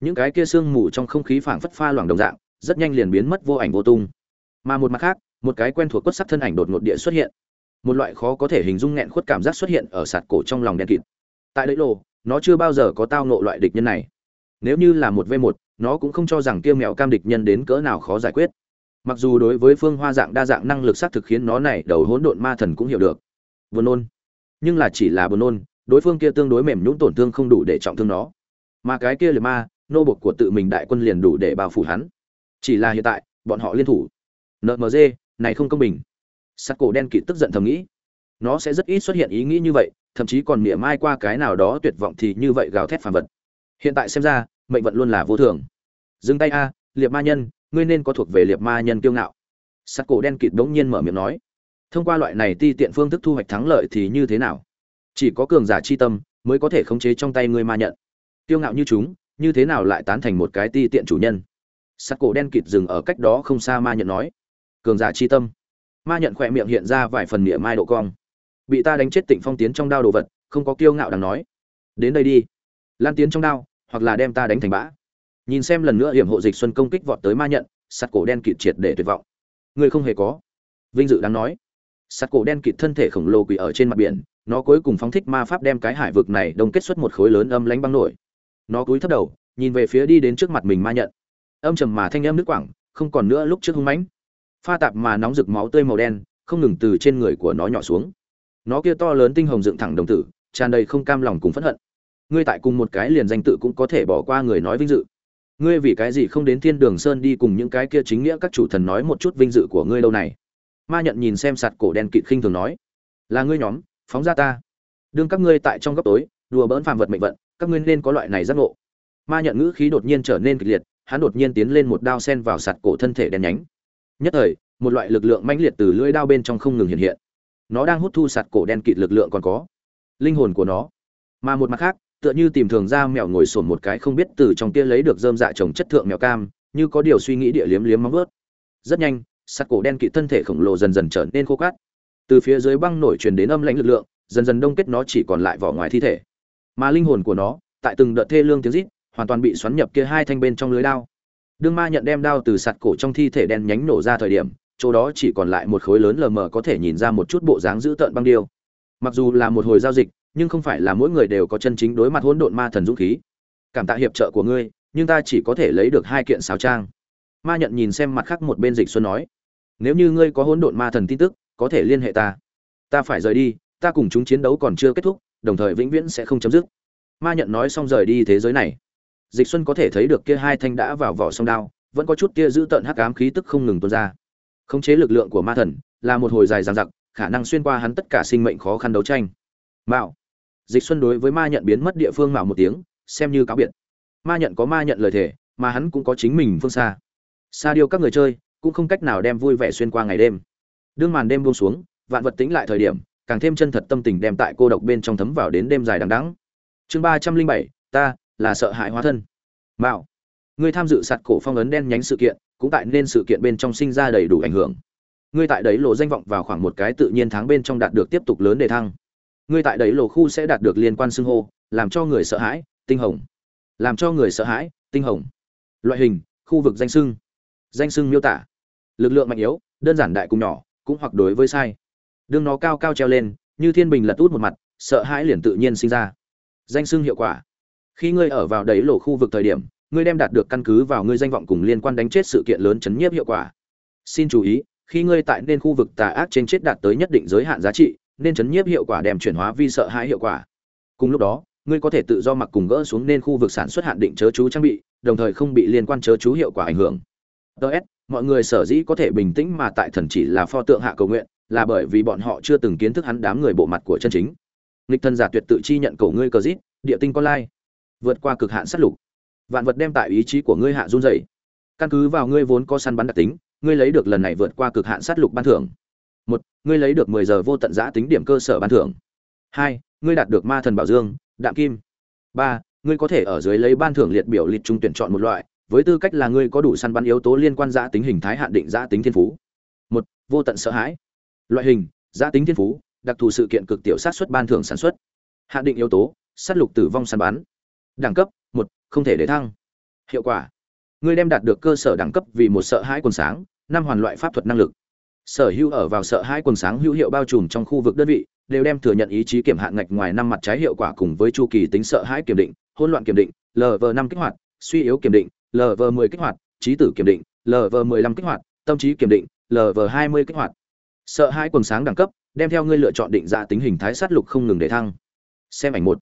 những cái kia sương mù trong không khí phảng phất pha loảng đồng dạng, rất nhanh liền biến mất vô ảnh vô tung. Mà một mặt khác, một cái quen thuộc quất sắc thân ảnh đột ngột địa xuất hiện. Một loại khó có thể hình dung nghẹn khuất cảm giác xuất hiện ở sạt cổ trong lòng đen kịt. Tại đấy lộ, nó chưa bao giờ có tao nộ loại địch nhân này. Nếu như là một v một, nó cũng không cho rằng kia mèo cam địch nhân đến cỡ nào khó giải quyết. Mặc dù đối với phương hoa dạng đa dạng năng lực xác thực khiến nó này đầu hỗn độn ma thần cũng hiểu được. Buồn nôn. Nhưng là chỉ là buồn nôn, đối phương kia tương đối mềm nhũn tổn thương không đủ để trọng thương nó. Mà cái kia liệt ma nô bộc của tự mình đại quân liền đủ để bao phủ hắn. Chỉ là hiện tại, bọn họ liên thủ. Nmg này không công bình. Sắt cổ đen kịt tức giận thầm nghĩ. Nó sẽ rất ít xuất hiện ý nghĩ như vậy, thậm chí còn mỉa mai qua cái nào đó tuyệt vọng thì như vậy gào thét phàm vật. Hiện tại xem ra, mệnh vận luôn là vô thường. Dừng tay a liệt ma nhân, ngươi nên có thuộc về liệt ma nhân kiêu ngạo. Sắt cổ đen kịt đống nhiên mở miệng nói. Thông qua loại này ti tiện phương thức thu hoạch thắng lợi thì như thế nào? Chỉ có cường giả chi tâm mới có thể khống chế trong tay ngươi ma nhận. Kiêu ngạo như chúng như thế nào lại tán thành một cái ti tiện chủ nhân? Sắt cổ đen kịt dừng ở cách đó không xa ma nhận nói. Cường giả chi tâm. Ma nhận khỏe miệng hiện ra vài phần miệng mai độ cong. Bị ta đánh chết tỉnh phong tiến trong đao đồ vật, không có kiêu ngạo đáng nói. Đến đây đi. Lan tiến trong đao, hoặc là đem ta đánh thành bã. Nhìn xem lần nữa hiểm hộ dịch xuân công kích vọt tới ma nhận, sắt cổ đen kịt triệt để tuyệt vọng. Người không hề có. Vinh dự đáng nói. Sắt cổ đen kịt thân thể khổng lồ quỳ ở trên mặt biển, nó cuối cùng phóng thích ma pháp đem cái hải vực này đông kết xuất một khối lớn âm lánh băng nổi nó cúi thấp đầu, nhìn về phía đi đến trước mặt mình ma nhận. Âm trầm mà thanh em nước quảng, không còn nữa lúc trước hung mãnh. Pha tạp mà nóng rực máu tươi màu đen, không ngừng từ trên người của nó nhỏ xuống. Nó kia to lớn tinh hồng dựng thẳng đồng tử, tràn đầy không cam lòng cùng phẫn hận. Ngươi tại cùng một cái liền danh tự cũng có thể bỏ qua người nói vinh dự. Ngươi vì cái gì không đến thiên đường sơn đi cùng những cái kia chính nghĩa các chủ thần nói một chút vinh dự của ngươi lâu này? Ma nhận nhìn xem sạt cổ đen kịt khinh thường nói. Là ngươi nhóm, phóng ra ta. Đương các ngươi tại trong góc tối, đùa bỡn phàm vật mệnh vận các ngươi nên có loại này giác ngộ. Ma nhận ngữ khí đột nhiên trở nên kịch liệt, hắn đột nhiên tiến lên một đao sen vào sạt cổ thân thể đen nhánh. Nhất thời, một loại lực lượng mãnh liệt từ lưỡi đao bên trong không ngừng hiện hiện. Nó đang hút thu sạt cổ đen kịt lực lượng còn có linh hồn của nó. Mà một mặt khác, tựa như tìm thường ra mèo ngồi sổn một cái không biết từ trong kia lấy được dơm dạ trồng chất thượng mèo cam, như có điều suy nghĩ địa liếm liếm móng vớt rất nhanh, sạt cổ đen kịt thân thể khổng lồ dần dần trở nên khô cát. Từ phía dưới băng nổi truyền đến âm lãnh lực lượng, dần dần đông kết nó chỉ còn lại vỏ ngoài thi thể mà linh hồn của nó, tại từng đợt thê lương tiếng rít, hoàn toàn bị xoắn nhập kia hai thanh bên trong lưới đao. Đương ma nhận đem đao từ sạt cổ trong thi thể đen nhánh nổ ra thời điểm, chỗ đó chỉ còn lại một khối lớn lờ mờ có thể nhìn ra một chút bộ dáng dữ tợn băng điêu. Mặc dù là một hồi giao dịch, nhưng không phải là mỗi người đều có chân chính đối mặt hỗn độn ma thần dũng khí. Cảm tạ hiệp trợ của ngươi, nhưng ta chỉ có thể lấy được hai kiện sáo trang. Ma nhận nhìn xem mặt khác một bên dịch xuân nói, nếu như ngươi có hỗn độn ma thần tin tức, có thể liên hệ ta. Ta phải rời đi, ta cùng chúng chiến đấu còn chưa kết thúc đồng thời vĩnh viễn sẽ không chấm dứt. Ma nhận nói xong rời đi thế giới này. Dịch xuân có thể thấy được kia hai thanh đã vào vỏ song đao, vẫn có chút kia giữ tận hắc ám khí tức không ngừng tuôn ra. Khống chế lực lượng của ma thần là một hồi dài dằng dặc, khả năng xuyên qua hắn tất cả sinh mệnh khó khăn đấu tranh. Mạo. Dịch xuân đối với ma nhận biến mất địa phương mạo một tiếng, xem như cáo biệt. Ma nhận có ma nhận lời thể mà hắn cũng có chính mình phương xa. Xa điêu các người chơi cũng không cách nào đem vui vẻ xuyên qua ngày đêm. Đương màn đêm buông xuống, vạn vật tĩnh lại thời điểm càng thêm chân thật tâm tình đem tại cô độc bên trong thấm vào đến đêm dài đằng đẵng. Chương ba trăm linh bảy, ta là sợ hãi hóa thân. Mạo. Ngươi tham dự sạt cổ phong ấn đen nhánh sự kiện, cũng tại nên sự kiện bên trong sinh ra đầy đủ ảnh hưởng. Ngươi tại đấy lộ danh vọng vào khoảng một cái tự nhiên tháng bên trong đạt được tiếp tục lớn đề thăng. Ngươi tại đấy lộ khu sẽ đạt được liên quan xưng hô, làm cho người sợ hãi, tinh hồng. Làm cho người sợ hãi, tinh hồng. Loại hình, khu vực danh xưng. danh xưng miêu tả. Lực lượng mạnh yếu, đơn giản đại cùng nhỏ, cũng hoặc đối với sai đương nó cao cao treo lên, như thiên bình lật út một mặt, sợ hãi liền tự nhiên sinh ra. Danh sưng hiệu quả. Khi ngươi ở vào đấy lộ khu vực thời điểm, ngươi đem đạt được căn cứ vào ngươi danh vọng cùng liên quan đánh chết sự kiện lớn chấn nhiếp hiệu quả. Xin chú ý, khi ngươi tại nên khu vực tà ác trên chết đạt tới nhất định giới hạn giá trị, nên chấn nhiếp hiệu quả đem chuyển hóa vi sợ hãi hiệu quả. Cùng lúc đó, ngươi có thể tự do mặc cùng gỡ xuống nên khu vực sản xuất hạn định chớ chú trang bị, đồng thời không bị liên quan chớ chú hiệu quả ảnh hưởng. Ts mọi người sở dĩ có thể bình tĩnh mà tại thần chỉ là pho tượng hạ cầu nguyện là bởi vì bọn họ chưa từng kiến thức hắn đám người bộ mặt của chân chính. Nghịch thân giả tuyệt tự chi nhận cầu ngươi cờ rít địa tinh con lai. Vượt qua cực hạn sát lục. Vạn vật đem tại ý chí của ngươi hạ run dậy. căn cứ vào ngươi vốn có săn bắn đặc tính, ngươi lấy được lần này vượt qua cực hạn sát lục ban thưởng. Một, ngươi lấy được mười giờ vô tận giã tính điểm cơ sở ban thưởng. Hai, ngươi đạt được ma thần bảo dương, đạm kim. Ba, ngươi có thể ở dưới lấy ban thưởng liệt biểu liệt trung tuyển chọn một loại, với tư cách là ngươi có đủ săn bắn yếu tố liên quan giã tính hình thái hạn định giã tính thiên phú. Một, vô tận sợ hãi loại hình giã tính thiên phú, đặc thù sự kiện cực tiểu sát xuất ban thưởng sản xuất. Hạ định yếu tố, sát lục tử vong săn bán. đẳng cấp, một, không thể để thăng. Hiệu quả. Ngươi đem đạt được cơ sở đẳng cấp vì một sợ hãi quần sáng, năm hoàn loại pháp thuật năng lực. Sở hữu ở vào sợ hãi quần sáng hữu hiệu bao trùm trong khu vực đơn vị, đều đem thừa nhận ý chí kiểm hạn ngạch ngoài năm mặt trái hiệu quả cùng với chu kỳ tính sợ hãi kiểm định, hỗn loạn kiểm định lv năm kích hoạt, suy yếu kiểm định lv 10 kích hoạt, trí tử kiểm định lv 15 kích hoạt, tâm trí kiểm định lv 20 kích hoạt sợ hãi quần sáng đẳng cấp, đem theo ngươi lựa chọn định giá tính hình thái sát lục không ngừng để thăng. Xem ảnh một.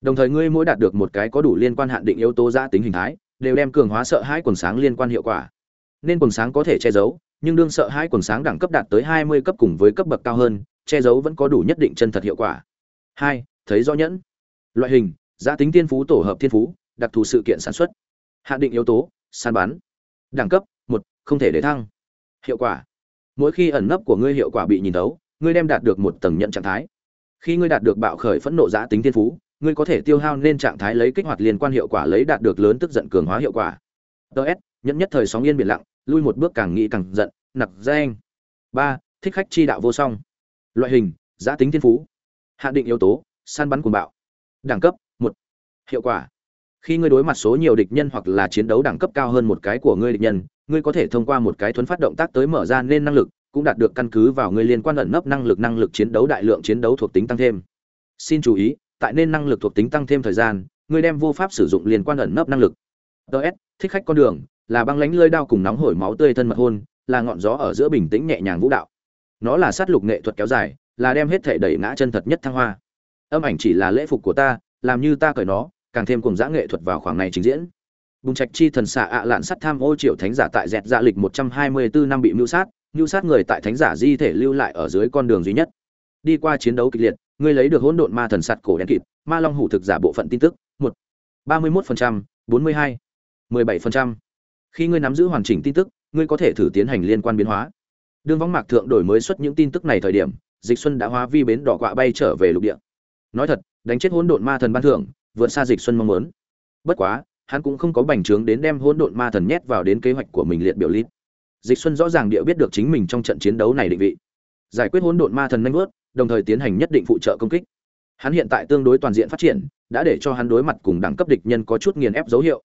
Đồng thời ngươi mỗi đạt được một cái có đủ liên quan hạn định yếu tố giá tính hình thái, đều đem cường hóa sợ hãi quần sáng liên quan hiệu quả. Nên quần sáng có thể che giấu, nhưng đương sợ hãi quần sáng đẳng cấp đạt tới 20 cấp cùng với cấp bậc cao hơn, che giấu vẫn có đủ nhất định chân thật hiệu quả. Hai, thấy rõ nhẫn. Loại hình, giá tính tiên phú tổ hợp thiên phú, đặc thù sự kiện sản xuất. Hạn định yếu tố, săn bắn. Đẳng cấp, một, không thể để thăng. Hiệu quả mỗi khi ẩn nấp của ngươi hiệu quả bị nhìn thấu, ngươi đem đạt được một tầng nhận trạng thái. Khi ngươi đạt được bạo khởi phẫn nộ giã tính thiên phú, ngươi có thể tiêu hao nên trạng thái lấy kích hoạt liên quan hiệu quả lấy đạt được lớn tức giận cường hóa hiệu quả. Ts nhẫn nhất thời sóng yên biển lặng, lui một bước càng nghĩ càng giận, nặc danh ba, thích khách chi đạo vô song. Loại hình, giã tính thiên phú. Hạn định yếu tố, săn bắn cuồng bạo. Đẳng cấp, một. Hiệu quả khi ngươi đối mặt số nhiều địch nhân hoặc là chiến đấu đẳng cấp cao hơn một cái của ngươi địch nhân, ngươi có thể thông qua một cái thuấn phát động tác tới mở ra nên năng lực, cũng đạt được căn cứ vào ngươi liên quan ẩn nấp năng lực năng lực chiến đấu đại lượng chiến đấu thuộc tính tăng thêm. Xin chú ý, tại nên năng lực thuộc tính tăng thêm thời gian, ngươi đem vô pháp sử dụng liên quan ẩn nấp năng lực. Ts thích khách con đường, là băng lánh lơi đao cùng nóng hổi máu tươi thân mật hôn, là ngọn gió ở giữa bình tĩnh nhẹ nhàng vũ đạo. Nó là sát lục nghệ thuật kéo dài, là đem hết thể đẩy ngã chân thật nhất thăng hoa. Âm ảnh chỉ là lễ phục của ta, làm như ta cởi nó càng thêm cùng giã nghệ thuật vào khoảng này trình diễn. Bùng trạch chi thần xạ ạ lạn sắt tham ô triệu thánh giả tại dẹt dạ lịch một trăm hai mươi bốn năm bị mưu sát mưu sát người tại thánh giả di thể lưu lại ở dưới con đường duy nhất. Đi qua chiến đấu kịch liệt, ngươi lấy được hỗn độn ma thần sắt cổ đen kịt, ma long hủ thực giả bộ phận tin tức, một, ba mươi mốt phần trăm, bốn mươi hai, mười bảy phần trăm. Khi ngươi nắm giữ hoàn chỉnh tin tức, ngươi có thể thử tiến hành liên quan biến hóa. Đương võng mạc thượng đổi mới xuất những tin tức này thời điểm, dịch xuân đã hóa vi bến đỏ quạ bay trở về lục địa. Nói thật, đánh chết hỗn độn ma thần ban thưởng vượt xa dịch xuân mong muốn. Bất quá, hắn cũng không có bành trướng đến đem hỗn độn ma thần nhét vào đến kế hoạch của mình liệt biểu lít. Dịch xuân rõ ràng địa biết được chính mình trong trận chiến đấu này định vị. Giải quyết hỗn độn ma thần nhanh vớt, đồng thời tiến hành nhất định phụ trợ công kích. Hắn hiện tại tương đối toàn diện phát triển, đã để cho hắn đối mặt cùng đẳng cấp địch nhân có chút nghiền ép dấu hiệu.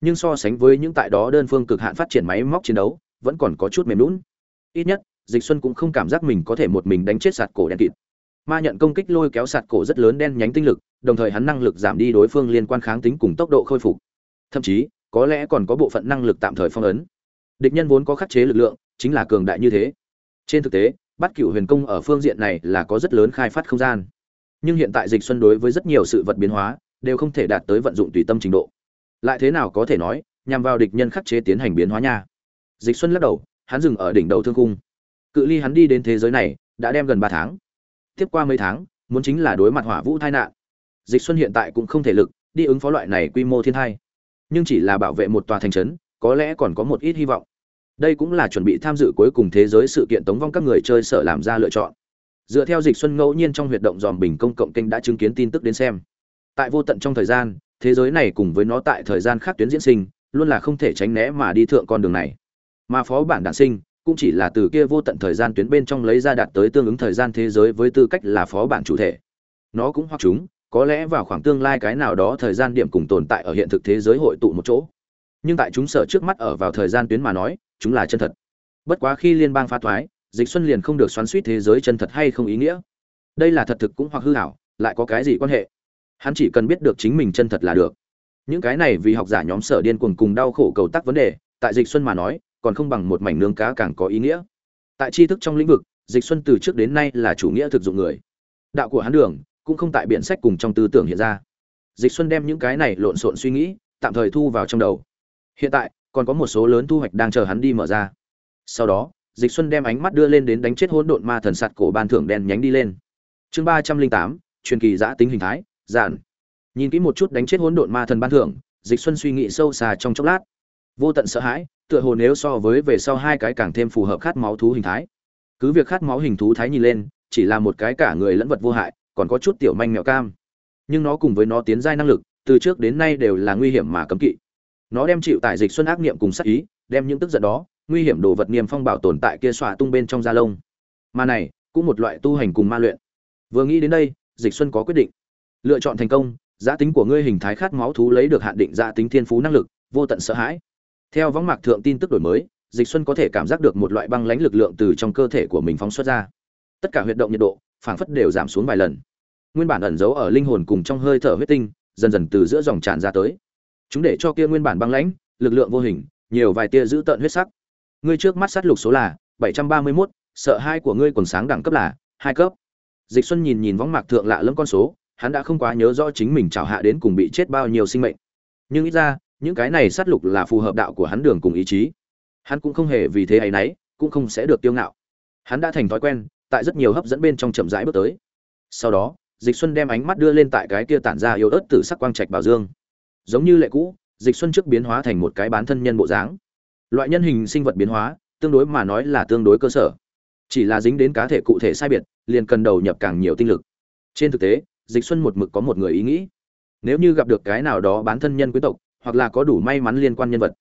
Nhưng so sánh với những tại đó đơn phương cực hạn phát triển máy móc chiến đấu, vẫn còn có chút mềm lún ít nhất, dịch xuân cũng không cảm giác mình có thể một mình đánh chết sạt cổ đen kịt ma nhận công kích lôi kéo sạt cổ rất lớn đen nhánh tinh lực, đồng thời hắn năng lực giảm đi đối phương liên quan kháng tính cùng tốc độ khôi phục. Thậm chí, có lẽ còn có bộ phận năng lực tạm thời phong ấn. Địch nhân vốn có khắc chế lực lượng, chính là cường đại như thế. Trên thực tế, bắt cửu huyền công ở phương diện này là có rất lớn khai phát không gian. Nhưng hiện tại dịch xuân đối với rất nhiều sự vật biến hóa, đều không thể đạt tới vận dụng tùy tâm trình độ. Lại thế nào có thể nói, nhằm vào địch nhân khắc chế tiến hành biến hóa nha. Dịch xuân lắc đầu, hắn dừng ở đỉnh đầu thương cung. Cự ly hắn đi đến thế giới này, đã đem gần ba tháng tiếp qua mấy tháng, muốn chính là đối mặt hỏa vũ tai nạn. Dịch xuân hiện tại cũng không thể lực, đi ứng phó loại này quy mô thiên thai nhưng chỉ là bảo vệ một tòa thành trấn, có lẽ còn có một ít hy vọng. Đây cũng là chuẩn bị tham dự cuối cùng thế giới sự kiện tống vong các người chơi sở làm ra lựa chọn. Dựa theo dịch xuân ngẫu nhiên trong huyệt động dòm bình công cộng kênh đã chứng kiến tin tức đến xem. Tại vô tận trong thời gian, thế giới này cùng với nó tại thời gian khác tuyến diễn sinh, luôn là không thể tránh né mà đi thượng con đường này. Mà phó bản đản sinh cũng chỉ là từ kia vô tận thời gian tuyến bên trong lấy ra đạt tới tương ứng thời gian thế giới với tư cách là phó bản chủ thể. Nó cũng hoặc chúng, có lẽ vào khoảng tương lai cái nào đó thời gian điểm cùng tồn tại ở hiện thực thế giới hội tụ một chỗ. Nhưng tại chúng sở trước mắt ở vào thời gian tuyến mà nói, chúng là chân thật. Bất quá khi liên bang phá thoái, dịch xuân liền không được xoắn suýt thế giới chân thật hay không ý nghĩa. Đây là thật thực cũng hoặc hư hảo, lại có cái gì quan hệ? Hắn chỉ cần biết được chính mình chân thật là được. Những cái này vì học giả nhóm sở điên cuồng cùng đau khổ cầu tắc vấn đề, tại dịch xuân mà nói còn không bằng một mảnh nướng cá càng có ý nghĩa. Tại tri thức trong lĩnh vực, dịch xuân từ trước đến nay là chủ nghĩa thực dụng người. Đạo của hắn đường cũng không tại biện sách cùng trong tư tưởng hiện ra. Dịch xuân đem những cái này lộn xộn suy nghĩ tạm thời thu vào trong đầu. Hiện tại, còn có một số lớn thu hoạch đang chờ hắn đi mở ra. Sau đó, dịch xuân đem ánh mắt đưa lên đến đánh chết hỗn độn ma thần sạt cổ ban thưởng đen nhánh đi lên. Chương ba trăm linh tám, truyền kỳ giã tính hình thái, giản. Nhìn kỹ một chút đánh chết hỗn độn ma thần ban thưởng, dịch xuân suy nghĩ sâu xa trong chốc lát. Vô tận sợ hãi tựa hồ nếu so với về sau hai cái càng thêm phù hợp khát máu thú hình thái. Cứ việc khát máu hình thú thái nhìn lên, chỉ là một cái cả người lẫn vật vô hại, còn có chút tiểu manh mèo cam. Nhưng nó cùng với nó tiến giai năng lực, từ trước đến nay đều là nguy hiểm mà cấm kỵ. Nó đem chịu tại dịch xuân ác niệm cùng sát ý, đem những tức giận đó, nguy hiểm đồ vật niềm phong bảo tồn tại kia xòa tung bên trong da lông. Mà này, cũng một loại tu hành cùng ma luyện. Vừa nghĩ đến đây, dịch xuân có quyết định. Lựa chọn thành công, giá tính của ngươi hình thái khát máu thú lấy được hạn định giá tính thiên phú năng lực, vô tận sợ hãi theo võng mạc thượng tin tức đổi mới dịch xuân có thể cảm giác được một loại băng lãnh lực lượng từ trong cơ thể của mình phóng xuất ra. Tất cả huyệt động nhiệt độ phảng phất đều giảm xuống vài lần. Nguyên bản ẩn giấu ở linh hồn cùng trong hơi thở huyết tinh dần dần từ giữa dòng tràn ra tới. Chúng để cho kia nguyên bản băng lãnh lực lượng vô hình nhiều vài tia giữ tận huyết sắc. Ngươi trước mắt sát lục số là 731, sợ hai của ngươi còn sáng đẳng cấp là hai cấp. Dịch xuân nhìn nhìn võng mạc thượng lạ lẫm con số hắn đã không quá nhớ rõ chính mình chảo hạ đến cùng bị chết bao nhiêu sinh mệnh. Nhưng ít ra những cái này sát lục là phù hợp đạo của hắn đường cùng ý chí. Hắn cũng không hề vì thế ấy nấy, cũng không sẽ được tiêu ngạo. Hắn đã thành thói quen, tại rất nhiều hấp dẫn bên trong chậm rãi bước tới. Sau đó, dịch xuân đem ánh mắt đưa lên tại cái kia tản ra yếu ớt từ sắc quang trạch bảo dương. Giống như lệ cũ, dịch xuân trước biến hóa thành một cái bán thân nhân bộ dáng. Loại nhân hình sinh vật biến hóa, tương đối mà nói là tương đối cơ sở. Chỉ là dính đến cá thể cụ thể sai biệt, liền cần đầu nhập càng nhiều tinh lực. Trên thực tế, dịch xuân một mực có một người ý nghĩ. Nếu như gặp được cái nào đó bán thân nhân quý tộc hoặc là có đủ may mắn liên quan nhân vật.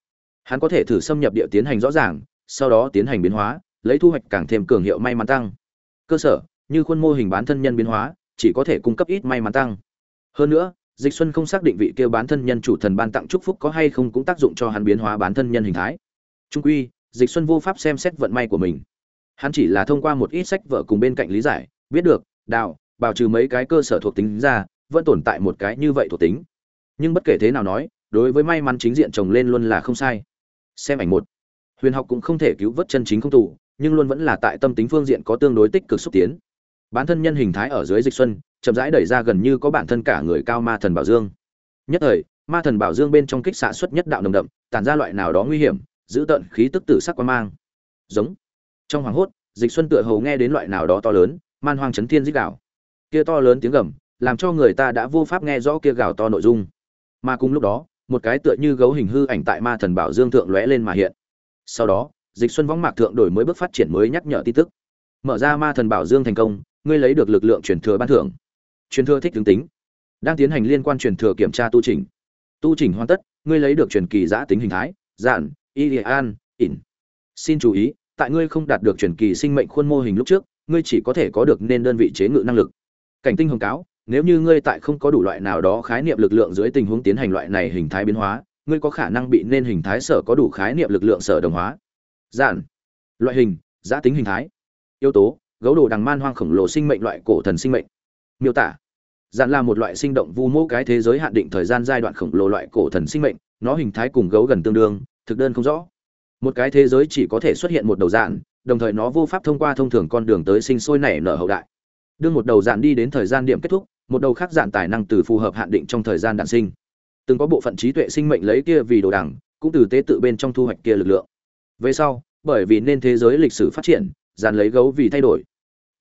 Hắn có thể thử xâm nhập địa tiến hành rõ ràng, sau đó tiến hành biến hóa, lấy thu hoạch càng thêm cường hiệu may mắn tăng. Cơ sở, như khuôn mô hình bán thân nhân biến hóa, chỉ có thể cung cấp ít may mắn tăng. Hơn nữa, dịch xuân không xác định vị kêu bán thân nhân chủ thần ban tặng chúc phúc có hay không cũng tác dụng cho hắn biến hóa bán thân nhân hình thái. Trung quy, dịch xuân vô pháp xem xét vận may của mình. Hắn chỉ là thông qua một ít sách vở cùng bên cạnh lý giải, biết được đạo bào trừ mấy cái cơ sở thuộc tính ra, vẫn tồn tại một cái như vậy thuộc tính. Nhưng bất kể thế nào nói đối với may mắn chính diện chồng lên luôn là không sai. Xem ảnh một. Huyền học cũng không thể cứu vớt chân chính không tù, nhưng luôn vẫn là tại tâm tính phương diện có tương đối tích cực xúc tiến. Bản thân nhân hình thái ở dưới dịch xuân, chậm rãi đẩy ra gần như có bản thân cả người cao ma thần bảo dương. Nhất thời, ma thần bảo dương bên trong kích xạ xuất nhất đạo nồng đậm, tản ra loại nào đó nguy hiểm, giữ tận khí tức tử sắc quan mang. Giống. Trong hoàng hốt, dịch xuân tựa hồ nghe đến loại nào đó to lớn, man hoang chấn thiên dích đạo. Kia to lớn tiếng gầm, làm cho người ta đã vô pháp nghe rõ kia gào to nội dung. Mà cùng lúc đó một cái tựa như gấu hình hư ảnh tại ma thần bảo dương thượng lóe lên mà hiện. Sau đó, dịch xuân võng mạc thượng đổi mới bước phát triển mới nhắc nhở tin tức. Mở ra ma thần bảo dương thành công, ngươi lấy được lực lượng truyền thừa ban thưởng. Truyền thừa thích tướng tính. Đang tiến hành liên quan truyền thừa kiểm tra tu trình tu trình hoàn tất, ngươi lấy được truyền kỳ giã tính hình thái, giản y, an, ỉn. Xin chú ý, tại ngươi không đạt được truyền kỳ sinh mệnh khuôn mô hình lúc trước, ngươi chỉ có thể có được nên đơn vị chế ngự năng lực. Cảnh tinh hồng cáo nếu như ngươi tại không có đủ loại nào đó khái niệm lực lượng dưới tình huống tiến hành loại này hình thái biến hóa, ngươi có khả năng bị nên hình thái sở có đủ khái niệm lực lượng sở đồng hóa. Giản. Loại hình, giã tính hình thái. Yếu tố, gấu đồ đằng man hoang khổng lồ sinh mệnh loại cổ thần sinh mệnh. Miêu tả. Giản là một loại sinh động vu mô cái thế giới hạn định thời gian giai đoạn khổng lồ loại cổ thần sinh mệnh, nó hình thái cùng gấu gần tương đương, thực đơn không rõ. Một cái thế giới chỉ có thể xuất hiện một đầu dạng đồng thời nó vô pháp thông qua thông thường con đường tới sinh sôi nảy nở hậu đại. Đương một đầu dạng đi đến thời gian điểm kết thúc một đầu khác dạng tài năng từ phù hợp hạn định trong thời gian đản sinh. Từng có bộ phận trí tuệ sinh mệnh lấy kia vì đồ đẳng cũng từ tế tự bên trong thu hoạch kia lực lượng. Về sau, bởi vì nên thế giới lịch sử phát triển dàn lấy gấu vì thay đổi.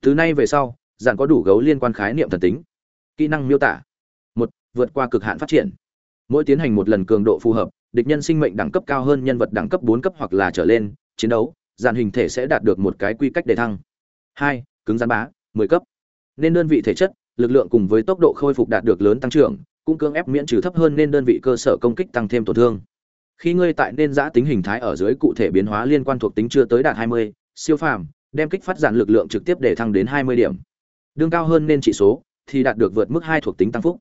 Từ nay về sau dàn có đủ gấu liên quan khái niệm thần tính, kỹ năng miêu tả. Một, vượt qua cực hạn phát triển. Mỗi tiến hành một lần cường độ phù hợp, địch nhân sinh mệnh đẳng cấp cao hơn nhân vật đẳng cấp bốn cấp hoặc là trở lên, chiến đấu dàn hình thể sẽ đạt được một cái quy cách đề thăng. Hai, cứng rắn bá, mười cấp. Nên đơn vị thể chất lực lượng cùng với tốc độ khôi phục đạt được lớn tăng trưởng cũng cưỡng ép miễn trừ thấp hơn nên đơn vị cơ sở công kích tăng thêm tổn thương. Khi ngươi tại nên giã tính hình thái ở dưới cụ thể biến hóa liên quan thuộc tính chưa tới đạt 20, siêu phàm đem kích phát giản lực lượng trực tiếp để thăng đến 20 điểm. Đương cao hơn nên chỉ số thì đạt được vượt mức hai thuộc tính tăng phúc.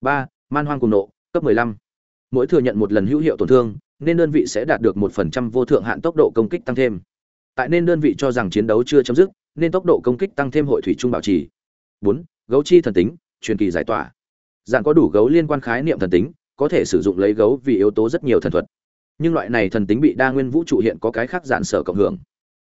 Ba man hoang cùng nộ cấp 15. mỗi thừa nhận một lần hữu hiệu tổn thương nên đơn vị sẽ đạt được một phần trăm vô thượng hạn tốc độ công kích tăng thêm. Tại nên đơn vị cho rằng chiến đấu chưa chấm dứt nên tốc độ công kích tăng thêm hội thủy trung bảo trì. Bốn gấu chi thần tính, truyền kỳ giải tỏa. Dạng có đủ gấu liên quan khái niệm thần tính, có thể sử dụng lấy gấu vì yếu tố rất nhiều thần thuật. Nhưng loại này thần tính bị đa nguyên vũ trụ hiện có cái khác dạn sở cộng hưởng.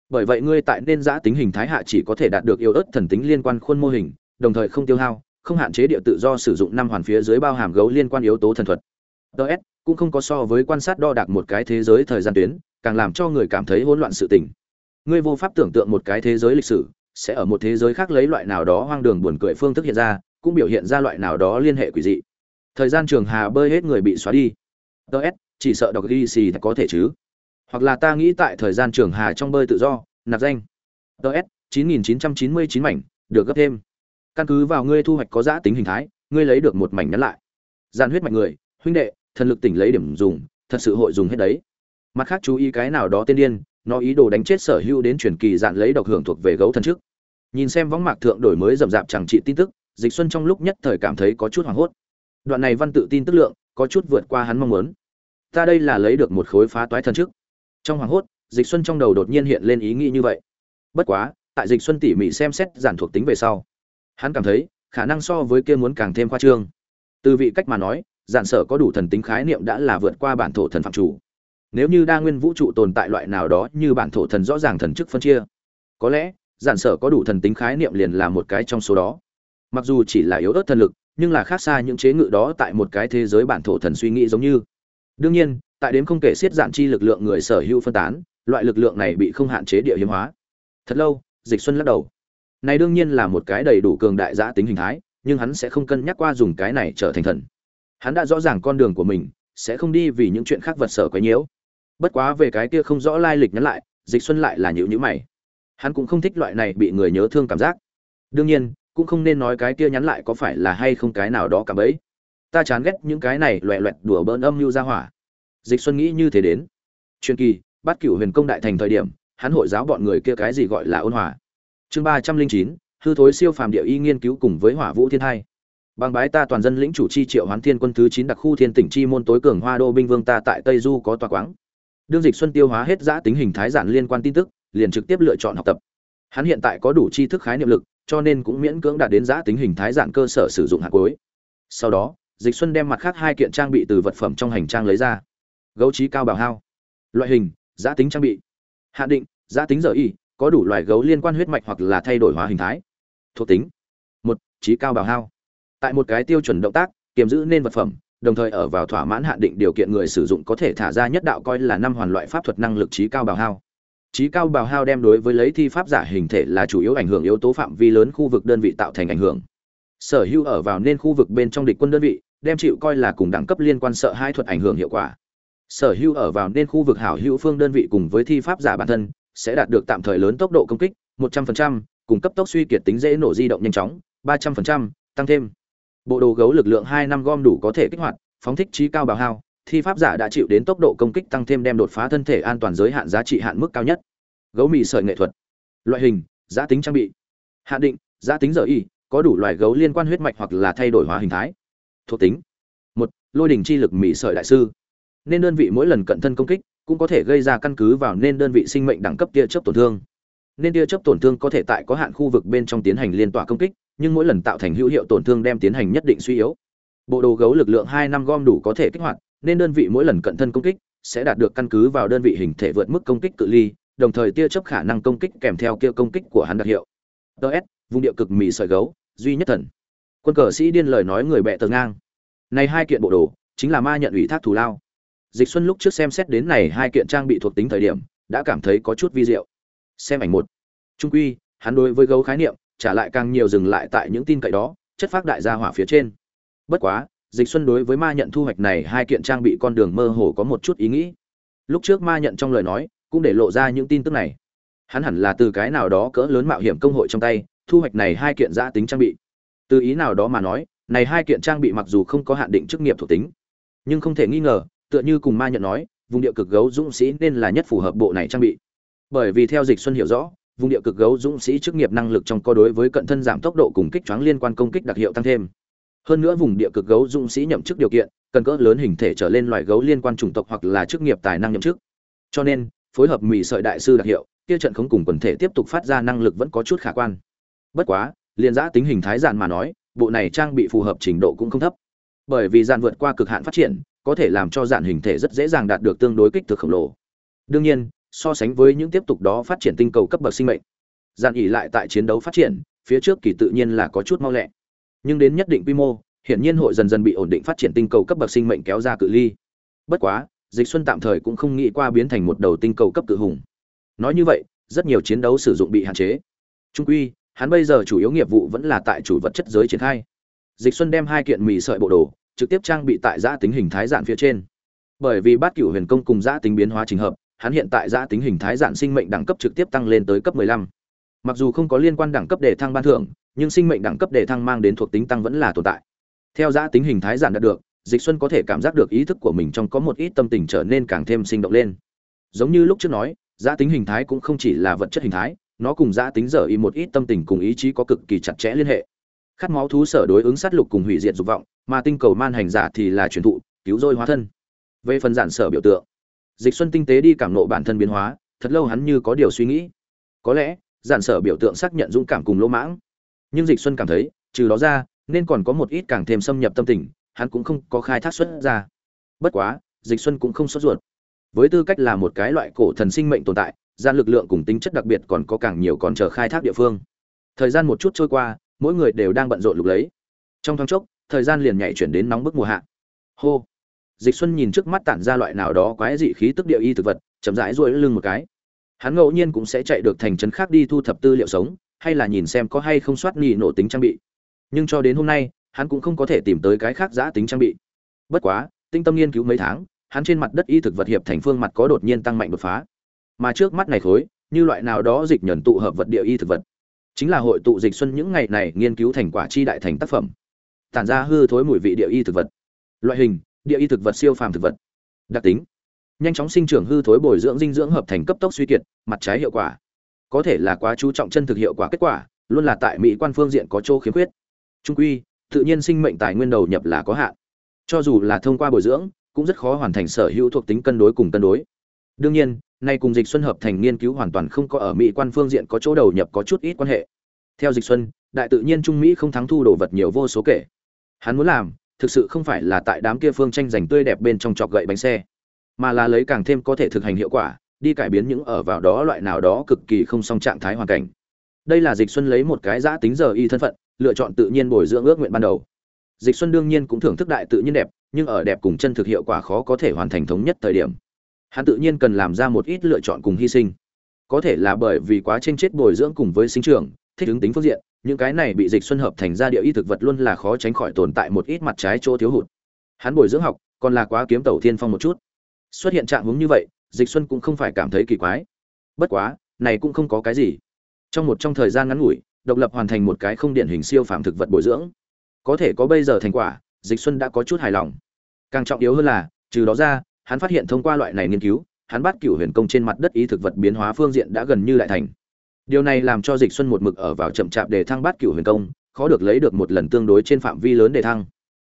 Bởi vậy ngươi tại nên giã tính hình thái hạ chỉ có thể đạt được yêu ớt thần tính liên quan khuôn mô hình, đồng thời không tiêu hao, không hạn chế địa tự do sử dụng năm hoàn phía dưới bao hàm gấu liên quan yếu tố thần thuật. Ts cũng không có so với quan sát đo đạc một cái thế giới thời gian tuyến, càng làm cho người cảm thấy hỗn loạn sự tình. Ngươi vô pháp tưởng tượng một cái thế giới lịch sử sẽ ở một thế giới khác lấy loại nào đó hoang đường buồn cười phương thức hiện ra, cũng biểu hiện ra loại nào đó liên hệ quỷ dị. Thời gian trường hà bơi hết người bị xóa đi. Ts chỉ sợ đọc ghi xì có thể chứ. Hoặc là ta nghĩ tại thời gian trường hà trong bơi tự do, nạp danh. Ts 9999 mảnh, được gấp thêm. Căn cứ vào ngươi thu hoạch có giá tính hình thái, ngươi lấy được một mảnh nhắn lại. Gian huyết mạch người, huynh đệ, thần lực tỉnh lấy điểm dùng, thật sự hội dùng hết đấy. Mặt khác chú ý cái nào đó tên điên nó ý đồ đánh chết sở hữu đến truyền kỳ dạn lấy độc hưởng thuộc về gấu thần trước. Nhìn xem võng mạc thượng đổi mới rầm rạp chẳng trị tin tức, dịch xuân trong lúc nhất thời cảm thấy có chút hoảng hốt. Đoạn này văn tự tin tức lượng, có chút vượt qua hắn mong muốn. Ta đây là lấy được một khối phá toái thần trước. Trong hoàng hốt, dịch xuân trong đầu đột nhiên hiện lên ý nghĩ như vậy. Bất quá, tại dịch xuân tỉ mỉ xem xét giản thuộc tính về sau, hắn cảm thấy, khả năng so với kia muốn càng thêm khoa trương. Từ vị cách mà nói, giản sở có đủ thần tính khái niệm đã là vượt qua bản thổ thần phạm chủ nếu như đa nguyên vũ trụ tồn tại loại nào đó như bản thổ thần rõ ràng thần chức phân chia, có lẽ, giản sở có đủ thần tính khái niệm liền là một cái trong số đó. Mặc dù chỉ là yếu ớt thần lực, nhưng là khác xa những chế ngự đó tại một cái thế giới bản thổ thần suy nghĩ giống như. Đương nhiên, tại đến không kể xiết giản chi lực lượng người sở hữu phân tán, loại lực lượng này bị không hạn chế địa hiếm hóa. Thật lâu, dịch xuân lắc đầu. Này đương nhiên là một cái đầy đủ cường đại giã tính hình thái, nhưng hắn sẽ không cân nhắc qua dùng cái này trở thành thần. Hắn đã rõ ràng con đường của mình, sẽ không đi vì những chuyện khác vật sở quấy nhiễu bất quá về cái kia không rõ lai lịch nhắn lại, dịch xuân lại là nhữ nhữ mày. Hắn cũng không thích loại này bị người nhớ thương cảm giác. Đương nhiên, cũng không nên nói cái kia nhắn lại có phải là hay không cái nào đó cả ấy ta chán ghét những cái này loẹ loẹt đùa bỡn âm mưu ra hỏa. Dịch xuân nghĩ như thế đến. Truyền kỳ, bắt cửu huyền công đại thành thời điểm, hắn hội giáo bọn người kia cái gì gọi là ôn hòa. Chương ba trăm linh chín, hư thối siêu phàm địa y nghiên cứu cùng với hỏa vũ thiên hai. Bằng bái ta toàn dân lĩnh chủ chi triệu hoán thiên quân thứ chín đặc khu thiên tỉnh chi môn tối cường hoa đô binh vương ta tại tây du có tòa quáng đương dịch xuân tiêu hóa hết giã tính hình thái giản liên quan tin tức, liền trực tiếp lựa chọn học tập. Hắn hiện tại có đủ tri thức khái niệm lực, cho nên cũng miễn cưỡng đạt đến giã tính hình thái giản cơ sở sử dụng hạt cuối sau đó, dịch xuân đem mặt khác hai kiện trang bị từ vật phẩm trong hành trang lấy ra. Gấu trí cao bảo hao. Loại hình, giã tính trang bị. Hạ định, giã tính giờ y, có đủ loài gấu liên quan huyết mạch hoặc là thay đổi hóa hình thái. Thuộc tính. Một, trí cao bảo hao. Tại một cái tiêu chuẩn động tác, kiềm giữ nên vật phẩm đồng thời ở vào thỏa mãn hạn định điều kiện người sử dụng có thể thả ra nhất đạo coi là năm hoàn loại pháp thuật năng lực trí cao bào hao. Trí cao bào hao đem đối với lấy thi pháp giả hình thể là chủ yếu ảnh hưởng yếu tố phạm vi lớn khu vực đơn vị tạo thành ảnh hưởng. Sở hữu ở vào nên khu vực bên trong địch quân đơn vị đem chịu coi là cùng đẳng cấp liên quan sợ hai thuật ảnh hưởng hiệu quả. Sở hữu ở vào nên khu vực hảo hữu phương đơn vị cùng với thi pháp giả bản thân sẽ đạt được tạm thời lớn tốc độ công kích 100%, cùng cấp tốc suy kiệt tính dễ nổ di động nhanh chóng 300%, tăng thêm bộ đồ gấu lực lượng hai năm gom đủ có thể kích hoạt, phóng thích trí cao bào hao, thi pháp giả đã chịu đến tốc độ công kích tăng thêm đem đột phá thân thể an toàn giới hạn giá trị hạn mức cao nhất. Gấu mì sợi nghệ thuật. Loại hình, giá tính trang bị. Hạ định, giá tính giờ y, có đủ loài gấu liên quan huyết mạch hoặc là thay đổi hóa hình thái. Thuộc tính. Một, lôi đình chi lực mì sợi đại sư. Nên đơn vị mỗi lần cận thân công kích cũng có thể gây ra căn cứ vào nên đơn vị sinh mệnh đẳng cấp tia chớp tổn thương nên tia chớp tổn thương có thể tại có hạn khu vực bên trong tiến hành liên tỏa công kích, nhưng mỗi lần tạo thành hữu hiệu tổn thương đem tiến hành nhất định suy yếu. Bộ đồ gấu lực lượng hai năm gom đủ có thể kích hoạt, nên đơn vị mỗi lần cận thân công kích sẽ đạt được căn cứ vào đơn vị hình thể vượt mức công kích cự ly, đồng thời tia chấp khả năng công kích kèm theo kia công kích của hắn đặc hiệu. Ts vùng địa cực mị sợi gấu, duy nhất thần. Quân cờ sĩ điên lời nói người bẹ tờ ngang. Này hai kiện bộ đồ, chính là ma nhận ủy thác thù lao. Dịch xuân lúc trước xem xét đến này hai kiện trang bị thuộc tính thời điểm, đã cảm thấy có chút vi diệu xem ảnh một. Trung quy, hắn đối với gấu khái niệm, trả lại càng nhiều dừng lại tại những tin cậy đó, chất phác đại gia hỏa phía trên. Bất quá, dịch xuân đối với ma nhận thu hoạch này hai kiện trang bị con đường mơ hồ có một chút ý nghĩ. Lúc trước ma nhận trong lời nói, cũng để lộ ra những tin tức này. Hắn hẳn là từ cái nào đó cỡ lớn mạo hiểm công hội trong tay, thu hoạch này hai kiện giã tính trang bị. Từ ý nào đó mà nói, này hai kiện trang bị mặc dù không có hạn định chức nghiệp thuộc tính, nhưng không thể nghi ngờ, tựa như cùng ma nhận nói, vùng địa cực gấu dũng sĩ nên là nhất phù hợp bộ này trang bị bởi vì theo dịch xuân hiểu rõ, vùng địa cực gấu dũng sĩ chức nghiệp năng lực trong co đối với cận thân giảm tốc độ cùng kích choáng liên quan công kích đặc hiệu tăng thêm. Hơn nữa vùng địa cực gấu dũng sĩ nhậm chức điều kiện, cần cỡ lớn hình thể trở lên loại gấu liên quan chủng tộc hoặc là chức nghiệp tài năng nhậm chức. Cho nên, phối hợp mì sợi đại sư đặc hiệu, kia trận không cùng quần thể tiếp tục phát ra năng lực vẫn có chút khả quan. Bất quá, liên giã tính hình thái giản mà nói, bộ này trang bị phù hợp trình độ cũng không thấp. Bởi vì giản vượt qua cực hạn phát triển, có thể làm cho giản hình thể rất dễ dàng đạt được tương đối kích thước khổng lồ. Đương nhiên so sánh với những tiếp tục đó phát triển tinh cầu cấp bậc sinh mệnh. Dàn ỉ lại tại chiến đấu phát triển, phía trước kỳ tự nhiên là có chút mau lẹ. Nhưng đến nhất định quy mô, hiển nhiên hội dần dần bị ổn định phát triển tinh cầu cấp bậc sinh mệnh kéo ra cự ly. Bất quá, dịch xuân tạm thời cũng không nghĩ qua biến thành một đầu tinh cầu cấp cự hùng. Nói như vậy, rất nhiều chiến đấu sử dụng bị hạn chế. Trung quy, hắn bây giờ chủ yếu nghiệp vụ vẫn là tại chủ vật chất giới triển khai. Dịch xuân đem hai kiện mì sợi bộ đồ, trực tiếp trang bị tại giã tính hình thái dạng phía trên. Bởi vì bát cửu huyền công cùng giã tính biến hóa trình hợp hắn hiện tại giã tính hình thái dạng sinh mệnh đẳng cấp trực tiếp tăng lên tới cấp 15. mặc dù không có liên quan đẳng cấp để thăng ban thưởng, nhưng sinh mệnh đẳng cấp để thăng mang đến thuộc tính tăng vẫn là tồn tại. Theo giã tính hình thái dạng đạt được, dịch xuân có thể cảm giác được ý thức của mình trong có một ít tâm tình trở nên càng thêm sinh động lên. Giống như lúc trước nói, giã tính hình thái cũng không chỉ là vật chất hình thái, nó cùng giã tính dở y một ít tâm tình cùng ý chí có cực kỳ chặt chẽ liên hệ. Khát máu thú sở đối ứng sát lục cùng hủy diệt dục vọng, mà tinh cầu man hành giả thì là truyền thụ, cứu rỗi hóa thân. Về phần giản sở biểu tượng dịch xuân tinh tế đi cảm nộ bản thân biến hóa, thật lâu hắn như có điều suy nghĩ. Có lẽ, giản sở biểu tượng xác nhận dũng cảm cùng lỗ mãng. Nhưng dịch xuân cảm thấy, trừ đó ra, nên còn có một ít càng thêm xâm nhập tâm tình, hắn cũng không có khai thác xuất ra. Bất quá, dịch xuân cũng không sốt ruột. Với tư cách là một cái loại cổ thần sinh mệnh tồn tại, gian lực lượng cùng tính chất đặc biệt còn có càng nhiều còn chờ khai thác địa phương. Thời gian một chút trôi qua, mỗi người đều đang bận rộn lục lấy. Trong thoáng chốc, thời gian liền nhảy chuyển đến nóng bức mùa hạ. Hô dịch xuân nhìn trước mắt tản ra loại nào đó quái dị khí tức địa y thực vật, chậm rãi duỗi lưng một cái. Hắn ngẫu nhiên cũng sẽ chạy được thành trấn khác đi thu thập tư liệu sống, hay là nhìn xem có hay không soát nhì nổ tính trang bị. Nhưng cho đến hôm nay, hắn cũng không có thể tìm tới cái khác giã tính trang bị. Bất quá, tinh tâm nghiên cứu mấy tháng, hắn trên mặt đất y thực vật hiệp thành phương mặt có đột nhiên tăng mạnh đột phá. Mà trước mắt này khối, như loại nào đó dịch nhẫn tụ hợp vật địa y thực vật. Chính là hội tụ dịch xuân những ngày này nghiên cứu thành quả chi đại thành tác phẩm. Tản ra hư thối mùi vị địa y thực vật. Loại hình địa y thực vật siêu phàm thực vật. Đặc tính, nhanh chóng sinh trưởng hư thối bồi dưỡng dinh dưỡng hợp thành cấp tốc suy kiệt, mặt trái hiệu quả. Có thể là quá chú trọng chân thực hiệu quả kết quả, luôn là tại mỹ quan phương diện có chỗ khiếm khuyết. Trung quy, tự nhiên sinh mệnh tài nguyên đầu nhập là có hạn. Cho dù là thông qua bồi dưỡng, cũng rất khó hoàn thành sở hữu thuộc tính cân đối cùng cân đối. Đương nhiên, nay cùng dịch xuân hợp thành nghiên cứu hoàn toàn không có ở mỹ quan phương diện có chỗ đầu nhập có chút ít quan hệ. Theo dịch xuân, đại tự nhiên trung mỹ không thắng thu đồ vật nhiều vô số kể. Hắn muốn làm thực sự không phải là tại đám kia phương tranh giành tươi đẹp bên trong chọc gậy bánh xe, mà là lấy càng thêm có thể thực hành hiệu quả, đi cải biến những ở vào đó loại nào đó cực kỳ không song trạng thái hoàn cảnh. Đây là dịch xuân lấy một cái giã tính giờ y thân phận, lựa chọn tự nhiên bồi dưỡng ước nguyện ban đầu. Dịch xuân đương nhiên cũng thưởng thức đại tự nhiên đẹp, nhưng ở đẹp cùng chân thực hiệu quả khó có thể hoàn thành thống nhất thời điểm. Hắn tự nhiên cần làm ra một ít lựa chọn cùng hy sinh. Có thể là bởi vì quá tranh chết bồi dưỡng cùng với sinh trưởng, thích ứng tính phương diện những cái này bị dịch xuân hợp thành ra địa y thực vật luôn là khó tránh khỏi tồn tại một ít mặt trái chỗ thiếu hụt. Hắn bồi dưỡng học, còn là quá kiếm tẩu thiên phong một chút. Xuất hiện trạng hướng như vậy, dịch xuân cũng không phải cảm thấy kỳ quái. Bất quá, này cũng không có cái gì. Trong một trong thời gian ngắn ngủi, độc lập hoàn thành một cái không điển hình siêu phàm thực vật bồi dưỡng. Có thể có bây giờ thành quả, dịch xuân đã có chút hài lòng. Càng trọng yếu hơn là, trừ đó ra, hắn phát hiện thông qua loại này nghiên cứu, hắn bắt cửu huyền công trên mặt đất ý thực vật biến hóa phương diện đã gần như lại thành điều này làm cho dịch xuân một mực ở vào chậm chạp để thăng bát cửu huyền công, khó được lấy được một lần tương đối trên phạm vi lớn để thăng.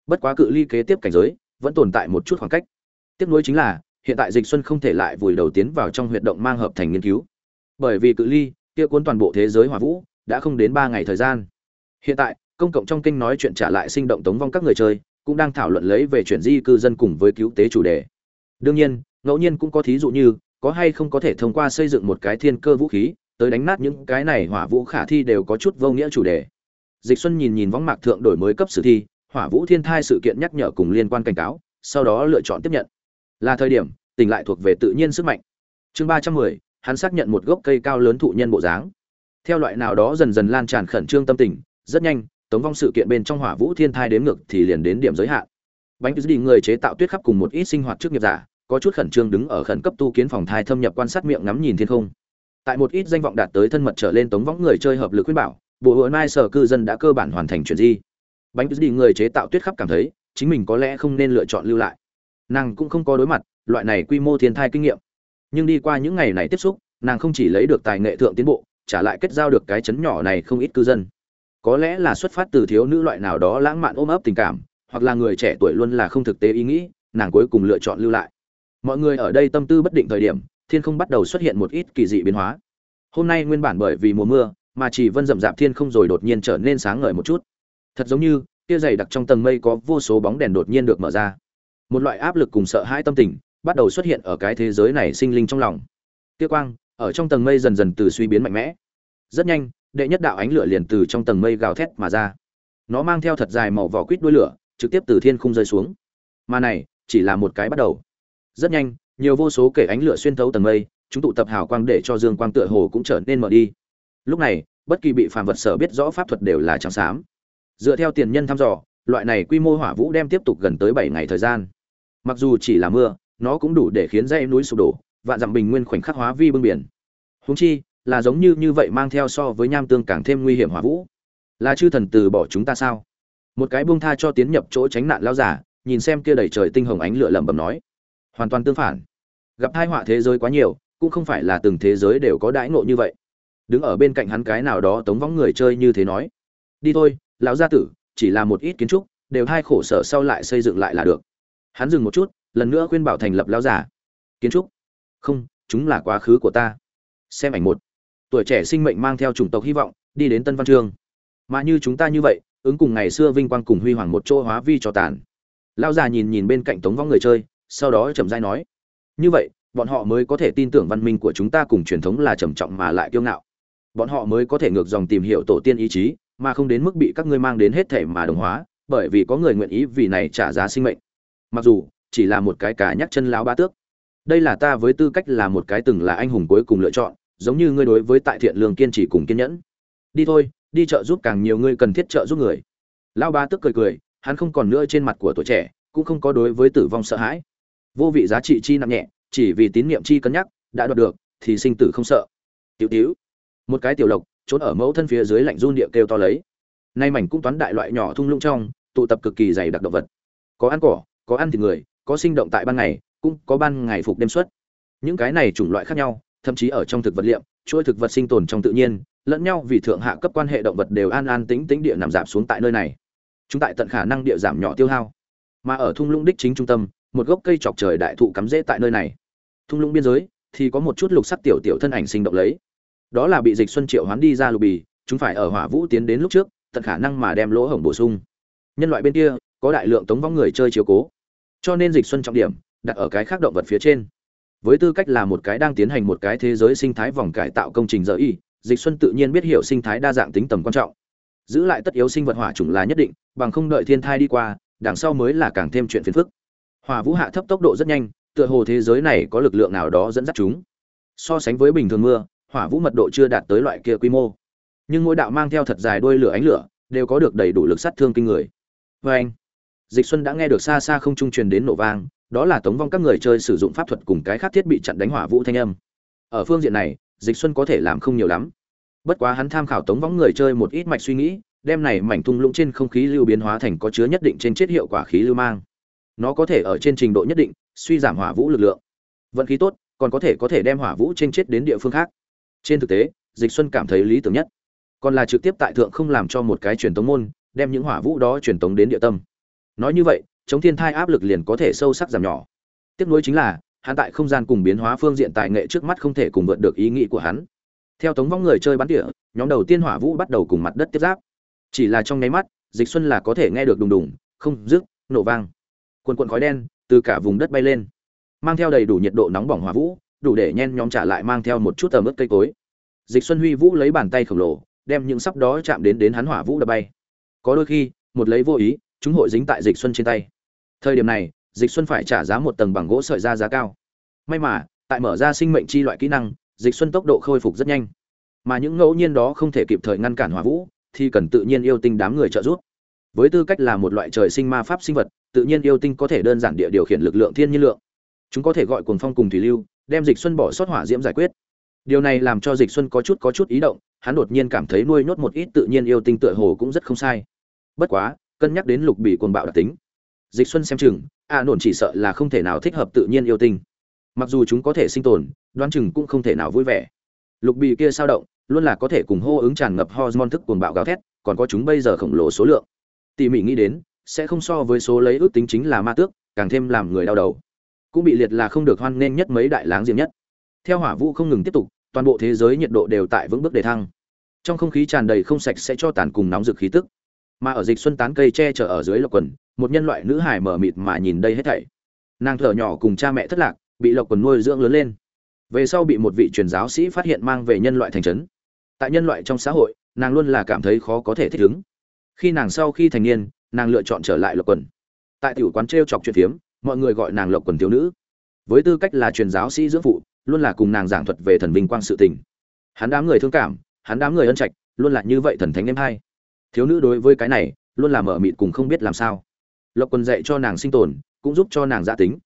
Bất quá cự ly kế tiếp cảnh giới, vẫn tồn tại một chút khoảng cách. Tiếp nối chính là, hiện tại dịch xuân không thể lại vùi đầu tiến vào trong huyệt động mang hợp thành nghiên cứu. Bởi vì cự ly, kia cuốn toàn bộ thế giới hỏa vũ, đã không đến ba ngày thời gian. Hiện tại, công cộng trong kinh nói chuyện trả lại sinh động tống vong các người chơi, cũng đang thảo luận lấy về chuyển di cư dân cùng với cứu tế chủ đề. Đương nhiên, ngẫu nhiên cũng có thí dụ như, có hay không có thể thông qua xây dựng một cái thiên cơ vũ khí tới đánh nát những cái này hỏa vũ khả thi đều có chút vô nghĩa chủ đề. Dịch xuân nhìn nhìn võng mạc thượng đổi mới cấp sử thi, hỏa vũ thiên thai sự kiện nhắc nhở cùng liên quan cảnh cáo, sau đó lựa chọn tiếp nhận. Là thời điểm, tỉnh lại thuộc về tự nhiên sức mạnh. Chương ba trăm mười, hắn xác nhận một gốc cây cao lớn thụ nhân bộ dáng. Theo loại nào đó dần dần lan tràn khẩn trương tâm tình, rất nhanh, tống vong sự kiện bên trong hỏa vũ thiên thai đến ngược thì liền đến điểm giới hạn. Bánh đi người chế tạo tuyết khắp cùng một ít sinh hoạt trước nghiệp giả, có chút khẩn trương đứng ở khẩn cấp tu kiến phòng thai thâm nhập quan sát miệng ngắm nhìn thiên không tại một ít danh vọng đạt tới thân mật trở lên tống võng người chơi hợp lực khuyên bảo, bộ hội mai sở cư dân đã cơ bản hoàn thành chuyện di. bánh đi người chế tạo tuyết khắp cảm thấy, chính mình có lẽ không nên lựa chọn lưu lại. Nàng cũng không có đối mặt, loại này quy mô thiên thai kinh nghiệm. Nhưng đi qua những ngày này tiếp xúc, nàng không chỉ lấy được tài nghệ thượng tiến bộ, trả lại kết giao được cái chấn nhỏ này không ít cư dân. Có lẽ là xuất phát từ thiếu nữ loại nào đó lãng mạn ôm ấp tình cảm, hoặc là người trẻ tuổi luôn là không thực tế ý nghĩ, nàng cuối cùng lựa chọn lưu lại. Mọi người ở đây tâm tư bất định thời điểm thiên không bắt đầu xuất hiện một ít kỳ dị biến hóa. Hôm nay nguyên bản bởi vì mùa mưa, mà chỉ vân rậm rạp thiên không rồi đột nhiên trở nên sáng ngời một chút. Thật giống như, kia dày đặc trong tầng mây có vô số bóng đèn đột nhiên được mở ra. Một loại áp lực cùng sợ hãi tâm tình bắt đầu xuất hiện ở cái thế giới này sinh linh trong lòng. Tiêu quang, ở trong tầng mây dần dần từ suy biến mạnh mẽ. Rất nhanh, đệ nhất đạo ánh lửa liền từ trong tầng mây gào thét mà ra. Nó mang theo thật dài màu vỏ quýt đuôi lửa, trực tiếp từ thiên không rơi xuống. Mà này, chỉ là một cái bắt đầu. Rất nhanh nhiều vô số kể ánh lửa xuyên thấu tầng mây, chúng tụ tập hào quang để cho dương quang tựa hồ cũng trở nên mở đi. Lúc này, bất kỳ bị phàm vật sở biết rõ pháp thuật đều là trắng xám. Dựa theo tiền nhân thăm dò, loại này quy mô hỏa vũ đem tiếp tục gần tới bảy ngày thời gian. Mặc dù chỉ là mưa, nó cũng đủ để khiến dây núi sụp đổ, vạn dặm bình nguyên khoảnh khắc hóa vi bưng biển. Húng chi, là giống như như vậy mang theo so với nham tương càng thêm nguy hiểm hỏa vũ. Là chư thần từ bỏ chúng ta sao? Một cái buông tha cho tiến nhập chỗ tránh nạn lao giả, nhìn xem kia đầy trời tinh hồng ánh lửa lẩm bẩm nói hoàn toàn tương phản. Gặp hai họa thế giới quá nhiều, cũng không phải là từng thế giới đều có đãi ngộ như vậy. Đứng ở bên cạnh hắn cái nào đó tống võng người chơi như thế nói, đi thôi, lão gia tử, chỉ là một ít kiến trúc, đều hai khổ sở sau lại xây dựng lại là được. Hắn dừng một chút, lần nữa khuyên bảo thành lập lão giả kiến trúc? Không, chúng là quá khứ của ta. Xem ảnh một. Tuổi trẻ sinh mệnh mang theo chủng tộc hy vọng, đi đến tân văn trường mà như chúng ta như vậy, ứng cùng ngày xưa vinh quang cùng huy hoàng một chỗ hóa vi cho tàn. Lão già nhìn nhìn bên cạnh tống võng người chơi sau đó chậm dai nói, như vậy, bọn họ mới có thể tin tưởng văn minh của chúng ta cùng truyền thống là trầm trọng mà lại kiêu ngạo. Bọn họ mới có thể ngược dòng tìm hiểu tổ tiên ý chí, mà không đến mức bị các ngươi mang đến hết thể mà đồng hóa, bởi vì có người nguyện ý vì này trả giá sinh mệnh. Mặc dù, chỉ là một cái cả nhắc chân lão ba tước. Đây là ta với tư cách là một cái từng là anh hùng cuối cùng lựa chọn, giống như ngươi đối với tại thiện lương kiên trì cùng kiên nhẫn. Đi thôi, đi chợ giúp càng nhiều ngươi cần thiết trợ giúp người. Lão ba tước cười cười, hắn không còn nữa trên mặt của tuổi trẻ, cũng không có đối với tử vong sợ hãi vô vị giá trị chi nặng nhẹ, chỉ vì tín niệm chi cân nhắc, đã đoạt được, thì sinh tử không sợ. Tiểu tiểu. Một cái tiểu lộc, trốn ở mẫu thân phía dưới lạnh run địa kêu to lấy. Nay mảnh cũng toán đại loại nhỏ thung lũng trong, tụ tập cực kỳ dày đặc động vật. Có ăn cỏ, có ăn thịt người, có sinh động tại ban ngày, cũng có ban ngày phục đêm suất những cái này chủng loại khác nhau, thậm chí ở trong thực vật liệu chuỗi thực vật sinh tồn trong tự nhiên, lẫn nhau vì thượng hạ cấp quan hệ động vật đều an an tĩnh tĩnh địa nằm giảm xuống tại nơi này. Chúng tại tận khả năng địa giảm nhỏ tiêu hao. Mà ở thung lũng đích chính trung tâm một gốc cây chọc trời đại thụ cắm rễ tại nơi này. Thung lũng biên giới, thì có một chút lục sắc tiểu tiểu thân ảnh sinh động lấy. Đó là bị dịch xuân triệu hoán đi ra lục bì, chúng phải ở hỏa vũ tiến đến lúc trước, tận khả năng mà đem lỗ hổng bổ sung. Nhân loại bên kia, có đại lượng tống vong người chơi chiếu cố. Cho nên dịch xuân trọng điểm, đặt ở cái khác động vật phía trên. Với tư cách là một cái đang tiến hành một cái thế giới sinh thái vòng cải tạo công trình dở y, dịch xuân tự nhiên biết hiểu sinh thái đa dạng tính tầm quan trọng. Giữ lại tất yếu sinh vật hỏa chủng là nhất định, bằng không đợi thiên thai đi qua, đằng sau mới là càng thêm chuyện phiền phức hỏa vũ hạ thấp tốc độ rất nhanh, tựa hồ thế giới này có lực lượng nào đó dẫn dắt chúng. So sánh với bình thường mưa, hỏa vũ mật độ chưa đạt tới loại kia quy mô. Nhưng mỗi đạo mang theo thật dài đuôi lửa ánh lửa, đều có được đầy đủ lực sát thương kinh người. Vê anh, dịch xuân đã nghe được xa xa không trung truyền đến nổ vang, đó là tống vong các người chơi sử dụng pháp thuật cùng cái khác thiết bị chặn đánh hỏa vũ thanh âm. Ở phương diện này, dịch xuân có thể làm không nhiều lắm. Bất quá hắn tham khảo tống vong người chơi một ít mạch suy nghĩ, đem này mảnh thung lũng trên không khí lưu biến hóa thành có chứa nhất định trên chết hiệu quả khí lưu mang nó có thể ở trên trình độ nhất định, suy giảm hỏa vũ lực lượng. Vận khí tốt, còn có thể có thể đem hỏa vũ trên chết đến địa phương khác. Trên thực tế, dịch xuân cảm thấy lý tưởng nhất. Còn là trực tiếp tại thượng không làm cho một cái truyền tống môn, đem những hỏa vũ đó truyền tống đến địa tâm. Nói như vậy, chống thiên thai áp lực liền có thể sâu sắc giảm nhỏ. Tiếp nối chính là, hắn tại không gian cùng biến hóa phương diện tài nghệ trước mắt không thể cùng vượt được ý nghĩ của hắn. Theo tống vong người chơi bắn tỉa, nhóm đầu tiên hỏa vũ bắt đầu cùng mặt đất tiếp giáp. Chỉ là trong nháy mắt, dịch xuân là có thể nghe được đùng đùng, không dứt, nổ vang quần quần khói đen từ cả vùng đất bay lên, mang theo đầy đủ nhiệt độ nóng bỏng hỏa vũ, đủ để nhen nhóm trả lại mang theo một chút tầm ướt cây cối. Dịch xuân huy vũ lấy bàn tay khổng lồ, đem những sắp đó chạm đến đến hắn hỏa vũ đập bay. Có đôi khi, một lấy vô ý, chúng hội dính tại dịch xuân trên tay. Thời điểm này, dịch xuân phải trả giá một tầng bằng gỗ sợi ra giá cao. May mà, tại mở ra sinh mệnh chi loại kỹ năng, dịch xuân tốc độ khôi phục rất nhanh. Mà những ngẫu nhiên đó không thể kịp thời ngăn cản hỏa vũ, thì cần tự nhiên yêu tinh đám người trợ giúp. Với tư cách là một loại trời sinh ma pháp sinh vật tự nhiên yêu tinh có thể đơn giản địa điều khiển lực lượng thiên nhiên lượng. Chúng có thể gọi cuồng phong cùng thủy lưu, đem dịch xuân bỏ sót hỏa diễm giải quyết. Điều này làm cho dịch xuân có chút có chút ý động, hắn đột nhiên cảm thấy nuôi nhốt một ít tự nhiên yêu tinh tựa hồ cũng rất không sai. Bất quá, cân nhắc đến lục bị cuồng bạo đặc tính, dịch xuân xem chừng a nổn chỉ sợ là không thể nào thích hợp tự nhiên yêu tinh. Mặc dù chúng có thể sinh tồn, đoán chừng cũng không thể nào vui vẻ. Lục bị kia sao động, luôn là có thể cùng hô ứng tràn ngập hormone thức cuồng bạo gào thét, còn có chúng bây giờ khổng lồ số lượng. Tỉ mỉ nghĩ đến sẽ không so với số lấy ước tính chính là ma tước, càng thêm làm người đau đầu. Cũng bị liệt là không được hoan nghênh nhất mấy đại láng giềng nhất. Theo hỏa vũ không ngừng tiếp tục, toàn bộ thế giới nhiệt độ đều tại vững bước đề thăng. Trong không khí tràn đầy không sạch sẽ cho tàn cùng nóng rực khí tức. Mà ở dịch xuân tán cây che chở ở dưới lộc quần, một nhân loại nữ hải mở mịt mà nhìn đây hết thảy. Nàng thở nhỏ cùng cha mẹ thất lạc, bị lộc quần nuôi dưỡng lớn lên. Về sau bị một vị truyền giáo sĩ phát hiện mang về nhân loại thành trấn. Tại nhân loại trong xã hội, nàng luôn là cảm thấy khó có thể thích ứng. Khi nàng sau khi thành niên nàng lựa chọn trở lại lộc quần. Tại tiểu quán t r e o chọc chuyện phiếm, mọi người gọi nàng lộc quần thiếu nữ. Với tư cách là truyền giáo sĩ dưỡng phụ, luôn là cùng nàng giảng thuật về thần vinh quang sự tình. Hắn đám người thương cảm, hắn đám người ân trạch, luôn là như vậy thần thánh em hai thiếu nữ đối với cái này, luôn là mở mịt cùng không biết làm sao. Lộc quần dạy cho nàng sinh tồn, cũng giúp cho nàng gia tính.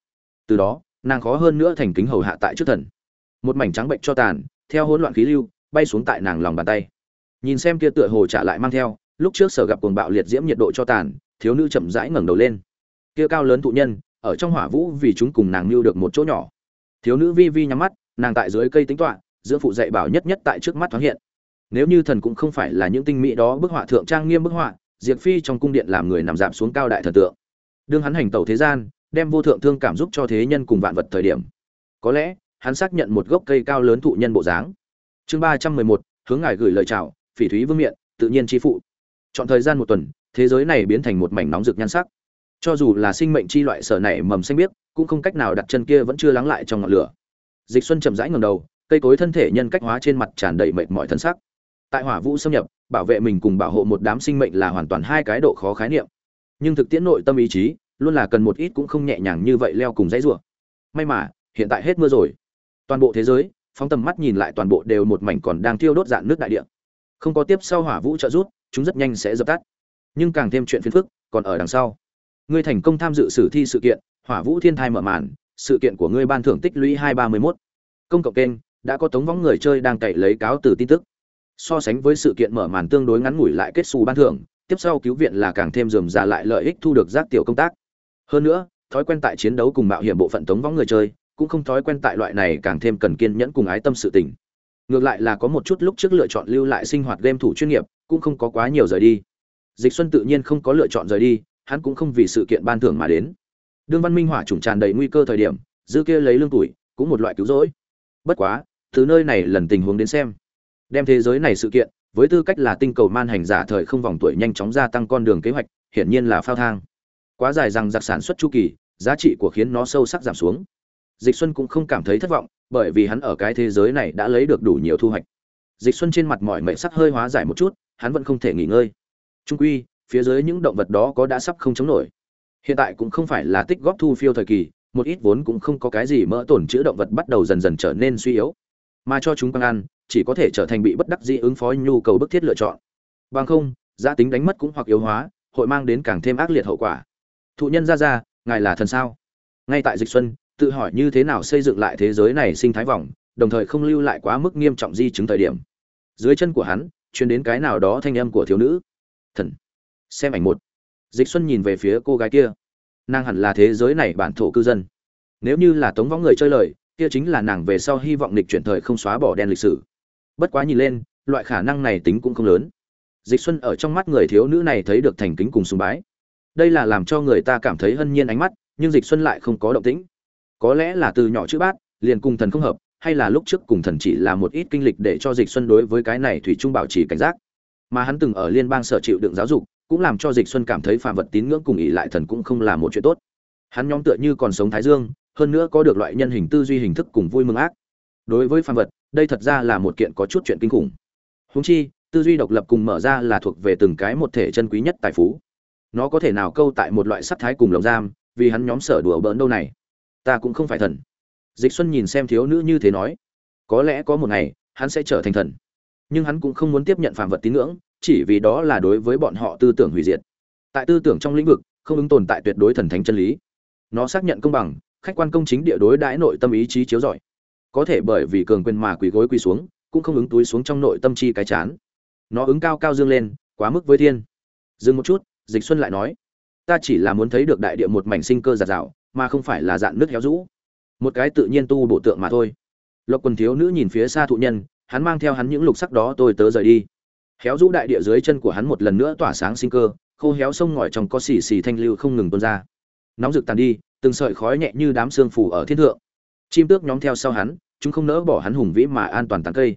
Từ đó, nàng khó hơn nữa thành kính hầu hạ tại trước thần. Một mảnh trắng bệnh cho tàn, theo hỗn loạn khí lưu, bay xuống tại nàng lòng bàn tay. Nhìn xem kia tựa hồ trả lại mang theo lúc trước sở gặp cuồng bạo liệt diễm nhiệt độ cho tàn, thiếu nữ chậm rãi ngẩng đầu lên. Kia cao lớn thụ nhân, ở trong hỏa vũ vì chúng cùng nàng lưu được một chỗ nhỏ. Thiếu nữ vi vi nhắm mắt, nàng tại dưới cây tính toạ giữa phụ dạy bảo nhất nhất tại trước mắt thoáng hiện. Nếu như thần cũng không phải là những tinh mỹ đó bức họa thượng trang nghiêm bức họa diệt phi trong cung điện làm người nằm giảm xuống cao đại thần tượng. Đương hắn hành tẩu thế gian, đem vô thượng thương cảm giúp cho thế nhân cùng vạn vật thời điểm. Có lẽ, hắn xác nhận một gốc cây cao lớn thụ nhân bộ dáng. Chương ba trăm mười một, hướng ngài gửi lời chào, phỉ thúy vương miện, tự nhiên chi phụ chọn thời gian một tuần, thế giới này biến thành một mảnh nóng rực nhan sắc. Cho dù là sinh mệnh chi loại sở này mầm xanh biếc, cũng không cách nào đặt chân kia vẫn chưa lắng lại trong ngọn lửa. Dịch xuân chậm rãi ngầm đầu, cây cối thân thể nhân cách hóa trên mặt tràn đầy mệt mỏi thân sắc. Tại hỏa vũ xâm nhập, bảo vệ mình cùng bảo hộ một đám sinh mệnh là hoàn toàn hai cái độ khó khái niệm. Nhưng thực tiễn nội tâm ý chí, luôn là cần một ít cũng không nhẹ nhàng như vậy leo cùng dãy rủa. May mà, hiện tại hết mưa rồi. Toàn bộ thế giới, phóng tầm mắt nhìn lại toàn bộ đều một mảnh còn đang thiêu đốt dạn nước đại địa. Không có tiếp sau hỏa vũ trợ rút chúng rất nhanh sẽ dập tắt. Nhưng càng thêm chuyện phiền phức còn ở đằng sau. Ngươi thành công tham dự sử thi sự kiện, hỏa vũ thiên thai mở màn, sự kiện của ngươi ban thưởng tích lũy hai ba mươi mốt. Công cộng kênh đã có tống võng người chơi đang cậy lấy cáo từ tin tức. So sánh với sự kiện mở màn tương đối ngắn ngủi lại kết xù ban thưởng, tiếp sau cứu viện là càng thêm dườm ra lại lợi ích thu được giác tiểu công tác. Hơn nữa, thói quen tại chiến đấu cùng mạo hiểm bộ phận tống võng người chơi cũng không thói quen tại loại này càng thêm cần kiên nhẫn cùng ái tâm sự tình ngược lại là có một chút lúc trước lựa chọn lưu lại sinh hoạt game thủ chuyên nghiệp, cũng không có quá nhiều rời đi. Dịch xuân tự nhiên không có lựa chọn rời đi, hắn cũng không vì sự kiện ban thưởng mà đến. Đương văn minh hỏa trùng tràn đầy nguy cơ thời điểm, dư kia lấy lương tuổi, cũng một loại cứu rỗi. Bất quá, từ nơi này lần tình huống đến xem. Đem thế giới này sự kiện, với tư cách là tinh cầu man hành giả thời không vòng tuổi nhanh chóng gia tăng con đường kế hoạch, hiển nhiên là phao thang. Quá dài rằng giặc sản xuất chu kỳ, giá trị của khiến nó sâu sắc giảm xuống dịch xuân cũng không cảm thấy thất vọng, bởi vì hắn ở cái thế giới này đã lấy được đủ nhiều thu hoạch. Dịch xuân trên mặt mỏi mệt sắc hơi hóa giải một chút, hắn vẫn không thể nghỉ ngơi. Trung quy, phía dưới những động vật đó có đã sắp không chống nổi. Hiện tại cũng không phải là tích góp thu phiêu thời kỳ, một ít vốn cũng không có cái gì mỡ tổn chữa động vật bắt đầu dần dần trở nên suy yếu. Mà cho chúng ăn, chỉ có thể trở thành bị bất đắc dĩ ứng phó nhu cầu bức thiết lựa chọn. Bằng không, giá tính đánh mất cũng hoặc yếu hóa, hội mang đến càng thêm ác liệt hậu quả. Thụ nhân ra ra, ngài là thần sao? Ngay tại dịch xuân tự hỏi như thế nào xây dựng lại thế giới này sinh thái vòng, đồng thời không lưu lại quá mức nghiêm trọng di chứng thời điểm. Dưới chân của hắn, truyền đến cái nào đó thanh âm của thiếu nữ. Thần. Xem ảnh một. Dịch xuân nhìn về phía cô gái kia. Nàng hẳn là thế giới này bản thổ cư dân. Nếu như là tống võng người chơi lời, kia chính là nàng về sau hy vọng lịch chuyển thời không xóa bỏ đen lịch sử. Bất quá nhìn lên, loại khả năng này tính cũng không lớn. Dịch xuân ở trong mắt người thiếu nữ này thấy được thành kính cùng sùng bái. Đây là làm cho người ta cảm thấy hân nhiên ánh mắt, nhưng dịch xuân lại không có động tĩnh có lẽ là từ nhỏ chữ bát, liền cùng thần không hợp, hay là lúc trước cùng thần chỉ là một ít kinh lịch để cho dịch xuân đối với cái này thủy trung bảo trì cảnh giác. Mà hắn từng ở liên bang sở chịu đựng giáo dục, cũng làm cho dịch xuân cảm thấy phạm vật tín ngưỡng cùng ỷ lại thần cũng không là một chuyện tốt. Hắn nhóm tựa như còn sống thái dương, hơn nữa có được loại nhân hình tư duy hình thức cùng vui mừng ác. Đối với phạm vật, đây thật ra là một kiện có chút chuyện kinh khủng. Húng chi, tư duy độc lập cùng mở ra là thuộc về từng cái một thể chân quý nhất tài phú. Nó có thể nào câu tại một loại sắc thái cùng lồng giam, vì hắn nhóm sở đùa bỡn đâu này? Ta cũng không phải thần. Dịch xuân nhìn xem thiếu nữ như thế nói, có lẽ có một ngày, hắn sẽ trở thành thần. Nhưng hắn cũng không muốn tiếp nhận phạm vật tín ngưỡng, chỉ vì đó là đối với bọn họ tư tưởng hủy diệt. Tại tư tưởng trong lĩnh vực, không ứng tồn tại tuyệt đối thần thánh chân lý. Nó xác nhận công bằng, khách quan công chính địa đối đãi nội tâm ý chí chiếu giỏi có thể bởi vì cường quyền mà quỳ gối quỳ xuống, cũng không ứng túi xuống trong nội tâm chi cái chán. Nó ứng cao cao dương lên, quá mức với thiên. Dừng một chút, dịch xuân lại nói, ta chỉ là muốn thấy được đại địa một mảnh sinh cơ giạt rào mà không phải là dạn nước héo rũ. Một cái tự nhiên tu bộ tượng mà thôi. Lộc quần thiếu nữ nhìn phía xa thụ nhân, hắn mang theo hắn những lục sắc đó tôi tớ rời đi. Héo rũ đại địa dưới chân của hắn một lần nữa tỏa sáng sinh cơ, khô héo sông ngòi trong có xì xì thanh lưu không ngừng tuôn ra. Nóng rực tàn đi, từng sợi khói nhẹ như đám sương phủ ở thiên thượng. Chim tước nhóm theo sau hắn, chúng không nỡ bỏ hắn hùng vĩ mà an toàn tàn cây.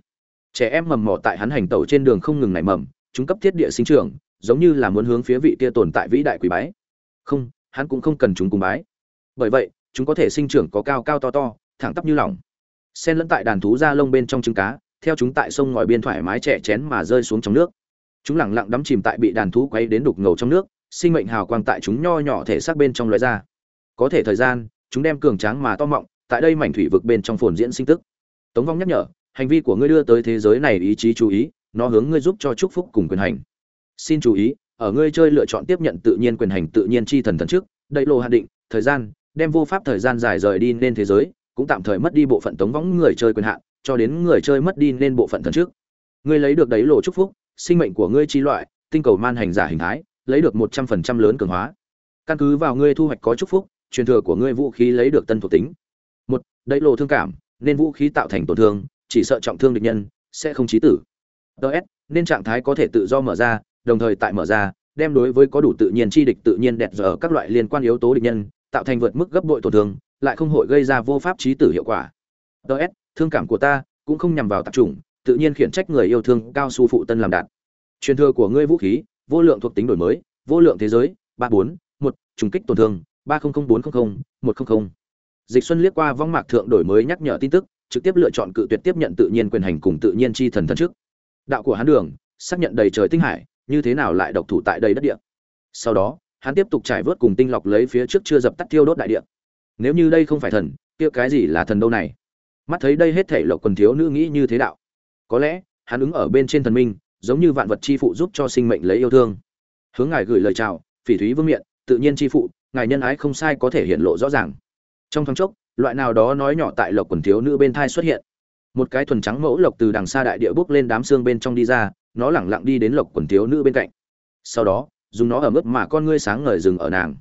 Trẻ em mầm mỏ tại hắn hành tẩu trên đường không ngừng nảy mầm, chúng cấp thiết địa sinh trưởng, giống như là muốn hướng phía vị kia tồn tại vĩ đại quỷ bái. Không, hắn cũng không cần chúng cùng bái bởi vậy, chúng có thể sinh trưởng có cao cao to to, thẳng tắp như lỏng sen lẫn tại đàn thú da lông bên trong trứng cá, theo chúng tại sông ngòi biên thoải mái trẻ chén mà rơi xuống trong nước. Chúng lẳng lặng đắm chìm tại bị đàn thú quấy đến đục ngầu trong nước, sinh mệnh hào quang tại chúng nho nhỏ thể xác bên trong loại ra. Có thể thời gian, chúng đem cường tráng mà to mọng, tại đây mảnh thủy vực bên trong phồn diễn sinh tức. Tống vong nhắc nhở, hành vi của ngươi đưa tới thế giới này ý chí chú ý, nó hướng ngươi giúp cho chúc phúc cùng quyền hành. Xin chú ý, ở ngươi chơi lựa chọn tiếp nhận tự nhiên quyền hành tự nhiên chi thần thần trước đầy lộ hạn định, thời gian đem vô pháp thời gian dài rời đi nên thế giới, cũng tạm thời mất đi bộ phận tống võng người chơi quyền hạn, cho đến người chơi mất đi nên bộ phận thần trước. Ngươi lấy được đấy lộ chúc phúc, sinh mệnh của ngươi chi loại, tinh cầu man hành giả hình thái, lấy được một trăm phần trăm lớn cường hóa. Căn cứ vào ngươi thu hoạch có chúc phúc, truyền thừa của ngươi vũ khí lấy được tân thuộc tính. Một, đấy lộ thương cảm, nên vũ khí tạo thành tổn thương, chỉ sợ trọng thương địch nhân, sẽ không chí tử. Ts nên trạng thái có thể tự do mở ra, đồng thời tại mở ra, đem đối với có đủ tự nhiên chi địch tự nhiên đẹp giờ các loại liên quan yếu tố địch nhân tạo thành vượt mức gấp bội tổn thương lại không hội gây ra vô pháp chí tử hiệu quả. DS, thương cảm của ta cũng không nhằm vào tập trung tự nhiên khiển trách người yêu thương cao su phụ tân làm đạt. Truyền thừa của ngươi vũ khí vô lượng thuộc tính đổi mới vô lượng thế giới ba bốn một trùng kích tổn thương ba không không bốn không không một không không. Dịch xuân liếc qua vong mạc thượng đổi mới nhắc nhở tin tức trực tiếp lựa chọn cự tuyệt tiếp nhận tự nhiên quyền hành cùng tự nhiên chi thần thân trước. Đạo của hắn đường xác nhận đầy trời tinh hải như thế nào lại độc thủ tại đây đất địa? Sau đó hắn tiếp tục trải vớt cùng tinh lọc lấy phía trước chưa dập tắt tiêu đốt đại địa. Nếu như đây không phải thần, kia cái gì là thần đâu này? Mắt thấy đây hết thảy lộc quần thiếu nữ nghĩ như thế đạo. Có lẽ, hắn ứng ở bên trên thần minh, giống như vạn vật chi phụ giúp cho sinh mệnh lấy yêu thương. Hướng ngài gửi lời chào, phỉ thúy vương miện, tự nhiên chi phụ, ngài nhân ái không sai có thể hiện lộ rõ ràng. Trong thoáng chốc, loại nào đó nói nhỏ tại lộc quần thiếu nữ bên thai xuất hiện. Một cái thuần trắng mẫu lộc từ đằng xa đại địa bước lên đám xương bên trong đi ra, nó lẳng lặng đi đến lộc quần thiếu nữ bên cạnh. Sau đó dùng nó ở mức mà con ngươi sáng ngời rừng ở nàng.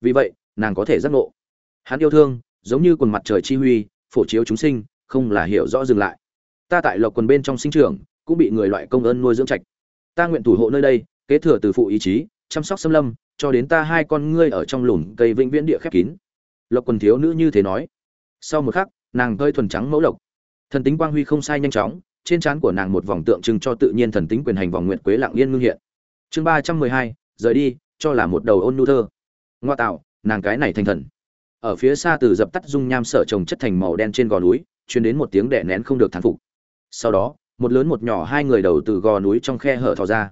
Vì vậy, nàng có thể giác ngộ. Hắn yêu thương, giống như quần mặt trời chi huy, phổ chiếu chúng sinh, không là hiểu rõ dừng lại. Ta tại lộc quần bên trong sinh trưởng, cũng bị người loại công ơn nuôi dưỡng trạch. Ta nguyện thủ hộ nơi đây, kế thừa từ phụ ý chí, chăm sóc xâm lâm, cho đến ta hai con ngươi ở trong lùn cây vĩnh viễn địa khép kín. Lộc quần thiếu nữ như thế nói. Sau một khắc, nàng hơi thuần trắng mẫu lộc. Thần tính quang huy không sai nhanh chóng, trên trán của nàng một vòng tượng trưng cho tự nhiên thần tính quyền hành vòng nguyện quế lạng yên ngưng hiện. Chương ba trăm mười hai rời đi, cho là một đầu ôn nhu thơ. Ngoa tạo, nàng cái này thành thần. Ở phía xa từ dập tắt dung nham sở trồng chất thành màu đen trên gò núi chuyến đến một tiếng đẻ nén không được thán phục. Sau đó, một lớn một nhỏ hai người đầu từ gò núi trong khe hở thò ra.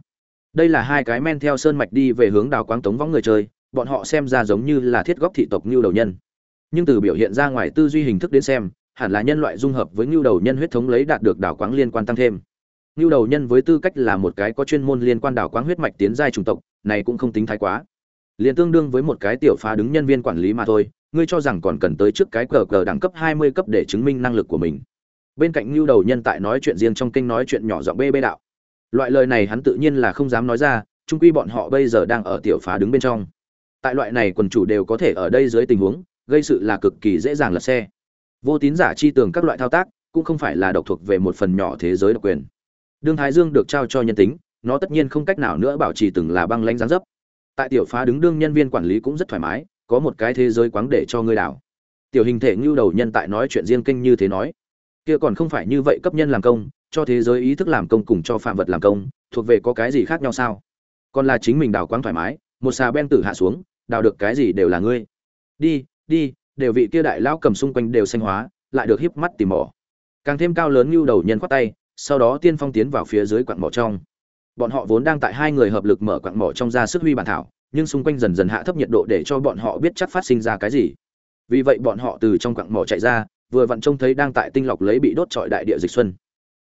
Đây là hai cái men theo sơn mạch đi về hướng đào quáng tống võng người chơi, bọn họ xem ra giống như là thiết góc thị tộc như đầu nhân. Nhưng từ biểu hiện ra ngoài tư duy hình thức đến xem, hẳn là nhân loại dung hợp với nhu đầu nhân huyết thống lấy đạt được đảo quáng liên quan tăng thêm. Nhu đầu nhân với tư cách là một cái có chuyên môn liên quan đảo quáng huyết mạch tiến giai chủng tộc này cũng không tính thái quá. Liền tương đương với một cái tiểu phá đứng nhân viên quản lý mà thôi, ngươi cho rằng còn cần tới trước cái cờ cờ đẳng cấp 20 cấp để chứng minh năng lực của mình. Bên cạnh lưu đầu nhân tại nói chuyện riêng trong kinh nói chuyện nhỏ giọng bê bê đạo. Loại lời này hắn tự nhiên là không dám nói ra trung quy bọn họ bây giờ đang ở tiểu phá đứng bên trong. Tại loại này quần chủ đều có thể ở đây dưới tình huống, gây sự là cực kỳ dễ dàng lật xe. Vô tín giả chi tường các loại thao tác, cũng không phải là độc thuộc về một phần nhỏ thế giới độc quyền. Đương thái dương được trao cho nhân tính nó tất nhiên không cách nào nữa bảo trì từng là băng lãnh dáng dấp. Tại tiểu phá đứng đương nhân viên quản lý cũng rất thoải mái, có một cái thế giới quáng để cho ngươi đảo tiểu hình thể ngưu đầu nhân tại nói chuyện riêng kinh như thế nói. Kia còn không phải như vậy cấp nhân làm công, cho thế giới ý thức làm công cùng cho phạm vật làm công, thuộc về có cái gì khác nhau sao? Còn là chính mình đào quáng thoải mái, một xà ben tử hạ xuống, đào được cái gì đều là ngươi. Đi đi, đều vị kia đại lão cầm xung quanh đều xanh hóa, lại được híp mắt tìm mỏ. Càng thêm cao lớn như đầu nhân khoát tay, sau đó tiên phong tiến vào phía dưới quặng mỏ trong bọn họ vốn đang tại hai người hợp lực mở quặng mỏ trong ra sức huy bản thảo, nhưng xung quanh dần dần hạ thấp nhiệt độ để cho bọn họ biết chắc phát sinh ra cái gì. Vì vậy bọn họ từ trong quặng mỏ chạy ra, vừa vặn trông thấy đang tại tinh lọc lấy bị đốt trọi đại địa dịch xuân.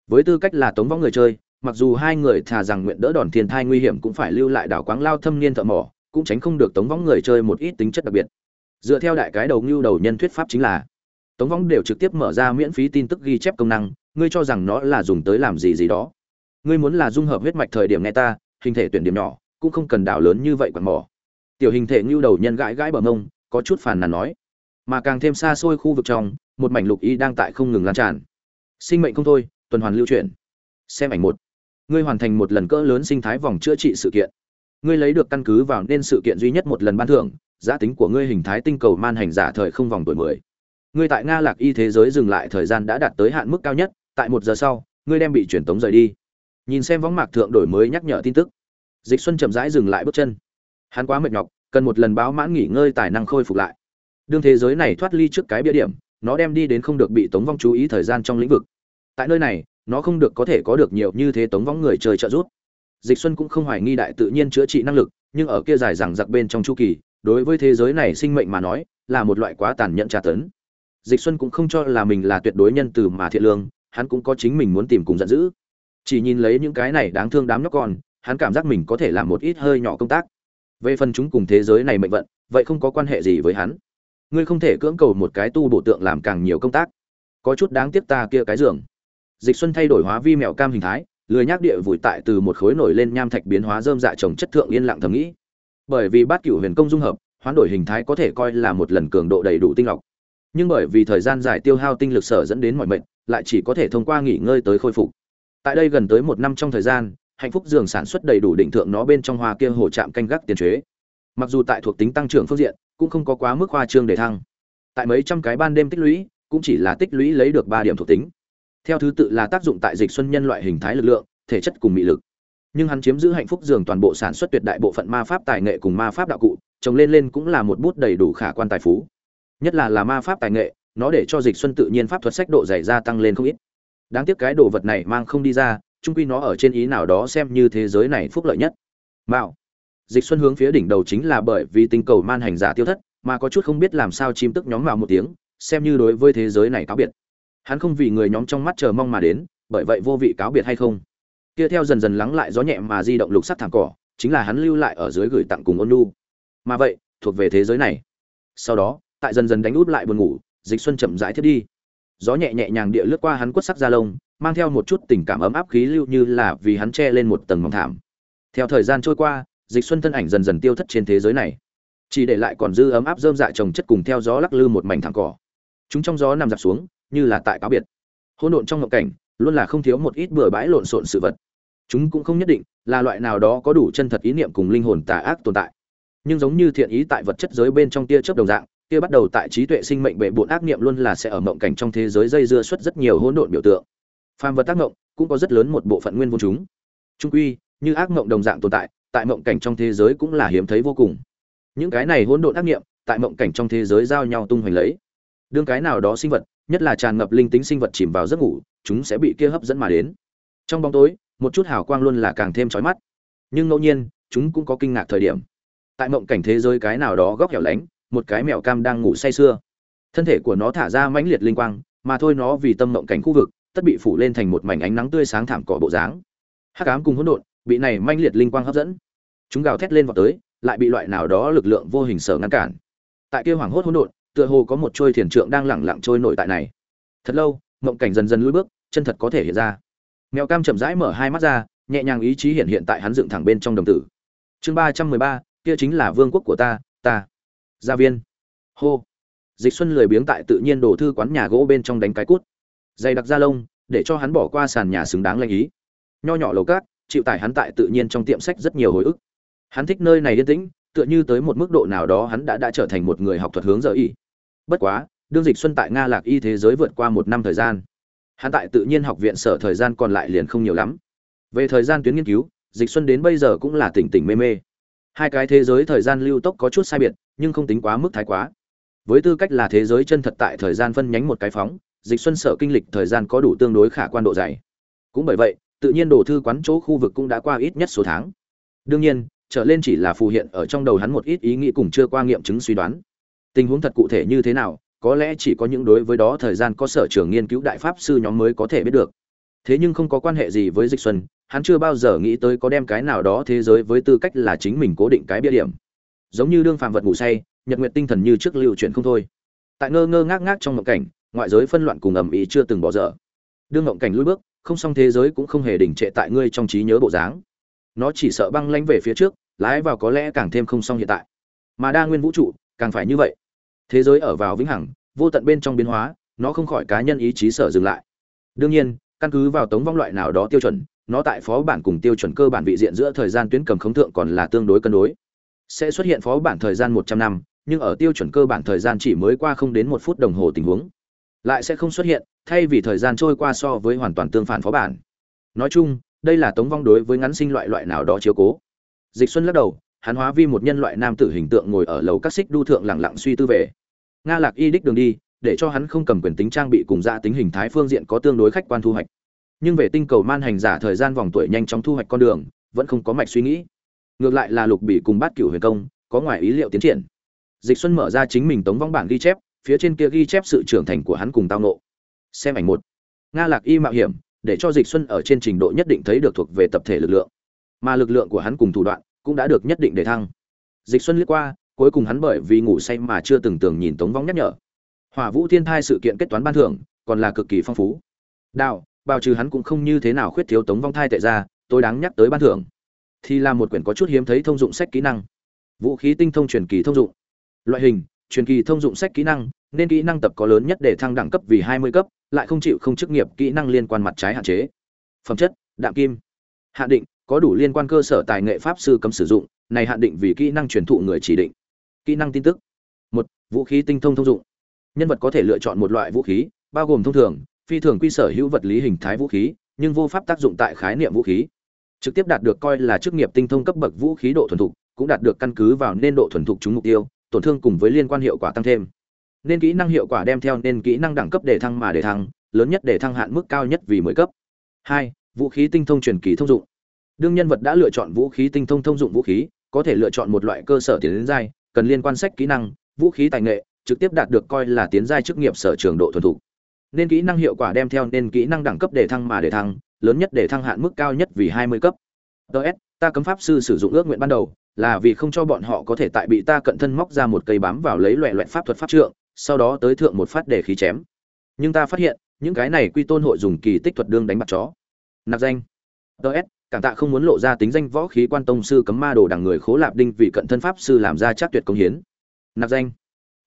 Với tư cách là tống võ người chơi, mặc dù hai người thà rằng nguyện đỡ đòn thiên thai nguy hiểm cũng phải lưu lại đảo quáng lao thâm niên thợ mỏ, cũng tránh không được tống võng người chơi một ít tính chất đặc biệt. Dựa theo đại cái đầu ngưu đầu nhân thuyết pháp chính là, tống võng đều trực tiếp mở ra miễn phí tin tức ghi chép công năng, ngươi cho rằng nó là dùng tới làm gì gì đó ngươi muốn là dung hợp huyết mạch thời điểm nghe ta, hình thể tuyển điểm nhỏ, cũng không cần đảo lớn như vậy quạt mỏ. Tiểu hình thể ngưu đầu nhân gãi gãi bờ mông, có chút phàn nàn nói. Mà càng thêm xa xôi khu vực trong, một mảnh lục y đang tại không ngừng lan tràn. Sinh mệnh không thôi, tuần hoàn lưu chuyển. Xem ảnh một. Ngươi hoàn thành một lần cỡ lớn sinh thái vòng chữa trị sự kiện. Ngươi lấy được căn cứ vào nên sự kiện duy nhất một lần ban thưởng, giá tính của ngươi hình thái tinh cầu man hành giả thời không vòng tuổi mười. Ngươi tại nga lạc y thế giới dừng lại thời gian đã đạt tới hạn mức cao nhất, tại một giờ sau, ngươi đem bị truyền tống rời đi nhìn xem võng mạc thượng đổi mới nhắc nhở tin tức. Dịch xuân chậm rãi dừng lại bước chân. Hắn quá mệt nhọc, cần một lần báo mãn nghỉ ngơi tài năng khôi phục lại. Đương thế giới này thoát ly trước cái bia điểm, nó đem đi đến không được bị tống vong chú ý thời gian trong lĩnh vực. Tại nơi này, nó không được có thể có được nhiều như thế tống vong người trời trợ giúp. Dịch xuân cũng không hoài nghi đại tự nhiên chữa trị năng lực, nhưng ở kia dài rằng giặc bên trong chu kỳ, đối với thế giới này sinh mệnh mà nói, là một loại quá tàn nhẫn tra tấn. Dịch xuân cũng không cho là mình là tuyệt đối nhân từ mà thiện lương, hắn cũng có chính mình muốn tìm cùng giận dữ chỉ nhìn lấy những cái này đáng thương đám nhóc con, hắn cảm giác mình có thể làm một ít hơi nhỏ công tác. Về phần chúng cùng thế giới này mệnh vận, vậy không có quan hệ gì với hắn. Ngươi không thể cưỡng cầu một cái tu bổ tượng làm càng nhiều công tác. Có chút đáng tiếc ta kia cái giường. Dịch xuân thay đổi hóa vi mèo cam hình thái, lười nhác địa vùi tại từ một khối nổi lên nham thạch biến hóa dơm dạ trồng chất thượng yên lặng thầm nghĩ. Bởi vì bát cửu huyền công dung hợp, hoán đổi hình thái có thể coi là một lần cường độ đầy đủ tinh lọc. Nhưng bởi vì thời gian dài tiêu hao tinh lực sở dẫn đến mọi mệnh, lại chỉ có thể thông qua nghỉ ngơi tới khôi phục tại đây gần tới một năm trong thời gian, hạnh phúc giường sản xuất đầy đủ định thượng nó bên trong hoa kia hồ chạm canh gác tiền chế. Mặc dù tại thuộc tính tăng trưởng phương diện, cũng không có quá mức hoa trương để thăng. Tại mấy trăm cái ban đêm tích lũy, cũng chỉ là tích lũy lấy được ba điểm thuộc tính. Theo thứ tự là tác dụng tại dịch xuân nhân loại hình thái lực lượng, thể chất cùng mị lực. Nhưng hắn chiếm giữ hạnh phúc dường toàn bộ sản xuất tuyệt đại bộ phận ma pháp tài nghệ cùng ma pháp đạo cụ, trồng lên lên cũng là một bút đầy đủ khả quan tài phú. Nhất là là ma pháp tài nghệ, nó để cho dịch xuân tự nhiên pháp thuật sách độ dày gia tăng lên không ít đáng tiếc cái đồ vật này mang không đi ra trung quy nó ở trên ý nào đó xem như thế giới này phúc lợi nhất. Mạo. Dịch xuân hướng phía đỉnh đầu chính là bởi vì tinh cầu man hành giả tiêu thất, mà có chút không biết làm sao chim tức nhóm mạo một tiếng, xem như đối với thế giới này cáo biệt. Hắn không vì người nhóm trong mắt chờ mong mà đến, bởi vậy vô vị cáo biệt hay không? Kia theo dần dần lắng lại gió nhẹ mà di động lục sắc thảm cỏ, chính là hắn lưu lại ở dưới gửi tặng cùng ôn nu. Mà vậy, thuộc về thế giới này. Sau đó, tại dần dần đánh út lại buồn ngủ, dịch xuân chậm rãi thiết đi gió nhẹ nhẹ nhàng địa lướt qua hắn quất sắc da lông, mang theo một chút tình cảm ấm áp khí lưu như là vì hắn che lên một tầng mỏng thảm. Theo thời gian trôi qua, dịch xuân thân ảnh dần dần tiêu thất trên thế giới này. Chỉ để lại còn dư ấm áp rơm dạ trồng chất cùng theo gió lắc lư một mảnh thẳng cỏ. Chúng trong gió nằm dạp xuống, như là tại cáo biệt. Hỗn độn trong ngộng cảnh, luôn là không thiếu một ít bừa bãi lộn xộn sự vật. Chúng cũng không nhất định là loại nào đó có đủ chân thật ý niệm cùng linh hồn tà ác tồn tại, nhưng giống như thiện ý tại vật chất giới bên trong tia chớp đồng dạng kia bắt đầu tại trí tuệ sinh mệnh bệ bộn ác niệm luôn là sẽ ở mộng cảnh trong thế giới dây dưa xuất rất nhiều hỗn độn biểu tượng. Phàm vật tác mộng cũng có rất lớn một bộ phận nguyên vô chúng. Trung quy, như ác mộng đồng dạng tồn tại tại mộng cảnh trong thế giới cũng là hiếm thấy vô cùng. Những cái này hỗn độn ác niệm, tại mộng cảnh trong thế giới giao nhau tung hoành lấy. Đương cái nào đó sinh vật, nhất là tràn ngập linh tính sinh vật chìm vào giấc ngủ, chúng sẽ bị kia hấp dẫn mà đến. Trong bóng tối, một chút hào quang luôn là càng thêm chói mắt. Nhưng ngẫu nhiên, chúng cũng có kinh ngạc thời điểm. Tại mộng cảnh thế giới cái nào đó góc hẻo lánh một cái mèo cam đang ngủ say sưa. Thân thể của nó thả ra mãnh liệt linh quang, mà thôi nó vì tâm mộng cảnh khu vực, tất bị phủ lên thành một mảnh ánh nắng tươi sáng thảm cỏ bộ dáng. Hắc ám cùng hỗn độn, bị này manh liệt linh quang hấp dẫn. Chúng gào thét lên vào tới, lại bị loại nào đó lực lượng vô hình sở ngăn cản. Tại kia hoàng hốt hỗn độn, tựa hồ có một trôi thiền trượng đang lẳng lặng trôi nổi tại này. Thật lâu, mộng cảnh dần dần lùi bước, chân thật có thể hiện ra. Mèo cam chậm rãi mở hai mắt ra, nhẹ nhàng ý chí hiện hiện tại hắn dựng thẳng bên trong đồng tử. Chương ba trăm mười ba, kia chính là vương quốc của ta ta gia viên. Hô. Dịch xuân lười biếng tại tự nhiên đổ thư quán nhà gỗ bên trong đánh cái cút. Dày đặc da lông, để cho hắn bỏ qua sàn nhà xứng đáng lanh ý. Nho nhỏ lầu cát, chịu tải hắn tại tự nhiên trong tiệm sách rất nhiều hồi ức. Hắn thích nơi này yên tĩnh, tựa như tới một mức độ nào đó hắn đã đã trở thành một người học thuật hướng giờ y bất quá, đương dịch xuân tại nga lạc y thế giới vượt qua một năm thời gian, hắn tại tự nhiên học viện sở thời gian còn lại liền không nhiều lắm. Về thời gian tuyến nghiên cứu, dịch xuân đến bây giờ cũng là tỉnh tỉnh mê mê hai cái thế giới thời gian lưu tốc có chút sai biệt, nhưng không tính quá mức thái quá. Với tư cách là thế giới chân thật tại thời gian phân nhánh một cái phóng, dịch xuân sở kinh lịch thời gian có đủ tương đối khả quan độ dày. Cũng bởi vậy, tự nhiên đồ thư quán chỗ khu vực cũng đã qua ít nhất số tháng. Đương nhiên, trở lên chỉ là phù hiện ở trong đầu hắn một ít ý nghĩ cùng chưa qua nghiệm chứng suy đoán. Tình huống thật cụ thể như thế nào, có lẽ chỉ có những đối với đó thời gian có sở trường nghiên cứu đại pháp sư nhóm mới có thể biết được. Thế nhưng không có quan hệ gì với dịch xuân hắn chưa bao giờ nghĩ tới có đem cái nào đó thế giới với tư cách là chính mình cố định cái bia điểm. Giống như đương phàm vật ngủ say, nhật nguyện tinh thần như trước lưu chuyển không thôi. Tại ngơ ngơ ngác ngác trong mộng cảnh, ngoại giới phân loạn cùng ầm ĩ chưa từng bỏ dở. Đương mộng cảnh lui bước, không xong thế giới cũng không hề đình trệ tại ngươi trong trí nhớ bộ dáng. Nó chỉ sợ băng lanh về phía trước, lái vào có lẽ càng thêm không xong hiện tại. Mà đa nguyên vũ trụ, càng phải như vậy. Thế giới ở vào vĩnh hằng, vô tận bên trong biến hóa, nó không khỏi cá nhân ý chí sở dừng lại. Đương nhiên, căn cứ vào tống vong loại nào đó tiêu chuẩn nó tại phó bản cùng tiêu chuẩn cơ bản vị diện giữa thời gian tuyến cầm khống thượng còn là tương đối cân đối. Sẽ xuất hiện phó bản thời gian một trăm năm, nhưng ở tiêu chuẩn cơ bản thời gian chỉ mới qua không đến một phút đồng hồ tình huống. Lại sẽ không xuất hiện, thay vì thời gian trôi qua so với hoàn toàn tương phản phó bản. Nói chung, đây là tống vong đối với ngắn sinh loại loại nào đó chiếu cố. Dịch xuân lắc đầu, hắn hóa vi một nhân loại nam tử hình tượng ngồi ở lầu các xích đu thượng lẳng lặng suy tư về. Nga lạc y đích đường đi, để cho hắn không cầm quyền tính trang bị cùng gia tính hình thái phương diện có tương đối khách quan thu hoạch nhưng về tinh cầu man hành giả thời gian vòng tuổi nhanh chóng thu hoạch con đường, vẫn không có mạch suy nghĩ. Ngược lại là lục bị cùng bát cửu huyền công, có ngoài ý liệu tiến triển. Dịch xuân mở ra chính mình tống vong bản ghi chép, phía trên kia ghi chép sự trưởng thành của hắn cùng tao nộ xem ảnh một. Nga lạc y mạo hiểm, để cho dịch xuân ở trên trình độ nhất định thấy được thuộc về tập thể lực lượng. Mà lực lượng của hắn cùng thủ đoạn, cũng đã được nhất định để thăng. Dịch xuân liếc qua, cuối cùng hắn bởi vì ngủ say mà chưa từng tưởng nhìn tống vong nhắc nhở. Hỏa vũ thiên thai sự kiện kết toán ban thưởng, còn là cực kỳ phong phú. Đạo bao trừ hắn cũng không như thế nào khuyết thiếu tống vong thai tệ ra, tôi đáng nhắc tới ban thưởng. Thì là một quyển có chút hiếm thấy thông dụng sách kỹ năng. Vũ khí tinh thông truyền kỳ thông dụng. Loại hình, truyền kỳ thông dụng sách kỹ năng, nên kỹ năng tập có lớn nhất để thăng đẳng cấp vì 20 cấp, lại không chịu không chức nghiệp kỹ năng liên quan mặt trái hạn chế. Phẩm chất, đạm kim. Hạn định, có đủ liên quan cơ sở tài nghệ pháp sư cấm sử dụng, này hạn định vì kỹ năng truyền thụ người chỉ định. Kỹ năng tin tức. Một, vũ khí tinh thông thông dụng. Nhân vật có thể lựa chọn một loại vũ khí, bao gồm thông thường phi thường quy sở hữu vật lý hình thái vũ khí, nhưng vô pháp tác dụng tại khái niệm vũ khí. Trực tiếp đạt được coi là chức nghiệp tinh thông cấp bậc vũ khí độ thuần thục, cũng đạt được căn cứ vào nên độ thuần thục chúng mục tiêu, tổn thương cùng với liên quan hiệu quả tăng thêm. Nên kỹ năng hiệu quả đem theo nên kỹ năng đẳng cấp để thăng mà để thăng, lớn nhất để thăng hạn mức cao nhất vì 10 cấp. Hai, vũ khí tinh thông truyền kỳ thông dụng. Đương nhân vật đã lựa chọn vũ khí tinh thông thông dụng vũ khí, có thể lựa chọn một loại cơ sở tiến đến giai, cần liên quan sách kỹ năng, vũ khí tài nghệ, trực tiếp đạt được coi là tiến giai chức nghiệp sở trường độ thuần thục nên kỹ năng hiệu quả đem theo nên kỹ năng đẳng cấp để thăng mà để thăng, lớn nhất để thăng hạn mức cao nhất vì 20 cấp. Ts ta cấm pháp sư sử dụng ước nguyện ban đầu, là vì không cho bọn họ có thể tại bị ta cận thân móc ra một cây bám vào lấy loẹ loẹt pháp thuật pháp trượng, sau đó tới thượng một phát để khí chém. Nhưng ta phát hiện, những cái này quy tôn hội dùng kỳ tích thuật đương đánh bạc chó. Nạp danh. Ts cảm tạ không muốn lộ ra tính danh võ khí quan tông sư cấm ma đồ đằng người khố lạp đinh vì cận thân pháp sư làm ra chắc tuyệt công hiến. Nạp danh.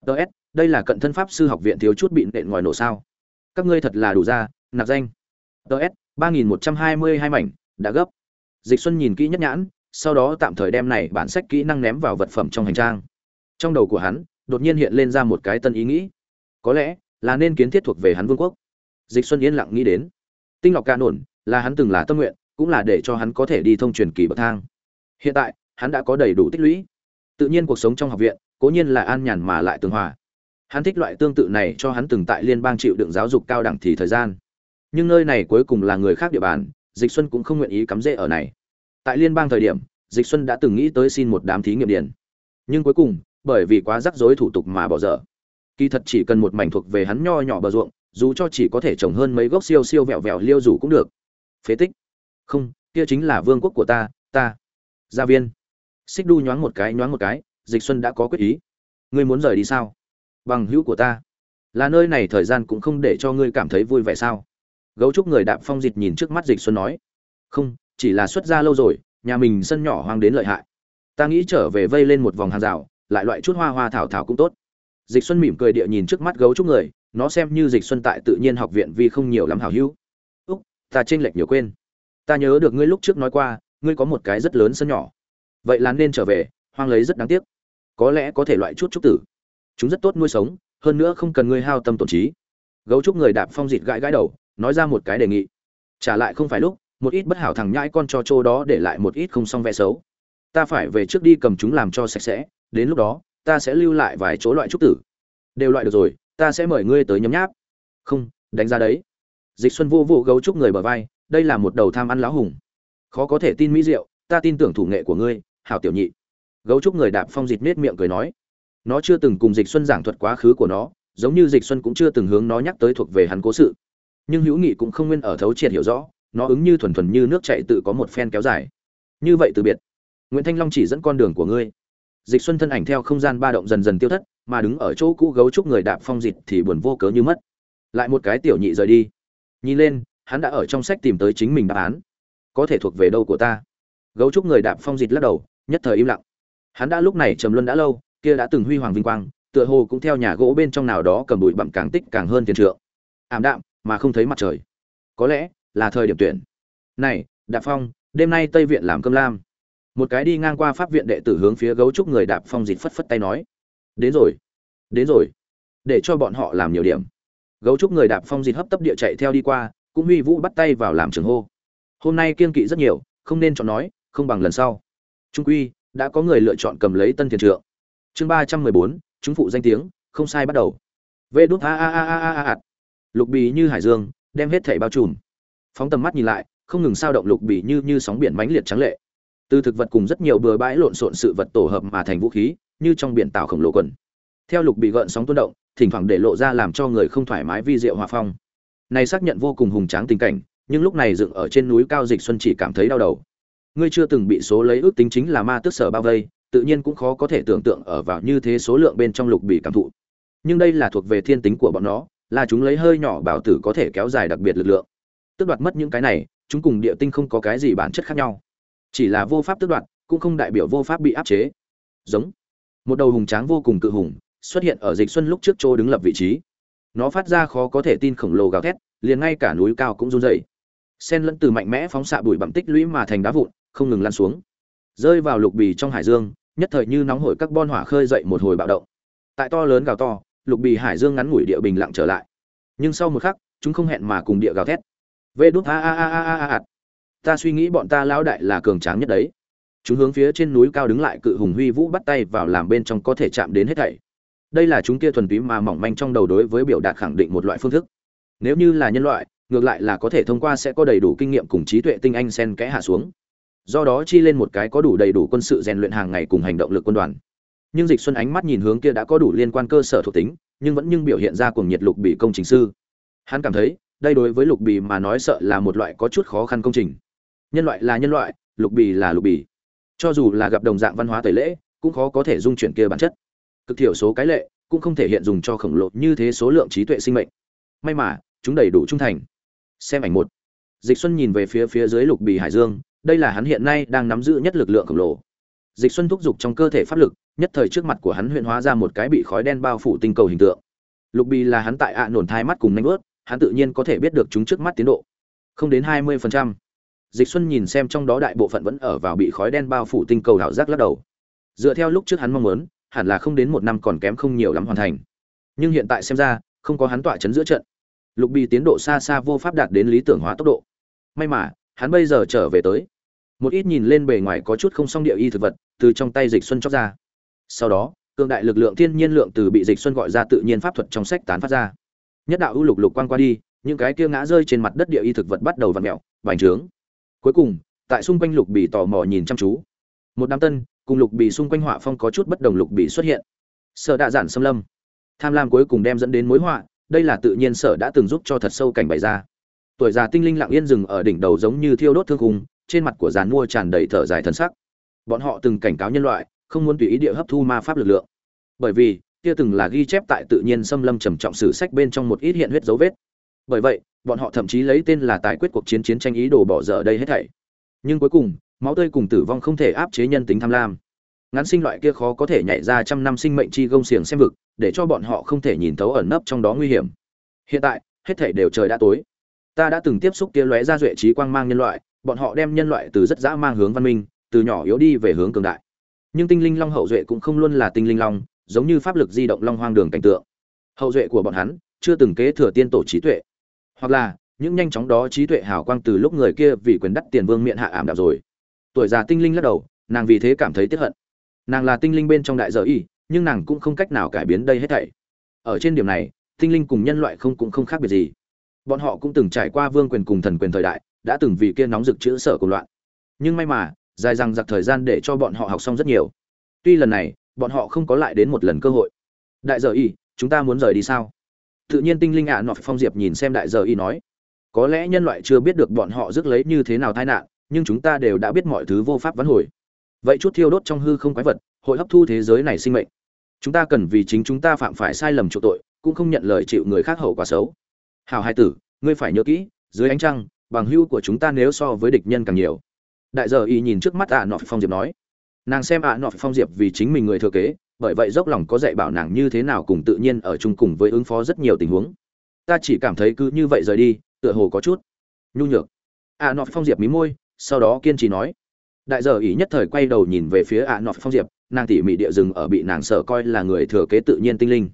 Ts đây là cận thân pháp sư học viện thiếu chút bị nện ngòi nổ sao? Các ngươi thật là đủ ra, nạp danh. Ts ba nghìn một trăm hai mươi hai mảnh, đã gấp. Dịch xuân nhìn kỹ nhất nhãn, sau đó tạm thời đem này bản sách kỹ năng ném vào vật phẩm trong hành trang. Trong đầu của hắn, đột nhiên hiện lên ra một cái tân ý nghĩ. Có lẽ, là nên kiến thiết thuộc về hắn vương quốc. Dịch xuân yên lặng nghĩ đến. Tinh lọc ca nổn, là hắn từng là tâm nguyện, cũng là để cho hắn có thể đi thông truyền kỳ bậc thang. Hiện tại, hắn đã có đầy đủ tích lũy. Tự nhiên cuộc sống trong học viện, cố nhiên là an nhàn mà lại tường hòa hắn thích loại tương tự này cho hắn từng tại liên bang chịu đựng giáo dục cao đẳng thì thời gian. Nhưng nơi này cuối cùng là người khác địa bàn, dịch xuân cũng không nguyện ý cắm rễ ở này. Tại liên bang thời điểm, dịch xuân đã từng nghĩ tới xin một đám thí nghiệm điền. nhưng cuối cùng, bởi vì quá rắc rối thủ tục mà bỏ dở. Kỳ thật chỉ cần một mảnh thuộc về hắn nho nhỏ bờ ruộng, dù cho chỉ có thể trồng hơn mấy gốc siêu siêu vẹo vẹo liêu rủ cũng được. Phế tích. Không, kia chính là vương quốc của ta ta. Gia viên. Xích đu nhoáng một cái, nhoáng một cái, dịch xuân đã có quyết ý. Ngươi muốn rời đi sao? Bằng hữu của ta. Là nơi này thời gian cũng không để cho ngươi cảm thấy vui vẻ sao? Gấu trúc người đạp phong dịch nhìn trước mắt dịch xuân nói. Không, chỉ là xuất ra lâu rồi, nhà mình sân nhỏ hoang đến lợi hại. Ta nghĩ trở về vây lên một vòng hàng rào, lại loại chút hoa hoa thảo thảo cũng tốt. Dịch xuân mỉm cười địa nhìn trước mắt gấu trúc người, nó xem như dịch xuân tại tự nhiên học viện vì không nhiều lắm hảo hữu. Úc, ta chênh lệch nhiều quên. Ta nhớ được ngươi lúc trước nói qua, ngươi có một cái rất lớn sân nhỏ. Vậy là nên trở về, hoang lấy rất đáng tiếc. Có lẽ có thể loại chút trúc tử chúng rất tốt nuôi sống, hơn nữa không cần ngươi hao tâm tổn trí. Gấu trúc người đạp phong dịt gãi gãi đầu, nói ra một cái đề nghị. Trả lại không phải lúc, một ít bất hảo thằng nhãi con cho chỗ đó để lại một ít không xong vẽ xấu. Ta phải về trước đi cầm chúng làm cho sạch sẽ, đến lúc đó, ta sẽ lưu lại vài chỗ loại trúc tử. Đều loại được rồi, ta sẽ mời ngươi tới nhấm nháp. Không, đánh ra đấy. Dịch xuân vô vụ gấu trúc người bờ vai, đây là một đầu tham ăn lão hùng. Khó có thể tin mỹ diệu, ta tin tưởng thủ nghệ của ngươi, hảo tiểu nhị. Gấu trúc người đạp phong dịch nết miệng cười nói nó chưa từng cùng dịch xuân giảng thuật quá khứ của nó, giống như dịch xuân cũng chưa từng hướng nó nhắc tới thuộc về hắn cố sự. Nhưng hữu nghị cũng không nguyên ở thấu triệt hiểu rõ, nó ứng như thuần thuần như nước chảy tự có một phen kéo dài. Như vậy từ biệt, nguyễn thanh long chỉ dẫn con đường của ngươi. Dịch xuân thân ảnh theo không gian ba động dần dần tiêu thất, mà đứng ở chỗ cũ gấu trúc người đạp phong dịch thì buồn vô cớ như mất. Lại một cái tiểu nhị rời đi. Nhìn lên, hắn đã ở trong sách tìm tới chính mình đáp án. Có thể thuộc về đâu của ta? Gấu trúc người đạp phong dịch lắc đầu, nhất thời im lặng. Hắn đã lúc này trầm luân đã lâu kia đã từng huy hoàng vinh quang, tựa hồ cũng theo nhà gỗ bên trong nào đó cầm bụi bặm càng tích càng hơn tiền trượng. Ảm đạm, mà không thấy mặt trời. Có lẽ là thời điểm tuyển. Này, đạp phong, đêm nay tây viện làm cơm lam. Một cái đi ngang qua pháp viện đệ tử hướng phía gấu trúc người đạp phong dịt phất phất tay nói. Đến rồi đến rồi. Để cho bọn họ làm nhiều điểm. Gấu trúc người đạp phong dịt hấp tấp địa chạy theo đi qua, cũng huy vũ bắt tay vào làm trường hô. Hôm nay kiên kỵ rất nhiều, không nên chọn nói, không bằng lần sau. Trung quy, đã có người lựa chọn cầm lấy tân thiền trượng chương ba trăm mười bốn, chúng phụ danh tiếng, không sai bắt đầu. Vê đút a a a a a a lục bì như hải dương, đem hết thảy bao trùm. Phóng tầm mắt nhìn lại, không ngừng sao động lục bì như như sóng biển mãnh liệt trắng lệ. Từ thực vật cùng rất nhiều bừa bãi lộn xộn sự vật tổ hợp mà thành vũ khí, như trong biển tàu khổng lồ quần. Theo lục bị gợn sóng tuôn động, thỉnh thoảng để lộ ra làm cho người không thoải mái vi diệu hòa phong. Này xác nhận vô cùng hùng tráng tình cảnh, nhưng lúc này dựng ở trên núi cao dịch xuân chỉ cảm thấy đau đầu. Ngươi chưa từng bị số lấy ước tính chính là ma tước sở bao vây tự nhiên cũng khó có thể tưởng tượng ở vào như thế số lượng bên trong lục bị cảm thụ. Nhưng đây là thuộc về thiên tính của bọn nó, là chúng lấy hơi nhỏ bảo tử có thể kéo dài đặc biệt lực lượng. Tước đoạt mất những cái này, chúng cùng địa tinh không có cái gì bản chất khác nhau. Chỉ là vô pháp tước đoạt, cũng không đại biểu vô pháp bị áp chế. Giống. Một đầu hùng tráng vô cùng cự hùng, xuất hiện ở dịch xuân lúc trước chỗ đứng lập vị trí. Nó phát ra khó có thể tin khổng lồ gào thét, liền ngay cả núi cao cũng run rẩy. Sen lẫn từ mạnh mẽ phóng xạ bụi bặm tích lũy mà thành đá vụn, không ngừng lan xuống. Rơi vào lục bì trong hải dương nhất thời như nóng hổi carbon hỏa khơi dậy một hồi bạo động. Tại to lớn gào to, lục bì hải dương ngắn ngủi địa bình lặng trở lại. Nhưng sau một khắc, chúng không hẹn mà cùng địa gào thét. Vê đút a a a a a a ta suy nghĩ bọn ta lão đại là cường tráng nhất đấy. Chúng hướng phía trên núi cao đứng lại cự hùng huy vũ bắt tay vào làm bên trong có thể chạm đến hết thảy. Đây là chúng kia thuần túy mà mỏng manh trong đầu đối với biểu đạt khẳng định một loại phương thức. Nếu như là nhân loại, ngược lại là có thể thông qua sẽ có đầy đủ kinh nghiệm cùng trí tuệ tinh anh sen kẽ hạ xuống do đó chi lên một cái có đủ đầy đủ quân sự rèn luyện hàng ngày cùng hành động lực quân đoàn. Nhưng dịch xuân ánh mắt nhìn hướng kia đã có đủ liên quan cơ sở thuộc tính, nhưng vẫn nhưng biểu hiện ra cùng nhiệt lục bị công trình sư. Hắn cảm thấy, đây đối với lục bì mà nói sợ là một loại có chút khó khăn công trình. Nhân loại là nhân loại, lục bì là lục bì. Cho dù là gặp đồng dạng văn hóa tẩy lễ, cũng khó có thể dung chuyển kia bản chất. Cực thiểu số cái lệ, cũng không thể hiện dùng cho khổng lồ như thế số lượng trí tuệ sinh mệnh. May mà, chúng đầy đủ trung thành. Xem ảnh một. Dịch xuân nhìn về phía phía dưới lục bì hải dương đây là hắn hiện nay đang nắm giữ nhất lực lượng khổng lồ. Dịch xuân thúc giục trong cơ thể pháp lực, nhất thời trước mặt của hắn huyện hóa ra một cái bị khói đen bao phủ tinh cầu hình tượng. Lục bì là hắn tại ạ à nổn thai mắt cùng nanh ướt hắn tự nhiên có thể biết được chúng trước mắt tiến độ. Không đến hai mươi phần trăm. Dịch xuân nhìn xem trong đó đại bộ phận vẫn ở vào bị khói đen bao phủ tinh cầu đảo giác lắc đầu. Dựa theo lúc trước hắn mong muốn, hẳn là không đến một năm còn kém không nhiều lắm hoàn thành. Nhưng hiện tại xem ra, không có hắn tọa chấn giữa trận. Lục bì tiến độ xa xa vô pháp đạt đến lý tưởng hóa tốc độ. May mà hắn bây giờ trở về tới. Một ít nhìn lên bề ngoài có chút không song địa y thực vật, từ trong tay dịch xuân chóc ra. Sau đó, cường đại lực lượng thiên nhiên lượng từ bị dịch xuân gọi ra tự nhiên pháp thuật trong sách tán phát ra. Nhất đạo ưu lục lục quang qua đi, những cái kia ngã rơi trên mặt đất địa y thực vật bắt đầu vặn mẹo bành trướng. Cuối cùng, tại xung quanh lục bì tò mò nhìn chăm chú. Một đám tân, cùng lục bì xung quanh họa phong có chút bất đồng lục bì xuất hiện. Sở đạ giản xâm lâm. Tham lam cuối cùng đem dẫn đến mối họa, đây là tự nhiên sở đã từng giúp cho thật sâu cảnh bày ra tuổi già tinh linh lặng yên dừng ở đỉnh đầu giống như thiêu đốt thương khung, trên mặt của giàn mua tràn đầy thở dài thân sắc. Bọn họ từng cảnh cáo nhân loại, không muốn tùy ý địa hấp thu ma pháp lực lượng. Bởi vì, kia từng là ghi chép tại tự nhiên xâm lâm trầm trọng sử sách bên trong một ít hiện huyết dấu vết. Bởi vậy, bọn họ thậm chí lấy tên là tài quyết cuộc chiến chiến tranh ý đồ bỏ dở đây hết thảy. Nhưng cuối cùng, máu tươi cùng tử vong không thể áp chế nhân tính tham lam. Ngắn sinh loại kia khó có thể nhảy ra trăm năm sinh mệnh chi gông xiềng xem vực, để cho bọn họ không thể nhìn thấu ẩn nấp trong đó nguy hiểm. Hiện tại, hết thảy đều trời đã tối ta đã từng tiếp xúc kia lóe ra duệ trí quang mang nhân loại, bọn họ đem nhân loại từ rất dã mang hướng văn minh, từ nhỏ yếu đi về hướng cường đại. Nhưng tinh linh long hậu duệ cũng không luôn là tinh linh long, giống như pháp lực di động long hoang đường cảnh tượng. Hậu duệ của bọn hắn chưa từng kế thừa tiên tổ trí tuệ. Hoặc là, những nhanh chóng đó trí tuệ hào quang từ lúc người kia vì quyền đắt tiền vương miệng hạ ảm đạo rồi. Tuổi già tinh linh lắc đầu, nàng vì thế cảm thấy tiếc hận. Nàng là tinh linh bên trong đại giờ y, nhưng nàng cũng không cách nào cải biến đây hết thảy. Ở trên điểm này, tinh linh cùng nhân loại không cũng không khác biệt gì bọn họ cũng từng trải qua vương quyền cùng thần quyền thời đại, đã từng vì kia nóng rực chữ sở của loạn. Nhưng may mà, dài rằng giặc thời gian để cho bọn họ học xong rất nhiều. Tuy lần này, bọn họ không có lại đến một lần cơ hội. Đại giờ y, chúng ta muốn rời đi sao? Tự nhiên tinh linh ạ à nọ phong diệp nhìn xem đại giờ y nói. Có lẽ nhân loại chưa biết được bọn họ rước lấy như thế nào tai nạn, nhưng chúng ta đều đã biết mọi thứ vô pháp vắn hồi. Vậy chút thiêu đốt trong hư không quái vật, hội hấp thu thế giới này sinh mệnh. Chúng ta cần vì chính chúng ta phạm phải sai lầm chỗ tội, cũng không nhận lời chịu người khác hậu quả xấu hào hai tử, ngươi phải nhớ kỹ, dưới ánh trăng, bằng hưu của chúng ta nếu so với địch nhân càng nhiều. Đại giờ y nhìn trước mắt ạ à nọ phong diệp nói. Nàng xem ạ à nọ phong diệp vì chính mình người thừa kế, bởi vậy dốc lòng có dạy bảo nàng như thế nào cùng tự nhiên ở chung cùng với ứng phó rất nhiều tình huống. Ta chỉ cảm thấy cứ như vậy rời đi, tựa hồ có chút nhu nhược. Ạ à nọ phong diệp mí môi, sau đó kiên trì nói. Đại giờ ý nhất thời quay đầu nhìn về phía ạ nọ phong diệp, nàng tỉ mỉ địa rừng ở bị nàng sợ coi là người thừa kế tự nhiên tinh linh.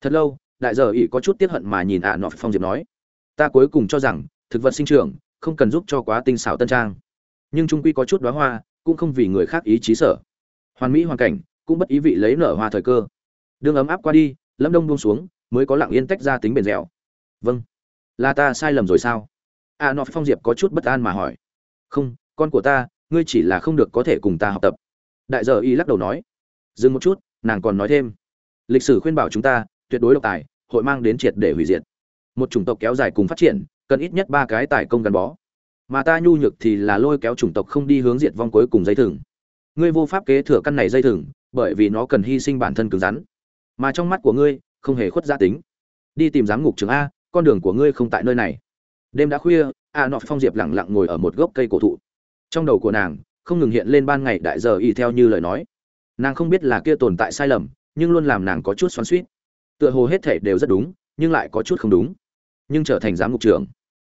Thật lâu đại giờ ỷ có chút tiếc hận mà nhìn ạ nọ phong diệp nói, ta cuối cùng cho rằng thực vật sinh trưởng không cần giúp cho quá tinh xảo tân trang, nhưng trung quy có chút đóa hoa, cũng không vì người khác ý chí sở hoàn mỹ hoàn cảnh cũng bất ý vị lấy nở hoa thời cơ. Đương ấm áp qua đi lâm đông buông xuống, mới có lặng yên tách ra tính bền dẻo. Vâng là ta sai lầm rồi sao? a nọ phong diệp có chút bất an mà hỏi. Không, con của ta, ngươi chỉ là không được có thể cùng ta học tập. Đại giờ y lắc đầu nói. Dừng một chút, nàng còn nói thêm. Lịch sử khuyên bảo chúng ta tuyệt đối độc tài hội mang đến triệt để hủy diệt. Một chủng tộc kéo dài cùng phát triển, cần ít nhất ba cái tài công gắn bó. Mà ta nhu nhược thì là lôi kéo chủng tộc không đi hướng diệt vong cuối cùng dây thừng. Ngươi vô pháp kế thừa căn này dây thừng, bởi vì nó cần hy sinh bản thân cứng rắn. Mà trong mắt của ngươi, không hề khuất gia tính. Đi tìm giám ngục trường a, con đường của ngươi không tại nơi này. Đêm đã khuya, a nọ phong diệp lẳng lặng ngồi ở một gốc cây cổ thụ. Trong đầu của nàng, không ngừng hiện lên ban ngày đại giờ y theo như lời nói. Nàng không biết là kia tồn tại sai lầm, nhưng luôn làm nàng có chút xoắn suýt tựa hồ hết thể đều rất đúng, nhưng lại có chút không đúng. Nhưng trở thành giám ngục trưởng.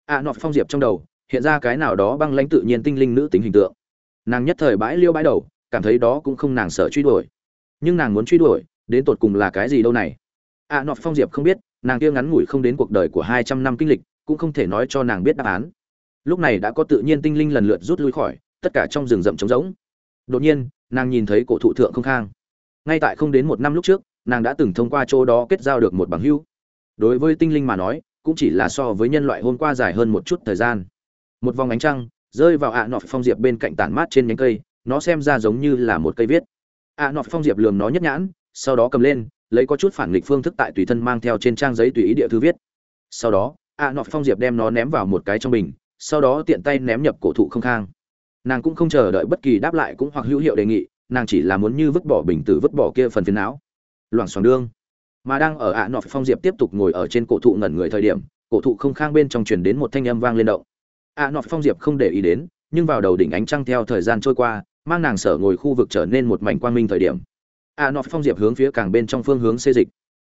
A nọ phong diệp trong đầu, hiện ra cái nào đó băng lãnh tự nhiên tinh linh nữ tính hình tượng. Nàng nhất thời bãi liêu bãi đầu, cảm thấy đó cũng không nàng sợ truy đuổi. Nhưng nàng muốn truy đuổi, đến tột cùng là cái gì đâu này? A nọ phong diệp không biết, nàng kia ngắn ngủi không đến cuộc đời của hai trăm năm kinh lịch, cũng không thể nói cho nàng biết đáp án. Lúc này đã có tự nhiên tinh linh lần lượt rút lui khỏi, tất cả trong rừng rậm trống rỗng. Đột nhiên, nàng nhìn thấy cổ thụ thượng không khang. Ngay tại không đến một năm lúc trước nàng đã từng thông qua chỗ đó kết giao được một bằng hữu. Đối với tinh linh mà nói, cũng chỉ là so với nhân loại hôm qua dài hơn một chút thời gian. Một vòng ánh trăng rơi vào ạ nọ phong diệp bên cạnh tản mát trên nhánh cây, nó xem ra giống như là một cây viết. ạ nọ phong diệp lườm nó nhất nhãn, sau đó cầm lên, lấy có chút phản nghịch phương thức tại tùy thân mang theo trên trang giấy tùy ý địa thư viết. Sau đó, ạ nọ phong diệp đem nó ném vào một cái trong bình, sau đó tiện tay ném nhập cổ thụ không khang. Nàng cũng không chờ đợi bất kỳ đáp lại cũng hoặc hữu hiệu đề nghị, nàng chỉ là muốn như vứt bỏ bình tử vứt bỏ kia phần phiến não loảng xoảng đương. Mà đang ở ạ nọ phong diệp tiếp tục ngồi ở trên cổ thụ ngẩn người thời điểm, cổ thụ không khang bên trong truyền đến một thanh âm vang lên động. ạ nọ phong diệp không để ý đến, nhưng vào đầu đỉnh ánh trăng theo thời gian trôi qua, mang nàng sở ngồi khu vực trở nên một mảnh quang minh thời điểm. ạ nọ phong diệp hướng phía càng bên trong phương hướng xê dịch.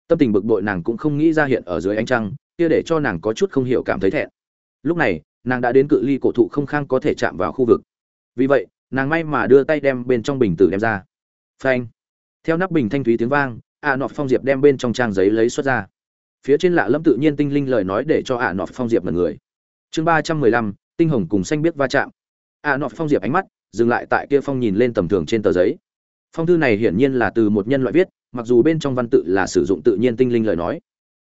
Tâm tình bực bội nàng cũng không nghĩ ra hiện ở dưới ánh trăng, kia để cho nàng có chút không hiểu cảm thấy thẹn. Lúc này, nàng đã đến cự ly cổ thụ không khang có thể chạm vào khu vực. Vì vậy, nàng may mà đưa tay đem bên trong bình tử đem ra. Phanh theo nắp bình thanh thúy tiếng vang ạ nọ phong diệp đem bên trong trang giấy lấy xuất ra. Phía trên lạ lâm tự nhiên tinh linh lời nói để cho ạ nọ phong diệp mật người. Chương ba trăm mười lăm, tinh hồng cùng xanh biết va chạm. Ạ nọ phong diệp ánh mắt dừng lại tại kia phong nhìn lên tầm thường trên tờ giấy. Phong thư này hiển nhiên là từ một nhân loại viết, mặc dù bên trong văn tự là sử dụng tự nhiên tinh linh lời nói.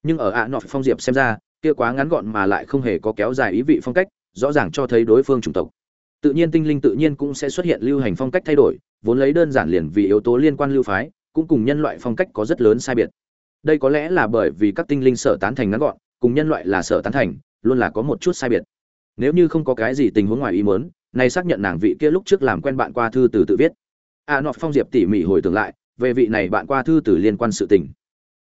Nhưng ở ạ nọ phong diệp xem ra, kia quá ngắn gọn mà lại không hề có kéo dài ý vị phong cách, rõ ràng cho thấy đối phương chủng tộc tự nhiên tinh linh tự nhiên cũng sẽ xuất hiện lưu hành phong cách thay đổi, vốn lấy đơn giản liền vì yếu tố liên quan lưu phái, cũng cùng nhân loại phong cách có rất lớn sai biệt. Đây có lẽ là bởi vì các tinh linh sở tán thành ngắn gọn, cùng nhân loại là sở tán thành, luôn là có một chút sai biệt. Nếu như không có cái gì tình huống ngoài ý muốn, này xác nhận nàng vị kia lúc trước làm quen bạn qua thư từ tự viết. A nọ, phong diệp tỉ mỉ hồi tưởng lại, về vị này bạn qua thư từ liên quan sự tình.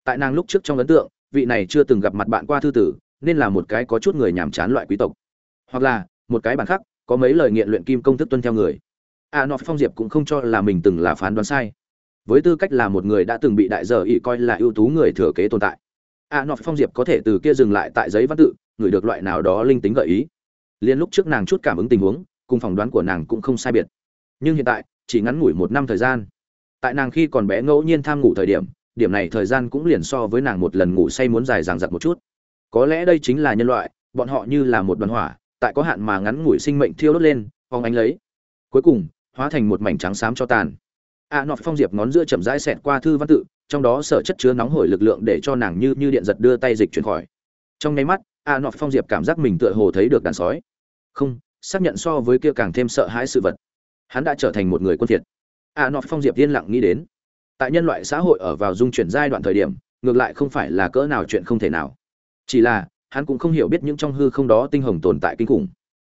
Tại nàng lúc trước trong ấn tượng, vị này chưa từng gặp mặt bạn qua thư tử nên là một cái có chút người nhàm chán loại quý tộc. Hoặc là, một cái bản khác có mấy lời nghiện luyện kim công thức tuân theo người. A nó phong diệp cũng không cho là mình từng là phán đoán sai. Với tư cách là một người đã từng bị đại giờ ỷ coi là ưu tú người thừa kế tồn tại. A nó phong diệp có thể từ kia dừng lại tại giấy văn tự, ngửi được loại nào đó linh tính gợi ý. Liên lúc trước nàng chút cảm ứng tình huống, cùng phỏng đoán của nàng cũng không sai biệt. Nhưng hiện tại, chỉ ngắn ngủi một năm thời gian. Tại nàng khi còn bé ngẫu nhiên tham ngủ thời điểm điểm này thời gian cũng liền so với nàng một lần ngủ say muốn dài dằng dặc một chút. Có lẽ đây chính là nhân loại, bọn họ như là một đoàn hỏa tại có hạn mà ngắn ngủi sinh mệnh thiêu đốt lên phóng ánh lấy. Cuối cùng, hóa thành một mảnh trắng xám cho tàn. A nọ phong diệp ngón giữa chậm rãi xẹt qua thư văn tự, trong đó sở chất chứa nóng hổi lực lượng để cho nàng như như điện giật đưa tay dịch chuyển khỏi. Trong nháy mắt, a nọ phong diệp cảm giác mình tựa hồ thấy được đàn sói. Không, xác nhận so với kia càng thêm sợ hãi sự vật. Hắn đã trở thành một người quân thiệt a nọ phong diệp yên lặng nghĩ đến. Tại nhân loại xã hội ở vào dung chuyển giai đoạn thời điểm, ngược lại không phải là cỡ nào chuyện không thể nào. Chỉ là hắn cũng không hiểu biết những trong hư không đó tinh hồng tồn tại kinh khủng.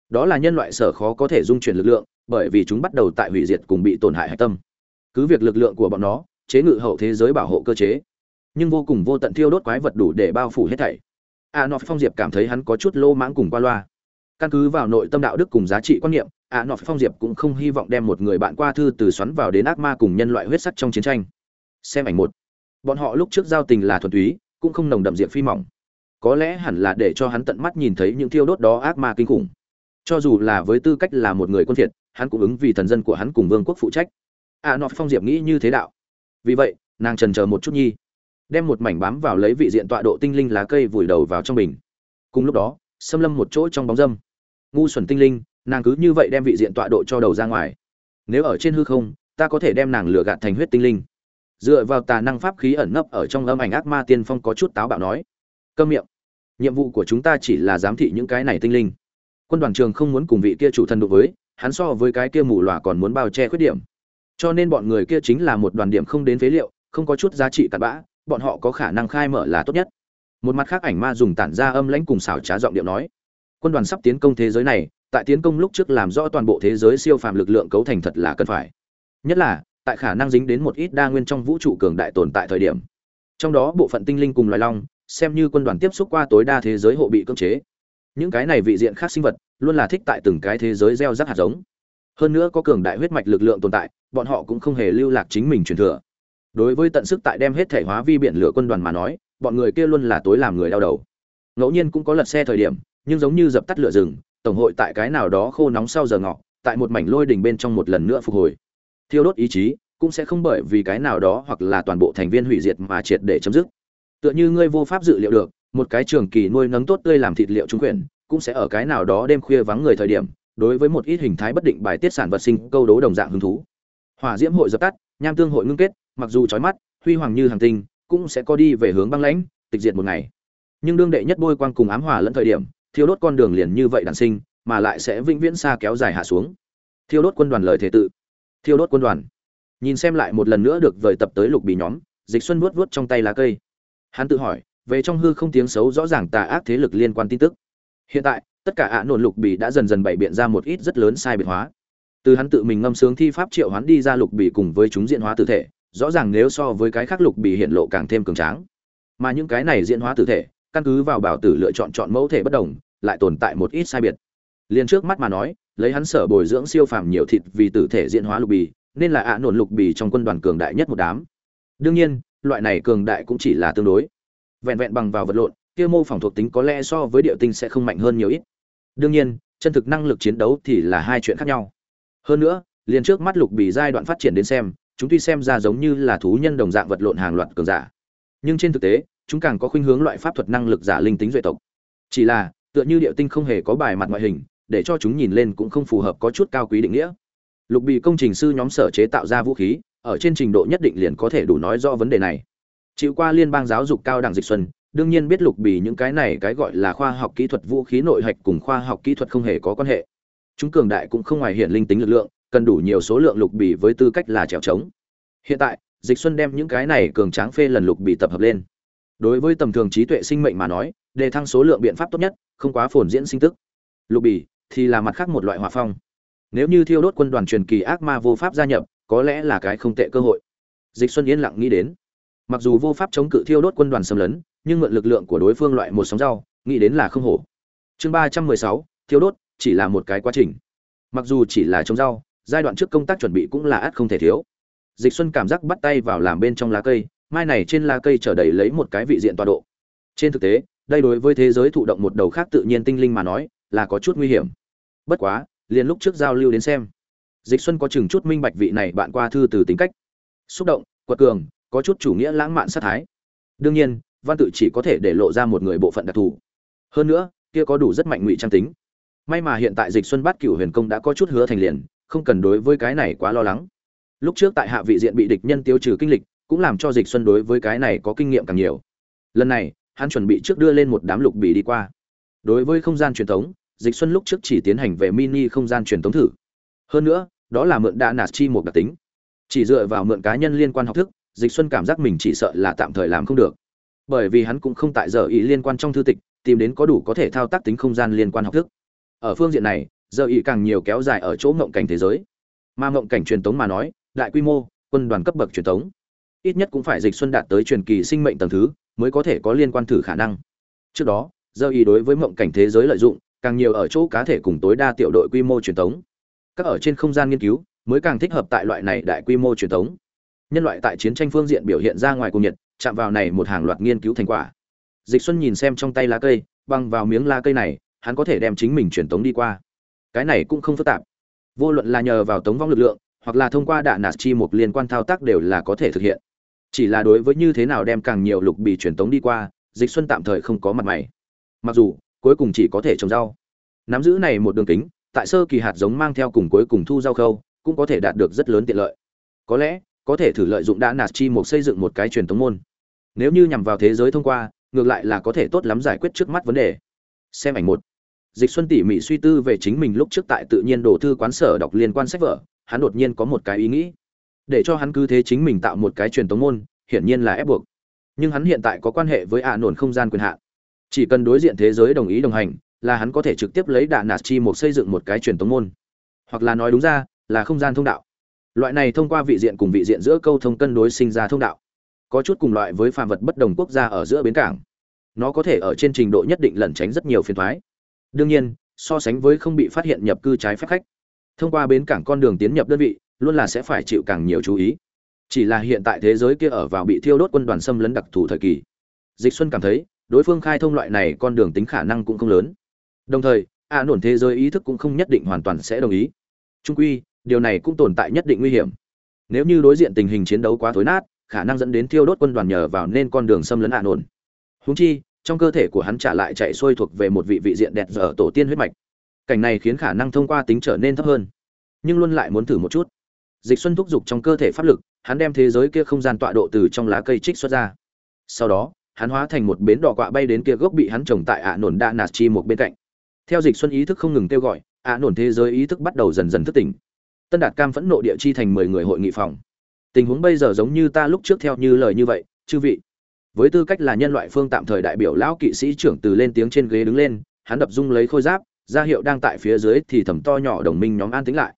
Đó là nhân loại sở khó có thể dung chuyển lực lượng, bởi vì chúng bắt đầu tại hủy diệt cùng bị tổn hại hạch tâm. Cứ việc lực lượng của bọn nó chế ngự hậu thế giới bảo hộ cơ chế, nhưng vô cùng vô tận thiêu đốt quái vật đủ để bao phủ hết thảy. A nọ phong diệp cảm thấy hắn có chút lô mãng cùng qua loa. Căn cứ vào nội tâm đạo đức cùng giá trị quan niệm a nọ phong diệp cũng không hy vọng đem một người bạn qua thư từ xoắn vào đến ác ma cùng nhân loại huyết sắc trong chiến tranh. Xem ảnh một. Bọn họ lúc trước giao tình là thuần túy, cũng không nồng đậm diệp phi mỏng có lẽ hẳn là để cho hắn tận mắt nhìn thấy những thiêu đốt đó ác ma kinh khủng. Cho dù là với tư cách là một người quân thiệt hắn cũng ứng vì thần dân của hắn cùng vương quốc phụ trách. À, A nọ phong diệp nghĩ như thế đạo. Vì vậy, nàng trần chờ một chút nhi. Đem một mảnh bám vào lấy vị diện tọa độ tinh linh lá cây vùi đầu vào trong bình. Cùng lúc đó, xâm lâm một chỗ trong bóng dâm. Ngu xuẩn tinh linh, nàng cứ như vậy đem vị diện tọa độ cho đầu ra ngoài. Nếu ở trên hư không, ta có thể đem nàng lừa gạt thành huyết tinh linh. Dựa vào tà năng pháp khí ẩn nấp ở trong âm ảnh ác ma tiên phong có chút táo bạo nói câm miệng. Nhiệm vụ của chúng ta chỉ là giám thị những cái này tinh linh. Quân đoàn trường không muốn cùng vị kia chủ thần đối với, hắn so với cái kia mù lòa còn muốn bao che khuyết điểm. Cho nên bọn người kia chính là một đoàn điểm không đến phế liệu, không có chút giá trị cặn bã, bọn họ có khả năng khai mở là tốt nhất. Một mặt khác ảnh ma dùng tản ra âm lãnh cùng xảo trá giọng điệu nói, quân đoàn sắp tiến công thế giới này, tại tiến công lúc trước làm rõ toàn bộ thế giới siêu phàm lực lượng cấu thành thật là cần phải. Nhất là, tại khả năng dính đến một ít đa nguyên trong vũ trụ cường đại tồn tại thời điểm. Trong đó bộ phận tinh linh cùng loài long xem như quân đoàn tiếp xúc qua tối đa thế giới hộ bị cưỡng chế. Những cái này vị diện khác sinh vật, luôn là thích tại từng cái thế giới gieo rắc hạt giống. Hơn nữa có cường đại huyết mạch lực lượng tồn tại, bọn họ cũng không hề lưu lạc chính mình truyền thừa. Đối với tận sức tại đem hết thể hóa vi biển lửa quân đoàn mà nói, bọn người kia luôn là tối làm người đau đầu. Ngẫu nhiên cũng có lật xe thời điểm, nhưng giống như dập tắt lửa rừng, tổng hội tại cái nào đó khô nóng sau giờ ngọ, tại một mảnh lôi đỉnh bên trong một lần nữa phục hồi. Thiêu đốt ý chí, cũng sẽ không bởi vì cái nào đó hoặc là toàn bộ thành viên hủy diệt mà triệt để chấm dứt tựa như ngươi vô pháp dự liệu được, một cái trường kỳ nuôi nấng tốt tươi làm thịt liệu trung quyền cũng sẽ ở cái nào đó đêm khuya vắng người thời điểm, đối với một ít hình thái bất định bài tiết sản vật sinh câu đố đồng dạng hứng thú. Hỏa diễm hội dập tắt, nham tương hội ngưng kết, mặc dù chói mắt, huy hoàng như hàng tinh, cũng sẽ có đi về hướng băng lãnh, tịch diệt một ngày. Nhưng đương đệ nhất bôi quang cùng ám hỏa lẫn thời điểm, thiêu đốt con đường liền như vậy đản sinh, mà lại sẽ vĩnh viễn xa kéo dài hạ xuống. Thiêu đốt quân đoàn lời thể tự. Thiêu đốt quân đoàn. Nhìn xem lại một lần nữa được vời tập tới lục bì nhóm, dịch xuân vuốt vuốt trong tay lá cây hắn tự hỏi, về trong hư không tiếng xấu rõ ràng tà ác thế lực liên quan tin tức. Hiện tại, tất cả ạ nổn lục bì đã dần dần bày biện ra một ít rất lớn sai biệt hóa. Từ hắn tự mình ngâm sướng thi pháp triệu hắn đi ra lục bì cùng với chúng diện hóa tử thể, rõ ràng nếu so với cái khác lục bì hiện lộ càng thêm cường tráng. Mà những cái này diễn hóa tử thể, căn cứ vào bảo tử lựa chọn chọn mẫu thể bất đồng, lại tồn tại một ít sai biệt. Liền trước mắt mà nói, lấy hắn sở bồi dưỡng siêu phàm nhiều thịt vì tử thể diễn hóa lục bì, nên là ạ nổn lục bì trong quân đoàn cường đại nhất một đám. Đương nhiên loại này cường đại cũng chỉ là tương đối. Vẹn vẹn bằng vào vật lộn, kia mô phỏng thuộc tính có lẽ so với địa tinh sẽ không mạnh hơn nhiều ít. Đương nhiên, chân thực năng lực chiến đấu thì là hai chuyện khác nhau. Hơn nữa, liền trước mắt lục bì giai đoạn phát triển đến xem, chúng tuy xem ra giống như là thú nhân đồng dạng vật lộn hàng loạt cường giả. Nhưng trên thực tế, chúng càng có khuynh hướng loại pháp thuật năng lực giả linh tính duệ tộc. Chỉ là, tựa như địa tinh không hề có bài mặt ngoại hình, để cho chúng nhìn lên cũng không phù hợp có chút cao quý định nghĩa. Lục bị công trình sư nhóm sở chế tạo ra vũ khí ở trên trình độ nhất định liền có thể đủ nói rõ vấn đề này. Chịu qua liên bang giáo dục cao đẳng dịch xuân, đương nhiên biết lục bì những cái này cái gọi là khoa học kỹ thuật vũ khí nội hạch cùng khoa học kỹ thuật không hề có quan hệ. Chúng cường đại cũng không ngoài hiện linh tính lực lượng, cần đủ nhiều số lượng lục bì với tư cách là trèo trống. Hiện tại, dịch xuân đem những cái này cường tráng phê lần lục bì tập hợp lên. Đối với tầm thường trí tuệ sinh mệnh mà nói, đề thăng số lượng biện pháp tốt nhất, không quá phồn diễn sinh tức. Lục bì thì là mặt khác một loại hỏa phong. Nếu như thiêu đốt quân đoàn truyền kỳ ác ma vô pháp gia nhập có lẽ là cái không tệ cơ hội. Dịch xuân yên lặng nghĩ đến. Mặc dù vô pháp chống cự thiêu đốt quân đoàn xâm lấn, nhưng mượn lực lượng của đối phương loại một sóng rau, nghĩ đến là không hổ. Chương ba trăm mười sáu, thiêu đốt chỉ là một cái quá trình. Mặc dù chỉ là chống rau, giai đoạn trước công tác chuẩn bị cũng là ắt không thể thiếu. Dịch xuân cảm giác bắt tay vào làm bên trong lá cây, mai này trên lá cây trở đầy lấy một cái vị diện tọa độ. Trên thực tế, đây đối với thế giới thụ động một đầu khác tự nhiên tinh linh mà nói, là có chút nguy hiểm. Bất quá, liền lúc trước giao lưu đến xem dịch xuân có chừng chút minh bạch vị này bạn qua thư từ tính cách. Xúc động, quật cường, có chút chủ nghĩa lãng mạn sát thái. Đương nhiên, văn tự chỉ có thể để lộ ra một người bộ phận đặc thù. Hơn nữa, kia có đủ rất mạnh ngụy trang tính. May mà hiện tại dịch xuân bát cửu huyền công đã có chút hứa thành liền, không cần đối với cái này quá lo lắng. Lúc trước tại hạ vị diện bị địch nhân tiêu trừ kinh lịch, cũng làm cho dịch xuân đối với cái này có kinh nghiệm càng nhiều. Lần này, hắn chuẩn bị trước đưa lên một đám lục bì đi qua. Đối với không gian truyền thống, dịch xuân lúc trước chỉ tiến hành về mini không gian truyền thống thử. Hơn nữa đó là mượn đa nạt chi một đặc tính. Chỉ dựa vào mượn cá nhân liên quan học thức, dịch xuân cảm giác mình chỉ sợ là tạm thời làm không được. Bởi vì hắn cũng không tại giờ ý liên quan trong thư tịch, tìm đến có đủ có thể thao tác tính không gian liên quan học thức. Ở phương diện này, giờ ý càng nhiều kéo dài ở chỗ ngộng cảnh thế giới. Mà ngộng cảnh truyền thống mà nói, đại quy mô, quân đoàn cấp bậc truyền thống ít nhất cũng phải dịch xuân đạt tới truyền kỳ sinh mệnh tầng thứ, mới có thể có liên quan thử khả năng. Trước đó, giờ ý đối với mộng cảnh thế giới lợi dụng, càng nhiều ở chỗ cá thể cùng tối đa tiểu đội quy mô truyền thống các ở trên không gian nghiên cứu mới càng thích hợp tại loại này đại quy mô truyền thống. Nhân loại tại chiến tranh phương diện biểu hiện ra ngoài cùng nhiệt, chạm vào này một hàng loạt nghiên cứu thành quả. Dịch xuân nhìn xem trong tay lá cây, băng vào miếng lá cây này, hắn có thể đem chính mình truyền tống đi qua. Cái này cũng không phức tạp. Vô luận là nhờ vào tống vong lực lượng, hoặc là thông qua đạn nạt chi một liên quan thao tác đều là có thể thực hiện. Chỉ là đối với như thế nào đem càng nhiều lục bị truyền tống đi qua, dịch xuân tạm thời không có mặt mày. Mặc dù, cuối cùng chỉ có thể trồng rau. Nắm giữ này một đường kính tại sơ kỳ hạt giống mang theo cùng cuối cùng thu rau khâu, cũng có thể đạt được rất lớn tiện lợi. Có lẽ, có thể thử lợi dụng đã nạt chi một xây dựng một cái truyền thống môn. Nếu như nhằm vào thế giới thông qua, ngược lại là có thể tốt lắm giải quyết trước mắt vấn đề. Xem ảnh một. Dịch xuân tỉ mỉ suy tư về chính mình lúc trước tại tự nhiên đồ thư quán sở đọc liên quan sách vở, hắn đột nhiên có một cái ý nghĩ. Để cho hắn cứ thế chính mình tạo một cái truyền thống môn, hiển nhiên là ép buộc. Nhưng hắn hiện tại có quan hệ với ạ nổn không gian quyền hạn. Chỉ cần đối diện thế giới đồng ý đồng hành là hắn có thể trực tiếp lấy đạn nạt chi một xây dựng một cái truyền tống môn. Hoặc là nói đúng ra, là không gian thông đạo. Loại này thông qua vị diện cùng vị diện giữa câu thông cân đối sinh ra thông đạo. Có chút cùng loại với phàm vật bất đồng quốc gia ở giữa bến cảng. Nó có thể ở trên trình độ nhất định lẩn tránh rất nhiều phiền thoái đương nhiên, so sánh với không bị phát hiện nhập cư trái phép khách, thông qua bến cảng con đường tiến nhập đơn vị, luôn là sẽ phải chịu càng nhiều chú ý. Chỉ là hiện tại thế giới kia ở vào bị thiêu đốt quân đoàn xâm lấn đặc thù thời kỳ. Dịch xuân cảm thấy, đối phương khai thông loại này con đường tính khả năng cũng không lớn đồng thời a nổn thế giới ý thức cũng không nhất định hoàn toàn sẽ đồng ý. Trung quy, điều này cũng tồn tại nhất định nguy hiểm. Nếu như đối diện tình hình chiến đấu quá thối nát, khả năng dẫn đến thiêu đốt quân đoàn nhờ vào nên con đường xâm lấn ạ nổn. Húng chi, trong cơ thể của hắn trả lại chạy xuôi thuộc về một vị vị diện đẹp dở tổ tiên huyết mạch. Cảnh này khiến khả năng thông qua tính trở nên thấp hơn. Nhưng luôn lại muốn thử một chút. Dịch xuân thúc giục trong cơ thể pháp lực, hắn đem thế giới kia không gian tọa độ từ trong lá cây trích xuất ra. Sau đó, hắn hóa thành một bến đỏ quạ bay đến kia gốc bị hắn trồng tại ạ nổn đa nạt chi một bên cạnh theo dịch xuân ý thức không ngừng kêu gọi, ạ nổn thế giới ý thức bắt đầu dần dần thức tỉnh. Tân đạt cam phẫn nộ địa chi thành mười người hội nghị phòng. Tình huống bây giờ giống như ta lúc trước theo như lời như vậy, chư vị. Với tư cách là nhân loại phương tạm thời đại biểu lão kỵ sĩ trưởng từ lên tiếng trên ghế đứng lên, hắn đập dung lấy khôi giáp, ra hiệu đang tại phía dưới thì thầm to nhỏ đồng minh nhóm an tính lại.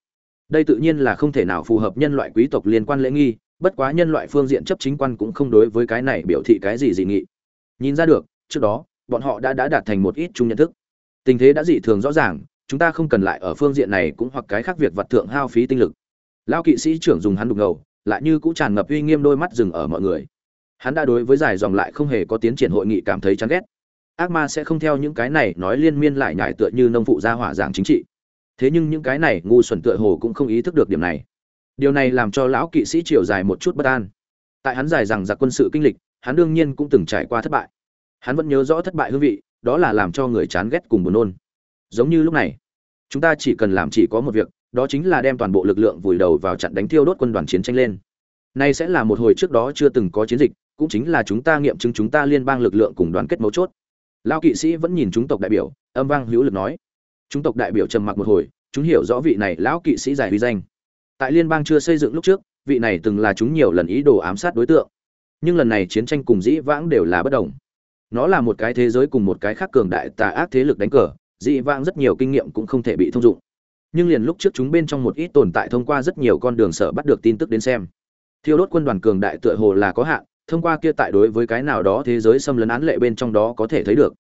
Đây tự nhiên là không thể nào phù hợp nhân loại quý tộc liên quan lễ nghi, bất quá nhân loại phương diện chấp chính quan cũng không đối với cái này biểu thị cái gì dị nghị. Nhìn ra được, trước đó, bọn họ đã đã đạt thành một ít chung nhận thức tình thế đã dị thường rõ ràng, chúng ta không cần lại ở phương diện này cũng hoặc cái khác việc vật thượng hao phí tinh lực. Lao kỵ sĩ trưởng dùng hắn đục ngầu, lại như cũng tràn ngập uy nghiêm đôi mắt dừng ở mọi người. Hắn đã đối với giải dòng lại không hề có tiến triển hội nghị cảm thấy chán ghét. Ác ma sẽ không theo những cái này nói liên miên lại nhải tựa như nông phụ gia hỏa giảng chính trị. Thế nhưng những cái này ngu xuẩn tựa hồ cũng không ý thức được điểm này. Điều này làm cho lão kỵ sĩ triều dài một chút bất an. Tại hắn dài rằng giặc quân sự kinh lịch, hắn đương nhiên cũng từng trải qua thất bại. Hắn vẫn nhớ rõ thất bại hương vị đó là làm cho người chán ghét cùng buồn nôn. Giống như lúc này, chúng ta chỉ cần làm chỉ có một việc, đó chính là đem toàn bộ lực lượng vùi đầu vào trận đánh thiêu đốt quân đoàn chiến tranh lên. Nay sẽ là một hồi trước đó chưa từng có chiến dịch, cũng chính là chúng ta nghiệm chứng chúng ta liên bang lực lượng cùng đoàn kết mấu chốt. Lao kỵ sĩ vẫn nhìn chúng tộc đại biểu, âm vang hữu lực nói. Chúng tộc đại biểu trầm mặc một hồi, chúng hiểu rõ vị này lão kỵ sĩ giải huy danh. Tại liên bang chưa xây dựng lúc trước, vị này từng là chúng nhiều lần ý đồ ám sát đối tượng. Nhưng lần này chiến tranh cùng dĩ vãng đều là bất đồng nó là một cái thế giới cùng một cái khác cường đại tà ác thế lực đánh cờ, dị vãng rất nhiều kinh nghiệm cũng không thể bị thông dụng. Nhưng liền lúc trước chúng bên trong một ít tồn tại thông qua rất nhiều con đường sở bắt được tin tức đến xem. Thiêu đốt quân đoàn cường đại tựa hồ là có hạn, thông qua kia tại đối với cái nào đó thế giới xâm lấn án lệ bên trong đó có thể thấy được.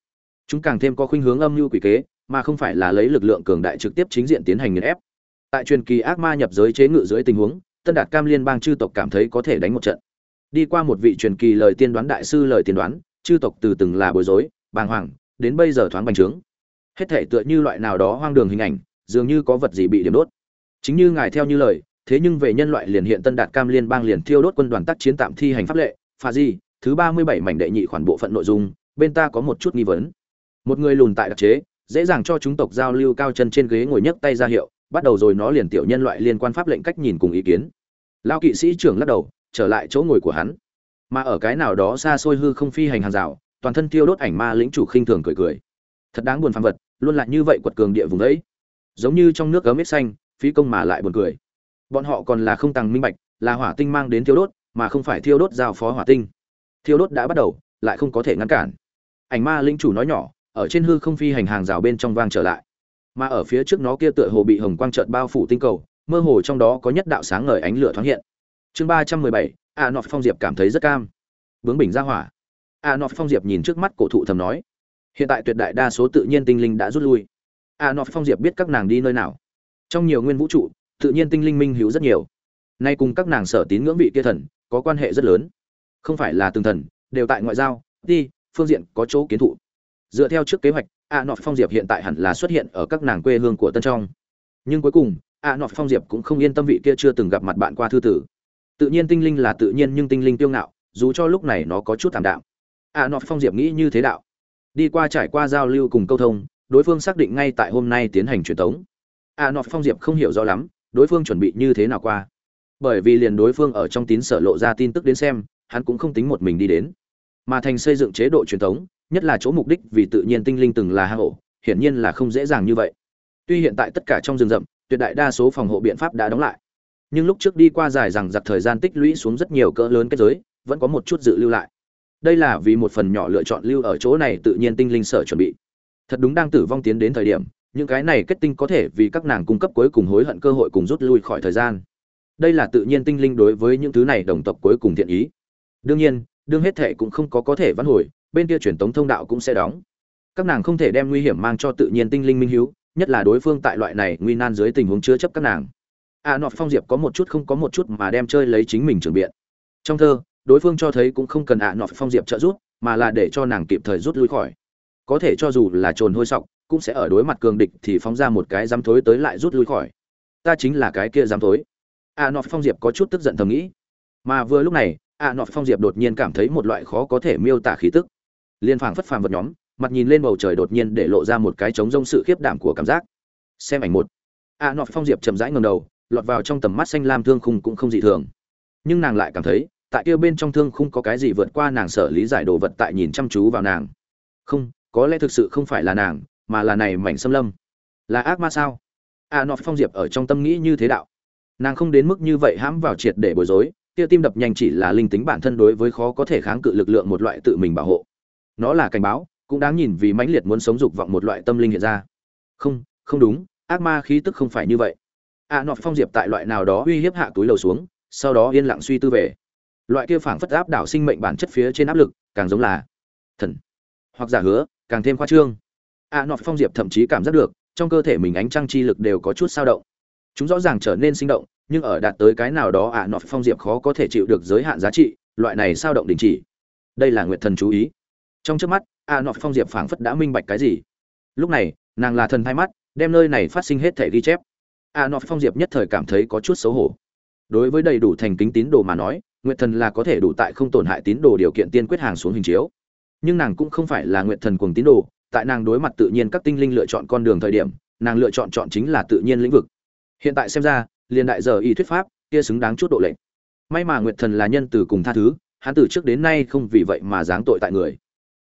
Chúng càng thêm có khuynh hướng âm mưu quỷ kế, mà không phải là lấy lực lượng cường đại trực tiếp chính diện tiến hành nghiền ép. Tại truyền kỳ ác ma nhập giới chế ngự dưới tình huống, tân đạt cam liên bang chư tộc cảm thấy có thể đánh một trận. Đi qua một vị truyền kỳ lời tiên đoán đại sư lời tiên đoán chư tộc từ từng là bối rối, bàng hoàng, đến bây giờ thoáng bành trướng. Hết thể tựa như loại nào đó hoang đường hình ảnh, dường như có vật gì bị điểm đốt. Chính như ngài theo như lời, thế nhưng về nhân loại liền hiện tân đạt cam liên bang liền thiêu đốt quân đoàn tác chiến tạm thi hành pháp lệ pha di, thứ ba mươi bảy mảnh đệ nhị khoản bộ phận nội dung, bên ta có một chút nghi vấn. Một người lùn tại đặc chế, dễ dàng cho chúng tộc giao lưu cao chân trên ghế ngồi nhấc tay ra hiệu, bắt đầu rồi nó liền tiểu nhân loại liên quan pháp lệnh cách nhìn cùng ý kiến. Lao kỵ sĩ trưởng lắc đầu, trở lại chỗ ngồi của hắn mà ở cái nào đó xa xôi hư không phi hành hàng rào, toàn thân tiêu đốt ảnh ma lĩnh chủ khinh thường cười cười. Thật đáng buồn phàm vật, luôn lại như vậy quật cường địa vùng ấy giống như trong nước gấm ít xanh, phí công mà lại buồn cười. Bọn họ còn là không tăng minh bạch, là hỏa tinh mang đến thiêu đốt, mà không phải thiêu đốt giao phó hỏa tinh. Thiêu đốt đã bắt đầu, lại không có thể ngăn cản. Ảnh ma linh chủ nói nhỏ, ở trên hư không phi hành hàng rào bên trong vang trở lại. Mà ở phía trước nó kia tựa hồ bị hồng quang trợt bao phủ tinh cầu, mơ hồ trong đó có nhất đạo sáng ngời ánh lửa thoáng hiện. Chương ba trăm mười bảy a nọ phong diệp cảm thấy rất cam. Bướng bình ra hỏa. A nọ phong diệp nhìn trước mắt cổ thụ thầm nói. Hiện tại tuyệt đại đa số tự nhiên tinh linh đã rút lui. A nọ phong diệp biết các nàng đi nơi nào. Trong nhiều nguyên vũ trụ, tự nhiên tinh linh minh hữu rất nhiều. Nay cùng các nàng sở tín ngưỡng vị kia thần, có quan hệ rất lớn. Không phải là từng thần, đều tại ngoại giao, đi, phương diện có chỗ kiến thụ. Dựa theo trước kế hoạch, a nọ phong diệp hiện tại hẳn là xuất hiện ở các nàng quê hương của tân trong. Nhưng cuối cùng, a nọ phong diệp cũng không yên tâm vị kia chưa từng gặp mặt bạn qua thư tử tự nhiên tinh linh là tự nhiên nhưng tinh linh tiêu ngạo, dù cho lúc này nó có chút thảm đạo a à, nọ phong diệp nghĩ như thế đạo. Đi qua trải qua giao lưu cùng câu thông, đối phương xác định ngay tại hôm nay tiến hành truyền tống. À, a nọ phong diệp không hiểu rõ lắm, đối phương chuẩn bị như thế nào qua. Bởi vì liền đối phương ở trong tín sở lộ ra tin tức đến xem, hắn cũng không tính một mình đi đến. Mà thành xây dựng chế độ truyền thống nhất là chỗ mục đích vì tự nhiên tinh linh từng là hang ổ, hiển nhiên là không dễ dàng như vậy. Tuy hiện tại tất cả trong rừng rậm, tuyệt đại đa số phòng hộ biện pháp đã đóng lại nhưng lúc trước đi qua dài rằng giặc thời gian tích lũy xuống rất nhiều cỡ lớn kết giới, vẫn có một chút dự lưu lại. Đây là vì một phần nhỏ lựa chọn lưu ở chỗ này tự nhiên tinh linh sở chuẩn bị. Thật đúng đang tử vong tiến đến thời điểm, những cái này kết tinh có thể vì các nàng cung cấp cuối cùng hối hận cơ hội cùng rút lui khỏi thời gian. Đây là tự nhiên tinh linh đối với những thứ này đồng tộc cuối cùng thiện ý. Đương nhiên, đương hết thệ cũng không có có thể vãn hồi, bên kia truyền tống thông đạo cũng sẽ đóng. Các nàng không thể đem nguy hiểm mang cho tự nhiên tinh linh minh hiếu, nhất là đối phương tại loại này nguy nan dưới tình huống chứa chấp các nàng a à, nọ phong diệp có một chút không có một chút mà đem chơi lấy chính mình trường biện. Trong thơ đối phương cho thấy cũng không cần a à nọ phong diệp trợ giúp mà là để cho nàng kịp thời rút lui khỏi. Có thể cho dù là trồn hôi sọc cũng sẽ ở đối mặt cường địch thì phóng ra một cái dám thối tới lại rút lui khỏi. Ta chính là cái kia dám thối. A nọ phong diệp có chút tức giận thầm nghĩ. Mà vừa lúc này a nọ phong diệp đột nhiên cảm thấy một loại khó có thể miêu tả khí tức. Liên phảng phất phàm vật nhóm mặt nhìn lên bầu trời đột nhiên để lộ ra một cái trống rông sự khiếp đảm của cảm giác. Xem ảnh một. A nọ phong diệp chậm rãi ngầm đầu lọt vào trong tầm mắt xanh lam thương khung cũng không dị thường. Nhưng nàng lại cảm thấy, tại kia bên trong thương khung có cái gì vượt qua nàng sở lý giải đồ vật tại nhìn chăm chú vào nàng. Không, có lẽ thực sự không phải là nàng, mà là này mảnh xâm lâm. Là ác ma sao? À, A nọ phong diệp ở trong tâm nghĩ như thế đạo. Nàng không đến mức như vậy hãm vào triệt để bối rối kia tim đập nhanh chỉ là linh tính bản thân đối với khó có thể kháng cự lực lượng một loại tự mình bảo hộ. Nó là cảnh báo, cũng đáng nhìn vì mãnh liệt muốn sống dục vọng một loại tâm linh hiện ra. Không không đúng, ác ma khí tức không phải như vậy a nọ phong diệp tại loại nào đó uy hiếp hạ túi lầu xuống sau đó yên lặng suy tư về. Loại kia phảng phất áp đảo sinh mệnh bản chất phía trên áp lực càng giống là thần hoặc giả hứa càng thêm khoa trương. A nọ phong diệp thậm chí cảm giác được trong cơ thể mình ánh trăng chi lực đều có chút sao động. Chúng rõ ràng trở nên sinh động nhưng ở đạt tới cái nào đó a à, nọ phong diệp khó có thể chịu được giới hạn giá trị loại này sao động đình chỉ. Đây là nguyệt thần chú ý. Trong trước mắt a à, nọ phong diệp phảng phất đã minh bạch cái gì. Lúc này nàng là thần thay mắt đem nơi này phát sinh hết thể ghi chép a nó phong diệp nhất thời cảm thấy có chút xấu hổ. Đối với đầy đủ thành kính tín đồ mà nói, nguyệt thần là có thể đủ tại không tổn hại tín đồ điều kiện tiên quyết hàng xuống hình chiếu. Nhưng nàng cũng không phải là nguyệt thần cuồng tín đồ, tại nàng đối mặt tự nhiên các tinh linh lựa chọn con đường thời điểm, nàng lựa chọn chọn chính là tự nhiên lĩnh vực. Hiện tại xem ra, liền đại giờ y thuyết pháp, kia xứng đáng chút độ lệnh may mà nguyệt thần là nhân từ cùng tha thứ, hắn từ trước đến nay không vì vậy mà giáng tội tại người.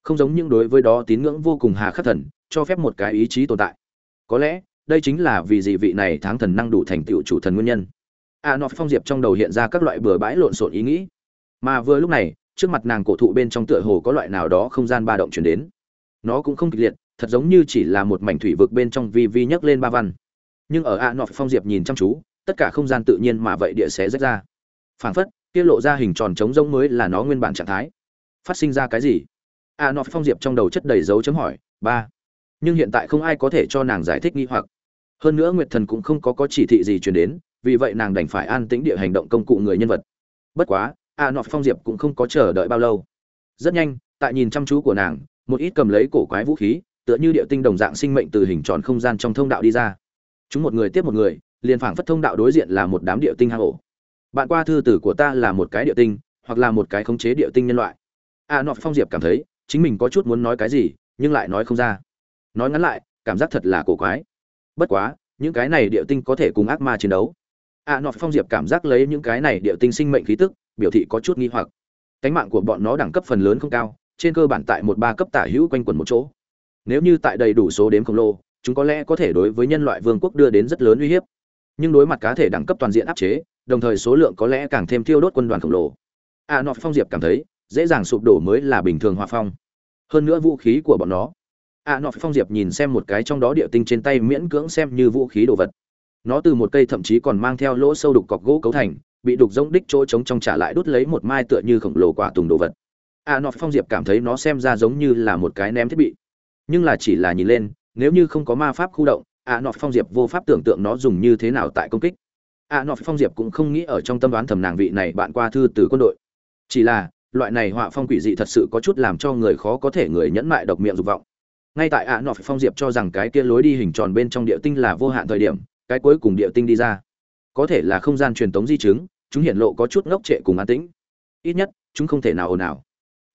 Không giống những đối với đó tín ngưỡng vô cùng hà khắc thần, cho phép một cái ý chí tồn tại. Có lẽ đây chính là vì dị vị này tháng thần năng đủ thành tựu chủ thần nguyên nhân. À, a nọ phong diệp trong đầu hiện ra các loại bừa bãi lộn xộn ý nghĩ. Mà vừa lúc này, trước mặt nàng cổ thụ bên trong tựa hồ có loại nào đó không gian ba động chuyển đến. Nó cũng không kịch liệt, thật giống như chỉ là một mảnh thủy vực bên trong vi vi nhấc lên ba văn. Nhưng ở à, a nọ phong diệp nhìn chăm chú, tất cả không gian tự nhiên mà vậy địa xé rách ra. Phảng phất tiết lộ ra hình tròn trống rỗng mới là nó nguyên bản trạng thái. Phát sinh ra cái gì? À, a nọ phong diệp trong đầu chất đầy dấu chấm hỏi, ba. Nhưng hiện tại không ai có thể cho nàng giải thích nghi hoặc hơn nữa nguyệt thần cũng không có có chỉ thị gì truyền đến, vì vậy nàng đành phải an tĩnh địa hành động công cụ người nhân vật. Bất quá, a nọ phong diệp cũng không có chờ đợi bao lâu. Rất nhanh, tại nhìn chăm chú của nàng, một ít cầm lấy cổ quái vũ khí, tựa như địa tinh đồng dạng sinh mệnh từ hình tròn không gian trong thông đạo đi ra. Chúng một người tiếp một người, liền phảng phất thông đạo đối diện là một đám địa tinh hang ổ. Bạn qua thư tử của ta là một cái địa tinh, hoặc là một cái khống chế địa tinh nhân loại. A nọ phong diệp cảm thấy, chính mình có chút muốn nói cái gì, nhưng lại nói không ra. Nói ngắn lại, cảm giác thật là cổ quái bất quá, những cái này địa tinh có thể cùng ác ma chiến đấu. A nọ phong diệp cảm giác lấy những cái này địa tinh sinh mệnh khí tức, biểu thị có chút nghi hoặc. Cánh mạng của bọn nó đẳng cấp phần lớn không cao, trên cơ bản tại một ba cấp tả hữu quanh quần một chỗ. Nếu như tại đầy đủ số đếm khổng lồ, chúng có lẽ có thể đối với nhân loại vương quốc đưa đến rất lớn uy hiếp. Nhưng đối mặt cá thể đẳng cấp toàn diện áp chế, đồng thời số lượng có lẽ càng thêm thiêu đốt quân đoàn khổng lồ. A nọ phong diệp cảm thấy, dễ dàng sụp đổ mới là bình thường hòa phong. Hơn nữa vũ khí của bọn nó a nọ phong diệp nhìn xem một cái trong đó địa tinh trên tay miễn cưỡng xem như vũ khí đồ vật. Nó từ một cây thậm chí còn mang theo lỗ sâu đục cọc gỗ cấu thành, bị đục rỗng đích chỗ trống trong trả lại đút lấy một mai tựa như khổng lồ quả tùng đồ vật. A nọ phong diệp cảm thấy nó xem ra giống như là một cái ném thiết bị. Nhưng là chỉ là nhìn lên, nếu như không có ma pháp khu động a nọ phong diệp vô pháp tưởng tượng nó dùng như thế nào tại công kích. A nọ phong diệp cũng không nghĩ ở trong tâm đoán thầm nàng vị này bạn qua thư từ quân đội. Chỉ là, loại này họa phong quỷ dị thật sự có chút làm cho người khó có thể người nhẫn mại độc miệng dục vọng ngay tại ạ nọ phong diệp cho rằng cái kia lối đi hình tròn bên trong địa tinh là vô hạn thời điểm, cái cuối cùng địa tinh đi ra. Có thể là không gian truyền tống di chứng, chúng hiện lộ có chút ngốc trệ cùng an tĩnh. Ít nhất, chúng không thể nào ồn ào.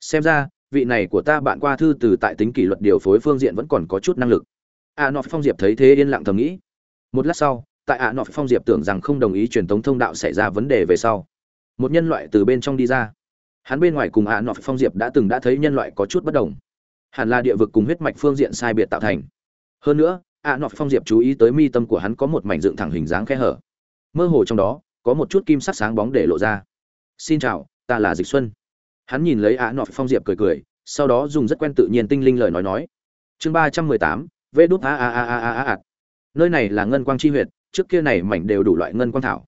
Xem ra, vị này của ta bạn qua thư từ tại tính kỷ luật điều phối phương diện vẫn còn có chút năng lực. Ạ nọ phong diệp thấy thế yên lặng thầm nghĩ. Một lát sau, tại ạ nọ phong diệp tưởng rằng không đồng ý truyền tống thông đạo xảy ra vấn đề về sau, một nhân loại từ bên trong đi ra. Hắn bên ngoài cùng ạ nọ phong diệp đã từng đã thấy nhân loại có chút bất đồng hẳn là địa vực cùng huyết mạch phương diện sai biệt tạo thành. Hơn nữa, a nọ phong diệp chú ý tới mi tâm của hắn có một mảnh dựng thẳng hình dáng khe hở. Mơ hồ trong đó, có một chút kim sắc sáng bóng để lộ ra. Xin chào, ta là dịch xuân. Hắn nhìn lấy a nọ phong diệp cười cười, sau đó dùng rất quen tự nhiên tinh linh lời nói nói. Chương ba trăm mười tám, vê đút a a a a a a. Nơi này là ngân quang chi huyệt, trước kia này mảnh đều đủ loại ngân quang thảo.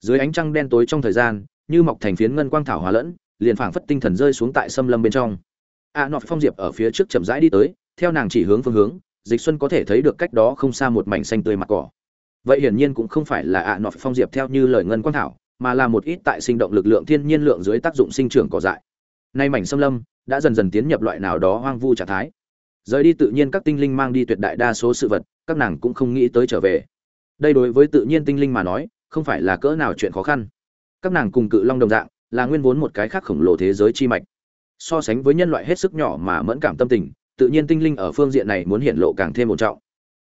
Dưới ánh trăng đen tối trong thời gian, như mọc thành phiến ngân quang thảo hòa lẫn, liền phảng phất tinh thần rơi xuống tại xâm lâm bên trong a nọ phong diệp ở phía trước chậm rãi đi tới, theo nàng chỉ hướng phương hướng, dịch xuân có thể thấy được cách đó không xa một mảnh xanh tươi mặt cỏ. Vậy hiển nhiên cũng không phải là a nọ phong diệp theo như lời ngân quang thảo, mà là một ít tại sinh động lực lượng thiên nhiên lượng dưới tác dụng sinh trưởng cỏ dại. Nay mảnh xâm lâm đã dần dần tiến nhập loại nào đó hoang vu trạng thái. Rời đi tự nhiên các tinh linh mang đi tuyệt đại đa số sự vật, các nàng cũng không nghĩ tới trở về. Đây đối với tự nhiên tinh linh mà nói, không phải là cỡ nào chuyện khó khăn. Các nàng cùng cự long đồng dạng, là nguyên vốn một cái khác khổng lồ thế giới chi mạch so sánh với nhân loại hết sức nhỏ mà mẫn cảm tâm tình, tự nhiên tinh linh ở phương diện này muốn hiện lộ càng thêm một trọng.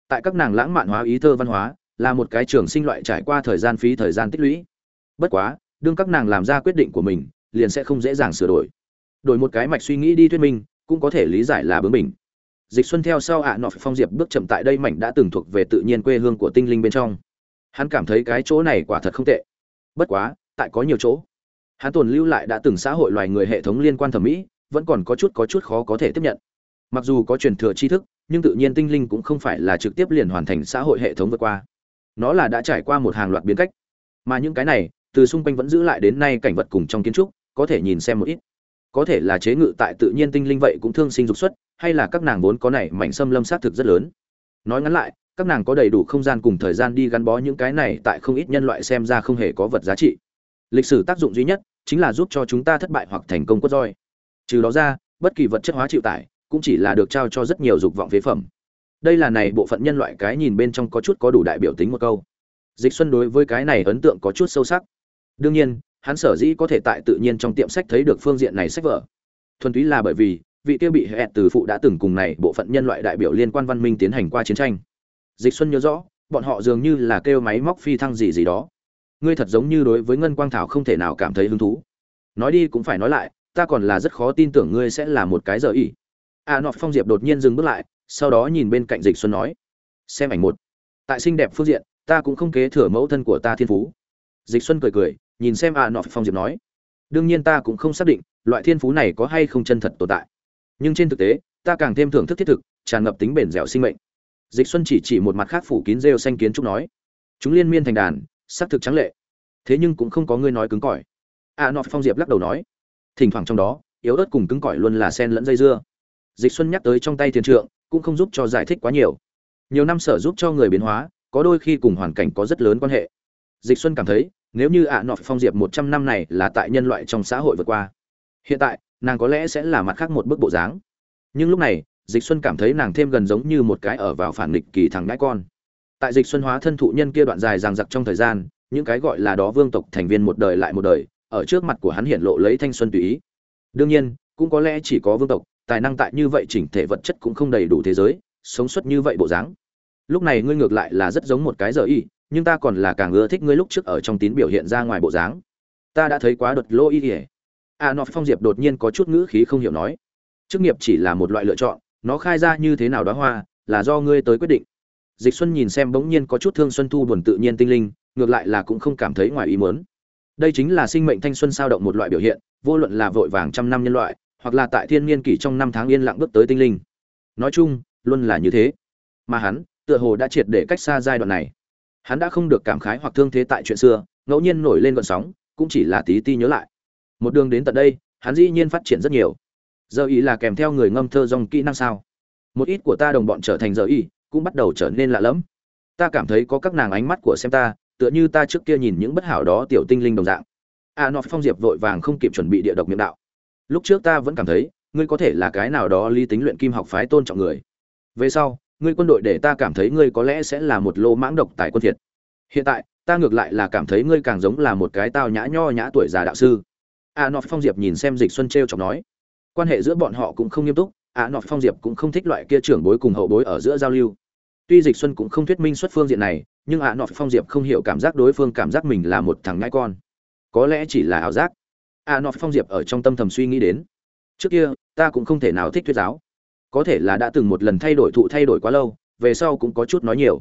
Tại các nàng lãng mạn hóa ý thơ văn hóa, là một cái trường sinh loại trải qua thời gian phí thời gian tích lũy. Bất quá, đương các nàng làm ra quyết định của mình, liền sẽ không dễ dàng sửa đổi. Đổi một cái mạch suy nghĩ đi thuyết minh, cũng có thể lý giải là bướng mình dịch xuân theo sau ạ à nọ phong diệp bước chậm tại đây mảnh đã từng thuộc về tự nhiên quê hương của tinh linh bên trong. Hắn cảm thấy cái chỗ này quả thật không tệ. Bất quá, tại có nhiều chỗ hắn tồn lưu lại đã từng xã hội loài người hệ thống liên quan thẩm mỹ, vẫn còn có chút có chút khó có thể tiếp nhận. Mặc dù có truyền thừa tri thức, nhưng tự nhiên tinh linh cũng không phải là trực tiếp liền hoàn thành xã hội hệ thống vượt qua. Nó là đã trải qua một hàng loạt biến cách. Mà những cái này, từ xung quanh vẫn giữ lại đến nay cảnh vật cùng trong kiến trúc, có thể nhìn xem một ít. Có thể là chế ngự tại tự nhiên tinh linh vậy cũng thương sinh dục xuất, hay là các nàng vốn có này mảnh xâm lâm sát thực rất lớn. Nói ngắn lại, các nàng có đầy đủ không gian cùng thời gian đi gắn bó những cái này tại không ít nhân loại xem ra không hề có vật giá trị lịch sử tác dụng duy nhất chính là giúp cho chúng ta thất bại hoặc thành công quất roi. Trừ đó ra, bất kỳ vật chất hóa chịu tải cũng chỉ là được trao cho rất nhiều dục vọng phế phẩm. Đây là này bộ phận nhân loại cái nhìn bên trong có chút có đủ đại biểu tính một câu. Dịch xuân đối với cái này ấn tượng có chút sâu sắc. Đương nhiên, hắn sở dĩ có thể tại tự nhiên trong tiệm sách thấy được phương diện này sách vở. Thuần túy là bởi vì vị tiêu bị hẹn từ phụ đã từng cùng này bộ phận nhân loại đại biểu liên quan văn minh tiến hành qua chiến tranh. Dịch xuân nhớ rõ, bọn họ dường như là kêu máy móc phi thăng gì gì đó ngươi thật giống như đối với ngân quang thảo không thể nào cảm thấy hứng thú. Nói đi cũng phải nói lại, ta còn là rất khó tin tưởng ngươi sẽ là một cái giờ ỉ a nọ phong diệp đột nhiên dừng bước lại, sau đó nhìn bên cạnh dịch xuân nói, xem ảnh một. Tại xinh đẹp phương diện, ta cũng không kế thừa mẫu thân của ta thiên phú. Dịch xuân cười cười, nhìn xem a nọ phong diệp nói, đương nhiên ta cũng không xác định loại thiên phú này có hay không chân thật tồn tại. Nhưng trên thực tế, ta càng thêm thưởng thức thiết thực, tràn ngập tính bền dẻo sinh mệnh. Dịch xuân chỉ chỉ một mặt khác phủ kín rêu xanh kiến trúc nói, chúng liên miên thành đàn xác thực trắng lệ. Thế nhưng cũng không có ngươi nói cứng cỏi. A nọ phong diệp lắc đầu nói, thỉnh thoảng trong đó, yếu ớt cùng cứng cỏi luôn là sen lẫn dây dưa. Dịch xuân nhắc tới trong tay thiền trượng, cũng không giúp cho giải thích quá nhiều. Nhiều năm sở giúp cho người biến hóa, có đôi khi cùng hoàn cảnh có rất lớn quan hệ. Dịch xuân cảm thấy, nếu như ạ à nọ phong diệp một trăm năm này là tại nhân loại trong xã hội vượt qua, hiện tại, nàng có lẽ sẽ là mặt khác một bức bộ dáng. Nhưng lúc này, dịch xuân cảm thấy nàng thêm gần giống như một cái ở vào phản nghịch kỳ thằng ngãi con tại dịch xuân hóa thân thụ nhân kia đoạn dài ràng giặc trong thời gian, những cái gọi là đó vương tộc thành viên một đời lại một đời, ở trước mặt của hắn hiện lộ lấy thanh xuân tùy ý. Đương nhiên, cũng có lẽ chỉ có vương tộc, tài năng tại như vậy chỉnh thể vật chất cũng không đầy đủ thế giới, sống xuất như vậy bộ dáng. Lúc này ngươi ngược lại là rất giống một cái giờ y, nhưng ta còn là càng ưa thích ngươi lúc trước ở trong tín biểu hiện ra ngoài bộ dáng. Ta đã thấy quá đột lô y ỉa a à, nọ phong diệp đột nhiên có chút ngữ khí không hiểu nói. Chức nghiệp chỉ là một loại lựa chọn, nó khai ra như thế nào đó hoa, là do ngươi tới quyết định dịch xuân nhìn xem bỗng nhiên có chút thương xuân thu buồn tự nhiên tinh linh, ngược lại là cũng không cảm thấy ngoài ý muốn. Đây chính là sinh mệnh thanh xuân sao động một loại biểu hiện, vô luận là vội vàng trăm năm nhân loại, hoặc là tại thiên niên kỷ trong năm tháng yên lặng bước tới tinh linh. Nói chung, luôn là như thế. Mà hắn, tựa hồ đã triệt để cách xa giai đoạn này. Hắn đã không được cảm khái hoặc thương thế tại chuyện xưa, ngẫu nhiên nổi lên gợn sóng, cũng chỉ là tí ti nhớ lại. Một đường đến tận đây, hắn dĩ nhiên phát triển rất nhiều. Giờ ý là kèm theo người ngâm thơ dòng kỹ năng sao? Một ít của ta đồng bọn trở thành giờ ý cũng bắt đầu trở nên lạ lẫm. Ta cảm thấy có các nàng ánh mắt của xem ta tựa như ta trước kia nhìn những bất hảo đó tiểu tinh linh đồng dạng. A à, nó phong diệp vội vàng không kịp chuẩn bị địa độc miệng đạo. Lúc trước ta vẫn cảm thấy ngươi có thể là cái nào đó lý tính luyện kim học phái tôn trọng người. Về sau ngươi quân đội để ta cảm thấy ngươi có lẽ sẽ là một lô mãng độc tài quân thiệt. Hiện tại ta ngược lại là cảm thấy ngươi càng giống là một cái tao nhã nho nhã tuổi già đạo sư. A nọ phong diệp nhìn xem dịch xuân t chọc nói. Quan hệ giữa bọn họ cũng không nghiêm túc ạ nọ phong diệp cũng không thích loại kia trưởng bối cùng hậu bối ở giữa giao lưu. Tuy dịch xuân cũng không thuyết minh xuất phương diện này, nhưng ạ nọ phong diệp không hiểu cảm giác đối phương cảm giác mình là một thằng ngãi con. Có lẽ chỉ là ảo giác. ạ nọ phong diệp ở trong tâm thầm suy nghĩ đến. Trước kia, ta cũng không thể nào thích thuyết giáo. Có thể là đã từng một lần thay đổi thụ thay đổi quá lâu, về sau cũng có chút nói nhiều.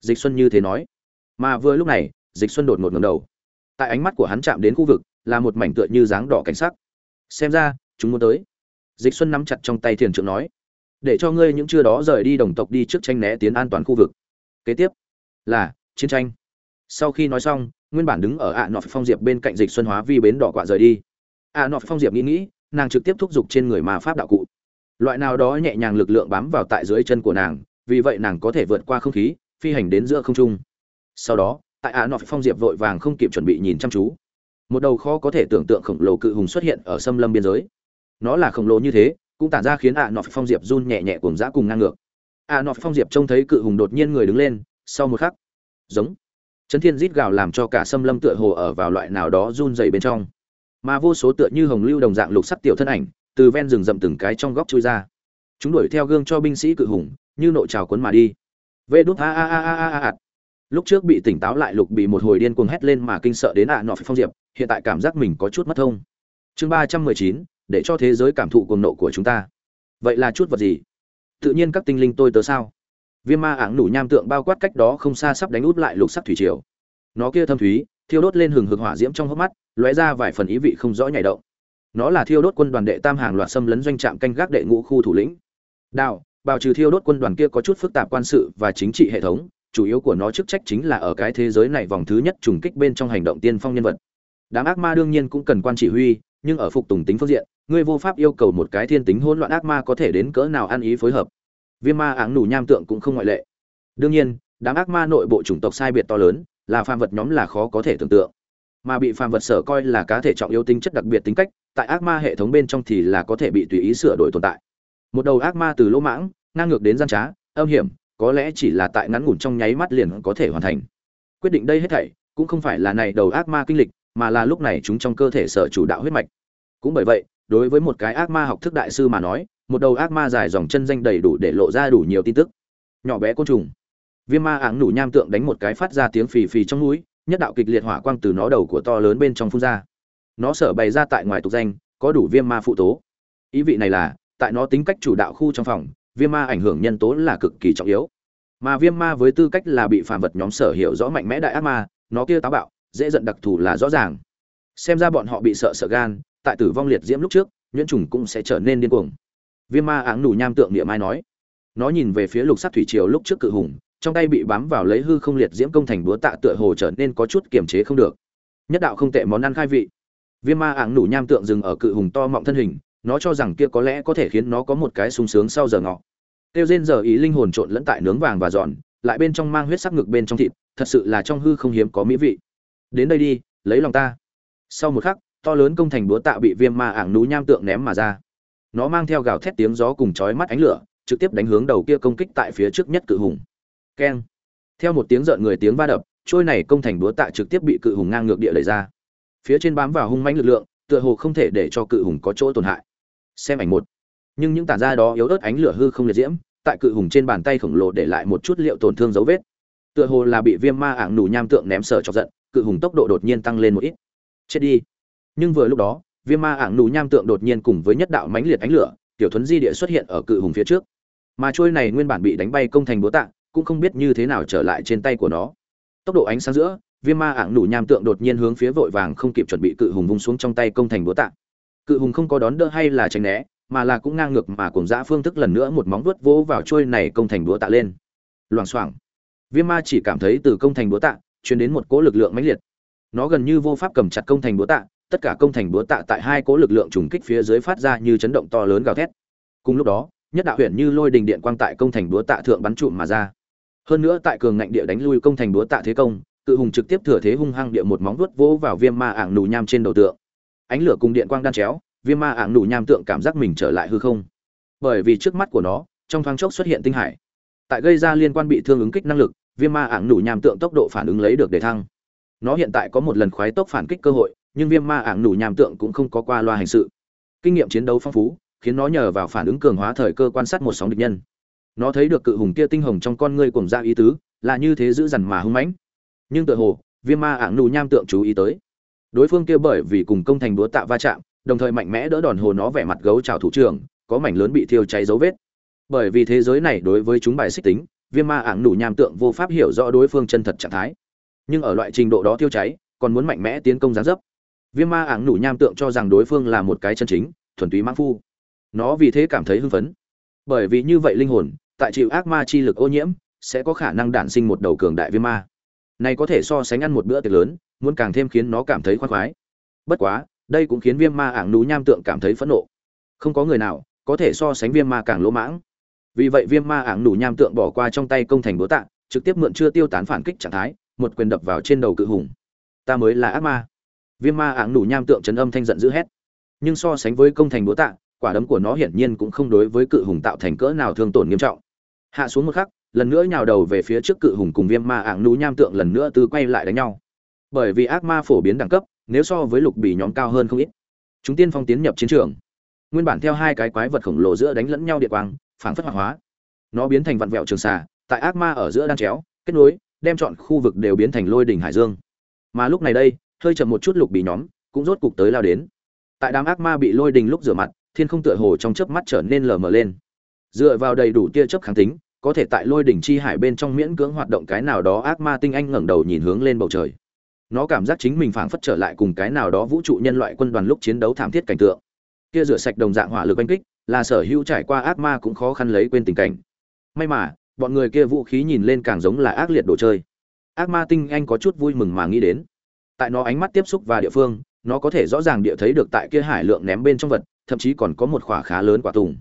Dịch xuân như thế nói. Mà vừa lúc này, dịch xuân đột ngột ngầm đầu. Tại ánh mắt của hắn chạm đến khu vực, là một mảnh tựa như dáng đỏ cảnh sắc. Xem ra, chúng muốn tới dịch xuân nắm chặt trong tay thiền trượng nói, để cho ngươi những chưa đó rời đi đồng tộc đi trước tranh né tiến an toàn khu vực. Kế tiếp là chiến tranh. Sau khi nói xong, nguyên bản đứng ở ạ nọ phong diệp bên cạnh dịch xuân hóa vi bến đỏ quạ rời đi. ạ nọ phong diệp nghĩ nghĩ, nàng trực tiếp thúc giục trên người mà pháp đạo cụ. Loại nào đó nhẹ nhàng lực lượng bám vào tại dưới chân của nàng, vì vậy nàng có thể vượt qua không khí, phi hành đến giữa không trung. Sau đó, tại ạ nọ phong diệp vội vàng không kịp chuẩn bị nhìn chăm chú. Một đầu kho có thể tưởng tượng khổng lồ cự hùng xuất hiện ở xâm lâm biên giới nó là khổng lồ như thế, cũng tản ra khiến ạ nọ phong diệp run nhẹ nhẹ cuồng dã cùng ngang ngược. Ạ nọ phong diệp trông thấy cự hùng đột nhiên người đứng lên, sau một khắc, giống chấn thiên rít gào làm cho cả xâm lâm tựa hồ ở vào loại nào đó run dày bên trong. Mà vô số tựa như hồng lưu đồng dạng lục sắc tiểu thân ảnh, từ ven rừng rậm từng cái trong góc chui ra. Chúng đuổi theo gương cho binh sĩ cự hùng, như nội trào cuốn mà đi. Vê đút, a a a a a a lúc trước bị tỉnh táo lại lục bị một hồi điên cuồng hét lên mà kinh sợ đến ạ nọ phong diệp, hiện tại cảm giác mình có chút mất thông. Chương ba trăm mười chín để cho thế giới cảm thụ cuồng nộ của chúng ta. Vậy là chút vật gì? Tự nhiên các tinh linh tôi tớ sao? Viêm ma ảng nủ nham tượng bao quát cách đó không xa sắp đánh út lại lục sắc thủy triều. Nó kia thâm thúy, thiêu đốt lên hừng hực hỏa diễm trong hốc mắt, lóe ra vài phần ý vị không rõ nhảy động. Nó là thiêu đốt quân đoàn đệ tam hàng loạt xâm lấn doanh trạm canh gác đệ ngũ khu thủ lĩnh. Đạo bào trừ thiêu đốt quân đoàn kia có chút phức tạp quan sự và chính trị hệ thống, chủ yếu của nó chức trách chính là ở cái thế giới này vòng thứ nhất trùng kích bên trong hành động tiên phong nhân vật. Đám ác ma đương nhiên cũng cần quan chỉ huy, nhưng ở phục tùng tính phương diện ngươi vô pháp yêu cầu một cái thiên tính hỗn loạn ác ma có thể đến cỡ nào ăn ý phối hợp. Viêm ma áng nủ nham tượng cũng không ngoại lệ. Đương nhiên, đám ác ma nội bộ chủng tộc sai biệt to lớn, là phàm vật nhóm là khó có thể tưởng tượng. Mà bị phàm vật sở coi là cá thể trọng yếu tính chất đặc biệt tính cách, tại ác ma hệ thống bên trong thì là có thể bị tùy ý sửa đổi tồn tại. Một đầu ác ma từ lỗ mãng, ngang ngược đến gian trá, âm hiểm, có lẽ chỉ là tại ngắn ngủn trong nháy mắt liền có thể hoàn thành. Quyết định đây hết thảy, cũng không phải là này đầu ác ma kinh lịch, mà là lúc này chúng trong cơ thể sở chủ đạo huyết mạch. Cũng bởi vậy đối với một cái ác ma học thức đại sư mà nói, một đầu ác ma dài dòng chân danh đầy đủ để lộ ra đủ nhiều tin tức. Nhỏ bé côn trùng. Viêm ma áng nủ nham tượng đánh một cái phát ra tiếng phì phì trong núi, nhất đạo kịch liệt hỏa quang từ nó đầu của to lớn bên trong phun ra. Nó sở bày ra tại ngoài tục danh, có đủ viêm ma phụ tố. Ý vị này là, tại nó tính cách chủ đạo khu trong phòng, viêm ma ảnh hưởng nhân tố là cực kỳ trọng yếu. Mà viêm ma với tư cách là bị phàm vật nhóm sở hiểu rõ mạnh mẽ đại ác ma, nó kia táo bạo, dễ giận đặc thù là rõ ràng. Xem ra bọn họ bị sợ sợ gan tại tử vong liệt diễm lúc trước, nhuyễn trùng cũng sẽ trở nên điên cuồng. Viêm ma áng nù nham tượng niệm mai nói. Nó nhìn về phía lục sắc thủy triều lúc trước cự hùng, trong tay bị bám vào lấy hư không liệt diễm công thành búa tạ tựa hồ trở nên có chút kiềm chế không được. Nhất đạo không tệ món ăn khai vị. Viêm ma áng nù nham tượng dừng ở cự hùng to mọng thân hình, nó cho rằng kia có lẽ có thể khiến nó có một cái sung sướng sau giờ ngọ. Tiêu rên giờ ý linh hồn trộn lẫn tại nướng vàng và giòn, lại bên trong mang huyết sắc ngực bên trong thịt, thật sự là trong hư không hiếm có mỹ vị. Đến đây đi, lấy lòng ta. Sau một khắc to lớn công thành búa tạ bị viêm ma ảng núi nham tượng ném mà ra. Nó mang theo gào thét tiếng gió cùng chói mắt ánh lửa, trực tiếp đánh hướng đầu kia công kích tại phía trước nhất cự hùng. Keng. Theo một tiếng rợn người tiếng va đập, trôi này công thành búa tạ trực tiếp bị cự hùng ngang ngược địa đẩy ra. Phía trên bám vào hung mãnh lực lượng, tựa hồ không thể để cho cự hùng có chỗ tổn hại. Xem ảnh một. Nhưng những tàn ra đó yếu ớt ánh lửa hư không liệt diễm, tại cự hùng trên bàn tay khổng lồ để lại một chút liệu tổn thương dấu vết. Tựa hồ là bị viêm ma ảng nù nham tượng ném sở cho giận, cự hùng tốc độ đột nhiên tăng lên một ít. Chết đi nhưng vừa lúc đó, viêm ma ảng nù nham tượng đột nhiên cùng với nhất đạo mãnh liệt ánh lửa, tiểu thuấn di địa xuất hiện ở cự hùng phía trước. Mà trôi này nguyên bản bị đánh bay công thành búa tạ, cũng không biết như thế nào trở lại trên tay của nó. Tốc độ ánh sáng giữa, viêm ma ảng nù nham tượng đột nhiên hướng phía vội vàng không kịp chuẩn bị cự hùng vung xuống trong tay công thành búa tạ. Cự hùng không có đón đỡ hay là tránh né, mà là cũng ngang ngược mà cùng dã phương thức lần nữa một móng vuốt vỗ vào trôi này công thành búa tạ lên. Loảng xoảng. Viêm ma chỉ cảm thấy từ công thành búa tạ truyền đến một cỗ lực lượng mãnh liệt. Nó gần như vô pháp cầm chặt công thành búa tạ tất cả công thành búa tạ tại hai cỗ lực lượng trùng kích phía dưới phát ra như chấn động to lớn gào thét. Cùng lúc đó, nhất đạo huyện như lôi đình điện quang tại công thành búa tạ thượng bắn trụm mà ra. Hơn nữa tại cường ngạnh địa đánh lui công thành búa tạ thế công, cự hùng trực tiếp thừa thế hung hăng địa một móng vuốt vỗ vào viêm ma ảng nù nham trên đầu tượng. Ánh lửa cùng điện quang đan chéo, viêm ma ảng nù nham tượng cảm giác mình trở lại hư không. Bởi vì trước mắt của nó, trong thoáng chốc xuất hiện tinh hải. Tại gây ra liên quan bị thương ứng kích năng lực, viêm ma ảng nù nham tượng tốc độ phản ứng lấy được để thăng. Nó hiện tại có một lần khoái tốc phản kích cơ hội nhưng viêm ma ảng nủ nham tượng cũng không có qua loa hành sự. Kinh nghiệm chiến đấu phong phú, khiến nó nhờ vào phản ứng cường hóa thời cơ quan sát một sóng địch nhân. Nó thấy được cự hùng kia tinh hồng trong con ngươi cùng ra ý tứ, là như thế giữ dằn mà hưng mãnh. Nhưng tự hồ, viêm ma ảng nụ nham tượng chú ý tới. Đối phương kia bởi vì cùng công thành đúa tạ va chạm, đồng thời mạnh mẽ đỡ đòn hồ nó vẻ mặt gấu trào thủ trưởng, có mảnh lớn bị thiêu cháy dấu vết. Bởi vì thế giới này đối với chúng bài xích tính, viêm ma ảng nủ nham tượng vô pháp hiểu rõ đối phương chân thật trạng thái. Nhưng ở loại trình độ đó thiêu cháy, còn muốn mạnh mẽ tiến công gián dấp viêm ma ảng nụ nham tượng cho rằng đối phương là một cái chân chính, thuần túy mãng phu. Nó vì thế cảm thấy hưng phấn. Bởi vì như vậy linh hồn, tại chịu ác ma chi lực ô nhiễm, sẽ có khả năng đản sinh một đầu cường đại viêm ma. Này có thể so sánh ăn một bữa tiệc lớn, muốn càng thêm khiến nó cảm thấy khoan khoái. Bất quá, đây cũng khiến viêm ma ảng núi nham tượng cảm thấy phẫn nộ. Không có người nào có thể so sánh viêm ma càng lỗ mãng. Vì vậy viêm ma ảng nủ nham tượng bỏ qua trong tay công thành bố tạ, trực tiếp mượn chưa tiêu tán phản kích trạng thái, một quyền đập vào trên đầu cự hùng. Ta mới là ác ma viêm ma ảng nủ nham tượng chấn âm thanh giận dữ hét. Nhưng so sánh với công thành bố tạ, quả đấm của nó hiển nhiên cũng không đối với cự hùng tạo thành cỡ nào thương tổn nghiêm trọng. Hạ xuống một khắc, lần nữa nhào đầu về phía trước cự hùng cùng viêm ma ạng nú nham tượng lần nữa từ quay lại đánh nhau. Bởi vì ác ma phổ biến đẳng cấp, nếu so với lục bì nhóm cao hơn không ít. Chúng tiên phong tiến nhập chiến trường. Nguyên bản theo hai cái quái vật khổng lồ giữa đánh lẫn nhau địa quang, phảng phất hoạt hóa. Nó biến thành vặn vẹo trường xà, tại ác ma ở giữa đang chéo, kết nối, đem chọn khu vực đều biến thành lôi đỉnh hải dương. Mà lúc này đây hơi chậm một chút lục bị nhóm, cũng rốt cục tới lao đến. Tại đám ác ma bị lôi đình lúc rửa mặt, thiên không tựa hồ trong chớp mắt trở nên lờ mờ lên. Dựa vào đầy đủ tia chớp kháng tính, có thể tại lôi đỉnh chi hải bên trong miễn cưỡng hoạt động cái nào đó ác ma tinh anh ngẩng đầu nhìn hướng lên bầu trời. Nó cảm giác chính mình phảng phất trở lại cùng cái nào đó vũ trụ nhân loại quân đoàn lúc chiến đấu thảm thiết cảnh tượng. Kia rửa sạch đồng dạng hỏa lực oanh kích, là sở hữu trải qua ác ma cũng khó khăn lấy quên tình cảnh. May mà, bọn người kia vũ khí nhìn lên càng giống là ác liệt đồ chơi. Ác ma tinh anh có chút vui mừng mà nghĩ đến tại nó ánh mắt tiếp xúc và địa phương, nó có thể rõ ràng địa thấy được tại kia hải lượng ném bên trong vật, thậm chí còn có một khỏa khá lớn quả tùng.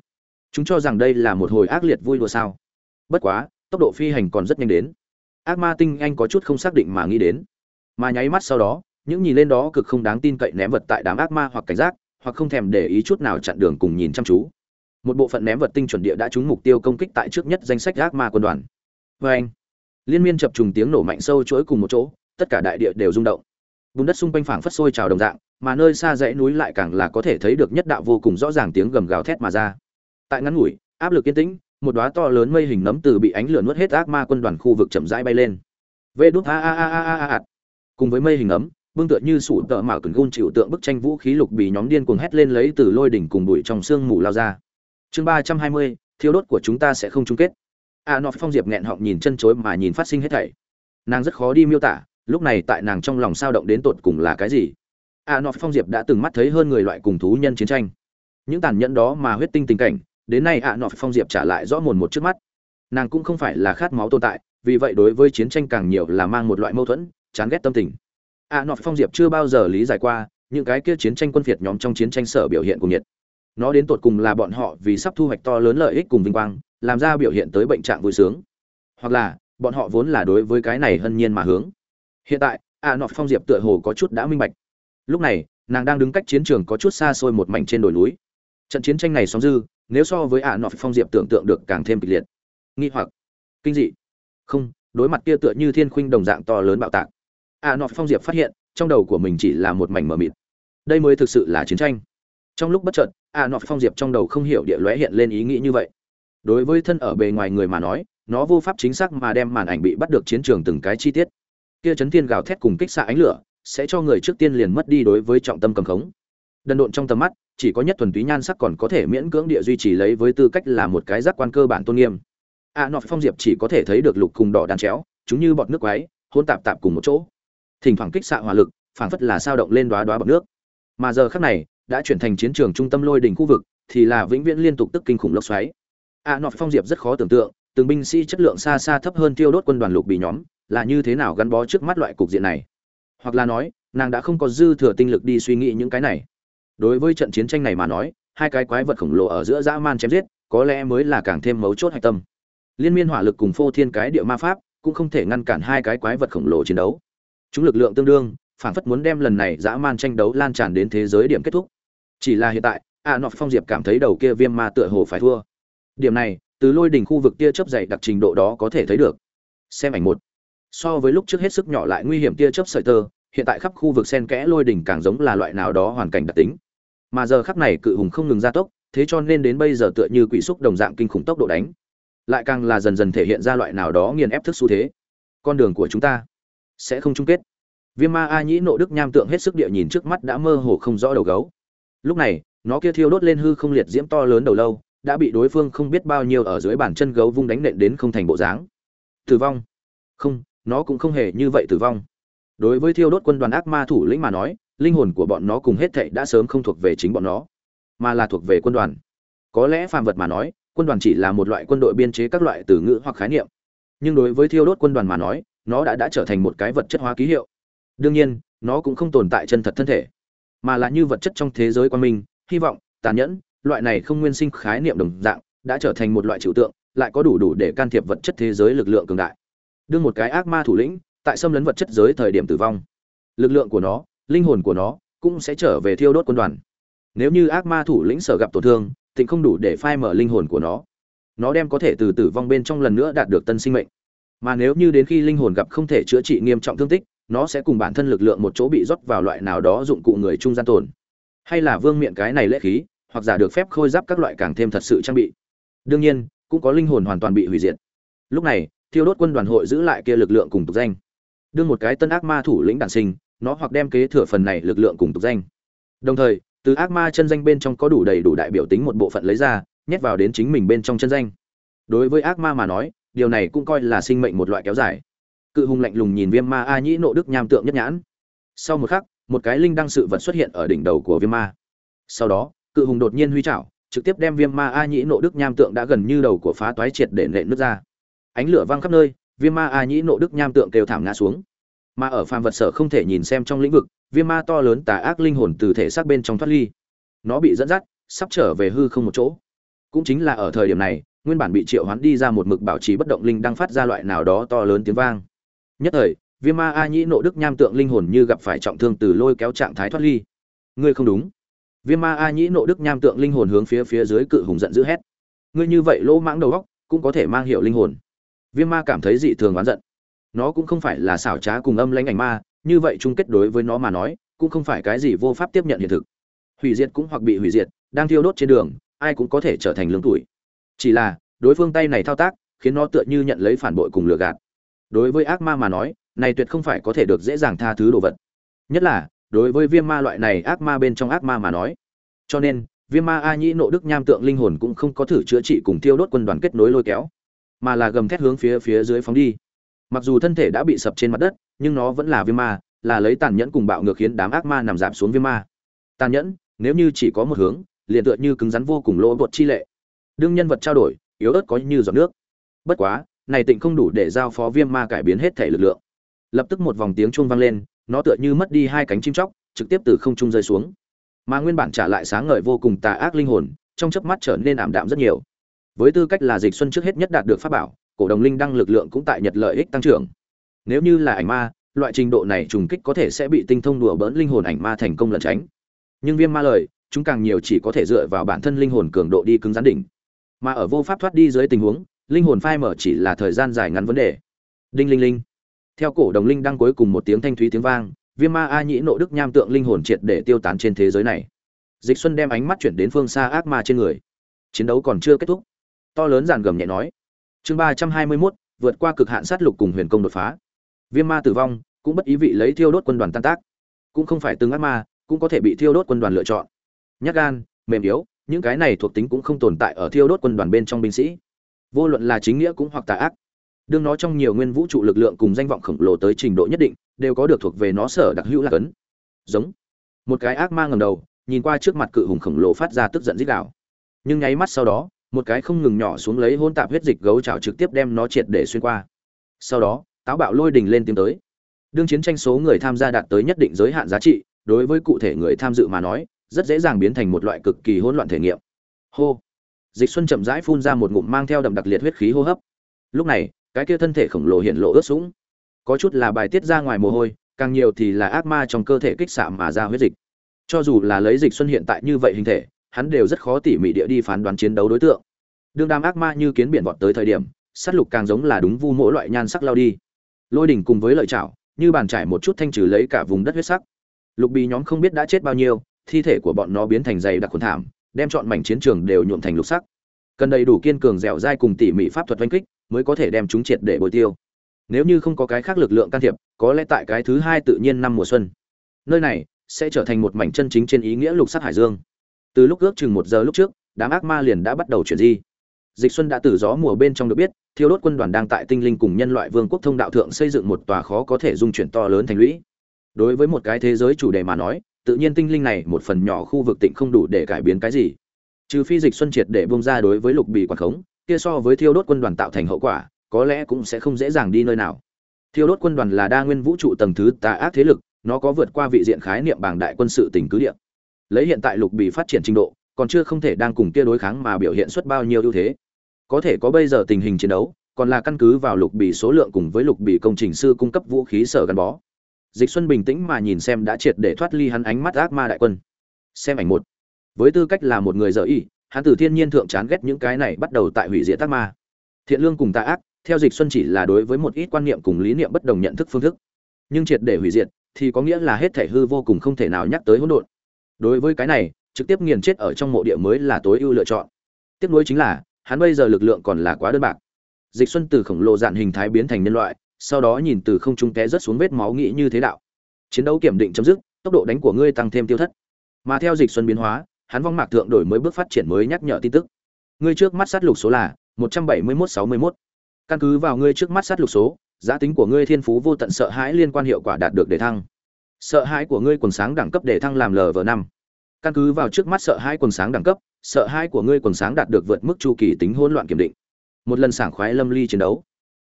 Chúng cho rằng đây là một hồi ác liệt vui đùa sao? Bất quá, tốc độ phi hành còn rất nhanh đến. Ác ma tinh anh có chút không xác định mà nghĩ đến. Mà nháy mắt sau đó, những nhìn lên đó cực không đáng tin cậy ném vật tại đám ác ma hoặc cảnh giác, hoặc không thèm để ý chút nào chặn đường cùng nhìn chăm chú. Một bộ phận ném vật tinh chuẩn địa đã trúng mục tiêu công kích tại trước nhất danh sách ác ma quân đoàn. Vê anh liên miên chập trùng tiếng nổ mạnh sâu chuỗi cùng một chỗ, tất cả đại địa đều rung động vùng đất xung quanh phảng phất sôi trào đồng dạng mà nơi xa dãy núi lại càng là có thể thấy được nhất đạo vô cùng rõ ràng tiếng gầm gào thét mà ra. Tại ngắn ngủi áp lực yên tĩnh một đóa to lớn mây hình nấm từ bị ánh lửa nuốt hết ác ma quân đoàn khu vực chậm rãi bay lên. Vê đút a a a a a a cùng với mây hình nấm, bưng tựa như sủ tợ mạo cẩn gun chịu tượng bức tranh vũ khí lục bì nhóm điên cuồng hét lên lấy từ lôi đỉnh cùng bụi trong sương mù lao ra. Chương ba trăm hai mươi thiêu đốt của chúng ta sẽ không chung kết. A nọ phong diệp nghẹn họng nhìn chân chối mà nhìn phát sinh hết thảy. Nàng rất khó đi miêu tả lúc này tại nàng trong lòng sao động đến tột cùng là cái gì? À, a nó phong diệp đã từng mắt thấy hơn người loại cùng thú nhân chiến tranh. Những tàn nhẫn đó mà huyết tinh tình cảnh, đến nay à, a nó phong diệp trả lại rõ mồn một trước mắt. Nàng cũng không phải là khát máu tồn tại, vì vậy đối với chiến tranh càng nhiều là mang một loại mâu thuẫn, chán ghét tâm tình. À, a nó phong diệp chưa bao giờ lý giải qua những cái kia chiến tranh quân phiệt nhóm trong chiến tranh sở biểu hiện của nhiệt nó đến tột cùng là bọn họ vì sắp thu hoạch to lớn lợi ích cùng vinh quang, làm ra biểu hiện tới bệnh trạng vui sướng. Hoặc là, bọn họ vốn là đối với cái này hân nhiên mà hướng hiện tại, a nọ phong diệp tựa hồ có chút đã minh bạch. Lúc này, nàng đang đứng cách chiến trường có chút xa xôi một mảnh trên đồi núi. Trận chiến tranh này sóng dư, nếu so với a nọ phong diệp tưởng tượng được càng thêm kịch liệt. Nghi hoặc. Kinh dị. Không, đối mặt kia tựa như thiên khuynh đồng dạng to lớn bạo tạc. A nọ phong diệp phát hiện, trong đầu của mình chỉ là một mảnh mờ mịt. Đây mới thực sự là chiến tranh. Trong lúc bất chợt, a nọ phong diệp trong đầu không hiểu địa lóe hiện lên ý nghĩ như vậy. Đối với thân ở bề ngoài người mà nói, nó vô pháp chính xác mà đem màn ảnh bị bắt được chiến trường từng cái chi tiết kia chấn thiên gào thét cùng kích xạ ánh lửa, sẽ cho người trước tiên liền mất đi đối với trọng tâm cầm khống. Đần độn trong tầm mắt, chỉ có nhất thuần túy nhan sắc còn có thể miễn cưỡng địa duy trì lấy với tư cách là một cái giác quan cơ bản tôn nghiêm. A nọ phong diệp chỉ có thể thấy được lục cùng đỏ đàn chéo, chúng như bọt nước quáy hôn tạp tạp cùng một chỗ. Thỉnh thoảng kích xạ hỏa lực, phảng phất là sao động lên đoá đoá bọt nước. Mà giờ khắc này, đã chuyển thành chiến trường trung tâm lôi đỉnh khu vực, thì là vĩnh viễn liên tục tức kinh khủng lốc xoáy. A nọ phong diệp rất khó tưởng tượng, từng binh sĩ chất lượng xa xa thấp hơn tiêu đốt quân đoàn lục bị nhóm là như thế nào gắn bó trước mắt loại cục diện này? Hoặc là nói, nàng đã không có dư thừa tinh lực đi suy nghĩ những cái này. Đối với trận chiến tranh này mà nói, hai cái quái vật khổng lồ ở giữa dã man chém giết, có lẽ mới là càng thêm mấu chốt hạch tâm. Liên miên hỏa lực cùng phô thiên cái địa ma pháp cũng không thể ngăn cản hai cái quái vật khổng lồ chiến đấu. Chúng lực lượng tương đương, phản phất muốn đem lần này dã man tranh đấu lan tràn đến thế giới điểm kết thúc. Chỉ là hiện tại, a nọ phong diệp cảm thấy đầu kia viêm ma tựa hồ phải thua. Điểm này, từ lôi đỉnh khu vực tia chớp dày đặc trình độ đó có thể thấy được. Xem ảnh một so với lúc trước hết sức nhỏ lại nguy hiểm tia chớp sợi tơ, hiện tại khắp khu vực sen kẽ lôi đỉnh càng giống là loại nào đó hoàn cảnh đặc tính. Mà giờ khắp này cự hùng không ngừng gia tốc, thế cho nên đến bây giờ tựa như quỷ xúc đồng dạng kinh khủng tốc độ đánh. Lại càng là dần dần thể hiện ra loại nào đó nghiền ép thức xu thế. Con đường của chúng ta sẽ không chung kết. Viêm ma a nhĩ nộ đức nham tượng hết sức địa nhìn trước mắt đã mơ hồ không rõ đầu gấu. Lúc này, nó kia thiêu đốt lên hư không liệt diễm to lớn đầu lâu, đã bị đối phương không biết bao nhiêu ở dưới bàn chân gấu vung đánh nện đến không thành bộ dáng. Tử vong. Không nó cũng không hề như vậy tử vong. Đối với thiêu đốt quân đoàn ác ma thủ lĩnh mà nói, linh hồn của bọn nó cùng hết thệ đã sớm không thuộc về chính bọn nó, mà là thuộc về quân đoàn. Có lẽ phàm vật mà nói, quân đoàn chỉ là một loại quân đội biên chế các loại từ ngữ hoặc khái niệm. Nhưng đối với thiêu đốt quân đoàn mà nói, nó đã đã trở thành một cái vật chất hóa ký hiệu. Đương nhiên, nó cũng không tồn tại chân thật thân thể, mà là như vật chất trong thế giới quan minh, hy vọng, tàn nhẫn, loại này không nguyên sinh khái niệm đồng dạng, đã trở thành một loại trừu tượng, lại có đủ đủ để can thiệp vật chất thế giới lực lượng cường đại đương một cái ác ma thủ lĩnh, tại xâm lấn vật chất giới thời điểm tử vong. Lực lượng của nó, linh hồn của nó, cũng sẽ trở về thiêu đốt quân đoàn. Nếu như ác ma thủ lĩnh sở gặp tổn thương thì không đủ để phai mở linh hồn của nó. Nó đem có thể từ tử vong bên trong lần nữa đạt được tân sinh mệnh. Mà nếu như đến khi linh hồn gặp không thể chữa trị nghiêm trọng thương tích, nó sẽ cùng bản thân lực lượng một chỗ bị rót vào loại nào đó dụng cụ người trung gian tồn. Hay là vương miệng cái này lễ khí, hoặc giả được phép khôi giáp các loại càng thêm thật sự trang bị. Đương nhiên, cũng có linh hồn hoàn toàn bị hủy diệt. Lúc này thiêu đốt quân đoàn hội giữ lại kia lực lượng cùng tục danh. Đương một cái tân ác ma thủ lĩnh đản sinh, nó hoặc đem kế thừa phần này lực lượng cùng tục danh. Đồng thời, từ ác ma chân danh bên trong có đủ đầy đủ đại biểu tính một bộ phận lấy ra, nhét vào đến chính mình bên trong chân danh. Đối với ác ma mà nói, điều này cũng coi là sinh mệnh một loại kéo dài. Cự hùng lạnh lùng nhìn viêm ma a nhĩ nộ đức nham tượng nhất nhãn. Sau một khắc, một cái linh đăng sự vật xuất hiện ở đỉnh đầu của viêm ma. Sau đó, cự hùng đột nhiên huy chảo, trực tiếp đem viêm ma a nhĩ nộ đức nham tượng đã gần như đầu của phá toái triệt để nện nước ra ánh lửa văng khắp nơi, viêm ma a nhĩ nộ đức nham tượng kêu thảm ngã xuống. Mà ở phàm vật sở không thể nhìn xem trong lĩnh vực, viêm ma to lớn tà ác linh hồn từ thể xác bên trong thoát ly. Nó bị dẫn dắt, sắp trở về hư không một chỗ. Cũng chính là ở thời điểm này, nguyên bản bị triệu hoán đi ra một mực bảo trì bất động linh đang phát ra loại nào đó to lớn tiếng vang. Nhất thời, viêm ma a nhĩ nộ đức nham tượng linh hồn như gặp phải trọng thương từ lôi kéo trạng thái thoát ly. Ngươi không đúng. Viêm ma a nhĩ nộ đức nham tượng linh hồn hướng phía phía dưới cự hùng giận dữ hét. Ngươi như vậy lỗ mãng đầu góc cũng có thể mang hiệu linh hồn viêm ma cảm thấy dị thường oán giận. Nó cũng không phải là xảo trá cùng âm lãnh ảnh ma, như vậy chung kết đối với nó mà nói, cũng không phải cái gì vô pháp tiếp nhận hiện thực. Hủy diệt cũng hoặc bị hủy diệt, đang thiêu đốt trên đường, ai cũng có thể trở thành lương tuổi. Chỉ là, đối phương tay này thao tác, khiến nó tựa như nhận lấy phản bội cùng lừa gạt. Đối với ác ma mà nói, này tuyệt không phải có thể được dễ dàng tha thứ đồ vật. Nhất là, đối với viêm ma loại này ác ma bên trong ác ma mà nói. Cho nên, viêm ma a nhĩ nộ đức nham tượng linh hồn cũng không có thử chữa trị cùng thiêu đốt quân đoàn kết nối lôi kéo mà là gầm thét hướng phía phía dưới phóng đi. Mặc dù thân thể đã bị sập trên mặt đất, nhưng nó vẫn là viêm ma, là lấy tàn nhẫn cùng bạo ngược khiến đám ác ma nằm giảm xuống viêm ma. Tàn nhẫn, nếu như chỉ có một hướng, liền tựa như cứng rắn vô cùng lỗ bột chi lệ. Đương nhân vật trao đổi, yếu ớt có như giọt nước. Bất quá, này tịnh không đủ để giao phó viêm ma cải biến hết thể lực lượng. Lập tức một vòng tiếng chuông vang lên, nó tựa như mất đi hai cánh chim chóc, trực tiếp từ không trung rơi xuống. Mà nguyên bản trả lại sáng ngời vô cùng tà ác linh hồn, trong chớp mắt trở nên ảm đạm rất nhiều với tư cách là dịch xuân trước hết nhất đạt được pháp bảo, cổ đồng linh đăng lực lượng cũng tại nhật lợi ích tăng trưởng. Nếu như là ảnh ma, loại trình độ này trùng kích có thể sẽ bị tinh thông đùa bỡn linh hồn ảnh ma thành công lẩn tránh. Nhưng viêm ma lời, chúng càng nhiều chỉ có thể dựa vào bản thân linh hồn cường độ đi cứng rắn đỉnh. Mà ở vô pháp thoát đi dưới tình huống, linh hồn phai mở chỉ là thời gian dài ngắn vấn đề. Đinh linh linh. Theo cổ đồng linh đăng cuối cùng một tiếng thanh thúy tiếng vang, viêm ma a nhĩ nộ đức nham tượng linh hồn triệt để tiêu tán trên thế giới này. Dịch xuân đem ánh mắt chuyển đến phương xa ác ma trên người. Chiến đấu còn chưa kết thúc to lớn giàn gầm nhẹ nói. Chương ba trăm hai mươi mốt, vượt qua cực hạn sát lục cùng huyền công đột phá. Viêm ma tử vong cũng bất ý vị lấy thiêu đốt quân đoàn tan tác. Cũng không phải từng ác ma cũng có thể bị thiêu đốt quân đoàn lựa chọn. Nhát gan, mềm yếu, những cái này thuộc tính cũng không tồn tại ở thiêu đốt quân đoàn bên trong binh sĩ. Vô luận là chính nghĩa cũng hoặc tà ác. Đương nó trong nhiều nguyên vũ trụ lực lượng cùng danh vọng khổng lồ tới trình độ nhất định, đều có được thuộc về nó sở đặc hữu là cấn. Giống. Một cái ác ma ngầm đầu, nhìn qua trước mặt cự hùng khổng lồ phát ra tức giận dích đạo nhưng nháy mắt sau đó một cái không ngừng nhỏ xuống lấy hôn tạp huyết dịch gấu trào trực tiếp đem nó triệt để xuyên qua. Sau đó, táo bạo lôi đình lên tiến tới. Đương chiến tranh số người tham gia đạt tới nhất định giới hạn giá trị, đối với cụ thể người tham dự mà nói, rất dễ dàng biến thành một loại cực kỳ hỗn loạn thể nghiệm. Hô! Dịch xuân chậm rãi phun ra một ngụm mang theo đậm đặc liệt huyết khí hô hấp. Lúc này, cái kia thân thể khổng lồ hiện lộ ướt sũng. Có chút là bài tiết ra ngoài mồ hôi, càng nhiều thì là ác ma trong cơ thể kích xạ mà ra huyết dịch. Cho dù là lấy dịch xuân hiện tại như vậy hình thể hắn đều rất khó tỉ mỉ địa đi phán đoán chiến đấu đối tượng. Đương đám ác ma như kiến biển vọt tới thời điểm, sát lục càng giống là đúng vu mỗi loại nhan sắc lao đi. Lôi đỉnh cùng với lợi chảo, như bàn trải một chút thanh trừ lấy cả vùng đất huyết sắc. Lục bì nhóm không biết đã chết bao nhiêu, thi thể của bọn nó biến thành dày đặc khuẩn thảm, đem chọn mảnh chiến trường đều nhuộm thành lục sắc. Cần đầy đủ kiên cường dẻo dai cùng tỉ mỉ pháp thuật oanh kích, mới có thể đem chúng triệt để bồi tiêu. Nếu như không có cái khác lực lượng can thiệp, có lẽ tại cái thứ hai tự nhiên năm mùa xuân. Nơi này sẽ trở thành một mảnh chân chính trên ý nghĩa lục sắc hải dương từ lúc ước chừng một giờ lúc trước, đám ác ma liền đã bắt đầu chuyển di. Dịch xuân đã từ gió mùa bên trong được biết, thiêu đốt quân đoàn đang tại tinh linh cùng nhân loại vương quốc thông đạo thượng xây dựng một tòa khó có thể dung chuyển to lớn thành lũy. Đối với một cái thế giới chủ đề mà nói, tự nhiên tinh linh này một phần nhỏ khu vực tịnh không đủ để cải biến cái gì. Trừ phi dịch xuân triệt để bung ra đối với lục bị quản khống, kia so với thiêu đốt quân đoàn tạo thành hậu quả, có lẽ cũng sẽ không dễ dàng đi nơi nào. Thiêu đốt quân đoàn là đa nguyên vũ trụ tầng thứ tà ác thế lực, nó có vượt qua vị diện khái niệm bảng đại quân sự tỉnh cứ địa lấy hiện tại lục bị phát triển trình độ, còn chưa không thể đang cùng kia đối kháng mà biểu hiện xuất bao nhiêu ưu thế. Có thể có bây giờ tình hình chiến đấu, còn là căn cứ vào lục bị số lượng cùng với lục bị công trình sư cung cấp vũ khí sở gắn bó. Dịch xuân bình tĩnh mà nhìn xem đã triệt để thoát ly hắn ánh mắt ác ma đại quân. Xem ảnh một. Với tư cách là một người dở ý hắn từ thiên nhiên thượng chán ghét những cái này bắt đầu tại hủy diệt tác ma. Thiện lương cùng tà ác, theo dịch xuân chỉ là đối với một ít quan niệm cùng lý niệm bất đồng nhận thức phương thức. Nhưng triệt để hủy diệt thì có nghĩa là hết thể hư vô cùng không thể nào nhắc tới hỗn độn đối với cái này, trực tiếp nghiền chết ở trong mộ địa mới là tối ưu lựa chọn. Tiếp nối chính là, hắn bây giờ lực lượng còn là quá đơn bạc. Dịch xuân từ khổng lồ dạn hình thái biến thành nhân loại, sau đó nhìn từ không trung té rất xuống vết máu nghĩ như thế đạo. Chiến đấu kiểm định chấm dứt, tốc độ đánh của ngươi tăng thêm tiêu thất. Mà theo dịch xuân biến hóa, hắn vong mạc thượng đổi mới bước phát triển mới nhắc nhở tin tức. Ngươi trước mắt sát lục số là một trăm bảy mươi một sáu mươi một căn cứ vào ngươi trước mắt sát lục số, giá tính của ngươi thiên phú vô tận sợ hãi liên quan hiệu quả đạt được để thăng sợ hãi của ngươi quần sáng đẳng cấp để thăng làm lv năm. Căn cứ vào trước mắt sợ hãi quần sáng đẳng cấp, sợ hãi của ngươi quần sáng đạt được vượt mức chu kỳ tính hỗn loạn kiểm định. Một lần sảng khoái lâm ly chiến đấu,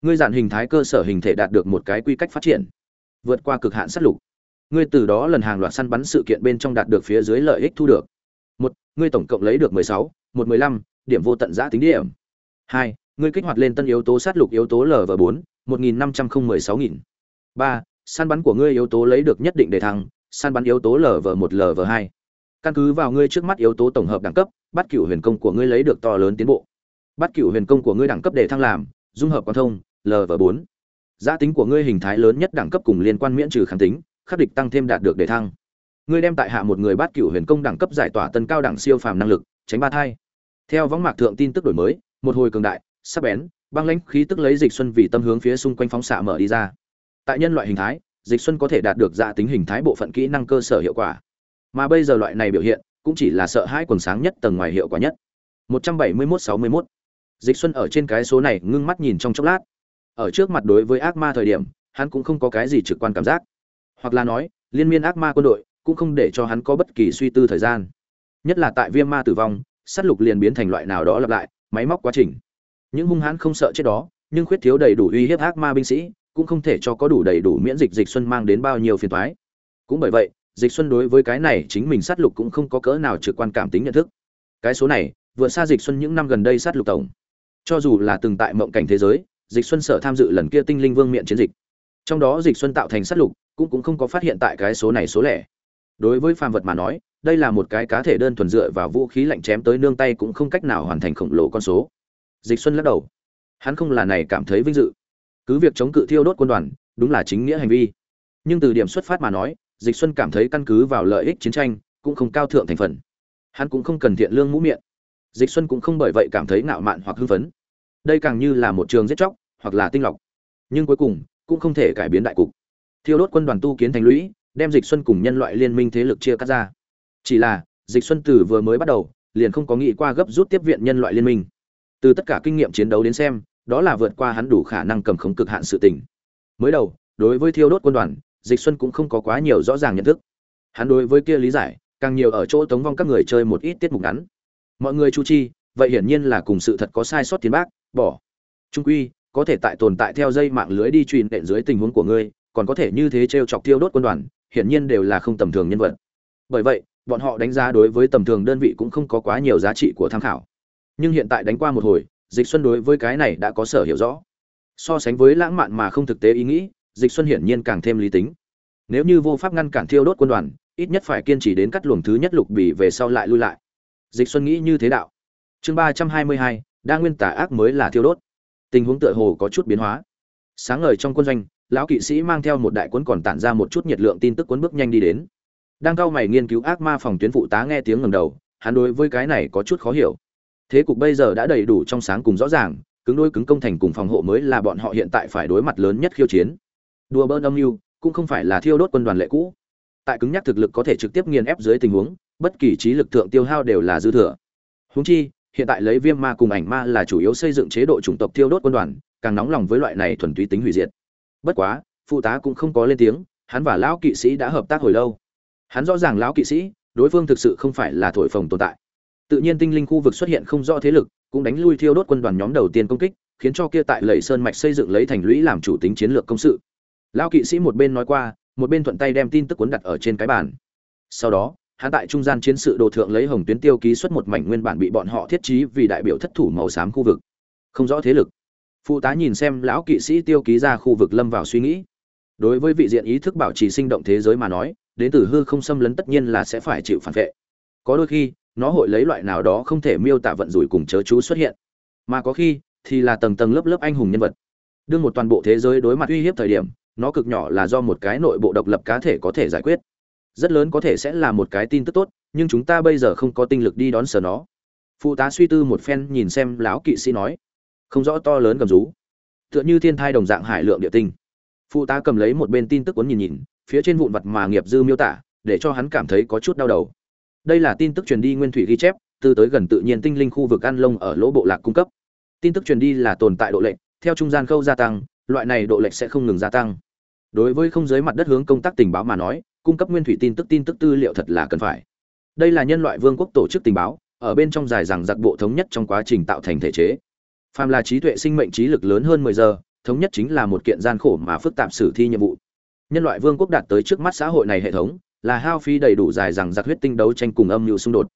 ngươi dạn hình thái cơ sở hình thể đạt được một cái quy cách phát triển, vượt qua cực hạn sát lục. Ngươi từ đó lần hàng loạt săn bắn sự kiện bên trong đạt được phía dưới lợi ích thu được. Một, ngươi tổng cộng lấy được mười sáu, một mười lăm, điểm vô tận giã tính điểm. Hai, ngươi kích hoạt lên tân yếu tố sát lục yếu tố lv bốn, một nghìn năm trăm không mười sáu nghìn. Ba săn bắn của ngươi yếu tố lấy được nhất định để thăng săn bắn yếu tố lv một lv hai. Căn cứ vào ngươi trước mắt yếu tố tổng hợp đẳng cấp, bắt cửu huyền công của ngươi lấy được to lớn tiến bộ. Bắt cửu huyền công của ngươi đẳng cấp để thăng làm, dung hợp quan thông lv bốn. Giá tính của ngươi hình thái lớn nhất đẳng cấp cùng liên quan miễn trừ kháng tính, khắc địch tăng thêm đạt được để thăng. Ngươi đem tại hạ một người bát cửu huyền công đẳng cấp giải tỏa tân cao đẳng siêu phàm năng lực, tránh ba thai. Theo võng mạc thượng tin tức đổi mới, một hồi cường đại, sắc bén, băng lãnh khí tức lấy dịch xuân vì tâm hướng phía xung quanh phóng xạ mở đi ra tại nhân loại hình thái, dịch xuân có thể đạt được dạ tính hình thái bộ phận kỹ năng cơ sở hiệu quả. Mà bây giờ loại này biểu hiện, cũng chỉ là sợ hãi quần sáng nhất tầng ngoài hiệu quả nhất. 171-61 dịch xuân ở trên cái số này ngưng mắt nhìn trong chốc lát. Ở trước mặt đối với ác ma thời điểm, hắn cũng không có cái gì trực quan cảm giác. Hoặc là nói, liên miên ác ma quân đội, cũng không để cho hắn có bất kỳ suy tư thời gian. Nhất là tại viêm ma tử vong, sát lục liền biến thành loại nào đó lặp lại, máy móc quá trình. Những hung hãn không sợ chết đó, nhưng khuyết thiếu đầy đủ uy hiếp ác ma binh sĩ cũng không thể cho có đủ đầy đủ miễn dịch dịch xuân mang đến bao nhiêu phiền toái. Cũng bởi vậy, dịch xuân đối với cái này chính mình sát lục cũng không có cỡ nào trực quan cảm tính nhận thức. Cái số này, vượt xa dịch xuân những năm gần đây sát lục tổng. Cho dù là từng tại mộng cảnh thế giới, dịch xuân sở tham dự lần kia tinh linh vương miện chiến dịch. Trong đó dịch xuân tạo thành sát lục, cũng cũng không có phát hiện tại cái số này số lẻ. Đối với phàm vật mà nói, đây là một cái cá thể đơn thuần dựa vào vũ khí lạnh chém tới nương tay cũng không cách nào hoàn thành khổng lồ con số. Dịch xuân lắc đầu. Hắn không là này cảm thấy vinh dự cứ việc chống cự thiêu đốt quân đoàn, đúng là chính nghĩa hành vi. Nhưng từ điểm xuất phát mà nói, dịch xuân cảm thấy căn cứ vào lợi ích chiến tranh, cũng không cao thượng thành phần. Hắn cũng không cần thiện lương mũ miệng. Dịch xuân cũng không bởi vậy cảm thấy ngạo mạn hoặc hưng phấn. Đây càng như là một trường giết chóc, hoặc là tinh lọc. Nhưng cuối cùng, cũng không thể cải biến đại cục. Thiêu đốt quân đoàn tu kiến thành lũy, đem dịch xuân cùng nhân loại liên minh thế lực chia cắt ra. Chỉ là, dịch xuân từ vừa mới bắt đầu, liền không có nghĩ qua gấp rút tiếp viện nhân loại liên minh. Từ tất cả kinh nghiệm chiến đấu đến xem đó là vượt qua hắn đủ khả năng cầm khống cực hạn sự tình. Mới đầu, đối với thiêu đốt quân đoàn, dịch xuân cũng không có quá nhiều rõ ràng nhận thức. Hắn đối với kia lý giải, càng nhiều ở chỗ tống vong các người chơi một ít tiết mục ngắn. Mọi người chu chi, vậy hiển nhiên là cùng sự thật có sai sót tiến bác, bỏ. Trung quy, có thể tại tồn tại theo dây mạng lưới đi truyền đệm dưới tình huống của ngươi, còn có thể như thế trêu chọc thiêu đốt quân đoàn, hiển nhiên đều là không tầm thường nhân vật. Bởi vậy, bọn họ đánh giá đối với tầm thường đơn vị cũng không có quá nhiều giá trị của tham khảo. Nhưng hiện tại đánh qua một hồi dịch xuân đối với cái này đã có sở hiểu rõ. So sánh với lãng mạn mà không thực tế ý nghĩ, dịch xuân hiển nhiên càng thêm lý tính. Nếu như vô pháp ngăn cản thiêu đốt quân đoàn, ít nhất phải kiên trì đến cắt luồng thứ nhất lục bì về sau lại lui lại. Dịch xuân nghĩ như thế đạo. Chương ba trăm hai mươi hai, đa nguyên tả ác mới là thiêu đốt. Tình huống tựa hồ có chút biến hóa. Sáng ngời trong quân doanh, lão kỵ sĩ mang theo một đại cuốn còn tản ra một chút nhiệt lượng tin tức cuốn bước nhanh đi đến. Đang cao mày nghiên cứu ác ma phòng tuyến phụ tá nghe tiếng ngầm đầu, hắn đối với cái này có chút khó hiểu thế cục bây giờ đã đầy đủ trong sáng cùng rõ ràng, cứng đôi cứng công thành cùng phòng hộ mới là bọn họ hiện tại phải đối mặt lớn nhất khiêu chiến. Đùa bơn âm mưu, cũng không phải là thiêu đốt quân đoàn lệ cũ. Tại cứng nhắc thực lực có thể trực tiếp nghiền ép dưới tình huống, bất kỳ trí lực thượng tiêu hao đều là dư thừa. Húng chi, hiện tại lấy viêm ma cùng ảnh ma là chủ yếu xây dựng chế độ chủng tộc thiêu đốt quân đoàn, càng nóng lòng với loại này thuần túy tính hủy diệt. Bất quá phụ tá cũng không có lên tiếng, hắn và lão kỵ sĩ đã hợp tác hồi lâu. Hắn rõ ràng lão kỵ sĩ, đối phương thực sự không phải là thổi phồng tồn tại tự nhiên tinh linh khu vực xuất hiện không rõ thế lực, cũng đánh lui thiêu đốt quân đoàn nhóm đầu tiên công kích, khiến cho kia tại lầy sơn mạch xây dựng lấy thành lũy làm chủ tính chiến lược công sự. Lão kỵ sĩ một bên nói qua, một bên thuận tay đem tin tức cuốn đặt ở trên cái bàn. Sau đó, hắn tại trung gian chiến sự đồ thượng lấy hồng tuyến tiêu ký xuất một mảnh nguyên bản bị bọn họ thiết trí vì đại biểu thất thủ màu xám khu vực. Không rõ thế lực. Phụ tá nhìn xem lão kỵ sĩ tiêu ký ra khu vực lâm vào suy nghĩ. Đối với vị diện ý thức bảo trì sinh động thế giới mà nói, đến từ hư không xâm lấn tất nhiên là sẽ phải chịu phản vệ. Có đôi khi nó hội lấy loại nào đó không thể miêu tả vận rủi cùng chớ chú xuất hiện. Mà có khi, thì là tầng tầng lớp lớp anh hùng nhân vật. Đương một toàn bộ thế giới đối mặt uy hiếp thời điểm, nó cực nhỏ là do một cái nội bộ độc lập cá thể có thể giải quyết. Rất lớn có thể sẽ là một cái tin tức tốt, nhưng chúng ta bây giờ không có tinh lực đi đón sở nó. Phụ tá suy tư một phen nhìn xem lão kỵ sĩ nói. Không rõ to lớn cầm rú. Tựa như thiên thai đồng dạng hải lượng địa tinh. Phụ tá cầm lấy một bên tin tức cuốn nhìn nhìn, phía trên vụn vật mà nghiệp dư miêu tả, để cho hắn cảm thấy có chút đau đầu đây là tin tức truyền đi nguyên thủy ghi chép, từ tới gần tự nhiên tinh linh khu vực ăn lông ở lỗ bộ lạc cung cấp. Tin tức truyền đi là tồn tại độ lệnh theo trung gian khâu gia tăng, loại này độ lệch sẽ không ngừng gia tăng. Đối với không giới mặt đất hướng công tác tình báo mà nói, cung cấp nguyên thủy tin tức tin tức tư liệu thật là cần phải. Đây là nhân loại vương quốc tổ chức tình báo, ở bên trong dài rằng giặc bộ thống nhất trong quá trình tạo thành thể chế. Phàm là trí tuệ sinh mệnh trí lực lớn hơn mười giờ, thống nhất chính là một kiện gian khổ mà phức tạp sử thi nhiệm vụ. Nhân loại vương quốc đạt tới trước mắt xã hội này hệ thống là hao phí đầy đủ dài rằng giặc huyết tinh đấu tranh cùng âm mưu xung đột.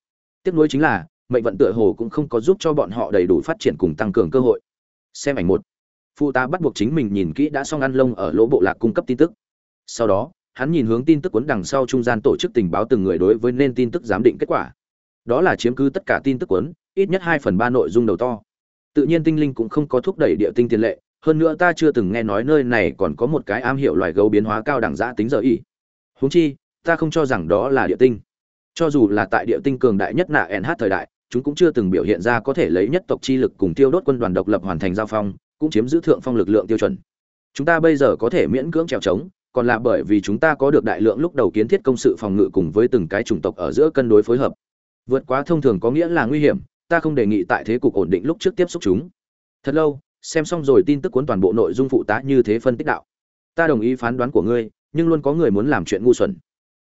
Tiếp nối chính là, mệnh vận tựa hồ cũng không có giúp cho bọn họ đầy đủ phát triển cùng tăng cường cơ hội. Xem ảnh một. Phụ tá bắt buộc chính mình nhìn kỹ đã xong ăn lông ở lỗ bộ lạc cung cấp tin tức. Sau đó, hắn nhìn hướng tin tức cuốn đằng sau trung gian tổ chức tình báo từng người đối với nên tin tức giám định kết quả. Đó là chiếm cứ tất cả tin tức cuốn, ít nhất hai phần ba nội dung đầu to. Tự nhiên tinh linh cũng không có thúc đẩy địa tinh tiền lệ, hơn nữa ta chưa từng nghe nói nơi này còn có một cái am hiểu loài gấu biến hóa cao đẳng giá tính giờ ỉ huống chi ta không cho rằng đó là địa tinh. Cho dù là tại địa tinh cường đại nhất nạ nh thời đại, chúng cũng chưa từng biểu hiện ra có thể lấy nhất tộc chi lực cùng tiêu đốt quân đoàn độc lập hoàn thành giao phong, cũng chiếm giữ thượng phong lực lượng tiêu chuẩn. Chúng ta bây giờ có thể miễn cưỡng trèo trống, còn là bởi vì chúng ta có được đại lượng lúc đầu kiến thiết công sự phòng ngự cùng với từng cái chủng tộc ở giữa cân đối phối hợp. Vượt quá thông thường có nghĩa là nguy hiểm, ta không đề nghị tại thế cục ổn định lúc trước tiếp xúc chúng. Thật lâu, xem xong rồi tin tức cuốn toàn bộ nội dung phụ tá như thế phân tích đạo. Ta đồng ý phán đoán của ngươi, nhưng luôn có người muốn làm chuyện ngu xuẩn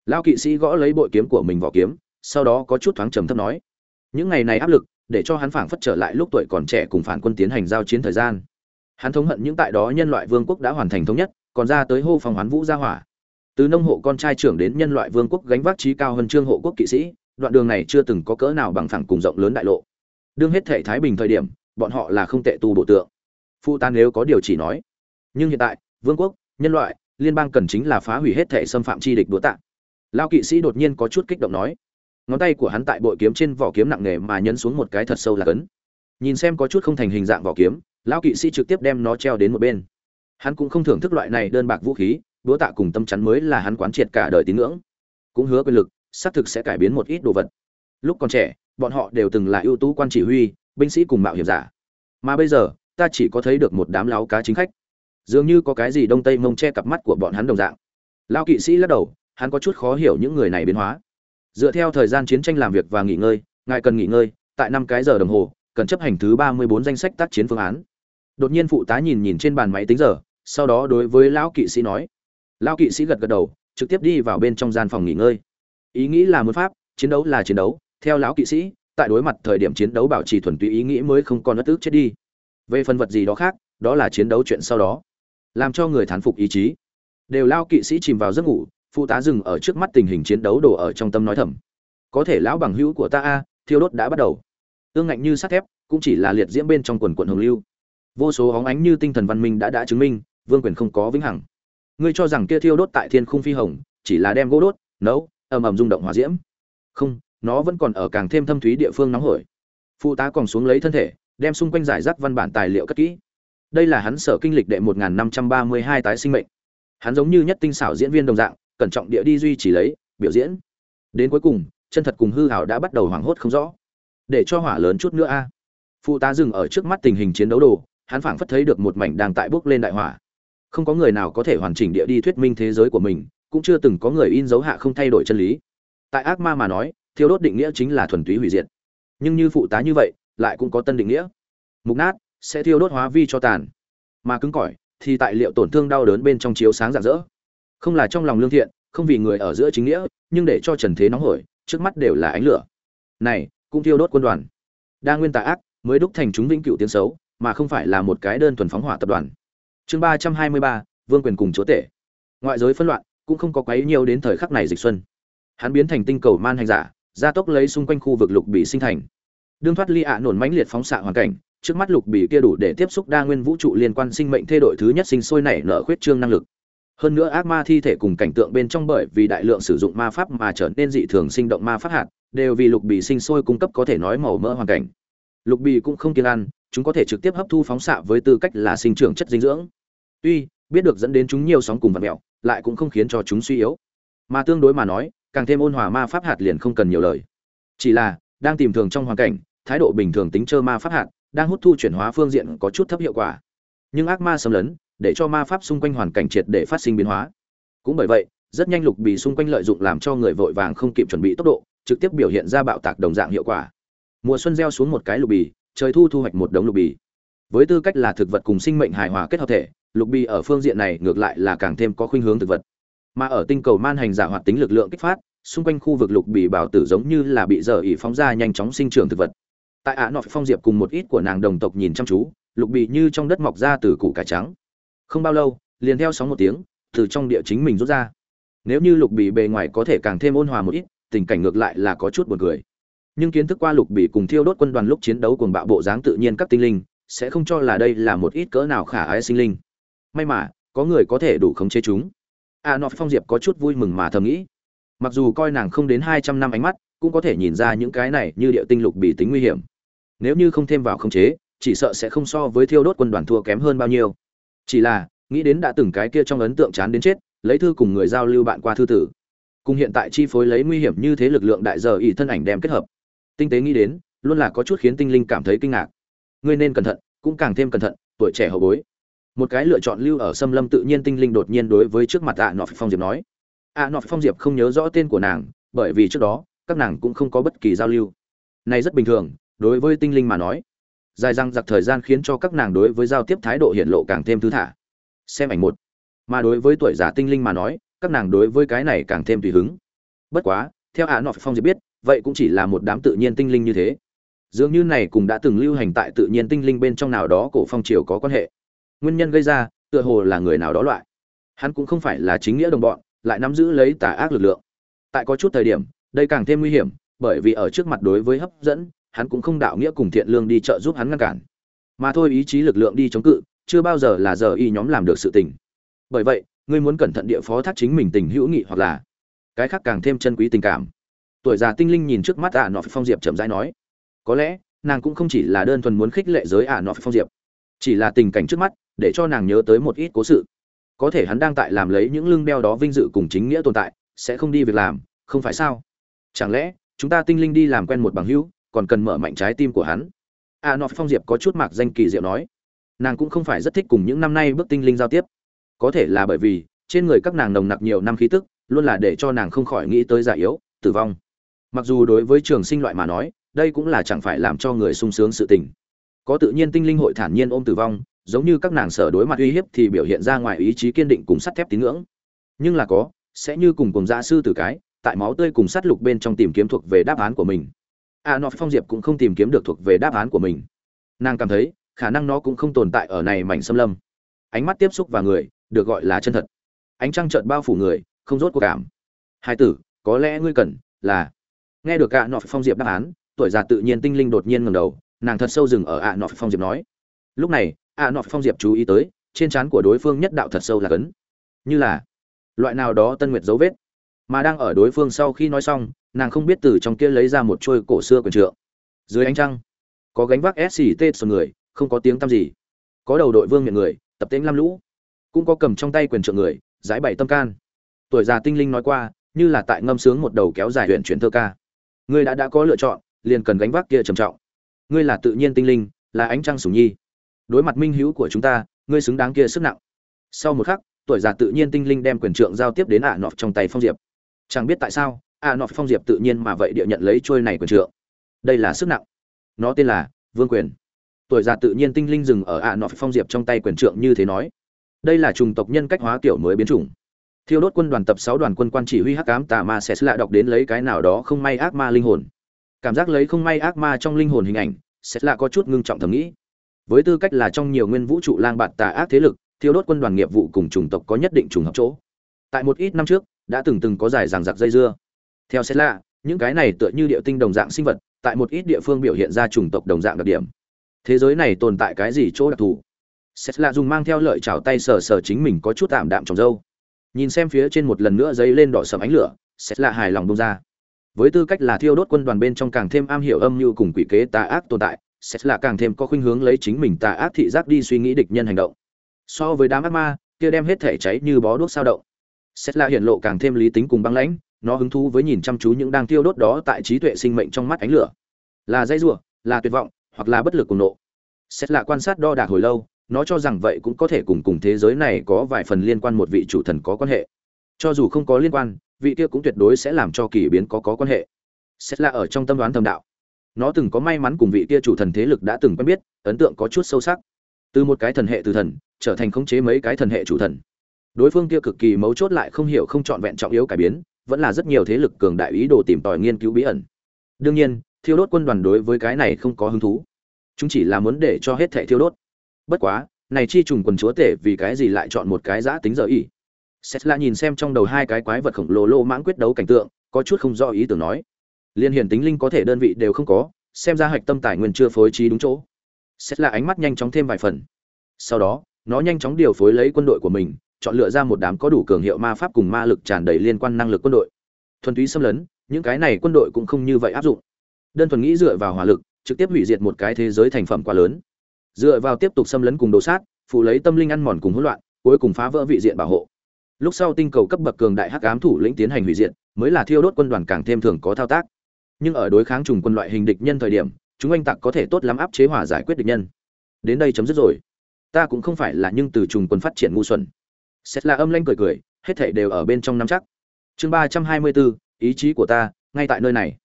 lão kỵ sĩ gõ lấy bội kiếm của mình vỏ kiếm, sau đó có chút thoáng trầm thấp nói, những ngày này áp lực, để cho hắn phảng phất trở lại lúc tuổi còn trẻ cùng phản quân tiến hành giao chiến thời gian. Hắn thống hận những tại đó nhân loại vương quốc đã hoàn thành thống nhất, còn ra tới hô phòng hoán vũ gia hỏa. Từ nông hộ con trai trưởng đến nhân loại vương quốc gánh vác trí cao hơn trương hộ quốc kỵ sĩ, đoạn đường này chưa từng có cỡ nào bằng phẳng cùng rộng lớn đại lộ. Đương hết thể thái bình thời điểm, bọn họ là không tệ tu bộ tượng. Phu tan nếu có điều chỉ nói. Nhưng hiện tại, vương quốc, nhân loại, liên bang cần chính là phá hủy hết thể xâm phạm chi địch đũa tạ lao kỵ sĩ đột nhiên có chút kích động nói. Ngón tay của hắn tại bội kiếm trên vỏ kiếm nặng nề mà nhấn xuống một cái thật sâu là cấn. Nhìn xem có chút không thành hình dạng vỏ kiếm lão kỵ sĩ trực tiếp đem nó treo đến một bên. Hắn cũng không thưởng thức loại này đơn bạc vũ khí, đũa tạ cùng tâm chắn mới là hắn quán triệt cả đời tín ngưỡng. Cũng hứa quyền lực, xác thực sẽ cải biến một ít đồ vật. Lúc còn trẻ, bọn họ đều từng là ưu tú quan chỉ huy, binh sĩ cùng mạo hiểm giả. Mà bây giờ, ta chỉ có thấy được một đám láo cá chính khách. Dường như có cái gì đông tây mông che cặp mắt của bọn hắn đồng dạng. Lao kỵ sĩ lắc đầu hắn có chút khó hiểu những người này biến hóa. Dựa theo thời gian chiến tranh làm việc và nghỉ ngơi, ngài cần nghỉ ngơi, tại năm cái giờ đồng hồ, cần chấp hành thứ ba mươi bốn danh sách tác chiến phương án. Đột nhiên phụ tá nhìn nhìn trên bàn máy tính giờ, sau đó đối với lão kỵ sĩ nói. Lão kỵ sĩ gật gật đầu, trực tiếp đi vào bên trong gian phòng nghỉ ngơi. Ý nghĩ là muốn pháp, chiến đấu là chiến đấu, theo lão kỵ sĩ, tại đối mặt thời điểm chiến đấu bảo trì thuần túy ý nghĩ mới không còn ức tức chết đi. Về phần vật gì đó khác, đó là chiến đấu chuyện sau đó. Làm cho người thán phục ý chí. Đều lao kỵ sĩ chìm vào giấc ngủ phụ tá dừng ở trước mắt tình hình chiến đấu đổ ở trong tâm nói thầm. Có thể lão bằng hữu của ta a, thiêu đốt đã bắt đầu. Ương ngạnh như sắt thép, cũng chỉ là liệt diễm bên trong quần quận hồng lưu. Vô số hóng ánh như tinh thần văn minh đã đã chứng minh, vương quyền không có vĩnh hằng. Ngươi cho rằng kia thiêu đốt tại thiên khung phi hồng, chỉ là đem gỗ đốt, nấu, ầm ầm rung động hỏa diễm. Không, nó vẫn còn ở càng thêm thâm thúy địa phương nóng hổi. Phụ tá còn xuống lấy thân thể, đem xung quanh giải rác văn bản tài liệu cất kỹ. Đây là hắn sở kinh lịch đệ một năm trăm ba mươi hai tái sinh mệnh. Hắn giống như nhất tinh xảo diễn viên đồng dạng cẩn trọng địa đi duy trì lấy, biểu diễn. Đến cuối cùng, chân thật cùng hư hảo đã bắt đầu hoảng hốt không rõ. Để cho hỏa lớn chút nữa a. Phụ tá dừng ở trước mắt tình hình chiến đấu đồ, hắn phảng phất thấy được một mảnh đang tại bước lên đại hỏa. Không có người nào có thể hoàn chỉnh địa đi thuyết minh thế giới của mình, cũng chưa từng có người in dấu hạ không thay đổi chân lý. Tại ác ma mà nói, thiêu đốt định nghĩa chính là thuần túy hủy diệt. Nhưng như phụ tá như vậy, lại cũng có tân định nghĩa. Mục nát, sẽ thiêu đốt hóa vi cho tàn. Mà cứng cỏi, thì tại liệu tổn thương đau đớn bên trong chiếu sáng rạng rỡ không là trong lòng lương thiện, không vì người ở giữa chính nghĩa, nhưng để cho trần thế nóng hổi, trước mắt đều là ánh lửa. Này, cũng thiêu đốt quân đoàn. Đa nguyên tà ác mới đúc thành chúng vĩnh cựu tiếng xấu, mà không phải là một cái đơn thuần phóng hỏa tập đoàn. Chương ba trăm hai mươi ba, vương quyền cùng chúa tể. Ngoại giới phân loạn, cũng không có quấy nhiều đến thời khắc này dịch xuân. Hắn biến thành tinh cầu man hành giả, gia tốc lấy xung quanh khu vực lục bị sinh thành. Đương thoát ly ạ nổn mãnh liệt phóng xạ hoàn cảnh, trước mắt lục bị kia đủ để tiếp xúc đa nguyên vũ trụ liên quan sinh mệnh thay đổi thứ nhất sinh sôi nảy nở khuyết trương năng lực hơn nữa ác ma thi thể cùng cảnh tượng bên trong bởi vì đại lượng sử dụng ma pháp mà trở nên dị thường sinh động ma pháp hạt, đều vì lục bì sinh sôi cung cấp có thể nói màu mỡ hoàn cảnh. Lục bì cũng không kiên ăn, chúng có thể trực tiếp hấp thu phóng xạ với tư cách là sinh trưởng chất dinh dưỡng. Tuy biết được dẫn đến chúng nhiều sóng cùng vật mẹo, lại cũng không khiến cho chúng suy yếu. Mà tương đối mà nói, càng thêm ôn hòa ma pháp hạt liền không cần nhiều lời. Chỉ là, đang tìm thường trong hoàn cảnh, thái độ bình thường tính chơ ma pháp hạt, đang hút thu chuyển hóa phương diện có chút thấp hiệu quả. Nhưng ác ma xâm lấn để cho ma pháp xung quanh hoàn cảnh triệt để phát sinh biến hóa. Cũng bởi vậy, rất nhanh lục bì xung quanh lợi dụng làm cho người vội vàng không kịp chuẩn bị tốc độ, trực tiếp biểu hiện ra bạo tạc đồng dạng hiệu quả. Mùa xuân gieo xuống một cái lục bì, trời thu thu hoạch một đống lục bì. Với tư cách là thực vật cùng sinh mệnh hài hòa kết hợp thể, lục bì ở phương diện này ngược lại là càng thêm có khuynh hướng thực vật. Mà ở tinh cầu man hành giả hoạt tính lực lượng kích phát, xung quanh khu vực lục bì bảo tử giống như là bị dở ỉ phóng ra nhanh chóng sinh trưởng thực vật. Tại ả nọ phong diệp cùng một ít của nàng đồng tộc nhìn chăm chú, lục bì như trong đất mọc ra từ củ cải trắng không bao lâu, liền theo sóng một tiếng, từ trong địa chính mình rút ra. Nếu như lục bì bề ngoài có thể càng thêm ôn hòa một ít, tình cảnh ngược lại là có chút buồn cười. Nhưng kiến thức qua lục bì cùng thiêu đốt quân đoàn lúc chiến đấu cùng bạo bộ dáng tự nhiên các tinh linh, sẽ không cho là đây là một ít cỡ nào khả ái sinh linh. May mà, có người có thể đủ khống chế chúng. A nọ phong diệp có chút vui mừng mà thầm nghĩ. Mặc dù coi nàng không đến hai trăm năm ánh mắt, cũng có thể nhìn ra những cái này như địa tinh lục bị tính nguy hiểm. Nếu như không thêm vào khống chế, chỉ sợ sẽ không so với thiêu đốt quân đoàn thua kém hơn bao nhiêu chỉ là, nghĩ đến đã từng cái kia trong ấn tượng chán đến chết, lấy thư cùng người giao lưu bạn qua thư tử. Cùng hiện tại chi phối lấy nguy hiểm như thế lực lượng đại giờ ỷ thân ảnh đem kết hợp. Tinh tế nghĩ đến, luôn là có chút khiến tinh linh cảm thấy kinh ngạc. Ngươi nên cẩn thận, cũng càng thêm cẩn thận, tuổi trẻ hậu bối. Một cái lựa chọn lưu ở xâm lâm tự nhiên tinh linh đột nhiên đối với trước mặt ạ à nọ phong diệp nói. Ạ à nọ phong diệp không nhớ rõ tên của nàng, bởi vì trước đó, các nàng cũng không có bất kỳ giao lưu. Này rất bình thường, đối với tinh linh mà nói dài răng giặc thời gian khiến cho các nàng đối với giao tiếp thái độ hiện lộ càng thêm thứ thả. Xem ảnh một. Mà đối với tuổi già tinh linh mà nói, các nàng đối với cái này càng thêm tùy hứng. Bất quá, theo hạ nọ phong diệp biết, vậy cũng chỉ là một đám tự nhiên tinh linh như thế. Dường như này cũng đã từng lưu hành tại tự nhiên tinh linh bên trong nào đó cổ phong triều có quan hệ. Nguyên nhân gây ra, tựa hồ là người nào đó loại. Hắn cũng không phải là chính nghĩa đồng bọn, lại nắm giữ lấy tà ác lực lượng. Tại có chút thời điểm, đây càng thêm nguy hiểm, bởi vì ở trước mặt đối với hấp dẫn hắn cũng không đạo nghĩa cùng thiện lương đi trợ giúp hắn ngăn cản. Mà thôi ý chí lực lượng đi chống cự, chưa bao giờ là giờ y nhóm làm được sự tình. Bởi vậy, ngươi muốn cẩn thận địa phó thác chính mình tình hữu nghị hoặc là cái khác càng thêm chân quý tình cảm. Tuổi già tinh linh nhìn trước mắt ả à nọ phong diệp chậm rãi nói, có lẽ, nàng cũng không chỉ là đơn thuần muốn khích lệ giới ả à nọ phong diệp, chỉ là tình cảnh trước mắt, để cho nàng nhớ tới một ít cố sự. Có thể hắn đang tại làm lấy những lưng đeo đó vinh dự cùng chính nghĩa tồn tại, sẽ không đi việc làm, không phải sao? Chẳng lẽ, chúng ta tinh linh đi làm quen một bằng hữu còn cần mở mạnh trái tim của hắn. A à, nọ phong diệp có chút mạc danh kỳ diệu nói nàng cũng không phải rất thích cùng những năm nay bước tinh linh giao tiếp. Có thể là bởi vì trên người các nàng nồng nặc nhiều năm khí tức luôn là để cho nàng không khỏi nghĩ tới già yếu tử vong. Mặc dù đối với trường sinh loại mà nói đây cũng là chẳng phải làm cho người sung sướng sự tình. Có tự nhiên tinh linh hội thản nhiên ôm tử vong giống như các nàng sở đối mặt uy hiếp thì biểu hiện ra ngoài ý chí kiên định cùng sắt thép tín ngưỡng. Nhưng là có sẽ như cùng cùng gia sư tử cái tại máu tươi cùng sắt lục bên trong tìm kiếm thuộc về đáp án của mình a nó phong diệp cũng không tìm kiếm được thuộc về đáp án của mình. Nàng cảm thấy, khả năng nó cũng không tồn tại ở này mảnh xâm lâm. Ánh mắt tiếp xúc vào người, được gọi là chân thật. Ánh trăng trợn bao phủ người, không rốt cuộc cảm. Hai tử, có lẽ ngươi cần là nghe được ạ nọ phong diệp đáp án, tuổi già tự nhiên tinh linh đột nhiên ngầm đầu, nàng thật sâu dừng ở ạ nọ phong diệp nói. Lúc này ạ nọ phong diệp chú ý tới, trên trán của đối phương nhất đạo thật sâu là cấn. Như là, loại nào đó tân nguyệt dấu vết mà đang ở đối phương sau khi nói xong, nàng không biết từ trong kia lấy ra một trôi cổ xưa quần trượng. Dưới ánh trăng, có gánh vác sct sờ người, không có tiếng tăm gì. Có đầu đội vương miệng người, tập tễnh lam lũ. Cũng có cầm trong tay quyền trượng người, giải bảy tâm can. Tuổi già tinh linh nói qua, như là tại ngâm sướng một đầu kéo dài huyện chuyển thơ ca. Ngươi đã đã có lựa chọn, liền cần gánh vác kia trầm trọng. Ngươi là tự nhiên tinh linh, là ánh trăng sủng nhi. Đối mặt minh hữu của chúng ta, ngươi xứng đáng kia sức nặng. Sau một khắc, tuổi già tự nhiên tinh linh đem quyền trượng giao tiếp đến ạ nọt trong tay phong diệp chẳng biết tại sao ạ nọt phong diệp tự nhiên mà vậy địa nhận lấy trôi này quyền trượng. Đây là sức nặng. Nó tên là vương quyền. Tuổi già tự nhiên tinh linh dừng ở ạ nọt phong diệp trong tay quyền trượng như thế nói. Đây là chủng tộc nhân cách hóa kiểu mới biến chủng. Thiêu đốt quân đoàn tập sáu đoàn quân quan chỉ huy hắc ám tà ma sẽ lạ đọc đến lấy cái nào đó không may ác ma linh hồn. Cảm giác lấy không may ác ma trong linh hồn hình ảnh, sẽ lạ có chút ngưng trọng thầm nghĩ. Với tư cách là trong nhiều nguyên vũ trụ lang bạt tà ác thế lực, thiêu đốt quân đoàn nghiệp vụ cùng chủng tộc có nhất định trùng hợp chỗ. Tại một ít năm trước đã từng từng có giải ràng giặc dây dưa. Theo xét lạ, những cái này tựa như địa tinh đồng dạng sinh vật, tại một ít địa phương biểu hiện ra chủng tộc đồng dạng đặc điểm. Thế giới này tồn tại cái gì chỗ đặc thù? Xét lạ dùng mang theo lợi chảo tay sờ sờ chính mình có chút tạm đạm trong dâu nhìn xem phía trên một lần nữa dấy lên đỏ sầm ánh lửa, xét lạ hài lòng bông ra. Với tư cách là thiêu đốt quân đoàn bên trong càng thêm am hiểu âm mưu cùng quỷ kế tà ác tồn tại, xét lạ càng thêm có khuynh hướng lấy chính mình tà ác thị giác đi suy nghĩ địch nhân hành động. So với đám ác ma, kia đem hết thể cháy như bó đuốc sao động sẽ là hiện lộ càng thêm lý tính cùng băng lãnh, nó hứng thú với nhìn chăm chú những đang tiêu đốt đó tại trí tuệ sinh mệnh trong mắt ánh lửa. Là dây rủa, là tuyệt vọng, hoặc là bất lực cùng nộ. Xét là quan sát đo đạc hồi lâu, nó cho rằng vậy cũng có thể cùng cùng thế giới này có vài phần liên quan một vị chủ thần có quan hệ. Cho dù không có liên quan, vị kia cũng tuyệt đối sẽ làm cho kỳ biến có có quan hệ. Xét là ở trong tâm đoán thầm đạo. Nó từng có may mắn cùng vị kia chủ thần thế lực đã từng quen biết, ấn tượng có chút sâu sắc. Từ một cái thần hệ từ thần, trở thành khống chế mấy cái thần hệ chủ thần đối phương kia cực kỳ mấu chốt lại không hiểu không trọn vẹn trọng yếu cải biến, vẫn là rất nhiều thế lực cường đại ý đồ tìm tòi nghiên cứu bí ẩn. Đương nhiên, thiêu đốt quân đoàn đối với cái này không có hứng thú. Chúng chỉ là muốn để cho hết thẻ thiêu đốt. Bất quá, này chi trùng quần chúa tể vì cái gì lại chọn một cái giã tính giờ ý xét là nhìn xem trong đầu hai cái quái vật khổng lồ lô mãng quyết đấu cảnh tượng, có chút không do ý tưởng nói. Liên hiển tính linh có thể đơn vị đều không có, xem ra hạch tâm tài nguyên chưa phối trí đúng chỗ. Xét là ánh mắt nhanh chóng thêm vài phần. Sau đó, nó nhanh chóng điều phối lấy quân đội của mình chọn lựa ra một đám có đủ cường hiệu ma pháp cùng ma lực tràn đầy liên quan năng lực quân đội. Thuần túy xâm lấn, những cái này quân đội cũng không như vậy áp dụng. Đơn thuần nghĩ dựa vào hỏa lực, trực tiếp hủy diệt một cái thế giới thành phẩm quá lớn. Dựa vào tiếp tục xâm lấn cùng đồ sát, phụ lấy tâm linh ăn mòn cùng hỗn loạn, cuối cùng phá vỡ vị diện bảo hộ. Lúc sau tinh cầu cấp bậc cường đại hắc ám thủ lĩnh tiến hành hủy diệt, mới là thiêu đốt quân đoàn càng thêm thường có thao tác. Nhưng ở đối kháng trùng quân loại hình địch nhân thời điểm, chúng anh tặc có thể tốt lắm áp chế hỏa giải quyết địch nhân. Đến đây chấm dứt rồi. Ta cũng không phải là nhưng từ trùng quân phát triển ngu xuẩn xét là âm lanh cười cười, hết thảy đều ở bên trong nắm chắc. Chương ba trăm hai mươi bốn, ý chí của ta, ngay tại nơi này.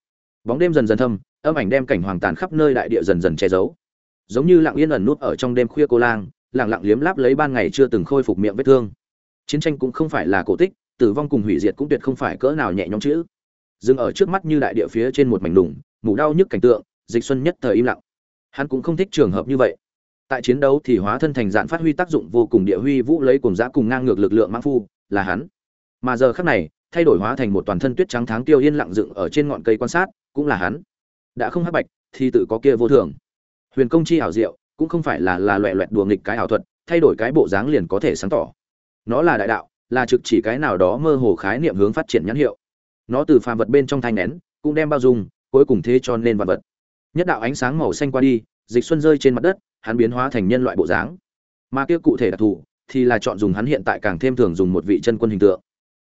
Bóng đêm dần dần thâm, âm ảnh đem cảnh hoàng tàn khắp nơi đại địa dần dần che giấu. Giống như lặng yên ẩn nút ở trong đêm khuya cô lang, lặng lặng liếm láp lấy ban ngày chưa từng khôi phục miệng vết thương. Chiến tranh cũng không phải là cổ tích, tử vong cùng hủy diệt cũng tuyệt không phải cỡ nào nhẹ nhõm chữ. Dừng ở trước mắt như đại địa phía trên một mảnh đùng ngủ đau nhức cảnh tượng, dịch xuân nhất thời im lặng. Hắn cũng không thích trường hợp như vậy tại chiến đấu thì hóa thân thành dạn phát huy tác dụng vô cùng địa huy vũ lấy cùng giã cùng ngang ngược lực lượng mãng phu, là hắn. Mà giờ khắc này, thay đổi hóa thành một toàn thân tuyết trắng tháng tiêu yên lặng dựng ở trên ngọn cây quan sát, cũng là hắn. Đã không hắc bạch, thì tự có kia vô thường. Huyền công chi ảo diệu, cũng không phải là là loẹ loẹt đùa nghịch cái ảo thuật, thay đổi cái bộ dáng liền có thể sáng tỏ. Nó là đại đạo, là trực chỉ cái nào đó mơ hồ khái niệm hướng phát triển nhãn hiệu. Nó từ phàm vật bên trong thanh nén, cũng đem bao dung, cuối cùng thế cho nên vật vật. Nhất đạo ánh sáng màu xanh qua đi, dịch xuân rơi trên mặt đất hắn biến hóa thành nhân loại bộ dáng. Mà kia cụ thể đặc thù thì là chọn dùng hắn hiện tại càng thêm thường dùng một vị chân quân hình tượng.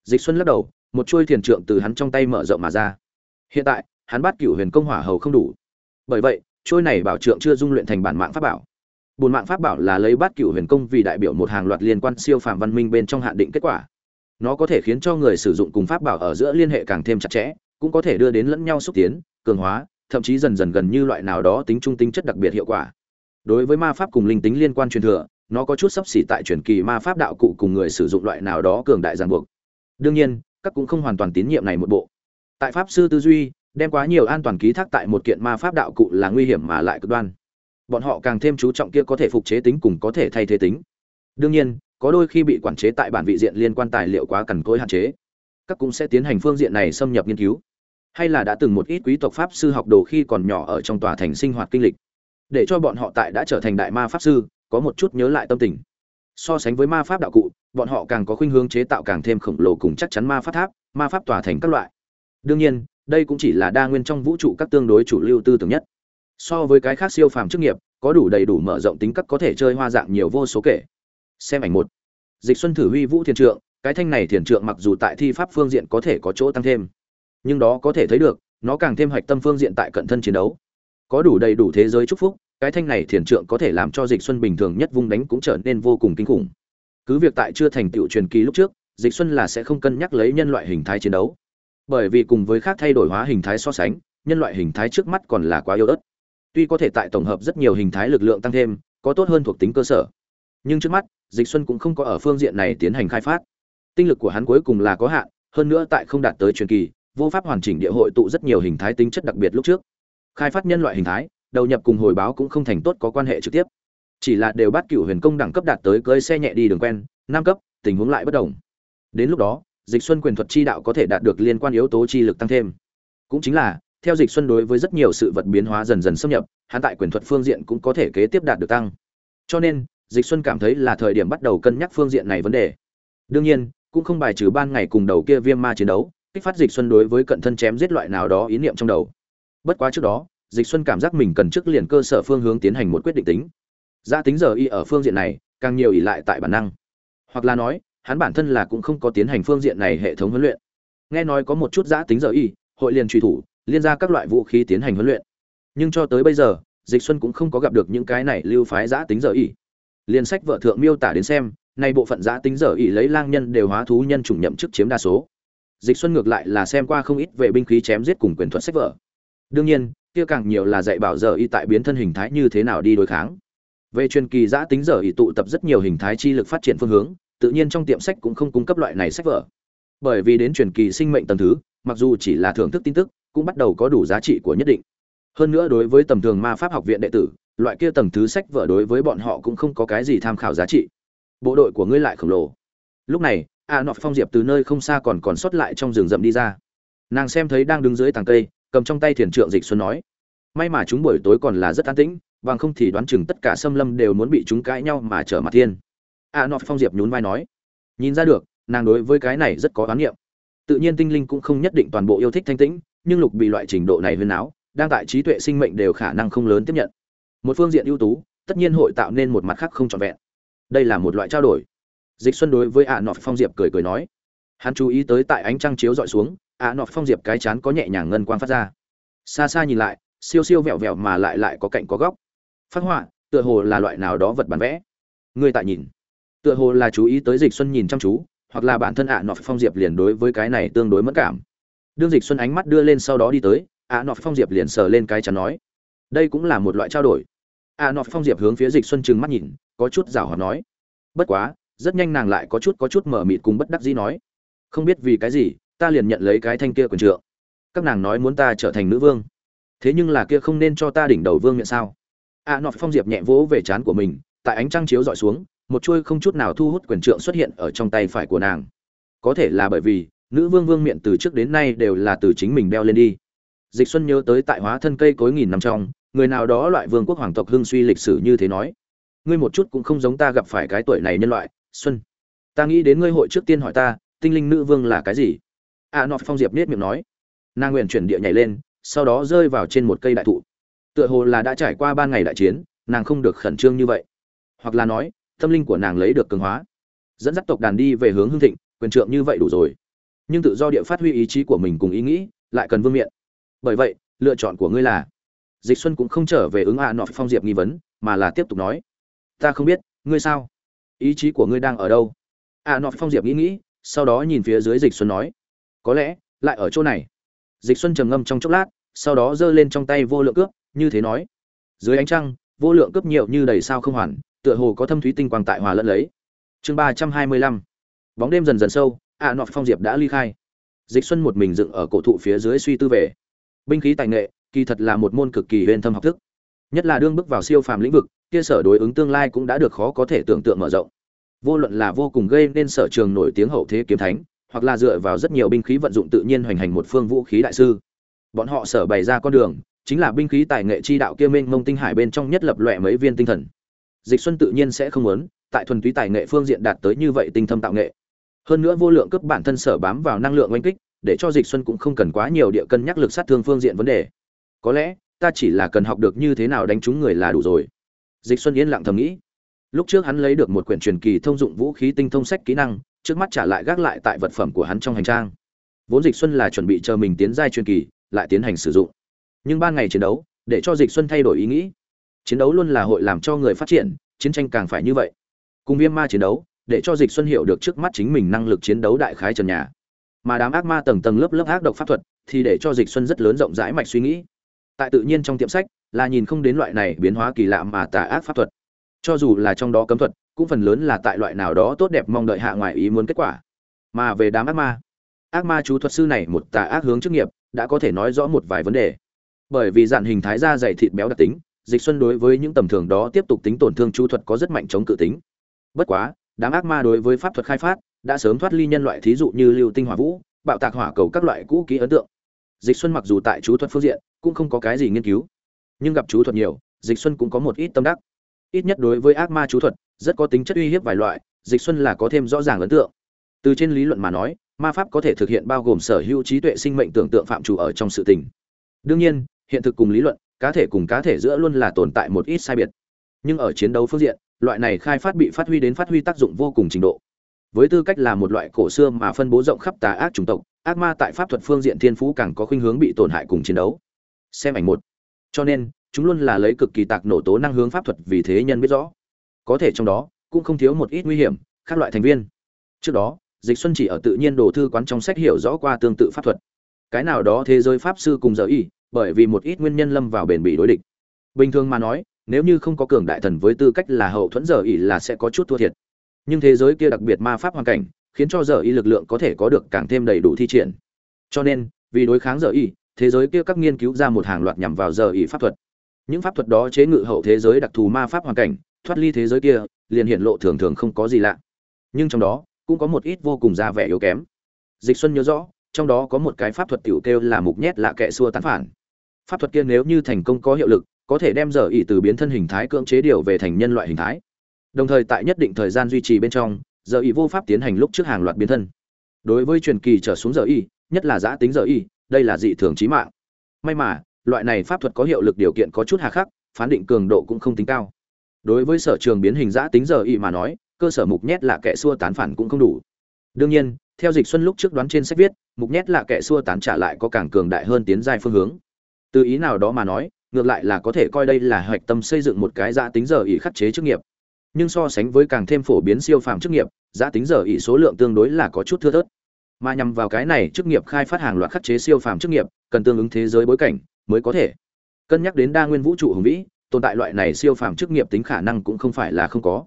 Dịch xuân lắc đầu, một chuôi thiền trượng từ hắn trong tay mở rộng mà ra. Hiện tại, hắn bắt cửu huyền công hỏa hầu không đủ. Bởi vậy, chuôi này bảo trượng chưa dung luyện thành bản mạng pháp bảo. Bùn mạng pháp bảo là lấy bát cửu huyền công vì đại biểu một hàng loạt liên quan siêu phàm văn minh bên trong hạn định kết quả. Nó có thể khiến cho người sử dụng cùng pháp bảo ở giữa liên hệ càng thêm chặt chẽ, cũng có thể đưa đến lẫn nhau xúc tiến, cường hóa, thậm chí dần dần gần như loại nào đó tính trung tính chất đặc biệt hiệu quả đối với ma pháp cùng linh tính liên quan truyền thừa, nó có chút sấp xỉ tại truyền kỳ ma pháp đạo cụ cùng người sử dụng loại nào đó cường đại ràng buộc. Đương nhiên, các cũng không hoàn toàn tín nhiệm này một bộ. Tại pháp sư tư duy, đem quá nhiều an toàn ký thác tại một kiện ma pháp đạo cụ là nguy hiểm mà lại cực đoan. Bọn họ càng thêm chú trọng kia có thể phục chế tính cùng có thể thay thế tính. Đương nhiên, có đôi khi bị quản chế tại bản vị diện liên quan tài liệu quá cằn cỗi hạn chế. Các cũng sẽ tiến hành phương diện này xâm nhập nghiên cứu. Hay là đã từng một ít quý tộc pháp sư học đồ khi còn nhỏ ở trong tòa thành sinh hoạt kinh lịch để cho bọn họ tại đã trở thành đại ma pháp sư, có một chút nhớ lại tâm tình. So sánh với ma pháp đạo cụ, bọn họ càng có khuynh hướng chế tạo càng thêm khổng lồ cùng chắc chắn ma pháp tháp, ma pháp tòa thành các loại. Đương nhiên, đây cũng chỉ là đa nguyên trong vũ trụ các tương đối chủ lưu tư tưởng nhất. So với cái khác siêu phàm chức nghiệp, có đủ đầy đủ mở rộng tính cách có thể chơi hoa dạng nhiều vô số kể. Xem ảnh một. Dịch xuân thử huy vũ thiền trượng, cái thanh này thiền trượng mặc dù tại thi pháp phương diện có thể có chỗ tăng thêm, nhưng đó có thể thấy được, nó càng thêm hoạch tâm phương diện tại cận thân chiến đấu có đủ đầy đủ thế giới chúc phúc, cái thanh này thiền trượng có thể làm cho dịch xuân bình thường nhất vung đánh cũng trở nên vô cùng kinh khủng. Cứ việc tại chưa thành tựu truyền kỳ lúc trước, dịch xuân là sẽ không cân nhắc lấy nhân loại hình thái chiến đấu. Bởi vì cùng với khác thay đổi hóa hình thái so sánh, nhân loại hình thái trước mắt còn là quá yếu ớt. Tuy có thể tại tổng hợp rất nhiều hình thái lực lượng tăng thêm, có tốt hơn thuộc tính cơ sở. Nhưng trước mắt, dịch xuân cũng không có ở phương diện này tiến hành khai phát. Tinh lực của hắn cuối cùng là có hạn, hơn nữa tại không đạt tới truyền kỳ, vô pháp hoàn chỉnh địa hội tụ rất nhiều hình thái tính chất đặc biệt lúc trước khai phát nhân loại hình thái, đầu nhập cùng hồi báo cũng không thành tốt có quan hệ trực tiếp. Chỉ là đều bắt cựu huyền công đẳng cấp đạt tới cưới xe nhẹ đi đường quen, năm cấp, tình huống lại bất đồng. Đến lúc đó, dịch xuân quyền thuật chi đạo có thể đạt được liên quan yếu tố chi lực tăng thêm. Cũng chính là, theo dịch xuân đối với rất nhiều sự vật biến hóa dần dần xâm nhập, hắn tại quyền thuật phương diện cũng có thể kế tiếp đạt được tăng. Cho nên, dịch xuân cảm thấy là thời điểm bắt đầu cân nhắc phương diện này vấn đề. Đương nhiên, cũng không bài trừ ban ngày cùng đầu kia viêm ma chiến đấu, kích phát dịch xuân đối với cận thân chém giết loại nào đó ý niệm trong đầu bất quá trước đó, dịch xuân cảm giác mình cần trước liền cơ sở phương hướng tiến hành một quyết định tính. Gia tính giờ y ở phương diện này, càng nhiều ỷ lại tại bản năng. Hoặc là nói, hắn bản thân là cũng không có tiến hành phương diện này hệ thống huấn luyện. Nghe nói có một chút giã tính giờ y, hội liền truy thủ, liên ra các loại vũ khí tiến hành huấn luyện. Nhưng cho tới bây giờ, dịch xuân cũng không có gặp được những cái này lưu phái giã tính giờ y. Liên sách vợ thượng miêu tả đến xem, nay bộ phận giã tính giờ y lấy lang nhân đều hóa thú nhân chủng nhậm chức chiếm đa số. Dịch xuân ngược lại là xem qua không ít về binh khí chém giết cùng quyền thuật sách vở đương nhiên, kia càng nhiều là dạy bảo giờ y tại biến thân hình thái như thế nào đi đối kháng. Về truyền kỳ giã tính giờ y tụ tập rất nhiều hình thái chi lực phát triển phương hướng, tự nhiên trong tiệm sách cũng không cung cấp loại này sách vở. Bởi vì đến truyền kỳ sinh mệnh tầng thứ, mặc dù chỉ là thưởng thức tin tức, cũng bắt đầu có đủ giá trị của nhất định. Hơn nữa đối với tầm thường ma pháp học viện đệ tử, loại kia tầng thứ sách vở đối với bọn họ cũng không có cái gì tham khảo giá trị. Bộ đội của ngươi lại khổng lồ. Lúc này, a nọ phong diệp từ nơi không xa còn còn sót lại trong rừng rậm đi ra. Nàng xem thấy đang đứng dưới tàng cây cầm trong tay thiền trượng dịch xuân nói, may mà chúng buổi tối còn là rất an tĩnh, bằng không thì đoán chừng tất cả xâm lâm đều muốn bị chúng cãi nhau mà trở mặt thiên. A nọ phong diệp nhún vai nói, nhìn ra được, nàng đối với cái này rất có oán niệm. Tự nhiên tinh linh cũng không nhất định toàn bộ yêu thích thanh tĩnh, nhưng lục bị loại trình độ này huyên áo đang tại trí tuệ sinh mệnh đều khả năng không lớn tiếp nhận. Một phương diện ưu tú, tất nhiên hội tạo nên một mặt khác không trọn vẹn. Đây là một loại trao đổi. Dịch xuân đối với ạ nọ phong diệp cười cười nói, hắn chú ý tới tại ánh trăng chiếu dọi xuống ạ nọ, phong diệp cái chán có nhẹ nhàng ngân quang phát ra. Xa xa nhìn lại, siêu siêu vẹo vẹo mà lại lại có cạnh có góc. Phát họa, tựa hồ là loại nào đó vật bản vẽ. Người tại nhìn. Tựa hồ là chú ý tới dịch xuân nhìn chăm chú, hoặc là bản thân ạ, nọ, phong diệp liền đối với cái này tương đối mất cảm. Đương dịch xuân ánh mắt đưa lên sau đó đi tới, ạ, nọ, phong diệp liền sờ lên cái chán nói, đây cũng là một loại trao đổi. Ạ, nọ, phong diệp hướng phía dịch xuân trừng mắt nhìn, có chút rảo hoạt nói, bất quá, rất nhanh nàng lại có chút có chút mở mịt cùng bất đắc dĩ nói, không biết vì cái gì ta liền nhận lấy cái thanh kia quyền trượng. Các nàng nói muốn ta trở thành nữ vương. Thế nhưng là kia không nên cho ta đỉnh đầu vương miệng sao? A nọ phong diệp nhẹ vỗ về trán của mình, tại ánh trăng chiếu dọi xuống, một chuôi không chút nào thu hút quyền trượng xuất hiện ở trong tay phải của nàng. Có thể là bởi vì, nữ vương vương miệng từ trước đến nay đều là từ chính mình đeo lên đi. Dịch xuân nhớ tới tại hóa thân cây cối nghìn năm trong, người nào đó loại vương quốc hoàng tộc hưng suy lịch sử như thế nói. Ngươi một chút cũng không giống ta gặp phải cái tuổi này nhân loại, xuân. Ta nghĩ đến ngươi hội trước tiên hỏi ta, tinh linh nữ vương là cái gì? A à, nọ phong diệp nết miệng nói. Nàng nguyện chuyển địa nhảy lên sau đó rơi vào trên một cây đại thụ. Tựa hồ là đã trải qua ba ngày đại chiến nàng không được khẩn trương như vậy. Hoặc là nói tâm linh của nàng lấy được cường hóa. Dẫn dắt tộc đàn đi về hướng hương thịnh quyền trượng như vậy đủ rồi. Nhưng tự do địa phát huy ý chí của mình cùng ý nghĩ lại cần vương miện. Bởi vậy lựa chọn của ngươi là dịch xuân cũng không trở về ứng a à nọ phong diệp nghi vấn mà là tiếp tục nói. Ta không biết ngươi sao? Ý chí của ngươi đang ở đâu? A à nọ phong diệp nghĩ nghĩ sau đó nhìn phía dưới dịch xuân nói có lẽ lại ở chỗ này. Dịch xuân trầm ngâm trong chốc lát, sau đó giơ lên trong tay vô lượng cướp, như thế nói. Dưới ánh trăng, vô lượng cướp nhiều như đầy sao không hoàn, tựa hồ có thâm thúy tinh quang tại hòa lẫn lấy. Chương ba trăm hai mươi lăm. Bóng đêm dần dần sâu, ạ à nọ phong diệp đã ly khai. Dịch xuân một mình dựng ở cổ thụ phía dưới suy tư về. Binh khí tài nghệ, kỳ thật là một môn cực kỳ huyền thâm học thức. Nhất là đương bước vào siêu phàm lĩnh vực, kia sở đối ứng tương lai cũng đã được khó có thể tưởng tượng mở rộng. Vô luận là vô cùng gây nên sở trường nổi tiếng hậu thế kiếm thánh hoặc là dựa vào rất nhiều binh khí vận dụng tự nhiên hoành hành một phương vũ khí đại sư. Bọn họ sở bày ra con đường, chính là binh khí tài nghệ chi đạo kia mênh mông tinh hải bên trong nhất lập loẹ mấy viên tinh thần. Dịch xuân tự nhiên sẽ không muốn, tại thuần túy tài nghệ phương diện đạt tới như vậy tinh thâm tạo nghệ. Hơn nữa vô lượng cấp bản thân sở bám vào năng lượng oanh kích, để cho dịch xuân cũng không cần quá nhiều địa cân nhắc lực sát thương phương diện vấn đề. Có lẽ, ta chỉ là cần học được như thế nào đánh trúng người là đủ rồi. Dịch xuân yên lặng thầm nghĩ. Lúc trước hắn lấy được một quyển truyền kỳ thông dụng vũ khí tinh thông sách kỹ năng trước mắt trả lại gác lại tại vật phẩm của hắn trong hành trang. Vốn dịch xuân là chuẩn bị chờ mình tiến giai truyền kỳ, lại tiến hành sử dụng. Nhưng ban ngày chiến đấu, để cho dịch xuân thay đổi ý nghĩ. Chiến đấu luôn là hội làm cho người phát triển, chiến tranh càng phải như vậy. Cùng viêm ma chiến đấu, để cho dịch xuân hiểu được trước mắt chính mình năng lực chiến đấu đại khái trần nhà. Mà đám ác ma tầng tầng lớp lớp ác độc pháp thuật, thì để cho dịch xuân rất lớn rộng rãi mạch suy nghĩ. Tại tự nhiên trong tiệm sách, là nhìn không đến loại này biến hóa kỳ lạ mà tà ác pháp thuật. Cho dù là trong đó cấm thuật cũng phần lớn là tại loại nào đó tốt đẹp mong đợi hạ ngoại ý muốn kết quả. Mà về đám ác ma ác ma chú thuật sư này một tà ác hướng chức nghiệp, đã có thể nói rõ một vài vấn đề. Bởi vì dạng hình thái da dày thịt béo đặc tính, dịch xuân đối với những tầm thường đó tiếp tục tính tổn thương chú thuật có rất mạnh chống cự tính. Bất quá, đám ác ma đối với pháp thuật khai phát, đã sớm thoát ly nhân loại thí dụ như lưu tinh hỏa vũ, bạo tạc hỏa cầu các loại cũ kỹ ấn tượng. Dịch xuân mặc dù tại chú thuật phương diện, cũng không có cái gì nghiên cứu. Nhưng gặp chú thuật nhiều, dịch xuân cũng có một ít tâm đắc ít nhất đối với ác ma chú thuật, rất có tính chất uy hiếp vài loại, dịch xuân là có thêm rõ ràng ấn tượng. Từ trên lý luận mà nói, ma pháp có thể thực hiện bao gồm sở hữu trí tuệ sinh mệnh tưởng tượng phạm chủ ở trong sự tình. Đương nhiên, hiện thực cùng lý luận, cá thể cùng cá thể giữa luôn là tồn tại một ít sai biệt. Nhưng ở chiến đấu phương diện, loại này khai phát bị phát huy đến phát huy tác dụng vô cùng trình độ. Với tư cách là một loại cổ xưa mà phân bố rộng khắp tà ác chủng tộc, ác ma tại pháp thuật phương diện thiên phú càng có khuynh hướng bị tổn hại cùng chiến đấu. Xem ảnh một. Cho nên chúng luôn là lấy cực kỳ tạc nổ tố năng hướng pháp thuật vì thế nhân biết rõ. Có thể trong đó, cũng không thiếu một ít nguy hiểm các loại thành viên. Trước đó, dịch xuân chỉ ở tự nhiên đồ thư quán trong sách hiểu rõ qua tương tự pháp thuật. Cái nào đó thế giới pháp sư cùng giờ y, bởi vì một ít nguyên nhân lâm vào bền bỉ đối địch. Bình thường mà nói, nếu như không có cường đại thần với tư cách là hậu thuẫn giờ y là sẽ có chút thua thiệt. Nhưng thế giới kia đặc biệt ma pháp hoàn cảnh, khiến cho giờ y lực lượng có thể có được càng thêm đầy đủ thi triển. Cho nên, vì đối kháng giờ y, thế giới kia các nghiên cứu ra một hàng loạt nhằm vào giờ y pháp thuật những pháp thuật đó chế ngự hậu thế giới đặc thù ma pháp hoàn cảnh, thoát ly thế giới kia, liền hiện lộ thường thường không có gì lạ. Nhưng trong đó, cũng có một ít vô cùng ra vẻ yếu kém. Dịch xuân nhớ rõ, trong đó có một cái pháp thuật tiểu kêu là mục nhét lạ kệ xua tán phản. Pháp thuật kia nếu như thành công có hiệu lực, có thể đem giờ ỉ từ biến thân hình thái cưỡng chế điều về thành nhân loại hình thái. Đồng thời tại nhất định thời gian duy trì bên trong, giờ ỉ vô pháp tiến hành lúc trước hàng loạt biến thân. Đối với truyền kỳ trở xuống giờ ỉ nhất là giã tính giờ ỉ đây là dị thường trí mạng. May mà loại này pháp thuật có hiệu lực điều kiện có chút hà khắc, phán định cường độ cũng không tính cao. Đối với sở trường biến hình giã tính giờ y mà nói, cơ sở mục nhét là kẻ xua tán phản cũng không đủ. Đương nhiên, theo dịch xuân lúc trước đoán trên sách viết, mục nhét là kẻ xua tán trả lại có càng cường đại hơn tiến giai phương hướng. Từ ý nào đó mà nói, ngược lại là có thể coi đây là hoạch tâm xây dựng một cái giã tính giờ y khắc chế chức nghiệp. Nhưng so sánh với càng thêm phổ biến siêu phàm chức nghiệp, giã tính giờ y số lượng tương đối là có chút thưa thớt. Mà nhằm vào cái này chức nghiệp khai phát hàng loạt khắc chế siêu phàm chức nghiệp, cần tương ứng thế giới bối cảnh mới có thể. Cân nhắc đến đa nguyên vũ trụ hùng vĩ, tồn tại loại này siêu phàm chức nghiệp tính khả năng cũng không phải là không có.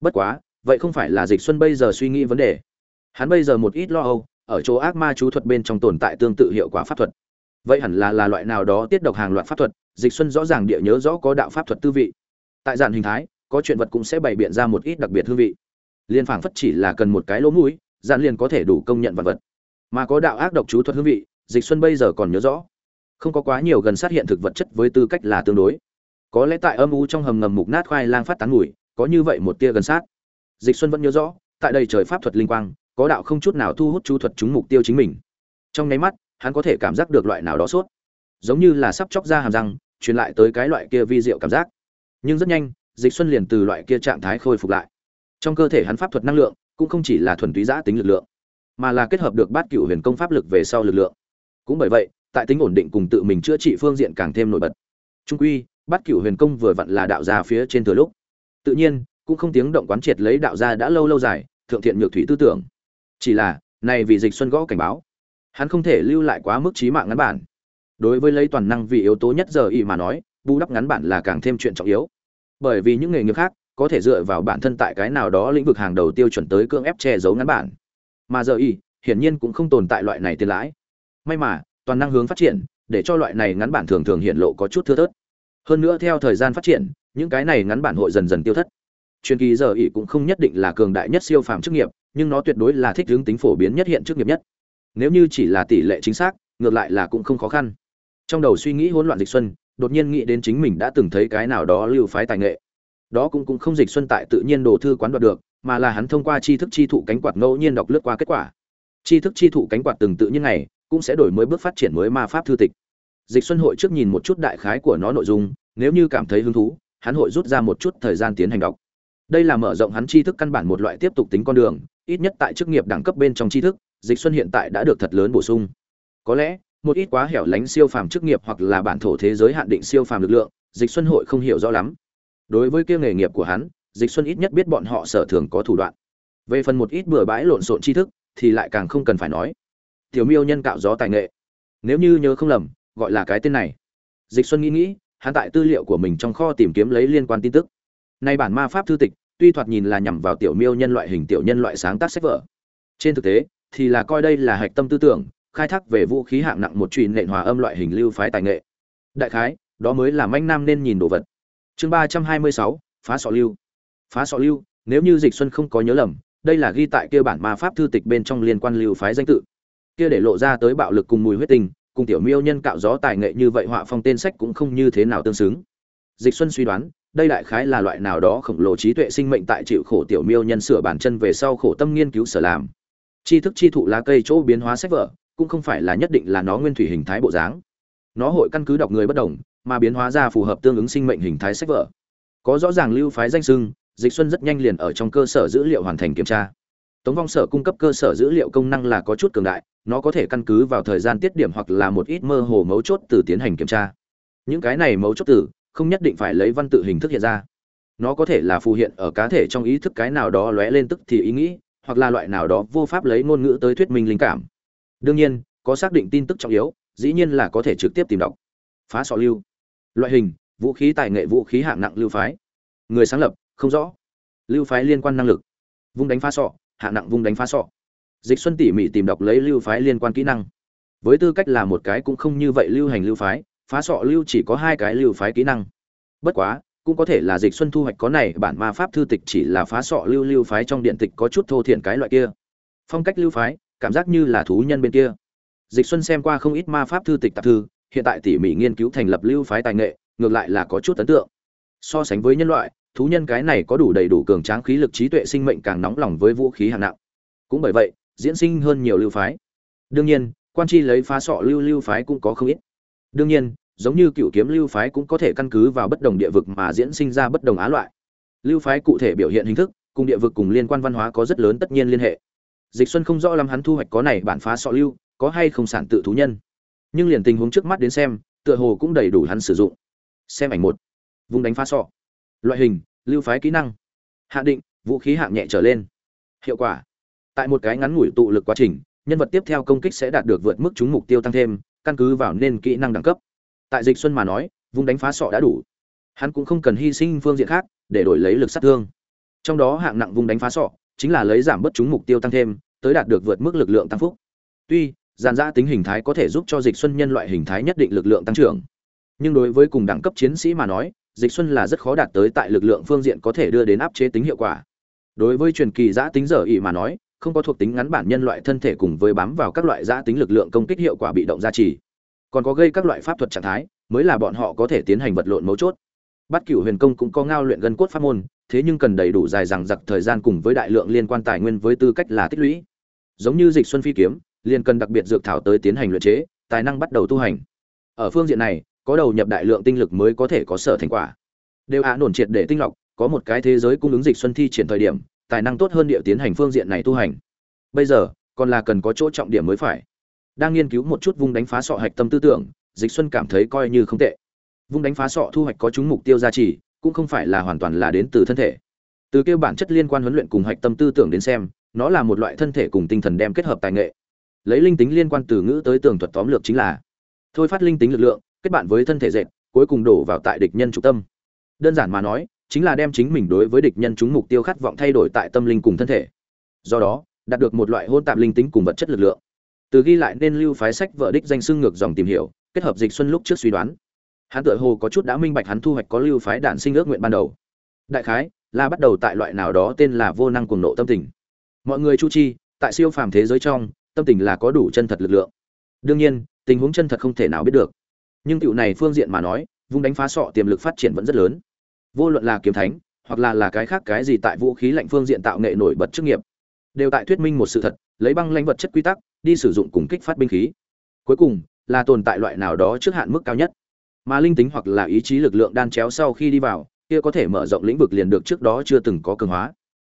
Bất quá, vậy không phải là dịch xuân bây giờ suy nghĩ vấn đề. Hắn bây giờ một ít lo âu, ở chỗ ác ma chú thuật bên trong tồn tại tương tự hiệu quả pháp thuật. Vậy hẳn là là loại nào đó tiết độc hàng loạt pháp thuật, dịch xuân rõ ràng địa nhớ rõ có đạo pháp thuật tư vị. Tại dạng hình thái, có chuyện vật cũng sẽ bày biện ra một ít đặc biệt hương vị. Liên phảng phất chỉ là cần một cái lỗ mũi dạn liền có thể đủ công nhận vật vật. Mà có đạo ác độc chú thuật hương vị, dịch xuân bây giờ còn nhớ rõ không có quá nhiều gần sát hiện thực vật chất với tư cách là tương đối. Có lẽ tại âm u trong hầm ngầm mục nát khoai lang phát tán mùi, có như vậy một tia gần sát. Dịch xuân vẫn nhớ rõ, tại đây trời pháp thuật linh quang, có đạo không chút nào thu hút chú thuật chúng mục tiêu chính mình. Trong nháy mắt, hắn có thể cảm giác được loại nào đó suốt giống như là sắp chóc ra hàm răng, truyền lại tới cái loại kia vi diệu cảm giác. Nhưng rất nhanh, dịch xuân liền từ loại kia trạng thái khôi phục lại. Trong cơ thể hắn pháp thuật năng lượng, cũng không chỉ là thuần túy giã tính lực lượng, mà là kết hợp được bát cựu huyền công pháp lực về sau lực lượng. Cũng bởi vậy tại tính ổn định cùng tự mình chữa trị phương diện càng thêm nổi bật. Trung quy bát cửu huyền công vừa vặn là đạo gia phía trên thừa lúc. Tự nhiên, cũng không tiếng động quán triệt lấy đạo gia đã lâu lâu dài, thượng thiện nhược thủy tư tưởng. Chỉ là, này vì dịch xuân gõ cảnh báo, hắn không thể lưu lại quá mức trí mạng ngắn bản. Đối với lấy toàn năng vì yếu tố nhất giờ y mà nói, bù đắp ngắn bản là càng thêm chuyện trọng yếu. Bởi vì những nghề nghiệp khác, có thể dựa vào bản thân tại cái nào đó lĩnh vực hàng đầu tiêu chuẩn tới cưỡng ép che giấu ngắn bản. Mà giờ y, hiển nhiên cũng không tồn tại loại này tiền lãi. May mà toàn năng hướng phát triển, để cho loại này ngắn bản thường thường hiện lộ có chút thưa thớt. Hơn nữa theo thời gian phát triển, những cái này ngắn bản hội dần dần tiêu thất. Truyền kỳ giờ ỉ cũng không nhất định là cường đại nhất siêu phàm chức nghiệp, nhưng nó tuyệt đối là thích hướng tính phổ biến nhất hiện chức nghiệp nhất. Nếu như chỉ là tỷ lệ chính xác, ngược lại là cũng không khó khăn. Trong đầu suy nghĩ hỗn loạn dịch xuân, đột nhiên nghĩ đến chính mình đã từng thấy cái nào đó lưu phái tài nghệ. Đó cũng cũng không dịch xuân tại tự nhiên đồ thư quán đoạt được, mà là hắn thông qua tri thức chi thụ cánh quạt ngẫu nhiên đọc lướt qua kết quả. Tri thức chi thụ cánh quạt từng tự nhiên này cũng sẽ đổi mới bước phát triển mới ma pháp thư tịch. Dịch xuân hội trước nhìn một chút đại khái của nó nội dung, nếu như cảm thấy hứng thú, hắn hội rút ra một chút thời gian tiến hành đọc. Đây là mở rộng hắn tri thức căn bản một loại tiếp tục tính con đường, ít nhất tại chức nghiệp đẳng cấp bên trong tri thức, dịch xuân hiện tại đã được thật lớn bổ sung. Có lẽ, một ít quá hẻo lánh siêu phàm chức nghiệp hoặc là bản thổ thế giới hạn định siêu phàm lực lượng, dịch xuân hội không hiểu rõ lắm. Đối với kia nghề nghiệp của hắn, dịch xuân ít nhất biết bọn họ sở thường có thủ đoạn. Về phần một ít bừa bãi lộn xộn tri thức, thì lại càng không cần phải nói tiểu miêu nhân cạo gió tài nghệ. Nếu như nhớ không lầm, gọi là cái tên này. Dịch xuân nghĩ nghĩ, hắn tại tư liệu của mình trong kho tìm kiếm lấy liên quan tin tức. Nay bản ma pháp thư tịch, tuy thoạt nhìn là nhằm vào tiểu miêu nhân loại hình tiểu nhân loại sáng tác sách vở. Trên thực tế, thì là coi đây là hạch tâm tư tưởng, khai thác về vũ khí hạng nặng một truyền nện hòa âm loại hình lưu phái tài nghệ. Đại khái, đó mới là manh nam nên nhìn đồ vật. Chương ba trăm hai mươi sáu, phá sọ lưu. Phá sọ lưu, nếu như dịch xuân không có nhớ lầm, đây là ghi tại kia bản ma pháp thư tịch bên trong liên quan lưu phái danh tự kia để lộ ra tới bạo lực cùng mùi huyết tình cùng tiểu miêu nhân cạo gió tài nghệ như vậy họa phong tên sách cũng không như thế nào tương xứng. Dịch xuân suy đoán, đây đại khái là loại nào đó khổng lồ trí tuệ sinh mệnh tại chịu khổ tiểu miêu nhân sửa bản chân về sau khổ tâm nghiên cứu sở làm. Chi thức chi thụ lá cây chỗ biến hóa sách vở, cũng không phải là nhất định là nó nguyên thủy hình thái bộ dáng. Nó hội căn cứ đọc người bất đồng, mà biến hóa ra phù hợp tương ứng sinh mệnh hình thái sách vở. Có rõ ràng lưu phái danh sưng, dịch xuân rất nhanh liền ở trong cơ sở dữ liệu hoàn thành kiểm tra tống vong sở cung cấp cơ sở dữ liệu công năng là có chút cường đại, nó có thể căn cứ vào thời gian tiết điểm hoặc là một ít mơ hồ mấu chốt từ tiến hành kiểm tra. Những cái này mấu chốt từ, không nhất định phải lấy văn tự hình thức hiện ra. Nó có thể là phù hiện ở cá thể trong ý thức cái nào đó lóe lên tức thì ý nghĩ, hoặc là loại nào đó vô pháp lấy ngôn ngữ tới thuyết minh linh cảm. Đương nhiên, có xác định tin tức trọng yếu, dĩ nhiên là có thể trực tiếp tìm đọc. Phá sọ lưu. Loại hình, vũ khí tài nghệ vũ khí hạng nặng lưu phái. Người sáng lập, không rõ. Lưu phái liên quan năng lực. Vung đánh phá sọ hạ nặng vung đánh phá sọ. Dịch xuân tỉ mỉ tìm đọc lấy lưu phái liên quan kỹ năng. Với tư cách là một cái cũng không như vậy lưu hành lưu phái, phá sọ lưu chỉ có hai cái lưu phái kỹ năng. Bất quá, cũng có thể là dịch xuân thu hoạch có này, bản ma pháp thư tịch chỉ là phá sọ lưu lưu phái trong điện tịch có chút thô thiện cái loại kia. Phong cách lưu phái, cảm giác như là thú nhân bên kia. Dịch xuân xem qua không ít ma pháp thư tịch tạp thư, hiện tại tỉ mỉ nghiên cứu thành lập lưu phái tài nghệ, ngược lại là có chút ấn tượng. So sánh với nhân loại thú nhân cái này có đủ đầy đủ cường tráng khí lực trí tuệ sinh mệnh càng nóng lòng với vũ khí hạng nặng. Cũng bởi vậy, diễn sinh hơn nhiều lưu phái. Đương nhiên, quan chi lấy phá sọ lưu lưu phái cũng có không ít. Đương nhiên, giống như cựu kiếm lưu phái cũng có thể căn cứ vào bất đồng địa vực mà diễn sinh ra bất đồng á loại. Lưu phái cụ thể biểu hiện hình thức, cùng địa vực cùng liên quan văn hóa có rất lớn tất nhiên liên hệ. Dịch xuân không rõ lắm hắn thu hoạch có này bản phá sọ lưu, có hay không sản tự thú nhân. Nhưng liền tình huống trước mắt đến xem, tựa hồ cũng đầy đủ hắn sử dụng. Xem ảnh một. Vùng đánh phá sọ loại hình, lưu phái kỹ năng. Hạ định, vũ khí hạng nhẹ trở lên. Hiệu quả. Tại một cái ngắn ngủi tụ lực quá trình, nhân vật tiếp theo công kích sẽ đạt được vượt mức trúng mục tiêu tăng thêm, căn cứ vào nên kỹ năng đẳng cấp. Tại dịch xuân mà nói, vùng đánh phá sọ đã đủ. Hắn cũng không cần hy sinh phương diện khác để đổi lấy lực sát thương. Trong đó hạng nặng vùng đánh phá sọ chính là lấy giảm bất trúng mục tiêu tăng thêm, tới đạt được vượt mức lực lượng tăng phúc. Tuy, giàn giã tính hình thái có thể giúp cho dịch xuân nhân loại hình thái nhất định lực lượng tăng trưởng. Nhưng đối với cùng đẳng cấp chiến sĩ mà nói dịch xuân là rất khó đạt tới tại lực lượng phương diện có thể đưa đến áp chế tính hiệu quả. Đối với truyền kỳ giã tính dở ỉ mà nói, không có thuộc tính ngắn bản nhân loại thân thể cùng với bám vào các loại giã tính lực lượng công kích hiệu quả bị động gia trì. Còn có gây các loại pháp thuật trạng thái, mới là bọn họ có thể tiến hành vật lộn mấu chốt. Bắt cửu huyền công cũng có ngao luyện gân cốt pháp môn, thế nhưng cần đầy đủ dài dằng giặc thời gian cùng với đại lượng liên quan tài nguyên với tư cách là tích lũy. Giống như dịch xuân phi kiếm, liền cần đặc biệt dược thảo tới tiến hành luyện chế, tài năng bắt đầu tu hành. Ở phương diện này có đầu nhập đại lượng tinh lực mới có thể có sở thành quả. Đều hạ nổn triệt để tinh lọc, có một cái thế giới cung ứng dịch xuân thi triển thời điểm, tài năng tốt hơn địa tiến hành phương diện này tu hành. Bây giờ, còn là cần có chỗ trọng điểm mới phải. Đang nghiên cứu một chút vung đánh phá sọ hạch tâm tư tưởng, dịch xuân cảm thấy coi như không tệ. Vung đánh phá sọ thu hoạch có chúng mục tiêu gia trì, cũng không phải là hoàn toàn là đến từ thân thể. Từ kêu bản chất liên quan huấn luyện cùng hạch tâm tư tưởng đến xem, nó là một loại thân thể cùng tinh thần đem kết hợp tài nghệ. Lấy linh tính liên quan từ ngữ tới tường thuật tóm lược chính là, thôi phát linh tính lực lượng kết bạn với thân thể dệt, cuối cùng đổ vào tại địch nhân trung tâm. Đơn giản mà nói, chính là đem chính mình đối với địch nhân chúng mục tiêu khát vọng thay đổi tại tâm linh cùng thân thể. Do đó, đạt được một loại hôn tạp linh tính cùng vật chất lực lượng. Từ ghi lại nên lưu phái sách vợ đích danh xưng ngược dòng tìm hiểu, kết hợp dịch xuân lúc trước suy đoán. Hắn tựa hồ có chút đã minh bạch hắn thu hoạch có lưu phái đản sinh ước nguyện ban đầu. Đại khái, là bắt đầu tại loại nào đó tên là vô năng cuồng nộ tâm tình. Mọi người chu chi, tại siêu phàm thế giới trong, tâm tình là có đủ chân thật lực lượng. Đương nhiên, tình huống chân thật không thể nào biết được nhưng cựu này phương diện mà nói, vung đánh phá sọ tiềm lực phát triển vẫn rất lớn. Vô luận là kiếm thánh, hoặc là là cái khác cái gì tại vũ khí lạnh phương diện tạo nghệ nổi bật chức nghiệp, đều tại thuyết minh một sự thật, lấy băng lãnh vật chất quy tắc, đi sử dụng cùng kích phát binh khí. Cuối cùng, là tồn tại loại nào đó trước hạn mức cao nhất. Mà linh tính hoặc là ý chí lực lượng đan chéo sau khi đi vào, kia có thể mở rộng lĩnh vực liền được trước đó chưa từng có cường hóa.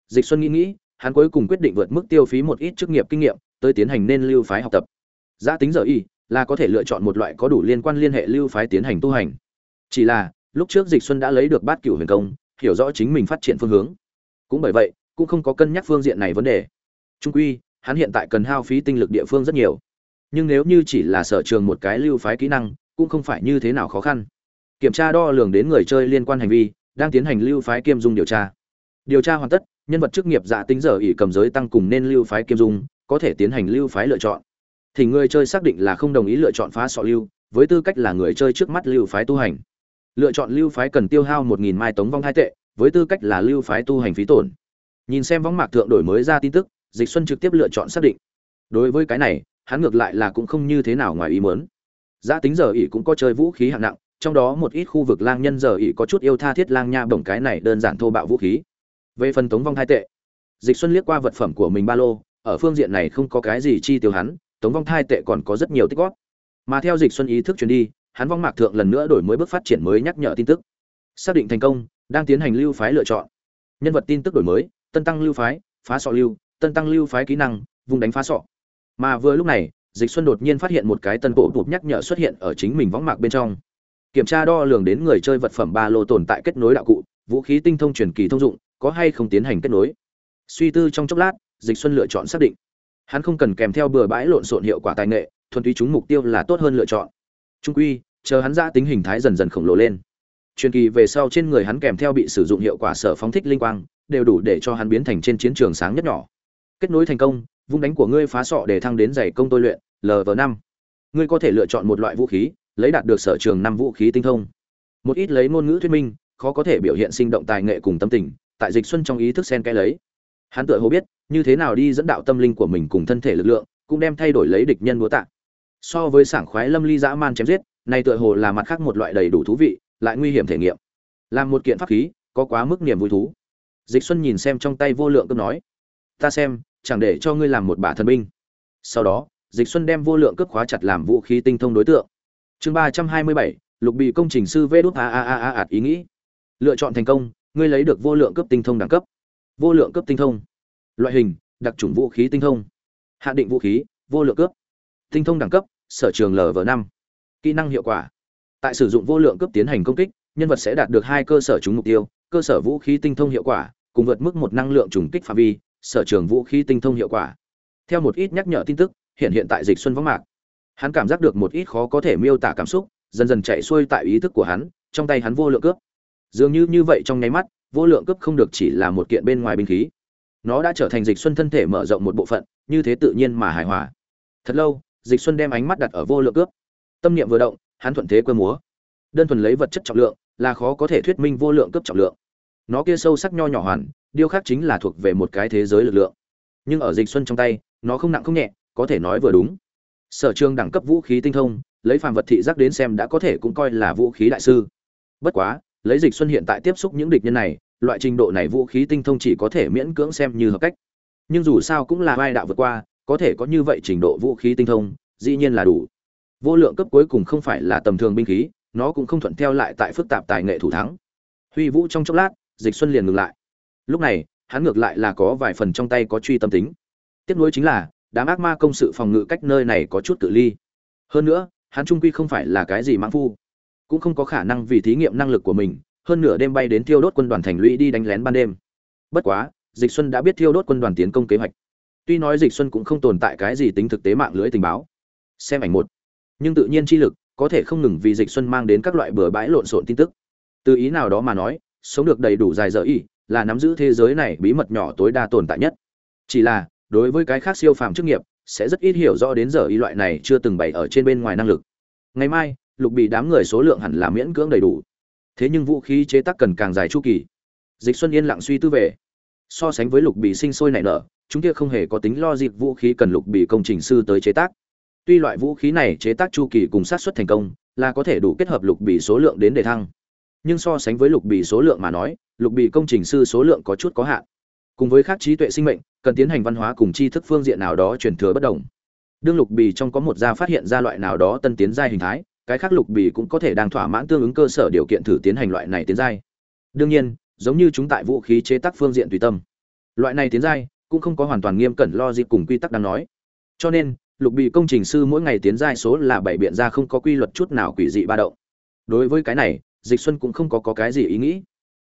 Dịch xuân nghĩ nghĩ, hắn cuối cùng quyết định vượt mức tiêu phí một ít chức nghiệp kinh nghiệm, tới tiến hành nên lưu phái học tập. Giá tính giờ y là có thể lựa chọn một loại có đủ liên quan liên hệ lưu phái tiến hành tu hành. Chỉ là, lúc trước dịch xuân đã lấy được bát cửu huyền công, hiểu rõ chính mình phát triển phương hướng. Cũng bởi vậy, cũng không có cân nhắc phương diện này vấn đề. Trung quy, hắn hiện tại cần hao phí tinh lực địa phương rất nhiều. Nhưng nếu như chỉ là sở trường một cái lưu phái kỹ năng, cũng không phải như thế nào khó khăn. Kiểm tra đo lường đến người chơi liên quan hành vi, đang tiến hành lưu phái kiêm dung điều tra. Điều tra hoàn tất, nhân vật chức nghiệp dạ tính giờ ỉ cầm giới tăng cùng nên lưu phái kiêm dung, có thể tiến hành lưu phái lựa chọn thì người chơi xác định là không đồng ý lựa chọn phá sọ lưu, với tư cách là người chơi trước mắt lưu phái tu hành. Lựa chọn lưu phái cần tiêu hao một nghìn mai tống vong hai tệ, với tư cách là lưu phái tu hành phí tổn. Nhìn xem võng mạc thượng đổi mới ra tin tức, dịch xuân trực tiếp lựa chọn xác định. Đối với cái này, hắn ngược lại là cũng không như thế nào ngoài ý muốn. Giá tính giờ ỉ cũng có chơi vũ khí hạng nặng, trong đó một ít khu vực lang nhân giờ ỉ có chút yêu tha thiết lang nha bổng cái này đơn giản thô bạo vũ khí. Về phần tống vong hai tệ, dịch xuân liếc qua vật phẩm của mình ba lô, ở phương diện này không có cái gì chi tiêu hắn tống vong thai tệ còn có rất nhiều tích góp. Mà theo dịch xuân ý thức truyền đi, hắn vong mạc thượng lần nữa đổi mới bước phát triển mới nhắc nhở tin tức. Xác định thành công, đang tiến hành lưu phái lựa chọn. Nhân vật tin tức đổi mới, tân tăng lưu phái, phá sọ lưu, tân tăng lưu phái kỹ năng, vùng đánh phá sọ. Mà vừa lúc này, dịch xuân đột nhiên phát hiện một cái tân bộ bụp nhắc nhở xuất hiện ở chính mình võng mạc bên trong. Kiểm tra đo lường đến người chơi vật phẩm ba lô tồn tại kết nối đạo cụ, vũ khí tinh thông truyền kỳ thông dụng, có hay không tiến hành kết nối. Suy tư trong chốc lát, dịch xuân lựa chọn xác định hắn không cần kèm theo bừa bãi lộn xộn hiệu quả tài nghệ, thuần túy chúng mục tiêu là tốt hơn lựa chọn. Trung quy, chờ hắn ra tính hình thái dần dần khổng lồ lên. Truyền kỳ về sau trên người hắn kèm theo bị sử dụng hiệu quả sở phóng thích linh quang, đều đủ để cho hắn biến thành trên chiến trường sáng nhất nhỏ. Kết nối thành công, vung đánh của ngươi phá sọ để thăng đến giày công tôi luyện lv năm. Ngươi có thể lựa chọn một loại vũ khí, lấy đạt được sở trường năm vũ khí tinh thông. Một ít lấy ngôn ngữ thuyết minh, khó có thể biểu hiện sinh động tài nghệ cùng tâm tình, tại dịch xuân trong ý thức sen cái lấy hắn tựa hồ biết, như thế nào đi dẫn đạo tâm linh của mình cùng thân thể lực lượng, cũng đem thay đổi lấy địch nhân búa tạ. So với sảng khoái lâm ly dã man chém giết, này tựa hồ là mặt khác một loại đầy đủ thú vị, lại nguy hiểm thể nghiệm. Làm một kiện pháp khí, có quá mức niềm vui thú. Dịch xuân nhìn xem trong tay vô lượng cướp nói, ta xem, chẳng để cho ngươi làm một bả thần binh. Sau đó, dịch xuân đem vô lượng cướp khóa chặt làm vũ khí tinh thông đối tượng. Chương ba trăm hai mươi bảy, lục bị công trình sư vê đút a a a a ạt ý nghĩ. Lựa chọn thành công, ngươi lấy được vô lượng cướp tinh thông đẳng cấp vô lượng cấp tinh thông. Loại hình, đặc trùng vũ khí tinh thông. Hạ định vũ khí, vô lượng cấp tinh thông đẳng cấp, sở trường lv năm. Kỹ năng hiệu quả. Tại sử dụng vô lượng cấp tiến hành công kích, nhân vật sẽ đạt được hai cơ sở trúng mục tiêu, cơ sở vũ khí tinh thông hiệu quả, cùng vượt mức một năng lượng trùng kích phạm vi, sở trường vũ khí tinh thông hiệu quả. Theo một ít nhắc nhở tin tức, hiện hiện tại dịch xuân vắng mạc. Hắn cảm giác được một ít khó có thể miêu tả cảm xúc, dần dần chạy xuôi tại ý thức của hắn, trong tay hắn vô lượng cướp. Dường như như vậy trong nháy mắt vô lượng cướp không được chỉ là một kiện bên ngoài binh khí. Nó đã trở thành dịch xuân thân thể mở rộng một bộ phận, như thế tự nhiên mà hài hòa. Thật lâu, dịch xuân đem ánh mắt đặt ở vô lượng cướp. Tâm niệm vừa động, hắn thuận thế quơ múa. Đơn thuần lấy vật chất trọng lượng, là khó có thể thuyết minh vô lượng cướp trọng lượng. Nó kia sâu sắc nho nhỏ hoàn điêu khắc chính là thuộc về một cái thế giới lực lượng. Nhưng ở dịch xuân trong tay, nó không nặng không nhẹ, có thể nói vừa đúng. Sở trường đẳng cấp vũ khí tinh thông, lấy phàm vật thị giác đến xem đã có thể cũng coi là vũ khí đại sư. Bất quá lấy dịch xuân hiện tại tiếp xúc những địch nhân này, loại trình độ này vũ khí tinh thông chỉ có thể miễn cưỡng xem như hợp cách. Nhưng dù sao cũng là vai đạo vượt qua, có thể có như vậy trình độ vũ khí tinh thông, dĩ nhiên là đủ. Vô lượng cấp cuối cùng không phải là tầm thường binh khí, nó cũng không thuận theo lại tại phức tạp tài nghệ thủ thắng. Huy vũ trong chốc lát, dịch xuân liền ngừng lại. Lúc này, hắn ngược lại là có vài phần trong tay có truy tâm tính. Tiếp nối chính là, đám ác ma công sự phòng ngự cách nơi này có chút cự ly. Hơn nữa, hắn trung quy không phải là cái gì mãng phu cũng không có khả năng vì thí nghiệm năng lực của mình, hơn nửa đêm bay đến thiêu đốt quân đoàn thành lũy đi đánh lén ban đêm. Bất quá, dịch xuân đã biết thiêu đốt quân đoàn tiến công kế hoạch. Tuy nói dịch xuân cũng không tồn tại cái gì tính thực tế mạng lưới tình báo. Xem ảnh một. Nhưng tự nhiên chi lực có thể không ngừng vì dịch xuân mang đến các loại bừa bãi lộn xộn tin tức. Từ ý nào đó mà nói, sống được đầy đủ dài dở ý, là nắm giữ thế giới này bí mật nhỏ tối đa tồn tại nhất. Chỉ là, đối với cái khác siêu phàm chức nghiệp, sẽ rất ít hiểu rõ đến giờ ý loại này chưa từng bày ở trên bên ngoài năng lực. Ngày mai lục bị đám người số lượng hẳn là miễn cưỡng đầy đủ. Thế nhưng vũ khí chế tác cần càng dài chu kỳ. Dịch xuân yên lặng suy tư về. So sánh với lục bị sinh sôi nảy nở, chúng kia không hề có tính lo dịp vũ khí cần lục bị công trình sư tới chế tác. Tuy loại vũ khí này chế tác chu kỳ cùng sát xuất thành công, là có thể đủ kết hợp lục bị số lượng đến đề thăng. Nhưng so sánh với lục bị số lượng mà nói, lục bị công trình sư số lượng có chút có hạn. Cùng với các trí tuệ sinh mệnh, cần tiến hành văn hóa cùng tri thức phương diện nào đó truyền thừa bất đồng. Đương lục bì trong có một gia phát hiện ra loại nào đó tân tiến giai hình thái cái khác lục bì cũng có thể đang thỏa mãn tương ứng cơ sở điều kiện thử tiến hành loại này tiến giai. Đương nhiên giống như chúng tại vũ khí chế tác phương diện tùy tâm. Loại này tiến giai cũng không có hoàn toàn nghiêm cẩn lo dịp cùng quy tắc đang nói. Cho nên lục bì công trình sư mỗi ngày tiến giai số là bảy biện ra không có quy luật chút nào quỷ dị ba động. Đối với cái này dịch xuân cũng không có, có cái gì ý nghĩ.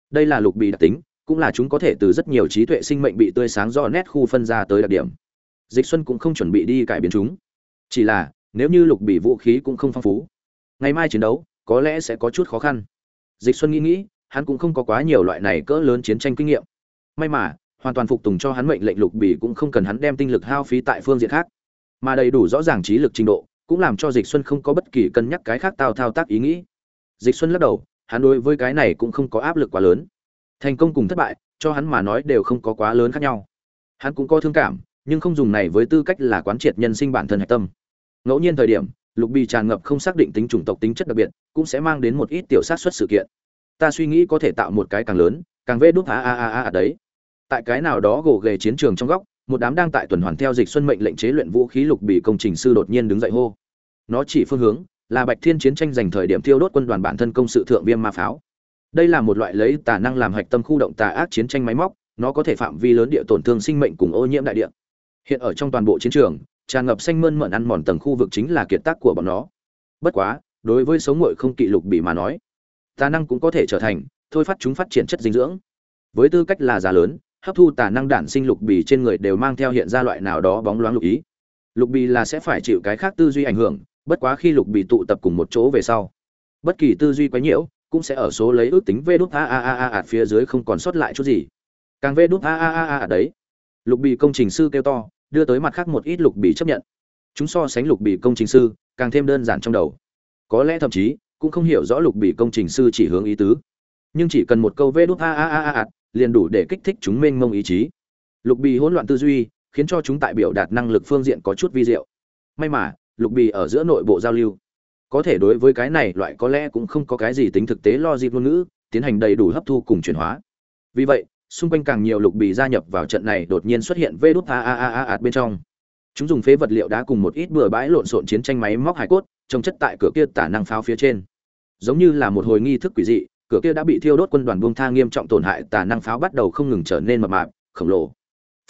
Đây là lục bì đặc tính cũng là chúng có thể từ rất nhiều trí tuệ sinh mệnh bị tươi sáng do nét khu phân ra tới đặc điểm. Dịch xuân cũng không chuẩn bị đi cải biến chúng. Chỉ là nếu như lục bì vũ khí cũng không phong phú ngày mai chiến đấu, có lẽ sẽ có chút khó khăn. Dịch xuân nghĩ nghĩ, hắn cũng không có quá nhiều loại này cỡ lớn chiến tranh kinh nghiệm. May mà, hoàn toàn phục tùng cho hắn mệnh lệnh lục bỉ cũng không cần hắn đem tinh lực hao phí tại phương diện khác. Mà đầy đủ rõ ràng trí lực trình độ, cũng làm cho dịch xuân không có bất kỳ cân nhắc cái khác tao thao tác ý nghĩ. Dịch xuân lắc đầu, hắn đối với cái này cũng không có áp lực quá lớn. Thành công cùng thất bại, cho hắn mà nói đều không có quá lớn khác nhau. Hắn cũng có thương cảm, nhưng không dùng này với tư cách là quán triệt nhân sinh bản thân hạch tâm. Ngẫu nhiên thời điểm lục bì tràn ngập không xác định tính chủng tộc tính chất đặc biệt, cũng sẽ mang đến một ít tiểu sát xuất sự kiện. Ta suy nghĩ có thể tạo một cái càng lớn, càng vê đốt a a a a, đấy. Tại cái nào đó gồ ghề chiến trường trong góc, một đám đang tại tuần hoàn theo dịch xuân mệnh lệnh chế luyện vũ khí lục bì công trình sư đột nhiên đứng dậy hô. Nó chỉ phương hướng là bạch thiên chiến tranh giành thời điểm thiêu đốt quân đoàn bản thân công sự thượng viêm ma pháo. Đây là một loại lấy tà năng làm hạch tâm khu động tà ác chiến tranh máy móc, nó có thể phạm vi lớn địa tổn thương sinh mệnh cùng ô nhiễm đại địa. Hiện ở trong toàn bộ chiến trường tràn ngập xanh mơn mận ăn mòn tầng khu vực chính là kiệt tác của bọn nó. Bất quá, đối với sống ngội không kỵ lục bị mà nói, tà năng cũng có thể trở thành, thôi phát chúng phát triển chất dinh dưỡng. Với tư cách là già lớn, hấp thu tà năng đản sinh lục bì trên người đều mang theo hiện ra loại nào đó bóng loáng lục ý. Lục bì là sẽ phải chịu cái khác tư duy ảnh hưởng, bất quá khi lục bì tụ tập cùng một chỗ về sau, bất kỳ tư duy quấy nhiễu cũng sẽ ở số lấy ước tính v đút a a a a phía dưới không còn sót lại chút gì. Càng v đút a a a a đấy, lục bì công trình sư kêu to đưa tới mặt khác một ít lục bì chấp nhận. Chúng so sánh lục bì công trình sư, càng thêm đơn giản trong đầu. Có lẽ thậm chí, cũng không hiểu rõ lục bì công trình sư chỉ hướng ý tứ. Nhưng chỉ cần một câu vê đút a a a a liền đủ để kích thích chúng mênh mông ý chí. Lục bì hỗn loạn tư duy, khiến cho chúng tại biểu đạt năng lực phương diện có chút vi diệu. May mà, lục bì ở giữa nội bộ giao lưu. Có thể đối với cái này loại có lẽ cũng không có cái gì tính thực tế lo dịp ngôn ngữ, tiến hành đầy đủ hấp thu cùng chuyển hóa. Vì vậy xung quanh càng nhiều lục bì gia nhập vào trận này đột nhiên xuất hiện vê đút a a a a bên trong. Chúng dùng phế vật liệu đá cùng một ít bừa bãi lộn xộn chiến tranh máy móc hải cốt, trồng chất tại cửa kia tả năng pháo phía trên. Giống như là một hồi nghi thức quỷ dị, cửa kia đã bị thiêu đốt quân đoàn buông tha nghiêm trọng tổn hại, tả năng pháo bắt đầu không ngừng trở nên mập mạp, khổng lồ.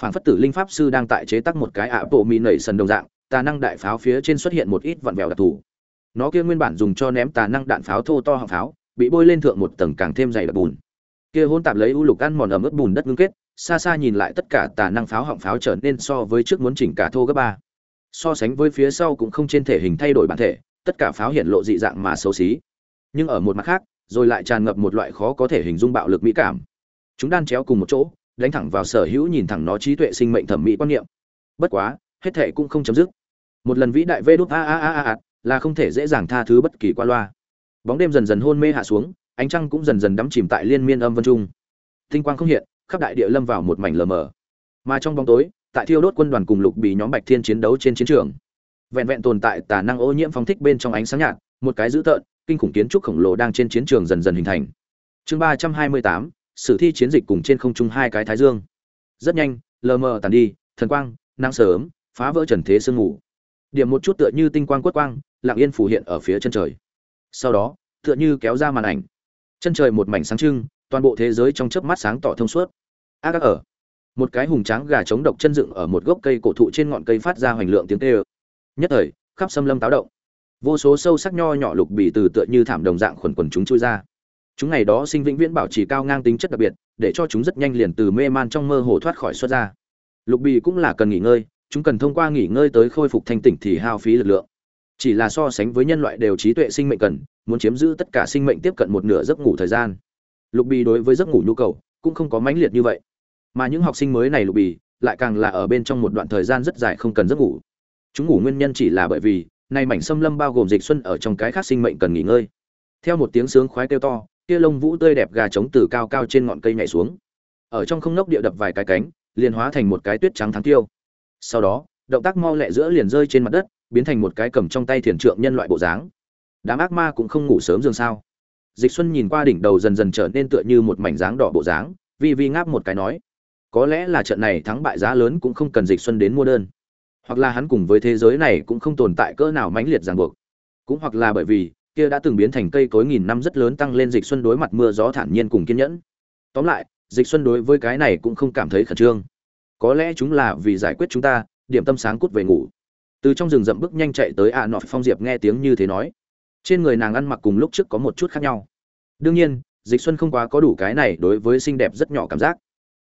Phản phất tử linh pháp sư đang tại chế tác một cái ạ bộ mì nảy sần đồng dạng tà năng đại pháo phía trên xuất hiện một ít vặn vẹo đặc thù. Nó kia nguyên bản dùng cho ném tà năng đạn pháo thô to hạng pháo, bị bôi lên thượng một tầng càng thêm dày đặc bùn kia hôn tạp lấy u lục ăn mòn ẩm ướt bùn đất ngưng kết, xa xa nhìn lại tất cả tà năng pháo họng pháo trở nên so với trước muốn chỉnh cả thô gấp ba. So sánh với phía sau cũng không trên thể hình thay đổi bản thể, tất cả pháo hiện lộ dị dạng mà xấu xí. Nhưng ở một mặt khác, rồi lại tràn ngập một loại khó có thể hình dung bạo lực mỹ cảm. Chúng đan chéo cùng một chỗ, đánh thẳng vào sở hữu nhìn thẳng nó trí tuệ sinh mệnh thẩm mỹ quan niệm. Bất quá, hết thể cũng không chấm dứt. Một lần vĩ đại vê đốt a a a a, là không thể dễ dàng tha thứ bất kỳ qua loa. Bóng đêm dần dần hôn mê hạ xuống ánh trăng cũng dần dần đắm chìm tại liên miên âm vân trung. Tinh quang không hiện, khắp đại địa lâm vào một mảnh lờ mờ. Mà trong bóng tối, tại thiêu đốt quân đoàn cùng lục bị nhóm bạch thiên chiến đấu trên chiến trường, vẹn vẹn tồn tại tà năng ô nhiễm phóng thích bên trong ánh sáng nhạt, một cái dữ tợn, kinh khủng kiến trúc khổng lồ đang trên chiến trường dần dần hình thành. Chương ba trăm hai mươi tám, sử thi chiến dịch cùng trên không trung hai cái thái dương. Rất nhanh, lờ mờ tàn đi, thần quang năng sớm, phá vỡ trần thế sương ngủ điểm một chút tựa như tinh quang quất quang, lặng yên phủ hiện ở phía chân trời. Sau đó, tựa như kéo ra màn ảnh chân trời một mảnh sáng trưng, toàn bộ thế giới trong chớp mắt sáng tỏ thông suốt. A các ở. Một cái hùng tráng gà trống độc chân dựng ở một gốc cây cổ thụ trên ngọn cây phát ra hoành lượng tiếng kêu nhất thời, khắp xâm lâm táo động. Vô số sâu sắc nho nhỏ lục bị từ tựa như thảm đồng dạng khuẩn quần chúng chui ra. Chúng ngày đó sinh vĩnh viễn bảo trì cao ngang tính chất đặc biệt, để cho chúng rất nhanh liền từ mê man trong mơ hồ thoát khỏi xuất ra. Lục bị cũng là cần nghỉ ngơi, chúng cần thông qua nghỉ ngơi tới khôi phục thanh tỉnh thì hao phí lực lượng. Chỉ là so sánh với nhân loại đều trí tuệ sinh mệnh cần muốn chiếm giữ tất cả sinh mệnh tiếp cận một nửa giấc ngủ thời gian. Lục bì đối với giấc ngủ nhu cầu cũng không có mãnh liệt như vậy. Mà những học sinh mới này lục bì lại càng là ở bên trong một đoạn thời gian rất dài không cần giấc ngủ. Chúng ngủ nguyên nhân chỉ là bởi vì nay mảnh xâm lâm bao gồm dịch xuân ở trong cái khác sinh mệnh cần nghỉ ngơi. Theo một tiếng sướng khoái kêu to kia lông vũ tươi đẹp gà trống từ cao cao trên ngọn cây nhảy xuống. Ở trong không nốc địa đập vài cái cánh, liền hóa thành một cái tuyết trắng thắng tiêu. Sau đó, động tác mau lẹ giữa liền rơi trên mặt đất, biến thành một cái cầm trong tay thiền trượng nhân loại bộ dáng đám ác ma cũng không ngủ sớm dường sao? Dịch xuân nhìn qua đỉnh đầu dần dần trở nên tựa như một mảnh dáng đỏ bộ dáng, vi vi ngáp một cái nói, có lẽ là trận này thắng bại giá lớn cũng không cần dịch xuân đến mua đơn. Hoặc là hắn cùng với thế giới này cũng không tồn tại cỡ nào mãnh liệt ràng buộc. Cũng hoặc là bởi vì, kia đã từng biến thành cây cối nghìn năm rất lớn tăng lên dịch xuân đối mặt mưa gió thản nhiên cùng kiên nhẫn. Tóm lại, dịch xuân đối với cái này cũng không cảm thấy khẩn trương. Có lẽ chúng là vì giải quyết chúng ta, điểm tâm sáng cút về ngủ. Từ trong rừng rậm bước nhanh chạy tới a nọ phong diệp nghe tiếng như thế nói trên người nàng ăn mặc cùng lúc trước có một chút khác nhau. Đương nhiên, dịch xuân không quá có đủ cái này đối với xinh đẹp rất nhỏ cảm giác.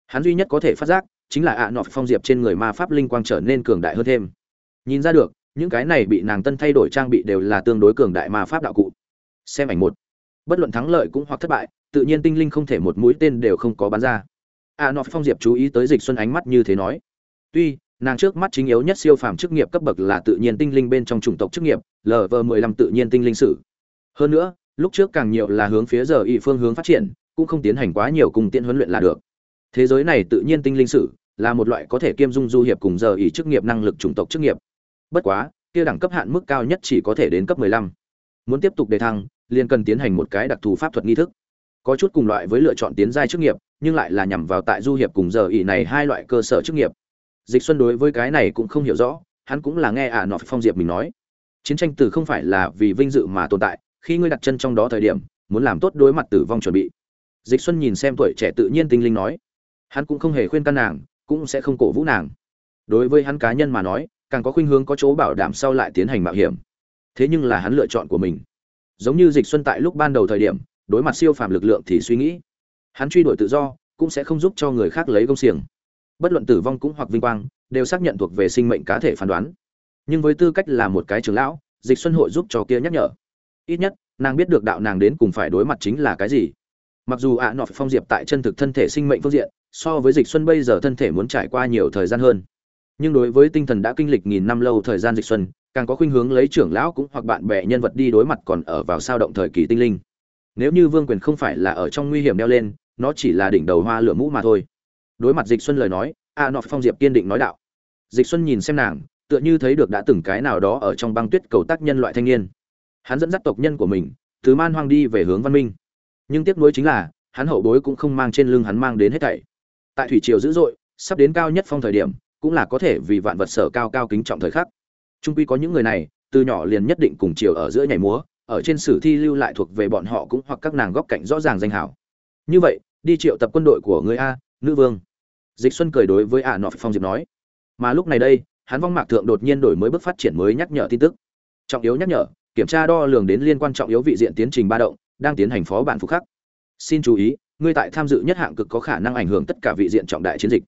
Hắn duy nhất có thể phát giác chính là ạ nọ phong diệp trên người ma pháp linh quang trở nên cường đại hơn thêm. Nhìn ra được, những cái này bị nàng tân thay đổi trang bị đều là tương đối cường đại ma pháp đạo cụ. Xem ảnh một. Bất luận thắng lợi cũng hoặc thất bại, tự nhiên tinh linh không thể một mũi tên đều không có bắn ra. ạ nọ phong diệp chú ý tới dịch xuân ánh mắt như thế nói. Tuy nàng trước mắt chính yếu nhất siêu phàm chức nghiệp cấp bậc là tự nhiên tinh linh bên trong chủng tộc chức nghiệp lv 15 tự nhiên tinh linh sử. Hơn nữa, lúc trước càng nhiều là hướng phía giờ y phương hướng phát triển, cũng không tiến hành quá nhiều cùng tiện huấn luyện là được. Thế giới này tự nhiên tinh linh sử là một loại có thể kiêm dung du hiệp cùng giờ y chức nghiệp năng lực chủng tộc chức nghiệp. Bất quá, kia đẳng cấp hạn mức cao nhất chỉ có thể đến cấp 15. muốn tiếp tục đề thăng, liền cần tiến hành một cái đặc thù pháp thuật nghi thức. Có chút cùng loại với lựa chọn tiến giai chức nghiệp, nhưng lại là nhằm vào tại du hiệp cùng giờ y này hai loại cơ sở chức nghiệp dịch xuân đối với cái này cũng không hiểu rõ, hắn cũng là nghe ả nọ phong diệp mình nói. Chiến tranh từ không phải là vì vinh dự mà tồn tại, khi ngươi đặt chân trong đó thời điểm, muốn làm tốt đối mặt tử vong chuẩn bị. Dịch xuân nhìn xem tuổi trẻ tự nhiên tinh linh nói, hắn cũng không hề khuyên can nàng, cũng sẽ không cổ vũ nàng. Đối với hắn cá nhân mà nói, càng có khuynh hướng có chỗ bảo đảm sau lại tiến hành mạo hiểm. Thế nhưng là hắn lựa chọn của mình. Giống như dịch xuân tại lúc ban đầu thời điểm, đối mặt siêu phàm lực lượng thì suy nghĩ. Hắn truy đuổi tự do, cũng sẽ không giúp cho người khác lấy công xiềng bất luận tử vong cũng hoặc vinh quang, đều xác nhận thuộc về sinh mệnh cá thể phán đoán. Nhưng với tư cách là một cái trưởng lão, dịch xuân hội giúp cho kia nhắc nhở. Ít nhất, nàng biết được đạo nàng đến cùng phải đối mặt chính là cái gì. Mặc dù ạ nọ phong diệp tại chân thực thân thể sinh mệnh phương diện, so với dịch xuân bây giờ thân thể muốn trải qua nhiều thời gian hơn. Nhưng đối với tinh thần đã kinh lịch nghìn năm lâu thời gian dịch xuân, càng có khuynh hướng lấy trưởng lão cũng hoặc bạn bè nhân vật đi đối mặt còn ở vào sao động thời kỳ tinh linh. Nếu như vương quyền không phải là ở trong nguy hiểm đeo lên, nó chỉ là đỉnh đầu hoa lửa mũ mà thôi đối mặt dịch xuân lời nói, a nọ phong diệp kiên định nói đạo. Dịch xuân nhìn xem nàng, tựa như thấy được đã từng cái nào đó ở trong băng tuyết cầu tác nhân loại thanh niên. Hắn dẫn dắt tộc nhân của mình, từ man hoang đi về hướng văn minh. Nhưng tiếc nuối chính là, hắn hậu bối cũng không mang trên lưng hắn mang đến hết thảy. Tại thủy triều dữ dội, sắp đến cao nhất phong thời điểm, cũng là có thể vì vạn vật sở cao cao kính trọng thời khắc. Trung quy có những người này, từ nhỏ liền nhất định cùng chiều ở giữa nhảy múa, ở trên sử thi lưu lại thuộc về bọn họ cũng hoặc các nàng góc cạnh rõ ràng danh hảo. Như vậy, đi triệu tập quân đội của người a nữ vương. Dịch xuân cười đối với ả nọ phong diệp nói, mà lúc này đây, hắn vong mạc thượng đột nhiên đổi mới bước phát triển mới nhắc nhở tin tức. Trọng yếu nhắc nhở, kiểm tra đo lường đến liên quan trọng yếu vị diện tiến trình ba động, đang tiến hành phó bản phục khắc. Xin chú ý, ngươi tại tham dự nhất hạng cực có khả năng ảnh hưởng tất cả vị diện trọng đại chiến dịch.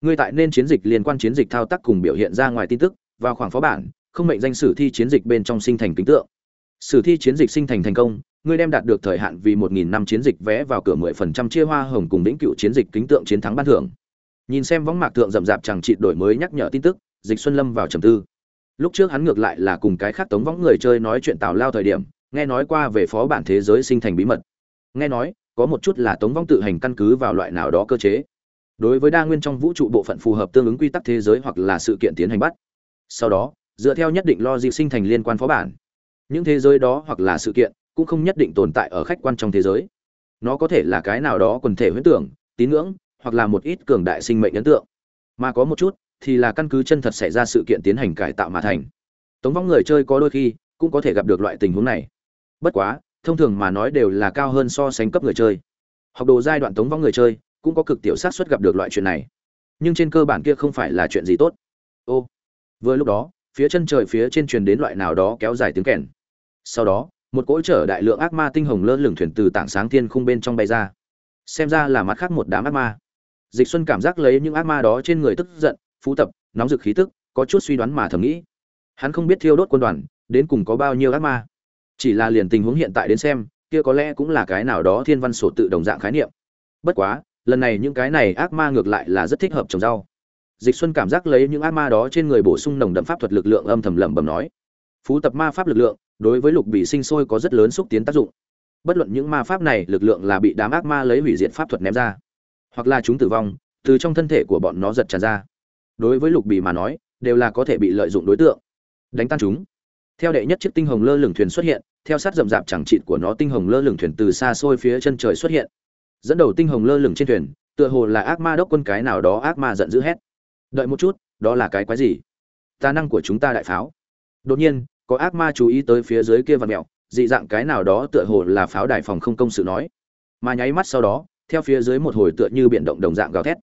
Ngươi tại nên chiến dịch liên quan chiến dịch thao tác cùng biểu hiện ra ngoài tin tức, vào khoảng phó bản, không mệnh danh sử thi chiến dịch bên trong sinh thành kính tượng. Sử thi chiến dịch sinh thành thành công ngươi đem đạt được thời hạn vì một nghìn năm chiến dịch vé vào cửa mười phần trăm chia hoa hồng cùng đỉnh cựu chiến dịch kính tượng chiến thắng ban thưởng. Nhìn xem võng mạc tượng rậm rạp chẳng trị đổi mới nhắc nhở tin tức, dịch xuân lâm vào trầm tư. Lúc trước hắn ngược lại là cùng cái khác tống võng người chơi nói chuyện tào lao thời điểm, nghe nói qua về phó bản thế giới sinh thành bí mật. Nghe nói, có một chút là tống võng tự hành căn cứ vào loại nào đó cơ chế. Đối với đa nguyên trong vũ trụ bộ phận phù hợp tương ứng quy tắc thế giới hoặc là sự kiện tiến hành bắt. Sau đó, dựa theo nhất định logic sinh thành liên quan phó bản. Những thế giới đó hoặc là sự kiện cũng không nhất định tồn tại ở khách quan trong thế giới. Nó có thể là cái nào đó quần thể huyễn tưởng, tín ngưỡng, hoặc là một ít cường đại sinh mệnh ấn tượng. Mà có một chút, thì là căn cứ chân thật xảy ra sự kiện tiến hành cải tạo mà thành. Tống vong người chơi có đôi khi, cũng có thể gặp được loại tình huống này. Bất quá, thông thường mà nói đều là cao hơn so sánh cấp người chơi. Học đồ giai đoạn tống vong người chơi, cũng có cực tiểu sát suất gặp được loại chuyện này. Nhưng trên cơ bản kia không phải là chuyện gì tốt. Ô, vừa lúc đó, phía chân trời phía trên truyền đến loại nào đó kéo dài tiếng kèn. Sau đó một cỗ chở đại lượng ác ma tinh hồng lơ lửng thuyền từ tảng sáng thiên khung bên trong bay ra. Xem ra là mặt khác một đám ác ma. Dịch xuân cảm giác lấy những ác ma đó trên người tức giận, phú tập, nóng rực khí tức, có chút suy đoán mà thầm nghĩ. Hắn không biết thiêu đốt quân đoàn, đến cùng có bao nhiêu ác ma. Chỉ là liền tình huống hiện tại đến xem, kia có lẽ cũng là cái nào đó thiên văn sổ tự đồng dạng khái niệm. Bất quá, lần này những cái này ác ma ngược lại là rất thích hợp trồng rau. Dịch xuân cảm giác lấy những ác ma đó trên người bổ sung nồng đậm pháp thuật lực lượng âm thầm lẩm bẩm nói. Phú tập ma pháp lực lượng đối với lục bị sinh sôi có rất lớn xúc tiến tác dụng. Bất luận những ma pháp này, lực lượng là bị đám ác ma lấy hủy diệt pháp thuật ném ra, hoặc là chúng tử vong, từ trong thân thể của bọn nó giật tràn ra. Đối với lục bì mà nói, đều là có thể bị lợi dụng đối tượng. Đánh tan chúng. Theo đệ nhất chiếc tinh hồng lơ lửng thuyền xuất hiện, theo sát rậm rạp chẳng trịt của nó tinh hồng lơ lửng thuyền từ xa xôi phía chân trời xuất hiện. Dẫn đầu tinh hồng lơ lửng trên thuyền, tựa hồ là ác ma đốc quân cái nào đó ác ma giận dữ hét. Đợi một chút, đó là cái quái gì? Tà năng của chúng ta đại pháo. Đột nhiên có ác ma chú ý tới phía dưới kia và mẹo, dị dạng cái nào đó tựa hồ là pháo đài phòng không công sự nói. Mà nháy mắt sau đó, theo phía dưới một hồi tựa như biển động đồng dạng gào thét.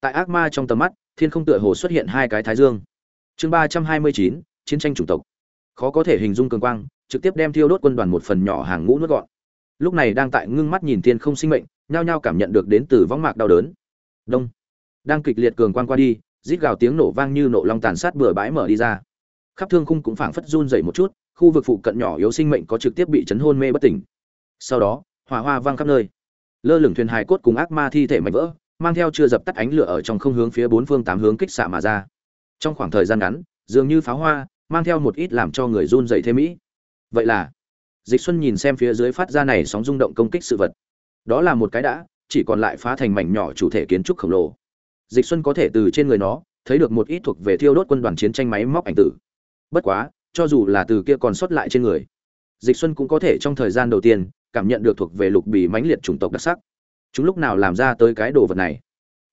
Tại ác ma trong tầm mắt, thiên không tựa hồ xuất hiện hai cái thái dương. Chương ba trăm hai mươi chín, chiến tranh chủng tộc. Khó có thể hình dung cường quang, trực tiếp đem thiêu đốt quân đoàn một phần nhỏ hàng ngũ nuốt gọn. Lúc này đang tại ngưng mắt nhìn thiên không sinh mệnh, nhao nhao cảm nhận được đến từ võng mạc đau đớn. Đông. Đang kịch liệt cường quang qua đi, rít gào tiếng nổ vang như nổ long tàn sát bừa bãi mở đi ra khắp thương khung cũng phảng phất run dậy một chút, khu vực phụ cận nhỏ yếu sinh mệnh có trực tiếp bị chấn hôn mê bất tỉnh. Sau đó, hỏa hoa vang khắp nơi. Lơ lửng thuyền hài cốt cùng ác ma thi thể mảnh vỡ, mang theo chưa dập tắt ánh lửa ở trong không hướng phía bốn phương tám hướng kích xạ mà ra. Trong khoảng thời gian ngắn, dường như pháo hoa, mang theo một ít làm cho người run dậy thêm mỹ vậy là, dịch xuân nhìn xem phía dưới phát ra này sóng rung động công kích sự vật. Đó là một cái đã, chỉ còn lại phá thành mảnh nhỏ chủ thể kiến trúc khổng lồ. Dịch xuân có thể từ trên người nó, thấy được một ít thuộc về thiêu đốt quân đoàn chiến tranh máy móc ảnh tử bất quá, cho dù là từ kia còn sót lại trên người, dịch xuân cũng có thể trong thời gian đầu tiên cảm nhận được thuộc về lục bì mãnh liệt chủng tộc đặc sắc. Chúng lúc nào làm ra tới cái đồ vật này?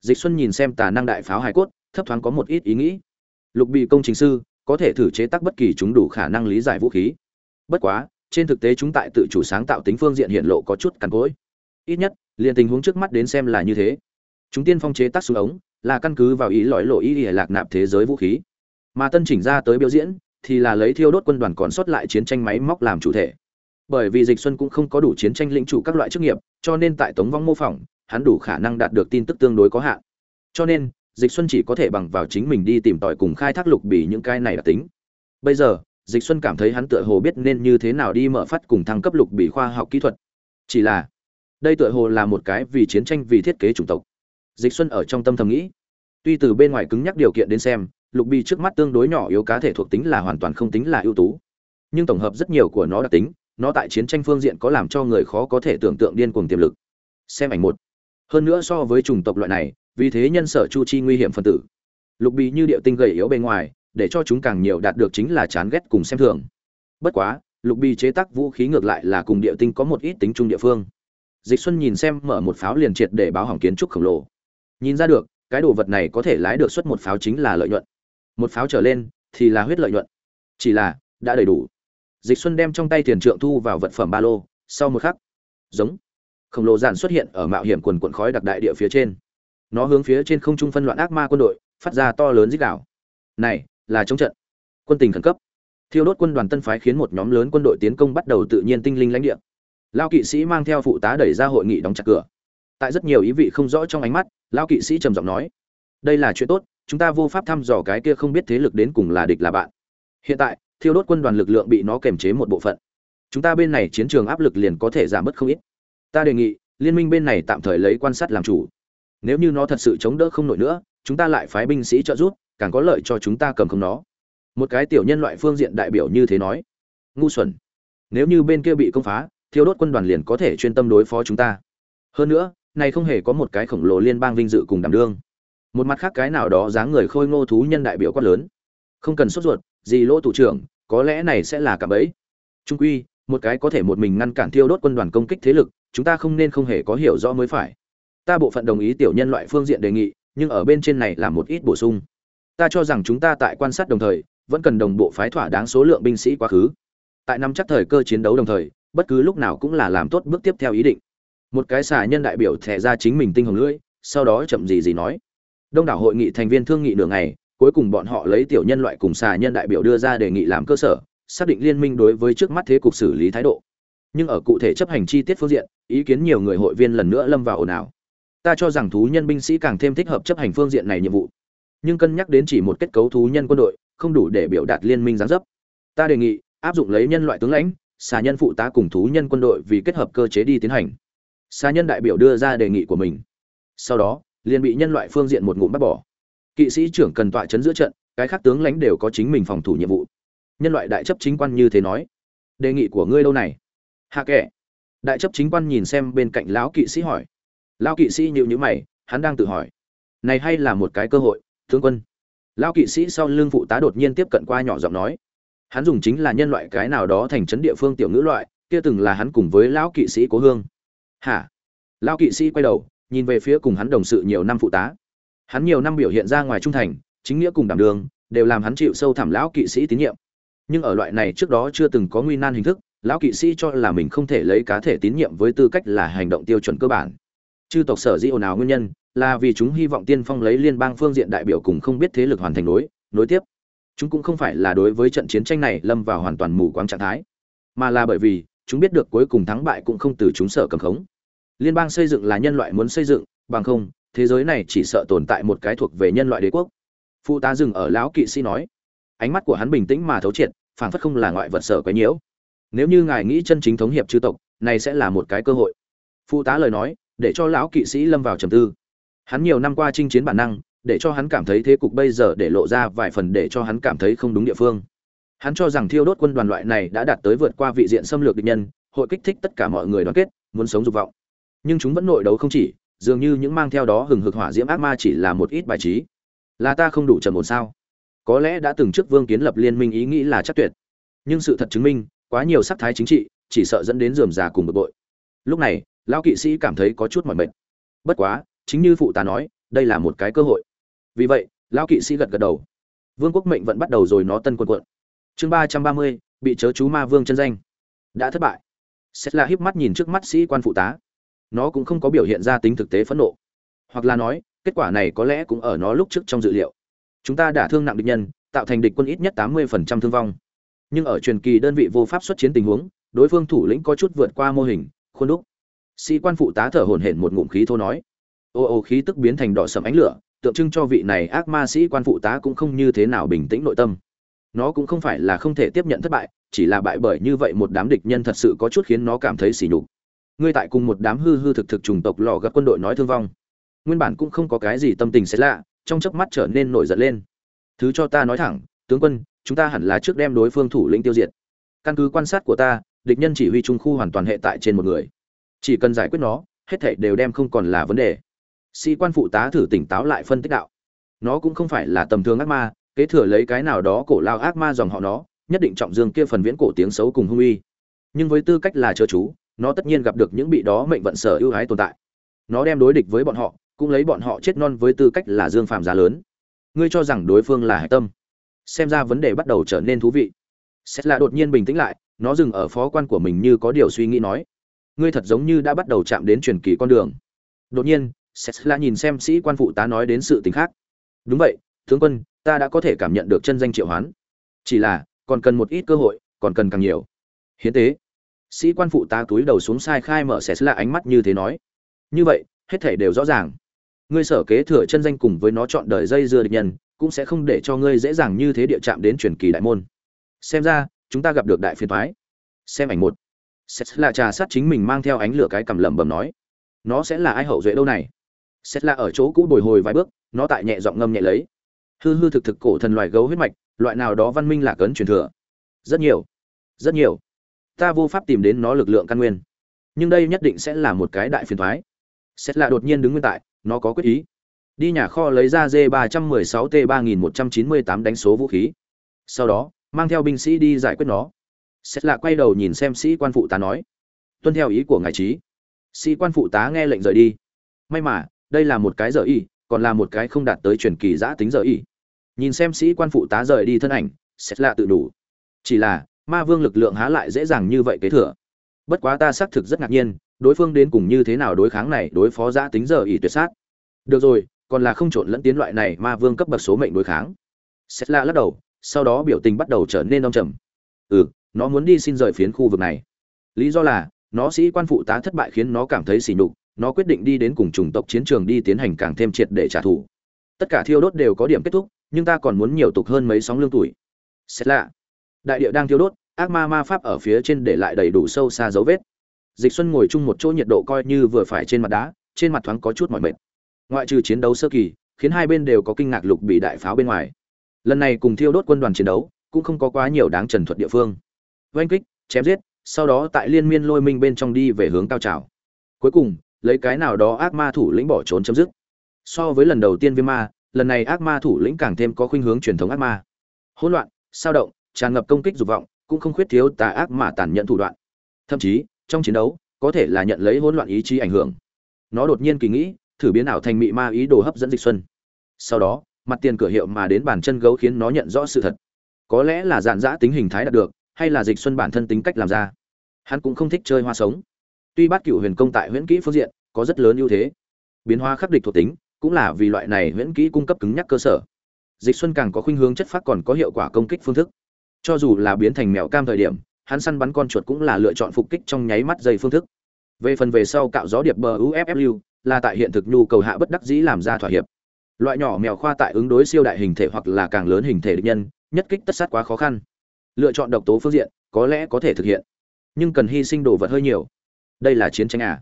Dịch xuân nhìn xem tà năng đại pháo hải cốt, thấp thoáng có một ít ý nghĩ. Lục bì công trình sư, có thể thử chế tác bất kỳ chúng đủ khả năng lý giải vũ khí. Bất quá, trên thực tế chúng tại tự chủ sáng tạo tính phương diện hiện lộ có chút cằn cỗi. Ít nhất, liền tình huống trước mắt đến xem là như thế. Chúng tiên phong chế tác súng ống là căn cứ vào ý lõi lộ ý ỉa lạc nạp thế giới vũ khí. Mà tân chỉnh ra tới biểu diễn thì là lấy thiêu đốt quân đoàn còn sót lại chiến tranh máy móc làm chủ thể. Bởi vì dịch xuân cũng không có đủ chiến tranh lĩnh chủ các loại chức nghiệp, cho nên tại tống vong mô phỏng, hắn đủ khả năng đạt được tin tức tương đối có hạn. Cho nên, dịch xuân chỉ có thể bằng vào chính mình đi tìm tòi cùng khai thác lục bì những cái này là tính. Bây giờ, dịch xuân cảm thấy hắn tựa hồ biết nên như thế nào đi mở phát cùng thăng cấp lục bì khoa học kỹ thuật. Chỉ là, đây tựa hồ là một cái vì chiến tranh vì thiết kế chủng tộc. Dịch xuân ở trong tâm thầm nghĩ, tuy từ bên ngoài cứng nhắc điều kiện đến xem lục bì trước mắt tương đối nhỏ yếu cá thể thuộc tính là hoàn toàn không tính là ưu tú. Nhưng tổng hợp rất nhiều của nó đặc tính, nó tại chiến tranh phương diện có làm cho người khó có thể tưởng tượng điên cuồng tiềm lực. Xem ảnh một. Hơn nữa so với chủng tộc loại này, vì thế nhân sở chu chi nguy hiểm phân tử. Lục bì như điệu tinh gầy yếu bề ngoài, để cho chúng càng nhiều đạt được chính là chán ghét cùng xem thường. Bất quá, lục bì chế tác vũ khí ngược lại là cùng điệu tinh có một ít tính chung địa phương. Dịch xuân nhìn xem mở một pháo liền triệt để báo hỏng kiến trúc khổng lồ. Nhìn ra được, cái đồ vật này có thể lái được xuất một pháo chính là lợi nhuận một pháo trở lên, thì là huyết lợi nhuận. Chỉ là, đã đầy đủ. Dịch xuân đem trong tay tiền trượng thu vào vật phẩm ba lô, sau một khắc, giống, khổng lồ giản xuất hiện ở mạo hiểm quần cuộn khói đặc đại địa phía trên. Nó hướng phía trên không trung phân loạn ác ma quân đội, phát ra to lớn dích đảo này, là chống trận. Quân tình khẩn cấp. Thiêu đốt quân đoàn tân phái khiến một nhóm lớn quân đội tiến công bắt đầu tự nhiên tinh linh lãnh địa. Lao kỵ sĩ mang theo phụ tá đẩy ra hội nghị đóng chặt cửa. Tại rất nhiều ý vị không rõ trong ánh mắt lao kỵ sĩ trầm giọng nói, đây là chuyện tốt chúng ta vô pháp thăm dò cái kia không biết thế lực đến cùng là địch là bạn. Hiện tại, thiêu đốt quân đoàn lực lượng bị nó kềm chế một bộ phận. Chúng ta bên này chiến trường áp lực liền có thể giảm bớt không ít. Ta đề nghị, liên minh bên này tạm thời lấy quan sát làm chủ. Nếu như nó thật sự chống đỡ không nổi nữa, chúng ta lại phái binh sĩ trợ giúp, càng có lợi cho chúng ta cầm không nó. Một cái tiểu nhân loại phương diện đại biểu như thế nói. Ngu xuẩn. Nếu như bên kia bị công phá, thiêu đốt quân đoàn liền có thể chuyên tâm đối phó chúng ta. Hơn nữa, này không hề có một cái khổng lồ liên bang vinh dự cùng đảm đương một mặt khác cái nào đó dáng người khôi ngô thú nhân đại biểu quát lớn. Không cần sốt ruột, gì lỗ thủ trưởng, có lẽ này sẽ là cả bẫy. Trung quy, một cái có thể một mình ngăn cản thiêu đốt quân đoàn công kích thế lực, chúng ta không nên không hề có hiểu rõ mới phải. Ta bộ phận đồng ý tiểu nhân loại phương diện đề nghị, nhưng ở bên trên này là một ít bổ sung. Ta cho rằng chúng ta tại quan sát đồng thời, vẫn cần đồng bộ phái thỏa đáng số lượng binh sĩ quá khứ. Tại năm chắc thời cơ chiến đấu đồng thời, bất cứ lúc nào cũng là làm tốt bước tiếp theo ý định. Một cái xà nhân đại biểu thẻ ra chính mình tinh hồng lưỡi, sau đó chậm gì gì nói đông đảo hội nghị thành viên thương nghị nửa ngày, cuối cùng bọn họ lấy tiểu nhân loại cùng xà nhân đại biểu đưa ra đề nghị làm cơ sở, xác định liên minh đối với trước mắt thế cục xử lý thái độ. Nhưng ở cụ thể chấp hành chi tiết phương diện, ý kiến nhiều người hội viên lần nữa lâm vào ồn ào. Ta cho rằng thú nhân binh sĩ càng thêm thích hợp chấp hành phương diện này nhiệm vụ. Nhưng cân nhắc đến chỉ một kết cấu thú nhân quân đội, không đủ để biểu đạt liên minh gián dấp. Ta đề nghị, áp dụng lấy nhân loại tướng lãnh, xà nhân phụ tá cùng thú nhân quân đội vì kết hợp cơ chế đi tiến hành. Xà nhân đại biểu đưa ra đề nghị của mình. Sau đó liền bị nhân loại phương diện một ngụm bắt bỏ. Kỵ sĩ trưởng cần tọa chấn giữa trận, cái khác tướng lãnh đều có chính mình phòng thủ nhiệm vụ. Nhân loại đại chấp chính quan như thế nói. Đề nghị của ngươi lâu này? Hạ kệ. Đại chấp chính quan nhìn xem bên cạnh lão kỵ sĩ hỏi. Lão kỵ sĩ nhịu nhữ mày, hắn đang tự hỏi. Này hay là một cái cơ hội thương quân. Lão kỵ sĩ sau lưng phụ tá đột nhiên tiếp cận qua nhỏ giọng nói. Hắn dùng chính là nhân loại cái nào đó thành trấn địa phương tiểu ngữ loại, kia từng là hắn cùng với lão kỵ sĩ cố hương. Hả? Lão kỵ sĩ quay đầu nhìn về phía cùng hắn đồng sự nhiều năm phụ tá. Hắn nhiều năm biểu hiện ra ngoài trung thành, chính nghĩa cùng đảm đường, đều làm hắn chịu sâu thẳm lão kỵ sĩ tín nhiệm. Nhưng ở loại này trước đó chưa từng có nguy nan hình thức, lão kỵ sĩ cho là mình không thể lấy cá thể tín nhiệm với tư cách là hành động tiêu chuẩn cơ bản. Chư tộc sở dĩ ồn ào nguyên nhân là vì chúng hy vọng tiên phong lấy liên bang phương diện đại biểu cùng không biết thế lực hoàn thành nối nối tiếp. Chúng cũng không phải là đối với trận chiến tranh này lâm vào hoàn toàn mù quáng trạng thái, mà là bởi vì chúng biết được cuối cùng thắng bại cũng không từ chúng sở cầm khống liên bang xây dựng là nhân loại muốn xây dựng, bằng không, thế giới này chỉ sợ tồn tại một cái thuộc về nhân loại đế quốc. Phụ tá dừng ở lão kỵ sĩ nói. Ánh mắt của hắn bình tĩnh mà thấu triệt, phảng phất không là ngoại vật sở quấy nhiễu. Nếu như ngài nghĩ chân chính thống hiệp chư tộc, này sẽ là một cái cơ hội. Phụ tá lời nói, để cho lão kỵ sĩ lâm vào trầm tư. Hắn nhiều năm qua chinh chiến bản năng, để cho hắn cảm thấy thế cục bây giờ để lộ ra vài phần để cho hắn cảm thấy không đúng địa phương. Hắn cho rằng thiêu đốt quân đoàn loại này đã đạt tới vượt qua vị diện xâm lược địch nhân, hội kích thích tất cả mọi người đoàn kết, muốn sống dục vọng nhưng chúng vẫn nội đấu không chỉ, dường như những mang theo đó hừng hực hỏa diễm ác ma chỉ là một ít bài trí. Là ta không đủ trầm ổn sao? Có lẽ đã từng trước vương kiến lập liên minh ý nghĩ là chắc tuyệt. Nhưng sự thật chứng minh, quá nhiều sắc thái chính trị, chỉ sợ dẫn đến dườm già cùng bực bội. Lúc này, lão kỵ sĩ cảm thấy có chút mỏi mệt. Bất quá, chính như phụ tá nói, đây là một cái cơ hội. Vì vậy, lão kỵ sĩ gật gật đầu. Vương quốc mệnh vẫn bắt đầu rồi nó tân quân quận. Chương ba trăm ba mươi, bị chớ chú ma vương chân danh. Đã thất bại. Xét là híp mắt nhìn trước mắt sĩ quan phụ tá nó cũng không có biểu hiện ra tính thực tế phẫn nộ. Hoặc là nói, kết quả này có lẽ cũng ở nó lúc trước trong dự liệu. Chúng ta đã thương nặng địch nhân, tạo thành địch quân ít nhất tám mươi phần trăm thương vong. Nhưng ở truyền kỳ đơn vị vô pháp xuất chiến tình huống, đối phương thủ lĩnh có chút vượt qua mô hình, khuôn đúc. Sĩ quan phụ tá thở hổn hển một ngụm khí thô nói. Ô ô, khí tức biến thành đỏ sầm ánh lửa, tượng trưng cho vị này ác ma sĩ quan phụ tá cũng không như thế nào bình tĩnh nội tâm. Nó cũng không phải là không thể tiếp nhận thất bại, chỉ là bại bởi như vậy một đám địch nhân thật sự có chút khiến nó cảm thấy sỉ nhục ngươi tại cùng một đám hư hư thực thực trùng tộc lò gặp quân đội nói thương vong. Nguyên bản cũng không có cái gì tâm tình sẽ lạ, trong chớp mắt trở nên nổi giận lên. Thứ cho ta nói thẳng, tướng quân, chúng ta hẳn là trước đem đối phương thủ lĩnh tiêu diệt. Căn cứ quan sát của ta, địch nhân chỉ huy trung khu hoàn toàn hệ tại trên một người. Chỉ cần giải quyết nó, hết thảy đều đem không còn là vấn đề. Sĩ quan phụ tá thử tỉnh táo lại phân tích đạo. Nó cũng không phải là tầm thường ác ma, kế thừa lấy cái nào đó cổ lao ác ma dòng họ nó, nhất định trọng dương kia phần viễn cổ tiếng xấu cùng hung uy. Nhưng với tư cách là chớ chú nó tất nhiên gặp được những bị đó mệnh vận sở ưu ái tồn tại. Nó đem đối địch với bọn họ, cũng lấy bọn họ chết non với tư cách là dương phàm giá lớn. Ngươi cho rằng đối phương là hạch tâm. Xem ra vấn đề bắt đầu trở nên thú vị. Xét là đột nhiên bình tĩnh lại, nó dừng ở phó quan của mình như có điều suy nghĩ nói. Ngươi thật giống như đã bắt đầu chạm đến truyền kỳ con đường. Đột nhiên xét là nhìn xem sĩ quan phụ tá nói đến sự tình khác. Đúng vậy, tướng quân, ta đã có thể cảm nhận được chân danh triệu hoán. Chỉ là, còn cần một ít cơ hội, còn cần càng nhiều. Hiến tế sĩ quan phụ tá túi đầu xuống sai khai mở xét là ánh mắt như thế nói. Như vậy, hết thể đều rõ ràng. Ngươi sở kế thừa chân danh cùng với nó chọn đời dây dưa địch nhân, cũng sẽ không để cho ngươi dễ dàng như thế địa chạm đến truyền kỳ đại môn. Xem ra, chúng ta gặp được đại phiền thoái xem ảnh một. Xét là trà sát chính mình mang theo ánh lửa cái cầm lẩm bẩm nói. Nó sẽ là ai hậu duệ đâu này? Xét là ở chỗ cũ bồi hồi vài bước, nó tại nhẹ giọng ngâm nhẹ lấy. Hư hư thực thực cổ thần loài gấu huyết mạch, loại nào đó văn minh là cấn truyền thừa. Rất nhiều. Rất nhiều ta vô pháp tìm đến nó lực lượng căn nguyên. Nhưng đây nhất định sẽ là một cái đại phiền thoái. Xét là đột nhiên đứng nguyên tại, nó có quyết ý. Đi nhà kho lấy ra d 316 t 3198 đánh số vũ khí. Sau đó, mang theo binh sĩ đi giải quyết nó. Xét lạ quay đầu nhìn xem sĩ quan phụ tá nói. Tuân theo ý của ngài trí sĩ quan phụ tá nghe lệnh rời đi. May mà, đây là một cái giờ y, còn là một cái không đạt tới truyền kỳ giã tính giờ y. Nhìn xem sĩ quan phụ tá rời đi thân ảnh xét lạ tự đủ. Chỉ là ma vương lực lượng há lại dễ dàng như vậy kế thừa. Bất quá ta xác thực rất ngạc nhiên, đối phương đến cùng như thế nào đối kháng này đối phó giã tính giờ ỷ tuyệt sát. Được rồi, còn là không trộn lẫn tiến loại này ma vương cấp bậc số mệnh đối kháng. Xét lạ lắc đầu, sau đó biểu tình bắt đầu trở nên đông trầm. Ừ nó muốn đi xin rời phiến khu vực này. Lý do là, nó sĩ quan phụ tá thất bại khiến nó cảm thấy sỉ nhục, nó quyết định đi đến cùng chủng tộc chiến trường đi tiến hành càng thêm triệt để trả thù. Tất cả thiêu đốt đều có điểm kết thúc, nhưng ta còn muốn nhiều tục hơn mấy sóng lương tuổi. Xét lạ đại địa đang thiêu đốt, ác ma ma pháp ở phía trên để lại đầy đủ sâu xa dấu vết. Dịch xuân ngồi chung một chỗ nhiệt độ coi như vừa phải trên mặt đá, trên mặt thoáng có chút mỏi mệt. Ngoại trừ chiến đấu sơ kỳ, khiến hai bên đều có kinh ngạc lục bị đại pháo bên ngoài. Lần này cùng thiêu đốt quân đoàn chiến đấu, cũng không có quá nhiều đáng trần thuật địa phương. Oanh kích, chém giết, sau đó tại liên miên lôi minh bên trong đi về hướng cao trào. Cuối cùng, lấy cái nào đó ác ma thủ lĩnh bỏ trốn chấm dứt. So với lần đầu tiên viêm ma, lần này ác ma thủ lĩnh càng thêm có khuynh hướng truyền thống ác ma. Hỗn loạn, sao động tràn ngập công kích dục vọng, cũng không khuyết thiếu tà ác mà tàn nhẫn thủ đoạn. Thậm chí, trong chiến đấu, có thể là nhận lấy hỗn loạn ý chí ảnh hưởng. Nó đột nhiên kỳ nghĩ, thử biến ảo thành mị ma ý đồ hấp dẫn dịch xuân. Sau đó, mặt tiền cửa hiệu mà đến bàn chân gấu khiến nó nhận rõ sự thật. Có lẽ là dạn dã tính hình thái đạt được, hay là dịch xuân bản thân tính cách làm ra. Hắn cũng không thích chơi hoa sống. Tuy bát cửu huyền công tại huyễn kỹ phương diện, có rất lớn ưu thế. Biến hóa khắc địch thuộc tính, cũng là vì loại này huyễn kỹ cung cấp cứng nhắc cơ sở. Dịch xuân càng có khuynh hướng chất phát còn có hiệu quả công kích phương thức cho dù là biến thành mèo cam thời điểm, hắn săn bắn con chuột cũng là lựa chọn phục kích trong nháy mắt dây phương thức. Về phần về sau cạo gió điệp bờ ufflu là tại hiện thực nhu cầu hạ bất đắc dĩ làm ra thỏa hiệp. Loại nhỏ mèo khoa tại ứng đối siêu đại hình thể hoặc là càng lớn hình thể địch nhân, nhất kích tất sát quá khó khăn. Lựa chọn độc tố phương diện, có lẽ có thể thực hiện, nhưng cần hy sinh đồ vật hơi nhiều. Đây là chiến tranh à?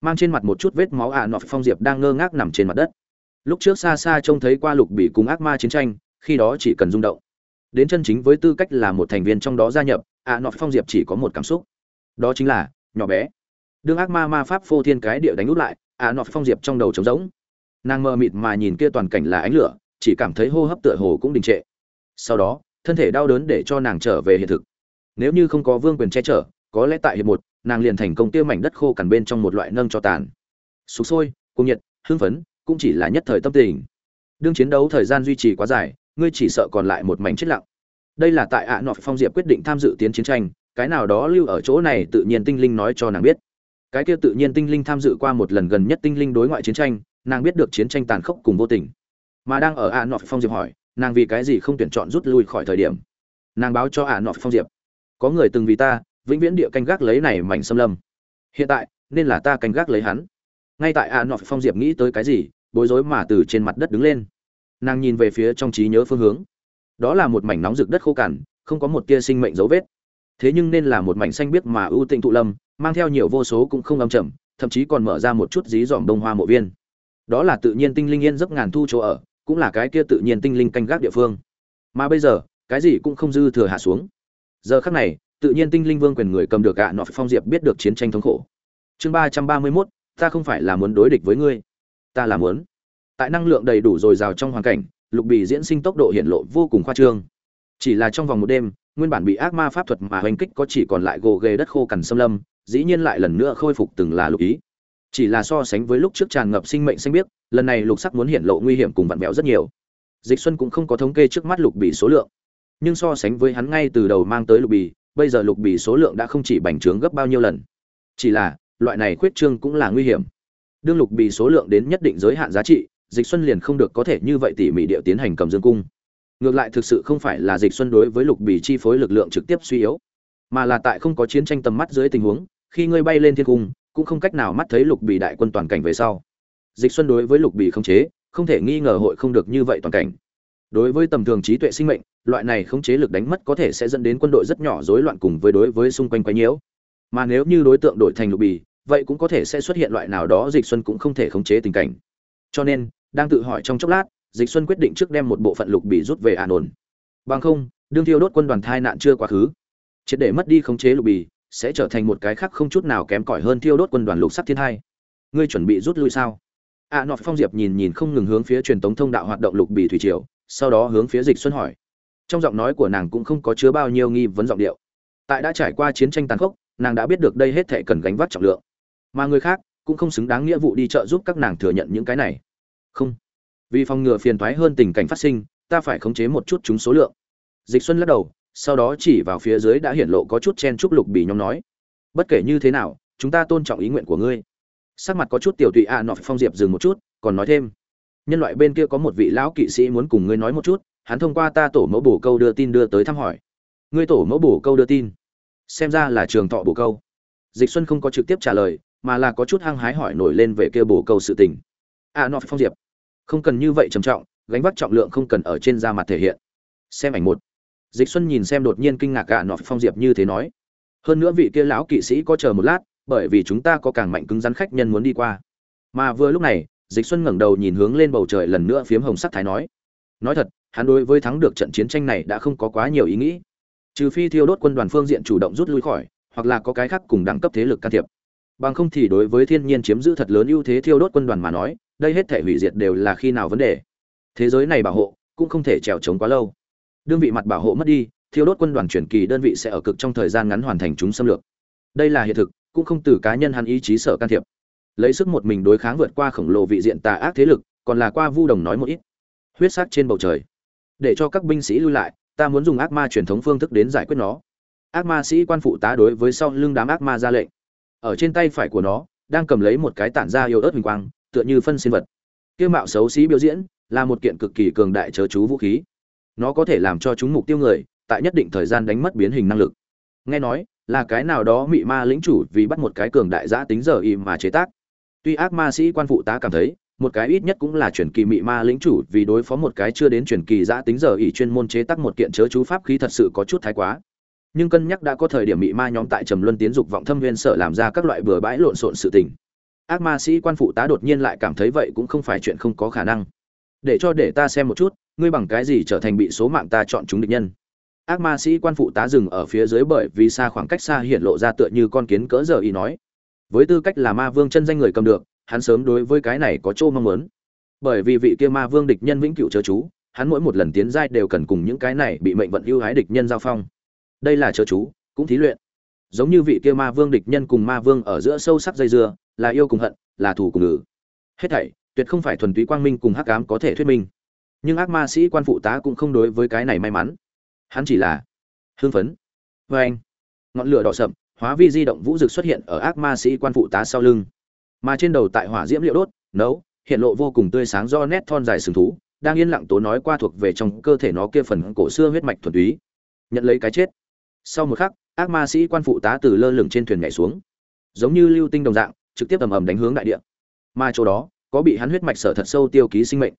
Mang trên mặt một chút vết máu ạ à nọt phong diệp đang ngơ ngác nằm trên mặt đất. Lúc trước xa xa trông thấy qua lục bị cùng ác ma chiến tranh, khi đó chỉ cần rung động đến chân chính với tư cách là một thành viên trong đó gia nhập, ạ à nọt phong diệp chỉ có một cảm xúc. Đó chính là, nhỏ bé. Đương ác ma ma pháp phô thiên cái địa đánh út lại, ạ à nọt phong diệp trong đầu trống rỗng. Nàng mơ mịt mà nhìn kia toàn cảnh là ánh lửa, chỉ cảm thấy hô hấp tựa hồ cũng đình trệ. Sau đó, thân thể đau đớn để cho nàng trở về hiện thực. Nếu như không có vương quyền che chở, có lẽ tại hiệp một, nàng liền thành công tiêu mảnh đất khô cằn bên trong một loại nâng cho tàn. Sụp sôi cung nhiệt, hưng phấn, cũng chỉ là nhất thời tâm tình. Đương chiến đấu thời gian duy trì quá dài ngươi chỉ sợ còn lại một mảnh chết lặng. Đây là tại ạ nọ phong diệp quyết định tham dự tiến chiến tranh, cái nào đó lưu ở chỗ này tự nhiên tinh linh nói cho nàng biết. Cái kia tự nhiên tinh linh tham dự qua một lần gần nhất tinh linh đối ngoại chiến tranh, nàng biết được chiến tranh tàn khốc cùng vô tình. Mà đang ở ạ nọ phong diệp hỏi, nàng vì cái gì không tuyển chọn rút lui khỏi thời điểm? Nàng báo cho ạ nọ phong diệp, có người từng vì ta vĩnh viễn địa canh gác lấy này mảnh xâm lâm. Hiện tại, nên là ta canh gác lấy hắn. Ngay tại ạ nọ phong diệp nghĩ tới cái gì, bối rối mà từ trên mặt đất đứng lên nàng nhìn về phía trong trí nhớ phương hướng. Đó là một mảnh nóng rực đất khô cằn, không có một tia sinh mệnh dấu vết. Thế nhưng nên là một mảnh xanh biếc mà ưu tịnh thụ lâm, mang theo nhiều vô số cũng không âm chậm thậm chí còn mở ra một chút dí dỏm đông hoa mộ viên. Đó là tự nhiên tinh linh yên giấc ngàn thu chỗ ở, cũng là cái kia tự nhiên tinh linh canh gác địa phương. Mà bây giờ, cái gì cũng không dư thừa hạ xuống. Giờ khắc này, tự nhiên tinh linh vương quyền người cầm được gạ nọ phong diệp biết được chiến tranh thống khổ. Chương ba trăm ba mươi mốt, ta không phải là muốn đối địch với ngươi. Ta là muốn tại năng lượng đầy đủ dồi dào trong hoàn cảnh, lục bì diễn sinh tốc độ hiện lộ vô cùng khoa trương. Chỉ là trong vòng một đêm, nguyên bản bị ác ma pháp thuật mà hoành kích có chỉ còn lại gồ ghề đất khô cằn xâm lâm, dĩ nhiên lại lần nữa khôi phục từng là lục ý. Chỉ là so sánh với lúc trước tràn ngập sinh mệnh xanh biếc, lần này lục sắc muốn hiện lộ nguy hiểm cùng vặn vẹo rất nhiều. Dịch xuân cũng không có thống kê trước mắt lục bì số lượng. Nhưng so sánh với hắn ngay từ đầu mang tới lục bì, bây giờ lục bì số lượng đã không chỉ bành trướng gấp bao nhiêu lần. Chỉ là, loại này khuyết trương cũng là nguy hiểm. Đương lục bì số lượng đến nhất định giới hạn giá trị dịch xuân liền không được có thể như vậy tỉ mỉ điệu tiến hành cầm dương cung. Ngược lại thực sự không phải là dịch xuân đối với lục bì chi phối lực lượng trực tiếp suy yếu, mà là tại không có chiến tranh tầm mắt dưới tình huống, khi ngươi bay lên thiên cung, cũng không cách nào mắt thấy lục bì đại quân toàn cảnh về sau. Dịch xuân đối với lục bì không chế, không thể nghi ngờ hội không được như vậy toàn cảnh. Đối với tầm thường trí tuệ sinh mệnh, loại này không chế lực đánh mất có thể sẽ dẫn đến quân đội rất nhỏ rối loạn cùng với đối với xung quanh quấy nhiễu. Mà nếu như đối tượng đổi thành lục bì, vậy cũng có thể sẽ xuất hiện loại nào đó dịch xuân cũng không thể khống chế tình cảnh. Cho nên đang tự hỏi trong chốc lát dịch xuân quyết định trước đem một bộ phận lục bì rút về an ổn bằng không đương thiêu đốt quân đoàn thai nạn chưa quá khứ triệt để mất đi khống chế lục bì sẽ trở thành một cái khác không chút nào kém cỏi hơn thiêu đốt quân đoàn lục sắc thiên hai ngươi chuẩn bị rút lui sao? A à, nọ phong diệp nhìn nhìn không ngừng hướng phía truyền tống thông đạo hoạt động lục bì thủy triều sau đó hướng phía dịch xuân hỏi. Trong giọng nói của nàng cũng không có chứa bao nhiêu nghi vấn giọng điệu. Tại đã trải qua chiến tranh tàn khốc nàng đã biết được đây hết thể cần gánh vác trọng lượng. Mà người khác cũng không xứng đáng nghĩa vụ đi trợ giúp các nàng thừa nhận những cái này không. Vì phòng ngừa phiền toái hơn tình cảnh phát sinh ta phải khống chế một chút chúng số lượng. Dịch xuân lắc đầu sau đó chỉ vào phía dưới đã hiển lộ có chút chen trúc lục bì nhóm nói. Bất kể như thế nào chúng ta tôn trọng ý nguyện của ngươi. Sắc mặt có chút tiểu tụy a à nọ phong diệp dừng một chút còn nói thêm. Nhân loại bên kia có một vị lão kỵ sĩ muốn cùng ngươi nói một chút hắn thông qua ta tổ mẫu bổ câu đưa tin đưa tới thăm hỏi. Ngươi tổ mẫu bổ câu đưa tin. Xem ra là trường thọ bổ câu. Dịch xuân không có trực tiếp trả lời mà là có chút hăng hái hỏi nổi lên về kia bổ câu sự tình. A à, nọ phong diệp không cần như vậy trầm trọng, gánh vác trọng lượng không cần ở trên da mặt thể hiện. Xem ảnh một. Dịch xuân nhìn xem đột nhiên kinh ngạc cả nọ phong diệp như thế nói. Hơn nữa vị kia lão kỵ sĩ có chờ một lát, bởi vì chúng ta có càng mạnh cứng rắn khách nhân muốn đi qua. Mà vừa lúc này, dịch xuân ngẩng đầu nhìn hướng lên bầu trời lần nữa phiếm hồng sắc thái nói. Nói thật, hắn đối với thắng được trận chiến tranh này đã không có quá nhiều ý nghĩ. Trừ phi thiêu đốt quân đoàn phương diện chủ động rút lui khỏi, hoặc là có cái khác cùng đẳng cấp thế lực can thiệp. Bằng không thì đối với thiên nhiên chiếm giữ thật lớn ưu thế thiêu đốt quân đoàn mà nói đây hết thể hủy diệt đều là khi nào vấn đề. Thế giới này bảo hộ, cũng không thể trèo trống quá lâu. Đương vị mặt bảo hộ mất đi, thiêu đốt quân đoàn chuyển kỳ đơn vị sẽ ở cực trong thời gian ngắn hoàn thành chúng xâm lược. Đây là hiện thực, cũng không từ cá nhân hắn ý chí sở can thiệp. Lấy sức một mình đối kháng vượt qua khổng lồ vị diện tà ác thế lực, còn là qua vu đồng nói một ít. Huyết sắc trên bầu trời. Để cho các binh sĩ lui lại, ta muốn dùng ác ma truyền thống phương thức đến giải quyết nó. Ác ma sĩ quan phụ tá đối với sau lưng đám ác ma ra lệnh. Ở trên tay phải của nó, đang cầm lấy một cái tản ra yêu ớt huỳnh quang tựa như phân sinh vật. Kiêu mạo xấu xí biểu diễn là một kiện cực kỳ cường đại chớ chú vũ khí. Nó có thể làm cho chúng mục tiêu người tại nhất định thời gian đánh mất biến hình năng lực. Nghe nói là cái nào đó mị ma lĩnh chủ vì bắt một cái cường đại giã tính giờ y mà chế tác. Tuy ác ma sĩ quan phụ tá cảm thấy, một cái ít nhất cũng là truyền kỳ mị ma lĩnh chủ vì đối phó một cái chưa đến truyền kỳ giã tính giờ ỷ chuyên môn chế tác một kiện chớ chú pháp khí thật sự có chút thái quá. Nhưng cân nhắc đã có thời điểm mị ma nhóm tại trầm luân tiến dục vọng thâm viên sợ làm ra các loại bừa bãi lộn xộn sự tình ác ma sĩ quan phụ tá đột nhiên lại cảm thấy vậy cũng không phải chuyện không có khả năng. Để cho để ta xem một chút, ngươi bằng cái gì trở thành bị số mạng ta chọn chúng địch nhân? Ác ma sĩ quan phụ tá dừng ở phía dưới bởi vì xa khoảng cách xa hiện lộ ra tựa như con kiến cỡ giờ y nói. Với tư cách là ma vương chân danh người cầm được, hắn sớm đối với cái này có chỗ mong muốn. Bởi vì vị kia ma vương địch nhân vĩnh cửu chớ chú, hắn mỗi một lần tiến giai đều cần cùng những cái này bị mệnh vận ưu hái địch nhân giao phong. Đây là chớ chú, cũng thí luyện. Giống như vị kia ma vương địch nhân cùng ma vương ở giữa sâu sắc dây dưa là yêu cùng hận, là thù cùng ngữ hết thảy, tuyệt không phải thuần túy quang minh cùng hắc ám có thể thuyết minh. Nhưng ác ma sĩ quan phụ tá cũng không đối với cái này may mắn. Hắn chỉ là hưng phấn. Vê anh, ngọn lửa đỏ sậm, hóa vi di động vũ dực xuất hiện ở ác ma sĩ quan phụ tá sau lưng. Mà trên đầu tại hỏa diễm liệu đốt, nấu, hiện lộ vô cùng tươi sáng do nét thon dài sừng thú, đang yên lặng tố nói qua thuộc về trong cơ thể nó kia phần cổ xưa huyết mạch thuần túy. Nhận lấy cái chết. Sau một khắc, ác ma sĩ quan phụ tá từ lơ lửng trên thuyền nhảy xuống. Giống như lưu tinh đồng dạng trực tiếp ầm ầm đánh hướng đại địa. Mà chỗ đó, có bị hắn huyết mạch sở thật sâu tiêu ký sinh mệnh.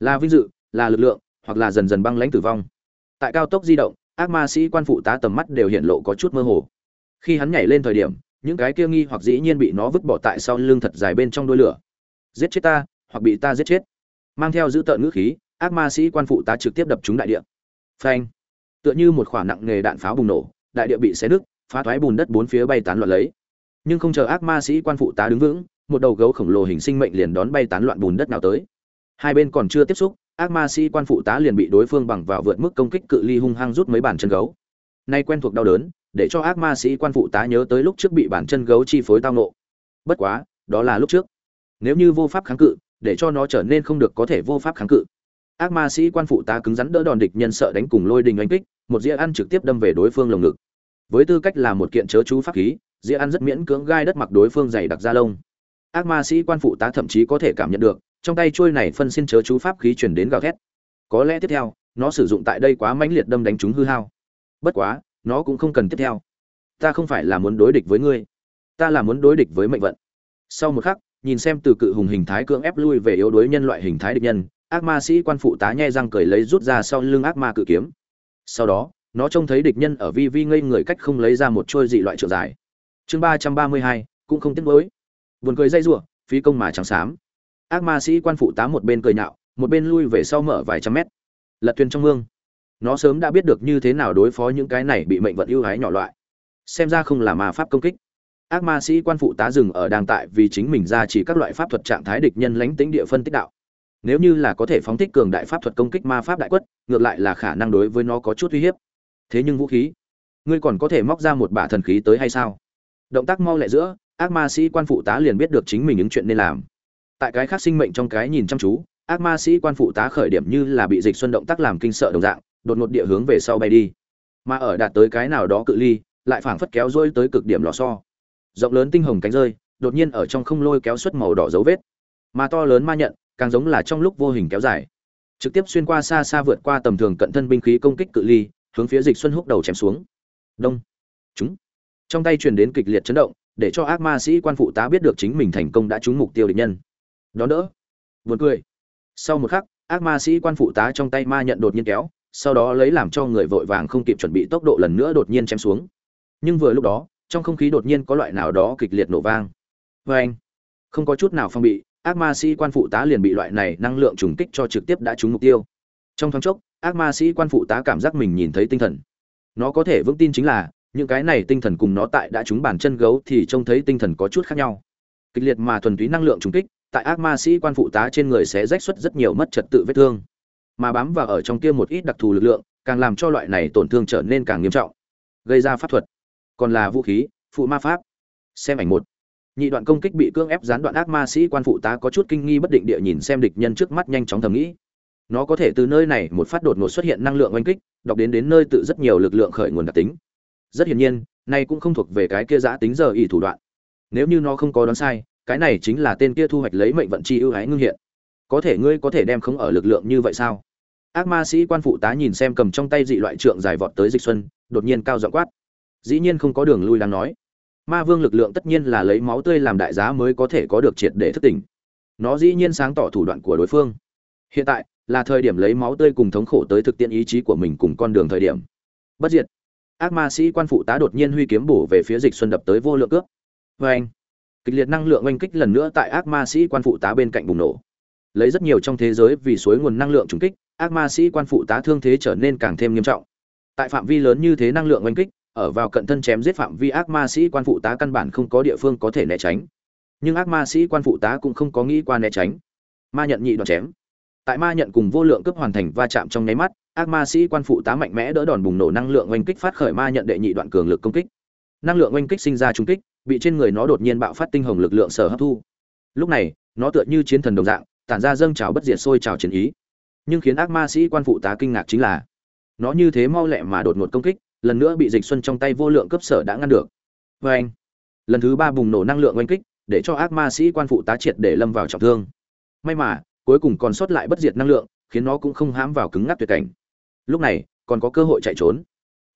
Là vinh dự, là lực lượng, hoặc là dần dần băng lãnh tử vong. Tại cao tốc di động, ác ma sĩ quan phụ tá tầm mắt đều hiện lộ có chút mơ hồ. Khi hắn nhảy lên thời điểm, những cái kia nghi hoặc dĩ nhiên bị nó vứt bỏ tại sau lưng thật dài bên trong đuôi lửa. Giết chết ta, hoặc bị ta giết chết. Mang theo giữ tợn ngữ khí, ác ma sĩ quan phụ tá trực tiếp đập trúng đại địa. Phanh. Tựa như một quả nặng nghề đạn pháo bùng nổ, đại địa bị xé nứt, phá thoái bùn đất bốn phía bay tán loạn lấy nhưng không chờ ác ma sĩ quan phụ tá đứng vững, một đầu gấu khổng lồ hình sinh mệnh liền đón bay tán loạn bùn đất nào tới. Hai bên còn chưa tiếp xúc, ác ma sĩ quan phụ tá liền bị đối phương bằng vào vượt mức công kích cự ly hung hăng rút mấy bàn chân gấu. Nay quen thuộc đau đớn, để cho ác ma sĩ quan phụ tá nhớ tới lúc trước bị bản chân gấu chi phối tao nộ bất quá, đó là lúc trước. Nếu như vô pháp kháng cự, để cho nó trở nên không được có thể vô pháp kháng cự. Ác ma sĩ quan phụ tá cứng rắn đỡ đòn địch nhân sợ đánh cùng lôi đình oanh kích, một dĩa ăn trực tiếp đâm về đối phương lồng ngực. Với tư cách là một kiện chớ chú pháp khí dĩa ăn rất miễn cưỡng gai đất mặc đối phương dày đặc da lông. Ác ma sĩ quan phụ tá thậm chí có thể cảm nhận được, trong tay trôi này phân xin chớ chú pháp khí chuyển đến gào thét. Có lẽ tiếp theo, nó sử dụng tại đây quá mãnh liệt đâm đánh chúng hư hao. Bất quá, nó cũng không cần tiếp theo. Ta không phải là muốn đối địch với ngươi. Ta là muốn đối địch với mệnh vận. Sau một khắc, nhìn xem từ cự hùng hình thái cưỡng ép lui về yếu đuối nhân loại hình thái địch nhân, ác ma sĩ quan phụ tá nhe răng cười lấy rút ra sau lưng ác ma cự kiếm. Sau đó, nó trông thấy địch nhân ở vi vi ngây người cách không lấy ra một trôi dị loại trượng dài chương ba trăm ba mươi hai, cũng không tiếc mới buồn cười dây giụa phí công mà trắng xám. Ác ma sĩ quan phụ tá một bên cười nhạo, một bên lui về sau mở vài trăm mét. Lật thuyền trong mương. Nó sớm đã biết được như thế nào đối phó những cái này bị mệnh vận ưu hái nhỏ loại. Xem ra không là ma pháp công kích. Ác ma sĩ quan phụ tá dừng ở đang tại vì chính mình ra chỉ các loại pháp thuật trạng thái địch nhân lánh tính địa phân tích đạo. Nếu như là có thể phóng thích cường đại pháp thuật công kích ma pháp đại quất, ngược lại là khả năng đối với nó có chút uy hiếp. Thế nhưng vũ khí, ngươi còn có thể móc ra một bả thần khí tới hay sao? Động tác mau lẹ giữa, ác ma sĩ quan phụ tá liền biết được chính mình những chuyện nên làm. Tại cái khác sinh mệnh trong cái nhìn chăm chú, ác ma sĩ quan phụ tá khởi điểm như là bị dịch xuân động tác làm kinh sợ đồng dạng, đột ngột địa hướng về sau bay đi. Mà ở đạt tới cái nào đó cự ly, lại phảng phất kéo rôi tới cực điểm lò so rộng lớn tinh hồng cánh rơi, đột nhiên ở trong không lôi kéo xuất màu đỏ dấu vết. Mà to lớn ma nhận, càng giống là trong lúc vô hình kéo dài. Trực tiếp xuyên qua xa xa vượt qua tầm thường cận thân binh khí công kích cự ly, hướng phía dịch xuân húc đầu chém xuống. Đông. Chúng trong tay truyền đến kịch liệt chấn động, để cho ác ma sĩ quan phụ tá biết được chính mình thành công đã trúng mục tiêu địch nhân. Đón đỡ. Vượt cười. Sau một khắc, ác ma sĩ quan phụ tá trong tay ma nhận đột nhiên kéo, sau đó lấy làm cho người vội vàng không kịp chuẩn bị tốc độ lần nữa đột nhiên chém xuống. Nhưng vừa lúc đó, trong không khí đột nhiên có loại nào đó kịch liệt nổ vang. Vê anh, không có chút nào phong bị, ác ma sĩ quan phụ tá liền bị loại này năng lượng trùng kích cho trực tiếp đã trúng mục tiêu. Trong thoáng chốc, ác ma sĩ quan phụ tá cảm giác mình nhìn thấy tinh thần. Nó có thể vững tin chính là những cái này tinh thần cùng nó tại đã trúng bản chân gấu thì trông thấy tinh thần có chút khác nhau. Kịch liệt mà thuần túy năng lượng trùng kích, tại ác ma sĩ quan phụ tá trên người sẽ rách xuất rất nhiều mất trật tự vết thương. Mà bám vào ở trong kia một ít đặc thù lực lượng, càng làm cho loại này tổn thương trở nên càng nghiêm trọng. Gây ra pháp thuật. Còn là vũ khí, phụ ma pháp. Xem ảnh một. Nhị đoạn công kích bị cưỡng ép gián đoạn ác ma sĩ quan phụ tá có chút kinh nghi bất định địa nhìn xem địch nhân trước mắt nhanh chóng thầm nghĩ. Nó có thể từ nơi này một phát đột ngột xuất hiện năng lượng oanh kích, đọc đến đến nơi tự rất nhiều lực lượng khởi nguồn đặc tính rất hiển nhiên, nay cũng không thuộc về cái kia giã tính giờ ỷ thủ đoạn. Nếu như nó không có đoán sai, cái này chính là tên kia thu hoạch lấy mệnh vận chi ưu ái ngưng hiện. Có thể ngươi có thể đem không ở lực lượng như vậy sao? Ác ma sĩ quan phụ tá nhìn xem cầm trong tay dị loại trượng dài vọt tới dịch xuân, đột nhiên cao giọng quát. Dĩ nhiên không có đường lui đang nói. Ma vương lực lượng tất nhiên là lấy máu tươi làm đại giá mới có thể có được triệt để thức tỉnh. Nó dĩ nhiên sáng tỏ thủ đoạn của đối phương. Hiện tại là thời điểm lấy máu tươi cùng thống khổ tới thực tiễn ý chí của mình cùng con đường thời điểm. Bất diệt ác ma sĩ quan phụ tá đột nhiên huy kiếm bổ về phía dịch xuân đập tới vô lượng cướp vê anh, kịch liệt năng lượng oanh kích lần nữa tại ác ma sĩ quan phụ tá bên cạnh bùng nổ. Lấy rất nhiều trong thế giới vì suối nguồn năng lượng trùng kích, ác ma sĩ quan phụ tá thương thế trở nên càng thêm nghiêm trọng. Tại phạm vi lớn như thế năng lượng oanh kích, ở vào cận thân chém giết phạm vi ác ma sĩ quan phụ tá căn bản không có địa phương có thể né tránh. Nhưng ác ma sĩ quan phụ tá cũng không có nghĩ qua né tránh. Ma nhận nhị đoạn chém. Tại ma nhận cùng vô lượng cướp hoàn thành va chạm trong nháy mắt ác ma sĩ quan phụ tá mạnh mẽ đỡ đòn bùng nổ năng lượng oanh kích phát khởi ma nhận đệ nhị đoạn cường lực công kích. Năng lượng oanh kích sinh ra trung kích, bị trên người nó đột nhiên bạo phát tinh hồng lực lượng sở hấp thu. Lúc này, nó tựa như chiến thần đồng dạng, tản ra dâng trào bất diệt sôi trào chiến ý. Nhưng khiến ác ma sĩ quan phụ tá kinh ngạc chính là, nó như thế mau lẹ mà đột ngột công kích, lần nữa bị dịch xuân trong tay vô lượng cấp sở đã ngăn được. Vê anh lần thứ ba bùng nổ năng lượng oanh kích, để cho ác ma sĩ quan phụ tá triệt để lâm vào trọng thương. May mà, cuối cùng còn sót lại bất diệt năng lượng, khiến nó cũng không hãm vào cứng ngắc tuyệt cảnh lúc này, còn có cơ hội chạy trốn.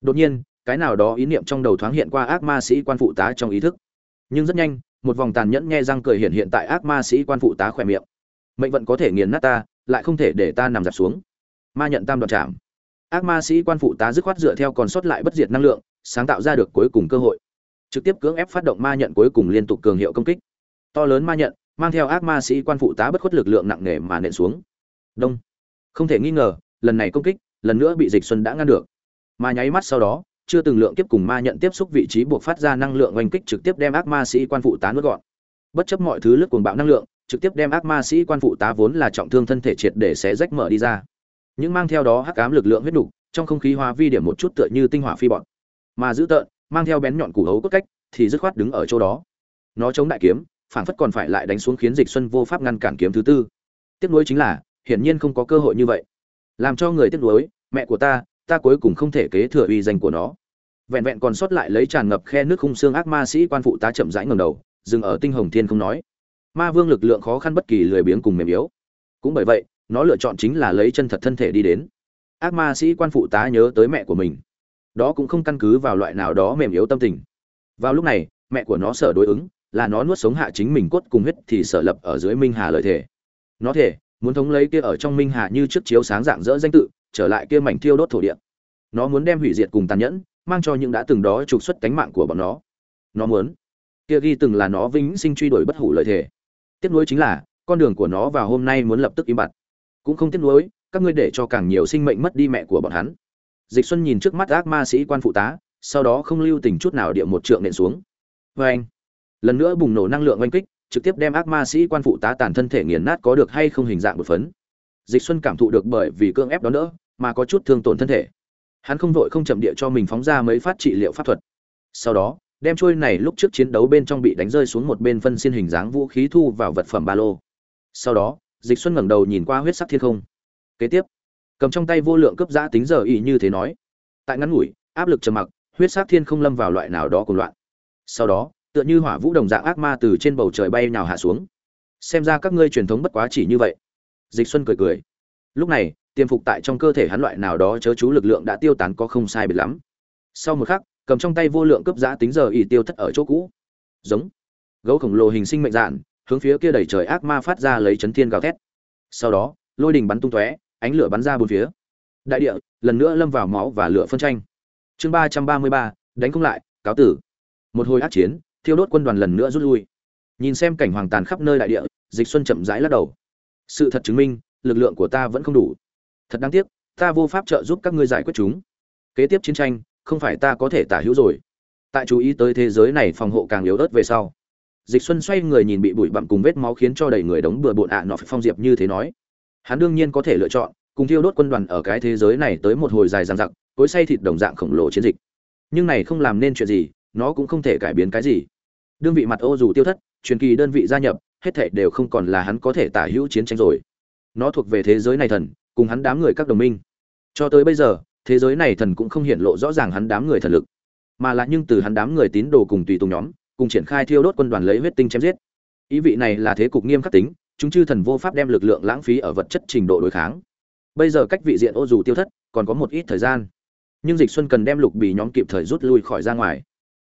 Đột nhiên, cái nào đó ý niệm trong đầu thoáng hiện qua ác ma sĩ quan phụ tá trong ý thức. Nhưng rất nhanh, một vòng tàn nhẫn nghe răng cười hiện hiện tại ác ma sĩ quan phụ tá khỏe miệng. Mệnh vận có thể nghiền nát ta, lại không thể để ta nằm giặt xuống. Ma nhận tam đoạt chạm ác ma sĩ quan phụ tá dứt khoát dựa theo còn sót lại bất diệt năng lượng, sáng tạo ra được cuối cùng cơ hội. Trực tiếp cưỡng ép phát động ma nhận cuối cùng liên tục cường hiệu công kích. To lớn ma nhận, mang theo ác ma sĩ quan phụ tá bất khuất lực lượng nặng nề mà nện xuống. Đông. Không thể nghi ngờ, lần này công kích lần nữa bị dịch xuân đã ngăn được. Mà nháy mắt sau đó, chưa từng lượng tiếp cùng ma nhận tiếp xúc vị trí buộc phát ra năng lượng oanh kích trực tiếp đem ác ma sĩ quan phụ tá nuốt gọn. Bất chấp mọi thứ lướt cuồng bạo năng lượng, trực tiếp đem ác ma sĩ quan phụ tá vốn là trọng thương thân thể triệt để xé rách mở đi ra. Những mang theo đó hắc ám lực lượng huyết đục trong không khí hóa vi điểm một chút tựa như tinh hỏa phi bọn. Mà giữ tợn, mang theo bén nhọn củ hấu cốt cách, thì dứt khoát đứng ở chỗ đó. Nó chống đại kiếm phản phất còn phải lại đánh xuống khiến dịch xuân vô pháp ngăn cản kiếm thứ tư. Tiếc nuối chính là, hiển nhiên không có cơ hội như vậy làm cho người tiếc nuối, mẹ của ta ta cuối cùng không thể kế thừa uy danh của nó. Vẹn vẹn còn sót lại lấy tràn ngập khe nước khung xương ác ma sĩ quan phụ tá chậm rãi ngầm đầu, dừng ở tinh hồng thiên không nói. Ma vương lực lượng khó khăn bất kỳ lười biếng cùng mềm yếu. Cũng bởi vậy, nó lựa chọn chính là lấy chân thật thân thể đi đến. Ác ma sĩ quan phụ tá nhớ tới mẹ của mình. Đó cũng không căn cứ vào loại nào đó mềm yếu tâm tình. Vào lúc này, mẹ của nó sở đối ứng, là nó nuốt sống hạ chính mình cốt cùng huyết thì sở lập ở dưới minh hà lợi thể. Nó thể muốn thống lấy kia ở trong minh hà như trước chiếu sáng dạng dỡ danh tự, trở lại kia mảnh thiêu đốt thổ địa. Nó muốn đem hủy diệt cùng tàn nhẫn, mang cho những đã từng đó trục xuất cánh mạng của bọn nó. Nó muốn. Kia ghi từng là nó vĩnh sinh truy đuổi bất hủ lợi thể tiếp nối chính là, con đường của nó vào hôm nay muốn lập tức im bặt. Cũng không tiếp nối các ngươi để cho càng nhiều sinh mệnh mất đi mẹ của bọn hắn. Dịch xuân nhìn trước mắt ác ma sĩ quan phụ tá, sau đó không lưu tình chút nào địa một trượng nện xuống. Vê anh lần nữa bùng nổ năng lượng oanh kích trực tiếp đem ác ma sĩ quan phụ tá tàn thân thể nghiền nát có được hay không hình dạng một phấn. Dịch xuân cảm thụ được bởi vì cương ép đó nữa mà có chút thương tổn thân thể. Hắn không vội không chậm địa cho mình phóng ra mấy phát trị liệu pháp thuật. Sau đó, đem trôi này lúc trước chiến đấu bên trong bị đánh rơi xuống một bên phân xin hình dáng vũ khí thu vào vật phẩm ba lô. Sau đó, dịch xuân ngẩng đầu nhìn qua huyết sắc thiên không. Kế tiếp, cầm trong tay vô lượng cấp giã tính giờ ý như thế nói. Tại ngắn ngủi, áp lực trầm mặc, huyết sắc thiên không lâm vào loại nào đó cùng loạn. Sau đó tựa như hỏa vũ đồng dạng ác ma từ trên bầu trời bay nhào hạ xuống. Xem ra các ngươi truyền thống bất quá chỉ như vậy. Dịch xuân cười cười. Lúc này, tiềm phục tại trong cơ thể hắn loại nào đó chớ chú lực lượng đã tiêu tán có không sai biệt lắm. Sau một khắc, cầm trong tay vô lượng cấp giã tính giờ ỉ tiêu thất ở chỗ cũ. Giống. Gấu khổng lồ hình sinh mệnh dạn, hướng phía kia đẩy trời ác ma phát ra lấy chấn thiên gào thét. Sau đó, lôi đình bắn tung tóe, ánh lửa bắn ra bốn phía. Đại địa, lần nữa lâm vào máu và lửa phân tranh. Chương ba trăm ba mươi ba, đánh không lại, cáo tử. Một hồi ác chiến thiêu đốt quân đoàn lần nữa rút lui. Nhìn xem cảnh hoàng tàn khắp nơi đại địa, dịch xuân chậm rãi lắc đầu. Sự thật chứng minh, lực lượng của ta vẫn không đủ. Thật đáng tiếc, ta vô pháp trợ giúp các ngươi giải quyết chúng. Kế tiếp chiến tranh, không phải ta có thể tả hữu rồi. Tại chú ý tới thế giới này phòng hộ càng yếu ớt về sau, dịch xuân xoay người nhìn bị bụi bặm cùng vết máu khiến cho đầy người đống bừa bộn ạ nọ phong diệp như thế nói. Hắn đương nhiên có thể lựa chọn, cùng thiêu đốt quân đoàn ở cái thế giới này tới một hồi dài dằng dặc, cối say thịt đồng dạng khổng lồ chiến dịch. Nhưng này không làm nên chuyện gì, nó cũng không thể cải biến cái gì đương vị mặt ô dù tiêu thất, truyền kỳ đơn vị gia nhập, hết thảy đều không còn là hắn có thể tả hữu chiến tranh rồi. Nó thuộc về thế giới này thần, cùng hắn đám người các đồng minh. Cho tới bây giờ, thế giới này thần cũng không hiện lộ rõ ràng hắn đám người thần lực. Mà là nhưng từ hắn đám người tín đồ cùng tùy tùng nhóm, cùng triển khai thiêu đốt quân đoàn lấy huyết tinh chém giết. Ý vị này là thế cục nghiêm khắc tính, chúng chư thần vô pháp đem lực lượng lãng phí ở vật chất trình độ đối kháng. Bây giờ cách vị diện ô dù tiêu thất, còn có một ít thời gian. Nhưng dịch xuân cần đem lục bì nhóm kịp thời rút lui khỏi ra ngoài.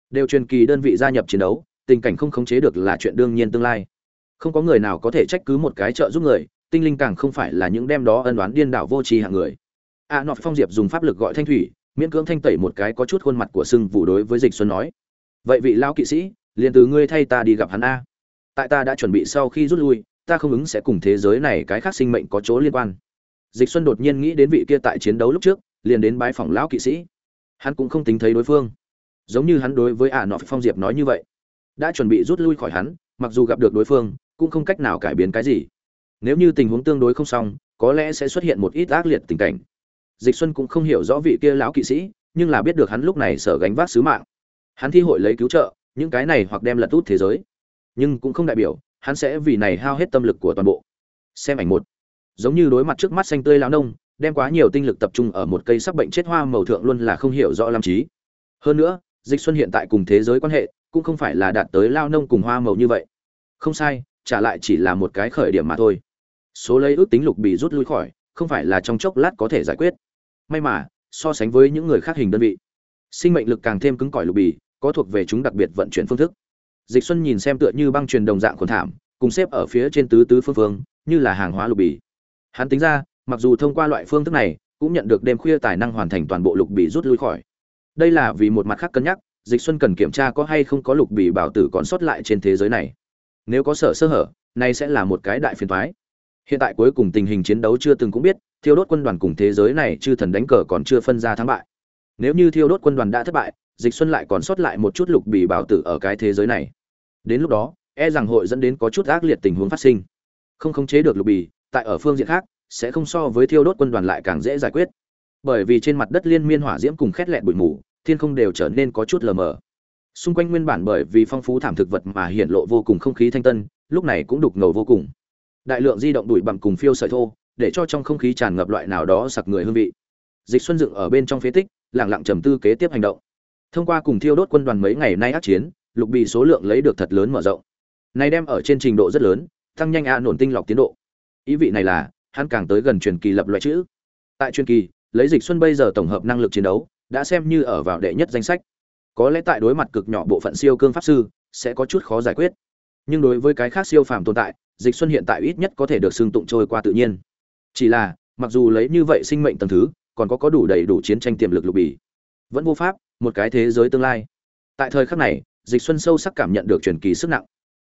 Đều truyền kỳ đơn vị gia nhập chiến đấu tình cảnh không khống chế được là chuyện đương nhiên tương lai. Không có người nào có thể trách cứ một cái trợ giúp người tinh linh càng không phải là những đem đó ân đoán điên đảo vô tri hạng người. A à, nọ phong diệp dùng pháp lực gọi thanh thủy miễn cưỡng thanh tẩy một cái có chút khuôn mặt của sưng vụ đối với dịch xuân nói vậy vị Lão kỵ sĩ liền từ ngươi thay ta đi gặp hắn a. Tại ta đã chuẩn bị sau khi rút lui ta không ứng sẽ cùng thế giới này cái khác sinh mệnh có chỗ liên quan. Dịch xuân đột nhiên nghĩ đến vị kia tại chiến đấu lúc trước liền đến bái phòng lão kỵ sĩ. Hắn cũng không tính thấy đối phương. Giống như hắn đối với ả nọ phong diệp nói như vậy đã chuẩn bị rút lui khỏi hắn, mặc dù gặp được đối phương, cũng không cách nào cải biến cái gì. Nếu như tình huống tương đối không xong, có lẽ sẽ xuất hiện một ít ác liệt tình cảnh. Dịch xuân cũng không hiểu rõ vị kia lão kỵ sĩ, nhưng là biết được hắn lúc này sở gánh vác sứ mạng. Hắn thi hội lấy cứu trợ, những cái này hoặc đem lật út thế giới. Nhưng cũng không đại biểu, hắn sẽ vì này hao hết tâm lực của toàn bộ. Xem ảnh một. Giống như đối mặt trước mắt xanh tươi lão nông, đem quá nhiều tinh lực tập trung ở một cây sắc bệnh chết hoa màu thượng luôn là không hiểu rõ làm trí hơn nữa, dịch xuân hiện tại cùng thế giới quan hệ cũng không phải là đạt tới lao nông cùng hoa màu như vậy. Không sai, trả lại chỉ là một cái khởi điểm mà thôi. Số lấy ước tính lục bị rút lui khỏi, không phải là trong chốc lát có thể giải quyết. May mà, so sánh với những người khác hình đơn vị, sinh mệnh lực càng thêm cứng cỏi lục bì có thuộc về chúng đặc biệt vận chuyển phương thức. Dịch xuân nhìn xem tựa như băng truyền đồng dạng khuẩn thảm, cùng xếp ở phía trên tứ tứ phương phương, như là hàng hóa lục bì hắn tính ra, mặc dù thông qua loại phương thức này, cũng nhận được đêm khuya tài năng hoàn thành toàn bộ lục bì rút lui khỏi. Đây là vì một mặt khác cân nhắc dịch xuân cần kiểm tra có hay không có lục bị bảo tử còn sót lại trên thế giới này. Nếu có sở sơ hở, này sẽ là một cái đại phiền thoái hiện tại cuối cùng tình hình chiến đấu chưa từng cũng biết, thiêu đốt quân đoàn cùng thế giới này chư thần đánh cờ còn chưa phân ra thắng bại. Nếu như thiêu đốt quân đoàn đã thất bại, dịch xuân lại còn sót lại một chút lục bị bảo tử ở cái thế giới này. Đến lúc đó e rằng hội dẫn đến có chút ác liệt tình huống phát sinh. Không khống chế được lục bì, tại ở phương diện khác, sẽ không so với thiêu đốt quân đoàn lại càng dễ giải quyết. Bởi vì trên mặt đất liên miên hỏa diễm cùng khét lẹt bụi mù thiên không đều trở nên có chút lờ mờ. Xung quanh nguyên bản bởi vì phong phú thảm thực vật mà hiện lộ vô cùng không khí thanh tân, lúc này cũng đục ngầu vô cùng. Đại lượng di động đuổi bặm cùng phiêu sợi thô, để cho trong không khí tràn ngập loại nào đó sặc người hương vị. Dịch xuân dựng ở bên trong phế tích, lặng lặng trầm tư kế tiếp hành động. Thông qua cùng thiêu đốt quân đoàn mấy ngày nay ác chiến, lục bị số lượng lấy được thật lớn mở rộng. Này đem ở trên trình độ rất lớn, tăng nhanh a nổn tinh lọc tiến độ. Ý vị này là, hắn càng tới gần truyền kỳ lập loại chữ. Tại truyền kỳ, lấy dịch xuân bây giờ tổng hợp năng lực chiến đấu đã xem như ở vào đệ nhất danh sách. Có lẽ tại đối mặt cực nhỏ bộ phận siêu cương pháp sư, sẽ có chút khó giải quyết. Nhưng đối với cái khác siêu phàm tồn tại, dịch xuân hiện tại ít nhất có thể được xương tụng trôi qua tự nhiên. Chỉ là, mặc dù lấy như vậy sinh mệnh tầng thứ, còn có có đủ đầy đủ chiến tranh tiềm lực lục bì. Vẫn vô pháp, một cái thế giới tương lai. Tại thời khắc này, dịch xuân sâu sắc cảm nhận được truyền kỳ sức nặng.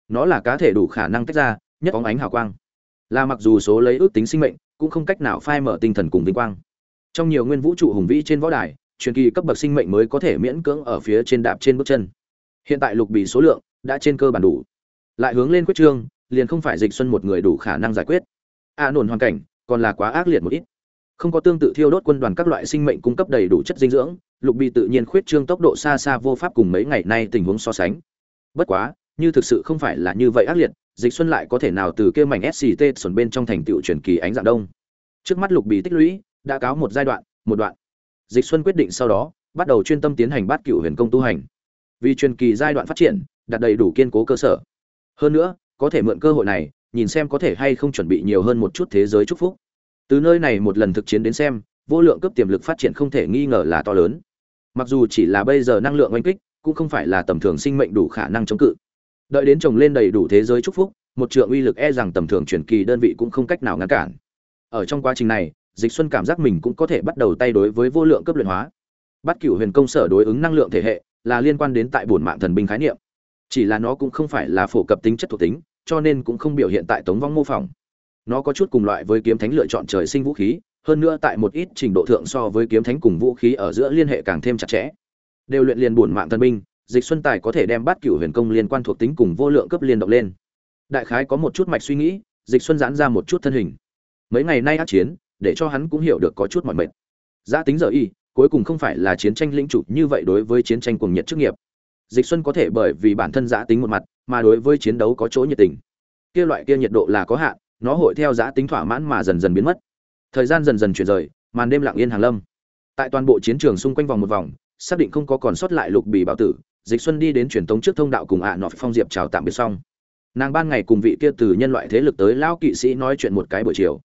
Nó là cá thể đủ khả năng tách ra, nhất bóng ánh hào quang. Là mặc dù số lấy ước tính sinh mệnh, cũng không cách nào phai mở tinh thần cùng vinh quang. Trong nhiều nguyên vũ trụ hùng vĩ trên võ đài truyền kỳ cấp bậc sinh mệnh mới có thể miễn cưỡng ở phía trên đạp trên bước chân. Hiện tại lục bì số lượng đã trên cơ bản đủ. Lại hướng lên quyết trương liền không phải dịch xuân một người đủ khả năng giải quyết. A à, nổn hoàn cảnh còn là quá ác liệt một ít. Không có tương tự thiêu đốt quân đoàn các loại sinh mệnh cung cấp đầy đủ chất dinh dưỡng lục bị tự nhiên khuyết trương tốc độ xa xa vô pháp cùng mấy ngày nay tình huống so sánh. Bất quá như thực sự không phải là như vậy ác liệt dịch xuân lại có thể nào từ kia mảnh sct xuẩn bên trong thành tựu truyền kỳ ánh dạng đông. Trước mắt lục bị tích lũy đã cáo một giai đoạn một đoạn dịch xuân quyết định sau đó, bắt đầu chuyên tâm tiến hành bát cựu huyền công tu hành. Vì truyền kỳ giai đoạn phát triển đạt đầy đủ kiên cố cơ sở. Hơn nữa, có thể mượn cơ hội này, nhìn xem có thể hay không chuẩn bị nhiều hơn một chút thế giới chúc phúc. Từ nơi này một lần thực chiến đến xem, vô lượng cấp tiềm lực phát triển không thể nghi ngờ là to lớn. Mặc dù chỉ là bây giờ năng lượng oanh kích, cũng không phải là tầm thường sinh mệnh đủ khả năng chống cự. Đợi đến trồng lên đầy đủ thế giới chúc phúc, một trượng uy lực e rằng tầm thường truyền kỳ đơn vị cũng không cách nào ngăn cản. Ở trong quá trình này dịch xuân cảm giác mình cũng có thể bắt đầu tay đối với vô lượng cấp luyện hóa. Bắt cửu huyền công sở đối ứng năng lượng thể hệ là liên quan đến tại bổn mạng thần binh khái niệm. Chỉ là nó cũng không phải là phổ cập tính chất thuộc tính, cho nên cũng không biểu hiện tại tống vong mô phỏng. Nó có chút cùng loại với kiếm thánh lựa chọn trời sinh vũ khí, hơn nữa tại một ít trình độ thượng so với kiếm thánh cùng vũ khí ở giữa liên hệ càng thêm chặt chẽ. Đều luyện liền bổn mạng thần binh, dịch xuân tài có thể đem bắt cửu huyền công liên quan thuộc tính cùng vô lượng cấp liên động lên. Đại khái có một chút mạch suy nghĩ, dịch xuân giãn ra một chút thân hình. Mấy ngày nay ác chiến để cho hắn cũng hiểu được có chút mọi mệt. Giá tính giờ y, cuối cùng không phải là chiến tranh lĩnh chủ như vậy đối với chiến tranh cuồng nhiệt chức nghiệp. Dịch xuân có thể bởi vì bản thân giã tính một mặt, mà đối với chiến đấu có chỗ nhiệt tình. Kia loại kia nhiệt độ là có hạn, nó hội theo giã tính thỏa mãn mà dần dần biến mất. Thời gian dần dần chuyển rời, màn đêm lặng yên hàng lâm. Tại toàn bộ chiến trường xung quanh vòng một vòng, xác định không có còn sót lại lục bì bảo tử, dịch xuân đi đến truyền tống trước thông đạo cùng ạ à nọ phong diệp chào tạm biệt xong. Nàng ban ngày cùng vị kia từ nhân loại thế lực tới lão kỵ sĩ nói chuyện một cái buổi chiều.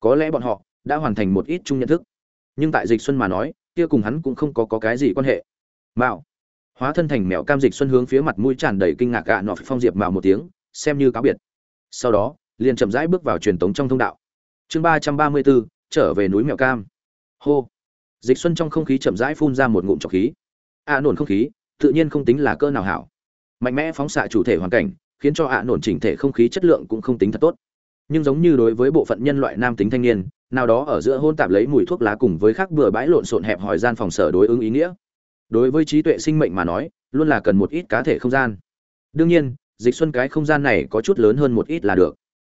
Có lẽ bọn họ đã hoàn thành một ít chung nhận thức. Nhưng tại dịch xuân mà nói kia cùng hắn cũng không có, có cái gì quan hệ. Mạo. Hóa thân thành mèo cam dịch xuân hướng phía mặt mũi tràn đầy kinh ngạc gạ nọ phong diệp mạo một tiếng xem như cáo biệt. Sau đó liền chậm rãi bước vào truyền tống trong thông đạo. Chương ba trăm ba mươi bốn trở về núi mèo cam. Hô. Dịch xuân trong không khí chậm rãi phun ra một ngụm trọc khí. Ạ nổn không khí tự nhiên không tính là cơ nào hảo. Mạnh mẽ phóng xạ chủ thể hoàn cảnh khiến cho ạ nổn chỉnh thể không khí chất lượng cũng không tính thật tốt. Nhưng giống như đối với bộ phận nhân loại nam tính thanh niên nào đó ở giữa hôn tạp lấy mùi thuốc lá cùng với khác bừa bãi lộn xộn hẹp hòi gian phòng sở đối ứng ý nghĩa. Đối với trí tuệ sinh mệnh mà nói, luôn là cần một ít cá thể không gian. Đương nhiên, dịch xuân cái không gian này có chút lớn hơn một ít là được.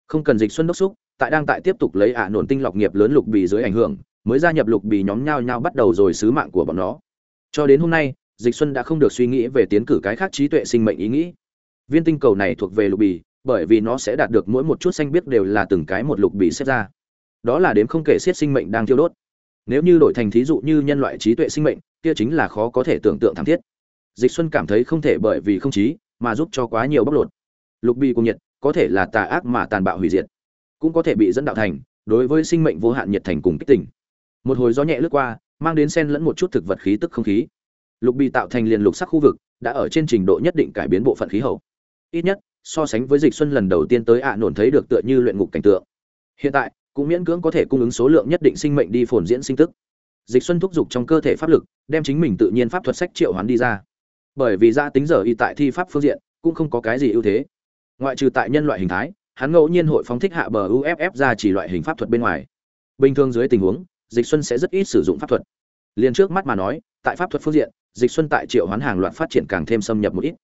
Không cần dịch xuân đốc xúc, tại đang tại tiếp tục lấy ả nổn tinh lọc nghiệp lớn lục bì dưới ảnh hưởng, mới gia nhập lục bì nhóm nhau nhau bắt đầu rồi sứ mạng của bọn nó. Cho đến hôm nay, dịch xuân đã không được suy nghĩ về tiến cử cái khác trí tuệ sinh mệnh ý nghĩ. Viên tinh cầu này thuộc về lục bì, bởi vì nó sẽ đạt được mỗi một chút xanh biết đều là từng cái một lục bì xếp ra đó là đếm không kể xiết sinh mệnh đang thiêu đốt. Nếu như đổi thành thí dụ như nhân loại trí tuệ sinh mệnh, kia chính là khó có thể tưởng tượng thảm thiết. Dịch xuân cảm thấy không thể bởi vì không trí mà giúp cho quá nhiều bóc lột. Lục bi cùng nhiệt, có thể là tà ác mà tàn bạo hủy diệt, cũng có thể bị dẫn đạo thành, đối với sinh mệnh vô hạn nhiệt thành cùng kích tỉnh. Một hồi gió nhẹ lướt qua, mang đến sen lẫn một chút thực vật khí tức không khí. Lục bi tạo thành liền lục sắc khu vực, đã ở trên trình độ nhất định cải biến bộ phận khí hậu. Ít nhất, so sánh với dịch xuân lần đầu tiên tới ạ à nổn thấy được tựa như luyện ngục cảnh tượng. Hiện tại cũng miễn cưỡng có thể cung ứng số lượng nhất định sinh mệnh đi phồn diễn sinh tức. Dịch xuân thúc giục trong cơ thể pháp lực, đem chính mình tự nhiên pháp thuật sách triệu hoán đi ra. Bởi vì gia tính giờ y tại thi pháp phương diện, cũng không có cái gì ưu thế. Ngoại trừ tại nhân loại hình thái, hắn ngẫu nhiên hội phóng thích hạ bờ uff ra chỉ loại hình pháp thuật bên ngoài. Bình thường dưới tình huống, dịch xuân sẽ rất ít sử dụng pháp thuật. Liền trước mắt mà nói, tại pháp thuật phương diện, dịch xuân tại triệu hoán hàng loạt phát triển càng thêm xâm nhập một ít.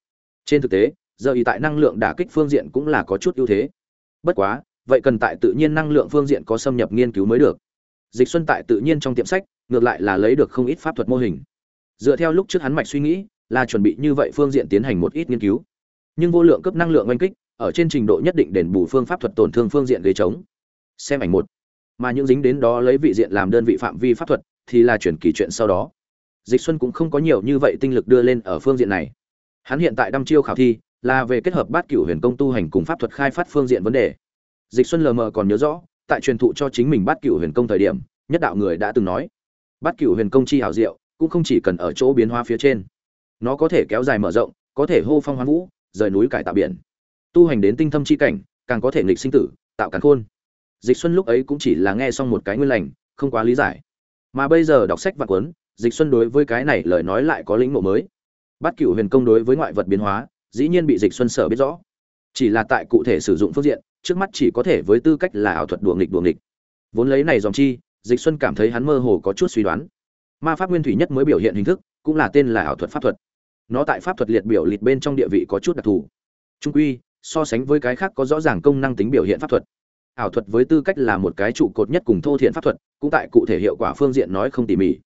Trên thực tế, giờ y tại năng lượng đả kích phương diện cũng là có chút ưu thế. Bất quá vậy cần tại tự nhiên năng lượng phương diện có xâm nhập nghiên cứu mới được. Dịch xuân tại tự nhiên trong tiệm sách, ngược lại là lấy được không ít pháp thuật mô hình. Dựa theo lúc trước hắn mạch suy nghĩ, là chuẩn bị như vậy phương diện tiến hành một ít nghiên cứu. Nhưng vô lượng cấp năng lượng oanh kích, ở trên trình độ nhất định đền bù phương pháp thuật tổn thương phương diện gây chống xem ảnh một. Mà những dính đến đó lấy vị diện làm đơn vị phạm vi pháp thuật, thì là chuyển kỳ chuyện sau đó. Dịch xuân cũng không có nhiều như vậy tinh lực đưa lên ở phương diện này. Hắn hiện tại đăm chiêu khảo thi, là về kết hợp bát cửu huyền công tu hành cùng pháp thuật khai phát phương diện vấn đề dịch xuân lờ mờ còn nhớ rõ, tại truyền thụ cho chính mình bát cửu huyền công thời điểm, nhất đạo người đã từng nói, bát cửu huyền công chi hảo diệu, cũng không chỉ cần ở chỗ biến hóa phía trên. Nó có thể kéo dài mở rộng, có thể hô phong hoán vũ, rời núi cải tạo biển. Tu hành đến tinh thâm chi cảnh, càng có thể nghịch sinh tử, tạo càn khôn. Dịch xuân lúc ấy cũng chỉ là nghe xong một cái nguyên lành, không quá lý giải. Mà bây giờ đọc sách và cuốn, dịch xuân đối với cái này lời nói lại có lĩnh ngộ mới. Bát cửu huyền công đối với ngoại vật biến hóa, dĩ nhiên bị dịch xuân sở biết rõ. Chỉ là tại cụ thể sử dụng phương diện trước mắt chỉ có thể với tư cách là ảo thuật đùa nghịch đùa nghịch. Vốn lấy này dòng chi, dịch xuân cảm thấy hắn mơ hồ có chút suy đoán. Ma pháp nguyên thủy nhất mới biểu hiện hình thức, cũng là tên là ảo thuật pháp thuật. Nó tại pháp thuật liệt biểu liệt bên trong địa vị có chút đặc thù. Trung quy, so sánh với cái khác có rõ ràng công năng tính biểu hiện pháp thuật. Ảo thuật với tư cách là một cái trụ cột nhất cùng thô thiện pháp thuật, cũng tại cụ thể hiệu quả phương diện nói không tỉ mỉ.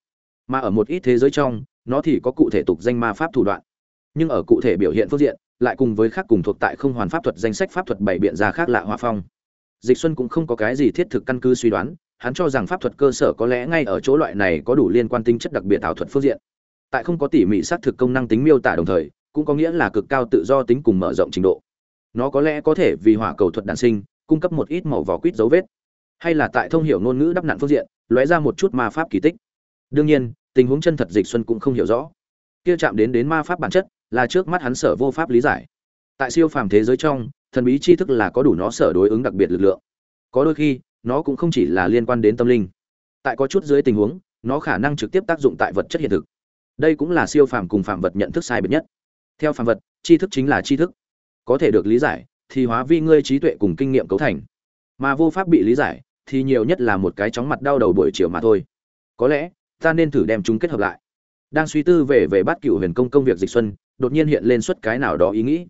Mà ở một ít thế giới trong, nó thì có cụ thể tục danh ma pháp thủ đoạn. Nhưng ở cụ thể biểu hiện phương diện lại cùng với khác cùng thuộc tại không hoàn pháp thuật danh sách pháp thuật bảy biện ra khác lạ hoa phong. Dịch xuân cũng không có cái gì thiết thực căn cứ suy đoán, hắn cho rằng pháp thuật cơ sở có lẽ ngay ở chỗ loại này có đủ liên quan tính chất đặc biệt ảo thuật phương diện. Tại không có tỉ mỉ xác thực công năng tính miêu tả đồng thời, cũng có nghĩa là cực cao tự do tính cùng mở rộng trình độ. Nó có lẽ có thể vì hỏa cầu thuật đản sinh, cung cấp một ít màu vỏ quýt dấu vết. Hay là tại thông hiểu ngôn ngữ đắp nặn phương diện, lóe ra một chút ma pháp kỳ tích. Đương nhiên, tình huống chân thật dịch xuân cũng không hiểu rõ. Kia chạm đến đến ma pháp bản chất là trước mắt hắn sở vô pháp lý giải. Tại siêu phàm thế giới trong, thần bí tri thức là có đủ nó sở đối ứng đặc biệt lực lượng. Có đôi khi, nó cũng không chỉ là liên quan đến tâm linh. Tại có chút dưới tình huống, nó khả năng trực tiếp tác dụng tại vật chất hiện thực. Đây cũng là siêu phàm cùng phàm vật nhận thức sai biệt nhất. Theo phàm vật, tri thức chính là tri thức. Có thể được lý giải, thì hóa vi ngươi trí tuệ cùng kinh nghiệm cấu thành. Mà vô pháp bị lý giải, thì nhiều nhất là một cái chóng mặt đau đầu buổi chiều mà thôi. Có lẽ, ta nên thử đem chúng kết hợp lại. Đang suy tư về về bát cựu huyền công công việc dịch xuân đột nhiên hiện lên suất cái nào đó ý nghĩ.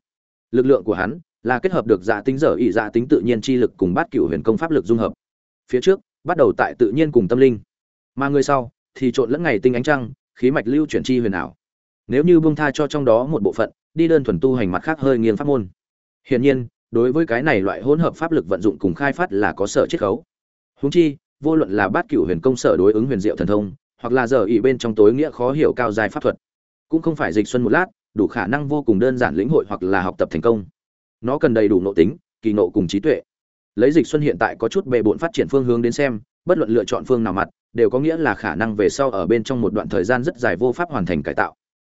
Lực lượng của hắn là kết hợp được dạ tính dở ý dạ tính tự nhiên chi lực cùng bát cựu huyền công pháp lực dung hợp. Phía trước, bắt đầu tại tự nhiên cùng tâm linh. Mà người sau thì trộn lẫn ngày tinh ánh trăng, khí mạch lưu chuyển chi huyền ảo. Nếu như buông tha cho trong đó một bộ phận, đi đơn thuần tu hành mặt khác hơi nghiêng pháp môn. Hiển nhiên, đối với cái này loại hỗn hợp pháp lực vận dụng cùng khai phát là có sở chiết khấu. Húng chi, vô luận là bát cửu huyền công sở đối ứng huyền diệu thần thông, hoặc là giờ ý bên trong tối nghĩa khó hiểu cao dài pháp thuật, cũng không phải dịch xuân một lát đủ khả năng vô cùng đơn giản lĩnh hội hoặc là học tập thành công. Nó cần đầy đủ nội tính, kỳ nộ cùng trí tuệ. Lấy dịch xuân hiện tại có chút bề bộn phát triển phương hướng đến xem, bất luận lựa chọn phương nào mặt, đều có nghĩa là khả năng về sau ở bên trong một đoạn thời gian rất dài vô pháp hoàn thành cải tạo.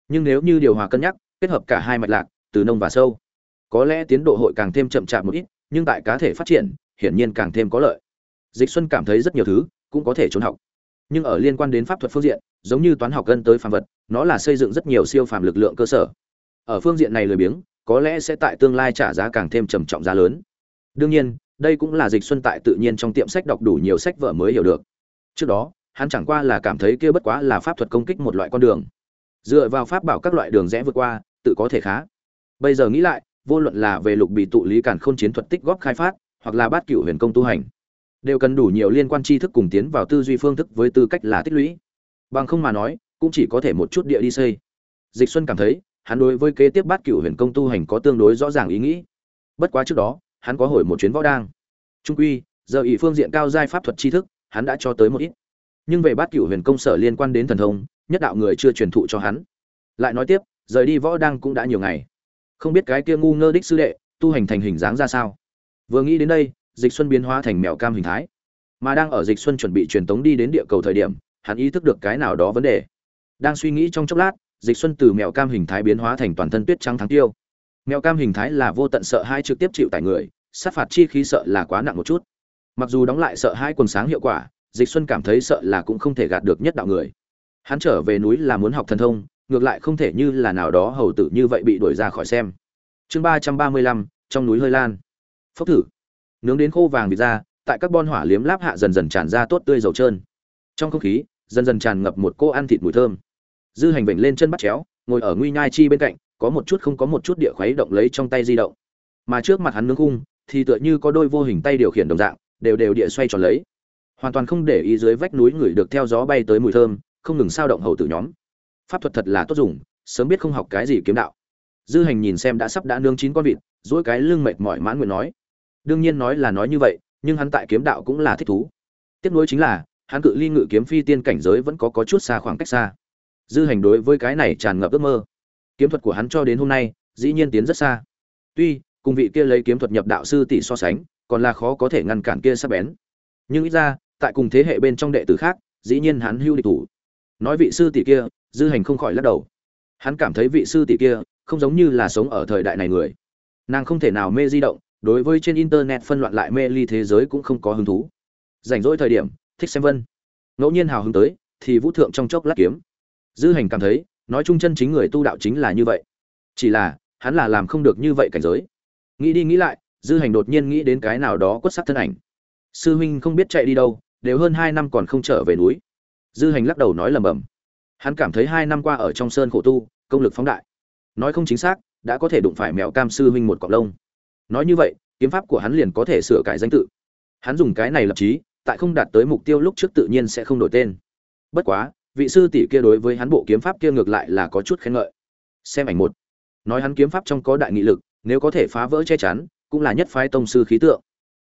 Nhưng nếu như điều hòa cân nhắc, kết hợp cả hai mạch lạc, từ nông và sâu, có lẽ tiến độ hội càng thêm chậm chạp một ít, nhưng tại cá thể phát triển, hiển nhiên càng thêm có lợi. Dịch xuân cảm thấy rất nhiều thứ cũng có thể trốn học. Nhưng ở liên quan đến pháp thuật phương diện giống như toán học gân tới phàm vật, nó là xây dựng rất nhiều siêu phàm lực lượng cơ sở. Ở phương diện này lười biếng, có lẽ sẽ tại tương lai trả giá càng thêm trầm trọng giá lớn. Đương nhiên, đây cũng là dịch xuân tại tự nhiên trong tiệm sách đọc đủ nhiều sách vở mới hiểu được. Trước đó, hắn chẳng qua là cảm thấy kia bất quá là pháp thuật công kích một loại con đường. Dựa vào pháp bảo các loại đường rẽ vượt qua, tự có thể khá. Bây giờ nghĩ lại, vô luận là về lục bị tụ lý cản khôn chiến thuật tích góp khai phát, hoặc là bát cửu huyền công tu hành, đều cần đủ nhiều liên quan tri thức cùng tiến vào tư duy phương thức với tư cách là tích lũy bằng không mà nói, cũng chỉ có thể một chút địa đi xây. Dịch xuân cảm thấy, hắn đối với kế tiếp bát cửu huyền công tu hành có tương đối rõ ràng ý nghĩ. Bất quá trước đó, hắn có hồi một chuyến võ đang. Trung quy, giờ ỷ phương diện cao giai pháp thuật tri thức, hắn đã cho tới một ít. Nhưng về bát cửu huyền công sở liên quan đến thần thông, nhất đạo người chưa truyền thụ cho hắn. Lại nói tiếp, rời đi võ đăng cũng đã nhiều ngày. Không biết cái kia ngu ngơ đích sư đệ, tu hành thành hình dáng ra sao? Vừa nghĩ đến đây, dịch xuân biến hóa thành mèo cam hình thái. Mà đang ở dịch xuân chuẩn bị truyền tống đi đến địa cầu thời điểm hắn ý thức được cái nào đó vấn đề. Đang suy nghĩ trong chốc lát, dịch xuân từ mèo cam hình thái biến hóa thành toàn thân tuyết trắng thắng tiêu. Mèo cam hình thái là vô tận sợ hai trực tiếp chịu tại người, sát phạt chi khí sợ là quá nặng một chút. Mặc dù đóng lại sợ hai quần sáng hiệu quả, dịch xuân cảm thấy sợ là cũng không thể gạt được nhất đạo người. Hắn trở về núi là muốn học thần thông, ngược lại không thể như là nào đó hầu tử như vậy bị đuổi ra khỏi xem. Chương ba trăm ba mươi lăm, trong núi hơi lan. Phốc thử. Nướng đến khô vàng vịt ra, tại các bon hỏa liếm láp hạ dần dần tràn ra tốt tươi dầu trơn. Trong không khí dần dần tràn ngập một cô ăn thịt mùi thơm. Dư hành vểnh lên chân bắt chéo, ngồi ở nguy nhai chi bên cạnh, có một chút không có một chút địa khuấy động lấy trong tay di động. Mà trước mặt hắn nướng khung, thì tựa như có đôi vô hình tay điều khiển đồng dạng, đều đều địa xoay tròn lấy. Hoàn toàn không để ý dưới vách núi người được theo gió bay tới mùi thơm, không ngừng sao động hầu tử nhóm. Pháp thuật thật là tốt dùng, sớm biết không học cái gì kiếm đạo. Dư hành nhìn xem đã sắp đã nướng chín con vịt dỗi cái lưng mệt mỏi mãn nguyện nói. Đương nhiên nói là nói như vậy, nhưng hắn tại kiếm đạo cũng là thích thú. Tiếp nối chính là hắn cự ly ngự kiếm phi tiên cảnh giới vẫn có có chút xa khoảng cách xa. Dư hành đối với cái này tràn ngập ước mơ. Kiếm thuật của hắn cho đến hôm nay, dĩ nhiên tiến rất xa. Tuy, cùng vị kia lấy kiếm thuật nhập đạo sư tỷ so sánh, còn là khó có thể ngăn cản kia sắp bén. Nhưng ít ra, tại cùng thế hệ bên trong đệ tử khác, dĩ nhiên hắn hưu địch thủ. Nói vị sư tỷ kia, dư hành không khỏi lắc đầu. Hắn cảm thấy vị sư tỷ kia, không giống như là sống ở thời đại này người. Nàng không thể nào mê di động, đối với trên internet phân loạn lại mê ly thế giới cũng không có hứng thú. Rảnh rỗi thời điểm thích xem vân. Ngẫu nhiên hào hứng tới, thì vũ thượng trong chốc lát kiếm. Dư hành cảm thấy, nói chung chân chính người tu đạo chính là như vậy. Chỉ là, hắn là làm không được như vậy cảnh giới. Nghĩ đi nghĩ lại, dư hành đột nhiên nghĩ đến cái nào đó quất sắc thân ảnh. Sư huynh không biết chạy đi đâu, đều hơn hai năm còn không trở về núi. Dư hành lắc đầu nói lầm bầm. Hắn cảm thấy hai năm qua ở trong sơn khổ tu, công lực phóng đại. Nói không chính xác, đã có thể đụng phải mèo cam sư huynh một cọc lông. Nói như vậy, kiếm pháp của hắn liền có thể sửa cải danh tự. Hắn dùng cái này lập trí tại không đạt tới mục tiêu lúc trước tự nhiên sẽ không đổi tên. Bất quá, vị sư tỷ kia đối với hắn bộ kiếm pháp kia ngược lại là có chút khen ngợi. Xem ảnh một. Nói hắn kiếm pháp trong có đại nghị lực, nếu có thể phá vỡ che chắn, cũng là nhất phái tông sư khí tượng.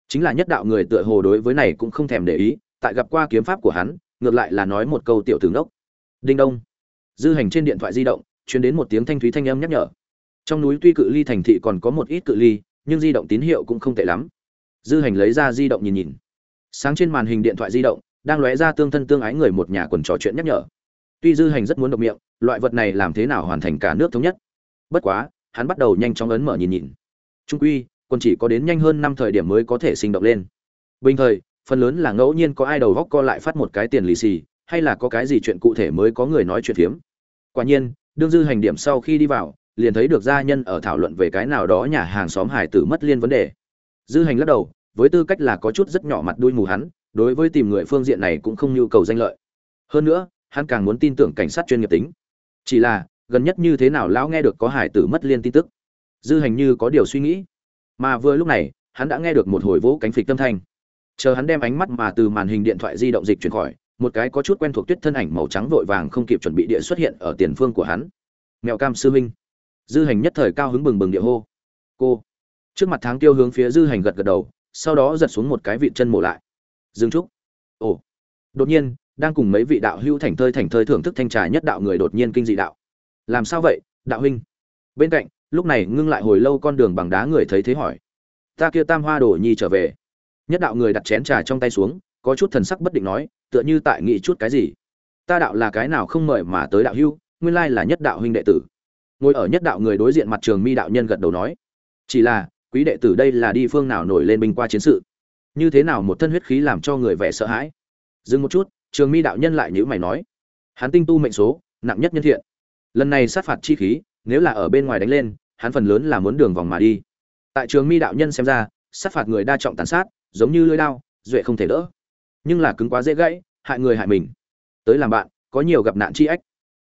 Chính là nhất đạo người tựa hồ đối với này cũng không thèm để ý, tại gặp qua kiếm pháp của hắn, ngược lại là nói một câu tiểu tướng đốc đinh đông. Dư hành trên điện thoại di động, truyền đến một tiếng thanh thúy thanh âm nhắc nhở. Trong núi tuy cự ly thành thị còn có một ít cự ly, nhưng di động tín hiệu cũng không tệ lắm. Dư hành lấy ra di động nhìn nhìn sáng trên màn hình điện thoại di động, đang lóe ra tương thân tương ái người một nhà quần trò chuyện nhắc nhở. Tuy dư hành rất muốn độc miệng, loại vật này làm thế nào hoàn thành cả nước thống nhất. Bất quá, hắn bắt đầu nhanh chóng ấn mở nhìn nhìn. Trung quy còn chỉ có đến nhanh hơn năm thời điểm mới có thể sinh động lên. Bình thời, phần lớn là ngẫu nhiên có ai đầu góc co lại phát một cái tiền lì xì, hay là có cái gì chuyện cụ thể mới có người nói chuyện phiếm. Quả nhiên, đương dư hành điểm sau khi đi vào, liền thấy được gia nhân ở thảo luận về cái nào đó nhà hàng xóm hải tử mất liên vấn đề. Dư hành lắc đầu với tư cách là có chút rất nhỏ mặt đuôi mù hắn, đối với tìm người phương diện này cũng không nhu cầu danh lợi. Hơn nữa, hắn càng muốn tin tưởng cảnh sát chuyên nghiệp tính. Chỉ là, gần nhất như thế nào lão nghe được có hải tử mất liên tin tức? Dư hành như có điều suy nghĩ. Mà vừa lúc này, hắn đã nghe được một hồi vỗ cánh phịch tâm thanh. Chờ hắn đem ánh mắt mà từ màn hình điện thoại di động dịch chuyển khỏi, một cái có chút quen thuộc tuyết thân ảnh màu trắng vội vàng không kịp chuẩn bị địa xuất hiện ở tiền phương của hắn. Mèo cam sư minh dư hành nhất thời cao hứng bừng bừng địa hô. Cô. Trước mặt tháng tiêu hướng phía dư hành gật gật đầu sau đó giật xuống một cái vị chân mổ lại. Dương trúc. Ồ. Đột nhiên, đang cùng mấy vị đạo hữu thành thơi thành thơi thưởng thức thanh trà nhất đạo người đột nhiên kinh dị đạo. Làm sao vậy, đạo huynh? Bên cạnh, lúc này ngưng lại hồi lâu con đường bằng đá người thấy thế hỏi. Ta kia tam hoa đồ nhi trở về. Nhất đạo người đặt chén trà trong tay xuống, có chút thần sắc bất định nói, tựa như tại nghĩ chút cái gì. Ta đạo là cái nào không mời mà tới đạo hưu nguyên lai là nhất đạo huynh đệ tử. Ngồi ở nhất đạo người đối diện mặt trường mi đạo nhân gật đầu nói. Chỉ là quý đệ tử đây là đi phương nào nổi lên binh qua chiến sự? Như thế nào một thân huyết khí làm cho người vẻ sợ hãi? Dừng một chút, trường mi đạo nhân lại nhữ mày nói, hắn tinh tu mệnh số, nặng nhất nhân thiện. Lần này sát phạt chi khí, nếu là ở bên ngoài đánh lên, hắn phần lớn là muốn đường vòng mà đi. Tại trường mi đạo nhân xem ra, sát phạt người đa trọng tàn sát, giống như lưỡi đao, duệ không thể đỡ. Nhưng là cứng quá dễ gãy, hại người hại mình. Tới làm bạn, có nhiều gặp nạn chi ách.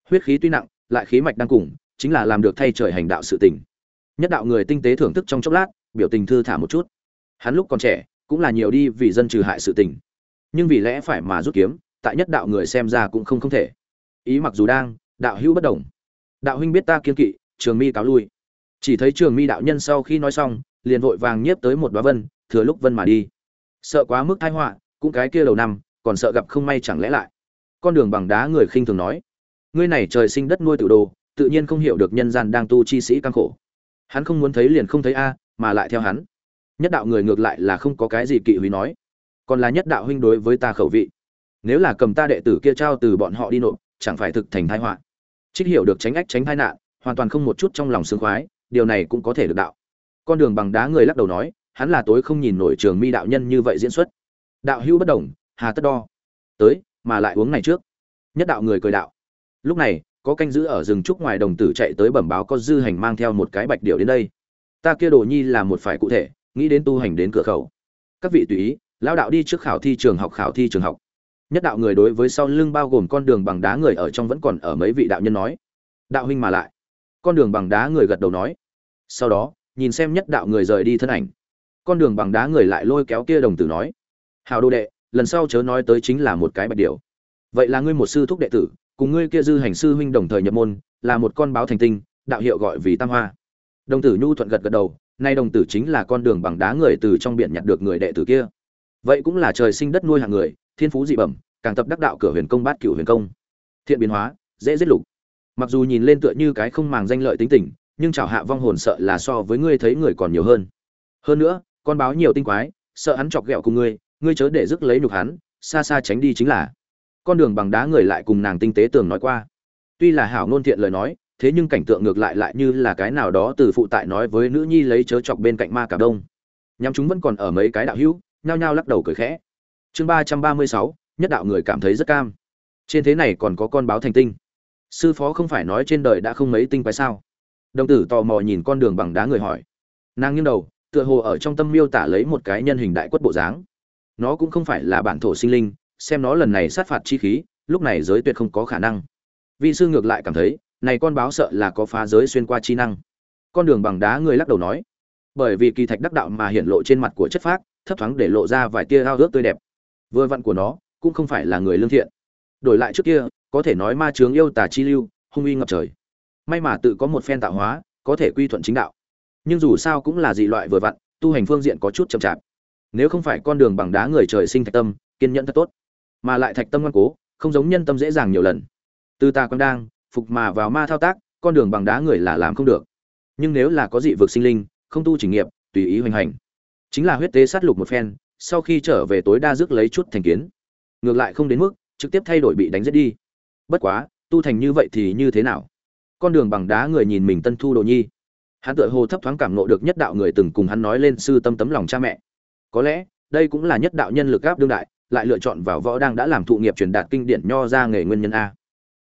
Huyết khí tuy nặng, lại khí mạch đang cùng, chính là làm được thay trời hành đạo sự tình nhất đạo người tinh tế thưởng thức trong chốc lát, biểu tình thư thả một chút. Hắn lúc còn trẻ, cũng là nhiều đi vì dân trừ hại sự tình. Nhưng vì lẽ phải mà rút kiếm, tại nhất đạo người xem ra cũng không không thể. Ý mặc dù đang, đạo hữu bất đồng. Đạo huynh biết ta kiên kỵ, trường mi cáo lui. Chỉ thấy trường mi đạo nhân sau khi nói xong, liền vội vàng nhiếp tới một đoá vân, thừa lúc vân mà đi. Sợ quá mức tai họa, cũng cái kia đầu năm, còn sợ gặp không may chẳng lẽ lại. Con đường bằng đá người khinh thường nói. Ngươi này trời sinh đất nuôi tự đồ, tự nhiên không hiểu được nhân gian đang tu chi sĩ căng khổ hắn không muốn thấy liền không thấy a, mà lại theo hắn. Nhất đạo người ngược lại là không có cái gì kỵ húy nói. Còn là nhất đạo huynh đối với ta khẩu vị. Nếu là cầm ta đệ tử kia trao từ bọn họ đi nộp, chẳng phải thực thành tai họa. Trích hiểu được tránh ách tránh tai nạn, hoàn toàn không một chút trong lòng sướng khoái, điều này cũng có thể được đạo. Con đường bằng đá người lắc đầu nói, hắn là tối không nhìn nổi trường mi đạo nhân như vậy diễn xuất. Đạo hữu bất đồng, hà tất đo. Tới, mà lại uống này trước. Nhất đạo người cười đạo. Lúc này có canh giữ ở rừng trúc ngoài đồng tử chạy tới bẩm báo có dư hành mang theo một cái bạch điểu đến đây. Ta kia đồ nhi là một phải cụ thể, nghĩ đến tu hành đến cửa khẩu. Các vị tùy ý, lão đạo đi trước khảo thi trường học, khảo thi trường học. Nhất đạo người đối với sau lưng bao gồm con đường bằng đá người ở trong vẫn còn ở mấy vị đạo nhân nói. Đạo huynh mà lại. Con đường bằng đá người gật đầu nói. Sau đó, nhìn xem nhất đạo người rời đi thân ảnh. Con đường bằng đá người lại lôi kéo kia đồng tử nói. Hào đô đệ, lần sau chớ nói tới chính là một cái bạch điều vậy là ngươi một sư thúc đệ tử cùng ngươi kia dư hành sư huynh đồng thời nhập môn, là một con báo thành tinh, đạo hiệu gọi vì tam hoa. Đồng tử nhu thuận gật gật đầu, nay đồng tử chính là con đường bằng đá người từ trong biển nhặt được người đệ tử kia. Vậy cũng là trời sinh đất nuôi hạng người, thiên phú dị bẩm, càng tập đắc đạo cửa huyền công bát cửu huyền công. Thiện biến hóa, dễ giết lục. Mặc dù nhìn lên tựa như cái không màng danh lợi tính tình, nhưng chảo hạ vong hồn sợ là so với ngươi thấy người còn nhiều hơn. Hơn nữa, con báo nhiều tinh quái, sợ hắn chọc ghẹo cùng ngươi ngươi chớ để rước lấy nhục hắn, xa xa tránh đi chính là con đường bằng đá người lại cùng nàng tinh tế tường nói qua. Tuy là hảo ngôn thiện lời nói, thế nhưng cảnh tượng ngược lại lại như là cái nào đó từ phụ tại nói với nữ nhi lấy chớ chọc bên cạnh ma cả đông. Nhắm chúng vẫn còn ở mấy cái đạo hữu, nhao nhao lắc đầu cười khẽ. Chương ba trăm ba mươi sáu, nhất đạo người cảm thấy rất cam. Trên thế này còn có con báo thành tinh. Sư phó không phải nói trên đời đã không mấy tinh quái sao? Đồng tử tò mò nhìn con đường bằng đá người hỏi. Nàng nghiêng đầu, tựa hồ ở trong tâm miêu tả lấy một cái nhân hình đại quất bộ dáng. Nó cũng không phải là bản thổ sinh linh xem nó lần này sát phạt chi khí, lúc này giới tuyệt không có khả năng. Vị sư ngược lại cảm thấy, này con báo sợ là có phá giới xuyên qua chi năng. Con đường bằng đá người lắc đầu nói. Bởi vì kỳ thạch đắc đạo mà hiện lộ trên mặt của chất phác, thấp thoáng để lộ ra vài tia ao ước tươi đẹp. Vừa vặn của nó, cũng không phải là người lương thiện. Đổi lại trước kia, có thể nói ma chướng yêu tà chi lưu, hung uy ngập trời. May mà tự có một phen tạo hóa, có thể quy thuận chính đạo. Nhưng dù sao cũng là dị loại vừa vặn, tu hành phương diện có chút chậm chạp. Nếu không phải con đường bằng đá người trời sinh thạch tâm, kiên nhẫn thật tốt mà lại thạch tâm ngoan cố, không giống nhân tâm dễ dàng nhiều lần. Từ ta còn đang, phục mà vào ma thao tác, con đường bằng đá người là làm không được. Nhưng nếu là có dị vực sinh linh, không tu trình nghiệp, tùy ý hoành hành. Chính là huyết tế sát lục một phen, sau khi trở về tối đa rước lấy chút thành kiến. Ngược lại không đến mức, trực tiếp thay đổi bị đánh giết đi. Bất quá, tu thành như vậy thì như thế nào? Con đường bằng đá người nhìn mình tân thu đồ nhi. Hắn tựa hồ thấp thoáng cảm nộ được nhất đạo người từng cùng hắn nói lên sư tâm tấm lòng cha mẹ. Có lẽ, đây cũng là nhất đạo nhân lực gáp đương đại lại lựa chọn vào võ đang đã làm thụ nghiệp truyền đạt kinh điển nho ra nghề nguyên nhân a.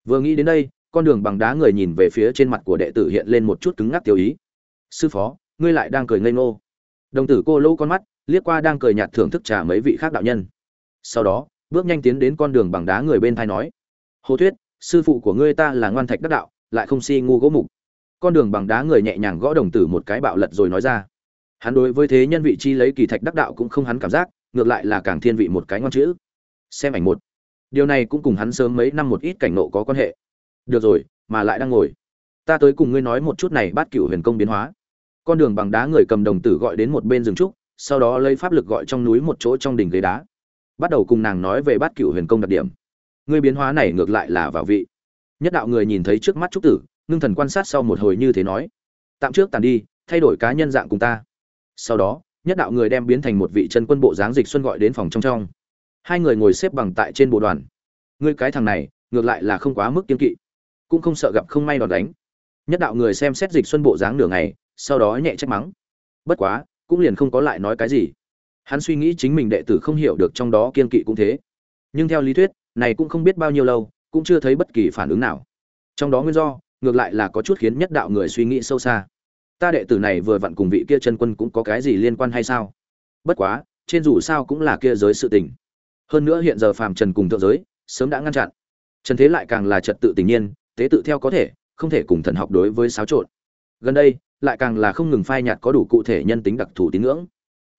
Vừa nghĩ đến đây, con đường bằng đá người nhìn về phía trên mặt của đệ tử hiện lên một chút cứng ngắc tiêu ý. Sư phó, ngươi lại đang cười ngây ngô. Đồng tử cô lỗ con mắt, liếc qua đang cười nhạt thưởng thức trà mấy vị khác đạo nhân. Sau đó, bước nhanh tiến đến con đường bằng đá người bên thai nói, hồ thuyết, sư phụ của ngươi ta là ngoan thạch đắc đạo, lại không si ngu gỗ mục. Con đường bằng đá người nhẹ nhàng gõ đồng tử một cái bạo lật rồi nói ra. Hắn đối với thế nhân vị chi lấy kỳ thạch đắc đạo cũng không hắn cảm giác ngược lại là càng thiên vị một cái ngon chữ. Xem ảnh một. Điều này cũng cùng hắn sớm mấy năm một ít cảnh nộ có quan hệ. Được rồi, mà lại đang ngồi. Ta tới cùng ngươi nói một chút này bát cửu huyền công biến hóa. Con đường bằng đá người cầm đồng tử gọi đến một bên rừng trúc, sau đó lấy pháp lực gọi trong núi một chỗ trong đỉnh ghế đá. Bắt đầu cùng nàng nói về bát cửu huyền công đặc điểm. Ngươi biến hóa này ngược lại là vào vị. Nhất đạo người nhìn thấy trước mắt trúc tử, ngưng thần quan sát sau một hồi như thế nói. Tạm trước tàn đi, thay đổi cá nhân dạng cùng ta. Sau đó nhất đạo người đem biến thành một vị chân quân bộ dáng dịch xuân gọi đến phòng trong trong. Hai người ngồi xếp bằng tại trên bộ đoàn. Ngươi cái thằng này, ngược lại là không quá mức kiên kỵ, cũng không sợ gặp không may đòn đánh. Nhất đạo người xem xét dịch xuân bộ dáng nửa ngày, sau đó nhẹ trách mắng. Bất quá, cũng liền không có lại nói cái gì. Hắn suy nghĩ chính mình đệ tử không hiểu được trong đó kiên kỵ cũng thế. Nhưng theo lý thuyết, này cũng không biết bao nhiêu lâu, cũng chưa thấy bất kỳ phản ứng nào. Trong đó nguyên do, ngược lại là có chút khiến nhất đạo người suy nghĩ sâu xa ta đệ tử này vừa vặn cùng vị kia chân quân cũng có cái gì liên quan hay sao? Bất quá, trên dù sao cũng là kia giới sự tình. Hơn nữa hiện giờ phàm trần cùng thượng giới, sớm đã ngăn chặn. Trần thế lại càng là trật tự tình nhiên, tế tự theo có thể, không thể cùng thần học đối với xáo trộn. Gần đây, lại càng là không ngừng phai nhạt có đủ cụ thể nhân tính đặc thù tín ngưỡng.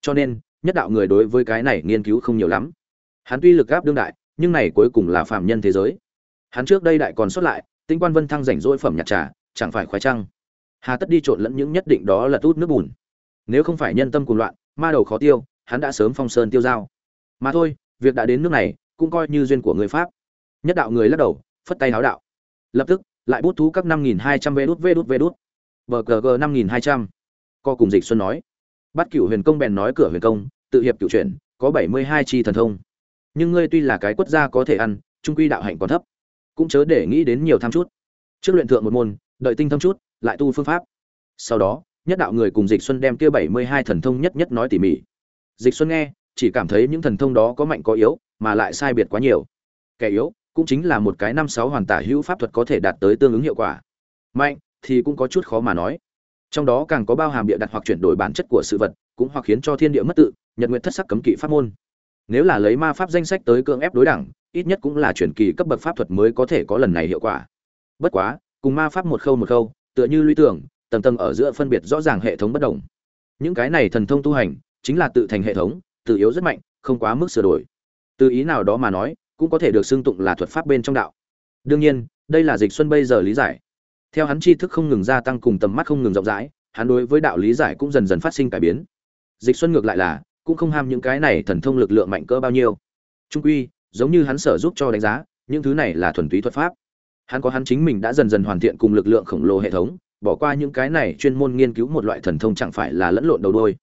Cho nên, nhất đạo người đối với cái này nghiên cứu không nhiều lắm. Hắn tuy lực gáp đương đại, nhưng này cuối cùng là phạm nhân thế giới. Hắn trước đây đại còn xuất lại, tinh quan vân thăng rảnh rỗi phẩm nhạt trà, chẳng phải khoái trăng hà tất đi trộn lẫn những nhất định đó là tút nước bùn. Nếu không phải nhân tâm cuồng loạn, ma đầu khó tiêu, hắn đã sớm phong sơn tiêu dao. Mà thôi, việc đã đến nước này, cũng coi như duyên của người pháp. Nhất đạo người lắc đầu, phất tay háo đạo. Lập tức, lại bút thú các năm nghìn hai trăm vê đút vê đút vê đút. Vờ cờ g năm nghìn hai trăm. Co cùng dịch xuân nói. Bắt cựu huyền công bèn nói cửa huyền công, tự hiệp cựu chuyển, có bảy mươi hai chi thần thông. Nhưng ngươi tuy là cái quất gia có thể ăn, trung quy đạo hạnh còn thấp. Cũng chớ để nghĩ đến nhiều tham chút. Trước luyện thượng một môn, đợi tinh thâm chút lại tu phương pháp. Sau đó, nhất đạo người cùng dịch xuân đem kia bảy mươi hai thần thông nhất nhất nói tỉ mỉ. Dịch xuân nghe, chỉ cảm thấy những thần thông đó có mạnh có yếu, mà lại sai biệt quá nhiều. Kẻ yếu cũng chính là một cái năm sáu hoàn tả hữu pháp thuật có thể đạt tới tương ứng hiệu quả. Mạnh thì cũng có chút khó mà nói. Trong đó càng có bao hàm địa đặt hoặc chuyển đổi bản chất của sự vật, cũng hoặc khiến cho thiên địa mất tự, nhật nguyện thất sắc cấm kỵ pháp môn. Nếu là lấy ma pháp danh sách tới cưỡng ép đối đẳng, ít nhất cũng là chuyển kỳ cấp bậc pháp thuật mới có thể có lần này hiệu quả. Bất quá, cùng ma pháp một khâu một khâu tựa như lũy tưởng tầng tầng ở giữa phân biệt rõ ràng hệ thống bất đồng. Những cái này thần thông tu hành, chính là tự thành hệ thống, tự yếu rất mạnh, không quá mức sửa đổi. Từ ý nào đó mà nói, cũng có thể được xưng tụng là thuật pháp bên trong đạo. Đương nhiên, đây là dịch xuân bây giờ lý giải. Theo hắn tri thức không ngừng gia tăng cùng tầm mắt không ngừng rộng rãi, hắn đối với đạo lý giải cũng dần dần phát sinh cải biến. Dịch xuân ngược lại là, cũng không ham những cái này thần thông lực lượng mạnh cỡ bao nhiêu. Trung quy, giống như hắn sở giúp cho đánh giá, những thứ này là thuần túy thuật pháp hắn có hắn chính mình đã dần dần hoàn thiện cùng lực lượng khổng lồ hệ thống, bỏ qua những cái này chuyên môn nghiên cứu một loại thần thông chẳng phải là lẫn lộn đầu đôi.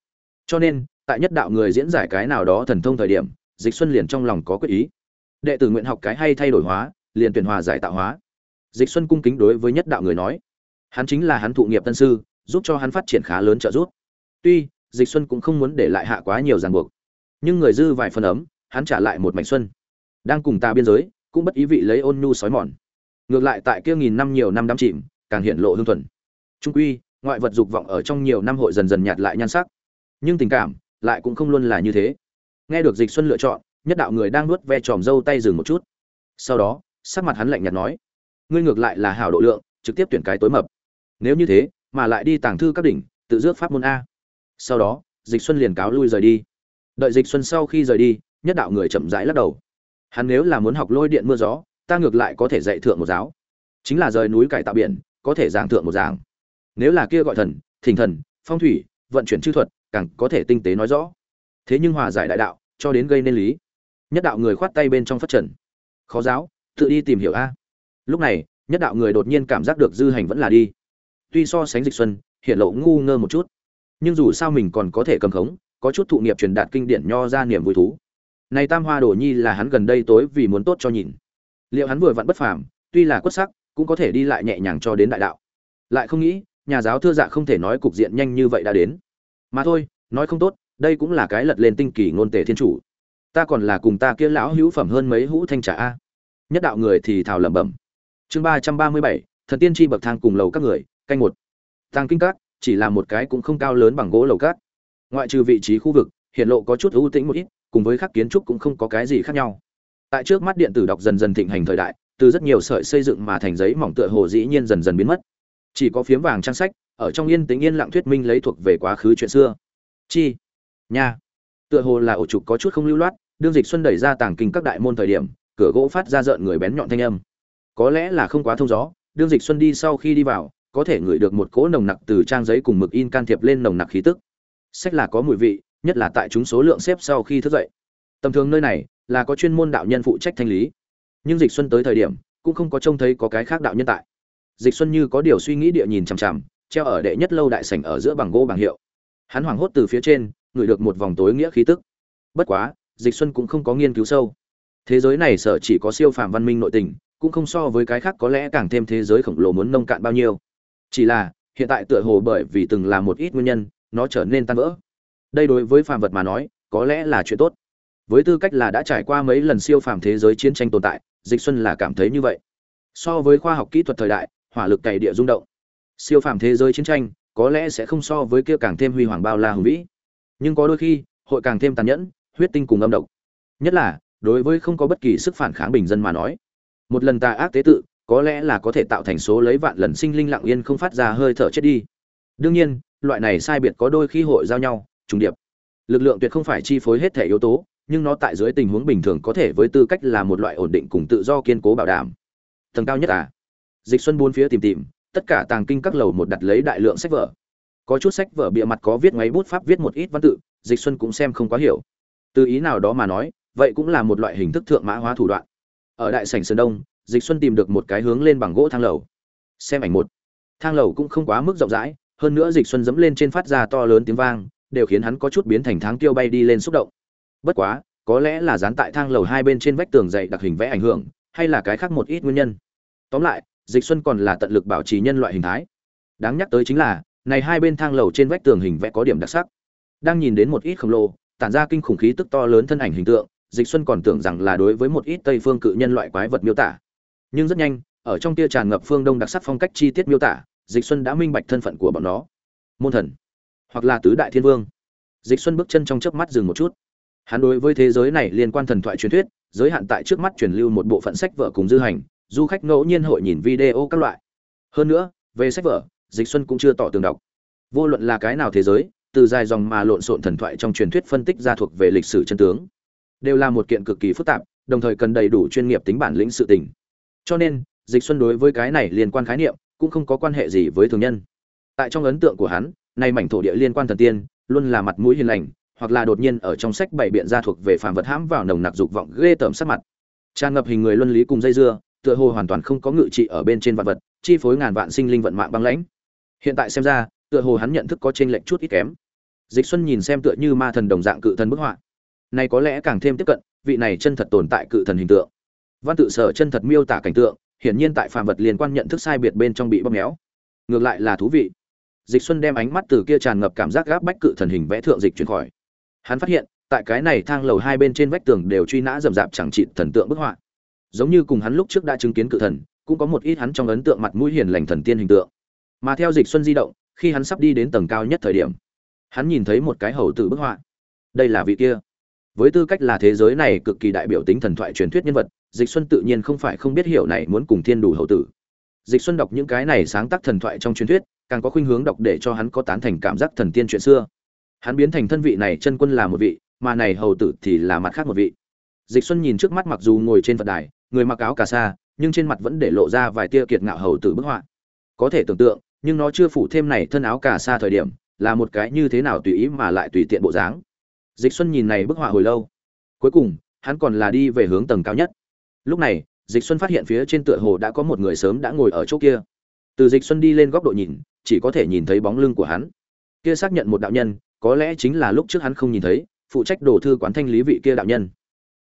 Cho nên, tại nhất đạo người diễn giải cái nào đó thần thông thời điểm, dịch xuân liền trong lòng có quyết ý. Đệ tử nguyện học cái hay thay đổi hóa, liền tuyển hòa giải tạo hóa. Dịch xuân cung kính đối với nhất đạo người nói, hắn chính là hắn thụ nghiệp tân sư, giúp cho hắn phát triển khá lớn trợ giúp. Tuy, dịch xuân cũng không muốn để lại hạ quá nhiều ràng buộc, nhưng người dư vài phần ấm, hắn trả lại một mảnh xuân. Đang cùng ta biên giới, cũng bất ý vị lấy ôn nhu sói mòn ngược lại tại kia nghìn năm nhiều năm đắm chìm, càng hiện lộ hương thuần. Trung quy, ngoại vật dục vọng ở trong nhiều năm hội dần dần nhạt lại nhan sắc. Nhưng tình cảm lại cũng không luôn là như thế. Nghe được dịch xuân lựa chọn, nhất đạo người đang nuốt ve tròm dâu tay dừng một chút. Sau đó, sắc mặt hắn lạnh nhạt nói, ngươi ngược lại là hảo độ lượng, trực tiếp tuyển cái tối mập. Nếu như thế, mà lại đi tàng thư các đỉnh, tự dước pháp môn a. Sau đó, dịch xuân liền cáo lui rời đi. Đợi dịch xuân sau khi rời đi, nhất đạo người chậm rãi lắc đầu. Hắn nếu là muốn học lôi điện mưa gió ta ngược lại có thể dạy thượng một giáo. Chính là rời núi cải tạo biển, có thể giảng thượng một giảng. Nếu là kia gọi thần, thỉnh thần, phong thủy, vận chuyển chư thuật, càng có thể tinh tế nói rõ. Thế nhưng hòa giải đại đạo, cho đến gây nên lý. Nhất đạo người khoát tay bên trong phát trần. Khó giáo, tự đi tìm hiểu a. Lúc này, nhất đạo người đột nhiên cảm giác được dư hành vẫn là đi. Tuy so sánh dịch xuân, hiện lộ ngu ngơ một chút. Nhưng dù sao mình còn có thể cầm khống, có chút thụ nghiệp truyền đạt kinh điển nho ra niềm vui thú. Này tam hoa đồ nhi là hắn gần đây tối vì muốn tốt cho nhìn liệu hắn vừa vặn bất phàm, tuy là quất sắc, cũng có thể đi lại nhẹ nhàng cho đến đại đạo. Lại không nghĩ, nhà giáo thưa dạ không thể nói cục diện nhanh như vậy đã đến. Mà thôi, nói không tốt, đây cũng là cái lật lên tinh kỳ ngôn tề thiên chủ. Ta còn là cùng ta kia lão hữu phẩm hơn mấy hũ thanh trà a. Nhất đạo người thì thào lẩm bẩm. Chương ba trăm ba mươi bảy, thần tiên tri bậc thang cùng lầu các người, canh một. Thang kinh các, chỉ là một cái cũng không cao lớn bằng gỗ lầu cát ngoại trừ vị trí khu vực, hiện lộ có chút ưu tĩnh một ít, cùng với các kiến trúc cũng không có cái gì khác nhau tại trước mắt điện tử đọc dần dần thịnh hành thời đại, từ rất nhiều sợi xây dựng mà thành giấy mỏng tựa hồ dĩ nhiên dần dần biến mất. Chỉ có phiếm vàng trang sách, ở trong yên tĩnh yên lặng thuyết minh lấy thuộc về quá khứ chuyện xưa. Chi? Nha. Tựa hồ là ổ trục có chút không lưu loát, đương dịch xuân đẩy ra tàng kinh các đại môn thời điểm, cửa gỗ phát ra rợn người bén nhọn thanh âm. Có lẽ là không quá thông gió, đương dịch xuân đi sau khi đi vào, có thể ngửi được một cỗ nồng nặc từ trang giấy cùng mực in can thiệp lên nồng nặc khí tức. Sách là có mùi vị, nhất là tại chúng số lượng xếp sau khi thức dậy. Tầm thường nơi này là có chuyên môn đạo nhân phụ trách thanh lý. Nhưng dịch xuân tới thời điểm, cũng không có trông thấy có cái khác đạo nhân tại. Dịch xuân như có điều suy nghĩ địa nhìn chằm chằm, treo ở đệ nhất lâu đại sảnh ở giữa bằng gỗ bằng hiệu. Hắn hoảng hốt từ phía trên, ngửi được một vòng tối nghĩa khí tức. Bất quá, dịch xuân cũng không có nghiên cứu sâu. Thế giới này sợ chỉ có siêu phàm văn minh nội tình, cũng không so với cái khác có lẽ càng thêm thế giới khổng lồ muốn nông cạn bao nhiêu. Chỉ là, hiện tại tựa hồ bởi vì từng là một ít nguyên nhân, nó trở nên tan vỡ. Đây đối với phàm vật mà nói, có lẽ là chuyện tốt với tư cách là đã trải qua mấy lần siêu phàm thế giới chiến tranh tồn tại, dịch xuân là cảm thấy như vậy. So với khoa học kỹ thuật thời đại, hỏa lực cày địa rung động. Siêu phàm thế giới chiến tranh, có lẽ sẽ không so với kia càng thêm huy hoàng bao la hùng vĩ. Nhưng có đôi khi, hội càng thêm tàn nhẫn, huyết tinh cùng âm độc. Nhất là, đối với không có bất kỳ sức phản kháng bình dân mà nói. Một lần tà ác tế tự, có lẽ là có thể tạo thành số lấy vạn lần sinh linh lặng yên không phát ra hơi thở chết đi. Đương nhiên, loại này sai biệt có đôi khi hội giao nhau, trùng điệp. Lực lượng tuyệt không phải chi phối hết thể yếu tố nhưng nó tại dưới tình huống bình thường có thể với tư cách là một loại ổn định cùng tự do kiên cố bảo đảm. Tầng cao nhất à? Dịch xuân bốn phía tìm tìm, tất cả tàng kinh các lầu một đặt lấy đại lượng sách vở. Có chút sách vở bìa mặt có viết ngoáy bút pháp viết một ít văn tự, dịch xuân cũng xem không quá hiểu. Từ ý nào đó mà nói, vậy cũng là một loại hình thức thượng mã hóa thủ đoạn. Ở đại sảnh sơn đông, dịch xuân tìm được một cái hướng lên bằng gỗ thang lầu. Xem ảnh một. Thang lầu cũng không quá mức rộng rãi, hơn nữa dịch xuân dẫm lên trên phát ra to lớn tiếng vang, đều khiến hắn có chút biến thành tháng tiêu bay đi lên xúc động bất quá, có lẽ là dán tại thang lầu hai bên trên vách tường dày đặc hình vẽ ảnh hưởng, hay là cái khác một ít nguyên nhân. Tóm lại, dịch xuân còn là tận lực bảo trì nhân loại hình thái. Đáng nhắc tới chính là, này hai bên thang lầu trên vách tường hình vẽ có điểm đặc sắc. Đang nhìn đến một ít khổng lồ, tản ra kinh khủng khí tức to lớn thân ảnh hình tượng, dịch xuân còn tưởng rằng là đối với một ít tây phương cự nhân loại quái vật miêu tả. Nhưng rất nhanh, ở trong tia tràn ngập phương đông đặc sắc phong cách chi tiết miêu tả, dịch xuân đã minh bạch thân phận của bọn nó. Môn thần, hoặc là tứ đại thiên vương. Dịch xuân bước chân trong chớp mắt dừng một chút hắn đối với thế giới này liên quan thần thoại truyền thuyết, giới hạn tại trước mắt truyền lưu một bộ phận sách vở cùng dư hành, du khách ngẫu nhiên hội nhìn video các loại. Hơn nữa, về sách vở, dịch xuân cũng chưa tỏ tường đọc. Vô luận là cái nào thế giới, từ dài dòng mà lộn xộn thần thoại trong truyền thuyết phân tích ra thuộc về lịch sử chân tướng, đều là một kiện cực kỳ phức tạp, đồng thời cần đầy đủ chuyên nghiệp tính bản lĩnh sự tình. Cho nên, dịch xuân đối với cái này liên quan khái niệm cũng không có quan hệ gì với thường nhân. Tại trong ấn tượng của hắn, nay mảnh thổ địa liên quan thần tiên, luôn là mặt mũi hiền lành hoặc là đột nhiên ở trong sách bảy biện ra thuộc về phàm vật hãm vào nồng nặc dục vọng ghê tởm sắc mặt. Tràn ngập hình người luân lý cùng dây dưa, tựa hồ hoàn toàn không có ngự trị ở bên trên vạn vật, chi phối ngàn vạn sinh linh vận mạng băng lãnh. Hiện tại xem ra, tựa hồ hắn nhận thức có trên lệnh chút ít kém. Dịch xuân nhìn xem tựa như ma thần đồng dạng cự thần bức họa. Này có lẽ càng thêm tiếp cận, vị này chân thật tồn tại cự thần hình tượng. Văn tự sở chân thật miêu tả cảnh tượng, hiển nhiên tại phàm vật liên quan nhận thức sai biệt bên trong bị bóp méo. Ngược lại là thú vị. Dịch xuân đem ánh mắt từ kia tràn ngập cảm giác gáp bách cự thần hình vẽ thượng dịch chuyển khỏi hắn phát hiện, tại cái này thang lầu hai bên trên vách tường đều truy nã rầm rạp chẳng trị thần tượng bức họa. Giống như cùng hắn lúc trước đã chứng kiến cự thần, cũng có một ít hắn trong ấn tượng mặt mũi hiền lành thần tiên hình tượng. Mà theo dịch xuân di động, khi hắn sắp đi đến tầng cao nhất thời điểm, hắn nhìn thấy một cái hầu tử bức họa. Đây là vị kia. Với tư cách là thế giới này cực kỳ đại biểu tính thần thoại truyền thuyết nhân vật, dịch xuân tự nhiên không phải không biết hiểu này muốn cùng thiên đủ hầu tử. Dịch xuân đọc những cái này sáng tác thần thoại trong truyền thuyết, càng có khuynh hướng đọc để cho hắn có tán thành cảm giác thần tiên chuyện xưa hắn biến thành thân vị này chân quân là một vị, mà này hầu tử thì là mặt khác một vị. Dịch xuân nhìn trước mắt mặc dù ngồi trên phật đài, người mặc áo cà sa, nhưng trên mặt vẫn để lộ ra vài tia kiệt ngạo hầu tử bức họa. Có thể tưởng tượng, nhưng nó chưa phủ thêm này thân áo cà sa thời điểm, là một cái như thế nào tùy ý mà lại tùy tiện bộ dáng. Dịch xuân nhìn này bức họa hồi lâu. Cuối cùng, hắn còn là đi về hướng tầng cao nhất. Lúc này, dịch xuân phát hiện phía trên tựa hồ đã có một người sớm đã ngồi ở chỗ kia. Từ dịch xuân đi lên góc độ nhìn, chỉ có thể nhìn thấy bóng lưng của hắn. Kia xác nhận một đạo nhân có lẽ chính là lúc trước hắn không nhìn thấy, phụ trách đổ thư quán thanh lý vị kia đạo nhân.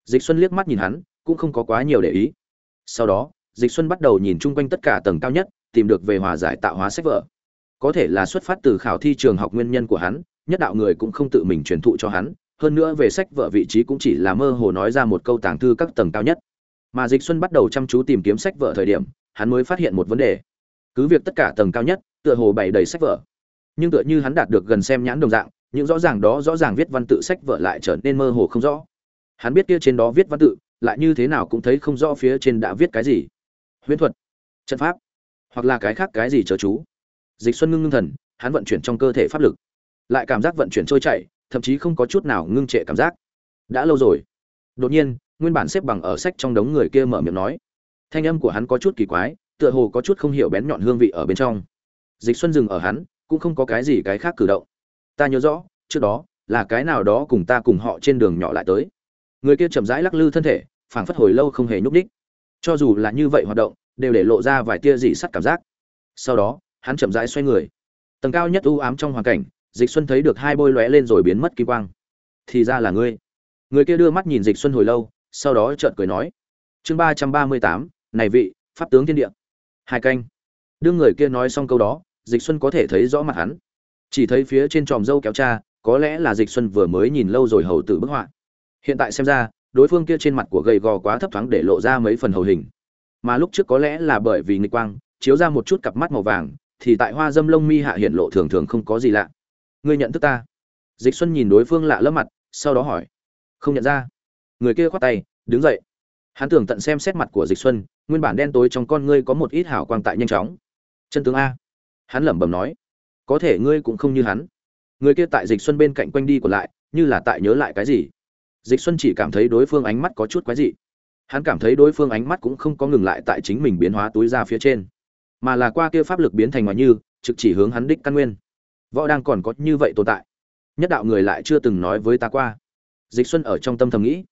Dịch xuân liếc mắt nhìn hắn, cũng không có quá nhiều để ý. Sau đó, dịch xuân bắt đầu nhìn chung quanh tất cả tầng cao nhất, tìm được về hòa giải tạo hóa sách vở. Có thể là xuất phát từ khảo thi trường học nguyên nhân của hắn, nhất đạo người cũng không tự mình truyền thụ cho hắn, hơn nữa về sách vở vị trí cũng chỉ là mơ hồ nói ra một câu tàng thư các tầng cao nhất. Mà dịch xuân bắt đầu chăm chú tìm kiếm sách vở thời điểm, hắn mới phát hiện một vấn đề. Cứ việc tất cả tầng cao nhất, tựa hồ bày đầy sách vở, nhưng tựa như hắn đạt được gần xem nhãn đồng dạng những rõ ràng đó rõ ràng viết văn tự sách vở lại trở nên mơ hồ không rõ. Hắn biết kia trên đó viết văn tự, lại như thế nào cũng thấy không rõ phía trên đã viết cái gì. Huyễn thuật, trận pháp, hoặc là cái khác cái gì chớ chú. Dịch xuân ngưng ngưng thần, hắn vận chuyển trong cơ thể pháp lực. Lại cảm giác vận chuyển trôi chảy, thậm chí không có chút nào ngưng trệ cảm giác. Đã lâu rồi. Đột nhiên, nguyên bản xếp bằng ở sách trong đống người kia mở miệng nói. Thanh âm của hắn có chút kỳ quái, tựa hồ có chút không hiểu bén nhọn hương vị ở bên trong. Dịch xuân dừng ở hắn, cũng không có cái gì cái khác cử động ta nhớ rõ, trước đó, là cái nào đó cùng ta cùng họ trên đường nhỏ lại tới. Người kia chậm rãi lắc lư thân thể, phảng phất hồi lâu không hề nhúc đích cho dù là như vậy hoạt động, đều để lộ ra vài tia dị sắt cảm giác. Sau đó, hắn chậm rãi xoay người. Tầng cao nhất u ám trong hoàn cảnh, dịch xuân thấy được hai bôi lóe lên rồi biến mất kỳ quang. Thì ra là ngươi. Người kia đưa mắt nhìn dịch xuân hồi lâu, sau đó chợt cười nói. Chương ba trăm ba mươi tám, này vị, pháp tướng thiên địa. Hai canh. Đương người kia nói xong câu đó, dịch xuân có thể thấy rõ mặt hắn chỉ thấy phía trên tròm dâu kéo cha, có lẽ là dịch xuân vừa mới nhìn lâu rồi hầu tử bức họa. Hiện tại xem ra, đối phương kia trên mặt của gầy gò quá thấp thoáng để lộ ra mấy phần hầu hình. Mà lúc trước có lẽ là bởi vì nghịch quang, chiếu ra một chút cặp mắt màu vàng, thì tại hoa dâm lông mi hạ hiện lộ thường thường không có gì lạ. Ngươi nhận thức ta? Dịch xuân nhìn đối phương lạ lẫm mặt, sau đó hỏi. Không nhận ra. Người kia khoát tay, đứng dậy. Hắn tưởng tận xem xét mặt của dịch xuân, nguyên bản đen tối trong con ngươi có một ít hảo quang tại nhanh chóng. Chân tướng a. Hắn lẩm bẩm nói có thể ngươi cũng không như hắn. Người kia tại dịch xuân bên cạnh quanh đi của lại, như là tại nhớ lại cái gì. Dịch xuân chỉ cảm thấy đối phương ánh mắt có chút quái dị. Hắn cảm thấy đối phương ánh mắt cũng không có ngừng lại tại chính mình biến hóa túi ra phía trên, mà là qua kia pháp lực biến thành ngoài như, trực chỉ hướng hắn đích căn nguyên. Võ đang còn có như vậy tồn tại. Nhất đạo người lại chưa từng nói với ta qua. Dịch xuân ở trong tâm thầm nghĩ.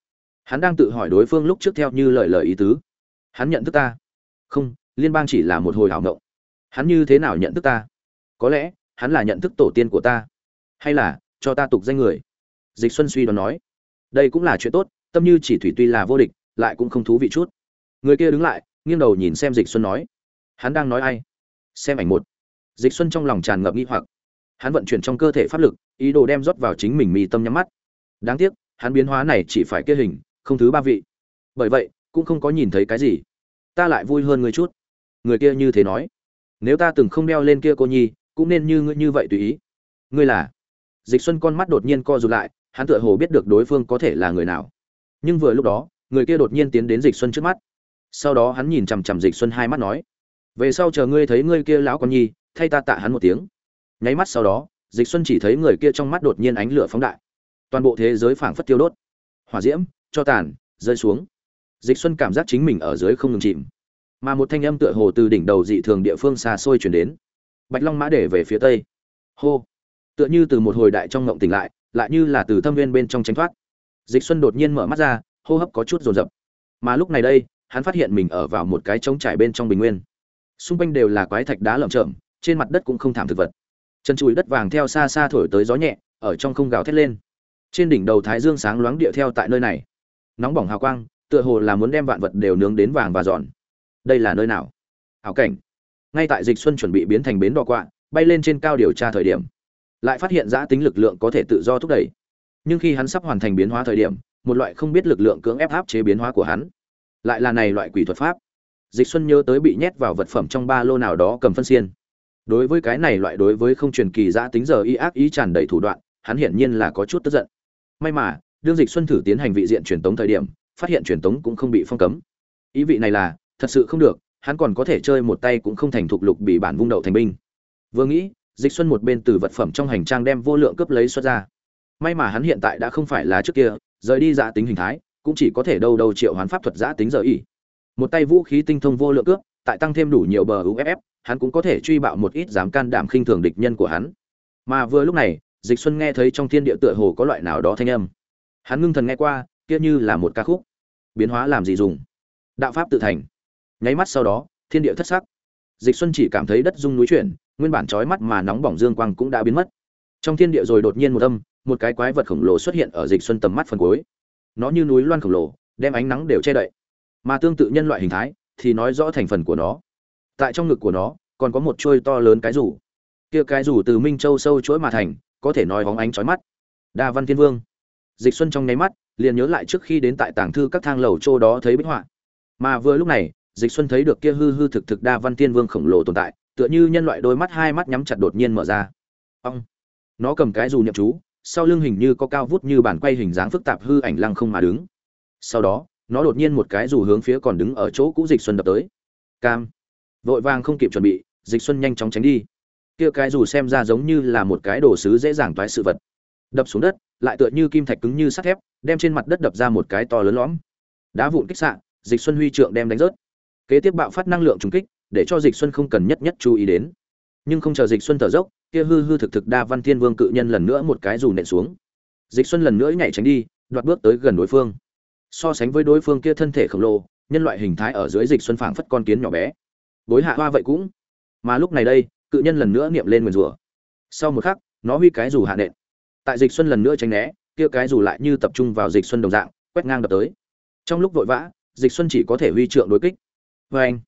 Hắn đang tự hỏi đối phương lúc trước theo như lời lời ý tứ. Hắn nhận thức ta. Không, liên bang chỉ là một hồi hảo ngộng. Hắn như thế nào nhận thức ta? Có lẽ hắn là nhận thức tổ tiên của ta. Hay là, cho ta tục danh người. Dịch xuân suy đoán nói. Đây cũng là chuyện tốt, tâm như chỉ thủy tuy là vô địch, lại cũng không thú vị chút. Người kia đứng lại, nghiêng đầu nhìn xem dịch xuân nói. Hắn đang nói ai? Xem ảnh một. Dịch xuân trong lòng tràn ngập nghi hoặc. Hắn vận chuyển trong cơ thể pháp lực, ý đồ đem rót vào chính mình mì tâm nhắm mắt. Đáng tiếc, hắn biến hóa này chỉ phải kia hình, không thứ ba vị. Bởi vậy, cũng không có nhìn thấy cái gì. Ta lại vui hơn người chút. Người kia như thế nói. Nếu ta từng không đeo lên kia cô nhi cũng nên như ngươi như vậy tùy ý. Ngươi là? Dịch xuân con mắt đột nhiên co rụt lại, hắn tựa hồ biết được đối phương có thể là người nào. Nhưng vừa lúc đó, người kia đột nhiên tiến đến dịch xuân trước mắt. Sau đó hắn nhìn chằm chằm dịch xuân hai mắt nói, về sau chờ ngươi thấy ngươi kia lão con nhi, thay ta tạ hắn một tiếng. Nháy mắt sau đó, dịch xuân chỉ thấy người kia trong mắt đột nhiên ánh lửa phóng đại. Toàn bộ thế giới phảng phất tiêu đốt. Hỏa diễm, cho tàn, rơi xuống. Dịch xuân cảm giác chính mình ở dưới không ngừng chìm. Mà một thanh âm tựa hồ từ đỉnh đầu dị thường địa phương xa xôi chuyển đến bạch long mã để về phía tây. Hô. Tựa như từ một hồi đại trong ngộng tỉnh lại lại như là từ thâm viên bên trong tránh thoát. Dịch xuân đột nhiên mở mắt ra, hô hấp có chút rồn rập mà lúc này đây, hắn phát hiện mình ở vào một cái trống trải bên trong bình nguyên. Xung quanh đều là quái thạch đá lởm chởm, trên mặt đất cũng không thảm thực vật. Chân chùi đất vàng theo xa xa thổi tới gió nhẹ, ở trong không gào thét lên. Trên đỉnh đầu thái dương sáng loáng địa theo tại nơi này. Nóng bỏng hào quang, tựa hồ là muốn đem vạn vật đều nướng đến vàng và giòn. Đây là nơi nào? Hảo cảnh ngay tại dịch xuân chuẩn bị biến thành bến đỏ quạ, bay lên trên cao điều tra thời điểm, lại phát hiện giã tính lực lượng có thể tự do thúc đẩy. Nhưng khi hắn sắp hoàn thành biến hóa thời điểm, một loại không biết lực lượng cưỡng ép áp chế biến hóa của hắn, lại là này loại quỷ thuật pháp. Dịch xuân nhớ tới bị nhét vào vật phẩm trong ba lô nào đó cầm phân xiên. Đối với cái này loại đối với không truyền kỳ giã tính giờ y ác ý tràn đầy thủ đoạn, hắn hiển nhiên là có chút tức giận. May mà, đương dịch xuân thử tiến hành vị diện truyền tống thời điểm, phát hiện truyền tống cũng không bị phong cấm. Ý vị này là, thật sự không được hắn còn có thể chơi một tay cũng không thành thục lục bị bản vung đậu thành binh. Vừa nghĩ, dịch xuân một bên từ vật phẩm trong hành trang đem vô lượng cướp lấy xuất ra. May mà hắn hiện tại đã không phải là trước kia, rời đi giã tính hình thái, cũng chỉ có thể đâu đâu triệu hoán pháp thuật giã tính giờ ý. một tay vũ khí tinh thông vô lượng cướp, tại tăng thêm đủ nhiều bờ uff hắn cũng có thể truy bạo một ít dám can đảm khinh thường địch nhân của hắn. Mà vừa lúc này, dịch xuân nghe thấy trong thiên địa tựa hồ có loại nào đó thanh âm. Hắn ngưng thần nghe qua, kia như là một ca khúc. Biến hóa làm gì dùng? Đạo pháp tự thành nháy mắt sau đó, thiên địa thất sắc. Dịch xuân chỉ cảm thấy đất rung núi chuyển, nguyên bản chói mắt mà nóng bỏng dương quang cũng đã biến mất. Trong thiên địa rồi đột nhiên một âm, một cái quái vật khổng lồ xuất hiện ở dịch xuân tầm mắt phần cuối. Nó như núi loan khổng lồ, đem ánh nắng đều che đậy. Mà tương tự nhân loại hình thái thì nói rõ thành phần của nó. Tại trong ngực của nó, còn có một trôi to lớn cái rủ. Kia cái rủ từ minh châu sâu chuỗi mà thành, có thể nói hóng ánh chói mắt. Đa văn thiên vương. Dịch xuân trong nháy mắt, liền nhớ lại trước khi đến tại tàng thư các thang lầu châu đó thấy bích họa. Mà vừa lúc này dịch xuân thấy được kia hư hư thực thực đa văn tiên vương khổng lồ tồn tại, tựa như nhân loại đôi mắt hai mắt nhắm chặt đột nhiên mở ra. Ông! Nó cầm cái dù niệm chú, sau lưng hình như có cao vút như bản quay hình dáng phức tạp hư ảnh lăng không mà đứng. Sau đó, nó đột nhiên một cái dù hướng phía còn đứng ở chỗ cũ dịch xuân đập tới. Cam! Vội vàng không kịp chuẩn bị, dịch xuân nhanh chóng tránh đi. Kia cái dù xem ra giống như là một cái đồ sứ dễ dàng toái sự vật. Đập xuống đất, lại tựa như kim thạch cứng như sắt thép, đem trên mặt đất đập ra một cái to lớn lõm. Đá vụn kích xạ, dịch xuân huy trượng đem đánh rớt kế tiếp bạo phát năng lượng trùng kích, để cho dịch xuân không cần nhất nhất chú ý đến. Nhưng không chờ dịch xuân thở dốc, kia hư hư thực thực đa văn thiên vương cự nhân lần nữa một cái dù nện xuống. Dịch xuân lần nữa nhảy tránh đi, đoạt bước tới gần đối phương. So sánh với đối phương kia thân thể khổng lồ, nhân loại hình thái ở dưới dịch xuân phảng phất con kiến nhỏ bé. Bối hạ hoa vậy cũng. Mà lúc này đây, cự nhân lần nữa niệm lên nguyền rủa. Sau một khắc, nó huy cái dù hạ nện. Tại dịch xuân lần nữa tránh né, kia cái dù lại như tập trung vào dịch xuân đồng dạng, quét ngang đập tới. Trong lúc vội vã, dịch xuân chỉ có thể huy trượng đối kích vê anh.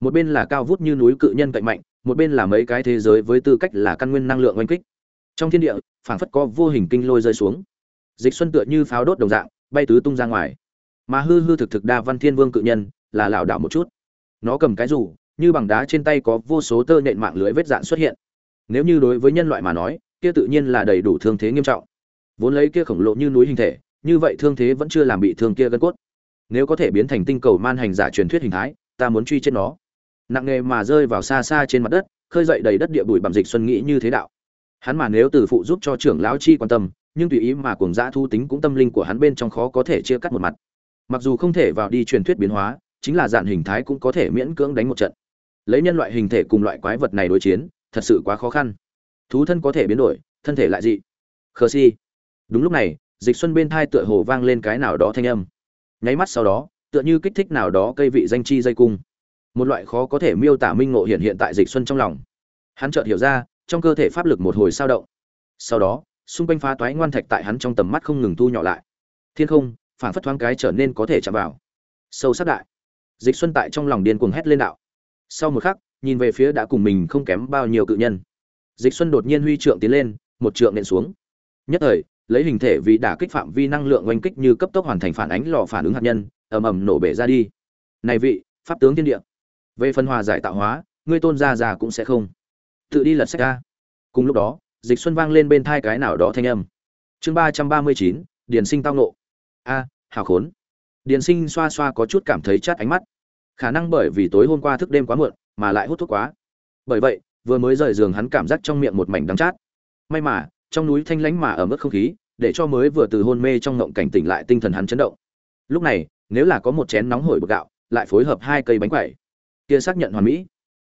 Một bên là cao vút như núi cự nhân cạnh mạnh, một bên là mấy cái thế giới với tư cách là căn nguyên năng lượng oanh kích. Trong thiên địa, phảng phất có vô hình kinh lôi rơi xuống. Dịch xuân tựa như pháo đốt đồng dạng, bay tứ tung ra ngoài. Mà hư hư thực thực đa văn thiên vương cự nhân, là lảo đảo một chút. Nó cầm cái rủ, như bằng đá trên tay có vô số tơ nện mạng lưới vết dạn xuất hiện. Nếu như đối với nhân loại mà nói, kia tự nhiên là đầy đủ thương thế nghiêm trọng. Vốn lấy kia khổng lồ như núi hình thể, như vậy thương thế vẫn chưa làm bị thương kia gân cốt. Nếu có thể biến thành tinh cầu man hành giả truyền thuyết hình thái ta muốn truy chết nó. Nặng nề mà rơi vào xa xa trên mặt đất, khơi dậy đầy đất địa bụi bằm dịch xuân nghĩ như thế đạo. Hắn mà nếu từ phụ giúp cho trưởng lão chi quan tâm, nhưng tùy ý mà cuồng dã thu tính cũng tâm linh của hắn bên trong khó có thể chia cắt một mặt. Mặc dù không thể vào đi truyền thuyết biến hóa, chính là dạng hình thái cũng có thể miễn cưỡng đánh một trận. Lấy nhân loại hình thể cùng loại quái vật này đối chiến, thật sự quá khó khăn. Thú thân có thể biến đổi, thân thể lại dị. Khờ si. Đúng lúc này, dịch xuân bên thai tựa hồ vang lên cái nào đó thanh âm. Nháy mắt sau đó tựa như kích thích nào đó cây vị danh chi dây cung. Một loại khó có thể miêu tả minh ngộ hiện hiện tại dịch xuân trong lòng. Hắn chợt hiểu ra, trong cơ thể pháp lực một hồi sao động. Sau đó, xung quanh phá toái ngoan thạch tại hắn trong tầm mắt không ngừng thu nhỏ lại. Thiên không phản phất thoáng cái trở nên có thể chạm vào. Sâu sắc đại. Dịch xuân tại trong lòng điên cuồng hét lên đạo. Sau một khắc, nhìn về phía đã cùng mình không kém bao nhiêu cự nhân. Dịch xuân đột nhiên huy trượng tiến lên, một trượng nện xuống. Nhất thời, lấy hình thể vì đả kích phạm vi năng lượng oanh kích như cấp tốc hoàn thành phản ánh lò phản ứng hạt nhân ầm ầm nổ bể ra đi. Này vị, pháp tướng thiên địa. Về phân hòa giải tạo hóa, ngươi tôn gia già cũng sẽ không. Tự đi lật sách a. cùng lúc đó, dịch xuân vang lên bên thai cái nào đó thanh âm. Chương ba trăm ba mươi chín, điền sinh tao nộ a, hào khốn. Điền sinh xoa xoa có chút cảm thấy chát ánh mắt. Khả năng bởi vì tối hôm qua thức đêm quá muộn, mà lại hút thuốc quá. Bởi vậy, vừa mới rời giường hắn cảm giác trong miệng một mảnh đắng chát. May mà, trong núi thanh lánh mà ở mức không khí, để cho mới vừa từ hôn mê trong ngộng cảnh tỉnh lại tinh thần hắn chấn động. Lúc này nếu là có một chén nóng hổi bột gạo, lại phối hợp hai cây bánh quẩy. Kia xác nhận hoàn mỹ.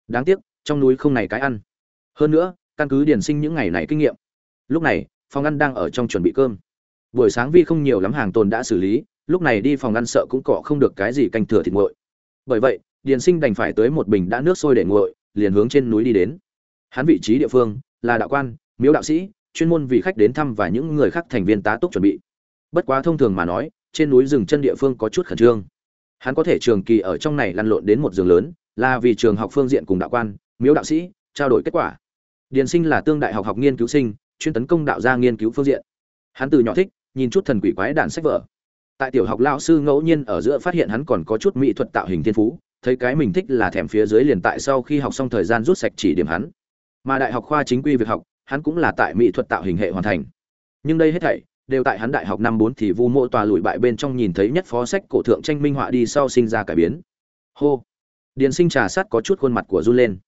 Đáng tiếc, trong núi không này cái ăn. Hơn nữa, căn cứ điển sinh những ngày này kinh nghiệm. Lúc này, phòng ăn đang ở trong chuẩn bị cơm. Buổi sáng vi không nhiều lắm hàng tồn đã xử lý, lúc này đi phòng ăn sợ cũng cọ không được cái gì canh thừa thịt nguội. Bởi vậy điền sinh đành phải tới một bình đã nước sôi để nguội, liền hướng trên núi đi đến. Hắn vị trí địa phương là đạo quan, miếu đạo sĩ, chuyên môn vì khách đến thăm và những người khác thành viên tá túc chuẩn bị. Bất quá thông thường mà nói trên núi rừng chân địa phương có chút khẩn trương. Hắn có thể trường kỳ ở trong này lăn lộn đến một giường lớn, là vì trường học phương diện cùng đạo quan, miếu đạo sĩ, trao đổi kết quả. Điền sinh là tương đại học học nghiên cứu sinh, chuyên tấn công đạo gia nghiên cứu phương diện. Hắn từ nhỏ thích, nhìn chút thần quỷ quái đạn sách vở. Tại tiểu học lão sư ngẫu nhiên ở giữa phát hiện hắn còn có chút mỹ thuật tạo hình thiên phú, thấy cái mình thích là thèm phía dưới liền tại sau khi học xong thời gian rút sạch chỉ điểm hắn. Mà đại học khoa chính quy việc học, hắn cũng là tại mỹ thuật tạo hình hệ hoàn thành. Nhưng đây hết thảy đều tại hắn đại học năm bốn thì vu mộ tòa lùi bại bên trong nhìn thấy nhất phó sách cổ thượng tranh minh họa đi sau sinh ra cải biến. Hô! Điền sinh trà sát có chút khuôn mặt của run lên.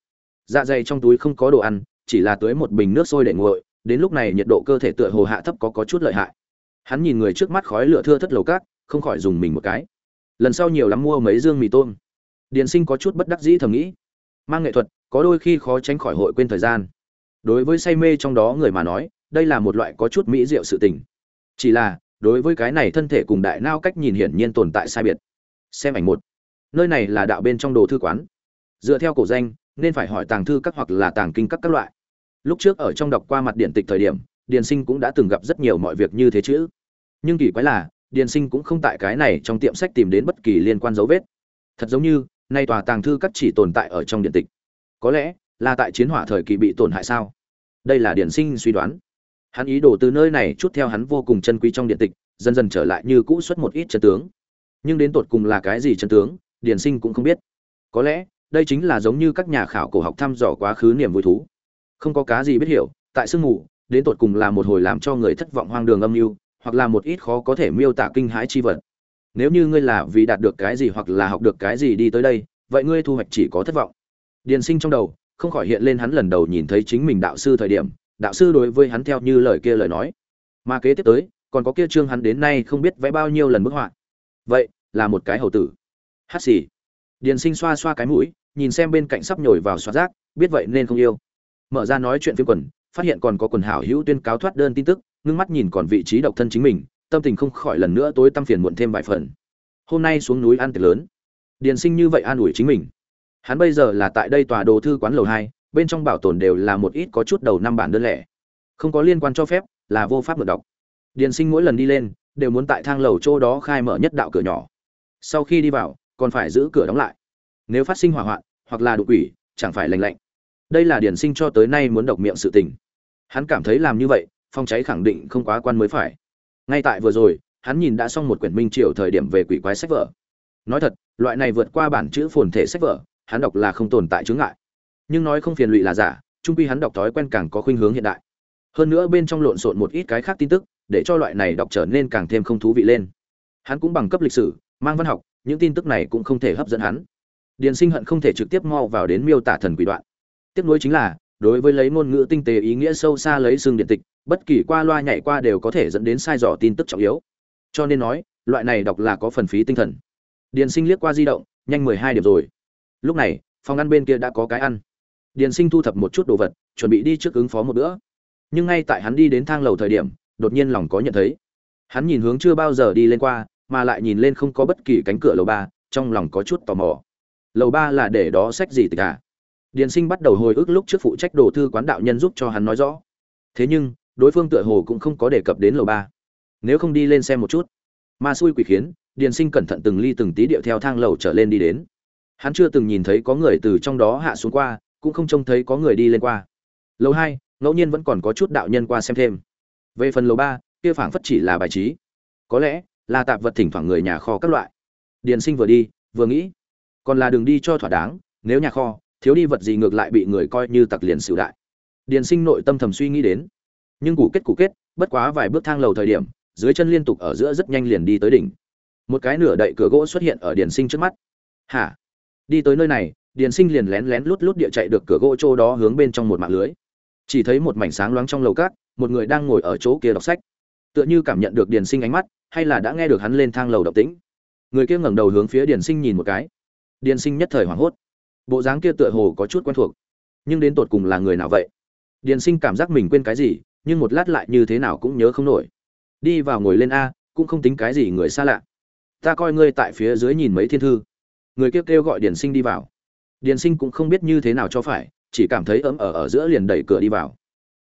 Dạ dày trong túi không có đồ ăn, chỉ là tưới một bình nước sôi để nguội, đến lúc này nhiệt độ cơ thể tựa hồ hạ thấp có có chút lợi hại. Hắn nhìn người trước mắt khói lửa thưa thất lầu cát không khỏi dùng mình một cái. Lần sau nhiều lắm mua mấy dương mì tôm. Điền sinh có chút bất đắc dĩ thầm nghĩ. Mang nghệ thuật, có đôi khi khó tránh khỏi hội quên thời gian. Đối với say mê trong đó người mà nói, đây là một loại có chút mỹ diệu sự tình chỉ là, đối với cái này thân thể cùng đại nao cách nhìn hiển nhiên tồn tại sai biệt. Xem ảnh một. Nơi này là đạo bên trong đồ thư quán. Dựa theo cổ danh, nên phải hỏi tàng thư các hoặc là tàng kinh các các loại. Lúc trước ở trong đọc qua mặt điện tịch thời điểm, điền sinh cũng đã từng gặp rất nhiều mọi việc như thế chứ. Nhưng kỳ quái là, điền sinh cũng không tại cái này trong tiệm sách tìm đến bất kỳ liên quan dấu vết. Thật giống như, nay tòa tàng thư các chỉ tồn tại ở trong điện tịch. Có lẽ là tại chiến hỏa thời kỳ bị tổn hại sao? Đây là điển sinh suy đoán hắn ý đồ từ nơi này chút theo hắn vô cùng chân quý trong điện tịch, dần dần trở lại như cũ xuất một ít chân tướng. Nhưng đến tột cùng là cái gì chân tướng điển sinh cũng không biết. Có lẽ, đây chính là giống như các nhà khảo cổ học thăm dò quá khứ niềm vui thú. Không có cá gì biết hiểu, tại sương mù, đến tột cùng là một hồi làm cho người thất vọng hoang đường âm mưu, hoặc là một ít khó có thể miêu tả kinh hãi chi vật. Nếu như ngươi là vì đạt được cái gì hoặc là học được cái gì đi tới đây, vậy ngươi thu hoạch chỉ có thất vọng. Điền sinh trong đầu, không khỏi hiện lên hắn lần đầu nhìn thấy chính mình đạo sư thời điểm đạo sư đối với hắn theo như lời kia lời nói. Mà kế tiếp tới, còn có kia trương hắn đến nay không biết vẽ bao nhiêu lần bức họa. Vậy, là một cái hầu tử. Hát xì. Điền sinh xoa xoa cái mũi, nhìn xem bên cạnh sắp nhồi vào xoa rác, biết vậy nên không yêu. Mở ra nói chuyện phiếm quần, phát hiện còn có quần hảo hữu tuyên cáo thoát đơn tin tức, ngưng mắt nhìn còn vị trí độc thân chính mình, tâm tình không khỏi lần nữa tối tăm phiền muộn thêm vài phần. Hôm nay xuống núi ăn tiệc lớn. Điền sinh như vậy an ủi chính mình. Hắn bây giờ là tại đây tòa đồ thư quán lầu hai bên trong bảo tồn đều là một ít có chút đầu năm bản đơn lẻ. Không có liên quan cho phép, là vô pháp mượn đọc. Điền sinh mỗi lần đi lên, đều muốn tại thang lầu chỗ đó khai mở nhất đạo cửa nhỏ. Sau khi đi vào, còn phải giữ cửa đóng lại. Nếu phát sinh hỏa hoạn, hoặc là đột quỷ chẳng phải lành lạnh. Đây là điển sinh cho tới nay muốn độc miệng sự tình. Hắn cảm thấy làm như vậy, phong cháy khẳng định không quá quan mới phải. Ngay tại vừa rồi, hắn nhìn đã xong một quyển minh triều thời điểm về quỷ quái sách vở. Nói thật, loại này vượt qua bản chữ phồn thể sách vở, hắn đọc là không tồn tại chướng ngại nhưng nói không phiền lụy là giả, trung quy hắn đọc thói quen càng có khuynh hướng hiện đại. Hơn nữa bên trong lộn xộn một ít cái khác tin tức, để cho loại này đọc trở nên càng thêm không thú vị lên. Hắn cũng bằng cấp lịch sử, mang văn học, những tin tức này cũng không thể hấp dẫn hắn. Điền sinh hận không thể trực tiếp mau vào đến miêu tả thần quỷ đoạn. Tiếp nối chính là, đối với lấy ngôn ngữ tinh tế ý nghĩa sâu xa lấy xương điện tịch, bất kỳ qua loa nhảy qua đều có thể dẫn đến sai dò tin tức trọng yếu. Cho nên nói, loại này đọc là có phần phí tinh thần. Điền sinh liếc qua di động, nhanh mười hai điểm rồi. Lúc này, phòng ăn bên kia đã có cái ăn điền sinh thu thập một chút đồ vật, chuẩn bị đi trước ứng phó một bữa. Nhưng ngay tại hắn đi đến thang lầu thời điểm, đột nhiên lòng có nhận thấy. Hắn nhìn hướng chưa bao giờ đi lên qua, mà lại nhìn lên không có bất kỳ cánh cửa lầu ba, trong lòng có chút tò mò. Lầu ba là để đó sách gì tịch cả. Điền sinh bắt đầu hồi ức lúc trước phụ trách đồ thư quán đạo nhân giúp cho hắn nói rõ. Thế nhưng, đối phương tựa hồ cũng không có đề cập đến lầu ba. Nếu không đi lên xem một chút. Ma xui quỷ khiến, điền sinh cẩn thận từng ly từng tí điệu theo thang lầu trở lên đi đến. Hắn chưa từng nhìn thấy có người từ trong đó hạ xuống qua cũng không trông thấy có người đi lên qua. Lầu hai, ngẫu nhiên vẫn còn có chút đạo nhân qua xem thêm. Về phần lầu ba, kia phảng phất chỉ là bài trí. Có lẽ là tạp vật thỉnh thoảng người nhà kho các loại. Điền sinh vừa đi, vừa nghĩ, còn là đường đi cho thỏa đáng, nếu nhà kho, thiếu đi vật gì ngược lại bị người coi như tặc liền xỉu đại. Điền sinh nội tâm thầm suy nghĩ đến. Nhưng củ kết củ kết, bất quá vài bước thang lầu thời điểm, dưới chân liên tục ở giữa rất nhanh liền đi tới đỉnh. Một cái nửa đậy cửa gỗ xuất hiện ở điền sinh trước mắt. Hả? Đi tới nơi này điền sinh liền lén lén lút lút địa chạy được cửa gỗ chỗ đó hướng bên trong một mạng lưới. Chỉ thấy một mảnh sáng loáng trong lầu cát một người đang ngồi ở chỗ kia đọc sách. Tựa như cảm nhận được điền sinh ánh mắt hay là đã nghe được hắn lên thang lầu động tĩnh. Người kia ngẩng đầu hướng phía điền sinh nhìn một cái. Điền sinh nhất thời hoảng hốt. Bộ dáng kia tựa hồ có chút quen thuộc. Nhưng đến tột cùng là người nào vậy? Điền sinh cảm giác mình quên cái gì nhưng một lát lại như thế nào cũng nhớ không nổi. Đi vào ngồi lên a cũng không tính cái gì người xa lạ. Ta coi ngươi tại phía dưới nhìn mấy thiên thư. Người kia kêu, kêu gọi điền sinh đi vào điền sinh cũng không biết như thế nào cho phải, chỉ cảm thấy ấm ở ở giữa liền đẩy cửa đi vào.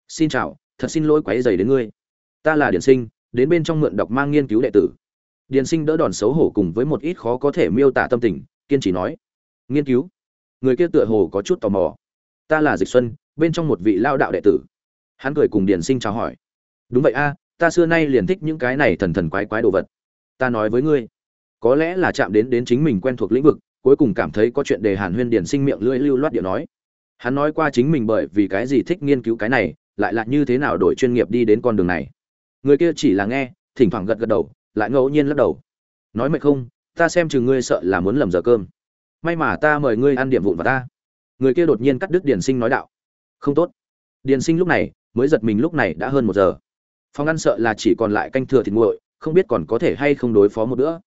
Xin chào, thật xin lỗi quấy dày đến ngươi. Ta là điền sinh, đến bên trong mượn đọc mang nghiên cứu đệ tử. Điền sinh đỡ đòn xấu hổ cùng với một ít khó có thể miêu tả tâm tình, kiên trì nói. Nghiên cứu? Người kia tựa hồ có chút tò mò. Ta là dịch xuân, bên trong một vị lao đạo đệ tử. Hắn cười cùng điền sinh chào hỏi. Đúng vậy a, ta xưa nay liền thích những cái này thần thần quái quái đồ vật. Ta nói với ngươi, có lẽ là chạm đến đến chính mình quen thuộc lĩnh vực cuối cùng cảm thấy có chuyện đề hàn huyên điền sinh miệng lưỡi lưu loát điệu nói. Hắn nói qua chính mình bởi vì cái gì thích nghiên cứu cái này, lại là như thế nào đổi chuyên nghiệp đi đến con đường này. Người kia chỉ là nghe, thỉnh thoảng gật gật đầu, lại ngẫu nhiên lắc đầu. Nói mệt không, ta xem chừng ngươi sợ là muốn lầm giờ cơm. May mà ta mời ngươi ăn điểm vụn vào ta. Người kia đột nhiên cắt đứt điền sinh nói đạo. Không tốt. Điền sinh lúc này, mới giật mình lúc này đã hơn một giờ. Phòng ăn sợ là chỉ còn lại canh thừa thịt nguội, không biết còn có thể hay không đối phó một bữa.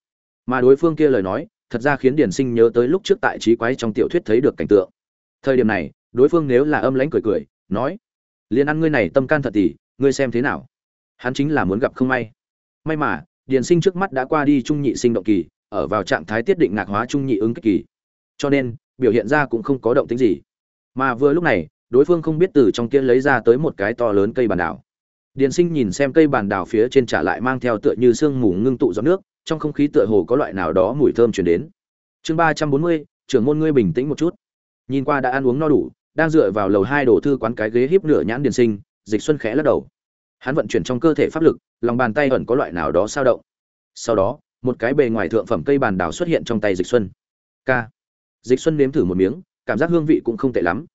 Mà đối phương kia lời nói thật ra khiến điền sinh nhớ tới lúc trước tại trí quái trong tiểu thuyết thấy được cảnh tượng. Thời điểm này, đối phương nếu là âm lãnh cười cười, nói liền ăn ngươi này tâm can thật tỉ ngươi xem thế nào? Hắn chính là muốn gặp không may. May mà, điền sinh trước mắt đã qua đi trung nhị sinh động kỳ, ở vào trạng thái tiết định ngạc hóa trung nhị ứng kích kỳ. Cho nên, biểu hiện ra cũng không có động tính gì. Mà vừa lúc này, đối phương không biết từ trong kia lấy ra tới một cái to lớn cây bàn đảo. Điền sinh nhìn xem cây bàn đảo phía trên trả lại mang theo tựa như sương mù ngưng tụ giọt nước trong không khí tựa hồ có loại nào đó mùi thơm chuyển đến. Chương ba trăm bốn mươi, trưởng môn ngươi bình tĩnh một chút. Nhìn qua đã ăn uống no đủ, đang dựa vào lầu hai đổ thư quán cái ghế híp nửa nhãn điền sinh, dịch xuân khẽ lắc đầu. Hắn vận chuyển trong cơ thể pháp lực, lòng bàn tay ẩn có loại nào đó sao động. Sau đó, một cái bề ngoài thượng phẩm cây bàn đào xuất hiện trong tay dịch xuân. K dịch xuân nếm thử một miếng, cảm giác hương vị cũng không tệ lắm.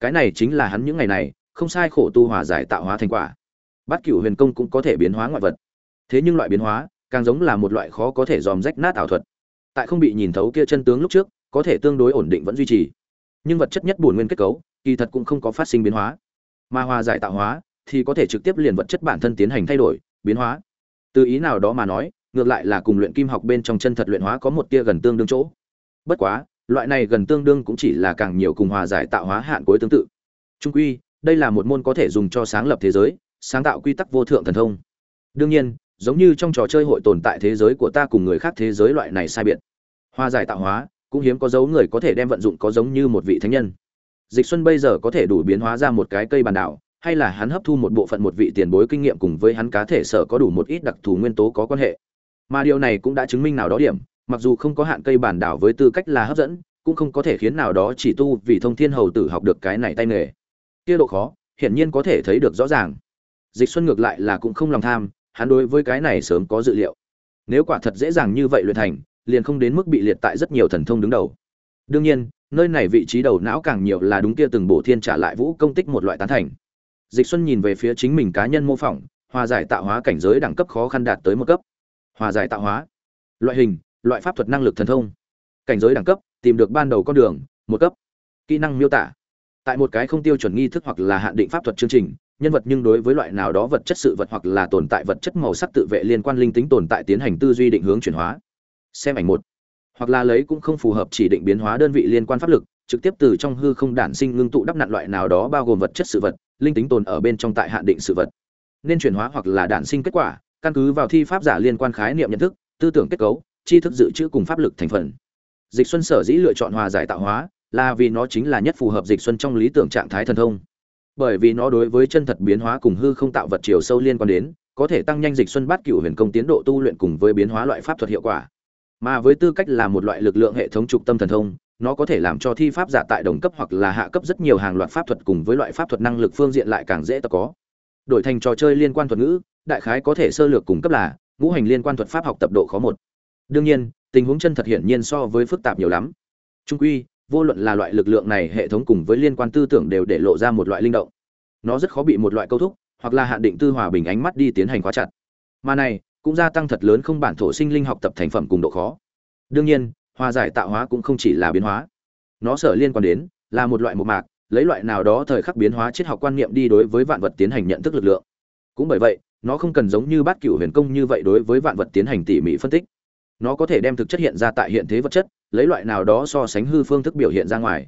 Cái này chính là hắn những ngày này, không sai khổ tu hòa giải tạo hóa thành quả. Bát cửu huyền công cũng có thể biến hóa ngoại vật. Thế nhưng loại biến hóa càng giống là một loại khó có thể dòm rách nát ảo thuật. Tại không bị nhìn thấu kia chân tướng lúc trước, có thể tương đối ổn định vẫn duy trì. Nhưng vật chất nhất bổn nguyên kết cấu, kỳ thật cũng không có phát sinh biến hóa. Mà hòa giải tạo hóa, thì có thể trực tiếp liền vật chất bản thân tiến hành thay đổi, biến hóa. Từ ý nào đó mà nói, ngược lại là cùng luyện kim học bên trong chân thật luyện hóa có một tia gần tương đương chỗ. Bất quá, loại này gần tương đương cũng chỉ là càng nhiều cùng hòa giải tạo hóa hạn cuối tương tự. Trung quy, đây là một môn có thể dùng cho sáng lập thế giới, sáng tạo quy tắc vô thượng thần thông. Đương nhiên giống như trong trò chơi hội tồn tại thế giới của ta cùng người khác thế giới loại này sai biệt. Hòa giải tạo hóa, cũng hiếm có dấu người có thể đem vận dụng có giống như một vị thánh nhân. Dịch xuân bây giờ có thể đủ biến hóa ra một cái cây bàn đảo, hay là hắn hấp thu một bộ phận một vị tiền bối kinh nghiệm cùng với hắn cá thể sở có đủ một ít đặc thù nguyên tố có quan hệ. Mà điều này cũng đã chứng minh nào đó điểm, mặc dù không có hạn cây bản đảo với tư cách là hấp dẫn, cũng không có thể khiến nào đó chỉ tu vì thông thiên hầu tử học được cái này tay nghề. Kia độ khó, hiển nhiên có thể thấy được rõ ràng. Dịch xuân ngược lại là cũng không lòng tham hắn đối với cái này sớm có dự liệu. Nếu quả thật dễ dàng như vậy luyện thành, liền không đến mức bị liệt tại rất nhiều thần thông đứng đầu. Đương nhiên, nơi này vị trí đầu não càng nhiều là đúng kia từng bổ thiên trả lại vũ công tích một loại tán thành. Dịch xuân nhìn về phía chính mình cá nhân mô phỏng, hòa giải tạo hóa cảnh giới đẳng cấp khó khăn đạt tới một cấp. Hòa giải tạo hóa. Loại hình, loại pháp thuật năng lực thần thông. Cảnh giới đẳng cấp, tìm được ban đầu con đường, một cấp. Kỹ năng miêu tả. Tại một cái không tiêu chuẩn nghi thức hoặc là hạn định pháp thuật chương trình nhân vật nhưng đối với loại nào đó vật chất sự vật hoặc là tồn tại vật chất màu sắc tự vệ liên quan linh tính tồn tại tiến hành tư duy định hướng chuyển hóa. Xem ảnh một. Hoặc là lấy cũng không phù hợp chỉ định biến hóa đơn vị liên quan pháp lực, trực tiếp từ trong hư không đản sinh ngưng tụ đắp nặn loại nào đó bao gồm vật chất sự vật, linh tính tồn ở bên trong tại hạn định sự vật. Nên chuyển hóa hoặc là đản sinh kết quả, căn cứ vào thi pháp giả liên quan khái niệm nhận thức, tư tưởng kết cấu, tri thức dự trữ cùng pháp lực thành phần. Dịch xuân sở dĩ lựa chọn hòa giải tạo hóa, là vì nó chính là nhất phù hợp dịch xuân trong lý tưởng trạng thái thần thông bởi vì nó đối với chân thật biến hóa cùng hư không tạo vật chiều sâu liên quan đến, có thể tăng nhanh dịch xuân bát cựu huyền công tiến độ tu luyện cùng với biến hóa loại pháp thuật hiệu quả. Mà với tư cách là một loại lực lượng hệ thống trục tâm thần thông, nó có thể làm cho thi pháp giả tại đồng cấp hoặc là hạ cấp rất nhiều hàng loạt pháp thuật cùng với loại pháp thuật năng lực phương diện lại càng dễ tập có. Đổi thành trò chơi liên quan thuật ngữ, đại khái có thể sơ lược cùng cấp là, ngũ hành liên quan thuật pháp học tập độ khó một. Đương nhiên, tình huống chân thật hiển nhiên so với phức tạp nhiều lắm. Trung quy vô luận là loại lực lượng này hệ thống cùng với liên quan tư tưởng đều để lộ ra một loại linh động. Nó rất khó bị một loại câu thúc, hoặc là hạn định tư hòa bình ánh mắt đi tiến hành khóa chặt. Mà này, cũng gia tăng thật lớn không bản thổ sinh linh học tập thành phẩm cùng độ khó. Đương nhiên, hòa giải tạo hóa cũng không chỉ là biến hóa. Nó sở liên quan đến, là một loại một mạc, lấy loại nào đó thời khắc biến hóa triết học quan niệm đi đối với vạn vật tiến hành nhận thức lực lượng. Cũng bởi vậy, nó không cần giống như bát cửu huyền công như vậy đối với vạn vật tiến hành tỉ mỉ phân tích. Nó có thể đem thực chất hiện ra tại hiện thế vật chất lấy loại nào đó so sánh hư phương thức biểu hiện ra ngoài.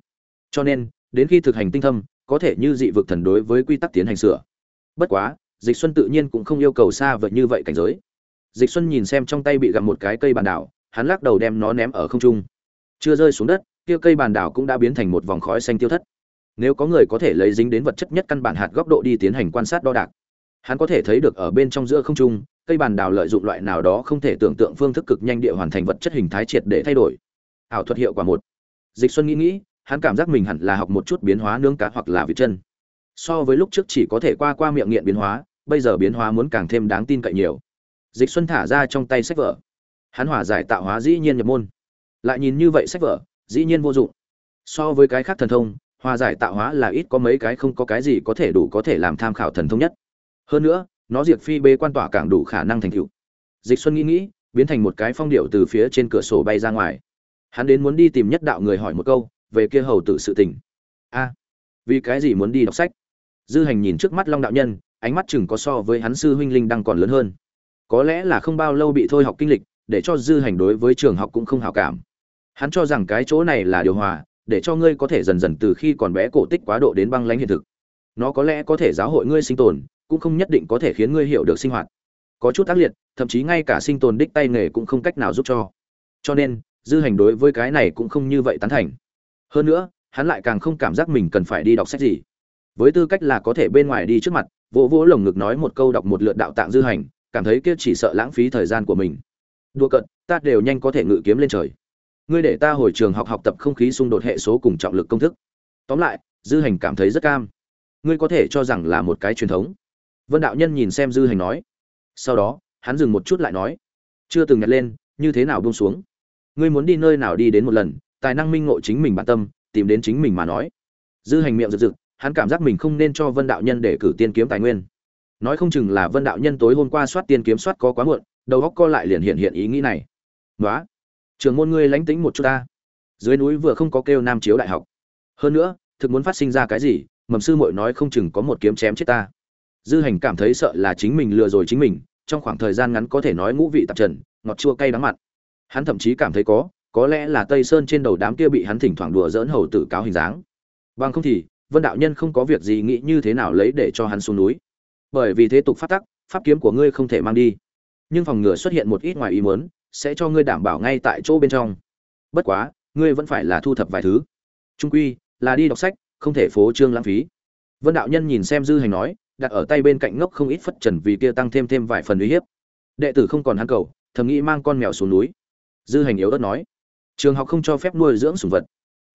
Cho nên, đến khi thực hành tinh thâm, có thể như dị vực thần đối với quy tắc tiến hành sửa. Bất quá, dịch xuân tự nhiên cũng không yêu cầu xa vời như vậy cảnh giới. Dịch xuân nhìn xem trong tay bị gặm một cái cây bàn đảo, hắn lắc đầu đem nó ném ở không trung. Chưa rơi xuống đất, kia cây bàn đảo cũng đã biến thành một vòng khói xanh tiêu thất. Nếu có người có thể lấy dính đến vật chất nhất căn bản hạt góc độ đi tiến hành quan sát đo đạc, hắn có thể thấy được ở bên trong giữa không trung, cây bàn đảo lợi dụng loại nào đó không thể tưởng tượng phương thức cực nhanh địa hoàn thành vật chất hình thái triệt để thay đổi ảo thuật hiệu quả một. Dịch xuân nghĩ nghĩ, hắn cảm giác mình hẳn là học một chút biến hóa nướng cá hoặc là vịt chân. So với lúc trước chỉ có thể qua qua miệng nghiện biến hóa, bây giờ biến hóa muốn càng thêm đáng tin cậy nhiều. Dịch xuân thả ra trong tay sách vở. Hắn hòa giải tạo hóa dĩ nhiên nhập môn. Lại nhìn như vậy sách vở, dĩ nhiên vô dụng. So với cái khác thần thông, hòa giải tạo hóa là ít có mấy cái không có cái gì có thể đủ có thể làm tham khảo thần thông nhất. Hơn nữa, nó diệt phi bê quan tỏa càng đủ khả năng thành tựu. Dịch xuân nghĩ nghĩ, biến thành một cái phong điệu từ phía trên cửa sổ bay ra ngoài hắn đến muốn đi tìm nhất đạo người hỏi một câu, về kia hầu tử sự tình. A, vì cái gì muốn đi đọc sách? Dư hành nhìn trước mắt long đạo nhân, ánh mắt chừng có so với hắn sư huynh linh đang còn lớn hơn. Có lẽ là không bao lâu bị thôi học kinh lịch, để cho dư hành đối với trường học cũng không hào cảm. Hắn cho rằng cái chỗ này là điều hòa, để cho ngươi có thể dần dần từ khi còn bé cổ tích quá độ đến băng lãnh hiện thực. Nó có lẽ có thể giáo hội ngươi sinh tồn, cũng không nhất định có thể khiến ngươi hiểu được sinh hoạt. Có chút ác liệt, thậm chí ngay cả sinh tồn đích tay nghề cũng không cách nào giúp cho. Cho nên dư hành đối với cái này cũng không như vậy tán thành. Hơn nữa, hắn lại càng không cảm giác mình cần phải đi đọc sách gì. Với tư cách là có thể bên ngoài đi trước mặt, vỗ vỗ lồng ngực nói một câu đọc một lượt đạo tạng dư hành, cảm thấy kia chỉ sợ lãng phí thời gian của mình. Đua cận ta đều nhanh có thể ngự kiếm lên trời. Ngươi để ta hồi trường học học tập không khí xung đột hệ số cùng trọng lực công thức. Tóm lại, dư hành cảm thấy rất cam. Ngươi có thể cho rằng là một cái truyền thống. Vân đạo nhân nhìn xem dư hành nói. Sau đó, hắn dừng một chút lại nói. Chưa từng nhặt lên, như thế nào buông xuống? Ngươi muốn đi nơi nào đi đến một lần, tài năng minh ngộ chính mình bản tâm, tìm đến chính mình mà nói. Dư hành miệng rực rực, hắn cảm giác mình không nên cho vân đạo nhân để cử tiên kiếm tài nguyên. Nói không chừng là vân đạo nhân tối hôm qua soát tiên kiếm soát có quá muộn, đầu góc co lại liền hiện hiện ý nghĩ này. Nói trường môn ngươi lánh tính một chút ta. Dưới núi vừa không có kêu nam chiếu đại học. Hơn nữa, thực muốn phát sinh ra cái gì, mầm sư muội nói không chừng có một kiếm chém chết ta. Dư hành cảm thấy sợ là chính mình lừa rồi chính mình, trong khoảng thời gian ngắn có thể nói ngũ vị tạp trần, ngọt chua cay đắng mặn hắn thậm chí cảm thấy có có lẽ là tây sơn trên đầu đám kia bị hắn thỉnh thoảng đùa dỡn hầu tử cáo hình dáng. Bằng không thì, vân đạo nhân không có việc gì nghĩ như thế nào lấy để cho hắn xuống núi. Bởi vì thế tục phát tắc, pháp kiếm của ngươi không thể mang đi. Nhưng phòng ngừa xuất hiện một ít ngoài ý muốn, sẽ cho ngươi đảm bảo ngay tại chỗ bên trong. Bất quá, ngươi vẫn phải là thu thập vài thứ. Trung quy, là đi đọc sách, không thể phố trương lãng phí. Vân đạo nhân nhìn xem dư hành nói, đặt ở tay bên cạnh ngốc không ít phất trần vì kia tăng thêm thêm vài phần uy hiếp. Đệ tử không còn hắn cầu, thầm nghĩ mang con mèo xuống núi dư hành yếu ớt nói. Trường học không cho phép nuôi dưỡng sủng vật.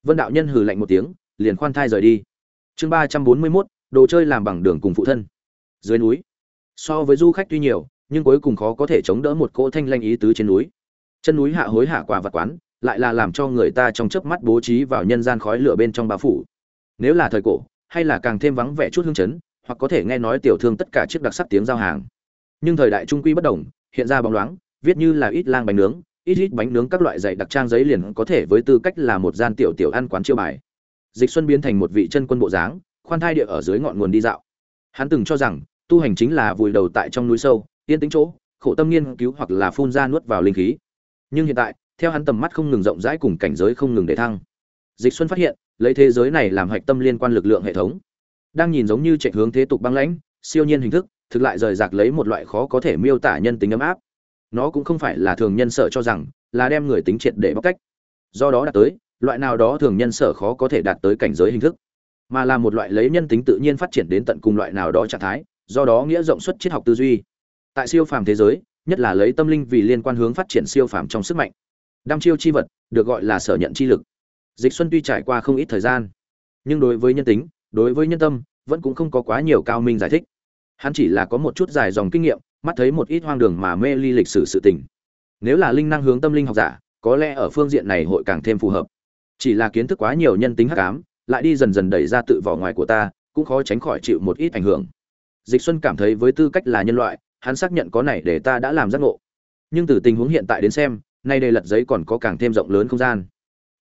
Vân đạo nhân hừ lạnh một tiếng, liền khoan thai rời đi. Chương ba trăm bốn mươi mốt, đồ chơi làm bằng đường cùng phụ thân. Dưới núi. So với du khách tuy nhiều, nhưng cuối cùng khó có thể chống đỡ một cỗ thanh lanh ý tứ trên núi. Chân núi hạ hối hạ quả vật quán, lại là làm cho người ta trong chớp mắt bố trí vào nhân gian khói lửa bên trong bao phủ. Nếu là thời cổ, hay là càng thêm vắng vẻ chút hương chấn, hoặc có thể nghe nói tiểu thương tất cả chiếc đặc sắc tiếng giao hàng. Nhưng thời đại trung quy bất đồng, hiện ra bóng loáng, viết như là ít lang bánh nướng ít ít bánh nướng các loại dạy đặc trang giấy liền có thể với tư cách là một gian tiểu tiểu ăn quán chiêu bài. Dịch xuân biến thành một vị chân quân bộ dáng, khoan thai địa ở dưới ngọn nguồn đi dạo. Hắn từng cho rằng, tu hành chính là vùi đầu tại trong núi sâu, yên tĩnh chỗ, khổ tâm nghiên cứu hoặc là phun ra nuốt vào linh khí. Nhưng hiện tại, theo hắn tầm mắt không ngừng rộng rãi cùng cảnh giới không ngừng để thăng. Dịch xuân phát hiện, lấy thế giới này làm hạch tâm liên quan lực lượng hệ thống. Đang nhìn giống như chạy hướng thế tục băng lãnh, siêu nhiên hình thức, thực lại rời rạc lấy một loại khó có thể miêu tả nhân tính ấm áp nó cũng không phải là thường nhân sở cho rằng là đem người tính triệt để bóc cách. Do đó đạt tới, loại nào đó thường nhân sở khó có thể đạt tới cảnh giới hình thức. Mà là một loại lấy nhân tính tự nhiên phát triển đến tận cùng loại nào đó trạng thái, do đó nghĩa rộng xuất triết học tư duy. Tại siêu phàm thế giới, nhất là lấy tâm linh vì liên quan hướng phát triển siêu phàm trong sức mạnh. Đam chiêu chi vật, được gọi là sở nhận chi lực. Dịch xuân tuy trải qua không ít thời gian, nhưng đối với nhân tính, đối với nhân tâm, vẫn cũng không có quá nhiều cao minh giải thích. Hắn chỉ là có một chút dài dòng kinh nghiệm mắt thấy một ít hoang đường mà mê ly lịch sử sự tình. Nếu là linh năng hướng tâm linh học giả, có lẽ ở phương diện này hội càng thêm phù hợp. Chỉ là kiến thức quá nhiều nhân tính hắc ám, lại đi dần dần đẩy ra tự vỏ ngoài của ta, cũng khó tránh khỏi chịu một ít ảnh hưởng. Dịch xuân cảm thấy với tư cách là nhân loại, hắn xác nhận có này để ta đã làm giác ngộ. Nhưng từ tình huống hiện tại đến xem, nay đây lật giấy còn có càng thêm rộng lớn không gian.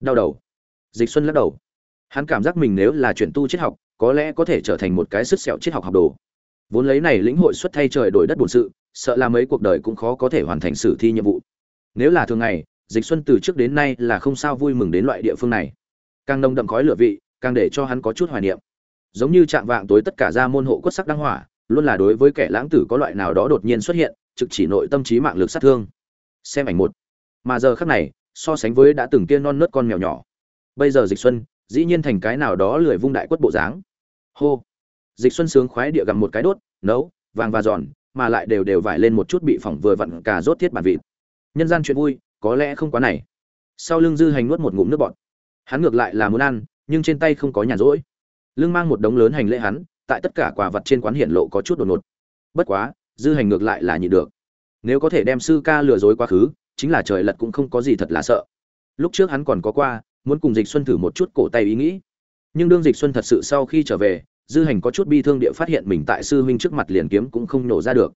Đau đầu. Dịch xuân lắc đầu. Hắn cảm giác mình nếu là chuyển tu triết học, có lẽ có thể trở thành một cái sức sẹo triết học học đồ vốn lấy này lĩnh hội xuất thay trời đổi đất bổn sự, sợ là mấy cuộc đời cũng khó có thể hoàn thành sử thi nhiệm vụ. Nếu là thường ngày, dịch xuân từ trước đến nay là không sao vui mừng đến loại địa phương này. Càng nồng đậm khói lửa vị, càng để cho hắn có chút hoài niệm. Giống như trạng vạng tối tất cả ra môn hộ quất sắc đăng hỏa, luôn là đối với kẻ lãng tử có loại nào đó đột nhiên xuất hiện, trực chỉ nội tâm trí mạng lực sát thương. Xem ảnh một. Mà giờ khắc này, so sánh với đã từng kia non nớt con mèo nhỏ. Bây giờ dịch xuân, dĩ nhiên thành cái nào đó lười vung đại quất bộ dáng. Hô dịch xuân sướng khoái địa gặm một cái đốt, nấu, vàng và giòn, mà lại đều đều vải lên một chút bị phỏng vừa vặn cả rốt thiết bản vịt. Nhân gian chuyện vui, có lẽ không quá này. Sau lưng dư hành nuốt một ngụm nước bọt. Hắn ngược lại là muốn ăn, nhưng trên tay không có nhàn rỗi. Lưng mang một đống lớn hành lễ hắn, tại tất cả quả vật trên quán hiện lộ có chút đột ngột. Bất quá, dư hành ngược lại là nhịn được. Nếu có thể đem sư ca lừa dối quá khứ, chính là trời lật cũng không có gì thật là sợ. Lúc trước hắn còn có qua, muốn cùng dịch xuân thử một chút cổ tay ý nghĩ. Nhưng đương dịch xuân thật sự sau khi trở về dư hành có chút bi thương địa phát hiện mình tại sư huynh trước mặt liền kiếm cũng không nổ ra được.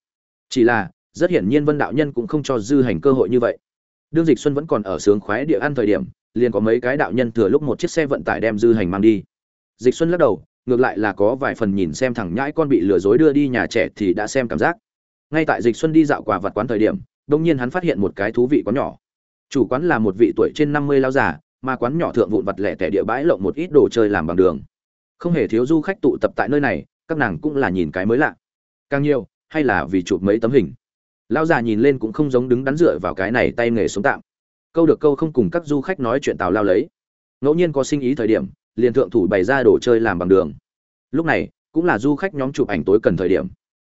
Chỉ là, rất hiển nhiên vân đạo nhân cũng không cho dư hành cơ hội như vậy. Đương dịch xuân vẫn còn ở sướng khoái địa ăn thời điểm, liền có mấy cái đạo nhân thừa lúc một chiếc xe vận tải đem dư hành mang đi. Dịch xuân lắc đầu, ngược lại là có vài phần nhìn xem thằng nhãi con bị lừa dối đưa đi nhà trẻ thì đã xem cảm giác. Ngay tại dịch xuân đi dạo quà vặt quán thời điểm đông nhiên hắn phát hiện một cái thú vị quán nhỏ. Chủ quán là một vị tuổi trên năm mươi lao giả mà quán nhỏ thượng vụn vặt lẻ tẻ địa bãi lộng một ít đồ chơi làm bằng đường không hề thiếu du khách tụ tập tại nơi này, các nàng cũng là nhìn cái mới lạ. Càng nhiều, hay là vì chụp mấy tấm hình. Lão già nhìn lên cũng không giống đứng đắn dựa vào cái này tay nghề sống tạm. Câu được câu không cùng các du khách nói chuyện tào lao lấy. Ngẫu nhiên có sinh ý thời điểm, liền thượng thủ bày ra đồ chơi làm bằng đường. Lúc này, cũng là du khách nhóm chụp ảnh tối cần thời điểm.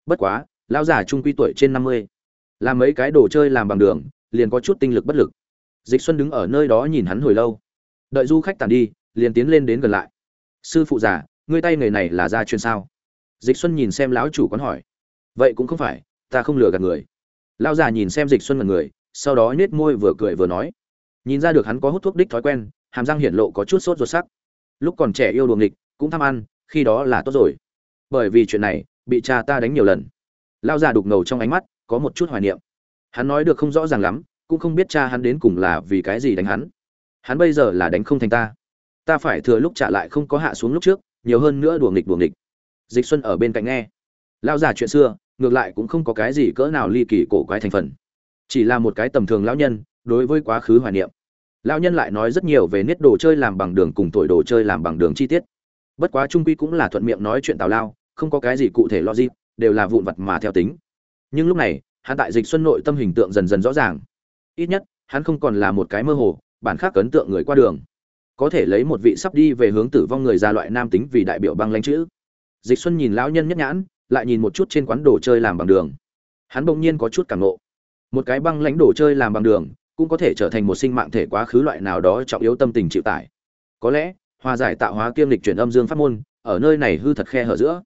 Bất quá, lão già trung quy tuổi trên năm mươi. Làm mấy cái đồ chơi làm bằng đường, liền có chút tinh lực bất lực. Dịch xuân đứng ở nơi đó nhìn hắn hồi lâu. Đợi du khách tàn đi, liền tiến lên đến gần lại sư phụ già, ngươi tay nghề này là gia truyền sao? Dịch xuân nhìn xem lão chủ quán hỏi. Vậy cũng không phải, ta không lừa gạt người. Lão già nhìn xem dịch xuân mật người, sau đó nhếch môi vừa cười vừa nói. Nhìn ra được hắn có hút thuốc đích thói quen, hàm răng hiển lộ có chút sốt ruột sắc. Lúc còn trẻ yêu đùa nghịch, cũng tham ăn, khi đó là tốt rồi. Bởi vì chuyện này, bị cha ta đánh nhiều lần. Lão già đục ngầu trong ánh mắt, có một chút hoài niệm. Hắn nói được không rõ ràng lắm, cũng không biết cha hắn đến cùng là vì cái gì đánh hắn. Hắn bây giờ là đánh không thành ta ta phải thừa lúc trả lại không có hạ xuống lúc trước, nhiều hơn nữa đùa nghịch đùa nghịch. Dịch xuân ở bên cạnh nghe. Lao già chuyện xưa, ngược lại cũng không có cái gì cỡ nào ly kỳ cổ quái thành phần. Chỉ là một cái tầm thường lão nhân, đối với quá khứ hoài niệm. Lão nhân lại nói rất nhiều về niết đồ chơi làm bằng đường cùng tuổi đồ chơi làm bằng đường chi tiết. Bất quá trung quy cũng là thuận miệng nói chuyện tào lao, không có cái gì cụ thể logic, đều là vụn vặt mà theo tính. Nhưng lúc này, hắn tại dịch xuân nội tâm hình tượng dần dần rõ ràng. Ít nhất, hắn không còn là một cái mơ hồ, bản khác ấn tượng người qua đường có thể lấy một vị sắp đi về hướng tử vong người ra loại nam tính vì đại biểu băng lãnh chữ. Dịch xuân nhìn lão nhân nhất nhãn, lại nhìn một chút trên quán đồ chơi làm bằng đường. Hắn bỗng nhiên có chút cảm nộ một cái băng lãnh đồ chơi làm bằng đường, cũng có thể trở thành một sinh mạng thể quá khứ loại nào đó trọng yếu tâm tình chịu tải. Có lẽ, hòa giải tạo hóa kiêm lịch chuyển âm dương pháp môn, ở nơi này hư thật khe hở giữa.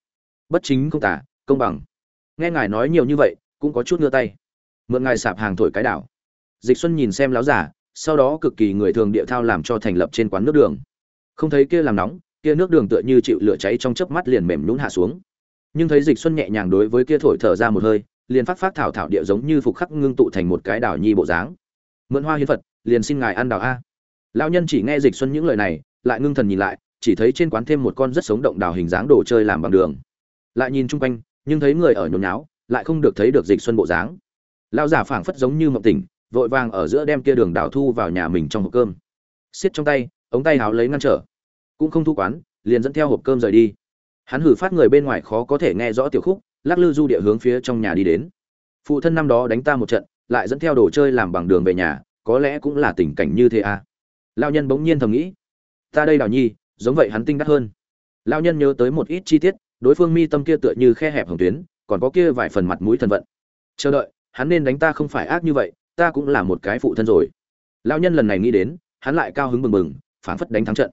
Bất chính không tả, công bằng. Nghe ngài nói nhiều như vậy, cũng có chút ngưa tay. Mượn ngài sạp hàng thổi cái đảo. Dịch xuân nhìn xem láo giả sau đó cực kỳ người thường địa thao làm cho thành lập trên quán nước đường. Không thấy kia làm nóng, kia nước đường tựa như chịu lửa cháy trong chớp mắt liền mềm nhũn hạ xuống. Nhưng thấy dịch xuân nhẹ nhàng đối với kia thổi thở ra một hơi, liền phát phát thảo thảo địa giống như phục khắc ngưng tụ thành một cái đảo nhi bộ dáng. Mượn hoa hiến phật, liền xin ngài ăn đảo a. Lão nhân chỉ nghe dịch xuân những lời này, lại ngưng thần nhìn lại, chỉ thấy trên quán thêm một con rất sống động đào hình dáng đồ chơi làm bằng đường. Lại nhìn chung quanh, nhưng thấy người ở nhốn nháo, lại không được thấy được dịch xuân bộ dáng. Lão giả phảng phất giống như mộng tỉnh vội vàng ở giữa đem kia đường đào thu vào nhà mình trong hộp cơm. Xiết trong tay, ống tay háo lấy ngăn trở. Cũng không thu quán, liền dẫn theo hộp cơm rời đi. Hắn hử phát người bên ngoài khó có thể nghe rõ tiểu khúc, lắc lư du địa hướng phía trong nhà đi đến. Phụ thân năm đó đánh ta một trận, lại dẫn theo đồ chơi làm bằng đường về nhà, có lẽ cũng là tình cảnh như thế à. Lao nhân bỗng nhiên thầm nghĩ, ta đây đào nhi, giống vậy hắn tinh đắt hơn. Lao nhân nhớ tới một ít chi tiết, đối phương mi tâm kia tựa như khe hẹp hồng tuyến, còn có kia vài phần mặt mũi thần vận. Chờ đợi, hắn nên đánh ta không phải ác như vậy ta cũng là một cái phụ thân rồi. Lao nhân lần này nghĩ đến, hắn lại cao hứng mừng mừng phảng phất đánh thắng trận.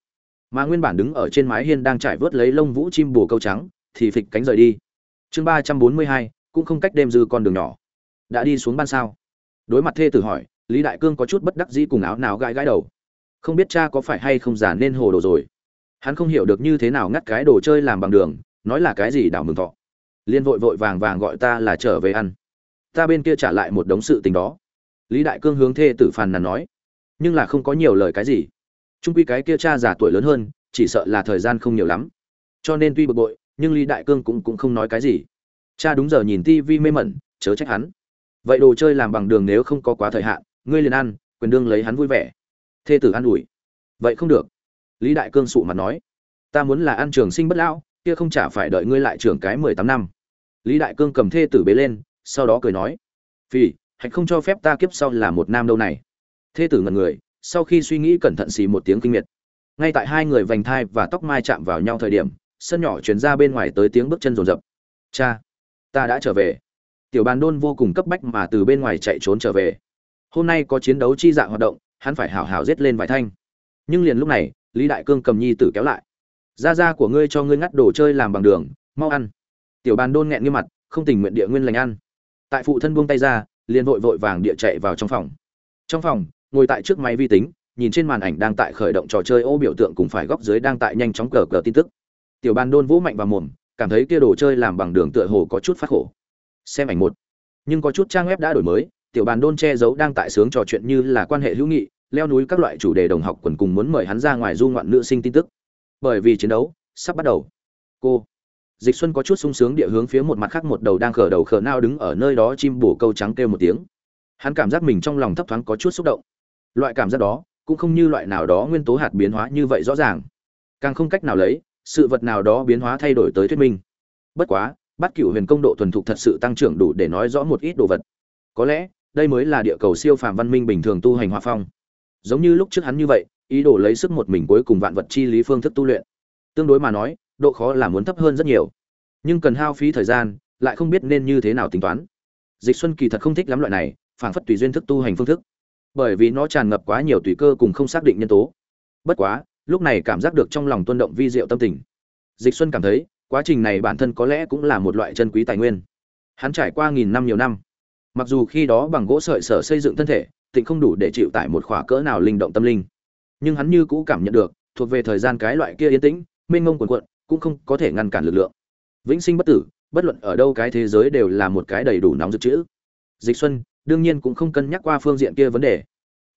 Mà nguyên bản đứng ở trên mái hiên đang trải vớt lấy lông vũ chim bồ câu trắng, thì phịch cánh rời đi. Chương ba trăm bốn mươi hai, cũng không cách đêm dư con đường nhỏ. Đã đi xuống ban sao? Đối mặt thê tử hỏi, lý đại cương có chút bất đắc dĩ cùng áo nào gãi gãi đầu. Không biết cha có phải hay không giả nên hồ đồ rồi. Hắn không hiểu được như thế nào ngắt cái đồ chơi làm bằng đường, nói là cái gì đảo mừng thọ. Liên vội vội vàng vàng gọi ta là trở về ăn. Ta bên kia trả lại một đống sự tình đó lý đại cương hướng thê tử phàn nàn nói, nhưng là không có nhiều lời cái gì. Trung quy cái kia cha già tuổi lớn hơn, chỉ sợ là thời gian không nhiều lắm. Cho nên tuy bực bội, nhưng lý đại cương cũng cũng không nói cái gì. Cha đúng giờ nhìn tivi mê mẩn, chớ trách hắn. Vậy đồ chơi làm bằng đường nếu không có quá thời hạn, ngươi liền ăn, quyền đương lấy hắn vui vẻ. Thê tử an ủi, vậy không được. Lý đại cương sụ mặt nói, ta muốn là ăn trường sinh bất lão, kia không chả phải đợi ngươi lại trưởng cái mười tám năm. Lý đại cương cầm thê tử bế lên, sau đó cười nói vì hạnh không cho phép ta kiếp sau là một nam đâu này. Thê tử ngần người, sau khi suy nghĩ cẩn thận xì một tiếng kinh miệt. Ngay tại hai người vành thai và tóc mai chạm vào nhau thời điểm, sân nhỏ chuyển ra bên ngoài tới tiếng bước chân rồn rập. Cha, ta đã trở về. Tiểu bàn đôn vô cùng cấp bách mà từ bên ngoài chạy trốn trở về. Hôm nay có chiến đấu chi dạng hoạt động, hắn phải hảo hảo giết lên vài thanh. Nhưng liền lúc này, lý đại cương cầm nhi tử kéo lại. Da da của ngươi cho ngươi ngắt đồ chơi làm bằng đường, mau ăn. Tiểu bàn đôn nghẹn như mặt, không tình nguyện địa nguyên lành ăn. Tại phụ thân buông tay ra liền vội vội vàng địa chạy vào trong phòng. Trong phòng, ngồi tại trước máy vi tính, nhìn trên màn ảnh đang tại khởi động trò chơi ô biểu tượng cùng phải góc dưới đang tại nhanh chóng cờ cờ tin tức. Tiểu bàn đôn vũ mạnh vào mồm, cảm thấy kia đồ chơi làm bằng đường tựa hồ có chút phát khổ. Xem ảnh một. Nhưng có chút trang web đã đổi mới, tiểu bàn đôn che giấu đang tại sướng trò chuyện như là quan hệ hữu nghị, leo núi các loại chủ đề đồng học quần cùng muốn mời hắn ra ngoài du ngoạn nữ sinh tin tức. Bởi vì chiến đấu sắp bắt đầu. Cô dịch xuân có chút sung sướng địa hướng phía một mặt khác một đầu đang khở đầu khở nao đứng ở nơi đó chim bổ câu trắng kêu một tiếng. Hắn cảm giác mình trong lòng thấp thoáng có chút xúc động. Loại cảm giác đó cũng không như loại nào đó nguyên tố hạt biến hóa như vậy rõ ràng. Càng không cách nào lấy, sự vật nào đó biến hóa thay đổi tới thuyết minh. Bất quá, bắt cửu huyền công độ thuần thục thật sự tăng trưởng đủ để nói rõ một ít đồ vật. Có lẽ, đây mới là địa cầu siêu phàm văn minh bình thường tu hành hòa phong. Giống như lúc trước hắn như vậy, ý đồ lấy sức một mình cuối cùng vạn vật chi lý phương thức tu luyện. Tương đối mà nói độ khó là muốn thấp hơn rất nhiều. Nhưng cần hao phí thời gian, lại không biết nên như thế nào tính toán. Dịch xuân kỳ thật không thích lắm loại này, phảng phất tùy duyên thức tu hành phương thức. Bởi vì nó tràn ngập quá nhiều tùy cơ cùng không xác định nhân tố. Bất quá, lúc này cảm giác được trong lòng tuân động vi diệu tâm tình. Dịch xuân cảm thấy, quá trình này bản thân có lẽ cũng là một loại chân quý tài nguyên. Hắn trải qua nghìn năm nhiều năm. Mặc dù khi đó bằng gỗ sợi sở xây dựng thân thể, tịnh không đủ để chịu tại một khỏa cỡ nào linh động tâm linh. Nhưng hắn như cũ cảm nhận được, thuộc về thời gian cái loại kia yên tĩnh, mênh ngông quần quận cũng không có thể ngăn cản lực lượng. Vĩnh sinh bất tử, bất luận ở đâu cái thế giới đều là một cái đầy đủ nóng rực chữ. Dịch xuân, đương nhiên cũng không cân nhắc qua phương diện kia vấn đề.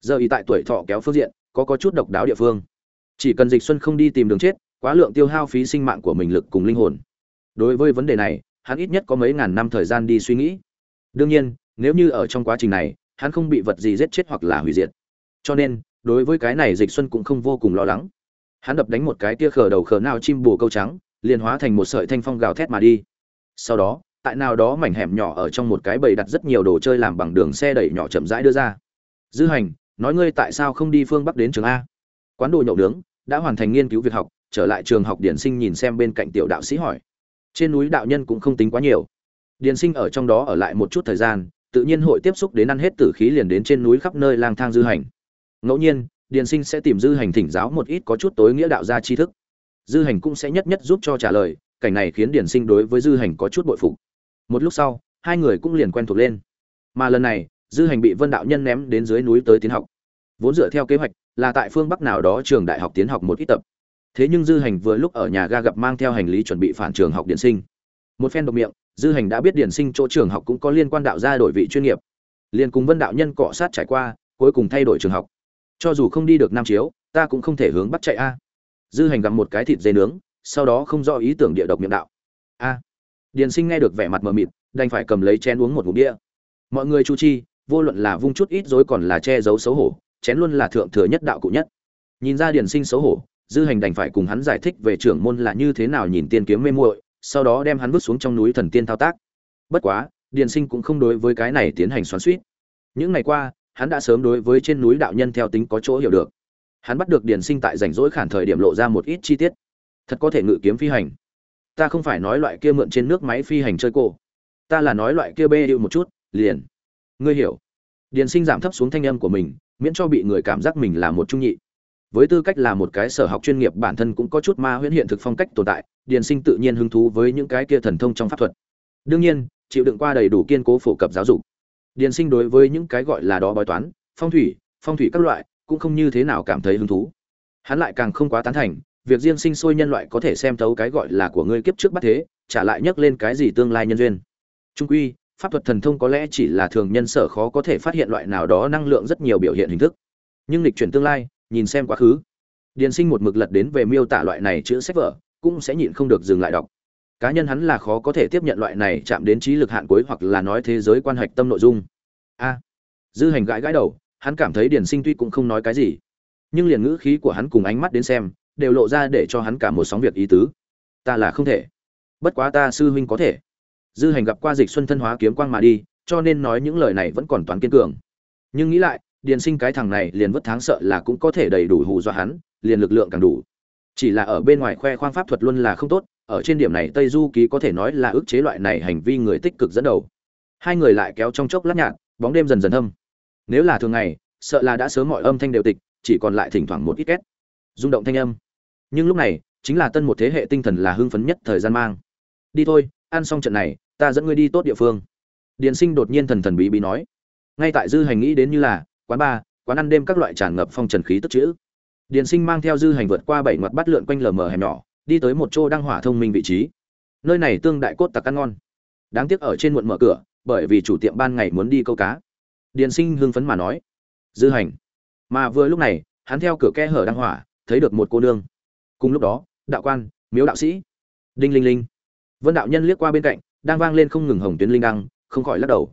Giờ ý tại tuổi thọ kéo phương diện, có có chút độc đáo địa phương. Chỉ cần dịch xuân không đi tìm đường chết, quá lượng tiêu hao phí sinh mạng của mình lực cùng linh hồn. Đối với vấn đề này, hắn ít nhất có mấy ngàn năm thời gian đi suy nghĩ. Đương nhiên, nếu như ở trong quá trình này, hắn không bị vật gì giết chết hoặc là hủy diệt. Cho nên, đối với cái này dịch xuân cũng không vô cùng lo lắng hắn đập đánh một cái tia khờ đầu khờ nào chim bù câu trắng, liền hóa thành một sợi thanh phong gào thét mà đi. Sau đó, tại nào đó mảnh hẻm nhỏ ở trong một cái bầy đặt rất nhiều đồ chơi làm bằng đường xe đẩy nhỏ chậm rãi đưa ra. Dư hành, nói ngươi tại sao không đi phương bắc đến trường a? Quán đồ nhậu nướng đã hoàn thành nghiên cứu việc học, trở lại trường học điển sinh nhìn xem bên cạnh tiểu đạo sĩ hỏi. Trên núi đạo nhân cũng không tính quá nhiều. Điển sinh ở trong đó ở lại một chút thời gian, tự nhiên hội tiếp xúc đến ăn hết tử khí liền đến trên núi khắp nơi lang thang dư hành. Ngẫu nhiên Điền sinh sẽ tìm dư hành thỉnh giáo một ít có chút tối nghĩa đạo gia tri thức. Dư hành cũng sẽ nhất nhất giúp cho trả lời, cảnh này khiến Điền sinh đối với dư hành có chút bội phục. Một lúc sau, hai người cũng liền quen thuộc lên. Mà lần này, dư hành bị vân đạo nhân ném đến dưới núi tới tiến học. Vốn dựa theo kế hoạch, là tại phương bắc nào đó trường đại học tiến học một ít tập. Thế nhưng dư hành vừa lúc ở nhà ga gặp mang theo hành lý chuẩn bị phản trường học điện sinh. Một phen độc miệng, dư hành đã biết điện sinh chỗ trường học cũng có liên quan đạo gia đổi vị chuyên nghiệp. Liền cùng vân đạo nhân cọ sát trải qua, cuối cùng thay đổi trường học cho dù không đi được nam chiếu, ta cũng không thể hướng bắt chạy a. Dư hành gặp một cái thịt dê nướng, sau đó không do ý tưởng địa độc miệng đạo. A. Điền sinh nghe được vẻ mặt mờ mịt, đành phải cầm lấy chén uống một ngụm bia. Mọi người chu chi, vô luận là vung chút ít dối còn là che giấu xấu hổ, chén luôn là thượng thừa nhất đạo cụ nhất. Nhìn ra điền sinh xấu hổ, dư hành đành phải cùng hắn giải thích về trưởng môn là như thế nào nhìn tiên kiếm mê muội, sau đó đem hắn vứt xuống trong núi thần tiên thao tác. Bất quá, điền sinh cũng không đối với cái này tiến hành xoắn suýt những ngày qua hắn đã sớm đối với trên núi đạo nhân theo tính có chỗ hiểu được. Hắn bắt được điền sinh tại rảnh rỗi khản thời điểm lộ ra một ít chi tiết. Thật có thể ngự kiếm phi hành. Ta không phải nói loại kia mượn trên nước máy phi hành chơi cô. Ta là nói loại kia bê hiệu một chút, liền. Ngươi hiểu. Điền sinh giảm thấp xuống thanh âm của mình, miễn cho bị người cảm giác mình là một trung nhị. Với tư cách là một cái sở học chuyên nghiệp, bản thân cũng có chút ma huyễn hiện thực phong cách tồn tại điền sinh tự nhiên hứng thú với những cái kia thần thông trong pháp thuật. Đương nhiên, chịu đựng qua đầy đủ kiên cố phổ cập giáo dục điền sinh đối với những cái gọi là đó bói toán, phong thủy phong thủy các loại, cũng không như thế nào cảm thấy hứng thú. Hắn lại càng không quá tán thành, việc riêng sinh sôi nhân loại có thể xem thấu cái gọi là của ngươi kiếp trước bắt thế, trả lại nhắc lên cái gì tương lai nhân duyên. Trung quy, pháp thuật thần thông có lẽ chỉ là thường nhân sở khó có thể phát hiện loại nào đó năng lượng rất nhiều biểu hiện hình thức. Nhưng lịch chuyển tương lai, nhìn xem quá khứ. Điền sinh một mực lật đến về miêu tả loại này chữ sách vở, cũng sẽ nhịn không được dừng lại đọc cá nhân hắn là khó có thể tiếp nhận loại này chạm đến trí lực hạn cuối hoặc là nói thế giới quan hạch tâm nội dung. A. Dư hành gãi gãi đầu, hắn cảm thấy điền sinh tuy cũng không nói cái gì. Nhưng liền ngữ khí của hắn cùng ánh mắt đến xem, đều lộ ra để cho hắn cả một sóng việc ý tứ. Ta là không thể. Bất quá ta sư huynh có thể. Dư hành gặp qua dịch xuân thân hóa kiếm quang mà đi, cho nên nói những lời này vẫn còn toán kiên cường. Nhưng nghĩ lại, điền sinh cái thằng này liền vất tháng sợ là cũng có thể đầy đủ hù dọa hắn, liền lực lượng càng đủ. Chỉ là ở bên ngoài khoe khoang pháp thuật luôn là không tốt ở trên điểm này tây du ký có thể nói là ức chế loại này hành vi người tích cực dẫn đầu. Hai người lại kéo trong chốc lát nhạt, bóng đêm dần dần thâm nếu là thường ngày, sợ là đã sớm mọi âm thanh đều tịch, chỉ còn lại thỉnh thoảng một ít két. Rung động thanh âm. Nhưng lúc này, chính là tân một thế hệ tinh thần là hưng phấn nhất thời gian mang. Đi thôi, ăn xong trận này, ta dẫn ngươi đi tốt địa phương. Điền sinh đột nhiên thần thần bí bí nói. Ngay tại dư hành nghĩ đến như là, quán bar, quán ăn đêm các loại tràn ngập phong trần khí tức chữ. Điền sinh mang theo dư hành vượt qua bảy ngoặt bắt lượn quanh lờ mờ hẻm nhỏ đi tới một chỗ đăng hỏa thông minh vị trí. Nơi này tương đại cốt tặc ăn ngon. Đáng tiếc ở trên muộn mở cửa, bởi vì chủ tiệm ban ngày muốn đi câu cá. Điền sinh hưng phấn mà nói, dư hành. Mà vừa lúc này, hắn theo cửa kẽ hở đăng hỏa, thấy được một cô nương. Cùng lúc đó, đạo quan, miếu đạo sĩ, đinh linh linh. Vân đạo nhân liếc qua bên cạnh, đang vang lên không ngừng hồng tuyến linh đăng, không khỏi lắc đầu.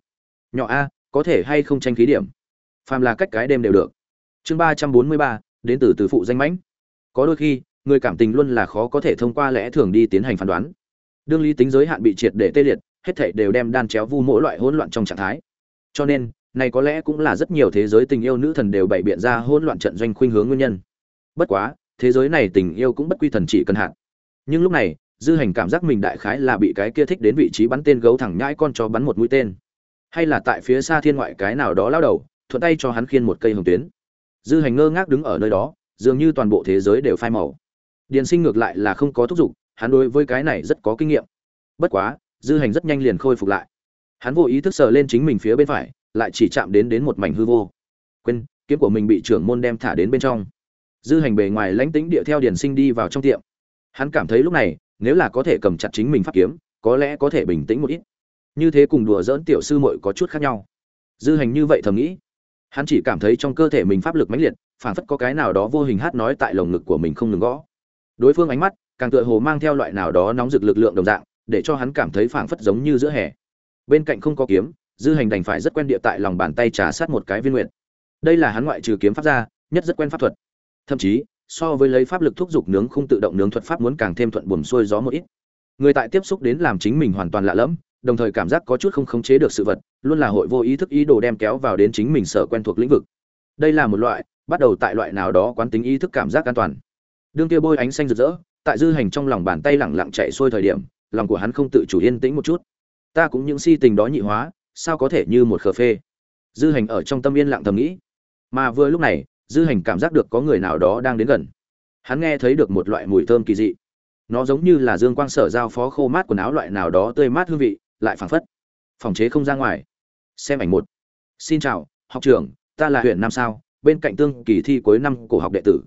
Nhỏ a, có thể hay không tranh khí điểm? Phàm là cách cái đêm đều được. Chương ba trăm bốn mươi ba, đến từ từ phụ danh mãnh. Có đôi khi người cảm tình luôn là khó có thể thông qua lẽ thường đi tiến hành phán đoán. Đương lý tính giới hạn bị triệt để tê liệt, hết thảy đều đem đan chéo vu mỗi loại hỗn loạn trong trạng thái. Cho nên, này có lẽ cũng là rất nhiều thế giới tình yêu nữ thần đều bày biện ra hỗn loạn trận doanh khuynh hướng nguyên nhân. Bất quá, thế giới này tình yêu cũng bất quy thần chỉ cần hạn. Nhưng lúc này, dư hành cảm giác mình đại khái là bị cái kia thích đến vị trí bắn tên gấu thẳng nhãi con cho bắn một mũi tên. Hay là tại phía xa thiên ngoại cái nào đó lao đầu, thuận tay cho hắn khiên một cây hồng tuyến. Dư hành ngơ ngác đứng ở nơi đó, dường như toàn bộ thế giới đều phai màu điền sinh ngược lại là không có thúc giục, hắn đối với cái này rất có kinh nghiệm. Bất quá, dư hành rất nhanh liền khôi phục lại. Hắn vô ý thức sờ lên chính mình phía bên phải, lại chỉ chạm đến đến một mảnh hư vô. Quên, kiếm của mình bị trưởng môn đem thả đến bên trong. Dư hành bề ngoài lánh tính địa theo điền sinh đi vào trong tiệm. Hắn cảm thấy lúc này, nếu là có thể cầm chặt chính mình pháp kiếm, có lẽ có thể bình tĩnh một ít. Như thế cùng đùa dỡn tiểu sư muội có chút khác nhau. Dư hành như vậy thầm nghĩ. Hắn chỉ cảm thấy trong cơ thể mình pháp lực mãnh liệt, phảng phất có cái nào đó vô hình hát nói tại lồng ngực của mình không ngừng gõ đối phương ánh mắt, càng tựa hồ mang theo loại nào đó nóng rực lực lượng đồng dạng, để cho hắn cảm thấy phảng phất giống như giữa hè. Bên cạnh không có kiếm, dư hành đành phải rất quen địa tại lòng bàn tay trà sát một cái viên nguyện đây là hắn ngoại trừ kiếm pháp ra, nhất rất quen pháp thuật. Thậm chí, so với lấy pháp lực thúc giục nướng không tự động nướng thuật pháp muốn càng thêm thuận buồm xuôi gió một ít. Người tại tiếp xúc đến làm chính mình hoàn toàn lạ lẫm, đồng thời cảm giác có chút không khống chế được sự vật, luôn là hội vô ý thức ý đồ đem kéo vào đến chính mình sở quen thuộc lĩnh vực. Đây là một loại, bắt đầu tại loại nào đó quán tính ý thức cảm giác an toàn đương kia bôi ánh xanh rực rỡ, tại dư hành trong lòng bàn tay lẳng lặng chạy xuôi thời điểm, lòng của hắn không tự chủ yên tĩnh một chút. Ta cũng những si tình đó nhị hóa, sao có thể như một khờ phê? Dư hành ở trong tâm yên lặng thầm nghĩ. Mà vừa lúc này, dư hành cảm giác được có người nào đó đang đến gần. Hắn nghe thấy được một loại mùi thơm kỳ dị. Nó giống như là dương quang sở giao phó khô mát quần áo loại nào đó tươi mát hương vị, lại phảng phất. Phòng chế không ra ngoài. Xem ảnh một. Xin chào, học trưởng, ta là huyện nam sao? Bên cạnh tương kỳ thi cuối năm cổ học đệ tử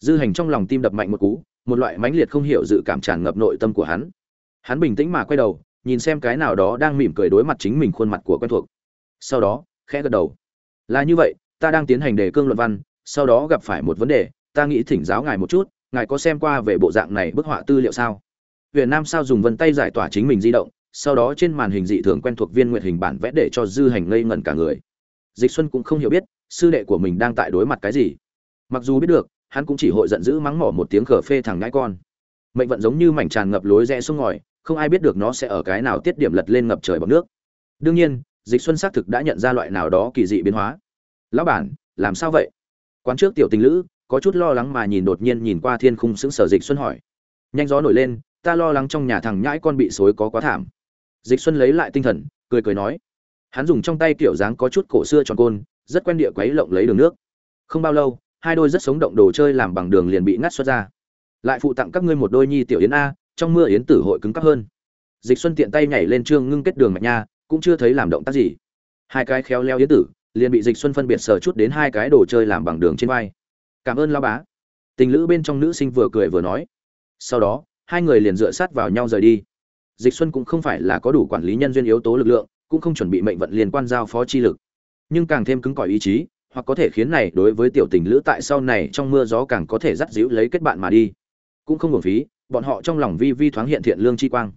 dư hành trong lòng tim đập mạnh một cú, một loại mãnh liệt không hiểu dự cảm tràn ngập nội tâm của hắn. Hắn bình tĩnh mà quay đầu, nhìn xem cái nào đó đang mỉm cười đối mặt chính mình khuôn mặt của quen thuộc. Sau đó, khẽ gật đầu. Là như vậy, ta đang tiến hành đề cương luận văn, sau đó gặp phải một vấn đề, ta nghĩ thỉnh giáo ngài một chút, ngài có xem qua về bộ dạng này bức họa tư liệu sao? Việt nam sao dùng vân tay giải tỏa chính mình di động, sau đó trên màn hình dị thường quen thuộc viên nguyện hình bản vẽ để cho dư hành ngây ngẩn cả người. Dịch xuân cũng không hiểu biết, sư đệ của mình đang tại đối mặt cái gì. Mặc dù biết được hắn cũng chỉ hội giận dữ mắng mỏ một tiếng khở phê thằng ngãi con. Mệnh vận giống như mảnh tràn ngập lối rẽ xuống ngòi, không ai biết được nó sẽ ở cái nào tiết điểm lật lên ngập trời bằng nước. Đương nhiên, dịch xuân xác thực đã nhận ra loại nào đó kỳ dị biến hóa. Lão bản, làm sao vậy? Quán trước tiểu tình lữ, có chút lo lắng mà nhìn đột nhiên nhìn qua thiên khung sững sờ dịch xuân hỏi. Nhanh gió nổi lên, ta lo lắng trong nhà thằng nhãi con bị xối có quá thảm. Dịch xuân lấy lại tinh thần, cười cười nói. Hắn dùng trong tay kiểu dáng có chút cổ xưa tròn côn, rất quen địa quấy lộng lấy đường nước. Không bao lâu hai đôi rất sống động đồ chơi làm bằng đường liền bị ngắt xuất ra. Lại phụ tặng các ngươi một đôi nhi tiểu yến a, trong mưa yến tử hội cứng cắp hơn. Dịch xuân tiện tay nhảy lên trương ngưng kết đường mạch nha, cũng chưa thấy làm động tác gì. Hai cái khéo leo yến tử, liền bị dịch xuân phân biệt sờ chút đến hai cái đồ chơi làm bằng đường trên vai. Cảm ơn lao bá. Tình lữ bên trong nữ sinh vừa cười vừa nói. Sau đó, hai người liền dựa sát vào nhau rời đi. Dịch xuân cũng không phải là có đủ quản lý nhân duyên yếu tố lực lượng, cũng không chuẩn bị mệnh vận liên quan giao phó chi lực. Nhưng càng thêm cứng cỏi ý chí hoặc có thể khiến này đối với tiểu tình lữ tại sau này trong mưa gió càng có thể dắt dĩu lấy kết bạn mà đi. Cũng không hưởng phí, bọn họ trong lòng vi vi thoáng hiện thiện lương chi quang.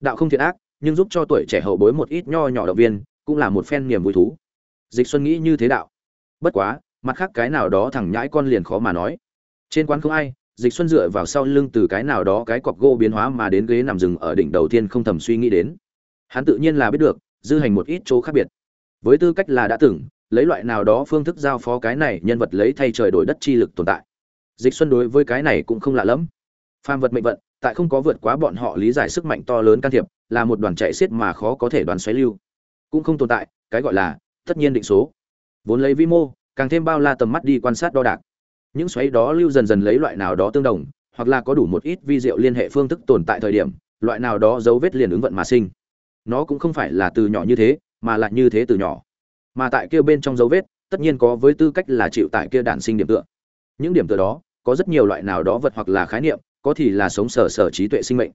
Đạo không thiện ác, nhưng giúp cho tuổi trẻ hậu bối một ít nho nhỏ động viên, cũng là một phen niềm vui thú. Dịch xuân nghĩ như thế đạo. Bất quá, mặt khác cái nào đó thằng nhãi con liền khó mà nói. Trên quán không ai, dịch xuân dựa vào sau lưng từ cái nào đó cái cọc gỗ biến hóa mà đến ghế nằm rừng ở đỉnh đầu tiên không thầm suy nghĩ đến. Hắn tự nhiên là biết được, dư hành một ít chỗ khác biệt. Với tư cách là đã từng lấy loại nào đó phương thức giao phó cái này nhân vật lấy thay trời đổi đất chi lực tồn tại. Dịch xuân đối với cái này cũng không lạ lắm phàm vật mệnh vận, tại không có vượt quá bọn họ lý giải sức mạnh to lớn can thiệp, là một đoàn chạy xiết mà khó có thể đoán xoáy lưu. Cũng không tồn tại, cái gọi là, tất nhiên định số. Vốn lấy vi mô, càng thêm bao la tầm mắt đi quan sát đo đạc. Những xoáy đó lưu dần dần lấy loại nào đó tương đồng, hoặc là có đủ một ít vi diệu liên hệ phương thức tồn tại thời điểm, loại nào đó dấu vết liền ứng vận mà sinh. Nó cũng không phải là từ nhỏ như thế, mà lại như thế từ nhỏ mà tại kia bên trong dấu vết, tất nhiên có với tư cách là chịu tại kia đản sinh điểm tựa. Những điểm tựa đó, có rất nhiều loại nào đó vật hoặc là khái niệm, có thì là sống sở sở trí tuệ sinh mệnh.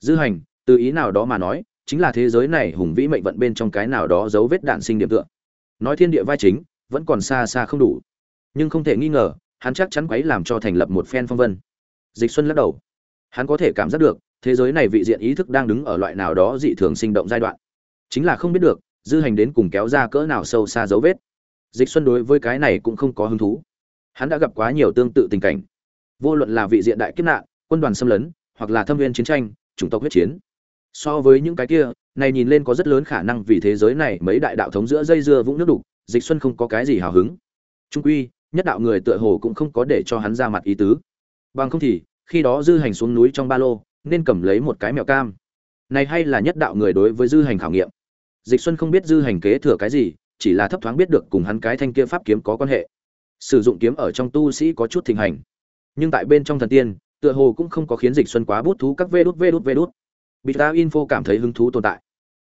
Dư hành, từ ý nào đó mà nói, chính là thế giới này hùng vĩ mệnh vận bên trong cái nào đó dấu vết đạn sinh điểm tựa. Nói thiên địa vai chính, vẫn còn xa xa không đủ. Nhưng không thể nghi ngờ, hắn chắc chắn quấy làm cho thành lập một phen phong vân. Dịch xuân lắc đầu. Hắn có thể cảm giác được, thế giới này vị diện ý thức đang đứng ở loại nào đó dị thường sinh động giai đoạn. Chính là không biết được dư hành đến cùng kéo ra cỡ nào sâu xa dấu vết. Dịch xuân đối với cái này cũng không có hứng thú. Hắn đã gặp quá nhiều tương tự tình cảnh. Vô luận là vị diện đại kiếp nạn, quân đoàn xâm lấn, hoặc là thâm viên chiến tranh, chủng tộc huyết chiến. So với những cái kia, này nhìn lên có rất lớn khả năng vì thế giới này mấy đại đạo thống giữa dây dưa vũng nước đục, dịch xuân không có cái gì hào hứng. Trung quy, nhất đạo người tựa hồ cũng không có để cho hắn ra mặt ý tứ. Bằng không thì, khi đó dư hành xuống núi trong ba lô, nên cầm lấy một cái mèo cam. Này hay là nhất đạo người đối với dư hành khảo nghiệm? Dịch xuân không biết dư hành kế thừa cái gì, chỉ là thấp thoáng biết được cùng hắn cái thanh kia pháp kiếm có quan hệ. Sử dụng kiếm ở trong tu sĩ có chút thịnh hành. Nhưng tại bên trong thần tiên, tựa hồ cũng không có khiến dịch xuân quá bút thú các vê đút vê đút vê đút. Bita info cảm thấy hứng thú tồn tại.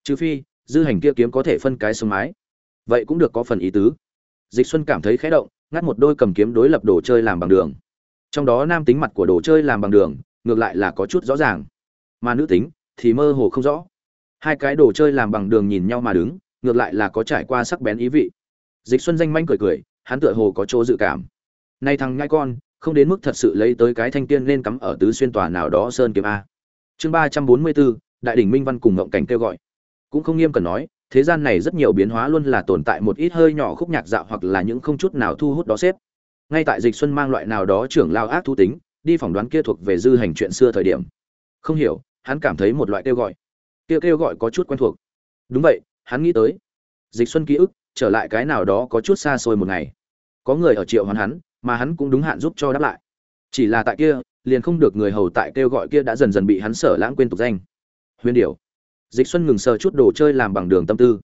Trừ phi, dư hành kia kiếm có thể phân cái sống mái. Vậy cũng được có phần ý tứ. Dịch xuân cảm thấy khẽ động, ngắt một đôi cầm kiếm đối lập đồ chơi làm bằng đường. Trong đó nam tính mặt của đồ chơi làm bằng đường, ngược lại là có chút rõ ràng. Mà nữ tính thì mơ hồ không rõ hai cái đồ chơi làm bằng đường nhìn nhau mà đứng, ngược lại là có trải qua sắc bén ý vị. Dịch xuân danh manh cười cười, hắn tựa hồ có chỗ dự cảm. Nay thằng ngai con, không đến mức thật sự lấy tới cái thanh tiên nên cắm ở tứ xuyên tòa nào đó sơn kiếm a. Chương ba trăm bốn mươi bốn, đại đỉnh minh văn cùng ngộng cảnh kêu gọi. Cũng không nghiêm cần nói, thế gian này rất nhiều biến hóa luôn là tồn tại một ít hơi nhỏ khúc nhạc dạo hoặc là những không chút nào thu hút đó xếp. Ngay tại dịch xuân mang loại nào đó trưởng lao ác thú tính, đi phỏng đoán kia thuộc về dư hành chuyện xưa thời điểm. Không hiểu, hắn cảm thấy một loại kêu gọi kêu kêu gọi có chút quen thuộc. Đúng vậy, hắn nghĩ tới. Dịch xuân ký ức, trở lại cái nào đó có chút xa xôi một ngày. Có người ở triệu hoán hắn, mà hắn cũng đúng hạn giúp cho đáp lại. Chỉ là tại kia, liền không được người hầu tại kêu gọi kia đã dần dần bị hắn sở lãng quên tục danh. Huyền điểu. Dịch xuân ngừng sờ chút đồ chơi làm bằng đường tâm tư.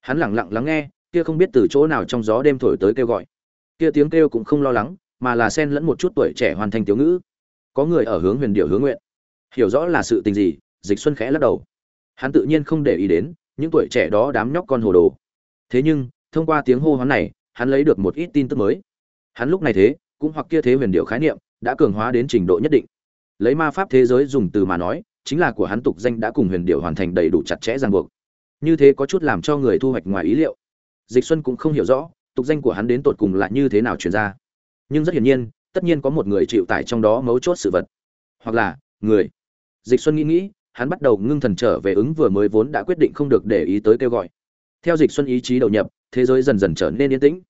Hắn lẳng lặng lắng nghe, kia không biết từ chỗ nào trong gió đêm thổi tới kêu gọi. Kia tiếng kêu cũng không lo lắng, mà là xen lẫn một chút tuổi trẻ hoàn thành tiểu ngữ. Có người ở hướng huyền điệu hướng nguyện. Hiểu rõ là sự tình gì, dịch xuân khẽ lắc đầu hắn tự nhiên không để ý đến, những tuổi trẻ đó đám nhóc con hồ đồ. Thế nhưng, thông qua tiếng hô hoán này, hắn lấy được một ít tin tức mới. Hắn lúc này thế, cũng hoặc kia thế huyền điệu khái niệm, đã cường hóa đến trình độ nhất định. Lấy ma pháp thế giới dùng từ mà nói, chính là của hắn tục danh đã cùng huyền điệu hoàn thành đầy đủ chặt chẽ ràng buộc. Như thế có chút làm cho người thu hoạch ngoài ý liệu. Dịch xuân cũng không hiểu rõ, tục danh của hắn đến tột cùng là như thế nào truyền ra. Nhưng rất hiển nhiên, tất nhiên có một người chịu tải trong đó mấu chốt sự vật. Hoặc là, người. Dịch xuân nghĩ nghĩ hắn bắt đầu ngưng thần trở về ứng vừa mới vốn đã quyết định không được để ý tới kêu gọi. Theo dịch xuân ý chí đầu nhập, thế giới dần dần trở nên yên tĩnh.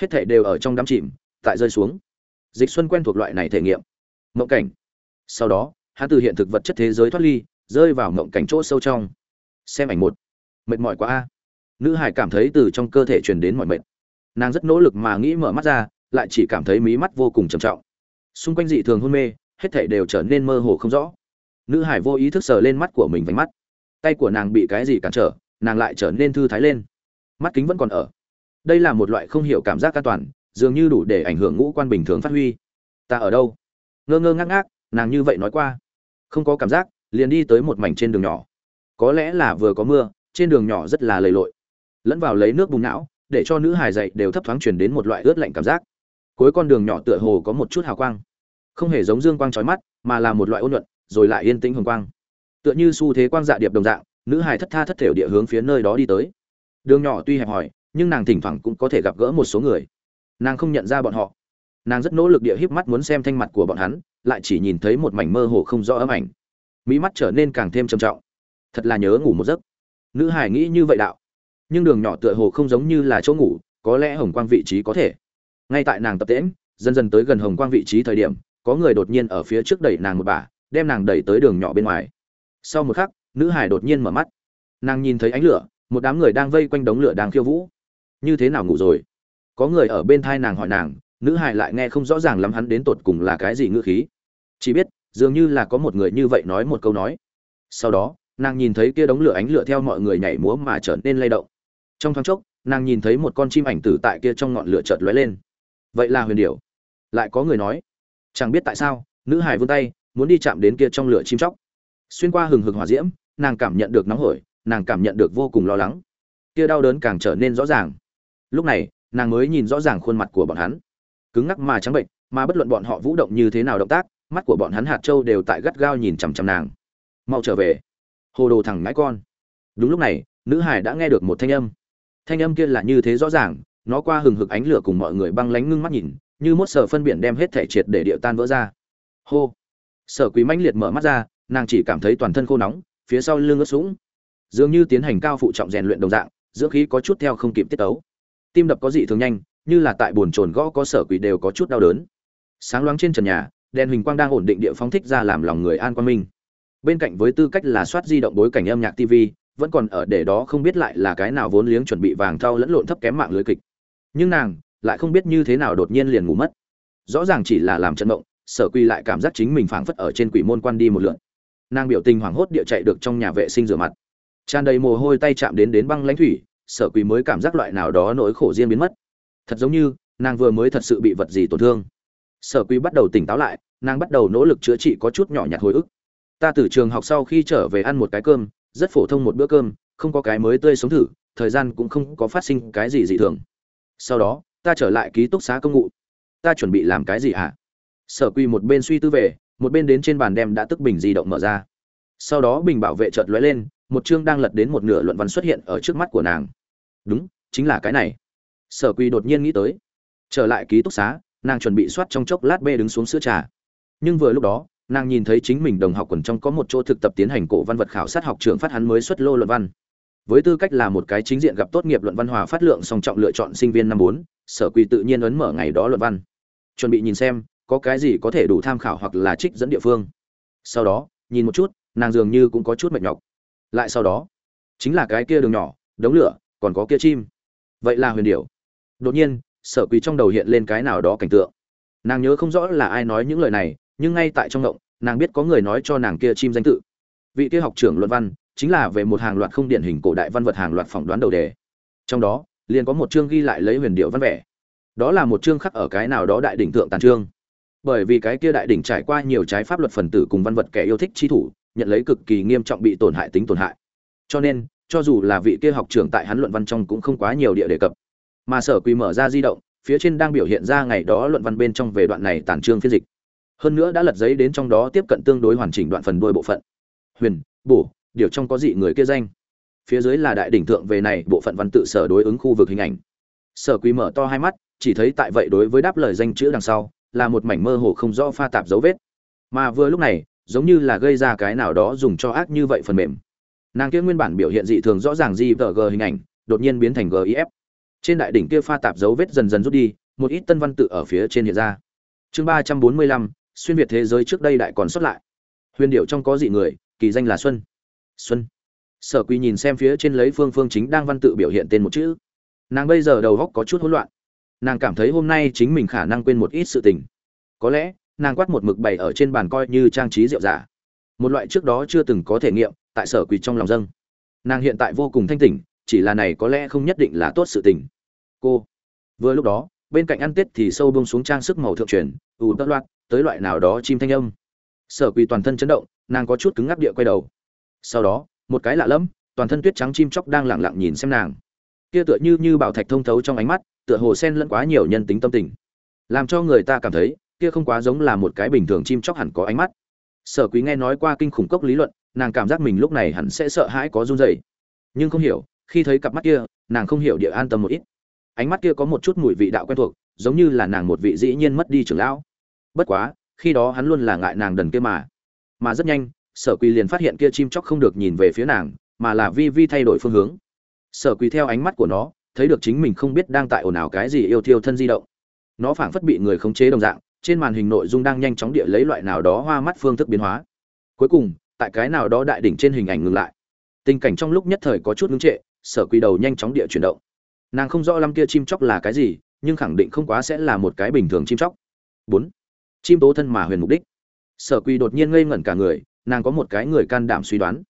Hết thảy đều ở trong đám chìm, tại rơi xuống. Dịch xuân quen thuộc loại này thể nghiệm. Mộng cảnh. Sau đó, hắn từ hiện thực vật chất thế giới thoát ly, rơi vào mộng cảnh chỗ sâu trong. Xem ảnh một. Mệt mỏi quá a. Nữ hải cảm thấy từ trong cơ thể truyền đến mọi mệt. Nàng rất nỗ lực mà nghĩ mở mắt ra, lại chỉ cảm thấy mí mắt vô cùng trầm trọng. Xung quanh dị thường hôn mê, hết thảy đều trở nên mơ hồ không rõ nữ hải vô ý thức sờ lên mắt của mình vánh mắt. Tay của nàng bị cái gì cản trở, nàng lại trở nên thư thái lên. Mắt kính vẫn còn ở. Đây là một loại không hiểu cảm giác an toàn, dường như đủ để ảnh hưởng ngũ quan bình thường phát huy. Ta ở đâu? Ngơ ngơ ngác ngác, nàng như vậy nói qua. Không có cảm giác, liền đi tới một mảnh trên đường nhỏ. Có lẽ là vừa có mưa, trên đường nhỏ rất là lầy lội. Lẫn vào lấy nước bùn não, để cho nữ hài dậy đều thấp thoáng chuyển đến một loại ướt lạnh cảm giác. Cuối con đường nhỏ tựa hồ có một chút hào quang. Không hề giống dương quang trói mắt, mà là một loại ôn nhuận rồi lại yên tĩnh hồng quang. Tựa như xu thế quang dạ điệp đồng dạng, nữ hài thất tha thất thểu địa hướng phía nơi đó đi tới. Đường nhỏ tuy hẹp hòi, nhưng nàng thỉnh thoảng cũng có thể gặp gỡ một số người. Nàng không nhận ra bọn họ. Nàng rất nỗ lực địa híp mắt muốn xem thanh mặt của bọn hắn, lại chỉ nhìn thấy một mảnh mơ hồ không rõ ấm ảnh. Mỹ mắt trở nên càng thêm trầm trọng. Thật là nhớ ngủ một giấc. Nữ hải nghĩ như vậy đạo. Nhưng đường nhỏ tựa hồ không giống như là chỗ ngủ, có lẽ hồng quang vị trí có thể. Ngay tại nàng tập tễm dần dần tới gần hồng quang vị trí thời điểm, có người đột nhiên ở phía trước đẩy nàng một bà đem nàng đẩy tới đường nhỏ bên ngoài. Sau một khắc, nữ hải đột nhiên mở mắt. Nàng nhìn thấy ánh lửa, một đám người đang vây quanh đống lửa đang khiêu vũ. Như thế nào ngủ rồi? Có người ở bên thai nàng hỏi nàng, nữ hải lại nghe không rõ ràng lắm hắn đến tột cùng là cái gì ngữ khí. Chỉ biết, dường như là có một người như vậy nói một câu nói. Sau đó, nàng nhìn thấy kia đống lửa ánh lửa theo mọi người nhảy múa mà trở nên lay động. Trong thoáng chốc, nàng nhìn thấy một con chim ảnh tử tại kia trong ngọn lửa chợt lóe lên. Vậy là huyền điểu. Lại có người nói, chẳng biết tại sao, nữ hải vươn tay muốn đi chạm đến kia trong lửa chim chóc. Xuyên qua hừng hực hỏa diễm, nàng cảm nhận được nóng hổi, nàng cảm nhận được vô cùng lo lắng. Kia đau đớn càng trở nên rõ ràng. Lúc này, nàng mới nhìn rõ ràng khuôn mặt của bọn hắn. Cứng ngắc mà trắng bệnh, mà bất luận bọn họ vũ động như thế nào động tác, mắt của bọn hắn hạt châu đều tại gắt gao nhìn chằm chằm nàng. Mau trở về. Hồ đồ thằng ngãi con. Đúng lúc này, nữ hải đã nghe được một thanh âm. Thanh âm kia là như thế rõ ràng, nó qua hừng hực ánh lửa cùng mọi người băng lánh ngưng mắt nhìn, như mốt sờ phân biển đem hết thể triệt để điệu tan vỡ ra. Hô sở quý mãnh liệt mở mắt ra, nàng chỉ cảm thấy toàn thân khô nóng, phía sau lưng ướt sũng. Dường như tiến hành cao phụ trọng rèn luyện đồng dạng, dưỡng khí có chút theo không kịp tiết tấu. Tim đập có dị thường nhanh, như là tại buồn trồn gõ có sở quỷ đều có chút đau đớn. Sáng loáng trên trần nhà, đèn huỳnh quang đang ổn định địa phóng thích ra làm lòng người an quan minh. Bên cạnh với tư cách là soát di động bối cảnh âm nhạc tv vẫn còn ở để đó không biết lại là cái nào vốn liếng chuẩn bị vàng thau lẫn lộn thấp kém mạng lưới kịch. Nhưng nàng lại không biết như thế nào đột nhiên liền ngủ mất. Rõ ràng chỉ là làm trận động sở quy lại cảm giác chính mình phảng phất ở trên quỷ môn quan đi một lượn. Nàng biểu tình hoảng hốt địa chạy được trong nhà vệ sinh rửa mặt. Tràn đầy mồ hôi tay chạm đến đến băng lãnh thủy, sở quỷ mới cảm giác loại nào đó nỗi khổ riêng biến mất. Thật giống như, nàng vừa mới thật sự bị vật gì tổn thương. Sở quỷ bắt đầu tỉnh táo lại, nàng bắt đầu nỗ lực chữa trị có chút nhỏ nhặt hồi ức. Ta từ trường học sau khi trở về ăn một cái cơm, rất phổ thông một bữa cơm, không có cái mới tươi sống thử, thời gian cũng không có phát sinh cái gì dị thường. Sau đó, ta trở lại ký túc xá công ngụ ta chuẩn bị làm cái gì hả? Sở quy một bên suy tư về, một bên đến trên bàn đem đã tức bình di động mở ra. Sau đó bình bảo vệ chợt lóe lên, một chương đang lật đến một nửa luận văn xuất hiện ở trước mắt của nàng. Đúng, chính là cái này. Sở quy đột nhiên nghĩ tới. Trở lại ký túc xá, nàng chuẩn bị soát trong chốc lát bê đứng xuống sữa trà. Nhưng vừa lúc đó, nàng nhìn thấy chính mình đồng học quần trong có một chỗ thực tập tiến hành cổ văn vật khảo sát học trường phát hắn mới xuất lô luận văn. Với tư cách là một cái chính diện gặp tốt nghiệp luận văn hòa phát lượng song trọng lựa chọn sinh viên năm bốn, sở quy tự nhiên ấn mở ngày đó luận văn. Chuẩn bị nhìn xem có cái gì có thể đủ tham khảo hoặc là trích dẫn địa phương. Sau đó, nhìn một chút, nàng dường như cũng có chút mệt nhọc. Lại sau đó, chính là cái kia đường nhỏ, đống lửa, còn có kia chim. Vậy là huyền điệu. đột nhiên, sở quý trong đầu hiện lên cái nào đó cảnh tượng. Nàng nhớ không rõ là ai nói những lời này, nhưng ngay tại trong động nàng biết có người nói cho nàng kia chim danh tự. Vị kia học trưởng luận văn, chính là về một hàng loạt không điển hình cổ đại văn vật hàng loạt phỏng đoán đầu đề. Trong đó, liền có một chương ghi lại lấy huyền điệu văn vẻ. Đó là một chương khắc ở cái nào đó đại đỉnh tượng tàn trương bởi vì cái kia đại đỉnh trải qua nhiều trái pháp luật phần tử cùng văn vật kẻ yêu thích chi thủ, nhận lấy cực kỳ nghiêm trọng bị tổn hại tính tổn hại. Cho nên, cho dù là vị kia học trưởng tại hắn luận văn trong cũng không quá nhiều địa đề cập. Mà sở quỳ mở ra di động, phía trên đang biểu hiện ra ngày đó luận văn bên trong về đoạn này tản trương phiên dịch. Hơn nữa đã lật giấy đến trong đó tiếp cận tương đối hoàn chỉnh đoạn phần đuôi bộ phận. Huyền, bổ, điều trong có dị người kia danh. Phía dưới là đại đỉnh thượng về này bộ phận văn tự sở đối ứng khu vực hình ảnh. Sở quý mở to hai mắt, chỉ thấy tại vậy đối với đáp lời danh chữ đằng sau là một mảnh mơ hồ không rõ pha tạp dấu vết. Mà vừa lúc này, giống như là gây ra cái nào đó dùng cho ác như vậy phần mềm. Nàng kia nguyên bản biểu hiện dị thường rõ ràng di vờ g hình ảnh, đột nhiên biến thành gif trên đại đỉnh kia pha tạp dấu vết dần dần rút đi, một ít tân văn tự ở phía trên hiện ra. Chương ba trăm bốn mươi lăm, xuyên việt thế giới trước đây đại còn xuất lại. Huyền điệu trong có dị người, kỳ danh là xuân. Xuân. Sở Quy nhìn xem phía trên lấy phương phương chính đang văn tự biểu hiện tên một chữ. Nàng bây giờ đầu góc có chút hỗn loạn nàng cảm thấy hôm nay chính mình khả năng quên một ít sự tình. Có lẽ, nàng quát một mực bày ở trên bàn coi như trang trí rượu giả. Một loại trước đó chưa từng có thể nghiệm, tại sở quỳ trong lòng dâng. Nàng hiện tại vô cùng thanh tỉnh, chỉ là này có lẽ không nhất định là tốt sự tình. Cô, vừa lúc đó, bên cạnh ăn tết thì sâu bông xuống trang sức màu thượng truyền, ù tất loạt tới loại nào đó chim thanh âm. Sở quỳ toàn thân chấn động, nàng có chút cứng ngắc địa quay đầu. Sau đó, một cái lạ lẫm, toàn thân tuyết trắng chim chóc đang lặng lặng nhìn xem nàng. Kia tựa như như bảo thạch thông thấu trong ánh mắt tựa hồ sen lẫn quá nhiều nhân tính tâm tình. Làm cho người ta cảm thấy, kia không quá giống là một cái bình thường chim chóc hẳn có ánh mắt. Sở quý nghe nói qua kinh khủng cốc lý luận, nàng cảm giác mình lúc này hẳn sẽ sợ hãi có run rẩy. Nhưng không hiểu, khi thấy cặp mắt kia, nàng không hiểu địa an tâm một ít. Ánh mắt kia có một chút mùi vị đạo quen thuộc, giống như là nàng một vị dĩ nhiên mất đi trưởng lão. Bất quá, khi đó hắn luôn là ngại nàng đần kia mà. Mà rất nhanh, sở quỳ liền phát hiện kia chim chóc không được nhìn về phía nàng, mà là vi vi thay đổi phương hướng. Sở quỳ theo ánh mắt của nó thấy được chính mình không biết đang tại ồn ào cái gì yêu thiêu thân di động. Nó phảng phất bị người khống chế đồng dạng, trên màn hình nội dung đang nhanh chóng địa lấy loại nào đó hoa mắt phương thức biến hóa. Cuối cùng, tại cái nào đó đại đỉnh trên hình ảnh ngừng lại. Tình cảnh trong lúc nhất thời có chút ngưng trệ, sở quy đầu nhanh chóng địa chuyển động. Nàng không rõ lắm kia chim chóc là cái gì, nhưng khẳng định không quá sẽ là một cái bình thường chim chóc. Bốn, chim tố thân mà huyền mục đích. Sở quy đột nhiên ngây ngẩn cả người, nàng có một cái người can đảm suy đoán.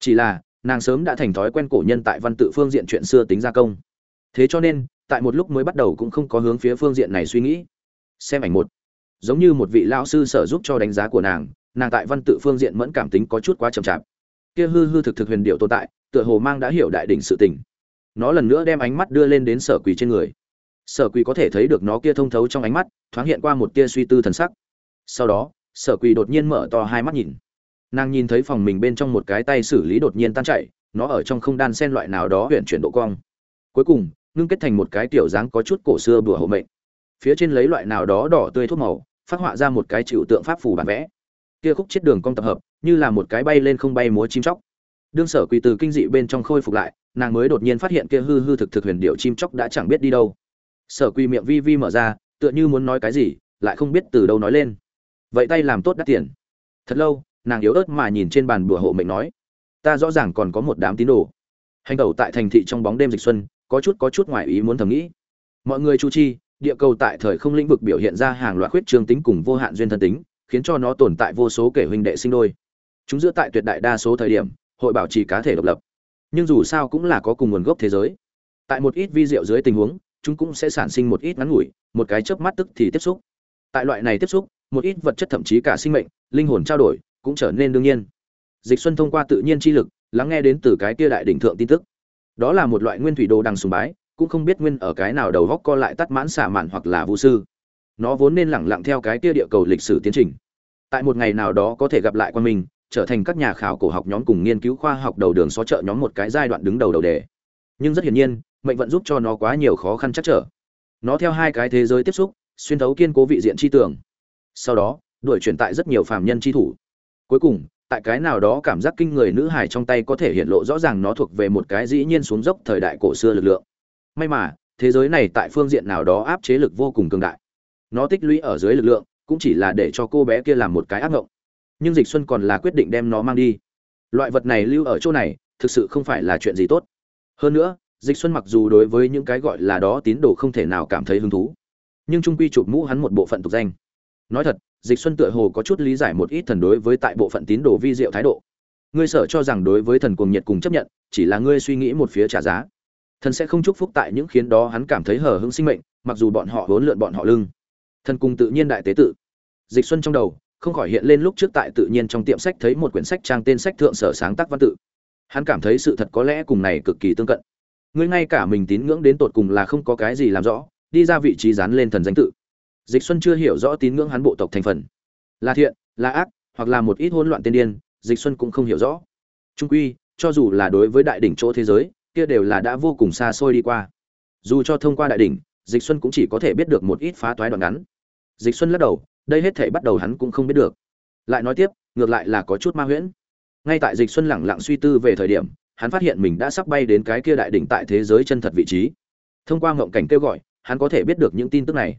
Chỉ là, nàng sớm đã thành thói quen cổ nhân tại văn tự phương diện chuyện xưa tính gia công thế cho nên, tại một lúc mới bắt đầu cũng không có hướng phía phương diện này suy nghĩ. Xem ảnh một. Giống như một vị lao sư sở giúp cho đánh giá của nàng nàng tại văn tự phương diện mẫn cảm tính có chút quá chậm chạp. Kia hư hư thực thực huyền điệu tồn tại, tựa hồ mang đã hiểu đại đỉnh sự tình. Nó lần nữa đem ánh mắt đưa lên đến sở quỳ trên người. Sở quỳ có thể thấy được nó kia thông thấu trong ánh mắt, thoáng hiện qua một tia suy tư thần sắc. Sau đó, sở quỳ đột nhiên mở to hai mắt nhìn. Nàng nhìn thấy phòng mình bên trong một cái tay xử lý đột nhiên tan chảy, nó ở trong không đan sen loại nào đó huyện chuyển độ cong. Cuối cùng ngưng kết thành một cái tiểu dáng có chút cổ xưa bùa hộ mệnh. Phía trên lấy loại nào đó đỏ tươi thuốc màu, phát họa ra một cái chịu tượng pháp phù bản vẽ. Kia khúc chết đường cong tập hợp, như là một cái bay lên không bay múa chim chóc. Đương sở quỳ từ kinh dị bên trong khôi phục lại, nàng mới đột nhiên phát hiện kia hư hư thực thực huyền điệu chim chóc đã chẳng biết đi đâu. Sở quỳ miệng vi vi mở ra, tựa như muốn nói cái gì, lại không biết từ đâu nói lên. Vậy tay làm tốt đắt tiền. Thật lâu, nàng yếu ớt mà nhìn trên bàn bùa hộ mệnh nói, ta rõ ràng còn có một đám tín đồ. Hành tẩu tại thành thị trong bóng đêm dịch xuân có chút có chút ngoài ý muốn thầm nghĩ. Mọi người chu chi, địa cầu tại thời không lĩnh vực biểu hiện ra hàng loạt khuyết trương tính cùng vô hạn duyên thân tính, khiến cho nó tồn tại vô số kể huynh đệ sinh đôi. Chúng giữa tại tuyệt đại đa số thời điểm, hội bảo trì cá thể độc lập. Nhưng dù sao cũng là có cùng nguồn gốc thế giới. Tại một ít vi diệu dưới tình huống, chúng cũng sẽ sản sinh một ít ngắn ngủi, một cái chớp mắt tức thì tiếp xúc. Tại loại này tiếp xúc, một ít vật chất thậm chí cả sinh mệnh, linh hồn trao đổi cũng trở nên đương nhiên. Dịch xuân thông qua tự nhiên chi lực, lắng nghe đến từ cái kia đại đỉnh thượng tin tức đó là một loại nguyên thủy đồ đằng sùng bái, cũng không biết nguyên ở cái nào đầu góc co lại tắt mãn xả mạn hoặc là vũ sư. Nó vốn nên lẳng lặng theo cái kia địa cầu lịch sử tiến trình. Tại một ngày nào đó có thể gặp lại quan mình, trở thành các nhà khảo cổ học nhóm cùng nghiên cứu khoa học đầu đường xó chợ nhóm một cái giai đoạn đứng đầu đầu đề. Nhưng rất hiển nhiên, mệnh vận giúp cho nó quá nhiều khó khăn chắc trở. Nó theo hai cái thế giới tiếp xúc, xuyên thấu kiên cố vị diện tri tưởng. Sau đó, đuổi chuyển tại rất nhiều phàm nhân chi thủ. Cuối cùng tại cái nào đó cảm giác kinh người nữ hài trong tay có thể hiện lộ rõ ràng nó thuộc về một cái dĩ nhiên xuống dốc thời đại cổ xưa lực lượng. May mà, thế giới này tại phương diện nào đó áp chế lực vô cùng cường đại. Nó tích lũy ở dưới lực lượng, cũng chỉ là để cho cô bé kia làm một cái ác ngộng. Nhưng dịch xuân còn là quyết định đem nó mang đi. Loại vật này lưu ở chỗ này, thực sự không phải là chuyện gì tốt. Hơn nữa, dịch xuân mặc dù đối với những cái gọi là đó tín đồ không thể nào cảm thấy hứng thú, nhưng trung quy chụp mũ hắn một bộ phận tục danh. Nói thật dịch xuân tựa hồ có chút lý giải một ít thần đối với tại bộ phận tín đồ vi diệu thái độ. Ngươi sợ cho rằng đối với thần cuồng nhiệt cùng chấp nhận, chỉ là ngươi suy nghĩ một phía trả giá. Thần sẽ không chúc phúc tại những khiến đó hắn cảm thấy hờ hững sinh mệnh, mặc dù bọn họ vốn lượn bọn họ lưng. Thần cùng tự nhiên đại tế tự. Dịch xuân trong đầu, không khỏi hiện lên lúc trước tại tự nhiên trong tiệm sách thấy một quyển sách trang tên sách thượng sở sáng tác văn tự. Hắn cảm thấy sự thật có lẽ cùng này cực kỳ tương cận. Ngươi ngay cả mình tín ngưỡng đến tột cùng là không có cái gì làm rõ, đi ra vị trí dán lên thần danh tự dịch xuân chưa hiểu rõ tín ngưỡng hắn bộ tộc thành phần. Là thiện, là ác, hoặc là một ít hỗn loạn tiên điên, dịch xuân cũng không hiểu rõ. Trung quy, cho dù là đối với đại đỉnh chỗ thế giới, kia đều là đã vô cùng xa xôi đi qua. Dù cho thông qua đại đỉnh, dịch xuân cũng chỉ có thể biết được một ít phá toái đoạn ngắn. Dịch xuân lắc đầu, đây hết thể bắt đầu hắn cũng không biết được. Lại nói tiếp, ngược lại là có chút ma huyễn. Ngay tại dịch xuân lẳng lặng suy tư về thời điểm, hắn phát hiện mình đã sắp bay đến cái kia đại đỉnh tại thế giới chân thật vị trí. Thông qua ngộng cảnh kêu gọi, hắn có thể biết được những tin tức này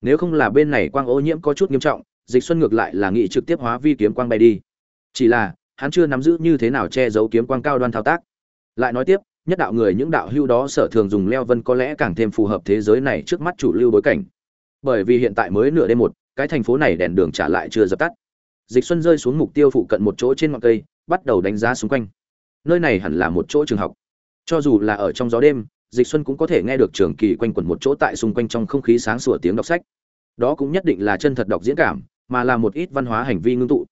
nếu không là bên này quang ô nhiễm có chút nghiêm trọng, dịch xuân ngược lại là nghị trực tiếp hóa vi kiếm quang bay đi. Chỉ là, hắn chưa nắm giữ như thế nào che giấu kiếm quang cao đoan thao tác. Lại nói tiếp, nhất đạo người những đạo hưu đó sở thường dùng leo vân có lẽ càng thêm phù hợp thế giới này trước mắt chủ lưu bối cảnh. Bởi vì hiện tại mới nửa đêm một, cái thành phố này đèn đường trả lại chưa dập tắt. Dịch xuân rơi xuống mục tiêu phụ cận một chỗ trên ngọn cây, bắt đầu đánh giá xung quanh. Nơi này hẳn là một chỗ trường học. Cho dù là ở trong gió đêm dịch xuân cũng có thể nghe được trường kỳ quanh quẩn một chỗ tại xung quanh trong không khí sáng sủa tiếng đọc sách. Đó cũng nhất định là chân thật đọc diễn cảm, mà là một ít văn hóa hành vi ngưng tụ.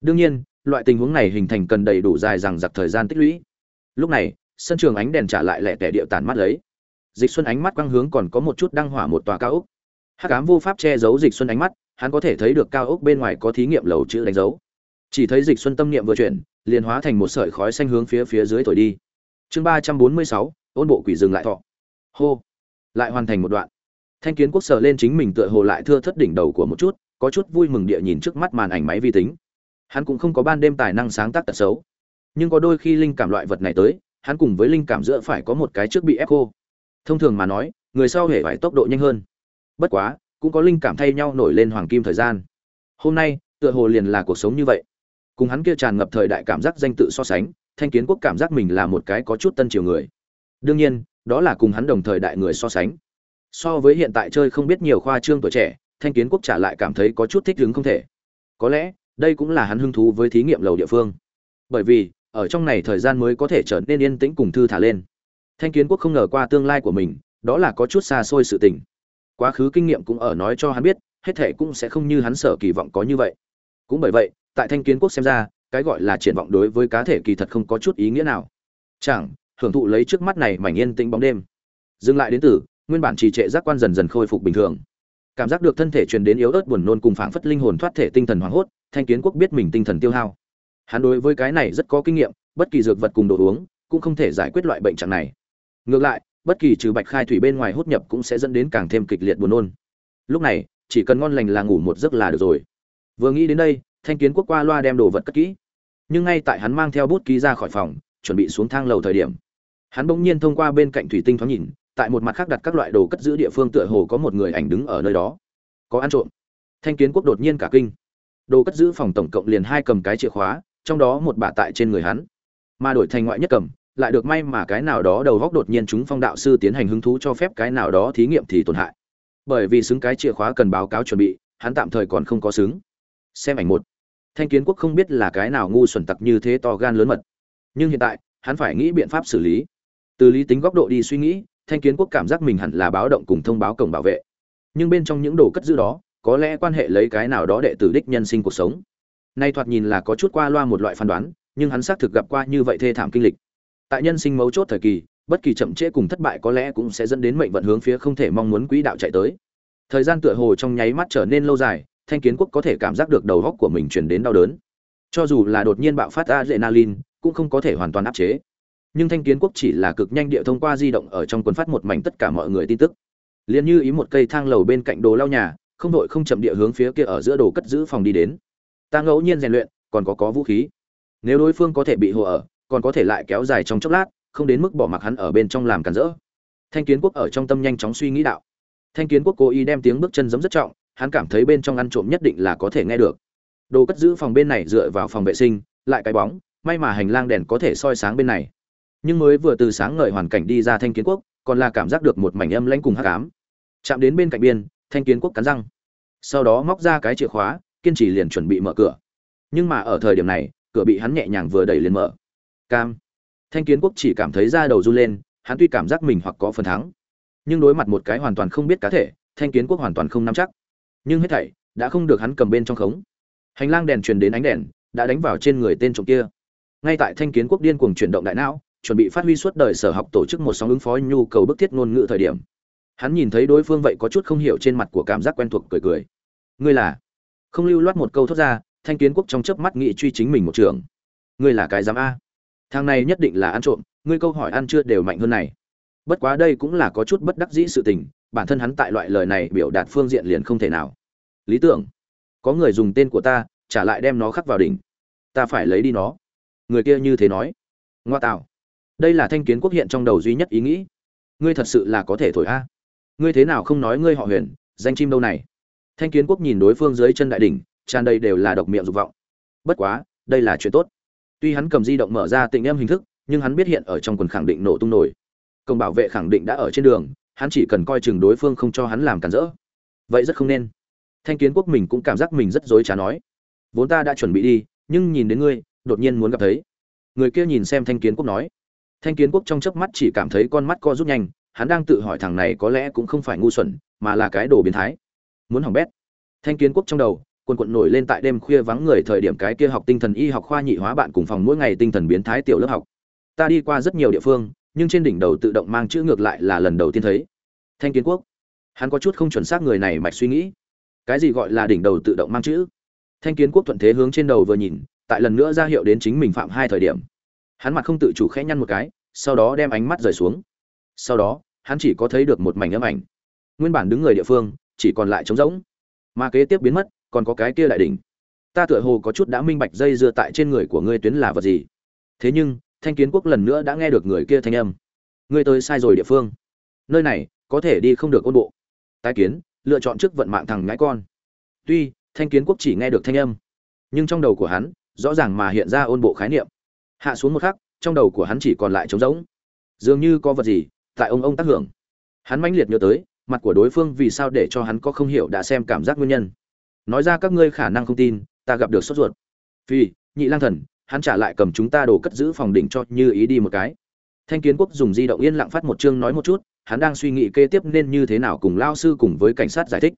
Đương nhiên, loại tình huống này hình thành cần đầy đủ dài rằng giặc thời gian tích lũy. Lúc này, sân trường ánh đèn trả lại lẻ tẻ điệu tàn mắt lấy. Dịch xuân ánh mắt quang hướng còn có một chút đăng hỏa một tòa cao ốc. Hắc ám vô pháp che giấu dịch xuân ánh mắt, hắn có thể thấy được cao ốc bên ngoài có thí nghiệm lầu chữ đánh dấu. Chỉ thấy dịch xuân tâm niệm vừa chuyển, liền hóa thành một sợi khói xanh hướng phía phía dưới thổi đi. Chương ba trăm bốn mươi sáu ôn bộ quỷ dừng lại thọ. Hô. Lại hoàn thành một đoạn. Thanh kiến quốc sở lên chính mình tựa hồ lại thưa thất đỉnh đầu của một chút, có chút vui mừng địa nhìn trước mắt màn ảnh máy vi tính. Hắn cũng không có ban đêm tài năng sáng tác tật xấu. Nhưng có đôi khi linh cảm loại vật này tới, hắn cùng với linh cảm giữa phải có một cái trước bị ép khô. Thông thường mà nói, người sau hề phải tốc độ nhanh hơn. Bất quá, cũng có linh cảm thay nhau nổi lên hoàng kim thời gian. Hôm nay, tựa hồ liền là cuộc sống như vậy. Cùng hắn kia tràn ngập thời đại cảm giác danh tự so sánh, thanh kiến quốc cảm giác mình là một cái có chút tân triều người đương nhiên, đó là cùng hắn đồng thời đại người so sánh. So với hiện tại chơi không biết nhiều khoa trương tuổi trẻ, thanh kiến quốc trả lại cảm thấy có chút thích ứng không thể. Có lẽ, đây cũng là hắn hứng thú với thí nghiệm lầu địa phương. Bởi vì, ở trong này thời gian mới có thể trở nên yên tĩnh cùng thư thả lên. Thanh kiến quốc không ngờ qua tương lai của mình, đó là có chút xa xôi sự tình. Quá khứ kinh nghiệm cũng ở nói cho hắn biết, hết thể cũng sẽ không như hắn sở kỳ vọng có như vậy. Cũng bởi vậy, tại thanh kiến quốc xem ra, cái gọi là triển vọng đối với cá thể kỳ thật không có chút ý nghĩa nào. Chẳng hưởng thụ lấy trước mắt này mảnh yên tĩnh bóng đêm. Dừng lại đến từ, nguyên bản trì trệ giác quan dần dần khôi phục bình thường. Cảm giác được thân thể truyền đến yếu ớt buồn nôn cùng phảng phất linh hồn thoát thể tinh thần hoảng hốt, thanh kiến quốc biết mình tinh thần tiêu hao. Hắn đối với cái này rất có kinh nghiệm, bất kỳ dược vật cùng đồ uống cũng không thể giải quyết loại bệnh trạng này. Ngược lại, bất kỳ trừ bạch khai thủy bên ngoài hút nhập cũng sẽ dẫn đến càng thêm kịch liệt buồn nôn. Lúc này, chỉ cần ngon lành là ngủ một giấc là được rồi. Vừa nghĩ đến đây, thanh kiến quốc qua loa đem đồ vật cất kỹ. Nhưng ngay tại hắn mang theo bút ký ra khỏi phòng, chuẩn bị xuống thang lầu thời điểm hắn bỗng nhiên thông qua bên cạnh thủy tinh thoáng nhìn, tại một mặt khác đặt các loại đồ cất giữ địa phương tựa hồ có một người ảnh đứng ở nơi đó. Có ăn trộm. Thanh kiến quốc đột nhiên cả kinh. Đồ cất giữ phòng tổng cộng liền hai cầm cái chìa khóa, trong đó một bả tại trên người hắn. Mà đổi thành ngoại nhất cầm, lại được may mà cái nào đó đầu góc đột nhiên chúng phong đạo sư tiến hành hứng thú cho phép cái nào đó thí nghiệm thì tổn hại. Bởi vì xứng cái chìa khóa cần báo cáo chuẩn bị, hắn tạm thời còn không có xứng. Xem ảnh một. Thanh kiến quốc không biết là cái nào ngu xuẩn tặc như thế to gan lớn mật. Nhưng hiện tại, hắn phải nghĩ biện pháp xử lý từ lý tính góc độ đi suy nghĩ, thanh kiến quốc cảm giác mình hẳn là báo động cùng thông báo cổng bảo vệ. Nhưng bên trong những đồ cất giữ đó, có lẽ quan hệ lấy cái nào đó đệ tử đích nhân sinh cuộc sống. Nay thoạt nhìn là có chút qua loa một loại phán đoán, nhưng hắn xác thực gặp qua như vậy thê thảm kinh lịch. Tại nhân sinh mấu chốt thời kỳ, bất kỳ chậm trễ cùng thất bại có lẽ cũng sẽ dẫn đến mệnh vận hướng phía không thể mong muốn quỹ đạo chạy tới. Thời gian tựa hồ trong nháy mắt trở nên lâu dài, thanh kiến quốc có thể cảm giác được đầu góc của mình chuyển đến đau đớn. Cho dù là đột nhiên bạo phát adrenaline, cũng không có thể hoàn toàn áp chế nhưng thanh kiến quốc chỉ là cực nhanh địa thông qua di động ở trong quần phát một mảnh tất cả mọi người tin tức. Liền như ý một cây thang lầu bên cạnh đồ lao nhà, không đội không chậm địa hướng phía kia ở giữa đồ cất giữ phòng đi đến. Ta ngẫu nhiên rèn luyện, còn có có vũ khí. Nếu đối phương có thể bị hộ ở, còn có thể lại kéo dài trong chốc lát, không đến mức bỏ mặc hắn ở bên trong làm cản rỡ. Thanh kiến quốc ở trong tâm nhanh chóng suy nghĩ đạo. Thanh kiến quốc cố ý đem tiếng bước chân giấm rất trọng, hắn cảm thấy bên trong ăn trộm nhất định là có thể nghe được. Đồ cất giữ phòng bên này dựa vào phòng vệ sinh, lại cái bóng, may mà hành lang đèn có thể soi sáng bên này nhưng mới vừa từ sáng ngời hoàn cảnh đi ra thanh kiến quốc, còn là cảm giác được một mảnh âm lãnh cùng hắc ám. Chạm đến bên cạnh biên, thanh kiến quốc cắn răng. Sau đó móc ra cái chìa khóa, kiên trì liền chuẩn bị mở cửa. Nhưng mà ở thời điểm này, cửa bị hắn nhẹ nhàng vừa đẩy liền mở. Cam. Thanh kiến quốc chỉ cảm thấy da đầu run lên, hắn tuy cảm giác mình hoặc có phần thắng, nhưng đối mặt một cái hoàn toàn không biết cá thể, thanh kiến quốc hoàn toàn không nắm chắc. Nhưng hết thảy đã không được hắn cầm bên trong khống. Hành lang đèn truyền đến ánh đèn, đã đánh vào trên người tên trộm kia. Ngay tại thanh kiến quốc điên cuồng chuyển động đại não chuẩn bị phát huy suốt đời sở học tổ chức một sóng ứng phó nhu cầu bức thiết ngôn ngữ thời điểm. Hắn nhìn thấy đối phương vậy có chút không hiểu trên mặt của cảm giác quen thuộc cười cười. Ngươi là? Không lưu loát một câu thốt ra, thanh kiến quốc trong chớp mắt nghị truy chính mình một trường. Ngươi là cái giám a. Thằng này nhất định là ăn trộm, ngươi câu hỏi ăn chưa đều mạnh hơn này. Bất quá đây cũng là có chút bất đắc dĩ sự tình, bản thân hắn tại loại lời này biểu đạt phương diện liền không thể nào. Lý tưởng, có người dùng tên của ta, trả lại đem nó khắc vào đỉnh. Ta phải lấy đi nó. Người kia như thế nói. Ngoa tạo đây là thanh kiến quốc hiện trong đầu duy nhất ý nghĩ. Ngươi thật sự là có thể thổi a. Ngươi thế nào không nói ngươi họ huyền, danh chim đâu này? Thanh kiến quốc nhìn đối phương dưới chân đại đỉnh, tràn đầy đều là độc miệng dục vọng. Bất quá, đây là chuyện tốt. Tuy hắn cầm di động mở ra tịnh em hình thức, nhưng hắn biết hiện ở trong quần khẳng định nổ tung nổi. Công bảo vệ khẳng định đã ở trên đường, hắn chỉ cần coi chừng đối phương không cho hắn làm cản rỡ. Vậy rất không nên. Thanh kiến quốc mình cũng cảm giác mình rất dối trá nói. Vốn ta đã chuẩn bị đi, nhưng nhìn đến ngươi, đột nhiên muốn gặp thấy. Người kia nhìn xem thanh kiến quốc nói thanh kiến quốc trong chớp mắt chỉ cảm thấy con mắt co rút nhanh, hắn đang tự hỏi thằng này có lẽ cũng không phải ngu xuẩn, mà là cái đồ biến thái. Muốn hỏng bét. Thanh kiến quốc trong đầu, quần quận nổi lên tại đêm khuya vắng người thời điểm cái kia học tinh thần y học khoa nhị hóa bạn cùng phòng mỗi ngày tinh thần biến thái tiểu lớp học. Ta đi qua rất nhiều địa phương, nhưng trên đỉnh đầu tự động mang chữ ngược lại là lần đầu tiên thấy. Thanh kiến quốc. Hắn có chút không chuẩn xác người này mạch suy nghĩ. Cái gì gọi là đỉnh đầu tự động mang chữ? Thanh kiến quốc thuận thế hướng trên đầu vừa nhìn, tại lần nữa ra hiệu đến chính mình phạm hai thời điểm hắn mặt không tự chủ khẽ nhăn một cái, sau đó đem ánh mắt rời xuống. Sau đó, hắn chỉ có thấy được một mảnh âm ảnh. Nguyên bản đứng người địa phương, chỉ còn lại trống rỗng. Mà kế tiếp biến mất, còn có cái kia đại đỉnh. Ta tựa hồ có chút đã minh bạch dây dưa tại trên người của ngươi tuyến là vật gì. Thế nhưng, thanh kiến quốc lần nữa đã nghe được người kia thanh âm. Ngươi tới sai rồi địa phương. Nơi này, có thể đi không được ôn bộ. Tái kiến, lựa chọn trước vận mạng thằng ngãi con. Tuy, thanh kiến quốc chỉ nghe được thanh âm, nhưng trong đầu của hắn, rõ ràng mà hiện ra ôn bộ khái niệm hạ xuống một khắc, trong đầu của hắn chỉ còn lại trống rỗng. Dường như có vật gì tại ông ông tác hưởng. Hắn mãnh liệt nhớ tới, mặt của đối phương vì sao để cho hắn có không hiểu đã xem cảm giác nguyên nhân. Nói ra các ngươi khả năng không tin, ta gặp được sốt ruột. Vì nhị lang thần, hắn trả lại cầm chúng ta đồ cất giữ phòng đỉnh cho như ý đi một cái. Thanh kiến quốc dùng di động yên lặng phát một chương nói một chút, hắn đang suy nghĩ kế tiếp nên như thế nào cùng lao sư cùng với cảnh sát giải thích.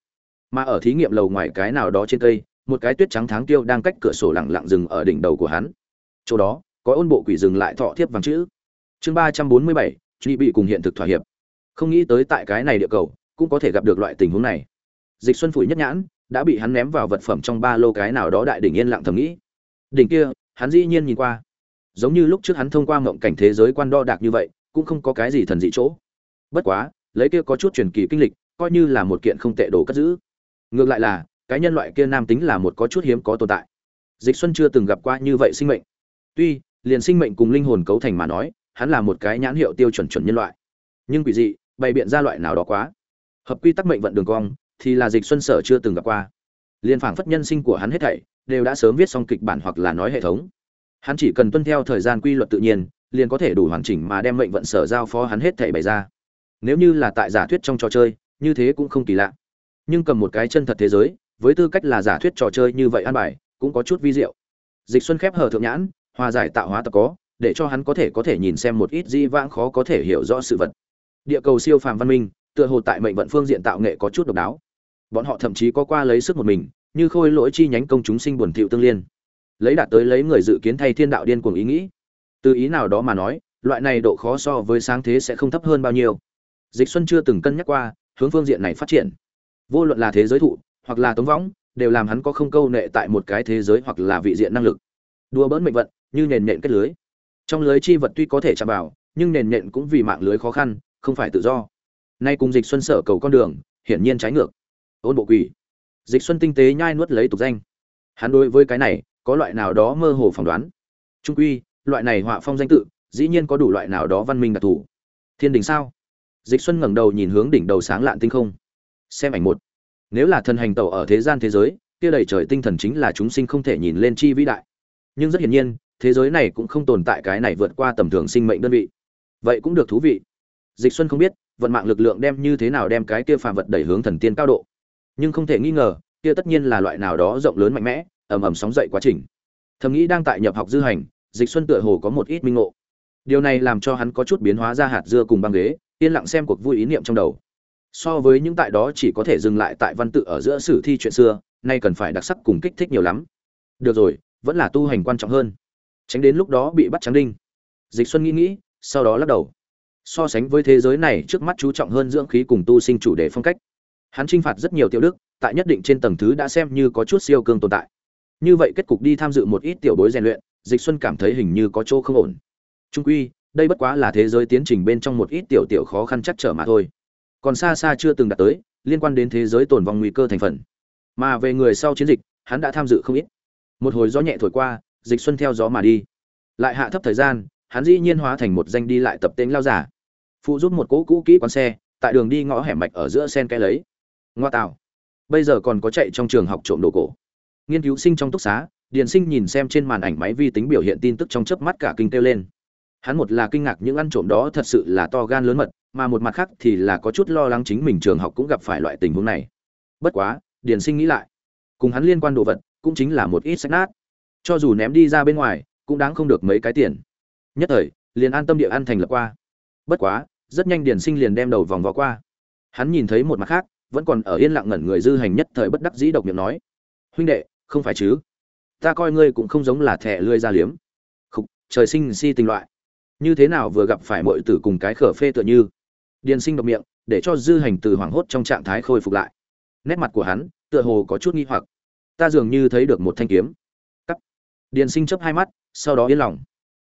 Mà ở thí nghiệm lầu ngoài cái nào đó trên cây, một cái tuyết trắng tháng tiêu đang cách cửa sổ lặng lặng dừng ở đỉnh đầu của hắn. Chỗ đó có ôn bộ quỷ dừng lại thọ thiếp vàng chữ. Chương ba trăm bốn mươi bảy, truy bị cùng hiện thực thỏa hiệp. Không nghĩ tới tại cái này địa cầu, cũng có thể gặp được loại tình huống này. Dịch xuân phủi nhất nhãn, đã bị hắn ném vào vật phẩm trong ba lô cái nào đó đại đỉnh yên lặng thầm nghĩ. Đỉnh kia, hắn dĩ nhiên nhìn qua. Giống như lúc trước hắn thông qua mộng cảnh thế giới quan đo đạc như vậy, cũng không có cái gì thần dị chỗ. Bất quá, lấy kia có chút truyền kỳ kinh lịch, coi như là một kiện không tệ đồ cất giữ. Ngược lại là, cái nhân loại kia nam tính là một có chút hiếm có tồn tại. Dịch xuân chưa từng gặp qua như vậy sinh mệnh. Tuy liền sinh mệnh cùng linh hồn cấu thành mà nói, hắn là một cái nhãn hiệu tiêu chuẩn chuẩn nhân loại. Nhưng quỷ dị, bày biện ra loại nào đó quá. Hợp quy tắc mệnh vận đường cong, thì là dịch xuân sở chưa từng gặp qua. Liên phảng phất nhân sinh của hắn hết thảy, đều đã sớm viết xong kịch bản hoặc là nói hệ thống. Hắn chỉ cần tuân theo thời gian quy luật tự nhiên, liền có thể đủ hoàn chỉnh mà đem mệnh vận sở giao phó hắn hết thảy bày ra. Nếu như là tại giả thuyết trong trò chơi, như thế cũng không kỳ lạ. Nhưng cầm một cái chân thật thế giới, với tư cách là giả thuyết trò chơi như vậy an bài, cũng có chút vi diệu. Dịch xuân khép hờ thượng nhãn hòa giải tạo hóa tập có, để cho hắn có thể có thể nhìn xem một ít di vãng khó có thể hiểu rõ sự vật. Địa cầu siêu phàm văn minh, tựa hồ tại mệnh vận phương diện tạo nghệ có chút độc đáo. Bọn họ thậm chí có qua lấy sức một mình, như khôi lỗi chi nhánh công chúng sinh buồn thiệu tương liên. Lấy đạt tới lấy người dự kiến thay thiên đạo điên cuồng ý nghĩ. Từ ý nào đó mà nói, loại này độ khó so với sáng thế sẽ không thấp hơn bao nhiêu. Dịch xuân chưa từng cân nhắc qua, hướng phương diện này phát triển. Vô luận là thế giới thụ, hoặc là tống võng, đều làm hắn có không câu nệ tại một cái thế giới hoặc là vị diện năng lực. Đua bỡn mệnh vận như nền nện kết lưới. Trong lưới chi vật tuy có thể chạm vào, nhưng nền nện cũng vì mạng lưới khó khăn, không phải tự do. Nay cùng dịch xuân sở cầu con đường, hiển nhiên trái ngược. Ôn bộ quỷ. Dịch xuân tinh tế nhai nuốt lấy tục danh. Hắn đối với cái này, có loại nào đó mơ hồ phỏng đoán. Trung quy, loại này họa phong danh tự, dĩ nhiên có đủ loại nào đó văn minh đặc thù. Thiên đình sao? Dịch xuân ngẩng đầu nhìn hướng đỉnh đầu sáng lạn tinh không. Xem ảnh một. Nếu là thần hành tẩu ở thế gian thế giới, kia đầy trời tinh thần chính là chúng sinh không thể nhìn lên chi vĩ đại. Nhưng rất hiển nhiên thế giới này cũng không tồn tại cái này vượt qua tầm thường sinh mệnh đơn vị. Vậy cũng được thú vị. Dịch xuân không biết, vận mạng lực lượng đem như thế nào đem cái kia phàm vật đẩy hướng thần tiên cao độ. Nhưng không thể nghi ngờ, kia tất nhiên là loại nào đó rộng lớn mạnh mẽ, ầm ầm sóng dậy quá trình. Thầm nghĩ đang tại nhập học dư hành, dịch xuân tựa hồ có một ít minh ngộ. Điều này làm cho hắn có chút biến hóa ra hạt dưa cùng băng ghế, yên lặng xem cuộc vui ý niệm trong đầu. So với những tại đó chỉ có thể dừng lại tại văn tự ở giữa sử thi chuyện xưa, nay cần phải đặc sắc cùng kích thích nhiều lắm. Được rồi, vẫn là tu hành quan trọng hơn tránh đến lúc đó bị bắt trắng đinh. Dịch xuân nghĩ nghĩ, sau đó lắc đầu. So sánh với thế giới này, trước mắt chú trọng hơn dưỡng khí cùng tu sinh chủ đề phong cách. Hắn chinh phạt rất nhiều tiểu đức, tại nhất định trên tầng thứ đã xem như có chút siêu cương tồn tại. Như vậy kết cục đi tham dự một ít tiểu bối rèn luyện, dịch xuân cảm thấy hình như có chỗ không ổn. Trung quy, đây bất quá là thế giới tiến trình bên trong một ít tiểu tiểu khó khăn chắc trở mà thôi. Còn xa xa chưa từng đạt tới, liên quan đến thế giới tồn vong nguy cơ thành phần. Mà về người sau chiến dịch, hắn đã tham dự không ít. Một hồi gió nhẹ thổi qua dịch xuân theo gió mà đi. Lại hạ thấp thời gian, hắn dĩ nhiên hóa thành một danh đi lại tập tính lao giả. Phụ giúp một cỗ cũ kỹ quán xe, tại đường đi ngõ hẻm mạch ở giữa sen cái lấy. Ngoa tạo. Bây giờ còn có chạy trong trường học trộm đồ cổ. Nghiên cứu sinh trong túc xá, điền sinh nhìn xem trên màn ảnh máy vi tính biểu hiện tin tức trong chớp mắt cả kinh kêu lên. Hắn một là kinh ngạc những ăn trộm đó thật sự là to gan lớn mật, mà một mặt khác thì là có chút lo lắng chính mình trường học cũng gặp phải loại tình huống này. Bất quá, điền sinh nghĩ lại, cùng hắn liên quan đồ vật cũng chính là một ít sách nát cho dù ném đi ra bên ngoài, cũng đáng không được mấy cái tiền. Nhất thời, liền an tâm địa ăn thành lập qua. Bất quá, rất nhanh điền sinh liền đem đầu vòng vào qua. Hắn nhìn thấy một mặt khác, vẫn còn ở yên lặng ngẩn người dư hành nhất thời bất đắc dĩ độc miệng nói, huynh đệ, không phải chứ? Ta coi ngươi cũng không giống là thẻ lươi ra liếm. Khục, trời sinh si tình loại. Như thế nào vừa gặp phải mọi tử cùng cái khở phê tựa như? Điền sinh độc miệng, để cho dư hành từ hoảng hốt trong trạng thái khôi phục lại. Nét mặt của hắn, tựa hồ có chút nghi hoặc. Ta dường như thấy được một thanh kiếm điền sinh chấp hai mắt, sau đó yên lòng.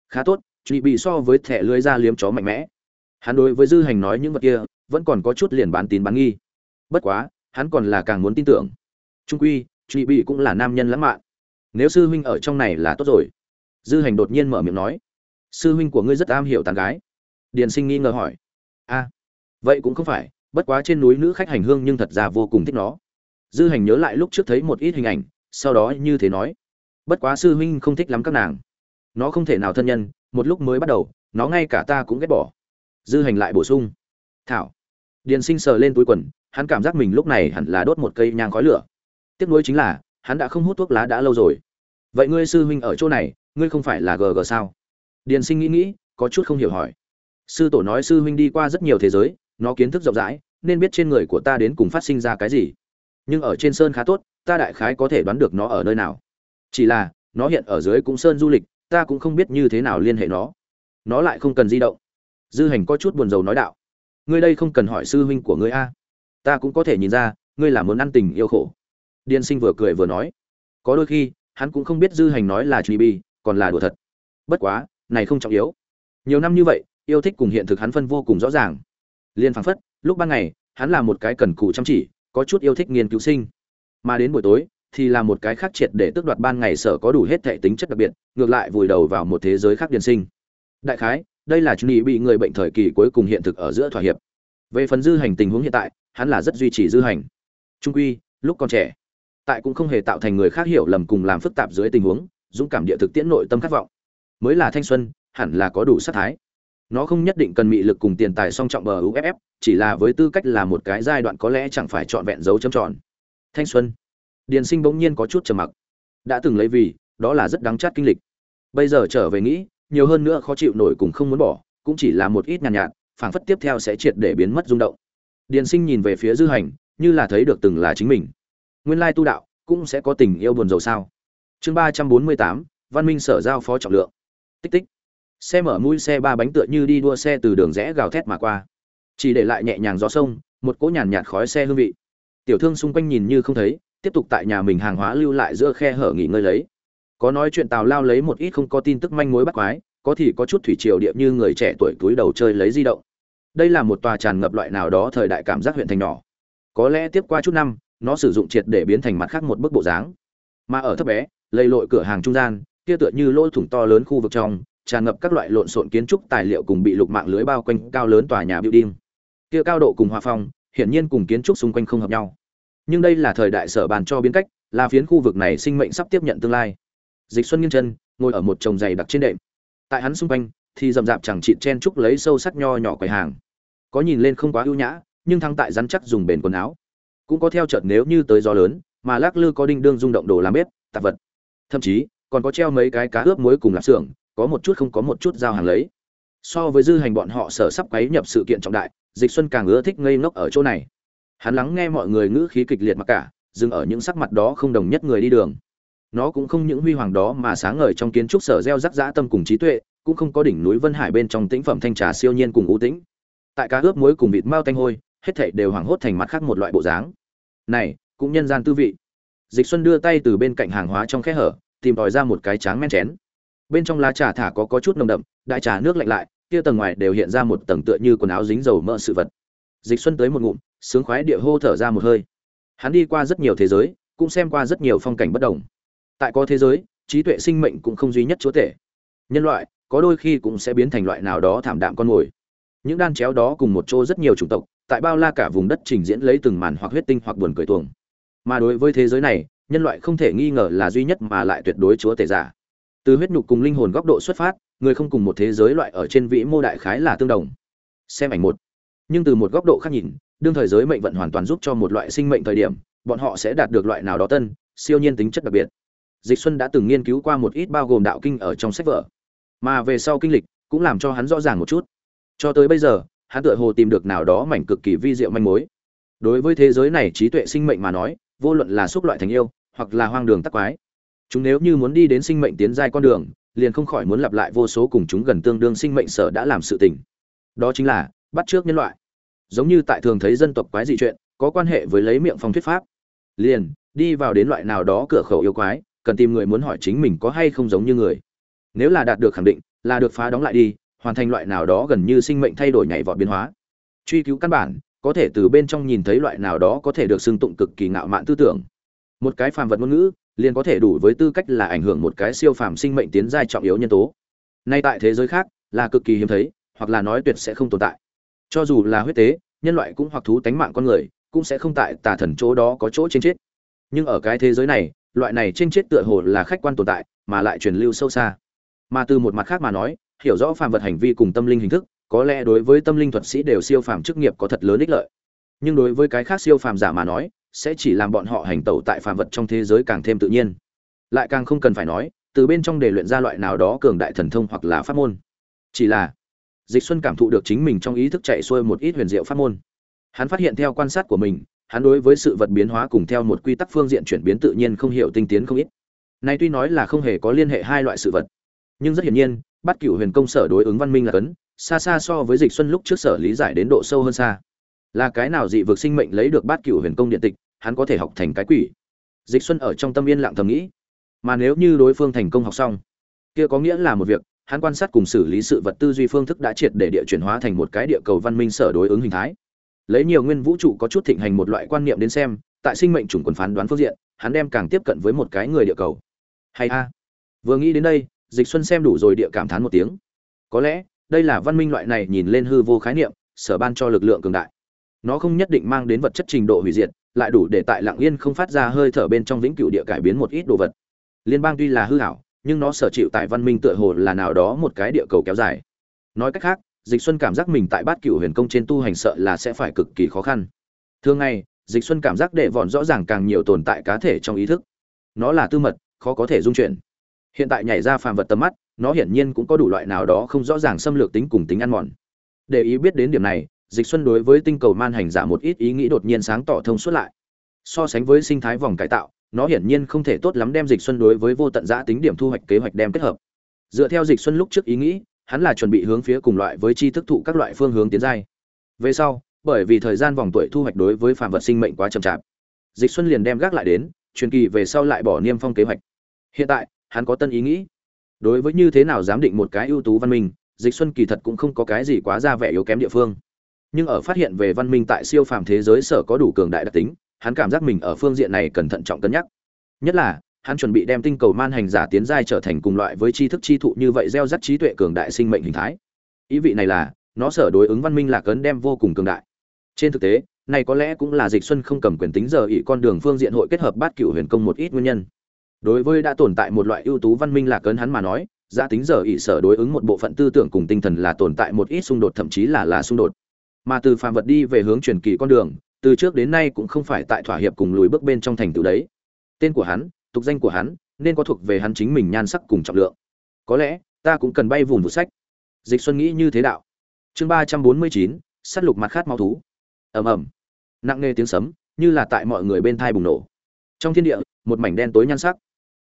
Khá tốt chị bị so với thẻ lưới ra liếm chó mạnh mẽ. Hắn đối với dư hành nói những vật kia, vẫn còn có chút liền bán tín bán nghi. Bất quá, hắn còn là càng muốn tin tưởng. Trung quy chị bị cũng là nam nhân lãng mạn. Nếu sư huynh ở trong này là tốt rồi. Dư hành đột nhiên mở miệng nói. Sư huynh của ngươi rất am hiểu tán gái. Điền sinh nghi ngờ hỏi. A vậy cũng không phải, bất quá trên núi nữ khách hành hương nhưng thật ra vô cùng thích nó. Dư hành nhớ lại lúc trước thấy một ít hình ảnh, sau đó như thế nói bất quá sư huynh không thích lắm các nàng. Nó không thể nào thân nhân, một lúc mới bắt đầu, nó ngay cả ta cũng ghét bỏ. Dư hành lại bổ sung. Thảo. Điền sinh sờ lên túi quần, hắn cảm giác mình lúc này hẳn là đốt một cây nhang khói lửa. Tiếc nuối chính là, hắn đã không hút thuốc lá đã lâu rồi. Vậy ngươi sư huynh ở chỗ này, ngươi không phải là gg sao? Điền sinh nghĩ nghĩ, có chút không hiểu hỏi. Sư tổ nói sư huynh đi qua rất nhiều thế giới, nó kiến thức rộng rãi, nên biết trên người của ta đến cùng phát sinh ra cái gì. Nhưng ở trên sơn khá tốt, ta đại khái có thể đoán được nó ở nơi nào chỉ là, nó hiện ở dưới cũng sơn du lịch, ta cũng không biết như thế nào liên hệ nó. Nó lại không cần di động. Dư hành có chút buồn rầu nói đạo. Ngươi đây không cần hỏi sư huynh của ngươi a. Ta cũng có thể nhìn ra, ngươi là muốn ăn tình yêu khổ. Điên sinh vừa cười vừa nói. Có đôi khi, hắn cũng không biết dư hành nói là truy bi còn là đùa thật. Bất quá, này không trọng yếu. Nhiều năm như vậy, yêu thích cùng hiện thực hắn phân vô cùng rõ ràng. Liên phảng phất, lúc ban ngày, hắn là một cái cần cù chăm chỉ, có chút yêu thích nghiên cứu sinh. Mà đến buổi tối thì là một cái khác triệt để tước đoạt ban ngày sở có đủ hết thể tính chất đặc biệt, ngược lại vùi đầu vào một thế giới khác điển sinh. Đại khái, đây là chuẩn bị bị người bệnh thời kỳ cuối cùng hiện thực ở giữa thỏa hiệp. Về phần dư hành tình huống hiện tại, hắn là rất duy trì dư hành. Trung quy, lúc còn trẻ, tại cũng không hề tạo thành người khác hiểu lầm cùng làm phức tạp dưới tình huống, dũng cảm địa thực tiễn nội tâm khát vọng. Mới là thanh xuân, hẳn là có đủ sát thái. Nó không nhất định cần mị lực cùng tiền tài song trọng bờ uff chỉ là với tư cách là một cái giai đoạn có lẽ chẳng phải trọn vẹn dấu chấm tròn. Thanh xuân điền sinh bỗng nhiên có chút trầm mặc. Đã từng lấy vì đó là rất đáng chát kinh lịch. Bây giờ trở về nghĩ nhiều hơn nữa khó chịu nổi cùng không muốn bỏ cũng chỉ là một ít nhàn nhạt, nhạt phảng phất tiếp theo sẽ triệt để biến mất rung động. Điền sinh nhìn về phía dư hành như là thấy được từng là chính mình. Nguyên lai tu đạo cũng sẽ có tình yêu buồn rầu sao? Chương ba trăm bốn mươi tám văn minh sở giao phó trọng lượng. Tích tích. Xe mở mũi xe ba bánh tựa như đi đua xe từ đường rẽ gào thét mà qua. Chỉ để lại nhẹ nhàng gió sông một cỗ nhàn nhạt khói xe hương vị. Tiểu thương xung quanh nhìn như không thấy tiếp tục tại nhà mình hàng hóa lưu lại giữa khe hở nghỉ ngơi lấy. Có nói chuyện tào lao lấy một ít không có tin tức manh mối bắt quái, có thì có chút thủy triều địa như người trẻ tuổi túi đầu chơi lấy di động. Đây là một tòa tràn ngập loại nào đó thời đại cảm giác huyện thành nhỏ. Có lẽ tiếp qua chút năm, nó sử dụng triệt để biến thành mặt khác một bức bộ dáng. Mà ở thấp bé, lầy lội cửa hàng trung gian, kia tựa như lỗ thủng to lớn khu vực trong, tràn ngập các loại lộn xộn kiến trúc tài liệu cùng bị lục mạng lưới bao quanh cao lớn tòa nhà building. Kia cao độ cùng hòa phong, hiển nhiên cùng kiến trúc xung quanh không hợp nhau nhưng đây là thời đại sở bàn cho biến cách, là phiến khu vực này sinh mệnh sắp tiếp nhận tương lai. Dịch xuân nghiêng chân, ngồi ở một chồng giày đặc trên đệm. Tại hắn xung quanh, thì rậm rạp chẳng chịt chen trúc lấy sâu sắc nho nhỏ quầy hàng. Có nhìn lên không quá ưu nhã, nhưng thăng tại rắn chắc dùng bền quần áo. Cũng có theo chợt nếu như tới gió lớn, mà lắc lư có đinh đương rung động đồ làm bếp, tạp vật. Thậm chí, còn có treo mấy cái cá ướp muối cùng lạp xưởng, có một chút không có một chút giao hàng lấy. So với dư hành bọn họ sở sắp quấy nhập sự kiện trọng đại, dịch xuân càng ưa thích ngây ngốc ở chỗ này hắn lắng nghe mọi người ngữ khí kịch liệt mặc cả, dừng ở những sắc mặt đó không đồng nhất người đi đường. Nó cũng không những huy hoàng đó mà sáng ngời trong kiến trúc sở gieo rắc rã tâm cùng trí tuệ, cũng không có đỉnh núi vân hải bên trong tĩnh phẩm thanh trà siêu nhiên cùng ưu tĩnh. Tại cá ướp muối cùng vịt mao tanh hôi, hết thảy đều hoảng hốt thành mặt khác một loại bộ dáng. Này, cũng nhân gian tư vị. Dịch xuân đưa tay từ bên cạnh hàng hóa trong khe hở, tìm tòi ra một cái tráng men chén. Bên trong lá trà thả có có chút nồng đậm, đại trà nước lạnh lại kia tầng ngoài đều hiện ra một tầng tựa như quần áo dính dầu mỡ sự vật. Dịch xuân tới một ngụm sướng khoái địa hô thở ra một hơi. Hắn đi qua rất nhiều thế giới, cũng xem qua rất nhiều phong cảnh bất đồng. Tại có thế giới, trí tuệ sinh mệnh cũng không duy nhất chúa tể. Nhân loại, có đôi khi cũng sẽ biến thành loại nào đó thảm đạm con mồi. Những đan chéo đó cùng một chỗ rất nhiều chủng tộc, tại bao la cả vùng đất trình diễn lấy từng màn hoặc huyết tinh hoặc buồn cười tuồng. Mà đối với thế giới này, nhân loại không thể nghi ngờ là duy nhất mà lại tuyệt đối chúa tể giả. Từ huyết nhục cùng linh hồn góc độ xuất phát, người không cùng một thế giới loại ở trên vĩ mô đại khái là tương đồng. Xem ảnh một. Nhưng từ một góc độ khác nhìn đương thời giới mệnh vận hoàn toàn giúp cho một loại sinh mệnh thời điểm, bọn họ sẽ đạt được loại nào đó tân, siêu nhiên tính chất đặc biệt. Dịch xuân đã từng nghiên cứu qua một ít bao gồm đạo kinh ở trong sách vở. Mà về sau kinh lịch cũng làm cho hắn rõ ràng một chút. Cho tới bây giờ, hắn tựa hồ tìm được nào đó mảnh cực kỳ vi diệu manh mối. Đối với thế giới này trí tuệ sinh mệnh mà nói, vô luận là xúc loại thành yêu, hoặc là hoang đường tắc quái, chúng nếu như muốn đi đến sinh mệnh tiến giai con đường, liền không khỏi muốn lặp lại vô số cùng chúng gần tương đương sinh mệnh sở đã làm sự tình. Đó chính là bắt trước nhân loại giống như tại thường thấy dân tộc quái dị chuyện, có quan hệ với lấy miệng phong thuyết pháp. Liền, đi vào đến loại nào đó cửa khẩu yêu quái, cần tìm người muốn hỏi chính mình có hay không giống như người. Nếu là đạt được khẳng định, là được phá đóng lại đi, hoàn thành loại nào đó gần như sinh mệnh thay đổi nhảy vọt biến hóa. Truy cứu căn bản, có thể từ bên trong nhìn thấy loại nào đó có thể được xưng tụng cực kỳ ngạo mạn tư tưởng. Một cái phàm vật ngôn ngữ, liền có thể đủ với tư cách là ảnh hưởng một cái siêu phàm sinh mệnh tiến giai trọng yếu nhân tố. Nay tại thế giới khác, là cực kỳ hiếm thấy, hoặc là nói tuyệt sẽ không tồn tại cho dù là huyết tế, nhân loại cũng hoặc thú tánh mạng con người, cũng sẽ không tại tà thần chỗ đó có chỗ trên chết. Nhưng ở cái thế giới này, loại này trên chết tựa hồ là khách quan tồn tại, mà lại truyền lưu sâu xa. Mà từ một mặt khác mà nói, hiểu rõ phàm vật hành vi cùng tâm linh hình thức, có lẽ đối với tâm linh thuật sĩ đều siêu phàm chức nghiệp có thật lớn ích lợi. Nhưng đối với cái khác siêu phàm giả mà nói, sẽ chỉ làm bọn họ hành tẩu tại phàm vật trong thế giới càng thêm tự nhiên. Lại càng không cần phải nói, từ bên trong để luyện ra loại nào đó cường đại thần thông hoặc là pháp môn. Chỉ là dịch xuân cảm thụ được chính mình trong ý thức chạy xuôi một ít huyền diệu pháp môn. Hắn phát hiện theo quan sát của mình, hắn đối với sự vật biến hóa cùng theo một quy tắc phương diện chuyển biến tự nhiên không hiểu tinh tiến không ít. Này tuy nói là không hề có liên hệ hai loại sự vật, nhưng rất hiển nhiên, bắt cửu huyền công sở đối ứng văn minh là cấn, xa xa so với dịch xuân lúc trước sở lý giải đến độ sâu hơn xa. Là cái nào dị vực sinh mệnh lấy được bát cửu huyền công điện tịch, hắn có thể học thành cái quỷ. Dịch xuân ở trong tâm yên lặng thầm nghĩ, mà nếu như đối phương thành công học xong, kia có nghĩa là một việc hắn quan sát cùng xử lý sự vật tư duy phương thức đã triệt để địa chuyển hóa thành một cái địa cầu văn minh sở đối ứng hình thái. Lấy nhiều nguyên vũ trụ có chút thịnh hành một loại quan niệm đến xem, tại sinh mệnh chủng quần phán đoán phương diện, hắn đem càng tiếp cận với một cái người địa cầu. Hay a. Vừa nghĩ đến đây, dịch xuân xem đủ rồi địa cảm thán một tiếng. Có lẽ, đây là văn minh loại này nhìn lên hư vô khái niệm, sở ban cho lực lượng cường đại. Nó không nhất định mang đến vật chất trình độ hủy diệt, lại đủ để tại lạng yên không phát ra hơi thở bên trong vĩnh cửu địa cải biến một ít đồ vật. Liên bang tuy là hư hảo nhưng nó sở chịu tại văn minh tựa hồ là nào đó một cái địa cầu kéo dài. Nói cách khác, dịch xuân cảm giác mình tại bát cửu huyền công trên tu hành sợ là sẽ phải cực kỳ khó khăn. Thường ngày, dịch xuân cảm giác đệ vòn rõ ràng càng nhiều tồn tại cá thể trong ý thức. Nó là tư mật, khó có thể dung chuyển. Hiện tại nhảy ra phàm vật tầm mắt, nó hiển nhiên cũng có đủ loại nào đó không rõ ràng xâm lược tính cùng tính ăn mòn. Để ý biết đến điểm này, dịch xuân đối với tinh cầu man hành giả một ít ý nghĩ đột nhiên sáng tỏ thông suốt lại. So sánh với sinh thái vòng cải tạo nó hiển nhiên không thể tốt lắm đem dịch xuân đối với vô tận giã tính điểm thu hoạch kế hoạch đem kết hợp. Dựa theo dịch xuân lúc trước ý nghĩ, hắn là chuẩn bị hướng phía cùng loại với chi thức thụ các loại phương hướng tiến giai. Về sau, bởi vì thời gian vòng tuổi thu hoạch đối với phạm vật sinh mệnh quá chậm chạp, dịch xuân liền đem gác lại đến, truyền kỳ về sau lại bỏ niêm phong kế hoạch. Hiện tại, hắn có tân ý nghĩ. Đối với như thế nào giám định một cái ưu tú văn minh, dịch xuân kỳ thật cũng không có cái gì quá ra vẻ yếu kém địa phương. Nhưng ở phát hiện về văn minh tại siêu phàm thế giới sở có đủ cường đại đặc tính hắn cảm giác mình ở phương diện này cần thận trọng cân nhắc. Nhất là, hắn chuẩn bị đem tinh cầu man hành giả tiến giai trở thành cùng loại với tri thức chi thụ như vậy gieo rắc trí tuệ cường đại sinh mệnh hình thái. Ý vị này là, nó sở đối ứng văn minh lạc ấn đem vô cùng cường đại. Trên thực tế, này có lẽ cũng là dịch xuân không cầm quyền tính giờ ỷ con đường phương diện hội kết hợp bát cựu huyền công một ít nguyên nhân. Đối với đã tồn tại một loại ưu tú văn minh lạc ấn hắn mà nói, giá tính giờ ỷ sở đối ứng một bộ phận tư tưởng cùng tinh thần là tồn tại một ít xung đột, thậm chí là là xung đột. Mà từ phàm vật đi về hướng truyền kỳ con đường từ trước đến nay cũng không phải tại thỏa hiệp cùng lùi bước bên trong thành tựu đấy. Tên của hắn, tục danh của hắn, nên có thuộc về hắn chính mình nhan sắc cùng trọng lượng. Có lẽ, ta cũng cần bay vùng vụ sách. Dịch xuân nghĩ như thế đạo. Chương ba trăm bốn mươi chín sắt lục mặt khát máu thú. Ầm ầm. Nặng nề tiếng sấm, như là tại mọi người bên thai bùng nổ. Trong thiên địa, một mảnh đen tối nhan sắc.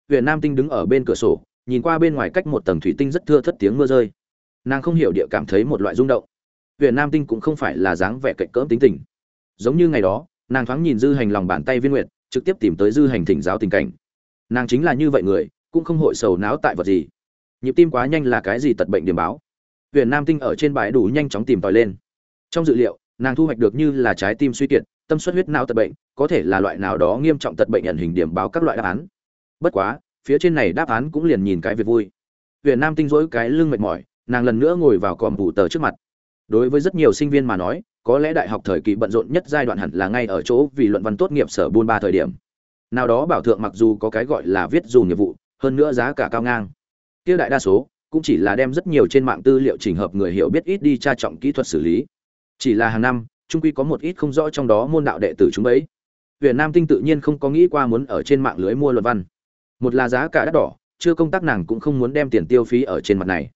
Huyện nam tinh đứng ở bên cửa sổ, nhìn qua bên ngoài cách một tầng thủy tinh rất thưa thất tiếng mưa rơi. Nàng không hiểu địa cảm thấy một loại rung động. Huyện nam tinh cũng không phải là dáng vẻ cạnh cỡm tính tình giống như ngày đó, nàng thoáng nhìn dư hành lòng bàn tay viên nguyệt, trực tiếp tìm tới dư hành thỉnh giáo tình cảnh. Nàng chính là như vậy người, cũng không hội sầu não tại vật gì. Nhịp tim quá nhanh là cái gì tật bệnh điểm báo. Huyện nam tinh ở trên bãi đủ nhanh chóng tìm tòi lên. Trong dự liệu, nàng thu hoạch được như là trái tim suy kiệt, tâm suất huyết não tật bệnh, có thể là loại nào đó nghiêm trọng tật bệnh nhận hình điểm báo các loại đáp án. Bất quá, phía trên này đáp án cũng liền nhìn cái việc vui. Huyện nam tinh dỗi cái lưng mệt mỏi, nàng lần nữa ngồi vào còm bù tờ trước mặt. Đối với rất nhiều sinh viên mà nói có lẽ đại học thời kỳ bận rộn nhất giai đoạn hẳn là ngay ở chỗ vì luận văn tốt nghiệp sở buôn ba thời điểm. Nào đó bảo thượng mặc dù có cái gọi là viết dù nghiệp vụ, hơn nữa giá cả cao ngang. Kia đại đa số cũng chỉ là đem rất nhiều trên mạng tư liệu trình hợp người hiểu biết ít đi tra trọng kỹ thuật xử lý. Chỉ là hàng năm, trung quy có một ít không rõ trong đó môn đạo đệ tử chúng ấy. Việt nam tinh tự nhiên không có nghĩ qua muốn ở trên mạng lưới mua luận văn. Một là giá cả đắt đỏ, chưa công tác nàng cũng không muốn đem tiền tiêu phí ở trên mặt này.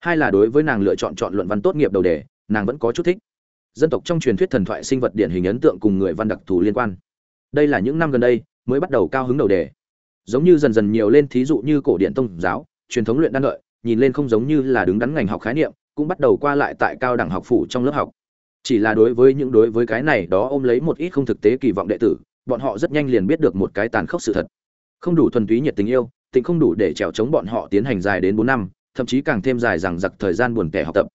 Hai là đối với nàng lựa chọn chọn luận văn tốt nghiệp đầu đề, nàng vẫn có chút thích dân tộc trong truyền thuyết thần thoại sinh vật điển hình ấn tượng cùng người văn đặc thù liên quan. Đây là những năm gần đây mới bắt đầu cao hứng đầu đề. Giống như dần dần nhiều lên thí dụ như cổ điển tông giáo, truyền thống luyện đan lợi nhìn lên không giống như là đứng đắn ngành học khái niệm, cũng bắt đầu qua lại tại cao đẳng học phủ trong lớp học. Chỉ là đối với những đối với cái này đó ôm lấy một ít không thực tế kỳ vọng đệ tử, bọn họ rất nhanh liền biết được một cái tàn khốc sự thật. Không đủ thuần túy nhiệt tình yêu tình không đủ để trèo chống bọn họ tiến hành dài đến bốn năm, thậm chí càng thêm dài rằng giặc thời gian buồn tẻ học tập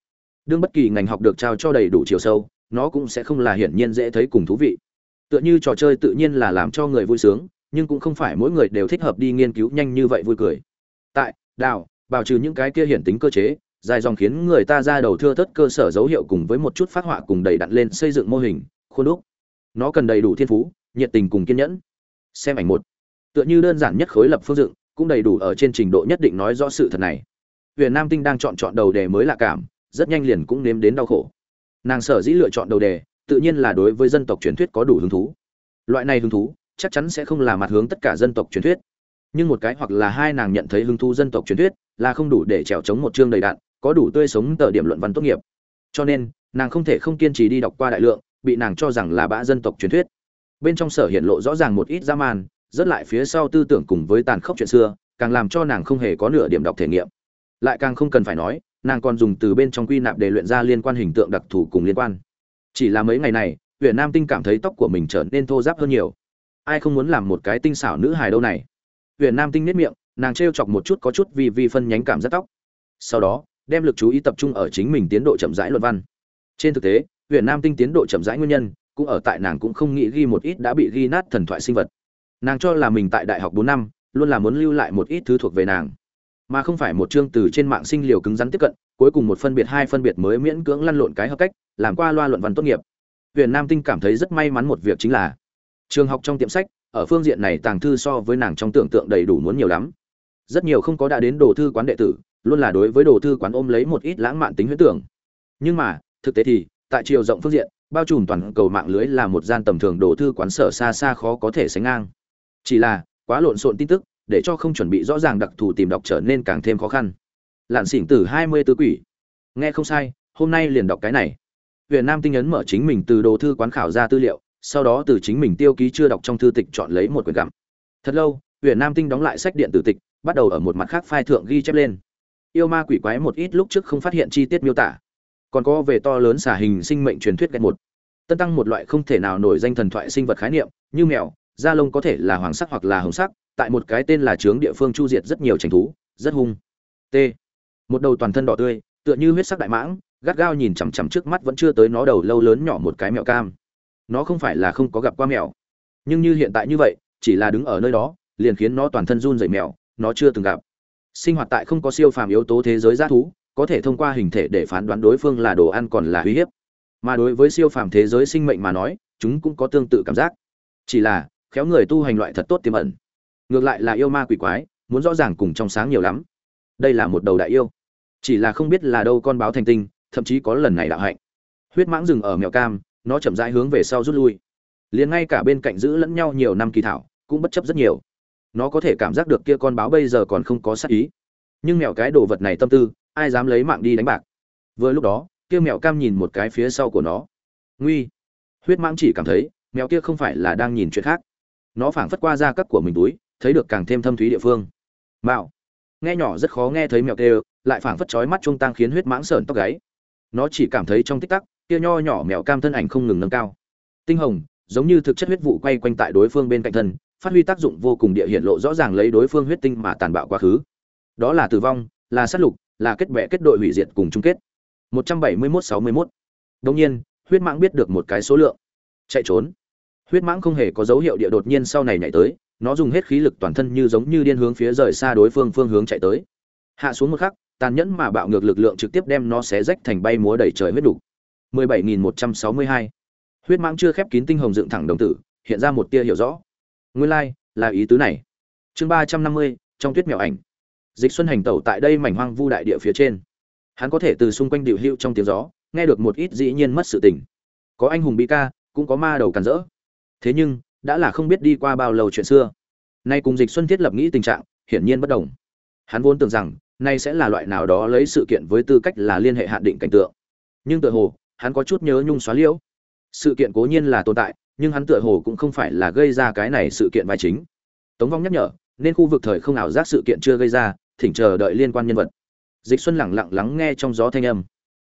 đương bất kỳ ngành học được trao cho đầy đủ chiều sâu, nó cũng sẽ không là hiển nhiên dễ thấy cùng thú vị. Tựa như trò chơi tự nhiên là làm cho người vui sướng, nhưng cũng không phải mỗi người đều thích hợp đi nghiên cứu nhanh như vậy vui cười. Tại, đào bảo trừ những cái kia hiển tính cơ chế, dài dòng khiến người ta ra đầu thưa thất cơ sở dấu hiệu cùng với một chút phát họa cùng đầy đặn lên xây dựng mô hình, khuôn đúc. Nó cần đầy đủ thiên phú, nhiệt tình cùng kiên nhẫn. Xem ảnh một. Tựa như đơn giản nhất khối lập phương dựng, cũng đầy đủ ở trên trình độ nhất định nói rõ sự thật này. Huyền nam tinh đang chọn chọn đầu đề mới lạ cảm rất nhanh liền cũng nếm đến đau khổ. Nàng sở dĩ lựa chọn đầu đề, tự nhiên là đối với dân tộc truyền thuyết có đủ hứng thú. Loại này hứng thú, chắc chắn sẽ không là mặt hướng tất cả dân tộc truyền thuyết. Nhưng một cái hoặc là hai nàng nhận thấy hứng thú dân tộc truyền thuyết, là không đủ để trèo chống một chương đầy đạn, có đủ tươi sống tờ điểm luận văn tốt nghiệp. Cho nên, nàng không thể không kiên trì đi đọc qua đại lượng, bị nàng cho rằng là bã dân tộc truyền thuyết. Bên trong sở hiện lộ rõ ràng một ít dã man rất lại phía sau tư tưởng cùng với tàn khốc chuyện xưa, càng làm cho nàng không hề có nửa điểm đọc thể nghiệm. Lại càng không cần phải nói nàng còn dùng từ bên trong quy nạp để luyện ra liên quan hình tượng đặc thù cùng liên quan. Chỉ là mấy ngày này huyện nam tinh cảm thấy tóc của mình trở nên thô ráp hơn nhiều. Ai không muốn làm một cái tinh xảo nữ hài đâu này? Huyện nam tinh nếp miệng, nàng t chọc một chút có chút vì vi phân nhánh cảm giác tóc. Sau đó, đem lực chú ý tập trung ở chính mình tiến độ chậm rãi luận văn. Trên thực tế huyện nam tinh tiến độ chậm rãi nguyên nhân, cũng ở tại nàng cũng không nghĩ ghi một ít đã bị ghi nát thần thoại sinh vật. Nàng cho là mình tại đại học bốn năm, luôn là muốn lưu lại một ít thứ thuộc về nàng mà không phải một chương từ trên mạng sinh liều cứng rắn tiếp cận, cuối cùng một phân biệt, hai phân biệt mới miễn cưỡng lăn lộn cái hợp cách, làm qua loa luận văn tốt nghiệp. Huyện nam tinh cảm thấy rất may mắn một việc chính là, trường học trong tiệm sách, ở phương diện này tàng thư so với nàng trong tưởng tượng đầy đủ muốn nhiều lắm. Rất nhiều không có đã đến đồ thư quán đệ tử, luôn là đối với đồ thư quán ôm lấy một ít lãng mạn tính huyết tưởng. Nhưng mà, thực tế thì, tại chiều rộng phương diện, bao trùm toàn cầu mạng lưới là một gian tầm thường đồ thư quán sở xa xa khó có thể sánh ngang. Chỉ là, quá lộn xộn tin tức để cho không chuẩn bị rõ ràng đặc thù tìm đọc trở nên càng thêm khó khăn. Lạn xỉn từ hai mươi tứ quỷ. Nghe không sai, hôm nay liền đọc cái này. Huyện nam tinh ấn mở chính mình từ đồ thư quán khảo ra tư liệu, sau đó từ chính mình tiêu ký chưa đọc trong thư tịch chọn lấy một quyển gặm. Thật lâu huyện nam tinh đóng lại sách điện tử tịch, bắt đầu ở một mặt khác phai thượng ghi chép lên. Yêu ma quỷ quái một ít lúc trước không phát hiện chi tiết miêu tả. Còn có về to lớn xả hình sinh mệnh truyền thuyết ghét một. Tân tăng một loại không thể nào nổi danh thần thoại sinh vật khái niệm, như mèo, da lông có thể là hoàng sắc hoặc là hồng sắc tại một cái tên là trướng địa phương chu diệt rất nhiều tranh thú, rất hung. T. Một đầu toàn thân đỏ tươi, tựa như huyết sắc đại mãng, gắt gao nhìn chằm chằm trước mắt vẫn chưa tới nó đầu lâu lớn nhỏ một cái mèo cam. Nó không phải là không có gặp qua mèo nhưng như hiện tại như vậy, chỉ là đứng ở nơi đó, liền khiến nó toàn thân run rẩy mèo nó chưa từng gặp. Sinh hoạt tại không có siêu phàm yếu tố thế giới g thú, có thể thông qua hình thể để phán đoán đối phương là đồ ăn còn là uy hiếp. Mà đối với siêu phàm thế giới sinh mệnh mà nói, chúng cũng có tương tự cảm giác. Chỉ là, khéo người tu hành loại thật tốt tiềm ẩn ngược lại là yêu ma quỷ quái, muốn rõ ràng cùng trong sáng nhiều lắm. Đây là một đầu đại yêu. Chỉ là không biết là đâu con báo thành tinh, thậm chí có lần này đạo hạnh. Huyết mãng dừng ở mèo cam, nó chậm rãi hướng về sau rút lui. Liền ngay cả bên cạnh giữ lẫn nhau nhiều năm kỳ thảo, cũng bất chấp rất nhiều. Nó có thể cảm giác được kia con báo bây giờ còn không có sát ý. Nhưng mèo cái đồ vật này tâm tư, ai dám lấy mạng đi đánh bạc? Vừa lúc đó, kia mèo cam nhìn một cái phía sau của nó. Nguy! Huyết mãng chỉ cảm thấy, mèo kia không phải là đang nhìn chuyện khác. Nó phảng phất qua ra các của mình túi thấy được càng thêm thâm thúy địa phương. Mạo. Nghe nhỏ rất khó nghe thấy mèo kêu lại phảng phất chói mắt trung tăng khiến huyết mãng sởn tóc gáy. Nó chỉ cảm thấy trong tích tắc kia nho nhỏ mèo cam thân ảnh không ngừng nâng cao. Tinh hồng giống như thực chất huyết vụ quay quanh tại đối phương bên cạnh thân phát huy tác dụng vô cùng địa hiện lộ rõ ràng lấy đối phương huyết tinh mà tàn bạo quá khứ. Đó là tử vong là sát lục là kết bè kết đội hủy diệt cùng chung kết. 171-61 Đồng nhiên, huyết mãng biết được một cái số lượng. Chạy trốn. Huyết mãng không hề có dấu hiệu địa đột nhiên sau này nhảy tới, nó dùng hết khí lực toàn thân như giống như điên hướng phía rời xa đối phương phương hướng chạy tới. Hạ xuống một khắc, tàn nhẫn mà bạo ngược lực lượng trực tiếp đem nó xé rách thành bay múa đầy trời huyết đủ. 17162. Huyết mãng chưa khép kín tinh hồng dựng thẳng đồng tử, hiện ra một tia hiểu rõ. Nguyên lai, like, là ý tứ này chương ba trăm năm mươi trong tuyết mèo ảnh dịch xuân hành tẩu tại đây mảnh hoang vu đại địa phía trên hắn có thể từ xung quanh điệu hữu trong tiếng gió nghe được một ít dĩ nhiên mất sự tình có anh hùng bị ca cũng có ma đầu càn rỡ thế nhưng đã là không biết đi qua bao lâu chuyện xưa. Nay cùng dịch xuân thiết lập nghĩ tình trạng, hiển nhiên bất đồng. Hắn vốn tưởng rằng, nay sẽ là loại nào đó lấy sự kiện với tư cách là liên hệ hạn định cảnh tượng. Nhưng tựa hồ, hắn có chút nhớ nhung xóa liễu. Sự kiện cố nhiên là tồn tại, nhưng hắn tựa hồ cũng không phải là gây ra cái này sự kiện vai chính. Tống vong nhắc nhở, nên khu vực thời không ảo giác sự kiện chưa gây ra, thỉnh chờ đợi liên quan nhân vật. Dịch xuân lẳng lặng lắng nghe trong gió thanh âm.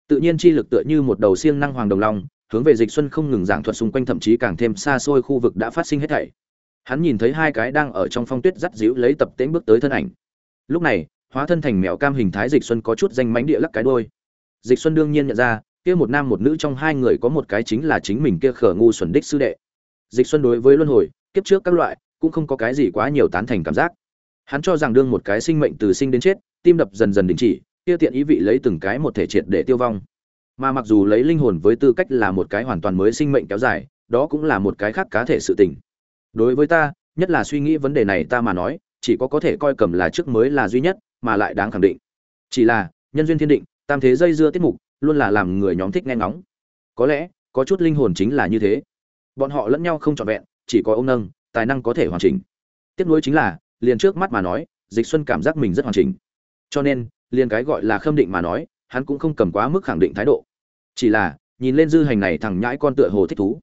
Tự nhiên chi lực tựa như một đầu siêng năng hoàng đồng long hướng về dịch xuân không ngừng giảng thuật xung quanh, thậm chí càng thêm xa xôi khu vực đã phát sinh hết thảy. Hắn nhìn thấy hai cái đang ở trong phong tuyết dắt díu lấy tập tễnh bước tới thân ảnh. Lúc này, hóa thân thành mèo cam hình thái dịch xuân có chút danh mánh địa lắc cái đôi dịch xuân đương nhiên nhận ra, kia một nam một nữ trong hai người có một cái chính là chính mình kia khở ngu xuẩn đích sư đệ. Dịch xuân đối với luân hồi, kiếp trước các loại, cũng không có cái gì quá nhiều tán thành cảm giác. Hắn cho rằng đương một cái sinh mệnh từ sinh đến chết, tim đập dần dần đình chỉ, kia tiện ý vị lấy từng cái một thể triệt để tiêu vong mà mặc dù lấy linh hồn với tư cách là một cái hoàn toàn mới sinh mệnh kéo dài, đó cũng là một cái khác cá thể sự tình. Đối với ta, nhất là suy nghĩ vấn đề này ta mà nói, chỉ có có thể coi cầm là trước mới là duy nhất, mà lại đáng khẳng định. Chỉ là, nhân duyên thiên định, tam thế dây dưa tiết mục, luôn là làm người nhóm thích nghe ngóng. Có lẽ, có chút linh hồn chính là như thế. Bọn họ lẫn nhau không trọn vẹn, chỉ có ông nâng, tài năng có thể hoàn chỉnh. Tiếp nối chính là, liền trước mắt mà nói, dịch xuân cảm giác mình rất hoàn chỉnh. Cho nên, liền cái gọi là khâm định mà nói, hắn cũng không cầm quá mức khẳng định thái độ chỉ là, nhìn lên dư hành này thằng nhãi con tựa hồ thích thú.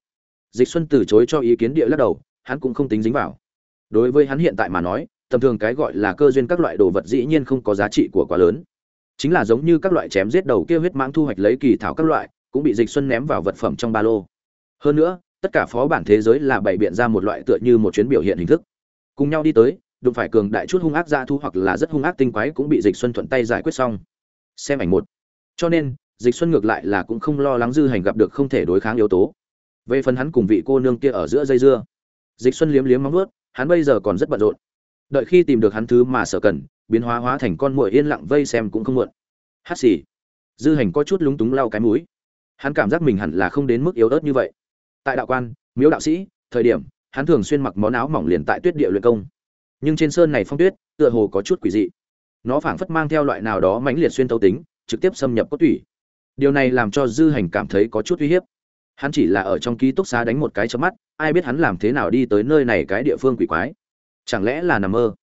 Dịch xuân từ chối cho ý kiến địa lắc đầu, hắn cũng không tính dính vào. Đối với hắn hiện tại mà nói, tầm thường cái gọi là cơ duyên các loại đồ vật dĩ nhiên không có giá trị của quá lớn. Chính là giống như các loại chém giết đầu kia huyết mãng thu hoạch lấy kỳ thảo các loại, cũng bị dịch xuân ném vào vật phẩm trong ba lô. Hơn nữa, tất cả phó bản thế giới là bày biện ra một loại tựa như một chuyến biểu hiện hình thức. Cùng nhau đi tới, đụng phải cường đại chút hung ác gia thu hoặc là rất hung ác tinh quái cũng bị dịch xuân thuận tay giải quyết xong. Xem ảnh một. Cho nên dịch xuân ngược lại là cũng không lo lắng dư hành gặp được không thể đối kháng yếu tố. Về phần hắn cùng vị cô nương kia ở giữa dây dưa, dịch xuân liếm liếm móng vuốt, hắn bây giờ còn rất bận rộn. Đợi khi tìm được hắn thứ mà sợ cần, biến hóa hóa thành con muội yên lặng vây xem cũng không muộn. Hát xì. Dư hành có chút lúng túng lau cái mũi. Hắn cảm giác mình hẳn là không đến mức yếu ớt như vậy. Tại đạo quan, miếu đạo sĩ, thời điểm, hắn thường xuyên mặc món áo mỏng liền tại tuyết địa luyện công. Nhưng trên sơn này phong tuyết, tựa hồ có chút quỷ dị. Nó phảng phất mang theo loại nào đó mãnh liệt xuyên tấu tính, trực tiếp xâm nhập cốt tủy điều này làm cho dư hành cảm thấy có chút uy hiếp. Hắn chỉ là ở trong ký túc xá đánh một cái chớp mắt, ai biết hắn làm thế nào đi tới nơi này cái địa phương quỷ quái. Chẳng lẽ là nằm mơ?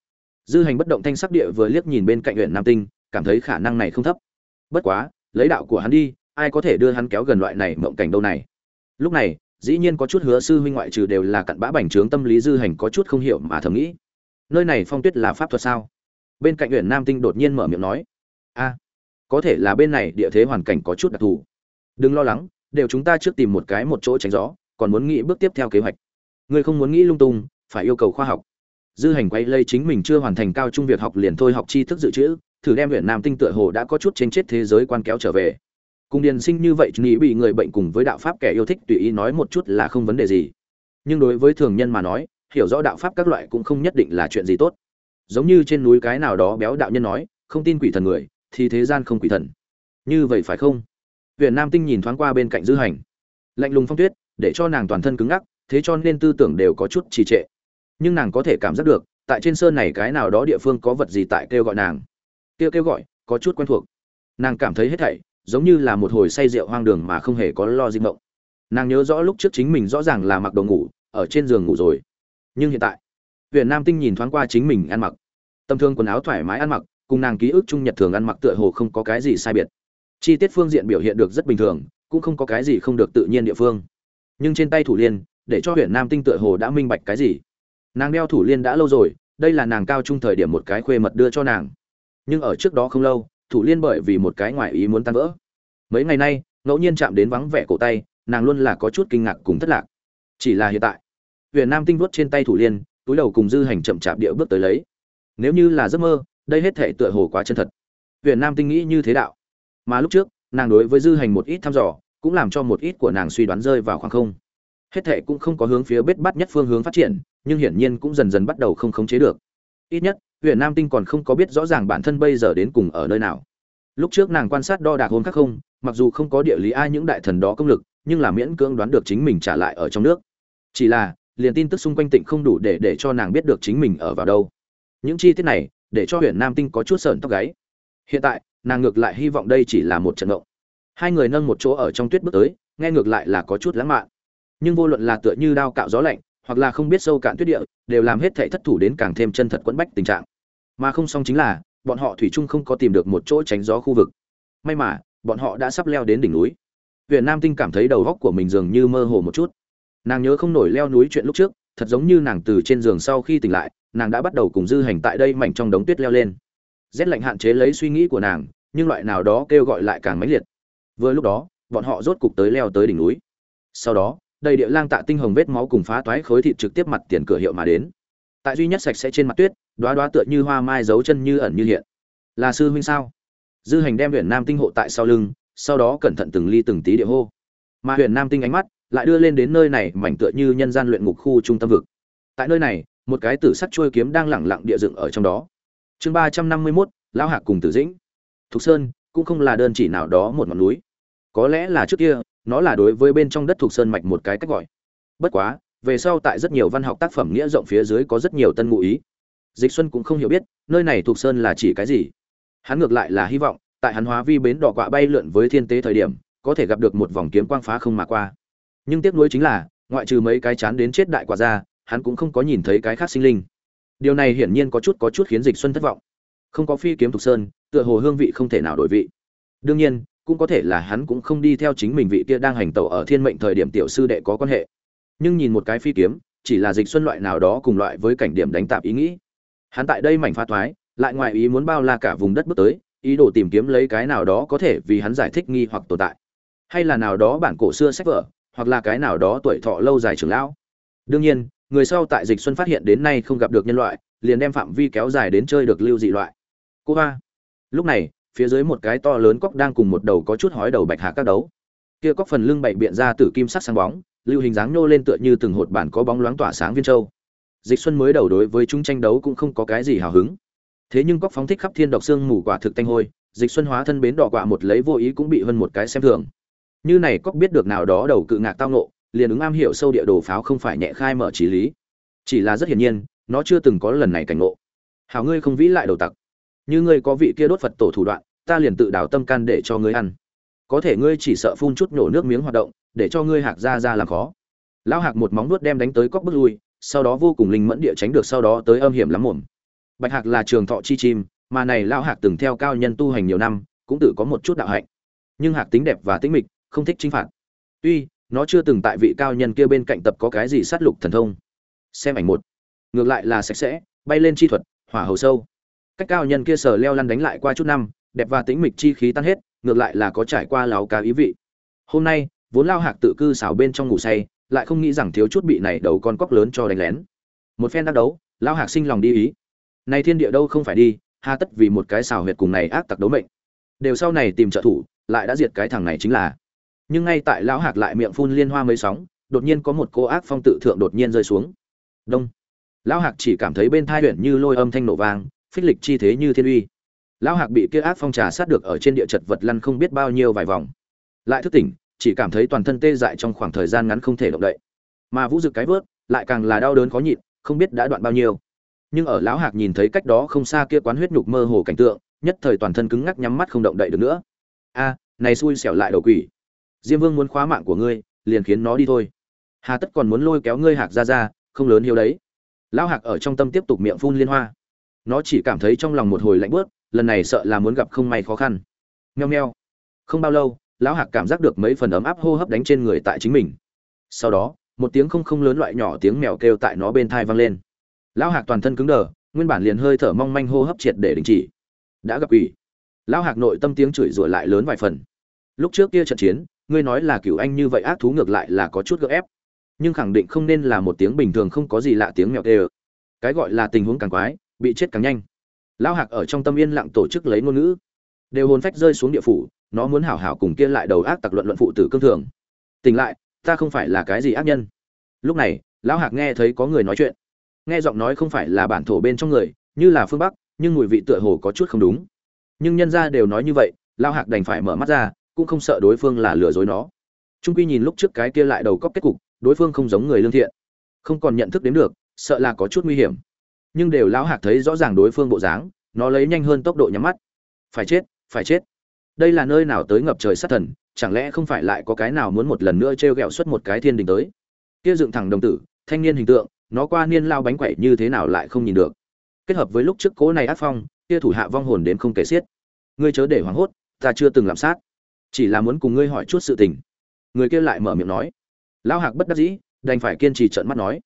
Dư hành bất động thanh sắc địa vừa liếc nhìn bên cạnh huyện nam tinh, cảm thấy khả năng này không thấp. Bất quá, lấy đạo của hắn đi, ai có thể đưa hắn kéo gần loại này mộng cảnh đâu này? Lúc này, dĩ nhiên có chút hứa sư huynh ngoại trừ đều là cặn bã bành trướng tâm lý dư hành có chút không hiểu mà thầm nghĩ. Nơi này phong tuyết là pháp thuật sao? Bên cạnh huyện nam tinh đột nhiên mở miệng nói. A có thể là bên này địa thế hoàn cảnh có chút đặc thù. Đừng lo lắng, đều chúng ta trước tìm một cái một chỗ tránh gió, còn muốn nghĩ bước tiếp theo kế hoạch. Người không muốn nghĩ lung tung, phải yêu cầu khoa học. Dư hành quay lây chính mình chưa hoàn thành cao trung việc học liền thôi học tri thức dự trữ, thử đem huyện nam tinh tựa hồ đã có chút trên chết thế giới quan kéo trở về. Cùng điền sinh như vậy, nghĩ bị người bệnh cùng với đạo pháp kẻ yêu thích tùy ý nói một chút là không vấn đề gì. Nhưng đối với thường nhân mà nói, hiểu rõ đạo pháp các loại cũng không nhất định là chuyện gì tốt. Giống như trên núi cái nào đó béo đạo nhân nói, không tin quỷ thần người thì thế gian không quỷ thần. Như vậy phải không? Huyện nam tinh nhìn thoáng qua bên cạnh dư hành. Lạnh lùng phong tuyết, để cho nàng toàn thân cứng ngắc, thế cho nên tư tưởng đều có chút trì trệ. Nhưng nàng có thể cảm giác được, tại trên sơn này cái nào đó địa phương có vật gì tại kêu gọi nàng. Kêu kêu gọi, có chút quen thuộc. Nàng cảm thấy hết thảy, giống như là một hồi say rượu hoang đường mà không hề có lo di mộng. Nàng nhớ rõ lúc trước chính mình rõ ràng là mặc đồ ngủ, ở trên giường ngủ rồi. Nhưng hiện tại huyện nam tinh nhìn thoáng qua chính mình ăn mặc. Tầm thương quần áo thoải mái ăn mặc cùng nàng ký ức chung nhật thường ăn mặc tựa hồ không có cái gì sai biệt. Chi tiết phương diện biểu hiện được rất bình thường, cũng không có cái gì không được tự nhiên địa phương. Nhưng trên tay thủ liên, để cho huyện nam tinh tựa hồ đã minh bạch cái gì. Nàng đeo thủ liên đã lâu rồi, đây là nàng cao trung thời điểm một cái khuê mật đưa cho nàng. Nhưng ở trước đó không lâu, thủ liên bởi vì một cái ngoại ý muốn tan vỡ. Mấy ngày nay, ngẫu nhiên chạm đến vắng vẻ cổ tay, nàng luôn là có chút kinh ngạc cùng thất lạc. Chỉ là hiện tại, huyền nam tinh vuốt trên tay thủ liên, túi đầu cùng dư hành chậm chạp địa bước tới lấy. Nếu như là giấc mơ đây hết thể tựa hồ quá chân thật. Huyền nam tinh nghĩ như thế đạo. Mà lúc trước, nàng đối với dư hành một ít thăm dò, cũng làm cho một ít của nàng suy đoán rơi vào khoảng không. Hết thể cũng không có hướng phía bết bắt nhất phương hướng phát triển, nhưng hiển nhiên cũng dần dần bắt đầu không khống chế được. Ít nhất, huyền nam tinh còn không có biết rõ ràng bản thân bây giờ đến cùng ở nơi nào. Lúc trước nàng quan sát đo đạc hôn khắc không, mặc dù không có địa lý ai những đại thần đó công lực, nhưng là miễn cưỡng đoán được chính mình trả lại ở trong nước. Chỉ là, liền tin tức xung quanh tịnh không đủ để để cho nàng biết được chính mình ở vào đâu. Những chi tiết này để cho huyện nam tinh có chút sợn tóc gáy. Hiện tại, nàng ngược lại hy vọng đây chỉ là một trận ngộng. Hai người nâng một chỗ ở trong tuyết bước tới, nghe ngược lại là có chút lãng mạn. Nhưng vô luận là tựa như đao cạo gió lạnh, hoặc là không biết sâu cạn tuyết địa, đều làm hết thảy thất thủ đến càng thêm chân thật quẫn bách tình trạng. Mà không xong chính là, bọn họ thủy chung không có tìm được một chỗ tránh gió khu vực. May mà, bọn họ đã sắp leo đến đỉnh núi. Huyện nam tinh cảm thấy đầu góc của mình dường như mơ hồ một chút. Nàng nhớ không nổi leo núi chuyện lúc trước thật giống như nàng từ trên giường sau khi tỉnh lại, nàng đã bắt đầu cùng dư hành tại đây mảnh trong đống tuyết leo lên. Rét lạnh hạn chế lấy suy nghĩ của nàng, nhưng loại nào đó kêu gọi lại càng mãnh liệt. Vừa lúc đó, bọn họ rốt cục tới leo tới đỉnh núi. Sau đó, đầy địa lang tạ tinh hồng vết máu cùng phá toái khối thịt trực tiếp mặt tiền cửa hiệu mà đến. Tại duy nhất sạch sẽ trên mặt tuyết đoá đoá tựa như hoa mai giấu chân như ẩn như hiện. Là sư huynh sao? Dư hành đem huyện nam tinh hộ tại sau lưng, sau đó cẩn thận từng ly từng tí địa hô. Mà huyện nam tinh ánh mắt lại đưa lên đến nơi này mảnh tựa như nhân gian luyện ngục khu trung tâm vực. Tại nơi này, một cái tử sắc chuôi kiếm đang lẳng lặng địa dựng ở trong đó. Chương ba trăm năm mươi mốt, lão hạc cùng tử dĩnh. Thục sơn cũng không là đơn chỉ nào đó một ngọn núi. Có lẽ là trước kia, nó là đối với bên trong đất Thục sơn mạch một cái cách gọi. Bất quá, về sau tại rất nhiều văn học tác phẩm nghĩa rộng phía dưới có rất nhiều tân ngụ ý. Dịch xuân cũng không hiểu biết, nơi này Thục sơn là chỉ cái gì. Hắn ngược lại là hy vọng, tại hắn hóa vi bến đỏ quạ bay lượn với thiên tế thời điểm, có thể gặp được một vòng kiếm quang phá không mà qua nhưng tiếc nuối chính là, ngoại trừ mấy cái chán đến chết đại quả ra, hắn cũng không có nhìn thấy cái khác sinh linh. Điều này hiển nhiên có chút có chút khiến dịch xuân thất vọng. Không có phi kiếm thục sơn, tựa hồ hương vị không thể nào đổi vị. Đương nhiên, cũng có thể là hắn cũng không đi theo chính mình vị kia đang hành tẩu ở thiên mệnh thời điểm tiểu sư đệ có quan hệ. Nhưng nhìn một cái phi kiếm, chỉ là dịch xuân loại nào đó cùng loại với cảnh điểm đánh tạp ý nghĩ. Hắn tại đây mảnh pha thoái, lại ngoài ý muốn bao la cả vùng đất bước tới, ý đồ tìm kiếm lấy cái nào đó có thể vì hắn giải thích nghi hoặc tồn tại. Hay là nào đó bản cổ xưa sách vở hoặc là cái nào đó tuổi thọ lâu dài trưởng lão. Đương nhiên, người sau tại dịch xuân phát hiện đến nay không gặp được nhân loại, liền đem phạm vi kéo dài đến chơi được lưu dị loại. Cô hoa, lúc này, phía dưới một cái to lớn cóc đang cùng một đầu có chút hói đầu bạch hạ các đấu. Kia cóc phần lưng bảy biện ra tử kim sắc sáng bóng, lưu hình dáng nhô lên tựa như từng hột bản có bóng loáng tỏa sáng viên châu. Dịch xuân mới đầu đối với chúng tranh đấu cũng không có cái gì hào hứng. Thế nhưng cóc phóng thích khắp thiên độc xương mù quả thực tanh hôi, dịch xuân hóa thân bến đỏ quạ một lấy vô ý cũng bị hơn một cái xem thường như này có biết được nào đó đầu cự ngạc tao nộ liền ứng am hiểu sâu địa đồ pháo không phải nhẹ khai mở trí lý. Chỉ là rất hiển nhiên, nó chưa từng có lần này cảnh ngộ. Hảo ngươi không vĩ lại đầu tặc. Như ngươi có vị kia đốt phật tổ thủ đoạn, ta liền tự đào tâm can để cho ngươi ăn. Có thể ngươi chỉ sợ phun chút nổ nước miếng hoạt động, để cho ngươi hạc ra ra làm khó. Lão hạc một móng nuốt đem đánh tới cóc bước lui, sau đó vô cùng linh mẫn địa tránh được sau đó tới âm hiểm lắm mồm. Bạch hạc là trường thọ chi chim, mà này lão hạc từng theo cao nhân tu hành nhiều năm, cũng tự có một chút đạo hạnh. Nhưng hạc tính đẹp và tính mịch không thích chính phạt. Tuy, nó chưa từng tại vị cao nhân kia bên cạnh tập có cái gì sát lục thần thông. Xem ảnh một. Ngược lại là sạch sẽ, bay lên chi thuật, hỏa hầu sâu. Cách cao nhân kia sờ leo lăn đánh lại qua chút năm, đẹp và tĩnh mịch chi khí tan hết, ngược lại là có trải qua láo cá ý vị. Hôm nay, vốn lao hạc tự cư xảo bên trong ngủ say, lại không nghĩ rằng thiếu chút bị này đầu con cóc lớn cho đánh lén. Một phen đắc đấu, lao hạc sinh lòng đi ý. Này thiên địa đâu không phải đi, hà tất vì một cái xảo huyệt cùng này ác tặc đấu mệnh. Đều sau này tìm trợ thủ, lại đã diệt cái thằng này chính là nhưng ngay tại lão hạc lại miệng phun liên hoa mấy sóng, đột nhiên có một cô ác phong tự thượng đột nhiên rơi xuống. Đông. Lão hạc chỉ cảm thấy bên thai huyện như lôi âm thanh nổ vang, phích lịch chi thế như thiên uy. Lão hạc bị kia ác phong trà sát được ở trên địa chật vật lăn không biết bao nhiêu vài vòng. Lại thức tỉnh, chỉ cảm thấy toàn thân tê dại trong khoảng thời gian ngắn không thể động đậy. Mà vũ dực cái vớt, lại càng là đau đớn khó nhịn, không biết đã đoạn bao nhiêu. Nhưng ở lão hạc nhìn thấy cách đó không xa kia quán huyết nhục mơ hồ cảnh tượng, nhất thời toàn thân cứng ngắc nhắm mắt không động đậy được nữa. A, này xui xẻo lại đầu quỷ diêm vương muốn khóa mạng của ngươi, liền khiến nó đi thôi. Hà tất còn muốn lôi kéo ngươi hạc ra ra không lớn hiếu đấy. Lão hạc ở trong tâm tiếp tục miệng phun liên hoa. Nó chỉ cảm thấy trong lòng một hồi lạnh bớt lần này sợ là muốn gặp không may khó khăn. Nheo nheo không bao lâu, lão hạc cảm giác được mấy phần ấm áp hô hấp đánh trên người tại chính mình. Sau đó, một tiếng không không lớn loại nhỏ tiếng mèo kêu tại nó bên thai vang lên. Lão hạc toàn thân cứng đờ, nguyên bản liền hơi thở mong manh hô hấp triệt để đình chỉ. Đã gặp ủy lão hạc nội tâm tiếng chửi rủa lại lớn vài phần. Lúc trước kia trận chiến ngươi nói là cửu anh như vậy ác thú ngược lại là có chút gợ ép. Nhưng khẳng định không nên là một tiếng bình thường không có gì lạ tiếng mèo tê cái gọi là tình huống càng quái, bị chết càng nhanh. Lão hạc ở trong tâm yên lặng tổ chức lấy ngôn ngữ. Đều hồn phách rơi xuống địa phủ, nó muốn hảo hảo cùng kia lại đầu ác tặc luận luận phụ tử cương thường. Tỉnh lại, ta không phải là cái gì ác nhân. Lúc này, lão hạc nghe thấy có người nói chuyện. Nghe giọng nói không phải là bản thổ bên trong người, như là phương bắc, nhưng mùi vị tựa hồ có chút không đúng. Nhưng nhân ra đều nói như vậy, lão hạc đành phải mở mắt ra cũng không sợ đối phương là lừa dối nó. Trung quy nhìn lúc trước cái kia lại đầu cóc kết cục, đối phương không giống người lương thiện. Không còn nhận thức đến được, sợ là có chút nguy hiểm. Nhưng đều lão hạc thấy rõ ràng đối phương bộ dáng, nó lấy nhanh hơn tốc độ nhắm mắt. Phải chết phải chết. Đây là nơi nào tới ngập trời sát thần, chẳng lẽ không phải lại có cái nào muốn một lần nữa t r e o g ẹ o xuất một cái thiên đình tới? Kia dựng thẳng đồng tử, thanh niên hình tượng, nó qua niên lao bánh quẩy như thế nào lại không nhìn được. Kết hợp với lúc trước cố này ác phong, kia thủ hạ vong hồn đến không kể xiết. Ngươi chớ để hoảng hốt, ta chưa từng làm sát chỉ là muốn cùng ngươi hỏi chút sự tình. Người kia lại mở miệng nói. Lao hạc bất đắc dĩ, đành phải kiên trì trợn mắt nói.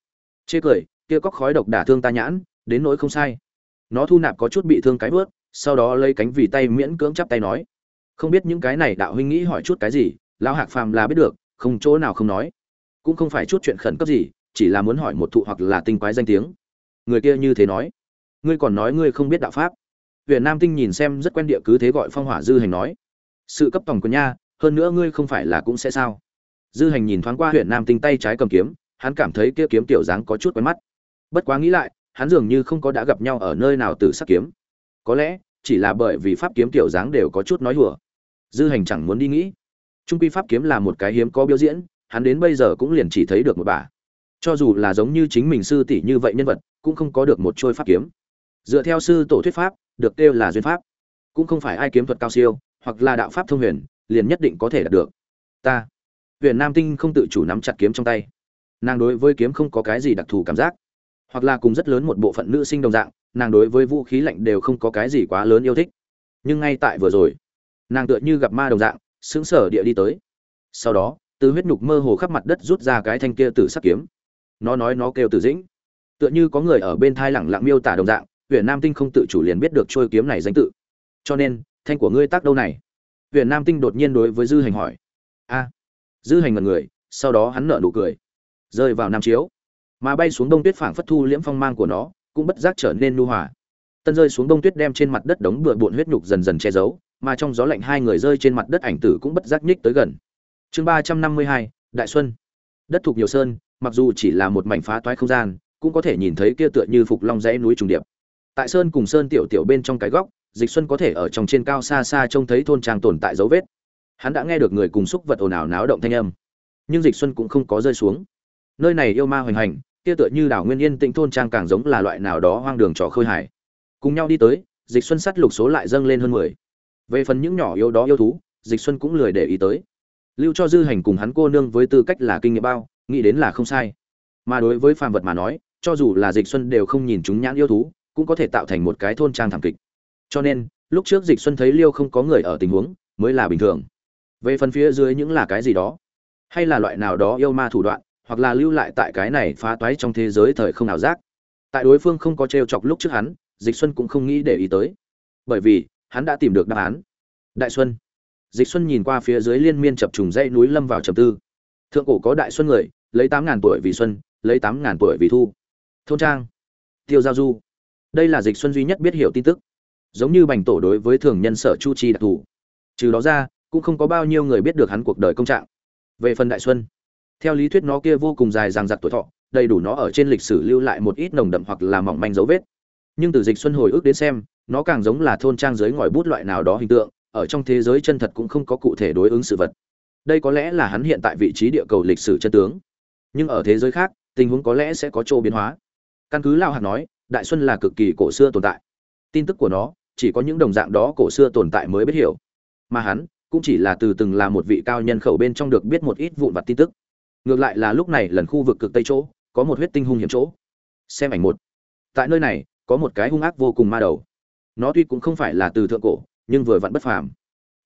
Chê cười, kia cóc khói độc đả thương ta nhãn, đến nỗi không sai. Nó thu nạp có chút bị thương cái vớt, sau đó lấy cánh vì tay miễn cưỡng chắp tay nói. Không biết những cái này đạo huynh nghĩ hỏi chút cái gì, lão hạc phàm là biết được, không chỗ nào không nói. Cũng không phải chút chuyện khẩn cấp gì, chỉ là muốn hỏi một thụ hoặc là tinh quái danh tiếng. Người kia như thế nói. Ngươi còn nói ngươi không biết đạo pháp. Huyện nam tinh nhìn xem rất quen địa cứ thế gọi phong hỏa dư hành nói sự cấp tổng của nha, hơn nữa ngươi không phải là cũng sẽ sao? Dư hành nhìn thoáng qua huyện nam tinh tay trái cầm kiếm, hắn cảm thấy kia kiếm tiểu dáng có chút quen mắt. Bất quá nghĩ lại, hắn dường như không có đã gặp nhau ở nơi nào từ sắc kiếm. Có lẽ, chỉ là bởi vì pháp kiếm tiểu dáng đều có chút nói hùa. Dư hành chẳng muốn đi nghĩ. Trung quy pháp kiếm là một cái hiếm có biểu diễn, hắn đến bây giờ cũng liền chỉ thấy được một bà. Cho dù là giống như chính mình sư tỷ như vậy nhân vật, cũng không có được một trôi pháp kiếm. Dựa theo sư tổ thuyết pháp, được kêu là duyên pháp. Cũng không phải ai kiếm thuật cao siêu hoặc là đạo pháp thông huyền, liền nhất định có thể đạt được. Ta, huyền nam tinh không tự chủ nắm chặt kiếm trong tay. Nàng đối với kiếm không có cái gì đặc thù cảm giác. Hoặc là cùng rất lớn một bộ phận nữ sinh đồng dạng, nàng đối với vũ khí lạnh đều không có cái gì quá lớn yêu thích. Nhưng ngay tại vừa rồi, nàng tựa như gặp ma đồng dạng xứng sở địa đi tới. Sau đó, từ huyết nhục mơ hồ khắp mặt đất rút ra cái thanh kia từ sắc kiếm. Nó nói nó kêu từ dĩnh. Tựa như có người ở bên thai lẳng lặng miêu tả đồng dạng huyện nam tinh không tự chủ liền biết được trôi kiếm này danh tự. Cho nên thanh của ngươi tác đâu này? Huyện nam tinh đột nhiên đối với dư hành hỏi. A. Dư hành ngần người, sau đó hắn nở nụ cười. Rơi vào nam chiếu. Mà bay xuống đông tuyết phảng phất thu liễm phong mang của nó, cũng bất giác trở nên nu hòa. Tân rơi xuống đông tuyết đem trên mặt đất đống bừa bộn huyết nhục dần dần che giấu, mà trong gió lạnh hai người rơi trên mặt đất ảnh tử cũng bất giác nhích tới gần. Chương ba trăm năm mươi hai, đại xuân. Đất thuộc nhiều sơn, mặc dù chỉ là một mảnh phá toái không gian, cũng có thể nhìn thấy kia tựa như phục long dãy núi trùng điệp. Tại sơn cùng sơn tiểu tiểu bên trong cái góc dịch xuân có thể ở trong trên cao xa xa trông thấy thôn trang tồn tại dấu vết. Hắn đã nghe được người cùng xúc vật ồn ào náo động thanh âm. Nhưng dịch xuân cũng không có rơi xuống. Nơi này yêu ma hoành hành, kia tựa như đảo nguyên yên tĩnh thôn trang càng giống là loại nào đó hoang đường trò khơi hải cùng nhau đi tới, dịch xuân sắt lục số lại dâng lên hơn mười. Về phần những nhỏ yếu đó yêu thú, dịch xuân cũng lười để ý tới. Lưu cho dư hành cùng hắn cô nương với tư cách là kinh nghiệm bao, nghĩ đến là không sai. Mà đối với phàm vật mà nói, cho dù là dịch xuân đều không nhìn chúng nhãn yêu thú, cũng có thể tạo thành một cái thôn trang thảm kịch cho nên, lúc trước dịch xuân thấy liêu không có người ở tình huống, mới là bình thường. Về phần phía dưới những là cái gì đó, hay là loại nào đó yêu ma thủ đoạn, hoặc là lưu lại tại cái này phá toái trong thế giới thời không nào giác. Tại đối phương không có trêu chọc lúc trước hắn, dịch xuân cũng không nghĩ để ý tới. Bởi vì, hắn đã tìm được đáp án. Đại xuân. Dịch xuân nhìn qua phía dưới liên miên chập trùng dãy núi lâm vào trầm tư. Thượng cổ có đại xuân người, lấy tám ngàn tuổi vì xuân, lấy tám ngàn tuổi vì thu. Thôn trang. Tiêu giao du. Đây là dịch xuân duy nhất biết hiểu tin tức giống như bành tổ đối với thường nhân sở chu chi đặc thù. Trừ đó ra, cũng không có bao nhiêu người biết được hắn cuộc đời công trạng. Về phần đại xuân, theo lý thuyết nó kia vô cùng dài dằng dặc tuổi thọ, đầy đủ nó ở trên lịch sử lưu lại một ít nồng đậm hoặc là mỏng manh dấu vết. Nhưng từ dịch xuân hồi ức đến xem, nó càng giống là thôn trang dưới ngòi bút loại nào đó hình tượng, ở trong thế giới chân thật cũng không có cụ thể đối ứng sự vật. Đây có lẽ là hắn hiện tại vị trí địa cầu lịch sử chân tướng. Nhưng ở thế giới khác, tình huống có lẽ sẽ có chỗ biến hóa. Căn cứ lao hạt nói, đại xuân là cực kỳ cổ xưa tồn tại. Tin tức của nó chỉ có những đồng dạng đó cổ xưa tồn tại mới biết hiểu. Mà hắn, cũng chỉ là từ từng là một vị cao nhân khẩu bên trong được biết một ít vụn vặt tin tức. Ngược lại là lúc này lần khu vực cực tây chỗ, có một huyết tinh hung hiểm chỗ. Xem ảnh một. Tại nơi này, có một cái hung ác vô cùng ma đầu. Nó tuy cũng không phải là từ thượng cổ, nhưng vừa vặn bất phàm.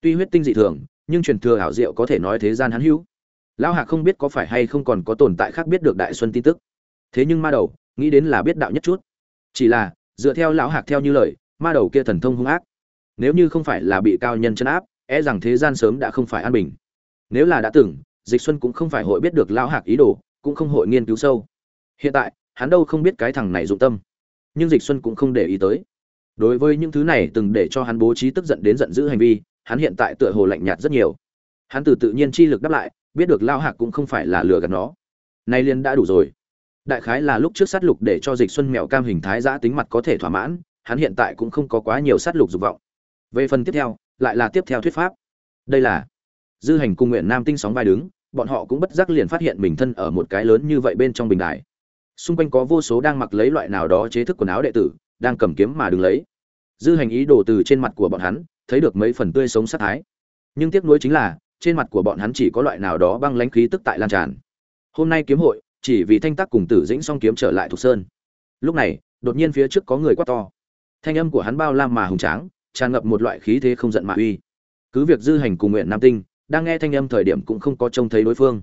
Tuy huyết tinh dị thường, nhưng truyền thừa ảo diệu có thể nói thế gian hắn hữu. Lão hạc không biết có phải hay không còn có tồn tại khác biết được đại xuân tin tức. Thế nhưng ma đầu, nghĩ đến là biết đạo nhất chút. Chỉ là, dựa theo lão hạc theo như lời ma đầu kia thần thông hung ác. Nếu như không phải là bị cao nhân chân áp e rằng thế gian sớm đã không phải an bình. Nếu là đã từng, dịch xuân cũng không phải hội biết được lão hạc ý đồ, cũng không hội nghiên cứu sâu. Hiện tại, hắn đâu không biết cái thằng này dụng tâm. Nhưng dịch xuân cũng không để ý tới. Đối với những thứ này từng để cho hắn bố trí tức giận đến giận dữ hành vi, hắn hiện tại tựa hồ lạnh nhạt rất nhiều. Hắn từ tự nhiên chi lực đáp lại, biết được lao hạc cũng không phải là lừa gạt nó. Nay liền đã đủ rồi. Đại khái là lúc trước sát lục để cho dịch xuân mèo cam hình thái giã tính mặt có thể thỏa mãn hắn hiện tại cũng không có quá nhiều sát lục dục vọng. Về phần tiếp theo, lại là tiếp theo thuyết pháp. Đây là, dư hành cung nguyện nam tinh sóng vai đứng, bọn họ cũng bất giác liền phát hiện mình thân ở một cái lớn như vậy bên trong bình đài. Xung quanh có vô số đang mặc lấy loại nào đó chế thức quần áo đệ tử, đang cầm kiếm mà đứng lấy. Dư hành ý đồ từ trên mặt của bọn hắn, thấy được mấy phần tươi sống sát thái. Nhưng tiếc nuối chính là, trên mặt của bọn hắn chỉ có loại nào đó băng lãnh khí tức tại lan tràn. Hôm nay kiếm hội, chỉ vì thanh tác cùng tử dĩnh song kiếm trở lại thuộc sơn. Lúc này, đột nhiên phía trước có người quát to thanh âm của hắn bao la mà hùng tráng, tràn ngập một loại khí thế không giận mà uy. Cứ việc dư hành cùng nguyện nam tinh, đang nghe thanh âm thời điểm cũng không có trông thấy đối phương.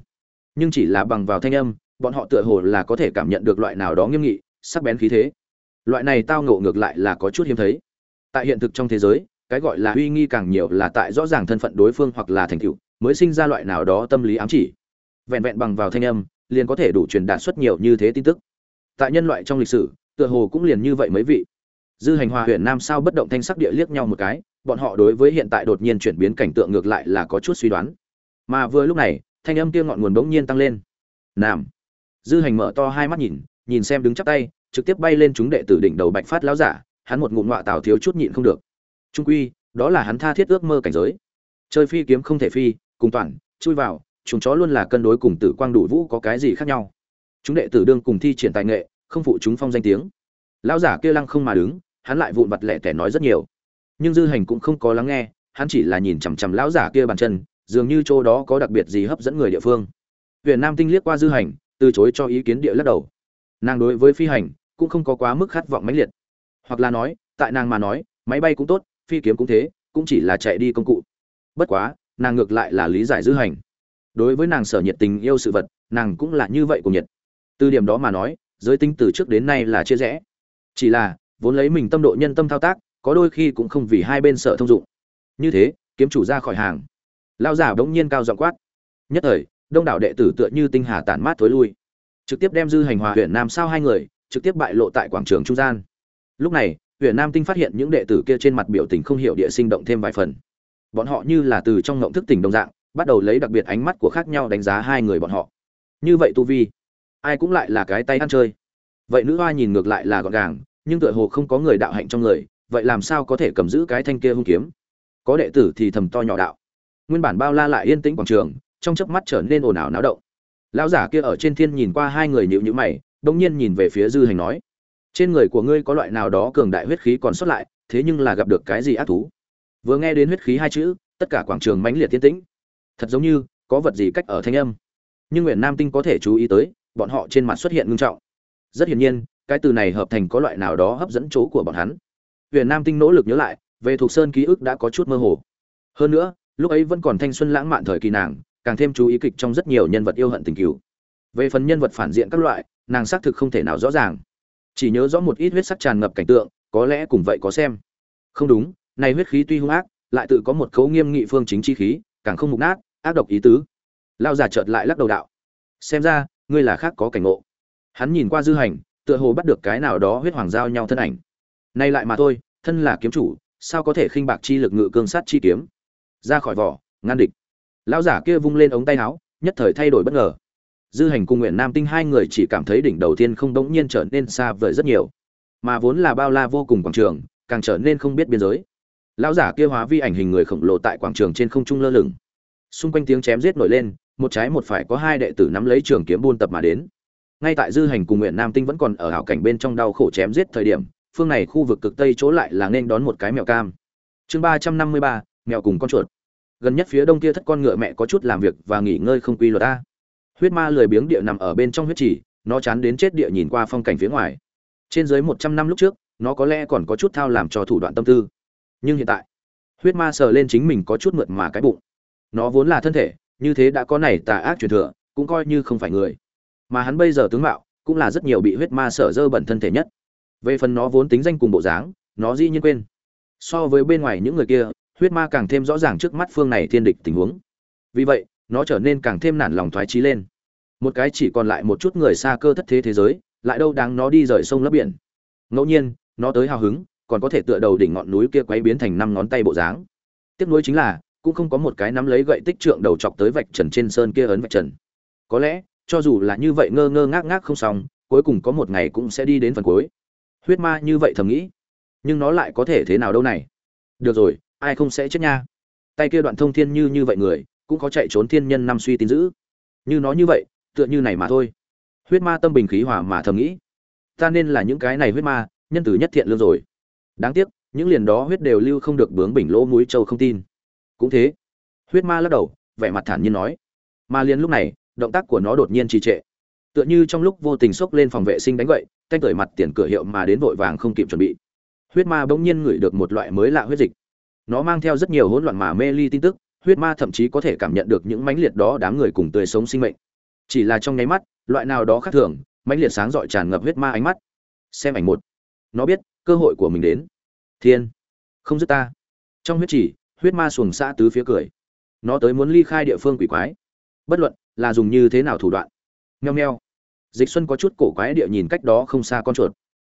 Nhưng chỉ là bằng vào thanh âm, bọn họ tựa hồ là có thể cảm nhận được loại nào đó nghiêm nghị, sắc bén khí thế. Loại này tao ngộ ngược lại là có chút hiếm thấy. Tại hiện thực trong thế giới, cái gọi là uy nghi càng nhiều là tại rõ ràng thân phận đối phương hoặc là thành tựu, mới sinh ra loại nào đó tâm lý ám chỉ. Vẹn vẹn bằng vào thanh âm, liền có thể đủ truyền đạt xuất nhiều như thế tin tức. Tại nhân loại trong lịch sử, tựa hồ cũng liền như vậy mấy vị dư hành hòa huyện nam sao bất động thanh sắc địa liếc nhau một cái, bọn họ đối với hiện tại đột nhiên chuyển biến cảnh tượng ngược lại là có chút suy đoán. Mà vừa lúc này, thanh âm kia ngọn nguồn bỗng nhiên tăng lên. Nam. Dư hành mở to hai mắt nhìn nhìn xem đứng chắp tay, trực tiếp bay lên chúng đệ tử đỉnh đầu bạch phát lão giả, hắn một ngụm ngọa tào thiếu chút nhịn không được. Trung quy, đó là hắn tha thiết ước mơ cảnh giới. Chơi phi kiếm không thể phi, cùng toàn, chui vào, chúng chó luôn là cân đối cùng tử quang đủ vũ có cái gì khác nhau. Chúng đệ tử đương cùng thi triển tài nghệ, không phụ chúng phong danh tiếng. Lão giả kia lăng không mà đứng hắn lại vụn vặt lẻ tẻ nói rất nhiều. Nhưng dư hành cũng không có lắng nghe, hắn chỉ là nhìn chằm chằm lão giả kia bàn chân, dường như chỗ đó có đặc biệt gì hấp dẫn người địa phương. Huyện nam tinh liếc qua dư hành, từ chối cho ý kiến địa lắc đầu. Nàng đối với phi hành cũng không có quá mức khát vọng mãnh liệt. Hoặc là nói, tại nàng mà nói, máy bay cũng tốt, phi kiếm cũng thế, cũng chỉ là chạy đi công cụ. Bất quá, nàng ngược lại là lý giải dư hành. Đối với nàng sở nhiệt tình yêu sự vật, nàng cũng là như vậy của nhiệt. Từ điểm đó mà nói, giới tính từ trước đến nay là chia rẽ. Chỉ là vốn lấy mình tâm độ nhân tâm thao tác, có đôi khi cũng không vì hai bên sợ thông dụng. Như thế, kiếm chủ ra khỏi hàng. Lao giả bỗng nhiên cao giọng quát. Nhất thời, đông đảo đệ tử tựa như tinh hà tản mát thối lui. Trực tiếp đem dư hành hòa huyện nam sao hai người, trực tiếp bại lộ tại quảng trường trung gian. Lúc này huyện nam tinh phát hiện những đệ tử kia trên mặt biểu tình không hiểu địa sinh động thêm vài phần. Bọn họ như là từ trong ngộng thức tỉnh đồng dạng, bắt đầu lấy đặc biệt ánh mắt của khác nhau đánh giá hai người bọn họ. Như vậy tu vi, ai cũng lại là cái tay ăn chơi. Vậy nữ hoa nhìn ngược lại là gọn gàng nhưng tựa hồ không có người đạo hạnh trong người, vậy làm sao có thể cầm giữ cái thanh kia hung kiếm? Có đệ tử thì thầm to nhỏ đạo. Nguyên bản bao la lại yên tĩnh quảng trường, trong chớp mắt trở nên ồn ào náo động. Lão giả kia ở trên thiên nhìn qua hai người nhịu nhữ mày đông nhiên nhìn về phía dư hành nói, trên người của ngươi có loại nào đó cường đại huyết khí còn sót lại, thế nhưng là gặp được cái gì ác thú? Vừa nghe đến huyết khí hai chữ, tất cả quảng trường mãnh liệt tiến tĩnh. Thật giống như, có vật gì cách ở thanh âm. Nhưng nguyện nam tinh có thể chú ý tới, bọn họ trên mặt xuất hiện ngưng trọng. Rất hiển nhiên cái từ này hợp thành có loại nào đó hấp dẫn chỗ của bọn hắn. Huyền nam tinh nỗ lực nhớ lại, về thuộc sơn ký ức đã có chút mơ hồ. Hơn nữa, lúc ấy vẫn còn thanh xuân lãng mạn thời kỳ nàng, càng thêm chú ý kịch trong rất nhiều nhân vật yêu hận tình cựu về phần nhân vật phản diện các loại, nàng xác thực không thể nào rõ ràng. Chỉ nhớ rõ một ít huyết sắc tràn ngập cảnh tượng, có lẽ cùng vậy có xem. Không đúng, này huyết khí tuy hung ác, lại tự có một cấu nghiêm nghị phương chính chi khí, càng không mục nát, ác độc ý tứ. Lao giả chợt lại lắc đầu đạo. Xem ra, ngươi là khác có cảnh ngộ. Hắn nhìn qua dư hành tựa hồ bắt được cái nào đó huyết hoàng giao nhau thân ảnh. Nay lại mà thôi, thân là kiếm chủ, sao có thể khinh bạc chi lực ngự cương sát chi kiếm? Ra khỏi vỏ, ngăn địch. Lão giả kia vung lên ống tay áo, nhất thời thay đổi bất ngờ. Dư hành cùng nguyện nam tinh hai người chỉ cảm thấy đỉnh đầu tiên không đống nhiên trở nên xa vời rất nhiều. Mà vốn là bao la vô cùng quảng trường, càng trở nên không biết biên giới. Lão giả kia hóa vi ảnh hình người khổng lồ tại quảng trường trên không trung lơ lửng. Xung quanh tiếng chém giết nổi lên, một trái một phải có hai đệ tử nắm lấy trường kiếm buôn tập mà đến ngay tại dư hành cùng nguyện nam tinh vẫn còn ở hảo cảnh bên trong đau khổ chém giết thời điểm, phương này khu vực cực tây chỗ lại là nên đón một cái mèo cam. Chương ba trăm năm mươi ba, mèo cùng con chuột. Gần nhất phía đông kia thất con ngựa mẹ có chút làm việc và nghỉ ngơi không quy luật ta huyết ma lười biếng địa nằm ở bên trong huyết trì, nó chán đến chết địa nhìn qua phong cảnh phía ngoài. Trên dưới một trăm năm lúc trước, nó có lẽ còn có chút thao làm cho thủ đoạn tâm tư. Nhưng hiện tại, huyết ma sờ lên chính mình có chút mượt mà cái bụng. Nó vốn là thân thể, như thế đã có này tà ác truyền thừa, cũng coi như không phải người mà hắn bây giờ tướng mạo cũng là rất nhiều bị huyết ma sở dơ bẩn thân thể nhất. Về phần nó vốn tính danh cùng bộ dáng, nó dĩ nhiên quên. So với bên ngoài những người kia, huyết ma càng thêm rõ ràng trước mắt phương này thiên địch tình huống. Vì vậy, nó trở nên càng thêm nản lòng thoái trí lên. Một cái chỉ còn lại một chút người xa cơ thất thế thế giới, lại đâu đáng nó đi rời sông lấp biển. Ngẫu nhiên, nó tới hào hứng, còn có thể tựa đầu đỉnh ngọn núi kia quấy biến thành năm ngón tay bộ dáng. Tiếc nuối chính là, cũng không có một cái nắm lấy gậy tích trượng đầu chọc tới vạch trần trên sơn kia ấn vạch trần. Có lẽ cho dù là như vậy ngơ ngơ ngác ngác không xong, cuối cùng có một ngày cũng sẽ đi đến phần cuối. Huyết ma như vậy thầm nghĩ, nhưng nó lại có thể thế nào đâu này? Được rồi, ai không sẽ chết nha. Tay kia đoạn thông thiên như như vậy người, cũng có chạy trốn thiên nhân năm suy tín giữ như nó như vậy, tựa như này mà thôi. Huyết ma tâm bình khí hòa mà thầm nghĩ, ta nên là những cái này huyết ma, nhân tử nhất thiện lương rồi. Đáng tiếc, những liền đó huyết đều lưu không được bướng bình lỗ mũi châu không tin. Cũng thế, huyết ma lắc đầu, vẻ mặt thản nhiên nói. Mà liền lúc này động tác của nó đột nhiên trì trệ. Tựa như trong lúc vô tình xốc lên phòng vệ sinh đánh gậy, canh cởi mặt tiền cửa hiệu mà đến vội vàng không kịp chuẩn bị. Huyết ma bỗng nhiên ngửi được một loại mới lạ huyết dịch. Nó mang theo rất nhiều hỗn loạn mà mê ly tin tức, huyết ma thậm chí có thể cảm nhận được những mãnh liệt đó đám người cùng tươi sống sinh mệnh. Chỉ là trong nháy mắt, loại nào đó khác thường, mãnh liệt sáng rọi tràn ngập huyết ma ánh mắt. Xem ảnh một. Nó biết, cơ hội của mình đến. Thiên. Không giúp ta. Trong huyết chỉ huyết ma xuồng xã tứ phía cười. Nó tới muốn ly khai địa phương quỷ quái. Bất luận là dùng như thế nào thủ đoạn? Nheo nheo dịch xuân có chút cổ quái địa nhìn cách đó không xa con chuột.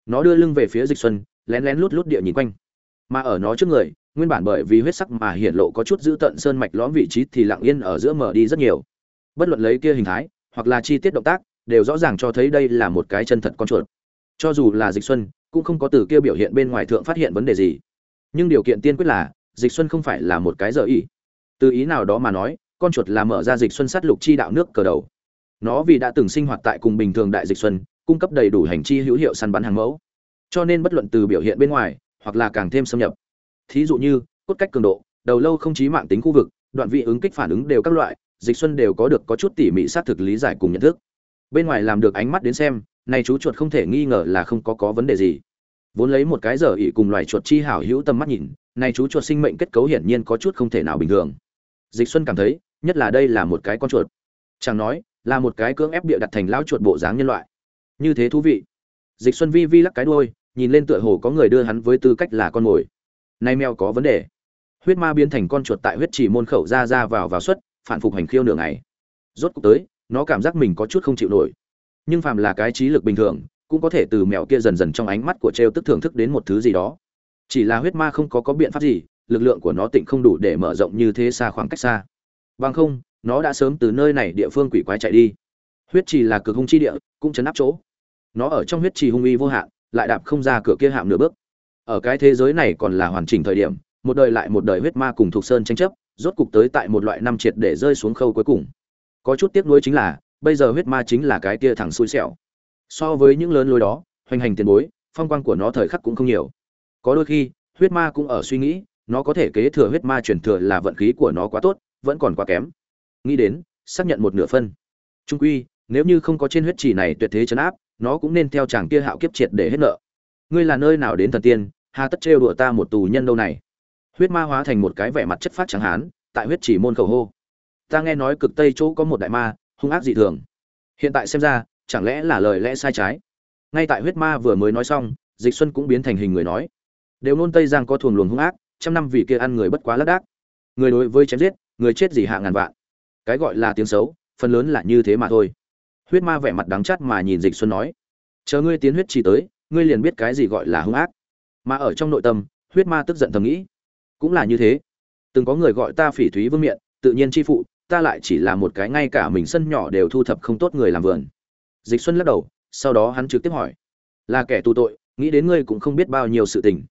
Nó đưa lưng về phía dịch xuân, lén lén lút lút địa nhìn quanh. Mà ở nó trước người, nguyên bản bởi vì huyết sắc mà hiện lộ có chút giữ tận sơn mạch lõm vị trí thì lặng yên ở giữa mở đi rất nhiều. Bất luận lấy kia hình thái, hoặc là chi tiết động tác, đều rõ ràng cho thấy đây là một cái chân thật con chuột. Cho dù là dịch xuân, cũng không có từ kia biểu hiện bên ngoài thượng phát hiện vấn đề gì. Nhưng điều kiện tiên quyết là, dịch xuân không phải là một cái dở ý. Từ ý nào đó mà nói con chuột là mở ra dịch xuân sát lục chi đạo nước cờ đầu. Nó vì đã từng sinh hoạt tại cùng bình thường đại dịch xuân, cung cấp đầy đủ hành chi hữu hiệu săn bắn hàng mẫu. Cho nên bất luận từ biểu hiện bên ngoài, hoặc là càng thêm xâm nhập. Thí dụ như, cốt cách cường độ, đầu lâu không chí mạng tính khu vực, đoạn vị ứng kích phản ứng đều các loại, dịch xuân đều có được có chút tỉ mỉ sát thực lý giải cùng nhận thức. Bên ngoài làm được ánh mắt đến xem, này chú chuột không thể nghi ngờ là không có có vấn đề gì. Vốn lấy một cái giờ ỉ cùng loài chuột chi hảo hữu tâm mắt nhìn, này chú chuột sinh mệnh kết cấu hiển nhiên có chút không thể nào bình thường. Dịch xuân cảm thấy nhất là đây là một cái con chuột. Chẳng nói, là một cái cưỡng ép địa đặt thành lão chuột bộ dáng nhân loại. Như thế thú vị. Dịch xuân vi vi lắc cái đuôi, nhìn lên tựa hồ có người đưa hắn với tư cách là con mồi. Nay mèo có vấn đề. Huyết ma biến thành con chuột tại huyết chỉ môn khẩu ra ra vào vào xuất, phản phục hành khiêu nửa ngày. Rốt cuộc tới, nó cảm giác mình có chút không chịu nổi. Nhưng phàm là cái trí lực bình thường, cũng có thể từ mèo kia dần dần trong ánh mắt của treo tức thưởng thức đến một thứ gì đó. Chỉ là huyết ma không có có biện pháp gì, lực lượng của nó tịnh không đủ để mở rộng như thế xa khoảng cách xa bằng không, nó đã sớm từ nơi này địa phương quỷ quái chạy đi. Huyết trì là cực hung chi địa, cũng chấn áp chỗ. Nó ở trong huyết trì hung uy vô hạn, lại đạp không ra cửa kia hạm nửa bước. Ở cái thế giới này còn là hoàn chỉnh thời điểm, một đời lại một đời huyết ma cùng thuộc sơn tranh chấp, rốt cục tới tại một loại năm triệt để rơi xuống khâu cuối cùng. Có chút tiếc nuối chính là, bây giờ huyết ma chính là cái kia thẳng xui xẻo. So với những lớn lối đó, hoành hành tiền bối, phong quang của nó thời khắc cũng không nhiều. Có đôi khi, huyết ma cũng ở suy nghĩ, nó có thể kế thừa huyết ma truyền thừa là vận khí của nó quá tốt vẫn còn quá kém. Nghĩ đến, xác nhận một nửa phân. Trung quy, nếu như không có trên huyết chỉ này tuyệt thế chấn áp, nó cũng nên theo chàng kia hạo kiếp triệt để hết nợ. Ngươi là nơi nào đến thần tiên, hà tất trêu đùa ta một tù nhân đâu này? Huyết ma hóa thành một cái vẻ mặt chất phát chẳng hán, tại huyết chỉ môn khẩu hô. Ta nghe nói cực tây chỗ có một đại ma, hung ác dị thường. Hiện tại xem ra, chẳng lẽ là lời lẽ sai trái? Ngay tại huyết ma vừa mới nói xong, dịch xuân cũng biến thành hình người nói. Đều nôn tây giang có thuồng luồng hung ác, trăm năm vì kia ăn người bất quá lác đác. Người đối với chém giết người chết gì hạ ngàn vạn. Cái gọi là tiếng xấu, phần lớn là như thế mà thôi. Huyết ma vẻ mặt đắng chát mà nhìn dịch xuân nói, chờ ngươi tiến huyết chỉ tới, ngươi liền biết cái gì gọi là hung ác. Mà ở trong nội tâm, huyết ma tức giận thầm nghĩ, cũng là như thế. Từng có người gọi ta phỉ thúy vương miện, tự nhiên chi phụ, ta lại chỉ là một cái ngay cả mình sân nhỏ đều thu thập không tốt người làm vườn. Dịch xuân lắc đầu, sau đó hắn trực tiếp hỏi, là kẻ tù tội, nghĩ đến ngươi cũng không biết bao nhiêu sự tình.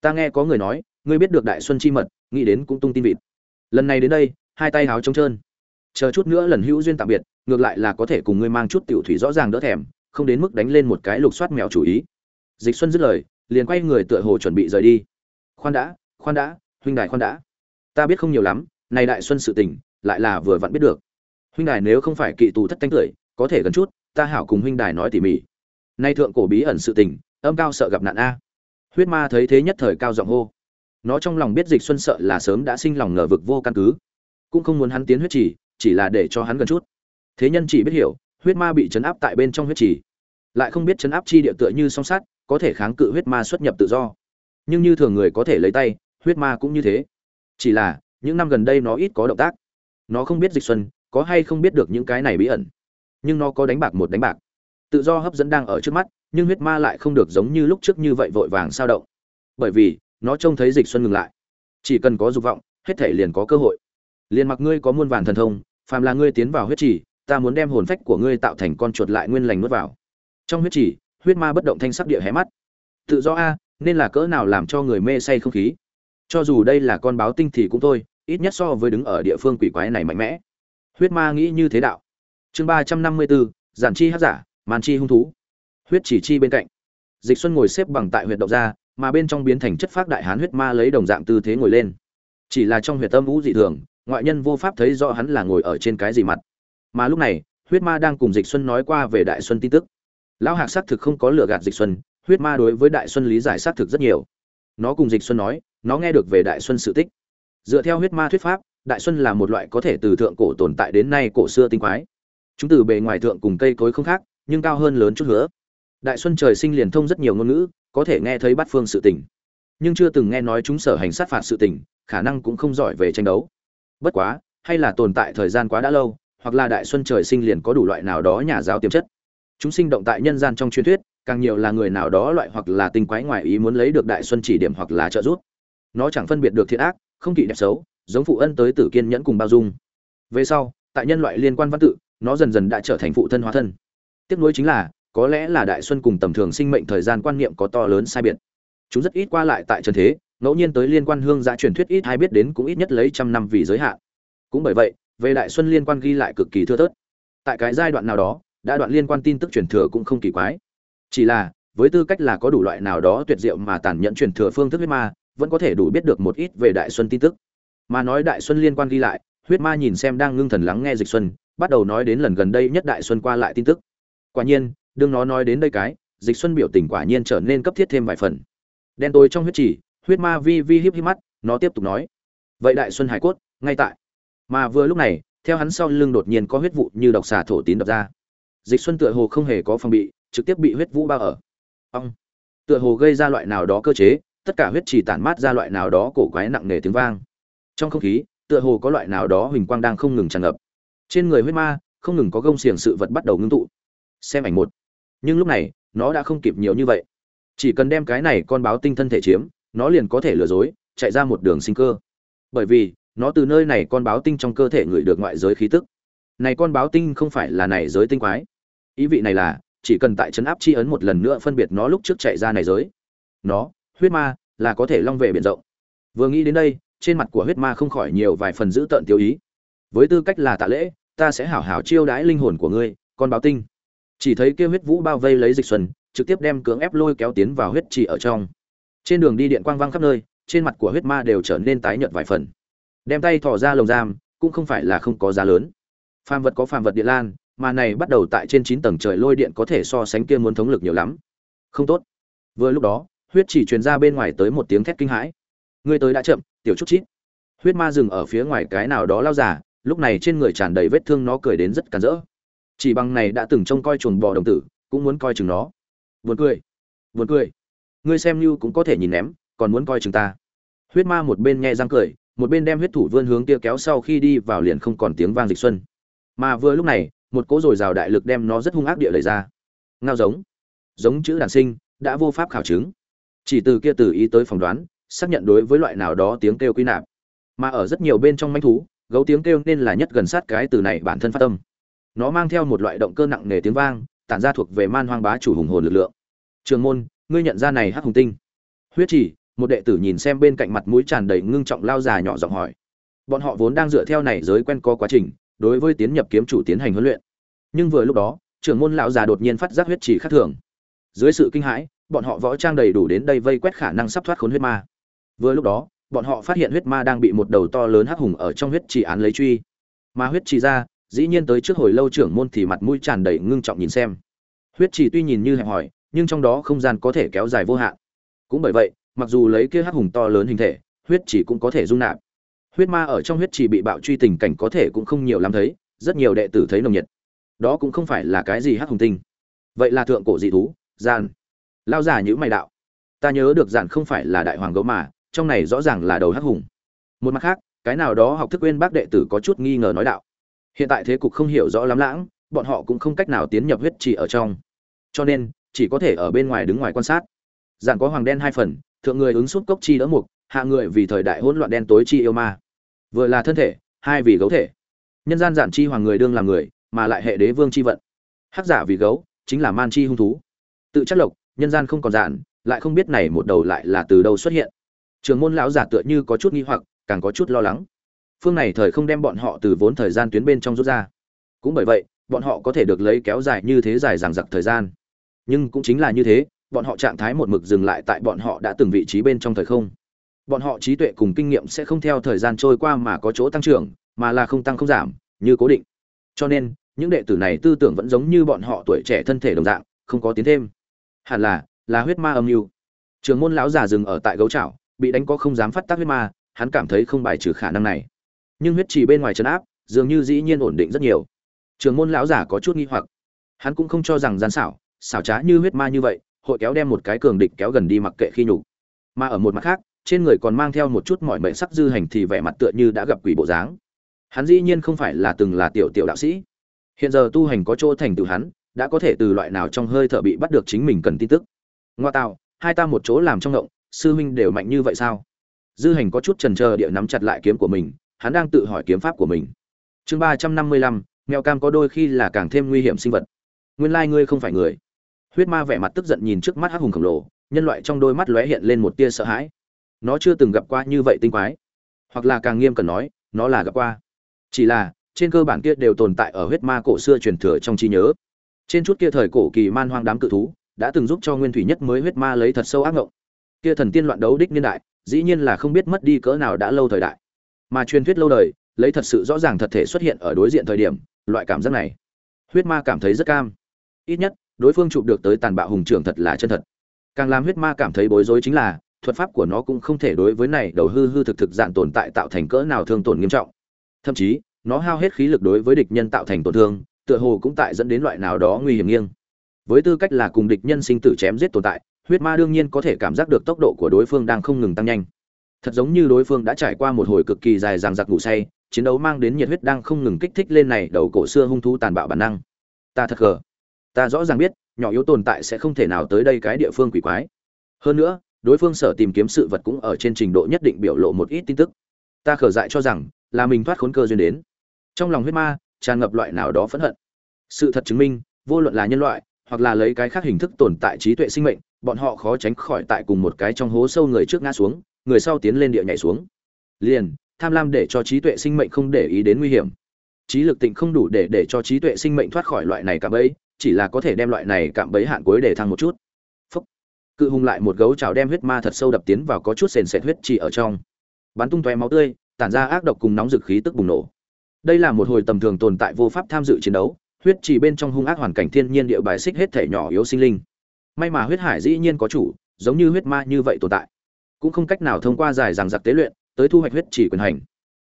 Ta nghe có người nói, ngươi biết được đại xuân chi mật, nghĩ đến cũng tung tin vịt lần này đến đây, hai tay háo trống trơn. Chờ chút nữa lần hữu duyên tạm biệt, ngược lại là có thể cùng ngươi mang chút tiểu thủy rõ ràng đỡ thèm, không đến mức đánh lên một cái lục soát mèo chủ ý. Dịch xuân dứt lời, liền quay người tựa hồ chuẩn bị rời đi. Khoan đã khoan đã, huynh đài khoan đã. Ta biết không nhiều lắm này đại xuân sự tình, lại là vừa vặn biết được. Huynh đài nếu không phải kỵ tù thất thanh tuổi có thể gần chút, ta hảo cùng huynh đài nói tỉ mỉ. Nay thượng cổ bí ẩn sự tình, âm cao sợ gặp nạn a. Huyết ma thấy thế nhất thời cao giọng hô nó trong lòng biết dịch xuân sợ là sớm đã sinh lòng ngờ vực vô căn cứ. Cũng không muốn hắn tiến huyết chỉ chỉ là để cho hắn gần chút. Thế nhân chỉ biết hiểu, huyết ma bị chấn áp tại bên trong huyết chỉ lại không biết chấn áp chi địa tựa như song sát có thể kháng cự huyết ma xuất nhập tự do. Nhưng như thường người có thể lấy tay, huyết ma cũng như thế. Chỉ là, những năm gần đây nó ít có động tác. Nó không biết dịch xuân, có hay không biết được những cái này bí ẩn. Nhưng nó có đánh bạc một đánh bạc. Tự do hấp dẫn đang ở trước mắt, nhưng huyết ma lại không được giống như lúc trước như vậy vội vàng sao động. Bởi vì nó trông thấy dịch xuân ngừng lại. Chỉ cần có dục vọng, hết thể liền có cơ hội. Liền mặc ngươi có muôn vàn thần thông, phàm là ngươi tiến vào huyết trì, ta muốn đem hồn phách của ngươi tạo thành con chuột lại nguyên lành nuốt vào. Trong huyết trì, huyết ma bất động thanh sắc địa hé mắt. Tự do a, nên là cỡ nào làm cho người mê say không khí? Cho dù đây là con báo tinh thì cũng thôi, ít nhất so với đứng ở địa phương quỷ quái này mạnh mẽ. Huyết ma nghĩ như thế đạo. Chương ba trăm năm mươi bốn giản chi hát giả man chi hung thú. Huyết chỉ chi bên cạnh. Dịch xuân ngồi xếp bằng tại huyệt động ra mà bên trong biến thành chất phác đại hán huyết ma lấy đồng dạng tư thế ngồi lên. Chỉ là trong huyệt tâm vũ dị thường, ngoại nhân vô pháp thấy rõ hắn là ngồi ở trên cái gì mặt. Mà lúc này, huyết ma đang cùng dịch xuân nói qua về đại xuân tin tức. Lão hạc xác thực không có lừa gạt dịch xuân, huyết ma đối với đại xuân lý giải xác thực rất nhiều. Nó cùng dịch xuân nói, nó nghe được về đại xuân sự tích. Dựa theo huyết ma thuyết pháp, đại xuân là một loại có thể từ thượng cổ tồn tại đến nay cổ xưa tinh quái. Chúng từ bề ngoài thượng cùng cây cối không khác, nhưng cao hơn lớn chút nữa. Đại xuân trời sinh liền thông rất nhiều ngôn ngữ có thể nghe thấy bắt phương sự tình. Nhưng chưa từng nghe nói chúng sở hành sát phạt sự tình, khả năng cũng không giỏi về tranh đấu. Bất quá, hay là tồn tại thời gian quá đã lâu, hoặc là đại xuân trời sinh liền có đủ loại nào đó nhà giáo tiềm chất. Chúng sinh động tại nhân gian trong truyền thuyết, càng nhiều là người nào đó loại hoặc là tinh quái ngoài ý muốn lấy được đại xuân chỉ điểm hoặc là trợ giúp. Nó chẳng phân biệt được thiện ác, không kỵ đẹp xấu, giống phụ ân tới tử kiên nhẫn cùng bao dung. Về sau, tại nhân loại liên quan văn tự, nó dần dần đã trở thành phụ thân hóa thân. Tiếp nối chính là có lẽ là đại xuân cùng tầm thường sinh mệnh thời gian quan niệm có to lớn sai biệt. Chúng rất ít qua lại tại trần thế, ngẫu nhiên tới liên quan hương giã truyền thuyết ít hay biết đến cũng ít nhất lấy trăm năm vì giới hạn. Cũng bởi vậy, về đại xuân liên quan ghi lại cực kỳ thưa thớt. Tại cái giai đoạn nào đó, đã đoạn liên quan tin tức truyền thừa cũng không kỳ quái. Chỉ là, với tư cách là có đủ loại nào đó tuyệt diệu mà tàn nhẫn truyền thừa phương thức huyết ma, vẫn có thể đủ biết được một ít về đại xuân tin tức. Mà nói đại xuân liên quan ghi lại, huyết ma nhìn xem đang ngưng thần lắng nghe dịch xuân, bắt đầu nói đến lần gần đây nhất đại xuân qua lại tin tức. Quả nhiên đương nó nói đến đây cái, dịch xuân biểu tình quả nhiên trở nên cấp thiết thêm vài phần. Đen tối trong huyết chỉ, huyết ma vi vi híp híp mắt, nó tiếp tục nói. Vậy đại xuân hải cốt, ngay tại. Mà vừa lúc này, theo hắn sau lưng đột nhiên có huyết vụ như độc xà thổ tín đập ra. Dịch xuân tựa hồ không hề có phòng bị, trực tiếp bị huyết vũ bao ở. Ong. Tựa hồ gây ra loại nào đó cơ chế, tất cả huyết chỉ tản mát ra loại nào đó cổ quái nặng nề tiếng vang. Trong không khí, tựa hồ có loại nào đó huỳnh quang đang không ngừng tràn ngập. Trên người huyết ma, không ngừng có gông xiềng sự vật bắt đầu ngưng tụ. Xem ảnh một nhưng lúc này, nó đã không kịp nhiều như vậy. Chỉ cần đem cái này con báo tinh thân thể chiếm, nó liền có thể lừa dối, chạy ra một đường sinh cơ. Bởi vì, nó từ nơi này con báo tinh trong cơ thể ngửi được ngoại giới khí tức. Này con báo tinh không phải là này giới tinh quái. Ý vị này là, chỉ cần tại trấn áp chi ấn một lần nữa phân biệt nó lúc trước chạy ra này giới. Nó, huyết ma, là có thể long về biển rộng. Vừa nghĩ đến đây, trên mặt của huyết ma không khỏi nhiều vài phần dữ tợn tiêu ý. Với tư cách là tạ lễ, ta sẽ hảo hảo chiêu đãi linh hồn của ngươi, con báo tinh chỉ thấy kia huyết vũ bao vây lấy dịch xuân, trực tiếp đem cưỡng ép lôi kéo tiến vào huyết trì ở trong. Trên đường đi điện quang vang khắp nơi, trên mặt của huyết ma đều trở nên tái nhợt vài phần. Đem tay thò ra lồng giam, cũng không phải là không có giá lớn. Phàm vật có phàm vật điện lan, mà này bắt đầu tại trên chín tầng trời lôi điện có thể so sánh kia muốn thống lực nhiều lắm. Không tốt. Vừa lúc đó, huyết chỉ truyền ra bên ngoài tới một tiếng thét kinh hãi. Ngươi tới đã chậm, tiểu chút chít. Huyết ma dừng ở phía ngoài cái nào đó lao giả, lúc này trên người tràn đầy vết thương nó cười đến rất càn rỡ chỉ bằng này đã từng trông coi chuồn bò đồng tử, cũng muốn coi chừng nó. Buồn cười. Buồn cười. Ngươi xem như cũng có thể nhìn ném, còn muốn coi chừng ta. Huyết ma một bên nghe răng cười, một bên đem huyết thủ vươn hướng kia kéo sau khi đi vào liền không còn tiếng vang dịch xuân. Mà vừa lúc này, một cỗ dồi dào đại lực đem nó rất hung ác địa lời ra. Ngao giống. Giống chữ đàn sinh, đã vô pháp khảo chứng. Chỉ từ kia từ ý tới phỏng đoán, xác nhận đối với loại nào đó tiếng kêu quy nạp. Mà ở rất nhiều bên trong manh thú, gấu tiếng kêu nên là nhất gần sát cái từ này bản thân phát tâm nó mang theo một loại động cơ nặng nề tiếng vang, tản ra thuộc về man hoang bá chủ hùng hồn lực lượng. Trường môn, ngươi nhận ra này hắc hùng tinh. Huyết chỉ một đệ tử nhìn xem bên cạnh mặt mũi tràn đầy ngưng trọng lao già nhỏ giọng hỏi. Bọn họ vốn đang dựa theo này giới quen có quá trình, đối với tiến nhập kiếm chủ tiến hành huấn luyện. Nhưng vừa lúc đó trưởng môn lão già đột nhiên phát giác huyết chỉ khác thường. Dưới sự kinh hãi, bọn họ võ trang đầy đủ đến đây vây quét khả năng sắp thoát khốn huyết ma. Vừa lúc đó, bọn họ phát hiện huyết ma đang bị một đầu to lớn hắc hùng ở trong huyết chỉ án lấy truy. Mà huyết chỉ ra dĩ nhiên tới trước hồi lâu trưởng môn thì mặt mũi tràn đầy ngưng trọng nhìn xem. Huyết trì tuy nhìn như hẹp hòi, nhưng trong đó không gian có thể kéo dài vô hạn. Cũng bởi vậy, mặc dù lấy kia hắc hùng to lớn hình thể, huyết trì cũng có thể dung nạp. Huyết ma ở trong huyết trì bị bạo truy tình cảnh có thể cũng không nhiều lắm thấy, rất nhiều đệ tử thấy nồng nhiệt. Đó cũng không phải là cái gì hắc hùng tinh. Vậy là thượng cổ dị thú gian lao giả nhữ mày đạo. Ta nhớ được giản không phải là đại hoàng gấu mà, trong này rõ ràng là đầu hắc hùng. Một mặt khác, cái nào đó học thức quên bác đệ tử có chút nghi ngờ nói đạo hiện tại thế cục không hiểu rõ lắm lãng, bọn họ cũng không cách nào tiến nhập huyết trì ở trong. Cho nên, chỉ có thể ở bên ngoài đứng ngoài quan sát. Giản có hoàng đen hai phần, thượng người ứng suốt cốc chi đỡ mục, hạ người vì thời đại hỗn loạn đen tối chi yêu ma. Vừa là thân thể, hai vì gấu thể. Nhân gian giản chi hoàng người đương làm người, mà lại hệ đế vương chi vận. Hắc giả vì gấu, chính là man chi hung thú. Tự chất lộc, nhân gian không còn giản, lại không biết này một đầu lại là từ đâu xuất hiện. Trường môn lão giả tựa như có chút nghi hoặc, càng có chút lo lắng phương này thời không đem bọn họ từ vốn thời gian tuyến bên trong rút ra. Cũng bởi vậy, bọn họ có thể được lấy kéo dài như thế dài dằng dặc thời gian. Nhưng cũng chính là như thế, bọn họ trạng thái một mực dừng lại tại bọn họ đã từng vị trí bên trong thời không. Bọn họ trí tuệ cùng kinh nghiệm sẽ không theo thời gian trôi qua mà có chỗ tăng trưởng, mà là không tăng không giảm, như cố định. Cho nên, những đệ tử này tư tưởng vẫn giống như bọn họ tuổi trẻ thân thể đồng dạng, không có tiến thêm. Hẳn là là huyết ma âm mưu. Trường môn lão già dừng ở tại gấu trảo bị đánh có không dám phát tác huyết ma, hắn cảm thấy không bài trừ khả năng này nhưng huyết trì bên ngoài trấn áp, dường như dĩ nhiên ổn định rất nhiều. Trường môn lão giả có chút nghi hoặc. Hắn cũng không cho rằng gian xảo xảo trá như huyết ma như vậy, hội kéo đem một cái cường địch kéo gần đi mặc kệ khi nhục. Mà ở một mặt khác, trên người còn mang theo một chút mỏi mệnh sắc dư hành thì vẻ mặt tựa như đã gặp quỷ bộ dáng. Hắn dĩ nhiên không phải là từng là tiểu tiểu đạo sĩ. Hiện giờ tu hành có chỗ thành tựu hắn, đã có thể từ loại nào trong hơi thở bị bắt được chính mình cần tin tức. Ngoa tạo, hai ta một chỗ làm trong động, sư huynh đều mạnh như vậy sao? Dư hành có chút trần trờ địa nắm chặt lại kiếm của mình hắn đang tự hỏi kiếm pháp của mình. Chương ba trăm năm mươi lăm, mèo cam có đôi khi là càng thêm nguy hiểm sinh vật. Nguyên lai ngươi không phải người. Huyết ma vẻ mặt tức giận nhìn trước mắt hắc hùng khổng lồ, nhân loại trong đôi mắt lóe hiện lên một tia sợ hãi. Nó chưa từng gặp qua như vậy tinh quái. Hoặc là càng nghiêm cần nói, nó là gặp qua. Chỉ là, trên cơ bản kia đều tồn tại ở huyết ma cổ xưa truyền thừa trong trí nhớ. Trên chút kia thời cổ kỳ man hoang đám cự thú, đã từng giúp cho nguyên thủy nhất mới huyết ma lấy thật sâu ác ngộng. Kia thần tiên loạn đấu đích niên đại, dĩ nhiên là không biết mất đi cỡ nào đã lâu thời đại mà truyền thuyết lâu đời, lấy thật sự rõ ràng thật thể xuất hiện ở đối diện thời điểm, loại cảm giác này. Huyết ma cảm thấy rất cam. Ít nhất, đối phương chụp được tới tàn bạo hùng trưởng thật là chân thật. Càng làm huyết ma cảm thấy bối rối chính là, thuật pháp của nó cũng không thể đối với này đầu hư hư thực thực dạng tồn tại tạo thành cỡ nào thương tổn nghiêm trọng. Thậm chí, nó hao hết khí lực đối với địch nhân tạo thành tổn thương, tựa hồ cũng tại dẫn đến loại nào đó nguy hiểm nghiêng. Với tư cách là cùng địch nhân sinh tử chém giết tồn tại, huyết ma đương nhiên có thể cảm giác được tốc độ của đối phương đang không ngừng tăng nhanh thật giống như đối phương đã trải qua một hồi cực kỳ dài dằng dặc ngủ say, chiến đấu mang đến nhiệt huyết đang không ngừng kích thích lên này đầu cổ xưa hung thú tàn bạo bản năng. Ta thật gờ. Ta rõ ràng biết, nhỏ yếu tồn tại sẽ không thể nào tới đây cái địa phương quỷ quái. Hơn nữa, đối phương sở tìm kiếm sự vật cũng ở trên trình độ nhất định biểu lộ một ít tin tức. Ta khở dại cho rằng, là mình thoát khốn cơ duyên đến. Trong lòng huyết ma, tràn ngập loại nào đó phẫn hận. Sự thật chứng minh, vô luận là nhân loại, hoặc là lấy cái khác hình thức tồn tại trí tuệ sinh mệnh, bọn họ khó tránh khỏi tại cùng một cái trong hố sâu người trước ngã xuống người sau tiến lên địa nhảy xuống. Liền, tham lam để cho trí tuệ sinh mệnh không để ý đến nguy hiểm. Trí lực tịnh không đủ để để cho trí tuệ sinh mệnh thoát khỏi loại này cạm bẫy, chỉ là có thể đem loại này cạm bẫy hạn cuối để thăng một chút. Phúc. Cự hùng lại một gấu trào đem huyết ma thật sâu đập tiến vào có chút sền sệt huyết chỉ ở trong. Bắn tung tóe máu tươi, tản ra ác độc cùng nóng dực khí tức bùng nổ. Đây là một hồi tầm thường tồn tại vô pháp tham dự chiến đấu, huyết chỉ bên trong hung ác hoàn cảnh thiên nhiên địa bài xích hết thể nhỏ yếu sinh linh. May mà huyết hải dĩ nhiên có chủ, giống như huyết ma như vậy tồn tại cũng không cách nào thông qua giải giằng giặc tế luyện tới thu hoạch huyết chỉ quyền hành.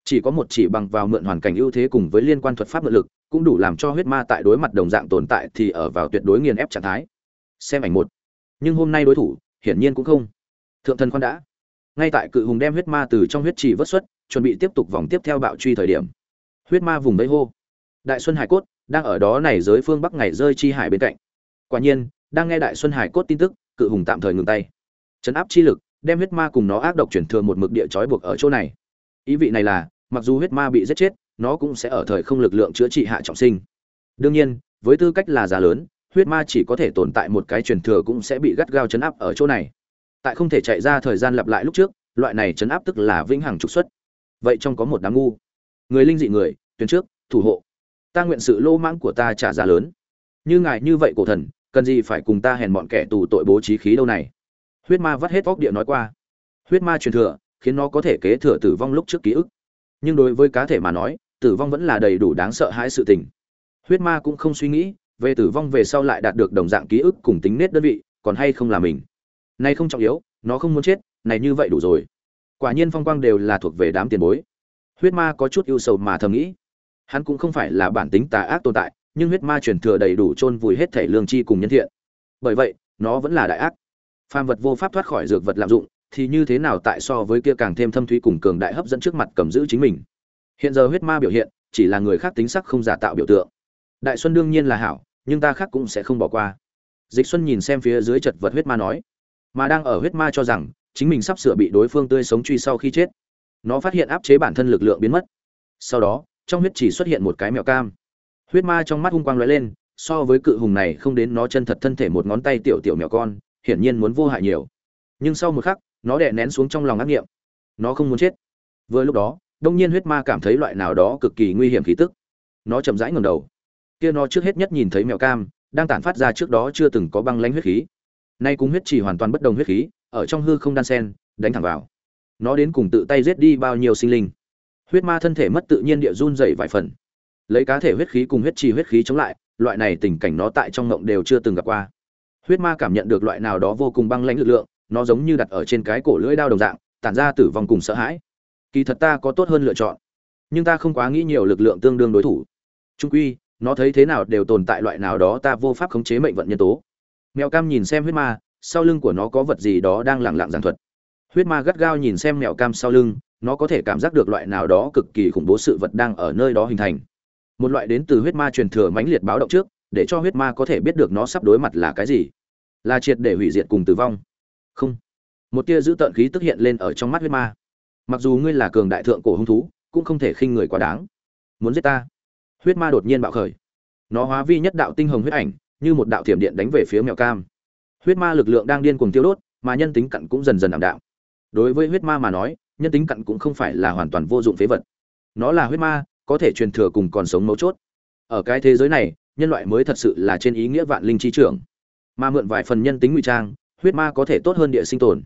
Chỉ có một chỉ bằng vào mượn hoàn cảnh ưu thế cùng với liên quan thuật pháp mượn lực, cũng đủ làm cho huyết ma tại đối mặt đồng dạng tồn tại thì ở vào tuyệt đối nghiền ép trạng thái. Xem ảnh một. Nhưng hôm nay đối thủ, hiển nhiên cũng không. Thượng thần khoan đã. Ngay tại cự hùng đem huyết ma từ trong huyết trì vớt xuất, chuẩn bị tiếp tục vòng tiếp theo bạo truy thời điểm. Huyết ma vùng đấy hô. Đại xuân hải cốt, đang ở đó này giới phương bắc ngày rơi chi hải bên cạnh. Quả nhiên, đang nghe đại xuân hải cốt tin tức, cự hùng tạm thời ngừng tay. Chấn áp chi lực đem huyết ma cùng nó ác độc chuyển thừa một mực địa trói buộc ở chỗ này. Ý vị này là, mặc dù huyết ma bị giết chết, nó cũng sẽ ở thời không lực lượng chữa trị hạ trọng sinh. Đương nhiên, với tư cách là giá lớn, huyết ma chỉ có thể tồn tại một cái truyền thừa cũng sẽ bị gắt gao chấn áp ở chỗ này. Tại không thể chạy ra thời gian lặp lại lúc trước, loại này chấn áp tức là vĩnh hằng trục xuất. Vậy trong có một đám ngu. Người linh dị người tuyến trước, thủ hộ. Ta nguyện sự lô mãng của ta trả giá lớn. Như ngài như vậy cổ thần, cần gì phải cùng ta hèn bọn kẻ tù tội bố trí khí đâu này? Huyết ma vắt hết vóc địa nói qua. Huyết ma truyền thừa, khiến nó có thể kế thừa tử vong lúc trước ký ức. Nhưng đối với cá thể mà nói, tử vong vẫn là đầy đủ đáng sợ hãi sự tình. Huyết ma cũng không suy nghĩ, về tử vong về sau lại đạt được đồng dạng ký ức cùng tính nết đơn vị, còn hay không là mình. Nay không trọng yếu, nó không muốn chết, này như vậy đủ rồi. Quả nhiên phong quang đều là thuộc về đám tiền bối. Huyết ma có chút ưu sầu mà thầm nghĩ. Hắn cũng không phải là bản tính tà ác tồn tại, nhưng huyết ma truyền thừa đầy đủ chôn vùi hết thể lương chi cùng nhân thiện. Bởi vậy, nó vẫn là đại ác phàm vật vô pháp thoát khỏi dược vật lạm dụng, thì như thế nào tại so với kia càng thêm thâm thúy cùng cường đại hấp dẫn trước mặt cầm giữ chính mình? Hiện giờ huyết ma biểu hiện, chỉ là người khác tính sắc không giả tạo biểu tượng. Đại xuân đương nhiên là hảo, nhưng ta khác cũng sẽ không bỏ qua. Dịch xuân nhìn xem phía dưới chật vật huyết ma nói, mà đang ở huyết ma cho rằng, chính mình sắp sửa bị đối phương tươi sống truy sau khi chết. Nó phát hiện áp chế bản thân lực lượng biến mất. Sau đó, trong huyết chỉ xuất hiện một cái mèo cam. Huyết ma trong mắt hung quang lóe lên, so với cự hùng này không đến nó chân thật thân thể một ngón tay tiểu tiểu mèo con hiển nhiên muốn vô hại nhiều. Nhưng sau một khắc, nó đè nén xuống trong lòng ác nghiệm. Nó không muốn chết. Vừa lúc đó, đông nhiên huyết ma cảm thấy loại nào đó cực kỳ nguy hiểm khí tức. Nó chậm rãi ngầm đầu. Kia nó trước hết nhất nhìn thấy mèo cam, đang tản phát ra trước đó chưa từng có băng lãnh huyết khí. Nay cũng huyết chỉ hoàn toàn bất đồng huyết khí, ở trong hư không đan sen, đánh thẳng vào. Nó đến cùng tự tay giết đi bao nhiêu sinh linh. Huyết ma thân thể mất tự nhiên địa run dày vài phần. Lấy cá thể huyết khí cùng huyết trì huyết khí chống lại, loại này tình cảnh nó tại trong ngộng đều chưa từng gặp qua huyết ma cảm nhận được loại nào đó vô cùng băng lãnh lực lượng, nó giống như đặt ở trên cái cổ lưỡi đao đồng dạng, tản ra tử vong cùng sợ hãi. Kỳ thật ta có tốt hơn lựa chọn, nhưng ta không quá nghĩ nhiều lực lượng tương đương đối thủ. Trung quy, nó thấy thế nào đều tồn tại loại nào đó ta vô pháp khống chế mệnh vận nhân tố. Mèo cam nhìn xem huyết ma, sau lưng của nó có vật gì đó đang lẳng lặng giảng thuật. Huyết ma gắt gao nhìn xem mèo cam sau lưng, nó có thể cảm giác được loại nào đó cực kỳ khủng bố sự vật đang ở nơi đó hình thành. Một loại đến từ huyết ma truyền thừa mãnh liệt báo động trước để cho huyết ma có thể biết được nó sắp đối mặt là cái gì. Là triệt để hủy diệt cùng tử vong. Không. Một tia giữ tợn khí tức hiện lên ở trong mắt huyết ma. Mặc dù ngươi là cường đại thượng cổ hung thú, cũng không thể khinh người quá đáng. Muốn giết ta? Huyết ma đột nhiên bạo khởi. Nó hóa vi nhất đạo tinh hồng huyết ảnh, như một đạo thiểm điện đánh về phía mèo cam. Huyết ma lực lượng đang điên cuồng tiêu đốt, mà nhân tính cặn cũng dần dần ảm đạm. Đối với huyết ma mà nói, nhân tính cặn cũng không phải là hoàn toàn vô dụng phế vật. Nó là huyết ma, có thể truyền thừa cùng còn sống mấu chốt. Ở cái thế giới này nhân loại mới thật sự là trên ý nghĩa vạn linh chi trưởng. Mà mượn vài phần nhân tính ngụy trang, huyết ma có thể tốt hơn địa sinh tồn.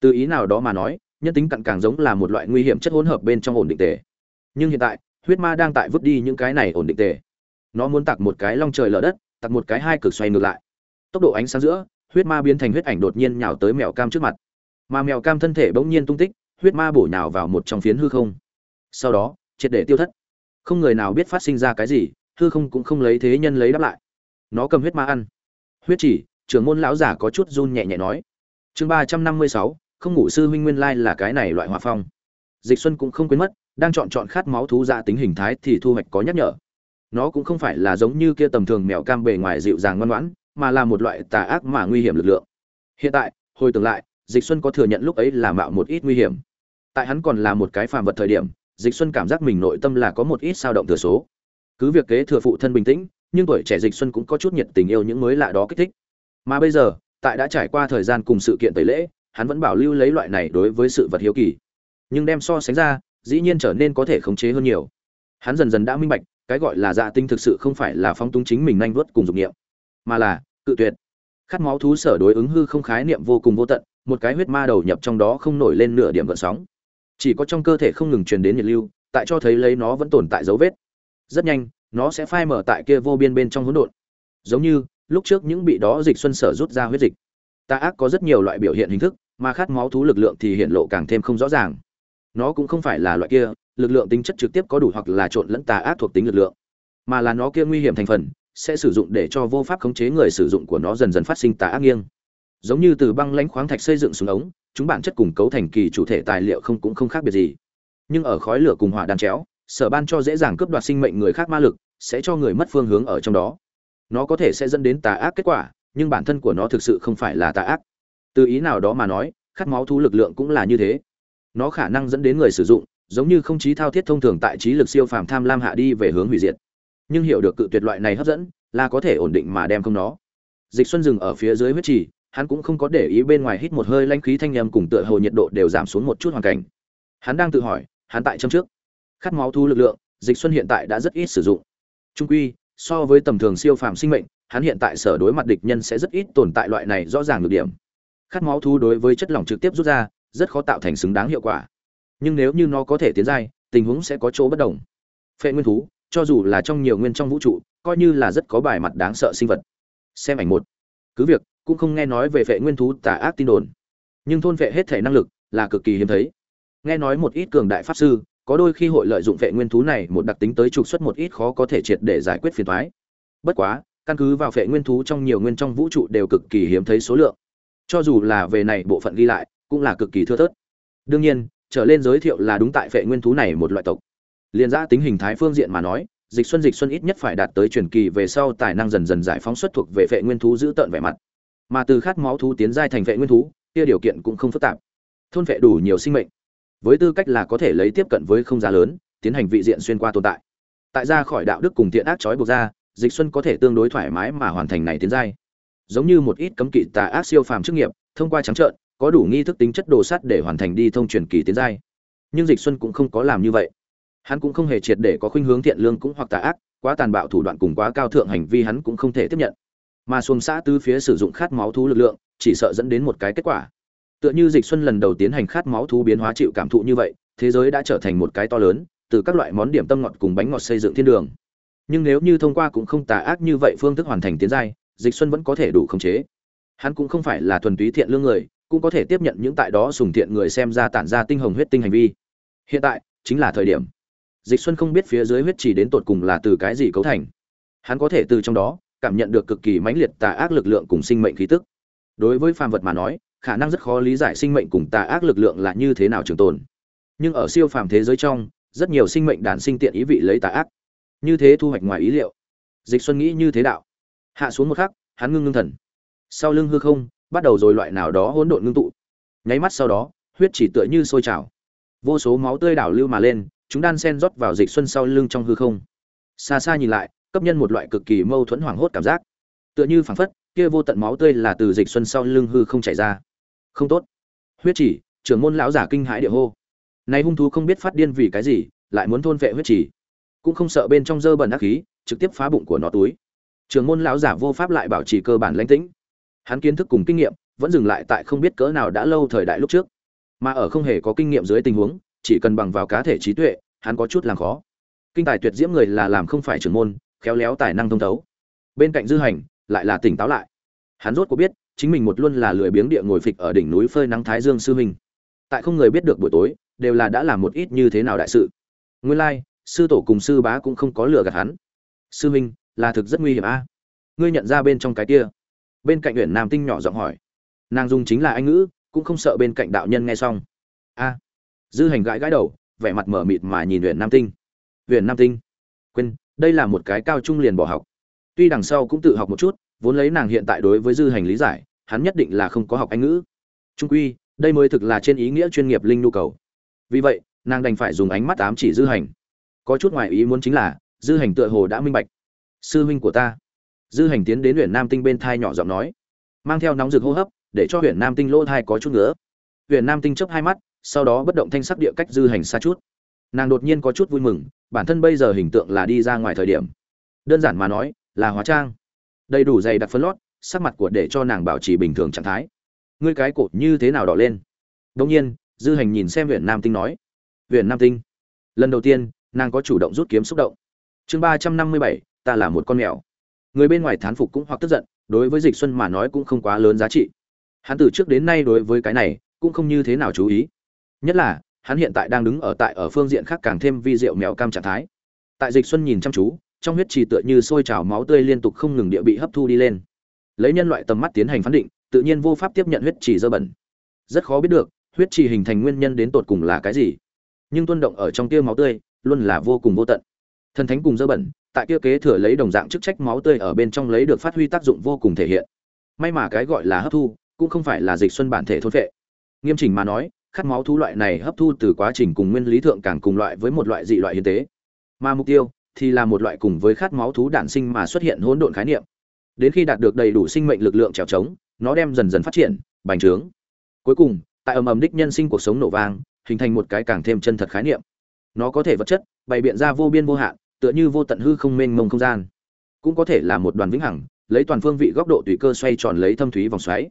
Từ ý nào đó mà nói, nhân tính cặn càng giống là một loại nguy hiểm chất hỗn hợp bên trong ổn định tề. Nhưng hiện tại, huyết ma đang tại vứt đi những cái này ổn định tề. Nó muốn tặc một cái long trời lở đất tặc một cái hai cực xoay ngược lại. Tốc độ ánh sáng giữa, huyết ma biến thành huyết ảnh đột nhiên nhào tới mèo cam trước mặt. Mà mèo cam thân thể bỗng nhiên tung tích, huyết ma bổ nhào vào một trong phiến hư không. Sau đó, triệt để tiêu thất. Không người nào biết phát sinh ra cái gì hư không cũng không lấy thế nhân lấy đáp lại. Nó cầm huyết ma ăn. Huyết chỉ, trưởng môn lão giả có chút run nhẹ nhẹ nói. Chương ba trăm năm mươi sáu, không ngủ sư huynh nguyên lai là cái này loại hỏa phong. Dịch xuân cũng không quên mất, đang chọn chọn khát máu thú dạ tính hình thái thì thu hoạch có nhắc nhở. Nó cũng không phải là giống như kia tầm thường mèo cam bề ngoài dịu dàng ngoan ngoãn, mà là một loại tà ác mà nguy hiểm lực lượng. Hiện tại, hồi tưởng lại, dịch xuân có thừa nhận lúc ấy là mạo một ít nguy hiểm. Tại hắn còn là một cái phàm vật thời điểm, dịch xuân cảm giác mình nội tâm là có một ít sao động thừa số cứ việc kế thừa phụ thân bình tĩnh, nhưng tuổi trẻ dịch xuân cũng có chút nhiệt tình yêu những mới lạ đó kích thích. Mà bây giờ, tại đã trải qua thời gian cùng sự kiện tẩy lễ, hắn vẫn bảo lưu lấy loại này đối với sự vật hiếu kỳ. Nhưng đem so sánh ra, dĩ nhiên trở nên có thể khống chế hơn nhiều. Hắn dần dần đã minh bạch, cái gọi là dạ tinh thực sự không phải là phong túng chính mình nhanh vớt cùng dục niệm, mà là cự tuyệt. Khát máu thú sở đối ứng hư không khái niệm vô cùng vô tận, một cái huyết ma đầu nhập trong đó không nổi lên nửa điểm gợn sóng. Chỉ có trong cơ thể không ngừng truyền đến nhiệt lưu, tại cho thấy lấy nó vẫn tồn tại dấu vết rất nhanh, nó sẽ phai mở tại kia vô biên bên trong hỗn độn. Giống như, lúc trước những bị đó dịch xuân sở rút ra huyết dịch. Tà ác có rất nhiều loại biểu hiện hình thức, mà khát máu thú lực lượng thì hiện lộ càng thêm không rõ ràng. Nó cũng không phải là loại kia, lực lượng tính chất trực tiếp có đủ hoặc là trộn lẫn tà ác thuộc tính lực lượng, mà là nó kia nguy hiểm thành phần, sẽ sử dụng để cho vô pháp khống chế người sử dụng của nó dần dần phát sinh tà ác nghiêng. Giống như từ băng lãnh khoáng thạch xây dựng xuống ống, chúng bản chất cùng cấu thành kỳ chủ thể tài liệu không cũng không khác biệt gì. Nhưng ở khói lửa cùng hỏa đan chéo sở ban cho dễ dàng cướp đoạt sinh mệnh người khác ma lực, sẽ cho người mất phương hướng ở trong đó. Nó có thể sẽ dẫn đến tà ác kết quả, nhưng bản thân của nó thực sự không phải là tà ác. Từ ý nào đó mà nói, khát máu thú lực lượng cũng là như thế. Nó khả năng dẫn đến người sử dụng, giống như không chí thao thiết thông thường tại trí lực siêu phàm tham lam hạ đi về hướng hủy diệt. Nhưng hiểu được cự tuyệt loại này hấp dẫn, là có thể ổn định mà đem không nó. Dịch xuân dừng ở phía dưới huyết trì, hắn cũng không có để ý bên ngoài hít một hơi lanh khí thanh nhầm cùng tựa hồ nhiệt độ đều giảm xuống một chút hoàn cảnh. Hắn đang tự hỏi, hắn tại châm trước khát máu thu lực lượng, dịch xuân hiện tại đã rất ít sử dụng. Trung quy, so với tầm thường siêu phàm sinh mệnh, hắn hiện tại sở đối mặt địch nhân sẽ rất ít tồn tại loại này rõ ràng được điểm. Khát máu thu đối với chất lỏng trực tiếp rút ra, rất khó tạo thành xứng đáng hiệu quả. Nhưng nếu như nó có thể tiến dai tình huống sẽ có chỗ bất đồng. Phệ nguyên thú, cho dù là trong nhiều nguyên trong vũ trụ, coi như là rất có bài mặt đáng sợ sinh vật. Xem ảnh một. Cứ việc, cũng không nghe nói về phệ nguyên thú tà ác tin đồn. Nhưng thôn phệ hết thể năng lực là cực kỳ hiếm thấy. Nghe nói một ít cường đại pháp sư có đôi khi hội lợi dụng vệ nguyên thú này một đặc tính tới trục xuất một ít khó có thể triệt để giải quyết phiền toái bất quá, căn cứ vào vệ nguyên thú trong nhiều nguyên trong vũ trụ đều cực kỳ hiếm thấy số lượng. Cho dù là về này bộ phận ghi lại, cũng là cực kỳ thưa thớt. Đương nhiên, trở lên giới thiệu là đúng tại vệ nguyên thú này một loại tộc. Liên ra tính hình thái phương diện mà nói, dịch xuân dịch xuân ít nhất phải đạt tới truyền kỳ về sau tài năng dần dần giải phóng xuất thuộc về vệ nguyên thú giữ tận vẻ mặt. Mà từ khát máu thú tiến giai thành vệ nguyên thú, kia điều kiện cũng không phức tạp. Thôn vệ đủ nhiều sinh mệnh với tư cách là có thể lấy tiếp cận với không giá lớn, tiến hành vị diện xuyên qua tồn tại. Tại ra khỏi đạo đức cùng thiện ác trói buộc ra, dịch xuân có thể tương đối thoải mái mà hoàn thành này tiến giai. Giống như một ít cấm kỵ tà ác siêu phàm chức nghiệp, thông qua trắng trợn, có đủ nghi thức tính chất đồ sắt để hoàn thành đi thông truyền kỳ tiến giai. Nhưng dịch xuân cũng không có làm như vậy. Hắn cũng không hề triệt để có khuynh hướng thiện lương cũng hoặc tà ác, quá tàn bạo thủ đoạn cùng quá cao thượng hành vi hắn cũng không thể tiếp nhận. Mà xuồng xã tứ phía sử dụng khát máu thú lực lượng, chỉ sợ dẫn đến một cái kết quả tựa như dịch xuân lần đầu tiến hành khát máu thú biến hóa chịu cảm thụ như vậy, thế giới đã trở thành một cái to lớn, từ các loại món điểm tâm ngọt cùng bánh ngọt xây dựng thiên đường. Nhưng nếu như thông qua cũng không tà ác như vậy phương thức hoàn thành tiến giai, dịch xuân vẫn có thể đủ khống chế. Hắn cũng không phải là thuần túy thiện lương người, cũng có thể tiếp nhận những tại đó sùng thiện người xem ra tản ra tinh hồng huyết tinh hành vi. Hiện tại, chính là thời điểm. Dịch xuân không biết phía dưới huyết chỉ đến tột cùng là từ cái gì cấu thành. Hắn có thể từ trong đó cảm nhận được cực kỳ mãnh liệt tà ác lực lượng cùng sinh mệnh khí tức. Đối với phàm vật mà nói khả năng rất khó lý giải sinh mệnh cùng tà ác lực lượng là như thế nào trường tồn. Nhưng ở siêu phàm thế giới trong, rất nhiều sinh mệnh đản sinh tiện ý vị lấy tà ác. Như thế thu hoạch ngoài ý liệu. Dịch xuân nghĩ như thế đạo. Hạ xuống một khắc, hắn ngưng ngưng thần. Sau lưng hư không, bắt đầu rồi loại nào đó hỗn độn ngưng tụ. Nháy mắt sau đó, huyết chỉ tựa như sôi trào. Vô số máu tươi đảo lưu mà lên, chúng đan sen rót vào dịch xuân sau lưng trong hư không. Xa xa nhìn lại, cấp nhân một loại cực kỳ mâu thuẫn hoảng hốt cảm giác. Tựa như phảng phất, kia vô tận máu tươi là từ dịch xuân sau lưng hư không chảy ra không tốt. Huyết chỉ, trưởng môn lão giả kinh hãi địa hô. Nay hung thú không biết phát điên vì cái gì, lại muốn thôn vệ huyết chỉ. Cũng không sợ bên trong dơ bẩn ác khí, trực tiếp phá bụng của nó túi. Trưởng môn lão giả vô pháp lại bảo trì cơ bản lãnh tĩnh. Hắn kiến thức cùng kinh nghiệm, vẫn dừng lại tại không biết cỡ nào đã lâu thời đại lúc trước. Mà ở không hề có kinh nghiệm dưới tình huống, chỉ cần bằng vào cá thể trí tuệ, hắn có chút làm khó. Kinh tài tuyệt diễm người là làm không phải trưởng môn, khéo léo tài năng thông thấu. Bên cạnh dư hành, lại là tỉnh táo lại. Hắn rốt có biết chính mình một luôn là lười biếng địa ngồi phịch ở đỉnh núi phơi nắng thái dương sư huynh. Tại không người biết được buổi tối, đều là đã làm một ít như thế nào đại sự. Nguyên lai, sư tổ cùng sư bá cũng không có lừa gạt hắn. Sư huynh, là thực rất nguy hiểm a. Ngươi nhận ra bên trong cái kia. Bên cạnh huyện nam tinh nhỏ giọng hỏi. Nàng dùng chính là anh ngữ, cũng không sợ bên cạnh đạo nhân nghe xong. A. Dư hành gãi gãi đầu, vẻ mặt mở mịt mà nhìn huyện nam tinh. Huyện nam tinh. Quên, đây là một cái cao trung liền bỏ học. Tuy đằng sau cũng tự học một chút vốn lấy nàng hiện tại đối với dư hành lý giải, hắn nhất định là không có học anh ngữ. Trung quy, đây mới thực là trên ý nghĩa chuyên nghiệp linh nhu cầu. Vì vậy, nàng đành phải dùng ánh mắt ám chỉ dư hành. Có chút ngoài ý muốn chính là, dư hành tựa hồ đã minh bạch. Sư huynh của ta. Dư hành tiến đến huyện nam tinh bên thai nhỏ giọng nói. Mang theo nóng rực hô hấp, để cho huyện nam tinh lỗ thai có chút nữa huyện nam tinh chớp hai mắt, sau đó bất động thanh sắc địa cách dư hành xa chút. Nàng đột nhiên có chút vui mừng, bản thân bây giờ hình tượng là đi ra ngoài thời điểm. Đơn giản mà nói, là hóa trang đầy đủ dày đặc phân lót, sắc mặt của để cho nàng bảo trì bình thường trạng thái. Ngươi cái cột như thế nào đỏ lên? Đông nhiên, dư hành nhìn xem huyện nam tinh nói. Huyện nam tinh, lần đầu tiên, nàng có chủ động rút kiếm xúc động. Chương ba trăm năm mươi bảy, ta là một con mèo. Người bên ngoài thán phục cũng hoặc tức giận, đối với dịch xuân mà nói cũng không quá lớn giá trị. Hắn từ trước đến nay đối với cái này, cũng không như thế nào chú ý. Nhất là, hắn hiện tại đang đứng ở tại ở phương diện khác càng thêm vi diệu mèo cam trạng thái. Tại dịch xuân nhìn chăm chú trong huyết trì tựa như sôi trào máu tươi liên tục không ngừng địa bị hấp thu đi lên. Lấy nhân loại tầm mắt tiến hành phán định, tự nhiên vô pháp tiếp nhận huyết trì dơ bẩn. Rất khó biết được, huyết trì hình thành nguyên nhân đến tột cùng là cái gì. Nhưng tuân động ở trong tia máu tươi, luôn là vô cùng vô tận. Thần thánh cùng dơ bẩn, tại kia kế thừa lấy đồng dạng chức trách máu tươi ở bên trong lấy được phát huy tác dụng vô cùng thể hiện. May mà cái gọi là hấp thu, cũng không phải là dịch xuân bản thể thôn vệ nghiêm chỉnh mà nói, khát máu thu loại này hấp thu từ quá trình cùng nguyên lý thượng càng cùng loại với một loại dị loại hiến tế. Mà mục tiêu thì là một loại cùng với khát máu thú đản sinh mà xuất hiện hỗn độn khái niệm. Đến khi đạt được đầy đủ sinh mệnh lực lượng trèo trống, nó đem dần dần phát triển, bành trướng. Cuối cùng, tại ầm ầm đích nhân sinh cuộc sống nổ vang, hình thành một cái càng thêm chân thật khái niệm. Nó có thể vật chất, bày biện ra vô biên vô hạn, tựa như vô tận hư không mênh mông không gian. Cũng có thể là một đoàn vĩnh hằng, lấy toàn phương vị góc độ tùy cơ xoay tròn lấy thâm thúy vòng xoáy.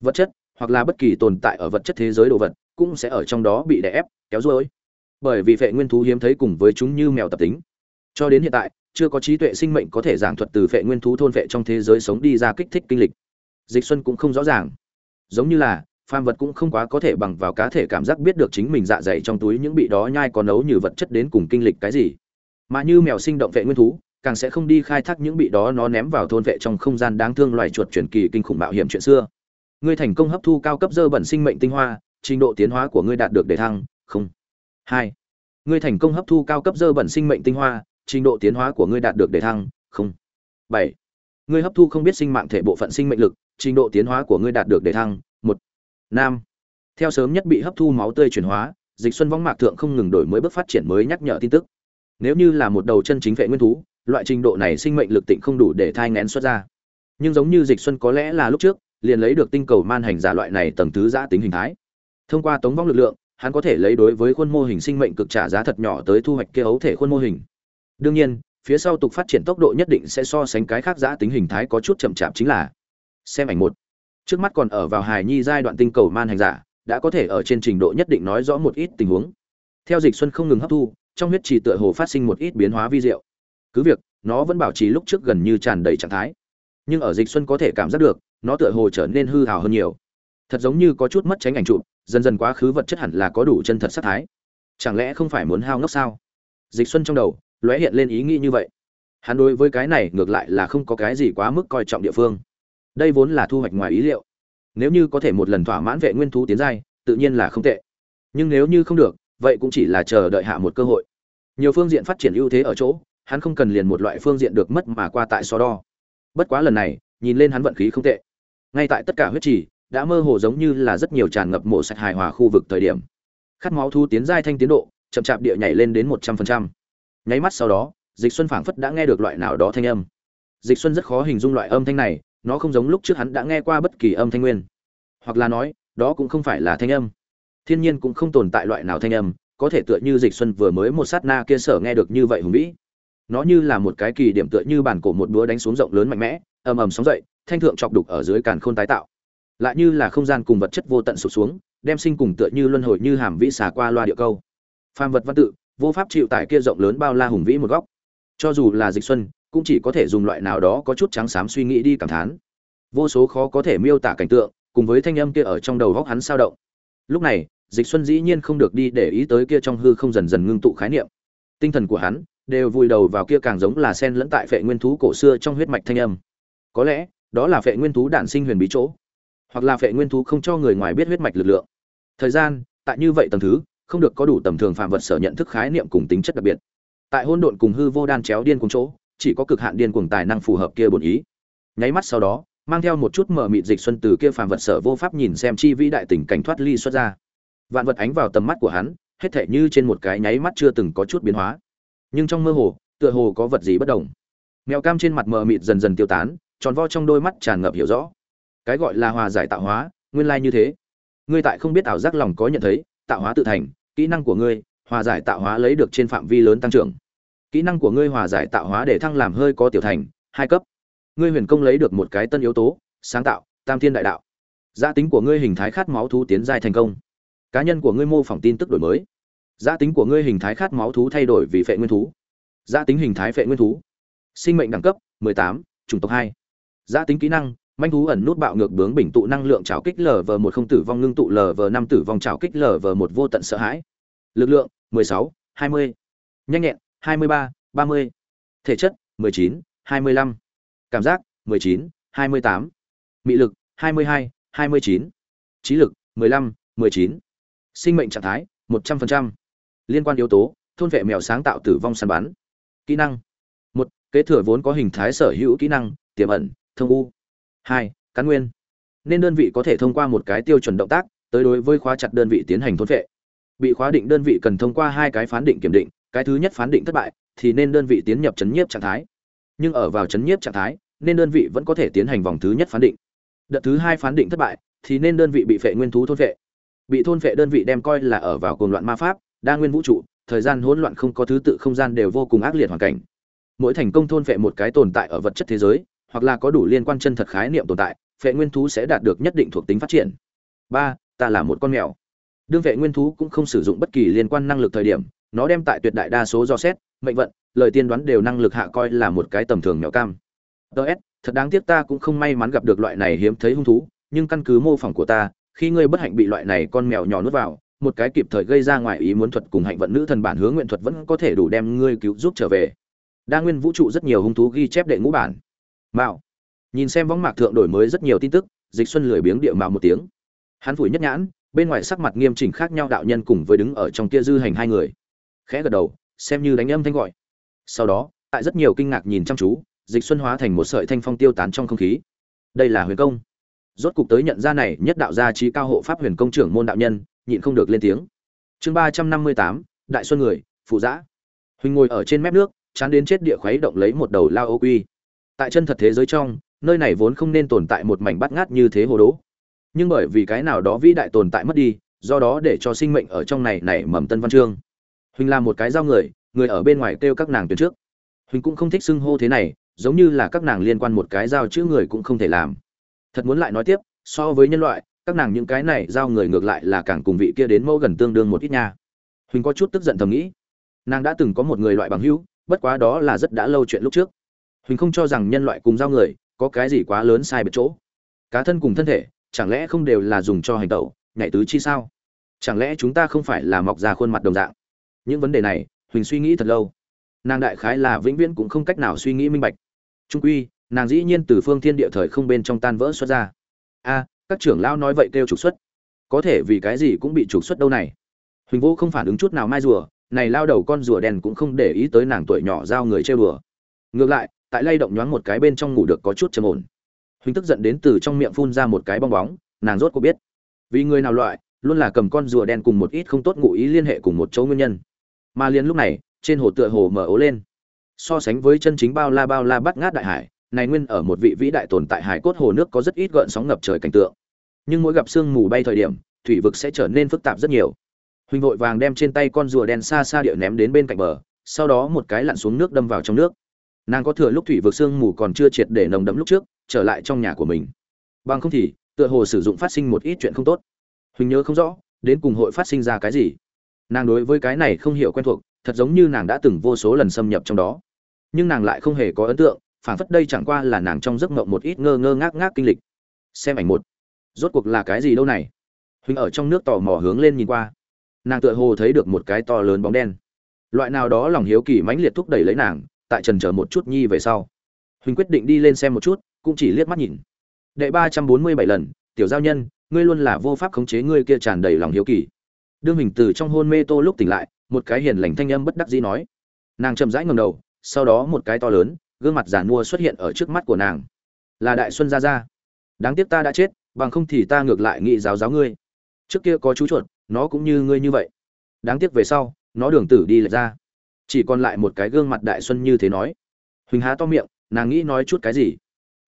Vật chất, hoặc là bất kỳ tồn tại ở vật chất thế giới đồ vật, cũng sẽ ở trong đó bị đè ép, kéo duỗi. bởi vì vệ nguyên thú hiếm thấy cùng với chúng như mèo tập tính cho đến hiện tại, chưa có trí tuệ sinh mệnh có thể giảng thuật từ phệ nguyên thú thôn phệ trong thế giới sống đi ra kích thích kinh lịch. Dịch xuân cũng không rõ ràng. Giống như là, phàm vật cũng không quá có thể bằng vào cá thể cảm giác biết được chính mình dạ dày trong túi những bị đó nhai có nấu như vật chất đến cùng kinh lịch cái gì. Mà như mèo sinh động vệ nguyên thú, càng sẽ không đi khai thác những bị đó nó ném vào thôn vệ trong không gian đáng thương loài chuột truyền kỳ kinh khủng mạo hiểm chuyện xưa. Ngươi thành công hấp thu cao cấp dơ bẩn sinh mệnh tinh hoa, trình độ tiến hóa của ngươi đạt được đề thăng, không. Hai. Ngươi thành công hấp thu cao cấp dơ bẩn sinh mệnh tinh hoa trình độ tiến hóa của ngươi đạt được đề thăng, không. Bảy. Ngươi hấp thu không biết sinh mạng thể bộ phận sinh mệnh lực, trình độ tiến hóa của ngươi đạt được đề thăng, một. Nam. Theo sớm nhất bị hấp thu máu tươi chuyển hóa, dịch xuân vong mạc thượng không ngừng đổi mới bước phát triển mới nhắc nhở tin tức. Nếu như là một đầu chân chính vệ nguyên thú, loại trình độ này sinh mệnh lực tịnh không đủ để thai ngén xuất ra. Nhưng giống như dịch xuân có lẽ là lúc trước, liền lấy được tinh cầu man hành giả loại này tầng thứ giã tính hình thái. Thông qua tống vong lực lượng, hắn có thể lấy đối với khuôn mô hình sinh mệnh cực trả giá thật nhỏ tới thu hoạch kia ấu thể khuôn mô hình đương nhiên, phía sau tục phát triển tốc độ nhất định sẽ so sánh cái khác giã tính hình thái có chút chậm chạp chính là, xem ảnh một. Trước mắt còn ở vào hài nhi giai đoạn tinh cầu man hành giả, đã có thể ở trên trình độ nhất định nói rõ một ít tình huống. Theo dịch xuân không ngừng hấp thu, trong huyết trì tựa hồ phát sinh một ít biến hóa vi diệu. Cứ việc, nó vẫn bảo trì lúc trước gần như tràn đầy trạng thái. Nhưng ở dịch xuân có thể cảm giác được, nó tựa hồ trở nên hư hào hơn nhiều. Thật giống như có chút mất tránh ảnh trụ dần dần quá khứ vật chất hẳn là có đủ chân thật sắc thái. Chẳng lẽ không phải muốn hao ngốc sao? Dịch xuân trong đầu lóe hiện lên ý nghĩ như vậy. Hắn đối với cái này ngược lại là không có cái gì quá mức coi trọng địa phương. Đây vốn là thu hoạch ngoài ý liệu. Nếu như có thể một lần thỏa mãn vệ nguyên thú tiến giai, tự nhiên là không tệ. Nhưng nếu như không được, vậy cũng chỉ là chờ đợi hạ một cơ hội. Nhiều phương diện phát triển ưu thế ở chỗ, hắn không cần liền một loại phương diện được mất mà qua tại so đo. Bất quá lần này, nhìn lên hắn vận khí không tệ. Ngay tại tất cả huyết trì, đã mơ hồ giống như là rất nhiều tràn ngập mộ sạch hài hòa khu vực thời điểm. Khát máu thu tiến giai thanh tiến độ, chậm chạp địa nhảy lên đến một trăm phần trăm nháy mắt sau đó, dịch xuân phảng phất đã nghe được loại nào đó thanh âm. Dịch xuân rất khó hình dung loại âm thanh này, nó không giống lúc trước hắn đã nghe qua bất kỳ âm thanh nguyên. Hoặc là nói, đó cũng không phải là thanh âm. Thiên nhiên cũng không tồn tại loại nào thanh âm, có thể tựa như dịch xuân vừa mới một sát na kia sở nghe được như vậy hùng vĩ. Nó như là một cái kỳ điểm tựa như bản cổ một búa đánh xuống rộng lớn mạnh mẽ, ầm ầm sóng dậy, thanh thượng chọc đục ở dưới càn khôn tái tạo. Lại như là không gian cùng vật chất vô tận sụp xuống, đem sinh cùng tựa như luân hồi như hàm vĩ xà qua loa địa câu. Phàm vật văn tự vô pháp chịu tải kia rộng lớn bao la hùng vĩ một góc. Cho dù là dịch xuân, cũng chỉ có thể dùng loại nào đó có chút trắng xám suy nghĩ đi cảm thán. Vô số khó có thể miêu tả cảnh tượng, cùng với thanh âm kia ở trong đầu góc hắn sao động. Lúc này, dịch xuân dĩ nhiên không được đi để ý tới kia trong hư không dần dần ngưng tụ khái niệm. Tinh thần của hắn đều vùi đầu vào kia càng giống là sen lẫn tại phệ nguyên thú cổ xưa trong huyết mạch thanh âm. Có lẽ, đó là phệ nguyên thú đản sinh huyền bí chỗ, hoặc là phệ nguyên thú không cho người ngoài biết huyết mạch lực lượng. Thời gian, tại như vậy tầng thứ không được có đủ tầm thường phạm vật sở nhận thức khái niệm cùng tính chất đặc biệt. Tại hôn độn cùng hư vô đan chéo điên cùng chỗ, chỉ có cực hạn điên cuồng tài năng phù hợp kia bổn ý. Nháy mắt sau đó, mang theo một chút mở mịt dịch xuân từ kia phàm vật sở vô pháp nhìn xem chi vĩ đại tình cảnh thoát ly xuất ra. Vạn vật ánh vào tầm mắt của hắn, hết thể như trên một cái nháy mắt chưa từng có chút biến hóa. Nhưng trong mơ hồ, tựa hồ có vật gì bất đồng. Mèo cam trên mặt mờ mịt dần dần tiêu tán, tròn vo trong đôi mắt tràn ngập hiểu rõ. Cái gọi là hòa giải tạo hóa, nguyên lai như thế. Ngươi tại không biết ảo giác lòng có nhận thấy, tạo hóa tự thành kỹ năng của ngươi hòa giải tạo hóa lấy được trên phạm vi lớn tăng trưởng. Kỹ năng của ngươi hòa giải tạo hóa để thăng làm hơi có tiểu thành hai cấp. Ngươi huyền công lấy được một cái tân yếu tố sáng tạo tam thiên đại đạo. Gia tính của ngươi hình thái khát máu thú tiến giai thành công. Cá nhân của ngươi mô phỏng tin tức đổi mới. Gia tính của ngươi hình thái khát máu thú thay đổi vì phệ nguyên thú. Gia tính hình thái phệ nguyên thú. Sinh mệnh đẳng cấp 18, chủng tộc 2. gia tính kỹ năng manh thú ẩn nút bạo ngược bướng bình tụ năng lượng trào kích lv một không tử vong ngưng tụ lv năm tử vong trào kích lv một vô tận sợ hãi lực lượng 16, 20. nhanh nhẹn 23, 30. thể chất 19, 25. cảm giác 19, 28. mị lực 22, 29. trí lực 15, 19. sinh mệnh trạng thái 100%. liên quan yếu tố thôn vệ mèo sáng tạo tử vong săn bắn kỹ năng một kế thừa vốn có hình thái sở hữu kỹ năng tiềm ẩn thông u hai cán nguyên nên đơn vị có thể thông qua một cái tiêu chuẩn động tác tới đối với khóa chặt đơn vị tiến hành thôn vệ bị khóa định đơn vị cần thông qua hai cái phán định kiểm định, cái thứ nhất phán định thất bại, thì nên đơn vị tiến nhập chấn nhiếp trạng thái. Nhưng ở vào chấn nhiếp trạng thái, nên đơn vị vẫn có thể tiến hành vòng thứ nhất phán định. Đợt thứ hai phán định thất bại, thì nên đơn vị bị phệ nguyên thú thôn phệ. Bị thôn phệ đơn vị đem coi là ở vào cồn loạn ma pháp, đa nguyên vũ trụ, thời gian hỗn loạn không có thứ tự không gian đều vô cùng ác liệt hoàn cảnh. Mỗi thành công thôn phệ một cái tồn tại ở vật chất thế giới, hoặc là có đủ liên quan chân thật khái niệm tồn tại, phệ nguyên thú sẽ đạt được nhất định thuộc tính phát triển. Ba, ta là một con mèo đương vệ nguyên thú cũng không sử dụng bất kỳ liên quan năng lực thời điểm, nó đem tại tuyệt đại đa số do xét, mệnh vận, lời tiên đoán đều năng lực hạ coi là một cái tầm thường nhỏ cam. Ts thật đáng tiếc ta cũng không may mắn gặp được loại này hiếm thấy hung thú, nhưng căn cứ mô phỏng của ta, khi ngươi bất hạnh bị loại này con mèo nhỏ nuốt vào, một cái kịp thời gây ra ngoài ý muốn thuật cùng hạnh vận nữ thần bản hướng nguyện thuật vẫn có thể đủ đem ngươi cứu giúp trở về. Đa nguyên vũ trụ rất nhiều hung thú ghi chép đệ ngũ bản. Mạo. Nhìn xem võng mạc thượng đổi mới rất nhiều tin tức, dịch xuân lười biếng địa mạo một tiếng. Hắn phủi nhất nhãn bên ngoài sắc mặt nghiêm chỉnh khác nhau đạo nhân cùng với đứng ở trong kia dư hành hai người. Khẽ gật đầu, xem như đánh âm thanh gọi. Sau đó, tại rất nhiều kinh ngạc nhìn chăm chú, dịch xuân hóa thành một sợi thanh phong tiêu tán trong không khí. Đây là huyền công. Rốt cục tới nhận ra này nhất đạo gia trí cao hộ pháp huyền công trưởng môn đạo nhân, nhịn không được lên tiếng. Chương ba trăm năm mươi tám, đại xuân người, phụ giã. Huỳnh ngồi ở trên mép nước, chán đến chết địa khuấy động lấy một đầu lao ô quy. Tại chân thật thế giới trong, nơi này vốn không nên tồn tại một mảnh bát ngát như thế hồ đố nhưng bởi vì cái nào đó vĩ đại tồn tại mất đi, do đó để cho sinh mệnh ở trong này nảy mầm tân văn chương. Huỳnh là một cái giao người người ở bên ngoài kêu các nàng tuyến trước. Huỳnh cũng không thích xưng hô thế này, giống như là các nàng liên quan một cái giao chữ người cũng không thể làm. Thật muốn lại nói tiếp, so với nhân loại, các nàng những cái này giao người ngược lại là càng cùng vị kia đến mẫu gần tương đương một ít nha. Huỳnh có chút tức giận thầm nghĩ. Nàng đã từng có một người loại bằng hữu, bất quá đó là rất đã lâu chuyện lúc trước. Huỳnh không cho rằng nhân loại cùng giao người có cái gì quá lớn sai biệt chỗ. Cá thân cùng thân thể chẳng lẽ không đều là dùng cho hành tẩu, nhảy tứ chi sao? Chẳng lẽ chúng ta không phải là mọc ra khuôn mặt đồng dạng? Những vấn đề này, huỳnh suy nghĩ thật lâu. Nàng đại khái là vĩnh viễn cũng không cách nào suy nghĩ minh bạch. Trung quy, nàng dĩ nhiên từ phương thiên địa thời không bên trong tan vỡ xuất ra. A, các trưởng lão nói vậy kêu trục xuất. Có thể vì cái gì cũng bị trục xuất đâu này. Huỳnh vũ không phản ứng chút nào mai rùa, này lao đầu con rùa đen cũng không để ý tới nàng tuổi nhỏ giao người chơi bừa ngược lại, tại lay động nhoáng một cái bên trong ngủ được có chút trầm ổn huỳnh tức giận đến từ trong miệng phun ra một cái bong bóng, nàng rốt có biết. Vì người nào loại, luôn là cầm con rùa đen cùng một ít không tốt ngụ ý liên hệ cùng một chỗ nguyên nhân. Mà liền lúc này, trên hồ tựa hồ mở ố lên. So sánh với chân chính bao la bao la bắt ngát đại hải, này nguyên ở một vị vĩ đại tồn tại hải cốt hồ nước có rất ít gợn sóng ngập trời cảnh tượng. Nhưng mỗi gặp sương mù bay thời điểm, thủy vực sẽ trở nên phức tạp rất nhiều. Huỳnh vội vàng đem trên tay con rùa đen xa xa địa ném đến bên cạnh bờ, sau đó một cái lặn xuống nước đâm vào trong nước. Nàng có thừa lúc thủy vực sương mù còn chưa triệt để nồng đấm lúc trước trở lại trong nhà của mình. Bằng không thì, tựa hồ sử dụng phát sinh một ít chuyện không tốt. Huỳnh nhớ không rõ, đến cùng hội phát sinh ra cái gì. Nàng đối với cái này không hiểu quen thuộc, thật giống như nàng đã từng vô số lần xâm nhập trong đó. Nhưng nàng lại không hề có ấn tượng phản phất đây chẳng qua là nàng trong giấc mộng một ít ngơ ngơ ngác ngác kinh lịch. Xem ảnh một. Rốt cuộc là cái gì đâu này? Huỳnh ở trong nước tò mò hướng lên nhìn qua. Nàng tựa hồ thấy được một cái to lớn bóng đen. Loại nào đó lòng hiếu kỳ mãnh liệt thúc đẩy lấy nàng, tại trần chờ một chút nhi về sau. Huỳnh quyết định đi lên xem một chút cũng chỉ liếc mắt nhìn. Đệ ba trăm bốn mươi bảy lần, tiểu giao nhân, ngươi luôn là vô pháp khống chế ngươi kia tràn đầy lòng hiếu kỳ. Đương hình từ trong hôn mê tô lúc tỉnh lại, một cái hiền lành thanh âm bất đắc dĩ nói. Nàng chậm rãi ngầm đầu, sau đó một cái to lớn, gương mặt giàn mua xuất hiện ở trước mắt của nàng. Là đại xuân gia gia. Đáng tiếc ta đã chết, bằng không thì ta ngược lại nghị giáo giáo ngươi. Trước kia có chú chuột, nó cũng như ngươi như vậy. Đáng tiếc về sau, nó đường tử đi lệch ra. Chỉ còn lại một cái gương mặt đại xuân như thế nói. Huỳnh há to miệng, nàng nghĩ nói chút cái gì?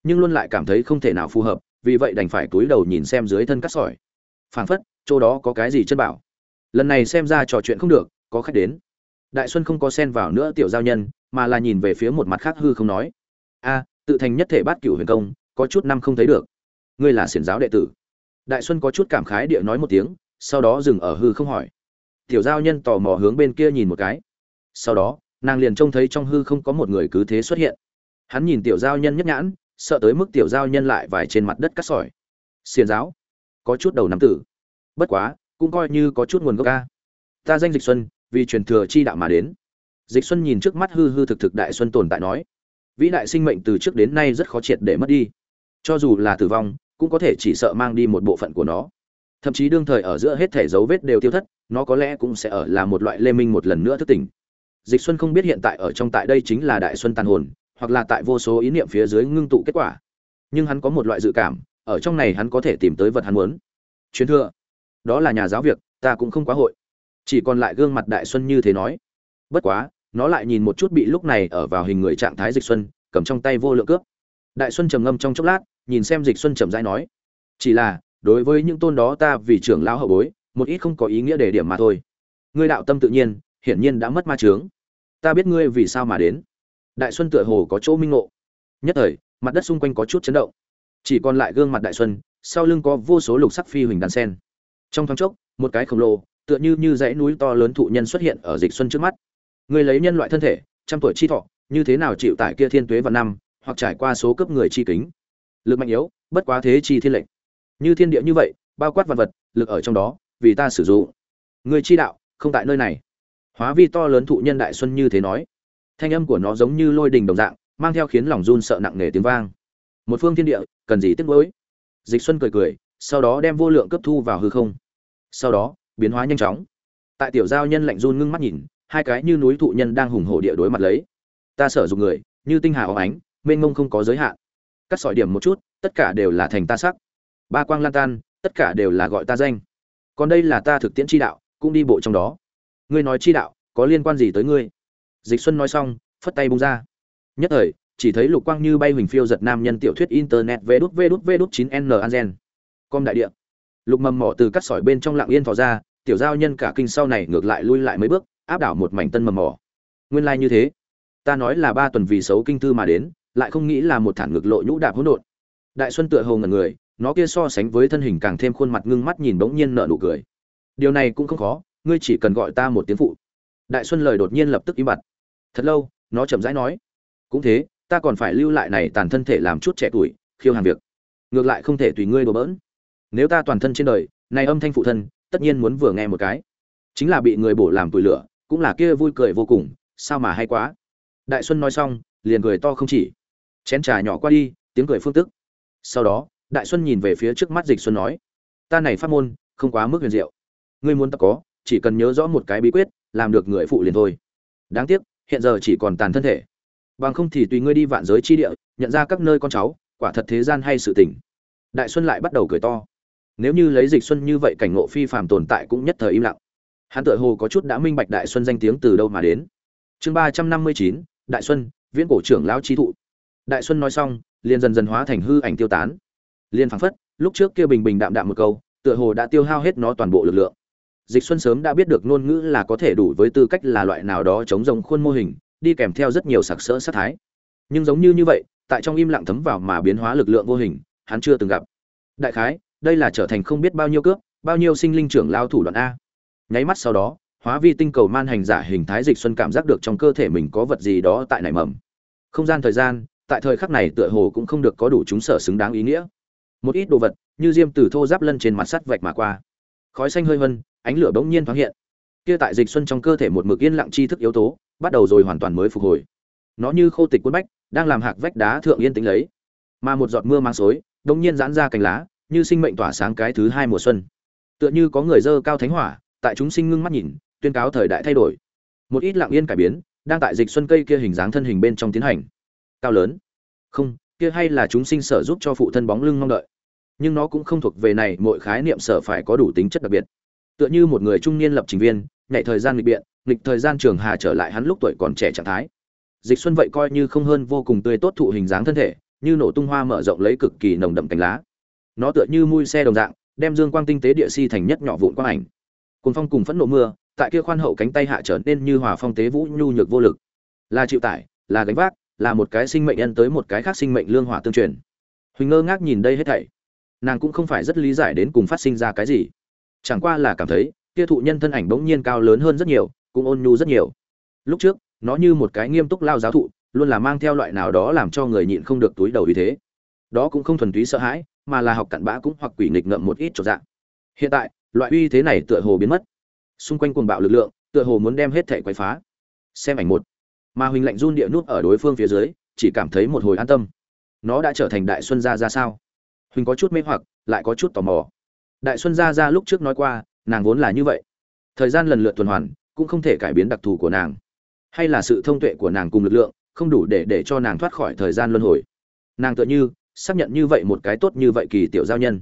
Nhưng luôn lại cảm thấy không thể nào phù hợp, vì vậy đành phải túi đầu nhìn xem dưới thân cắt sỏi. Phảng phất, chỗ đó có cái gì chân bảo. Lần này xem ra trò chuyện không được, có khách đến. Đại xuân không có xen vào nữa tiểu giao nhân, mà là nhìn về phía một mặt khác hư không nói. A, tự thành nhất thể bát cửu huyền công, có chút năm không thấy được. Ngươi là xiển giáo đệ tử. Đại xuân có chút cảm khái địa nói một tiếng, sau đó dừng ở hư không hỏi. Tiểu giao nhân tò mò hướng bên kia nhìn một cái. Sau đó, nàng liền trông thấy trong hư không có một người cứ thế xuất hiện. Hắn nhìn tiểu giao nhân nhất nhãn sợ tới mức tiểu giao nhân lại vài trên mặt đất cắt sỏi. Xiền giáo, có chút đầu nắm tử. Bất quá, cũng coi như có chút nguồn gốc ca. Ta danh dịch xuân, vì truyền thừa chi đạo mà đến. Dịch xuân nhìn trước mắt hư hư thực thực đại xuân tồn tại nói, vĩ đại sinh mệnh từ trước đến nay rất khó triệt để mất đi. Cho dù là tử vong, cũng có thể chỉ sợ mang đi một bộ phận của nó. Thậm chí đương thời ở giữa hết thể dấu vết đều tiêu thất, nó có lẽ cũng sẽ ở là một loại lê minh một lần nữa thức tỉnh. Dịch xuân không biết hiện tại ở trong tại đây chính là đại xuân tàn hồn hoặc là tại vô số ý niệm phía dưới ngưng tụ kết quả. Nhưng hắn có một loại dự cảm, ở trong này hắn có thể tìm tới vật hắn muốn. Truyền thừa. Đó là nhà giáo việc, ta cũng không quá hội. Chỉ còn lại gương mặt đại xuân như thế nói. Bất quá, nó lại nhìn một chút bị lúc này ở vào hình người trạng thái dịch xuân, cầm trong tay vô lượng cướp đại xuân trầm ngâm trong chốc lát, nhìn xem dịch xuân trầm rãi nói. Chỉ là, đối với những tôn đó ta vì trưởng lão hậu bối, một ít không có ý nghĩa để điểm mà thôi. Ngươi đạo tâm tự nhiên, hiển nhiên đã mất ma trướng ta biết ngươi vì sao mà đến đại xuân tựa hồ có chỗ minh ngộ. Nhất thời, mặt đất xung quanh có chút chấn động. Chỉ còn lại gương mặt đại xuân, sau lưng có vô số lục sắc phi huỳnh đàn sen. Trong thoáng chốc, một cái khổng lồ, tựa như như dãy núi to lớn thụ nhân xuất hiện ở dịch xuân trước mắt. Người lấy nhân loại thân thể, trăm tuổi chi thọ, như thế nào chịu tại kia thiên tuế vào năm, hoặc trải qua số cấp người chi kính? Lực mạnh yếu, bất quá thế chi thiên lệnh. Như thiên địa như vậy, bao quát vật vật, lực ở trong đó, vì ta sử dụng. Người chi đạo, không tại nơi này. Hóa vi to lớn thụ nhân đại xuân như thế nói thanh âm của nó giống như lôi đình đồng dạng, mang theo khiến lòng run sợ nặng nề tiếng vang. Một phương thiên địa, cần gì tiếc nuối? Dịch xuân cười cười, sau đó đem vô lượng cấp thu vào hư không. Sau đó, biến hóa nhanh chóng. Tại tiểu giao nhân lạnh run ngưng mắt nhìn, hai cái như núi thụ nhân đang hùng hổ địa đối mặt lấy. Ta sở dụng người, như tinh hà óng ánh, mênh mông không có giới hạn. Cắt sỏi điểm một chút, tất cả đều là thành ta sắc. Ba quang lan tan, tất cả đều là gọi ta danh. Còn đây là ta thực tiễn chi đạo, cũng đi bộ trong đó. Ngươi nói chi đạo, có liên quan gì tới ngươi? Dịch xuân nói xong, phất tay bung ra. Nhất thời, chỉ thấy lục quang như bay huỳnh phiêu giật nam nhân tiểu thuyết internet vê đút vê đút vê đút chín n angen com đại địa. Lục mầm mỏ từ cắt sỏi bên trong lặng yên thò ra, tiểu giao nhân cả kinh sau này ngược lại lui lại mấy bước, áp đảo một mảnh tân mầm mỏ. Nguyên lai như thế. Ta nói là ba tuần vì xấu kinh thư mà đến, lại không nghĩ là một thản ngược lộ nhũ đạp hỗn độn. Đại xuân tựa hồ ngẩn người, nó kia so sánh với thân hình càng thêm khuôn mặt ngưng mắt nhìn bỗng nhiên nở nụ cười. Điều này cũng không khó, ngươi chỉ cần gọi ta một tiếng phụ. Đại xuân lời đột nhiên lập tức im bặt thật lâu, nó chậm rãi nói, cũng thế, ta còn phải lưu lại này tàn thân thể làm chút trẻ tuổi, khiêu hàng việc. Ngược lại không thể tùy ngươi đùa bỡn. Nếu ta toàn thân trên đời, này âm thanh phụ thân, tất nhiên muốn vừa nghe một cái. Chính là bị người bổ làm tuổi lửa, cũng là kia vui cười vô cùng, sao mà hay quá. Đại xuân nói xong, liền cười to không chỉ. Chén trà nhỏ qua đi, tiếng cười phương tức. Sau đó, đại xuân nhìn về phía trước mắt dịch xuân nói, ta này phát môn, không quá mức huyền diệu. Ngươi muốn ta có, chỉ cần nhớ rõ một cái bí quyết, làm được người phụ liền thôi. Đáng tiếc hiện giờ chỉ còn tàn thân thể. Bằng không thì tùy ngươi đi vạn giới chi địa, nhận ra các nơi con cháu, quả thật thế gian hay sự tình. Đại xuân lại bắt đầu cười to. Nếu như lấy dịch xuân như vậy cảnh ngộ phi phàm tồn tại cũng nhất thời im lặng. Hắn tựa hồ có chút đã minh bạch đại xuân danh tiếng từ đâu mà đến. Chương ba trăm năm mươi chín, đại xuân, viễn cổ trưởng lão trí thụ. Đại xuân nói xong, liền dần dần hóa thành hư ảnh tiêu tán. Liền phảng phất, lúc trước kia bình bình đạm đạm một câu, tựa hồ đã tiêu hao hết nó toàn bộ lực lượng dịch xuân sớm đã biết được ngôn ngữ là có thể đủ với tư cách là loại nào đó chống rồng khuôn mô hình, đi kèm theo rất nhiều sặc sỡ sát thái. Nhưng giống như như vậy, tại trong im lặng thấm vào mà biến hóa lực lượng vô hình, hắn chưa từng gặp. Đại khái, đây là trở thành không biết bao nhiêu cướp, bao nhiêu sinh linh trưởng lao thủ đoạn a. Nháy mắt sau đó, hóa vi tinh cầu man hành giả hình thái dịch xuân cảm giác được trong cơ thể mình có vật gì đó tại nảy mầm. Không gian thời gian, tại thời khắc này tựa hồ cũng không được có đủ chúng sở xứng đáng ý nghĩa. Một ít đồ vật, như diêm từ thô giáp lân trên mặt sắt vạch mà qua khói xanh hơi vân ánh lửa bỗng nhiên thoáng hiện. Kia tại dịch xuân trong cơ thể một mực yên lặng chi thức yếu tố, bắt đầu rồi hoàn toàn mới phục hồi. Nó như khô tịch quân bách, đang làm hạc vách đá thượng yên tĩnh lấy. Mà một giọt mưa mang xối đông nhiên giãn ra cành lá, như sinh mệnh tỏa sáng cái thứ hai mùa xuân. Tựa như có người dơ cao thánh hỏa, tại chúng sinh ngưng mắt nhìn, tuyên cáo thời đại thay đổi. Một ít lặng yên cải biến, đang tại dịch xuân cây kia hình dáng thân hình bên trong tiến hành. Cao lớn. Không, kia hay là chúng sinh sở giúp cho phụ thân bóng lưng mong đợi nhưng nó cũng không thuộc về này, mọi khái niệm sở phải có đủ tính chất đặc biệt. Tựa như một người trung niên lập trình viên, nhảy thời gian nghịch biện, nghịch thời gian trường hà trở lại hắn lúc tuổi còn trẻ trạng thái. Dịch xuân vậy coi như không hơn vô cùng tươi tốt thụ hình dáng thân thể, như nổ tung hoa mở rộng lấy cực kỳ nồng đậm cánh lá. Nó tựa như mui xe đồng dạng, đem dương quang tinh tế địa si thành nhất nhỏ vụn quang ảnh. Cuốn phong cùng phẫn nộ mưa, tại kia khoan hậu cánh tay hạ trở nên như hòa phong tế vũ nhu nhược vô lực. Là chịu tải, là gánh vác, là một cái sinh mệnh nhân tới một cái khác sinh mệnh lương hỏa tương truyền. Huỳnh ngơ ngác nhìn đây hết thảy nàng cũng không phải rất lý giải đến cùng phát sinh ra cái gì. Chẳng qua là cảm thấy, kia thụ nhân thân ảnh bỗng nhiên cao lớn hơn rất nhiều, cũng ôn nhu rất nhiều. Lúc trước, nó như một cái nghiêm túc lao giáo thụ, luôn là mang theo loại nào đó làm cho người nhịn không được túi đầu như thế. Đó cũng không thuần túy sợ hãi, mà là học cặn bã cũng hoặc quỷ nghịch ngợm một ít chỗ dạng. Hiện tại, loại uy thế này tựa hồ biến mất. Xung quanh cuồng bạo lực lượng, tựa hồ muốn đem hết thể quấy phá. Xem ảnh một. Mà huỳnh lạnh run địa nút ở đối phương phía dưới, chỉ cảm thấy một hồi an tâm. Nó đã trở thành đại xuân gia ra sao? Huỳnh có chút mê hoặc, lại có chút tò mò. Đại xuân gia ra lúc trước nói qua, nàng vốn là như vậy. Thời gian lần lượt tuần hoàn, cũng không thể cải biến đặc thù của nàng. Hay là sự thông tuệ của nàng cùng lực lượng, không đủ để để cho nàng thoát khỏi thời gian luân hồi. Nàng tựa như, xác nhận như vậy một cái tốt như vậy kỳ tiểu giao nhân.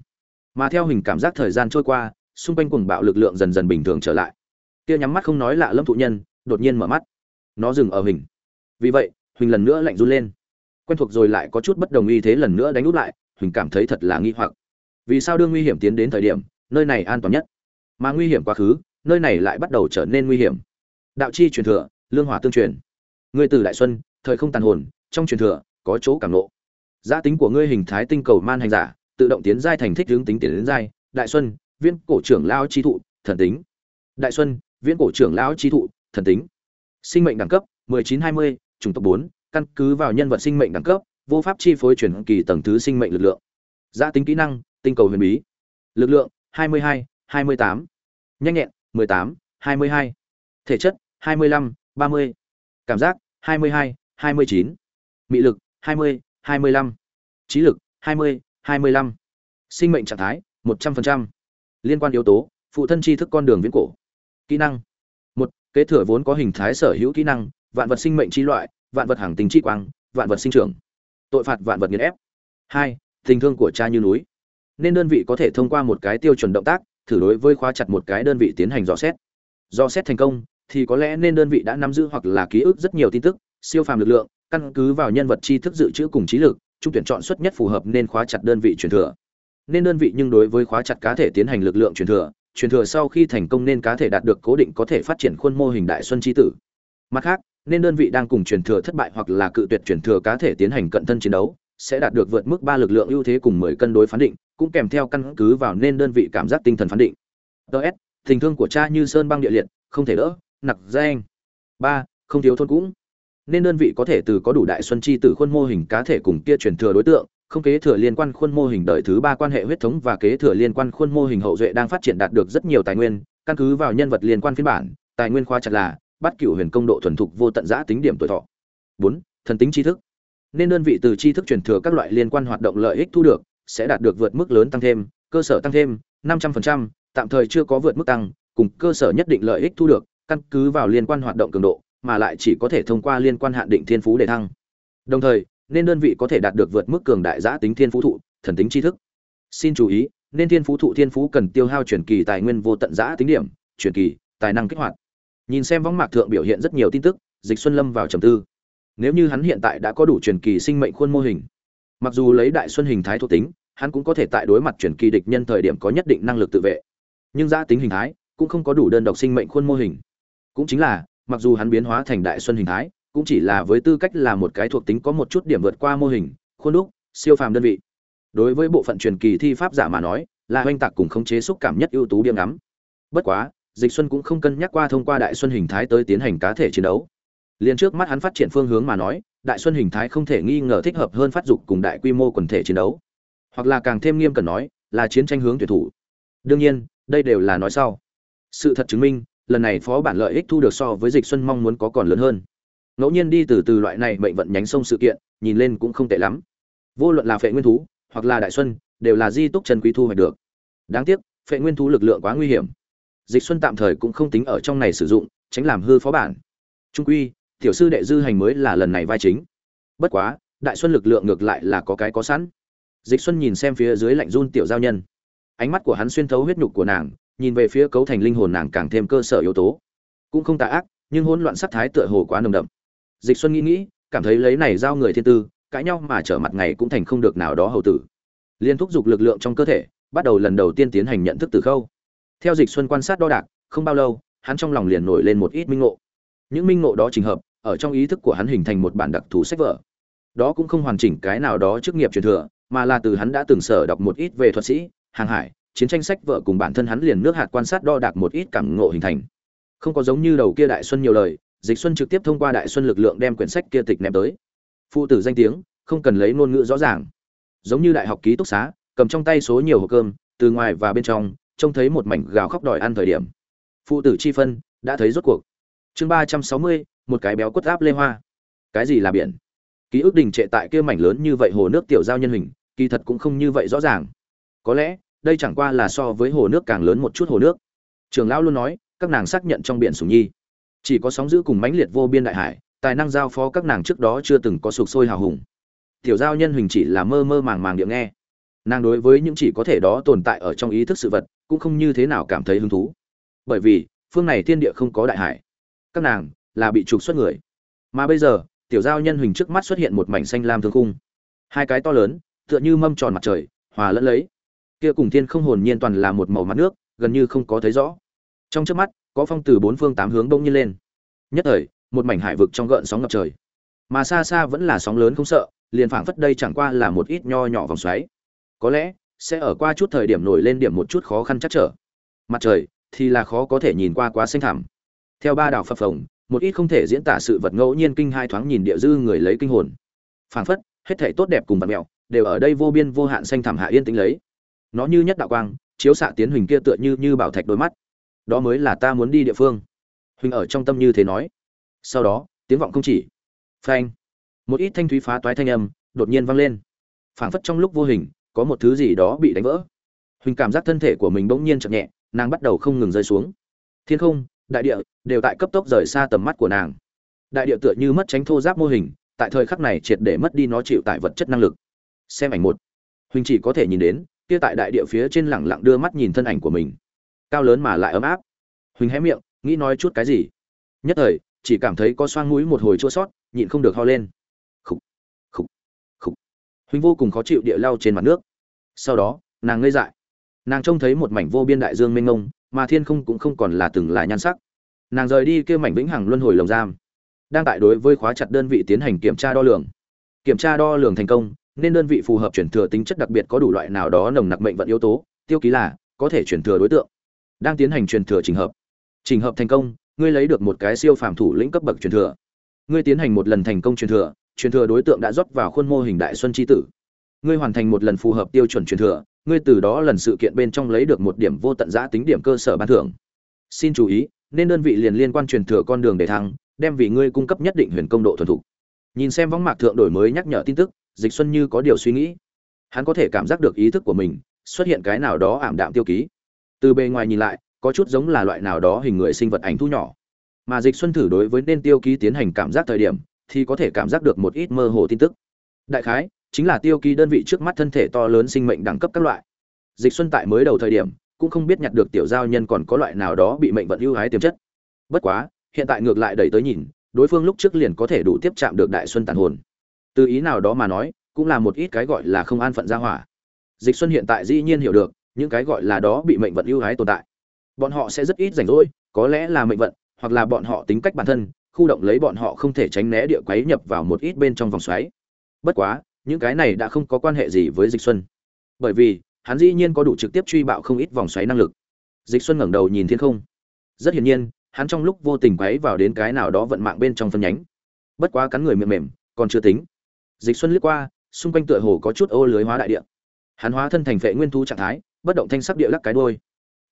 Mà theo hình cảm giác thời gian trôi qua, xung quanh cuồng bạo lực lượng dần dần bình thường trở lại. Kia nhắm mắt không nói lạ lâm thụ nhân, đột nhiên mở mắt. Nó dừng ở hình vì vậy, huỳnh lần nữa lạnh run lên. Quen thuộc rồi lại có chút bất đồng ý thế lần nữa đánh úp lại huỳnh cảm thấy thật là nghi hoặc. Vì sao đương nguy hiểm tiến đến thời điểm nơi này an toàn nhất? Mà nguy hiểm quá khứ nơi này lại bắt đầu trở nên nguy hiểm. Đạo chi truyền thừa lương hỏa tương truyền. Ngươi từ đại xuân thời không tàn hồn trong truyền thừa có chỗ cảm nộ giá tính của ngươi hình thái tinh cầu man hành giả tự động tiến giai thành thích hướng tính tiến đến giai. Đại xuân viên cổ trưởng lao chi thụ thần tính. Đại xuân viên cổ trưởng lão chi thụ thần tính. Sinh mệnh đẳng cấp 1920, chủng tộc 4, căn cứ vào nhân vật sinh mệnh đẳng cấp vô pháp chi phối chuyển kỳ tầng thứ sinh mệnh lực lượng gia tính kỹ năng tinh cầu huyền bí lực lượng 22, 28. nhanh nhẹn 18, 22. thể chất 25, 30. cảm giác 22, 29. mị lực 20, 25. trí lực 20, 25. sinh mệnh trạng thái 100%. liên quan yếu tố phụ thân tri thức con đường viễn cổ kỹ năng một kế thừa vốn có hình thái sở hữu kỹ năng vạn vật sinh mệnh chi loại vạn vật hàng tình chi quang vạn vật sinh trưởng tội phạt vạn vật nghiền ép. Hai, tình thương của cha như núi. Nên đơn vị có thể thông qua một cái tiêu chuẩn động tác, thử đối với khóa chặt một cái đơn vị tiến hành dò xét. Dò xét thành công, thì có lẽ nên đơn vị đã nắm giữ hoặc là ký ức rất nhiều tin tức, siêu phàm lực lượng, căn cứ vào nhân vật tri thức dự trữ cùng trí lực, trung tuyển chọn xuất nhất phù hợp nên khóa chặt đơn vị truyền thừa. Nên đơn vị nhưng đối với khóa chặt cá thể tiến hành lực lượng truyền thừa truyền thừa sau khi thành công nên cá thể đạt được cố định có thể phát triển khuôn mô hình đại xuân chi tử. Mặt khác nên đơn vị đang cùng truyền thừa thất bại hoặc là cự tuyệt truyền thừa cá thể tiến hành cận thân chiến đấu, sẽ đạt được vượt mức ba lực lượng ưu thế cùng mười cân đối phán định, cũng kèm theo căn cứ vào nên đơn vị cảm giác tinh thần phán định. Ts tình thương của cha như sơn băng địa liệt, không thể đỡ, nặc danh ba, không thiếu thôn cũng. Nên đơn vị có thể từ có đủ đại xuân chi từ khuôn mô hình cá thể cùng kia truyền thừa đối tượng, không kế thừa liên quan khuôn mô hình đời thứ ba quan hệ huyết thống và kế thừa liên quan khuôn mô hình hậu duệ đang phát triển đạt được rất nhiều tài nguyên, căn cứ vào nhân vật liên quan phiên bản, tài nguyên khoa chặt là bắt cửu huyền công độ thuần thục vô tận giã tính điểm tuổi thọ. Bốn, thần tính tri thức. Nên đơn vị từ tri thức truyền thừa các loại liên quan hoạt động lợi ích thu được, sẽ đạt được vượt mức lớn tăng thêm, cơ sở tăng thêm, năm trăm phần trăm, tạm thời chưa có vượt mức tăng, cùng cơ sở nhất định lợi ích thu được, căn cứ vào liên quan hoạt động cường độ, mà lại chỉ có thể thông qua liên quan hạn định thiên phú để thăng. Đồng thời, nên đơn vị có thể đạt được vượt mức cường đại giã tính thiên phú thụ, thần tính tri thức. Xin chú ý, nên thiên phú thụ thiên phú cần tiêu hao truyền kỳ tài nguyên vô tận giã tính điểm, truyền kỳ, tài năng kích hoạt nhìn xem võng mạc thượng biểu hiện rất nhiều tin tức, dịch xuân lâm vào trầm tư. Nếu như hắn hiện tại đã có đủ truyền kỳ sinh mệnh khuôn mô hình, mặc dù lấy đại xuân hình thái thuộc tính, hắn cũng có thể tại đối mặt truyền kỳ địch nhân thời điểm có nhất định năng lực tự vệ. Nhưng giã tính hình thái cũng không có đủ đơn độc sinh mệnh khuôn mô hình. Cũng chính là, mặc dù hắn biến hóa thành đại xuân hình thái, cũng chỉ là với tư cách là một cái thuộc tính có một chút điểm vượt qua mô hình, khuôn đúc, siêu phàm đơn vị. Đối với bộ phận truyền kỳ thi pháp giả mà nói, là oanh tạc cùng khống chế xúc cảm nhất ưu tú điểm ngắm. Bất quá dịch xuân cũng không cân nhắc qua thông qua đại xuân hình thái tới tiến hành cá thể chiến đấu. Liền trước mắt hắn phát triển phương hướng mà nói, đại xuân hình thái không thể nghi ngờ thích hợp hơn phát dục cùng đại quy mô quần thể chiến đấu. Hoặc là càng thêm nghiêm cần nói, là chiến tranh hướng tuyển thủ. Đương nhiên, đây đều là nói sau. Sự thật chứng minh, lần này phó bản lợi ích thu được so với dịch xuân mong muốn có còn lớn hơn. Ngẫu nhiên đi từ từ loại này mệnh vận nhánh sông sự kiện, nhìn lên cũng không tệ lắm. Vô luận là phệ nguyên thú, hoặc là đại xuân, đều là di túc trần quý thu hoạch được. Đáng tiếc, phệ nguyên thú lực lượng quá nguy hiểm dịch xuân tạm thời cũng không tính ở trong này sử dụng, tránh làm hư phó bản. Trung quy, tiểu sư đệ dư hành mới là lần này vai chính. Bất quá, đại xuân lực lượng ngược lại là có cái có sẵn. Dịch xuân nhìn xem phía dưới lạnh run tiểu giao nhân. Ánh mắt của hắn xuyên thấu huyết nhục của nàng, nhìn về phía cấu thành linh hồn nàng càng thêm cơ sở yếu tố. Cũng không tà ác, nhưng hỗn loạn sắc thái tựa hồ quá nồng đậm. Dịch xuân nghĩ nghĩ, cảm thấy lấy này giao người thiên tư, cãi nhau mà trở mặt ngày cũng thành không được nào đó hầu tử. Liên thúc giục lực lượng trong cơ thể, bắt đầu lần đầu tiên tiến hành nhận thức từ khâu theo dịch xuân quan sát đo đạc, không bao lâu, hắn trong lòng liền nổi lên một ít minh ngộ. Những minh ngộ đó trình hợp, ở trong ý thức của hắn hình thành một bản đặc thù sách vở. Đó cũng không hoàn chỉnh cái nào đó chức nghiệp truyền thừa, mà là từ hắn đã từng sở đọc một ít về thuật sĩ, hàng hải, chiến tranh sách vợ cùng bản thân hắn liền nước hạt quan sát đo đạc một ít cảm ngộ hình thành. Không có giống như đầu kia đại xuân nhiều lời, dịch xuân trực tiếp thông qua đại xuân lực lượng đem quyển sách kia tịch ném tới. Phụ tử danh tiếng, không cần lấy ngôn ngữ rõ ràng. Giống như đại học ký túc xá, cầm trong tay số nhiều hộp cơm, từ ngoài và bên trong trông thấy một mảnh gào khóc đòi ăn thời điểm. Phụ tử chi phân, đã thấy rốt cuộc. Chương ba trăm sáu mươi, một cái béo quất áp lê hoa. Cái gì là biển? Ký ức đình trệ tại kia mảnh lớn như vậy hồ nước tiểu giao nhân hình, kỳ thật cũng không như vậy rõ ràng. Có lẽ, đây chẳng qua là so với hồ nước càng lớn một chút hồ nước. Trường lão luôn nói, các nàng xác nhận trong biển sùng nhi. Chỉ có sóng giữ cùng mãnh liệt vô biên đại hải, tài năng giao phó các nàng trước đó chưa từng có sụp sôi hào hùng. Tiểu giao nhân hình chỉ là mơ mơ màng màng điệu nghe nàng đối với những chỉ có thể đó tồn tại ở trong ý thức sự vật, cũng không như thế nào cảm thấy hứng thú. Bởi vì, phương này thiên địa không có đại hải. Các nàng, là bị trục xuất người. Mà bây giờ, tiểu giao nhân hình trước mắt xuất hiện một mảnh xanh lam thương khung. Hai cái to lớn, tựa như mâm tròn mặt trời, hòa lẫn lấy. Kia cùng thiên không hồn nhiên toàn là một màu mặt nước, gần như không có thấy rõ. Trong trước mắt, có phong từ bốn phương tám hướng đông nhiên lên. Nhất thời, một mảnh hải vực trong gợn sóng ngập trời. Mà xa xa vẫn là sóng lớn không sợ, liền phảng phất đây chẳng qua là một ít nho nhỏ vòng xoáy có lẽ sẽ ở qua chút thời điểm nổi lên điểm một chút khó khăn chắc trở. Mặt trời thì là khó có thể nhìn qua quá xanh thẳm. Theo ba đảo phập phồng, một ít không thể diễn tả sự vật ngẫu nhiên kinh hai thoáng nhìn địa dư người lấy kinh hồn. Phảng phất, hết thể tốt đẹp cùng vật mẹo, đều ở đây vô biên vô hạn xanh thẳm hạ yên tĩnh lấy. Nó như nhất đạo quang, chiếu xạ tiến huỳnh kia tựa như như bảo thạch đôi mắt. Đó mới là ta muốn đi địa phương. Huỳnh ở trong tâm như thế nói. Sau đó, tiếng vọng không chỉ. Phanh. Một ít thanh thúy phá toái thanh âm đột nhiên vang lên. Phảng phất trong lúc vô hình có một thứ gì đó bị đánh vỡ. Huỳnh cảm giác thân thể của mình bỗng nhiên chậm nhẹ, nàng bắt đầu không ngừng rơi xuống. Thiên không, đại địa, đều tại cấp tốc rời xa tầm mắt của nàng. Đại địa tựa như mất tránh thô giáp mô hình, tại thời khắc này triệt để mất đi nó chịu tại vật chất năng lực. Xem ảnh một. Huỳnh chỉ có thể nhìn đến, kia tại đại địa phía trên lẳng lặng đưa mắt nhìn thân ảnh của mình. Cao lớn mà lại ấm áp. Huỳnh hé miệng, nghĩ nói chút cái gì? Nhất thời, chỉ cảm thấy có xoang mũi một hồi chua sót, nhịn không được ho lên huỳnh vô cùng khó chịu địa lao trên mặt nước. Sau đó, nàng ngây dại. Nàng trông thấy một mảnh vô biên đại dương mênh mông, mà thiên không cũng không còn là từng là nhan sắc. Nàng rời đi kêu mảnh vĩnh hằng luân hồi lồng giam, đang tại đối với khóa chặt đơn vị tiến hành kiểm tra đo lường. Kiểm tra đo lường thành công, nên đơn vị phù hợp chuyển thừa tính chất đặc biệt có đủ loại nào đó nồng nặc mệnh vận yếu tố, tiêu ký là, có thể chuyển thừa đối tượng. Đang tiến hành truyền thừa trình hợp. Trình hợp thành công, ngươi lấy được một cái siêu phàm thủ lĩnh cấp bậc truyền thừa. Ngươi tiến hành một lần thành công truyền thừa truyền thừa đối tượng đã rót vào khuôn mô hình đại xuân tri tử. Ngươi hoàn thành một lần phù hợp tiêu chuẩn truyền thừa, ngươi từ đó lần sự kiện bên trong lấy được một điểm vô tận giã tính điểm cơ sở ban thưởng. Xin chú ý, nên đơn vị liền liên quan truyền thừa con đường để thăng, đem vì ngươi cung cấp nhất định huyền công độ thuần thục. Nhìn xem võng mạc thượng đổi mới nhắc nhở tin tức, dịch xuân như có điều suy nghĩ. Hắn có thể cảm giác được ý thức của mình, xuất hiện cái nào đó ảm đạm tiêu ký. Từ bề ngoài nhìn lại, có chút giống là loại nào đó hình người sinh vật ảnh thu nhỏ. Mà dịch xuân thử đối với nên tiêu ký tiến hành cảm giác thời điểm thì có thể cảm giác được một ít mơ hồ tin tức. Đại khái, chính là tiêu ký đơn vị trước mắt thân thể to lớn sinh mệnh đẳng cấp các loại. Dịch xuân tại mới đầu thời điểm, cũng không biết nhặt được tiểu giao nhân còn có loại nào đó bị mệnh vận ưu ái tiềm chất. Bất quá, hiện tại ngược lại đẩy tới nhìn, đối phương lúc trước liền có thể đủ tiếp chạm được đại xuân tàn hồn. Từ ý nào đó mà nói, cũng là một ít cái gọi là không an phận gia hỏa. Dịch xuân hiện tại dĩ nhiên hiểu được, những cái gọi là đó bị mệnh vận ưu ái tồn tại. Bọn họ sẽ rất ít rảnh rỗi, có lẽ là mệnh vận, hoặc là bọn họ tính cách bản thân khu động lấy bọn họ không thể tránh né địa quấy nhập vào một ít bên trong vòng xoáy. Bất quá, những cái này đã không có quan hệ gì với dịch xuân. Bởi vì, hắn dĩ nhiên có đủ trực tiếp truy bạo không ít vòng xoáy năng lực. Dịch xuân ngẩng đầu nhìn thiên không. Rất hiển nhiên, hắn trong lúc vô tình quấy vào đến cái nào đó vận mạng bên trong phân nhánh. Bất quá cắn người mềm mềm, còn chưa tính. Dịch xuân liếc qua, xung quanh tựa hồ có chút ô lưới hóa đại địa. Hắn hóa thân thành vệ nguyên thú trạng thái, bất động thanh sắc địa lắc cái đuôi.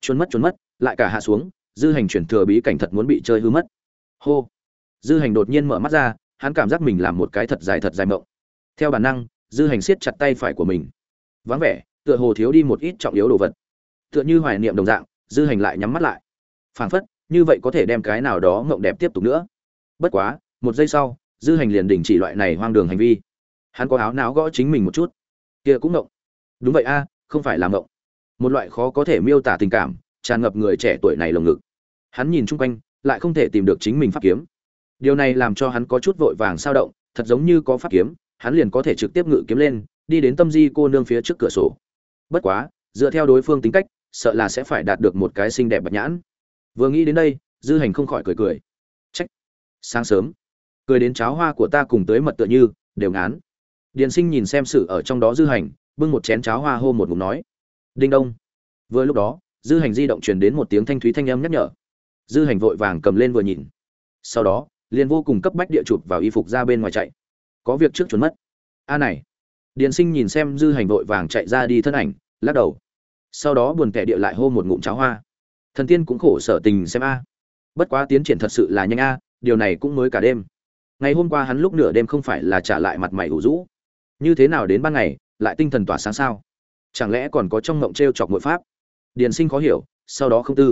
Chuồn mất chuồn mất, lại cả hạ xuống, dư hành chuyển thừa bí cảnh thật muốn bị chơi hư mất. Hô dư hành đột nhiên mở mắt ra, hắn cảm giác mình làm một cái thật dài thật dài mộng. Theo bản năng, dư hành siết chặt tay phải của mình. Vắng vẻ, tựa hồ thiếu đi một ít trọng yếu đồ vật. Tựa như hoài niệm đồng dạng, dư hành lại nhắm mắt lại. Phảng phất, như vậy có thể đem cái nào đó mộng đẹp tiếp tục nữa. Bất quá, một giây sau, dư hành liền đình chỉ loại này hoang đường hành vi. Hắn có áo não gõ chính mình một chút. Kia cũng mộng. Đúng vậy a, không phải là mộng. Một loại khó có thể miêu tả tình cảm, tràn ngập người trẻ tuổi này lồng ngực. Hắn nhìn chung quanh, lại không thể tìm được chính mình pháp kiếm điều này làm cho hắn có chút vội vàng sao động, thật giống như có pháp kiếm, hắn liền có thể trực tiếp ngự kiếm lên, đi đến tâm di cô nương phía trước cửa sổ. Bất quá, dựa theo đối phương tính cách, sợ là sẽ phải đạt được một cái xinh đẹp bạch nhãn. Vừa nghĩ đến đây, dư hành không khỏi cười cười. Trách sáng sớm. Cười đến cháo hoa của ta cùng tới mật tựa như, đều ngán. Điền sinh nhìn xem sự ở trong đó dư hành, bưng một chén cháo hoa hô một ngụm nói. Đinh đông. Vừa lúc đó, dư hành di động truyền đến một tiếng thanh thúy thanh âm nhắc nhở. Dư hành vội vàng cầm lên vừa nhìn. Sau đó liền vô cùng cấp bách địa chụp vào y phục ra bên ngoài chạy. Có việc trước trốn mất. A này. Điền sinh nhìn xem dư hành vội vàng chạy ra đi thân ảnh, lắc đầu. Sau đó buồn kẻ địa lại hô một ngụm cháo hoa. Thần tiên cũng khổ sở tình xem a. Bất quá tiến triển thật sự là nhanh a, điều này cũng mới cả đêm. Ngày hôm qua hắn lúc nửa đêm không phải là trả lại mặt mày ủ rũ. Như thế nào đến ban ngày, lại tinh thần tỏa sáng sao? Chẳng lẽ còn có trong mộng t r e o chọc ngội pháp? Điền sinh khó hiểu, sau đó không tư.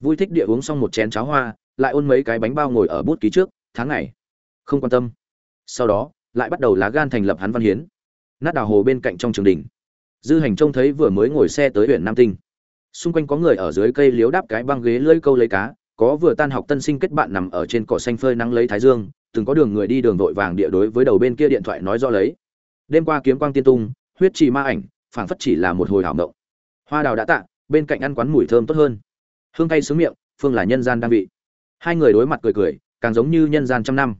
Vui thích địa uống xong một chén cháo hoa lại ôn mấy cái bánh bao ngồi ở bút ký trước, tháng ngày. Không quan tâm. Sau đó, lại bắt đầu lá gan thành lập hắn văn hiến. Nát đào hồ bên cạnh trong trường đình. Dư hành trông thấy vừa mới ngồi xe tới huyện nam tinh. Xung quanh có người ở dưới cây liếu đáp cái băng ghế lưỡi câu lấy cá, có vừa tan học tân sinh kết bạn nằm ở trên cỏ xanh phơi nắng lấy thái dương, từng có đường người đi đường vội vàng địa đối với đầu bên kia điện thoại nói do lấy. Đêm qua kiếm quang tiên tung, huyết trì ma ảnh, phảng phất chỉ là một hồi hảo mộng. Hoa đào đã tạ, bên cạnh ăn quán mùi thơm tốt hơn. Hương cay sướng miệng, phương là nhân gian đang vị hai người đối mặt cười cười, càng giống như nhân gian trăm năm.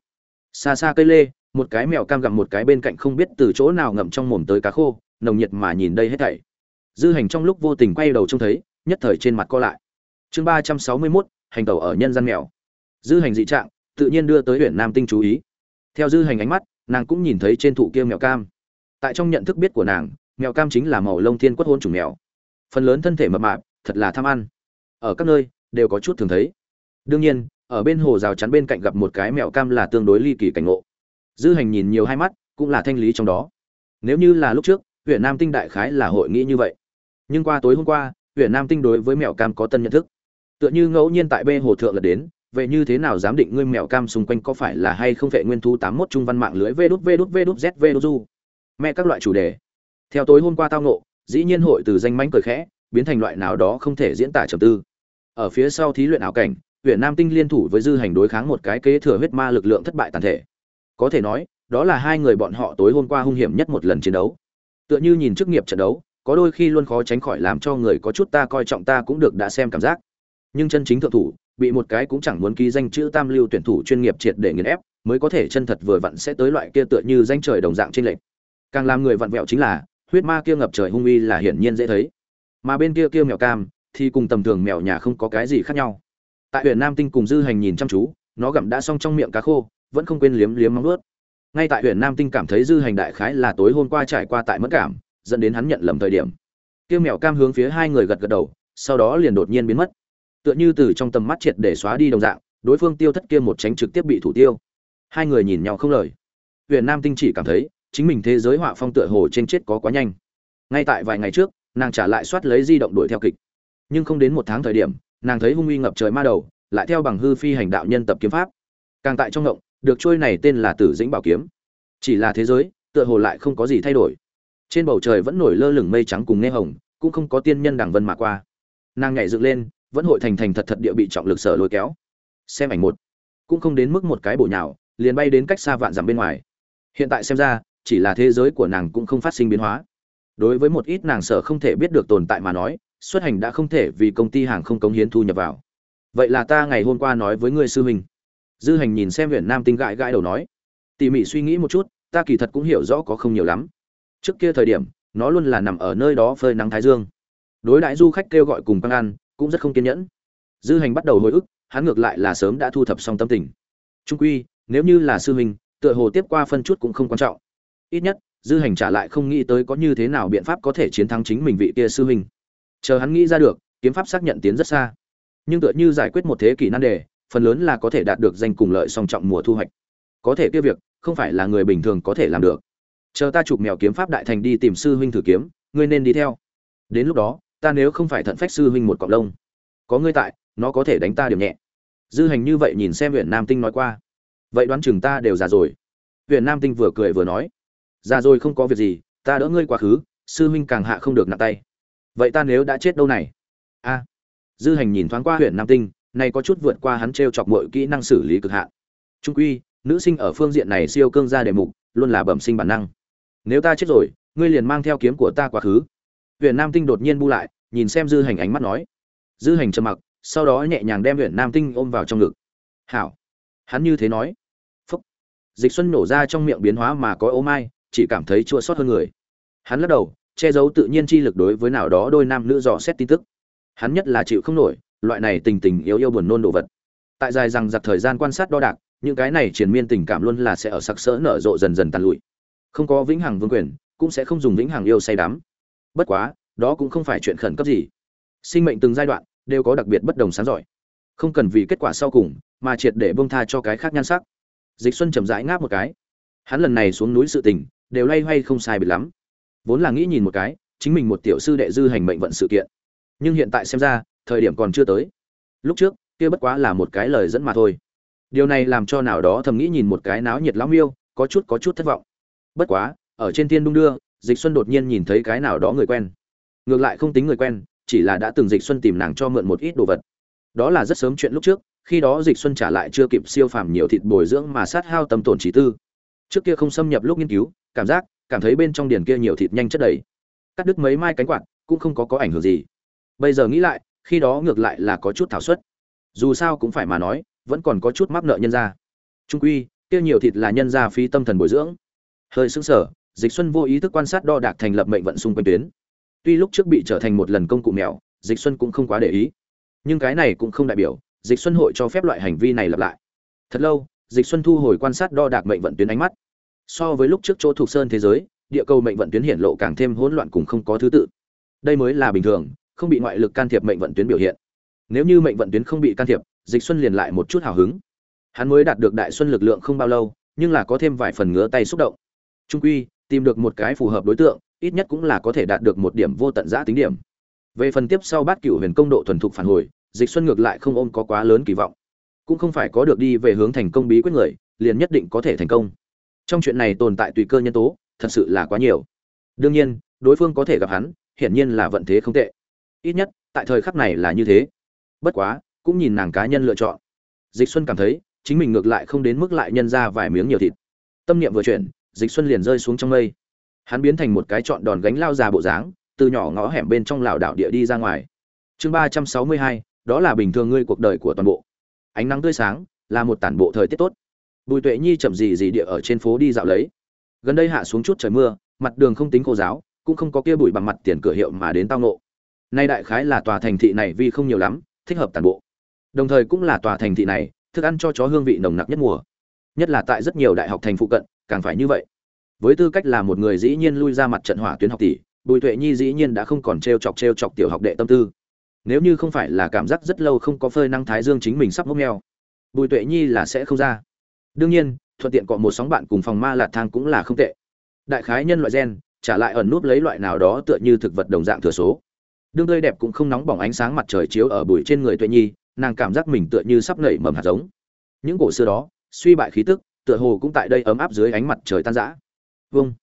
Xa xa cây lê, một cái mèo cam gặm một cái bên cạnh không biết từ chỗ nào ngậm trong mồm tới cá khô, nồng nhiệt mà nhìn đây hết thảy. Dư hành trong lúc vô tình quay đầu trông thấy, nhất thời trên mặt co lại. Chương ba trăm sáu mươi mốt, hành tẩu ở nhân gian mèo. Dư hành dị trạng, tự nhiên đưa tới huyện nam tinh chú ý. Theo dư hành ánh mắt, nàng cũng nhìn thấy trên thụ kia mèo cam. Tại trong nhận thức biết của nàng, mèo cam chính là màu lông thiên quất hôn chủ mèo. Phần lớn thân thể mập mạp, thật là tham ăn. Ở các nơi, đều có chút thường thấy đương nhiên, ở bên hồ rào chắn bên cạnh gặp một cái mèo cam là tương đối ly kỳ cảnh ngộ. Dư hành nhìn nhiều hai mắt, cũng là thanh lý trong đó. Nếu như là lúc trước huyện nam tinh đại khái là hội nghị như vậy. Nhưng qua tối hôm qua huyện nam tinh đối với mèo cam có tân nhận thức. Tựa như ngẫu nhiên tại bê hồ thượng là đến, vậy như thế nào giám định ngươi mèo cam xung quanh có phải là hay không vệ nguyên thu tám mốt trung văn mạng lưới vê đút vê đút vê đút z vê đút du? Mẹ các loại chủ đề. Theo tối hôm qua tao nộ dĩ nhiên hội từ danh mánh cười khẽ, biến thành loại nào đó không thể diễn tả trầm tư. Ở phía sau thí luyện ảo cảnh huyện nam tinh liên thủ với dư hành đối kháng một cái kế thừa huyết ma lực lượng thất bại tàn thể. Có thể nói, đó là hai người bọn họ tối hôm qua hung hiểm nhất một lần chiến đấu. Tựa như nhìn chức nghiệp trận đấu, có đôi khi luôn khó tránh khỏi làm cho người có chút ta coi trọng ta cũng được đã xem cảm giác. Nhưng chân chính thượng thủ, bị một cái cũng chẳng muốn ký danh chữ tam lưu tuyển thủ chuyên nghiệp triệt để nghiền ép, mới có thể chân thật vừa vặn sẽ tới loại kia tựa như danh trời đồng dạng trên lệnh càng làm người vặn vẹo chính là, huyết ma kia ngập trời hung uy là hiển nhiên dễ thấy. Mà bên kia kia mèo cam, thì cùng tầm thường mèo nhà không có cái gì khác nhau tại huyện nam tinh cùng dư hành nhìn chăm chú, nó gặm đã xong trong miệng cá khô, vẫn không quên liếm liếm móng ướt ngay tại huyện nam tinh cảm thấy dư hành đại khái là tối hôm qua trải qua tại mất cảm, dẫn đến hắn nhận lầm thời điểm. Kêu mèo cam hướng phía hai người gật gật đầu, sau đó liền đột nhiên biến mất. Tựa như từ trong tầm mắt triệt để xóa đi đồng dạng, đối phương tiêu thất kia một tránh trực tiếp bị thủ tiêu. Hai người nhìn nhau không lời. Huyện nam tinh chỉ cảm thấy, chính mình thế giới họa phong tựa hồ trên chết có quá nhanh. Ngay tại vài ngày trước, nàng trả lại soát lấy di động đuổi theo kịch. Nhưng không đến một tháng thời điểm nàng thấy hung uy ngập trời ma đầu, lại theo bằng hư phi hành đạo nhân tập kiếm pháp. Càng tại trong ngộng, được trôi này tên là tử dĩnh bảo kiếm. Chỉ là thế giới, tựa hồ lại không có gì thay đổi. Trên bầu trời vẫn nổi lơ lửng mây trắng cùng nghe hồng, cũng không có tiên nhân đảng vân mà qua. Nàng nhảy dựng lên, vẫn hội thành thành thật thật địa bị trọng lực sở lôi kéo. Xem ảnh một. Cũng không đến mức một cái bổ nhào, liền bay đến cách xa vạn dặm bên ngoài. Hiện tại xem ra, chỉ là thế giới của nàng cũng không phát sinh biến hóa. Đối với một ít nàng sở không thể biết được tồn tại mà nói xuất hành đã không thể vì công ty hàng không cống hiến thu nhập vào. Vậy là ta ngày hôm qua nói với ngươi sư huynh. Dư hành nhìn xem huyện nam tinh gãi gãi đầu nói, tỉ mỉ suy nghĩ một chút, ta kỳ thật cũng hiểu rõ có không nhiều lắm. Trước kia thời điểm, nó luôn là nằm ở nơi đó phơi nắng thái dương. Đối đãi du khách kêu gọi cùng băng ăn, cũng rất không kiên nhẫn. Dư hành bắt đầu hồi ức, hắn ngược lại là sớm đã thu thập xong tâm tình. Trung quy, nếu như là sư huynh, tựa hồ tiếp qua phân chút cũng không quan trọng. Ít nhất, dư hành trả lại không nghĩ tới có như thế nào biện pháp có thể chiến thắng chính mình vị kia sư huynh chờ hắn nghĩ ra được, kiếm pháp xác nhận tiến rất xa. Nhưng tựa như giải quyết một thế kỷ nan đề, phần lớn là có thể đạt được danh cùng lợi song trọng mùa thu hoạch. Có thể kia việc, không phải là người bình thường có thể làm được. Chờ ta chụp mèo kiếm pháp đại thành đi tìm sư huynh thử kiếm, ngươi nên đi theo. Đến lúc đó, ta nếu không phải thận phách sư huynh một cọng lông, có ngươi tại, nó có thể đánh ta điểm nhẹ. Dư hành như vậy nhìn xem huyện nam tinh nói qua. Vậy đoán chừng ta đều già rồi. Huyện nam tinh vừa cười vừa nói. Già rồi không có việc gì, ta đỡ ngươi quá khứ, sư huynh càng hạ không được nặng tay vậy ta nếu đã chết đâu này? A. Dư hành nhìn thoáng qua huyện nam tinh, này có chút vượt qua hắn t r e o chọc mọi kỹ năng xử lý cực hạn. Trung quy, nữ sinh ở phương diện này siêu cương gia đề mục, luôn là bẩm sinh bản năng. Nếu ta chết rồi, ngươi liền mang theo kiếm của ta quá khứ. Huyện nam tinh đột nhiên bu lại, nhìn xem dư hành ánh mắt nói. Dư hành trầm mặc, sau đó nhẹ nhàng đem huyện nam tinh ôm vào trong ngực. Hảo. Hắn như thế nói. Phúc. Dịch xuân nổ ra trong miệng biến hóa mà có ô mai, chỉ cảm thấy chua sót hơn người. Hắn lắc đầu che giấu tự nhiên chi lực đối với nào đó đôi nam nữ dò xét tin tức. Hắn nhất là chịu không nổi, loại này tình tình yếu yêu buồn nôn đồ vật. Tại dài rằng giặc thời gian quan sát đo đạc, những cái này triền miên tình cảm luôn là sẽ ở sặc sỡ nở rộ dần dần tàn lụi. Không có vĩnh hằng vương quyền, cũng sẽ không dùng vĩnh hằng yêu say đắm. Bất quá, đó cũng không phải chuyện khẩn cấp gì. Sinh mệnh từng giai đoạn đều có đặc biệt bất đồng sáng giỏi. Không cần vì kết quả sau cùng mà triệt để bông tha cho cái khác nhan sắc. Dịch xuân chậm rãi ngáp một cái. Hắn lần này xuống núi sự tình đều lay hoay không sai biệt lắm vốn là nghĩ nhìn một cái, chính mình một tiểu sư đệ dư hành mệnh vận sự kiện. Nhưng hiện tại xem ra, thời điểm còn chưa tới. Lúc trước, kia bất quá là một cái lời dẫn mà thôi. Điều này làm cho nào đó thầm nghĩ nhìn một cái náo nhiệt lão miêu, có chút có chút thất vọng. Bất quá, ở trên thiên đung đưa, dịch xuân đột nhiên nhìn thấy cái nào đó người quen. Ngược lại không tính người quen, chỉ là đã từng dịch xuân tìm nàng cho mượn một ít đồ vật. Đó là rất sớm chuyện lúc trước, khi đó dịch xuân trả lại chưa kịp siêu phàm nhiều thịt bồi dưỡng mà sát hao tâm tổn trí tư. Trước kia không xâm nhập lúc nghiên cứu, cảm giác cảm thấy bên trong điền kia nhiều thịt nhanh chất đầy. Cắt đứt mấy mai cánh quạt cũng không có có ảnh hưởng gì. Bây giờ nghĩ lại, khi đó ngược lại là có chút thảo suất. Dù sao cũng phải mà nói, vẫn còn có chút mắc nợ nhân ra trung quy, kia nhiều thịt là nhân ra phí tâm thần bồi dưỡng. Hơi sững sờ, dịch xuân vô ý thức quan sát đo đạc thành lập mệnh vận xung quanh tuyến. Tuy lúc trước bị trở thành một lần công cụ mèo, dịch xuân cũng không quá để ý. Nhưng cái này cũng không đại biểu, dịch xuân hội cho phép loại hành vi này lặp lại. Thật lâu, dịch xuân thu hồi quan sát đo đạc mệnh vận tuyến ánh mắt so với lúc trước chỗ thuộc sơn thế giới, địa cầu mệnh vận tuyến hiện lộ càng thêm hỗn loạn cùng không có thứ tự. Đây mới là bình thường, không bị ngoại lực can thiệp mệnh vận tuyến biểu hiện. Nếu như mệnh vận tuyến không bị can thiệp, dịch xuân liền lại một chút hào hứng. Hắn mới đạt được đại xuân lực lượng không bao lâu, nhưng là có thêm vài phần ngứa tay xúc động. Trung quy, tìm được một cái phù hợp đối tượng, ít nhất cũng là có thể đạt được một điểm vô tận giã tính điểm. Về phần tiếp sau bát cựu huyền công độ thuần thục phản hồi, dịch xuân ngược lại không ôm có quá lớn kỳ vọng. Cũng không phải có được đi về hướng thành công bí quyết người, liền nhất định có thể thành công trong chuyện này tồn tại tùy cơ nhân tố, thật sự là quá nhiều. Đương nhiên, đối phương có thể gặp hắn, hiển nhiên là vận thế không tệ. Ít nhất, tại thời khắc này là như thế. Bất quá, cũng nhìn nàng cá nhân lựa chọn. Dịch xuân cảm thấy, chính mình ngược lại không đến mức lại nhân ra vài miếng nhiều thịt. Tâm niệm vừa chuyển, dịch xuân liền rơi xuống trong mây. Hắn biến thành một cái trọn đòn gánh lao già bộ dáng, từ nhỏ ngõ hẻm bên trong lảo đảo địa đi ra ngoài. Chương ba trăm sáu mươi hai, đó là bình thường ngươi cuộc đời của toàn bộ. Ánh nắng tươi sáng, là một tản bộ thời tiết tốt bùi tuệ nhi chậm gì gì địa ở trên phố đi dạo lấy. Gần đây hạ xuống chút trời mưa, mặt đường không tính khô giáo, cũng không có kia bụi bằng mặt tiền cửa hiệu mà đến tao nộ nay đại khái là tòa thành thị này vì không nhiều lắm, thích hợp tàn bộ. Đồng thời cũng là tòa thành thị này, thức ăn cho chó hương vị nồng nặc nhất mùa. Nhất là tại rất nhiều đại học thành phụ cận, càng phải như vậy. Với tư cách là một người dĩ nhiên lui ra mặt trận hỏa tuyến học tỷ, bùi tuệ nhi dĩ nhiên đã không còn t r e o chọc t r e o chọc tiểu học đệ tâm tư. Nếu như không phải là cảm giác rất lâu không có phơi năng thái dương chính mình sắp mốc neo bùi tuệ nhi là sẽ không ra đương nhiên, thuận tiện cọ một sóng bạn cùng phòng ma lạt thang cũng là không tệ. Đại khái nhân loại gen, trả lại ẩn núp lấy loại nào đó tựa như thực vật đồng dạng thừa số. Đương tươi đẹp cũng không nóng bỏng ánh sáng mặt trời chiếu ở bụi trên người tuệ nhi, nàng cảm giác mình tựa như sắp nảy mầm hạt giống. Những cổ xưa đó, suy bại khí tức, tựa hồ cũng tại đây ấm áp dưới ánh mặt trời tan rã. Vâng.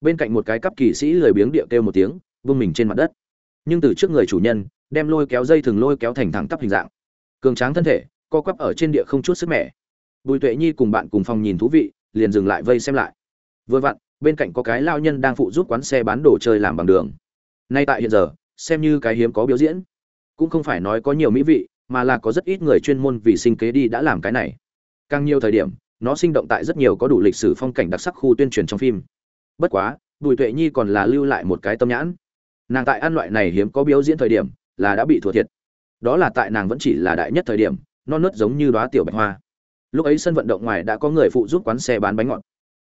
Bên cạnh một cái cấp kỳ sĩ lười biếng địa kêu một tiếng, vung mình trên mặt đất. Nhưng từ trước người chủ nhân, đem lôi kéo dây thường lôi kéo thành thẳng tắp hình dạng. Cường tráng thân thể, co quắp ở trên địa không chút sức mẻ bùi tuệ nhi cùng bạn cùng phòng nhìn thú vị, liền dừng lại vây xem lại. Vừa vặn, bên cạnh có cái lao nhân đang phụ giúp quán xe bán đồ chơi làm bằng đường. Nay tại hiện giờ, xem như cái hiếm có biểu diễn. Cũng không phải nói có nhiều mỹ vị, mà là có rất ít người chuyên môn vì sinh kế đi đã làm cái này. Càng nhiều thời điểm, nó sinh động tại rất nhiều có đủ lịch sử phong cảnh đặc sắc khu tuyên truyền trong phim. Bất quá, bùi tuệ nhi còn là lưu lại một cái tâm nhãn. Nàng tại ăn loại này hiếm có biểu diễn thời điểm, là đã bị thua thiệt. Đó là tại nàng vẫn chỉ là đại nhất thời điểm, non nớt giống như đoá tiểu bạch hoa lúc ấy sân vận động ngoài đã có người phụ giúp quán xe bán bánh ngọt.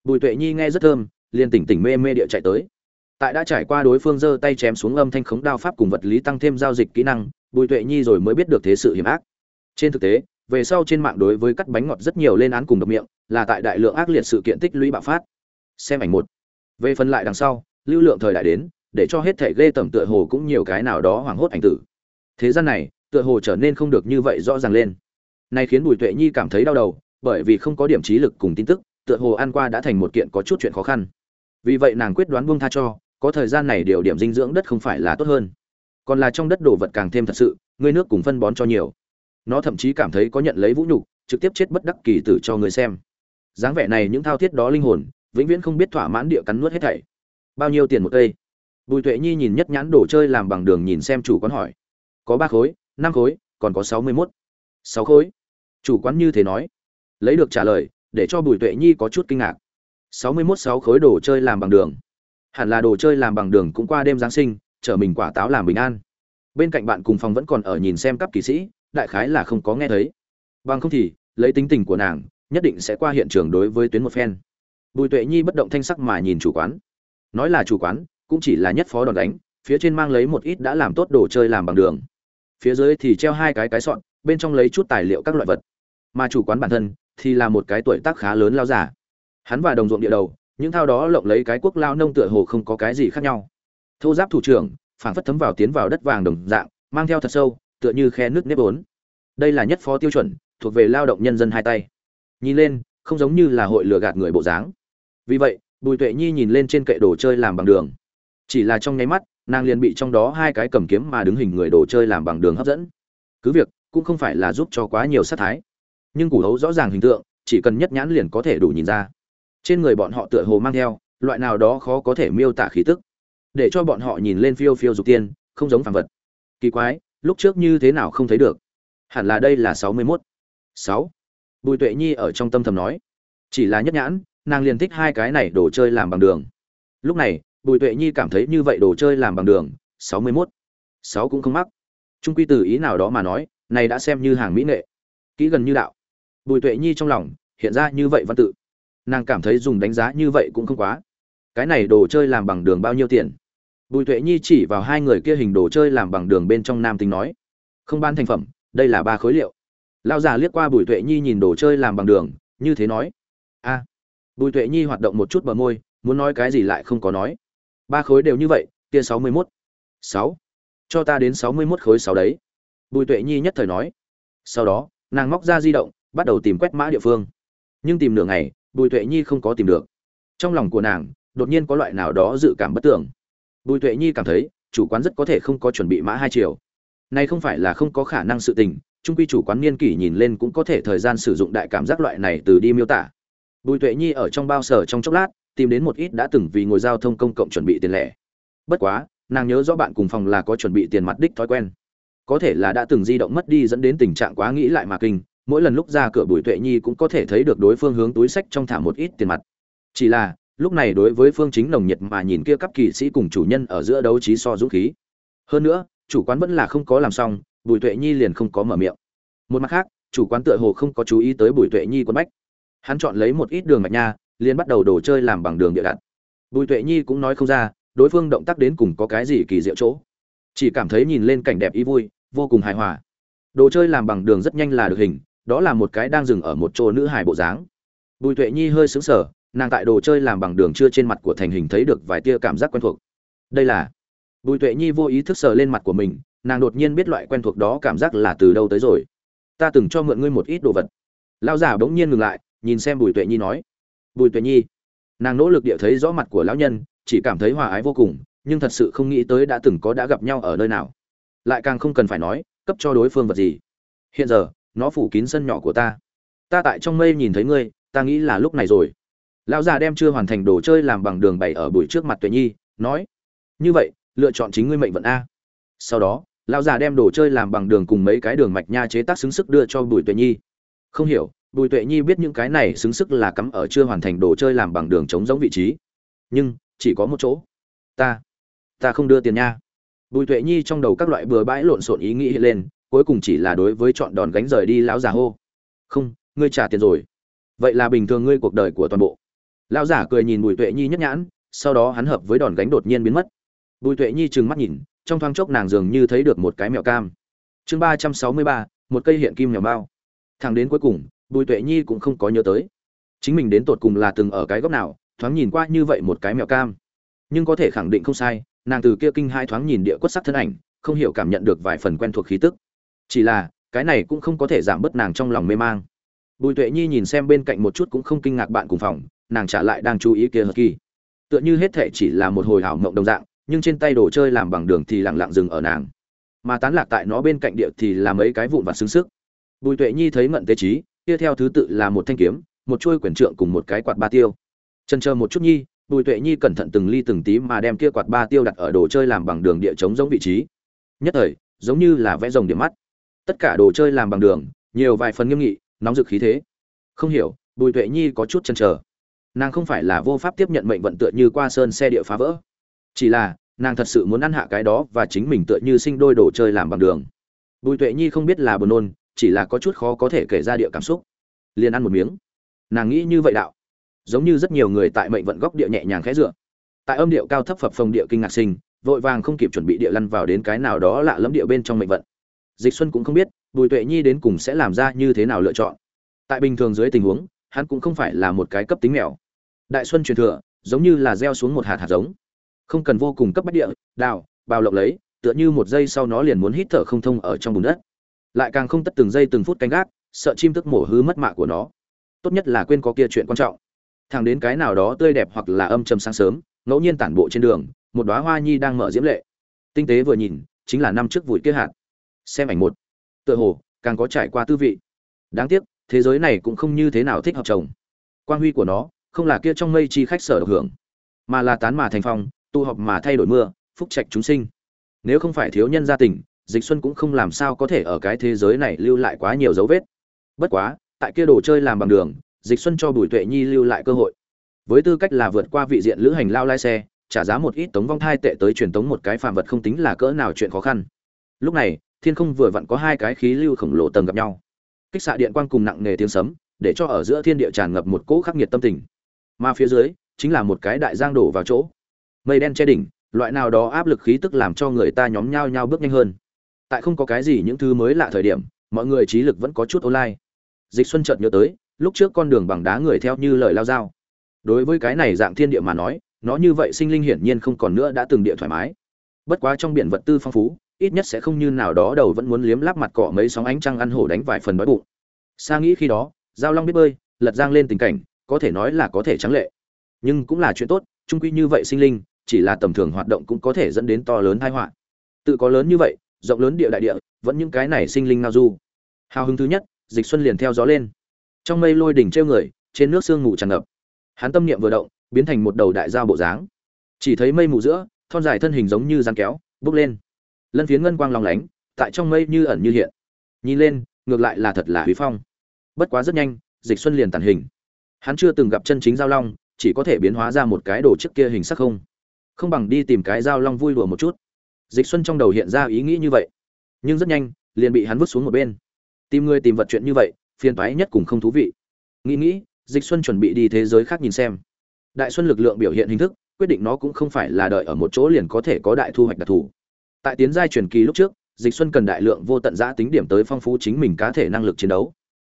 Bùi tuệ nhi nghe rất thơm, liền tỉnh tỉnh mê mê địa chạy tới. Tại đã trải qua đối phương giơ tay chém xuống âm thanh khống đao pháp cùng vật lý tăng thêm giao dịch kỹ năng, bùi tuệ nhi rồi mới biết được thế sự hiểm ác. Trên thực tế, về sau trên mạng đối với cắt bánh ngọt rất nhiều lên án cùng độc miệng, là tại đại lượng ác liệt sự kiện tích lũy bạo phát. Xem ảnh một. Về phần lại đằng sau, lưu lượng thời đại đến, để cho hết thể ghê tẩm tựa hồ cũng nhiều cái nào đó hoảng hốt ảnh tử. Thế gian này, tựa hồ trở nên không được như vậy rõ ràng lên này khiến bùi tuệ nhi cảm thấy đau đầu, bởi vì không có điểm trí lực cùng tin tức, tựa hồ ăn qua đã thành một kiện có chút chuyện khó khăn. Vì vậy nàng quyết đoán buông tha cho, có thời gian này điều điểm dinh dưỡng đất không phải là tốt hơn. Còn là trong đất đồ vật càng thêm thật sự, ngươi nước cùng phân bón cho nhiều. Nó thậm chí cảm thấy có nhận lấy vũ nhục, trực tiếp chết bất đắc kỳ tử cho người xem. Dáng vẻ này những thao thiết đó linh hồn, vĩnh viễn không biết thỏa mãn địa cắn nuốt hết thảy. Bao nhiêu tiền một cây? Bùi tuệ nhi nhìn nhất nhãn đồ chơi làm bằng đường nhìn xem chủ quán hỏi. Có ba khối, năm khối, còn có sáu mươi mốt. Sáu khối? Chủ quán như thế nói. Lấy được trả lời, để cho bùi tuệ nhi có chút kinh ngạc. Sáu mươi mốt sáu khối đồ chơi làm bằng đường. Hẳn là đồ chơi làm bằng đường cũng qua đêm giáng sinh, chở mình quả táo làm bình an. Bên cạnh bạn cùng phòng vẫn còn ở nhìn xem các kỳ sĩ, đại khái là không có nghe thấy. Bằng không thì, lấy tính tình của nàng, nhất định sẽ qua hiện trường đối với tuyến một phen. Bùi tuệ nhi bất động thanh sắc mà nhìn chủ quán. Nói là chủ quán, cũng chỉ là nhất phó đòn đánh, phía trên mang lấy một ít đã làm tốt đồ chơi làm bằng đường. Phía dưới thì treo hai cái cái sọn bên trong lấy chút tài liệu các loại vật mà chủ quán bản thân thì là một cái tuổi tác khá lớn lao giả hắn và đồng ruộng địa đầu, những thao đó lộng lấy cái quốc lao nông tựa hồ không có cái gì khác nhau. Thô giáp thủ trưởng, phảng phất thấm vào tiến vào đất vàng đồng dạng, mang theo thật sâu, tựa như khe nước nếp ốn đây là nhất phó tiêu chuẩn, thuộc về lao động nhân dân hai tay. Nhìn lên, không giống như là hội lừa gạt người bộ dáng. Vì vậy, bùi tuệ nhi nhìn lên trên kệ đồ chơi làm bằng đường. Chỉ là trong nháy mắt, nàng liền bị trong đó hai cái cầm kiếm mà đứng hình người đồ chơi làm bằng đường hấp dẫn. Cứ việc, cũng không phải là giúp cho quá nhiều sát thái nhưng củ hấu rõ ràng hình tượng, chỉ cần nhất nhãn liền có thể đủ nhìn ra. Trên người bọn họ tựa hồ mang theo, loại nào đó khó có thể miêu tả khí tức. Để cho bọn họ nhìn lên phiêu phiêu dục tiên, không giống phản vật. Kỳ quái, lúc trước như thế nào không thấy được? Hẳn là đây là sáu mươi mốt. Sáu. Bùi tuệ nhi ở trong tâm thầm nói. Chỉ là nhất nhãn, nàng liền thích hai cái này đồ chơi làm bằng đường. Lúc này, bùi tuệ nhi cảm thấy như vậy đồ chơi làm bằng đường, sáu mươi mốt. Sáu cũng không mắc. Trung quy từ ý nào đó mà nói, này đã xem như hàng mỹ nghệ. Kỹ gần như đạo bùi tuệ nhi trong lòng hiện ra như vậy văn tự. Nàng cảm thấy dùng đánh giá như vậy cũng không quá. Cái này đồ chơi làm bằng đường bao nhiêu tiền? Bùi tuệ nhi chỉ vào hai người kia hình đồ chơi làm bằng đường bên trong nam tính nói, không ban thành phẩm, đây là ba khối liệu. Lao già liếc qua bùi tuệ nhi nhìn đồ chơi làm bằng đường, như thế nói, a. Bùi tuệ nhi hoạt động một chút bờ môi, muốn nói cái gì lại không có nói. Ba khối đều như vậy, kia sáu mươi mốt. Sáu? Cho ta đến sáu mươi mốt khối sáu đấy. Bùi tuệ nhi nhất thời nói. Sau đó, nàng móc ra di động bắt đầu tìm quét mã địa phương. Nhưng tìm nửa ngày, bùi tuệ nhi không có tìm được. Trong lòng của nàng, đột nhiên có loại nào đó dự cảm bất tưởng bùi tuệ nhi cảm thấy, chủ quán rất có thể không có chuẩn bị mã hai chiều. Nay không phải là không có khả năng sự tình trung quy chủ quán niên kỷ nhìn lên cũng có thể thời gian sử dụng đại cảm giác loại này từ đi miêu tả. Bùi tuệ nhi ở trong bao sở trong chốc lát, tìm đến một ít đã từng vì ngồi giao thông công cộng chuẩn bị tiền lẻ. Bất quá, nàng nhớ rõ bạn cùng phòng là có chuẩn bị tiền mặt đích thói quen. Có thể là đã từng di động mất đi dẫn đến tình trạng quá nghĩ lại mà kinh mỗi lần lúc ra cửa bùi tuệ nhi cũng có thể thấy được đối phương hướng túi sách trong thả một ít tiền mặt. Chỉ là, lúc này đối với phương chính nồng nhiệt mà nhìn kia cấp kỳ sĩ cùng chủ nhân ở giữa đấu trí so dũng khí. Hơn nữa, chủ quán vẫn là không có làm xong, bùi tuệ nhi liền không có mở miệng. Một mặt khác, chủ quán tựa hồ không có chú ý tới bùi tuệ nhi quân bách. Hắn chọn lấy một ít đường mạch nha, liền bắt đầu đồ chơi làm bằng đường địa đặt. Bùi tuệ nhi cũng nói không ra, đối phương động tác đến cùng có cái gì kỳ diệu chỗ. Chỉ cảm thấy nhìn lên cảnh đẹp ý vui, vô cùng hài hòa. Đồ chơi làm bằng đường rất nhanh là được hình đó là một cái đang dừng ở một chỗ nữ hài bộ dáng. Bùi tuệ nhi hơi sững sờ, nàng tại đồ chơi làm bằng đường chưa trên mặt của thành hình thấy được vài tia cảm giác quen thuộc. Đây là, bùi tuệ nhi vô ý thức sờ lên mặt của mình, nàng đột nhiên biết loại quen thuộc đó cảm giác là từ đâu tới rồi. Ta từng cho mượn ngươi một ít đồ vật. Lão giả bỗng nhiên ngừng lại, nhìn xem bùi tuệ nhi nói. Bùi tuệ nhi, nàng nỗ lực địa thấy rõ mặt của lão nhân, chỉ cảm thấy hòa ái vô cùng, nhưng thật sự không nghĩ tới đã từng có đã gặp nhau ở nơi nào. Lại càng không cần phải nói, cấp cho đối phương vật gì. Hiện giờ nó phủ kín sân nhỏ của ta. Ta tại trong mây nhìn thấy ngươi, ta nghĩ là lúc này rồi. Lão già đem chưa hoàn thành đồ chơi làm bằng đường bày ở bụi trước mặt tuệ nhi, nói, như vậy, lựa chọn chính ngươi mệnh vận a. Sau đó, lão già đem đồ chơi làm bằng đường cùng mấy cái đường mạch nha chế tác xứng sức đưa cho bùi tuệ nhi. Không hiểu, bùi tuệ nhi biết những cái này xứng sức là cắm ở chưa hoàn thành đồ chơi làm bằng đường chống giống vị trí. Nhưng, chỉ có một chỗ. Ta ta không đưa tiền nha. Bùi tuệ nhi trong đầu các loại bừa bãi lộn xộn ý nghĩ hiện lên cuối cùng chỉ là đối với chọn đòn gánh rời đi lão già hô. Không, ngươi trả tiền rồi. Vậy là bình thường ngươi cuộc đời của toàn bộ. Lão giả cười nhìn bùi tuệ nhi nhất nhãn, sau đó hắn hợp với đòn gánh đột nhiên biến mất. Bùi tuệ nhi trừng mắt nhìn, trong thoáng chốc nàng dường như thấy được một cái mèo cam. Chương ba trăm sáu mươi ba, một cây hiện kim mèo bao. Thẳng đến cuối cùng, bùi tuệ nhi cũng không có nhớ tới. Chính mình đến tột cùng là từng ở cái góc nào, thoáng nhìn qua như vậy một cái mèo cam. Nhưng có thể khẳng định không sai, nàng từ kia kinh hai thoáng nhìn địa quất sắc thân ảnh, không hiểu cảm nhận được vài phần quen thuộc khí tức chỉ là, cái này cũng không có thể giảm bớt nàng trong lòng mê mang. Bùi tuệ nhi nhìn xem bên cạnh một chút cũng không kinh ngạc bạn cùng phòng, nàng trả lại đang chú ý kia hờ kỳ. Tựa như hết thệ chỉ là một hồi hảo mộng đồng dạng, nhưng trên tay đồ chơi làm bằng đường thì lẳng lặng dừng ở nàng. Mà tán lạc tại nó bên cạnh địa thì là mấy cái vụn vặt xứng sức. Bùi tuệ nhi thấy ngận tế trí, kia theo thứ tự là một thanh kiếm, một chuôi quyển trượng cùng một cái quạt ba tiêu. Trần chờ một chút nhi, bùi tuệ nhi cẩn thận từng ly từng tí mà đem kia quạt ba tiêu đặt ở đồ chơi làm bằng đường địa chống giống vị trí. Nhất thời, giống như là vẽ rồng điểm mắt tất cả đồ chơi làm bằng đường, nhiều vài phần nghiêm nghị, nóng rực khí thế. Không hiểu, bùi tuệ nhi có chút chần trở nàng không phải là vô pháp tiếp nhận mệnh vận tựa như qua sơn xe địa phá vỡ. Chỉ là, nàng thật sự muốn ăn hạ cái đó và chính mình tựa như sinh đôi đồ chơi làm bằng đường. Bùi tuệ nhi không biết là buồn nôn, chỉ là có chút khó có thể kể ra địa cảm xúc. Liền ăn một miếng. Nàng nghĩ như vậy đạo. Giống như rất nhiều người tại mệnh vận góc địa nhẹ nhàng khẽ dựa. Tại âm điệu cao thấp phập phồng địa kinh ngạc sinh, vội vàng không kịp chuẩn bị địa lăn vào đến cái nào đó lạ lẫm địa bên trong mệnh vận dịch xuân cũng không biết, bùi tuệ nhi đến cùng sẽ làm ra như thế nào lựa chọn. Tại bình thường dưới tình huống, hắn cũng không phải là một cái cấp tính mèo. Đại xuân truyền thừa, giống như là gieo xuống một hạt hạt giống. Không cần vô cùng cấp bách địa, đào, bào lộng lấy, tựa như một giây sau nó liền muốn hít thở không thông ở trong bùn đất. Lại càng không tất từng giây từng phút canh gác, sợ chim tức mổ hư mất mạ của nó. Tốt nhất là quên có kia chuyện quan trọng. Thẳng đến cái nào đó tươi đẹp hoặc là âm trầm sáng sớm, ngẫu nhiên tản bộ trên đường, một đóa hoa nhi đang mở diễm lệ. Tinh tế vừa nhìn, chính là năm trước vùi kia hạt xem ảnh một. Tựa hồ, càng có trải qua tư vị. Đáng tiếc, thế giới này cũng không như thế nào thích hợp chồng. Quan huy của nó, không là kia trong mây chi khách sở độc hưởng, mà là tán mà thành phong tu họp mà thay đổi mưa, phúc trạch chúng sinh. Nếu không phải thiếu nhân gia tình, dịch xuân cũng không làm sao có thể ở cái thế giới này lưu lại quá nhiều dấu vết. Bất quá, tại kia đồ chơi làm bằng đường, dịch xuân cho bùi tuệ nhi lưu lại cơ hội. Với tư cách là vượt qua vị diện lữ hành lao lai xe, trả giá một ít tống vong thai tệ tới truyền tống một cái phàm vật không tính là cỡ nào chuyện khó khăn. Lúc này thiên không vừa vặn có hai cái khí lưu khổng lồ tầng gặp nhau. Kích xạ điện quang cùng nặng nề tiếng sấm, để cho ở giữa thiên địa tràn ngập một cỗ khắc nghiệt tâm tình. Mà phía dưới, chính là một cái đại giang đổ vào chỗ. Mây đen che đỉnh, loại nào đó áp lực khí tức làm cho người ta nhóm nhau nhau bước nhanh hơn. Tại không có cái gì những thứ mới lạ thời điểm, mọi người trí lực vẫn có chút online. Dịch xuân chợt nhớ tới, lúc trước con đường bằng đá người theo như lời lao dao. Đối với cái này dạng thiên địa mà nói, nó như vậy sinh linh hiển nhiên không còn nữa đã từng địa thoải mái. Bất quá trong biển vật tư phong phú ít nhất sẽ không như nào đó đầu vẫn muốn liếm láp mặt cọ mấy sóng ánh trăng ăn hổ đánh vài phần đói bụng. Sa nghĩ khi đó, giao long biết bơi, lật giang lên tình cảnh, có thể nói là có thể trắng lệ. Nhưng cũng là chuyện tốt, trung quy như vậy sinh linh, chỉ là tầm thường hoạt động cũng có thể dẫn đến to lớn tai họa. Tự có lớn như vậy, rộng lớn địa đại địa, vẫn những cái này sinh linh ngao du. Hào hứng thứ nhất, dịch xuân liền theo gió lên. Trong mây lôi đỉnh treo người, trên nước sương mù tràn ngập. Hắn tâm niệm vừa động, biến thành một đầu đại giao bộ dáng. Chỉ thấy mây mù giữa, thon dài thân hình giống như rắn kéo, bước lên lân phiến ngân quang long lánh, tại trong mây như ẩn như hiện. Nhìn lên, ngược lại là thật là huy phong. Bất quá rất nhanh, dịch xuân liền tàn hình. Hắn chưa từng gặp chân chính giao long, chỉ có thể biến hóa ra một cái đồ trước kia hình sắc không. Không bằng đi tìm cái giao long vui đùa một chút. Dịch xuân trong đầu hiện ra ý nghĩ như vậy. Nhưng rất nhanh, liền bị hắn vứt xuống một bên. Tìm người tìm vật chuyện như vậy, phiền toái nhất cùng không thú vị. Nghĩ nghĩ, dịch xuân chuẩn bị đi thế giới khác nhìn xem. Đại xuân lực lượng biểu hiện hình thức, quyết định nó cũng không phải là đợi ở một chỗ liền có thể có đại thu hoạch đặc thù tại tiến giai truyền kỳ lúc trước, dịch xuân cần đại lượng vô tận giã tính điểm tới phong phú chính mình cá thể năng lực chiến đấu.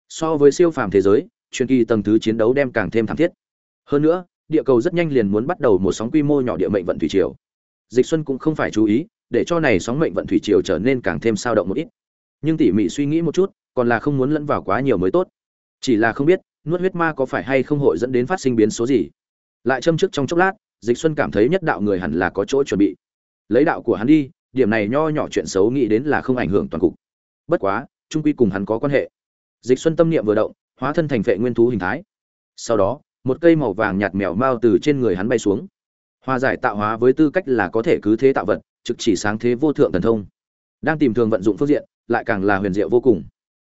So với siêu phàm thế giới, truyền kỳ tầng thứ chiến đấu đem càng thêm thảm thiết. Hơn nữa, địa cầu rất nhanh liền muốn bắt đầu một sóng quy mô nhỏ địa mệnh vận thủy triều. Dịch xuân cũng không phải chú ý, để cho này sóng mệnh vận thủy triều trở nên càng thêm sao động một ít. Nhưng tỉ mỉ suy nghĩ một chút, còn là không muốn lẫn vào quá nhiều mới tốt. Chỉ là không biết, nuốt huyết ma có phải hay không hội dẫn đến phát sinh biến số gì. Lại châm trước trong chốc lát, dịch xuân cảm thấy nhất đạo người hẳn là có chỗ chuẩn bị. Lấy đạo của hắn đi điểm này nho nhỏ chuyện xấu nghĩ đến là không ảnh hưởng toàn cục. Bất quá, trung quy cùng hắn có quan hệ. Dịch xuân tâm niệm vừa động, hóa thân thành vệ nguyên thú hình thái. Sau đó, một cây màu vàng nhạt mèo mao từ trên người hắn bay xuống. Hòa giải tạo hóa với tư cách là có thể cứ thế tạo vật, trực chỉ sáng thế vô thượng thần thông. Đang tìm thường vận dụng phương diện, lại càng là huyền diệu vô cùng.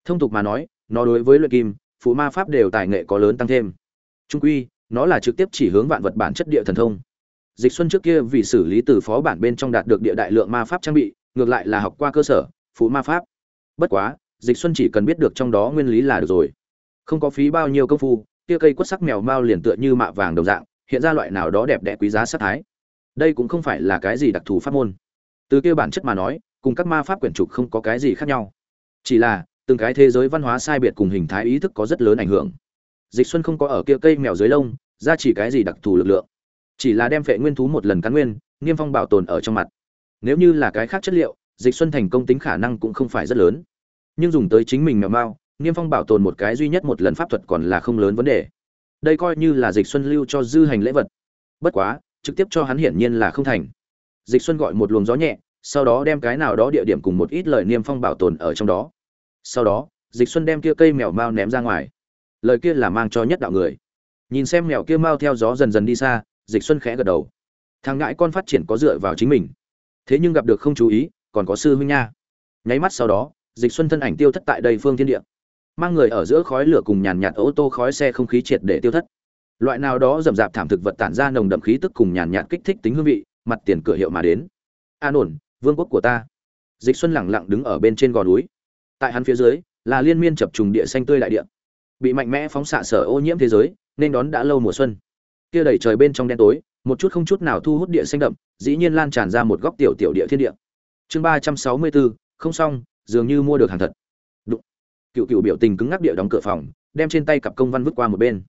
Thông tục mà nói, nó đối với luyện kim, phụ ma pháp đều tài nghệ có lớn tăng thêm. Trung quy, nó là trực tiếp chỉ hướng vạn vật bản chất địa thần thông dịch xuân trước kia vì xử lý từ phó bản bên trong đạt được địa đại lượng ma pháp trang bị, ngược lại là học qua cơ sở phụ ma pháp. Bất quá, dịch xuân chỉ cần biết được trong đó nguyên lý là được rồi. Không có phí bao nhiêu công phu, kia cây quất sắc mèo mao liền tựa như mạ vàng đồng dạng, hiện ra loại nào đó đẹp đẽ quý giá sát thái. Đây cũng không phải là cái gì đặc thù pháp môn. Từ kia bản chất mà nói, cùng các ma pháp quyển trục không có cái gì khác nhau. Chỉ là, từng cái thế giới văn hóa sai biệt cùng hình thái ý thức có rất lớn ảnh hưởng. Dịch xuân không có ở kia cây mèo dưới lông, ra chỉ cái gì đặc thù lực lượng chỉ là đem phệ nguyên thú một lần cắn nguyên, niêm phong bảo tồn ở trong mặt. Nếu như là cái khác chất liệu, dịch xuân thành công tính khả năng cũng không phải rất lớn. Nhưng dùng tới chính mình mèo mao, niêm phong bảo tồn một cái duy nhất một lần pháp thuật còn là không lớn vấn đề. Đây coi như là dịch xuân lưu cho dư hành lễ vật. Bất quá, trực tiếp cho hắn hiển nhiên là không thành. Dịch xuân gọi một luồng gió nhẹ, sau đó đem cái nào đó địa điểm cùng một ít lời niêm phong bảo tồn ở trong đó. Sau đó, dịch xuân đem kia cây mèo mao ném ra ngoài. Lời kia là mang cho nhất đạo người. Nhìn xem mèo kia mao theo gió dần dần đi xa dịch xuân khẽ gật đầu. Thằng ngãi con phát triển có dựa vào chính mình. Thế nhưng gặp được không chú ý, còn có sư huynh nha. Nháy mắt sau đó, dịch xuân thân ảnh tiêu thất tại đây phương thiên địa. Mang người ở giữa khói lửa cùng nhàn nhạt ô tô khói xe không khí triệt để tiêu thất. Loại nào đó rậm rạp thảm thực vật tản ra nồng đậm khí tức cùng nhàn nhạt kích thích tính hương vị, mặt tiền cửa hiệu mà đến. An ổn, vương quốc của ta. Dịch xuân lẳng lặng đứng ở bên trên gò núi. Tại hắn phía dưới, là liên miên chập trùng địa xanh tươi đại địa. Bị mạnh mẽ phóng xạ sở ô nhiễm thế giới, nên đón đã lâu mùa xuân kia đầy trời bên trong đen tối, một chút không chút nào thu hút địa xanh đậm, dĩ nhiên lan tràn ra một góc tiểu tiểu địa thiên địa. Chương ba trăm sáu mươi bốn, không xong, dường như mua được hàng thật. Đụng. cựu cựu biểu tình cứng ngắc địa đóng cửa phòng, đem trên tay cặp công văn vứt qua một bên.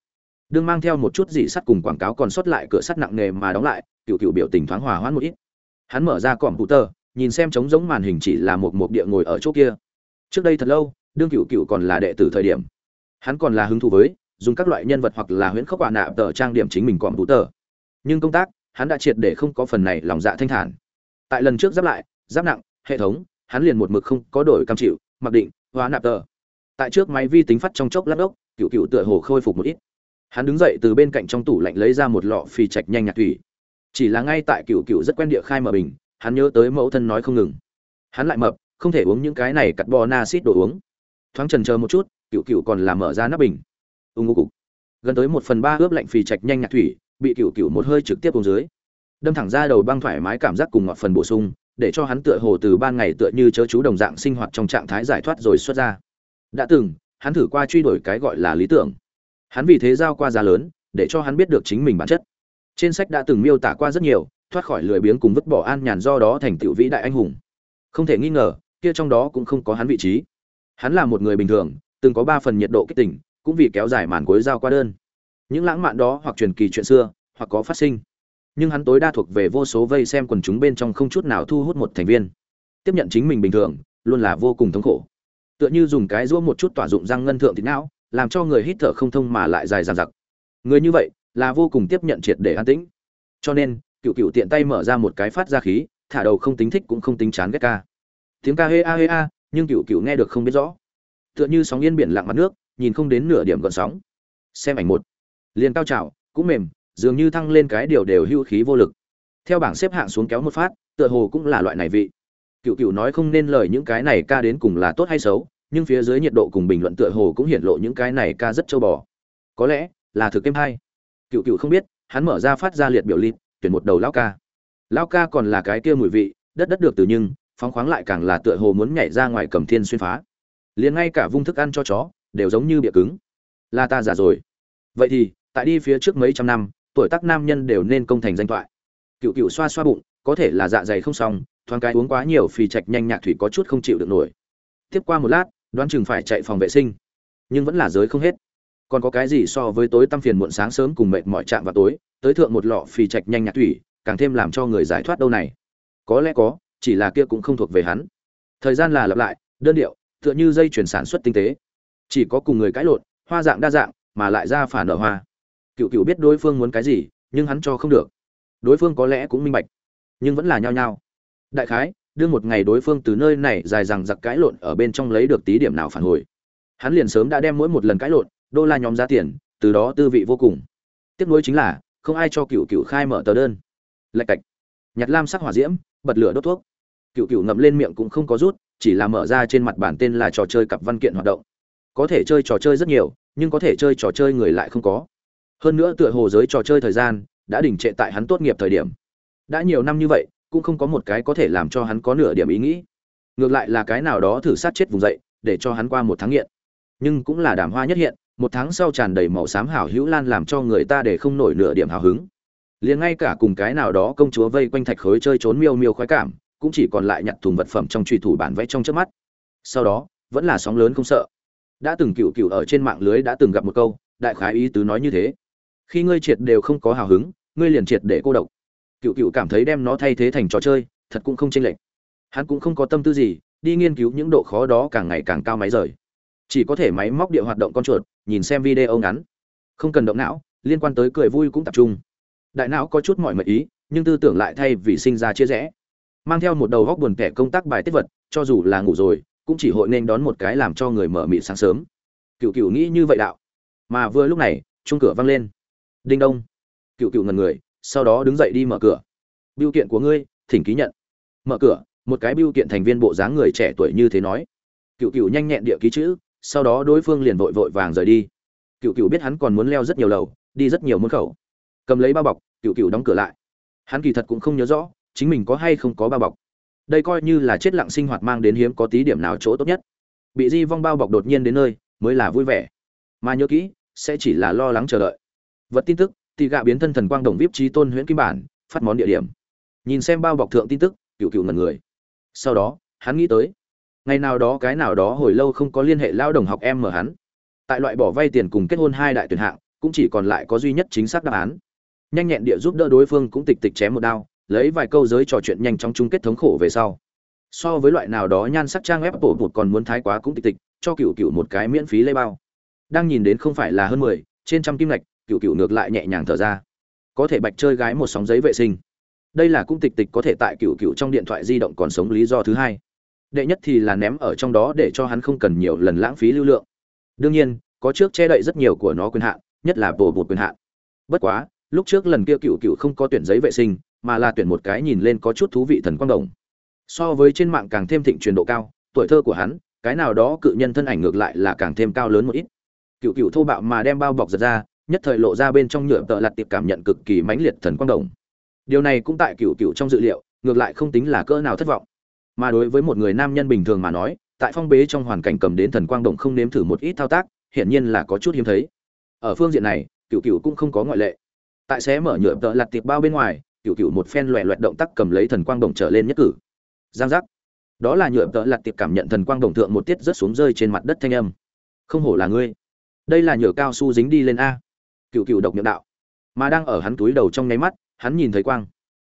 Đương mang theo một chút dị sắt cùng quảng cáo còn sót lại cửa sắt nặng nề mà đóng lại, cựu cựu biểu tình thoáng hòa hoãn một ít. Hắn mở ra còm tờ nhìn xem trống giống màn hình chỉ là một một địa ngồi ở chỗ kia. Trước đây thật lâu, đương cựu cựu còn là đệ tử thời điểm. Hắn còn là hứng thú với dùng các loại nhân vật hoặc là huyễn khốc quả nạ tờ trang điểm chính mình còm tờ. Nhưng công tác, hắn đã triệt để không có phần này lòng dạ thanh thản. Tại lần trước giáp lại, giáp nặng, hệ thống, hắn liền một mực không có đổi cam chịu, mặc định, hóa nạp tờ. Tại trước máy vi tính phát trong chốc lát ốc, cựu cựu tựa hồ khôi phục một ít. Hắn đứng dậy từ bên cạnh trong tủ lạnh lấy ra một lọ phì trạch nhanh nhạt thủy. Chỉ là ngay tại cựu cựu rất quen địa khai mở bình, hắn nhớ tới mẫu thân nói không ngừng. Hắn lại mập, không thể uống những cái này cắt bò na xít đồ uống. Thoáng trần chờ một chút, cựu cựu còn làm mở ra nắp bình ung ngô cục. Gần tới một phần ba ướp lạnh phì trạch nhanh nhạc thủy, bị cựu cựu một hơi trực tiếp uống dưới. Đâm thẳng ra đầu băng thoải mái cảm giác cùng ngọt phần bổ sung, để cho hắn tựa hồ từ ban ngày tựa như chớ chú đồng dạng sinh hoạt trong trạng thái giải thoát rồi xuất ra. Đã từng, hắn thử qua truy đuổi cái gọi là lý tưởng. Hắn vì thế giao qua giá lớn, để cho hắn biết được chính mình bản chất. Trên sách đã từng miêu tả qua rất nhiều, thoát khỏi lười biếng cùng vứt bỏ an nhàn do đó thành tựu vĩ đại anh hùng. Không thể nghi ngờ, kia trong đó cũng không có hắn vị trí. Hắn là một người bình thường, từng có ba phần nhiệt độ kích tỉnh cũng vì kéo dài màn cuối giao qua đơn. Những lãng mạn đó hoặc truyền kỳ chuyện xưa, hoặc có phát sinh. Nhưng hắn tối đa thuộc về vô số vây xem quần chúng bên trong không chút nào thu hút một thành viên. Tiếp nhận chính mình bình thường, luôn là vô cùng thống khổ. Tựa như dùng cái rũa một chút tỏa dụng răng ngân thượng thịt não, làm cho người hít thở không thông mà lại dài dằng dặc. Người như vậy, là vô cùng tiếp nhận triệt để an tĩnh. Cho nên cựu cựu tiện tay mở ra một cái phát ra khí, thả đầu không tính thích cũng không tính chán ghét ca. Tiếng ca hê a hê a, nhưng cựu cựu nghe được không biết rõ. Tựa như sóng yên biển lặng mặt nước nhìn không đến nửa điểm gợn sóng. Xem ảnh một. Liền cao trào, cũng mềm, dường như thăng lên cái điều đều hưu khí vô lực. Theo bảng xếp hạng xuống kéo một phát, tựa hồ cũng là loại này vị. Cựu cựu nói không nên lời những cái này ca đến cùng là tốt hay xấu, nhưng phía dưới nhiệt độ cùng bình luận tựa hồ cũng hiển lộ những cái này ca rất châu bò. Có lẽ là thực êm hay. Cựu cựu không biết, hắn mở ra phát ra liệt biểu lịt, tuyển một đầu lao ca. Lao ca còn là cái kia mùi vị, đất đất được từ nhưng, phóng khoáng lại càng là tựa hồ muốn nhảy ra ngoài cầm thiên xuyên phá. Liền ngay cả vung thức ăn cho chó đều giống như bịa cứng. Là ta giả rồi. Vậy thì, tại đi phía trước mấy trăm năm, tuổi tác nam nhân đều nên công thành danh thoại. Cựu cựu xoa xoa bụng, có thể là dạ dày không xong, thoáng cái uống quá nhiều phì trạch nhanh nhạc thủy có chút không chịu được nổi. Tiếp qua một lát, đoán chừng phải chạy phòng vệ sinh. Nhưng vẫn là giới không hết. Còn có cái gì so với tối tăm phiền muộn sáng sớm cùng mệt mỏi chạm vào tối, tới thượng một lọ phì trạch nhanh nhạc thủy, càng thêm làm cho người giải thoát đâu này. Có lẽ có, chỉ là kia cũng không thuộc về hắn. Thời gian là lặp lại, đơn điệu, tựa như dây chuyển sản xuất tinh tế chỉ có cùng người cãi lộn, hoa dạng đa dạng, mà lại ra phản nợ hoa. Cựu cựu biết đối phương muốn cái gì, nhưng hắn cho không được. Đối phương có lẽ cũng minh bạch, nhưng vẫn là nhao nhao. Đại khái, đương một ngày đối phương từ nơi này dài rằng giặc cãi lộn ở bên trong lấy được tí điểm nào phản hồi. Hắn liền sớm đã đem mỗi một lần cãi lộn, đô la nhóm giá tiền, từ đó tư vị vô cùng. Tiếc nuối chính là, không ai cho cựu cựu khai mở tờ đơn. Lạch cạch. Nhặt lam sắc hỏa diễm, bật lửa đốt thuốc. Cựu cựu ngậm lên miệng cũng không có rút, chỉ là mở ra trên mặt bản tên là trò chơi cặp văn kiện hoạt động có thể chơi trò chơi rất nhiều, nhưng có thể chơi trò chơi người lại không có. Hơn nữa tựa hồ giới trò chơi thời gian đã đình trệ tại hắn tốt nghiệp thời điểm. Đã nhiều năm như vậy, cũng không có một cái có thể làm cho hắn có nửa điểm ý nghĩ. Ngược lại là cái nào đó thử sát chết vùng dậy, để cho hắn qua một tháng nghiện. Nhưng cũng là đàm hoa nhất hiện, một tháng sau tràn đầy màu xám hảo hữu lan làm cho người ta để không nổi nửa điểm hào hứng. Liền ngay cả cùng cái nào đó công chúa vây quanh thạch khối chơi trốn miêu miêu khoái cảm, cũng chỉ còn lại nhặt thùng vật phẩm trong truy thủ bản vẽ trong trước mắt. Sau đó, vẫn là sóng lớn không sợ đã từng cựu cựu ở trên mạng lưới đã từng gặp một câu, đại khái ý tứ nói như thế. Khi ngươi triệt đều không có hào hứng, ngươi liền triệt để cô độc. Cựu cựu cảm thấy đem nó thay thế thành trò chơi, thật cũng không chênh lệch. Hắn cũng không có tâm tư gì, đi nghiên cứu những độ khó đó càng ngày càng cao máy rời. Chỉ có thể máy móc địa hoạt động con chuột, nhìn xem video ngắn. Không cần động não, liên quan tới cười vui cũng tập trung. Đại não có chút mọi mật ý, nhưng tư tưởng lại thay vì sinh ra chia rẽ. Mang theo một đầu góc buồn kẻ công tác bài tiết vật, cho dù là ngủ rồi cũng chỉ hội nên đón một cái làm cho người mở mịt sáng sớm. Cựu cựu nghĩ như vậy đạo. Mà vừa lúc này chung cửa văng lên. Đinh đông. Cựu cựu ngần người, sau đó đứng dậy đi mở cửa. Biêu kiện của ngươi, thỉnh ký nhận. Mở cửa, một cái biêu kiện thành viên bộ dáng người trẻ tuổi như thế nói. Cựu cựu nhanh nhẹn địa ký chữ, sau đó đối phương liền vội vội vàng rời đi. Cựu cựu biết hắn còn muốn leo rất nhiều lầu, đi rất nhiều môn khẩu. Cầm lấy bao bọc cựu cựu đóng cửa lại. Hắn kỳ thật cũng không nhớ rõ, chính mình có hay không có bao bọc đây coi như là chết lặng sinh hoạt mang đến hiếm có tí điểm nào chỗ tốt nhất. Bị di vong bao bọc đột nhiên đến nơi, mới là vui vẻ. Mà nhớ kỹ, sẽ chỉ là lo lắng chờ đợi. Vật tin tức, tị gạ biến thân thần quang đồng vip trí tôn huyễn kim bản, phát món địa điểm. Nhìn xem bao bọc thượng tin tức cựu cựu ngần người. Sau đó, hắn nghĩ tới, ngày nào đó cái nào đó hồi lâu không có liên hệ lao đồng học em mở hắn. Tại loại bỏ vay tiền cùng kết hôn hai đại tuyển hạng, cũng chỉ còn lại có duy nhất chính xác đáp án. Nhanh nhẹn địa giúp đỡ đối phương cũng tịch tịch chém một đao lấy vài câu giới trò chuyện nhanh trong chung kết thống khổ về sau. So với loại nào đó nhan sắc trang web bổ bụt còn muốn thái quá cũng tịch tịch, cho cựu cựu một cái miễn phí lê bao. Đang nhìn đến không phải là hơn mười, trên trăm kim lạch cựu cựu ngược lại nhẹ nhàng thở ra. Có thể bạch chơi gái một sóng giấy vệ sinh. Đây là cũng tịch tịch có thể tại cựu cựu trong điện thoại di động còn sống lý do thứ hai. Đệ nhất thì là ném ở trong đó để cho hắn không cần nhiều lần lãng phí lưu lượng. Đương nhiên, có trước che đậy rất nhiều của nó quyền hạn, nhất là bổ bột quyền hạn. Bất quá, lúc trước lần kia cựu cựu không có tuyển giấy vệ sinh mà là tuyển một cái nhìn lên có chút thú vị thần quang đồng. So với trên mạng càng thêm thịnh truyền độ cao, tuổi thơ của hắn, cái nào đó cự nhân thân ảnh ngược lại là càng thêm cao lớn một ít. Cựu cựu thô bạo mà đem bao bọc giật ra, nhất thời lộ ra bên trong nhựa tợ lặt tiệp cảm nhận cực kỳ mãnh liệt thần quang đồng. Điều này cũng tại cựu cựu trong dự liệu, ngược lại không tính là cỡ nào thất vọng. Mà đối với một người nam nhân bình thường mà nói, tại phong bế trong hoàn cảnh cầm đến thần quang đồng không nếm thử một ít thao tác, hiển nhiên là có chút hiếm thấy. Ở phương diện này, cựu cựu cũng không có ngoại lệ. Tại xé mở nhựa tợ lặt tiệp bao bên ngoài cựu cựu một phen loẹ loẹt động tác cầm lấy thần quang đồng trở lên nhất cử. Giang giác. Đó là nhựa tợ lặt tiệp cảm nhận thần quang đồng thượng một tiết rớt xuống rơi trên mặt đất thanh âm. Không hổ là ngươi. Đây là nhựa cao su dính đi lên a. Cựu cựu độc miệng đạo. Mà đang ở hắn túi đầu trong nháy mắt, hắn nhìn thấy quang.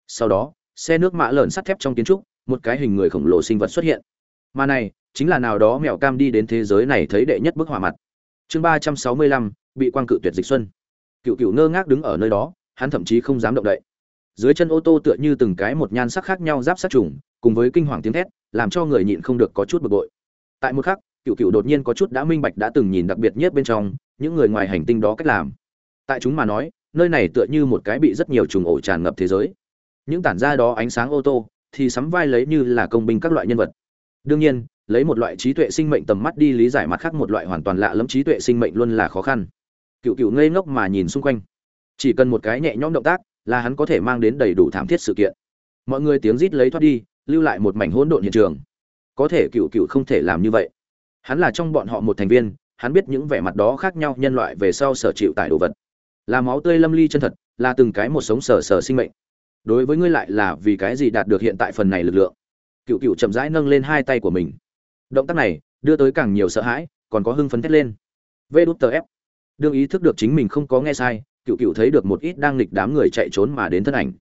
Sau đó, xe nước mã lợn sắt thép trong kiến trúc, một cái hình người khổng lồ sinh vật xuất hiện. Mà này, chính là nào đó mèo cam đi đến thế giới này thấy đệ nhất bức hỏa mặt. Chương ba trăm sáu mươi lăm, bị quang cự tuyệt dịch xuân. Cựu cựu ngơ ngác đứng ở nơi đó, hắn thậm chí không dám động đậy dưới chân ô tô tựa như từng cái một nhan sắc khác nhau giáp sát trùng, cùng với kinh hoàng tiếng thét, làm cho người nhịn không được có chút bực bội. Tại một khắc, cựu cựu đột nhiên có chút đã minh bạch đã từng nhìn đặc biệt nhất bên trong, những người ngoài hành tinh đó cách làm. Tại chúng mà nói, nơi này tựa như một cái bị rất nhiều trùng ổ tràn ngập thế giới. Những tản ra đó ánh sáng ô tô, thì sắm vai lấy như là công binh các loại nhân vật. Đương nhiên, lấy một loại trí tuệ sinh mệnh tầm mắt đi lý giải mặt khác một loại hoàn toàn lạ lẫm trí tuệ sinh mệnh luôn là khó khăn. Cựu cựu ngây ngốc mà nhìn xung quanh. Chỉ cần một cái nhẹ nhõm động tác là hắn có thể mang đến đầy đủ thảm thiết sự kiện. Mọi người tiếng rít lấy thoát đi, lưu lại một mảnh hỗn độn hiện trường. Có thể cựu cựu không thể làm như vậy. Hắn là trong bọn họ một thành viên, hắn biết những vẻ mặt đó khác nhau nhân loại về sau sở chịu tại đồ vật. Là máu tươi lâm ly chân thật, là từng cái một sống sờ sờ sinh mệnh. Đối với ngươi lại là vì cái gì đạt được hiện tại phần này lực lượng? Cựu cựu chậm rãi nâng lên hai tay của mình. Động tác này, đưa tới càng nhiều sợ hãi, còn có hưng phấn thét lên. Vê đút tờ ép. Đương ý thức được chính mình không có nghe sai cựu cựu thấy được một ít đang nghịch đám người chạy trốn mà đến thân ảnh.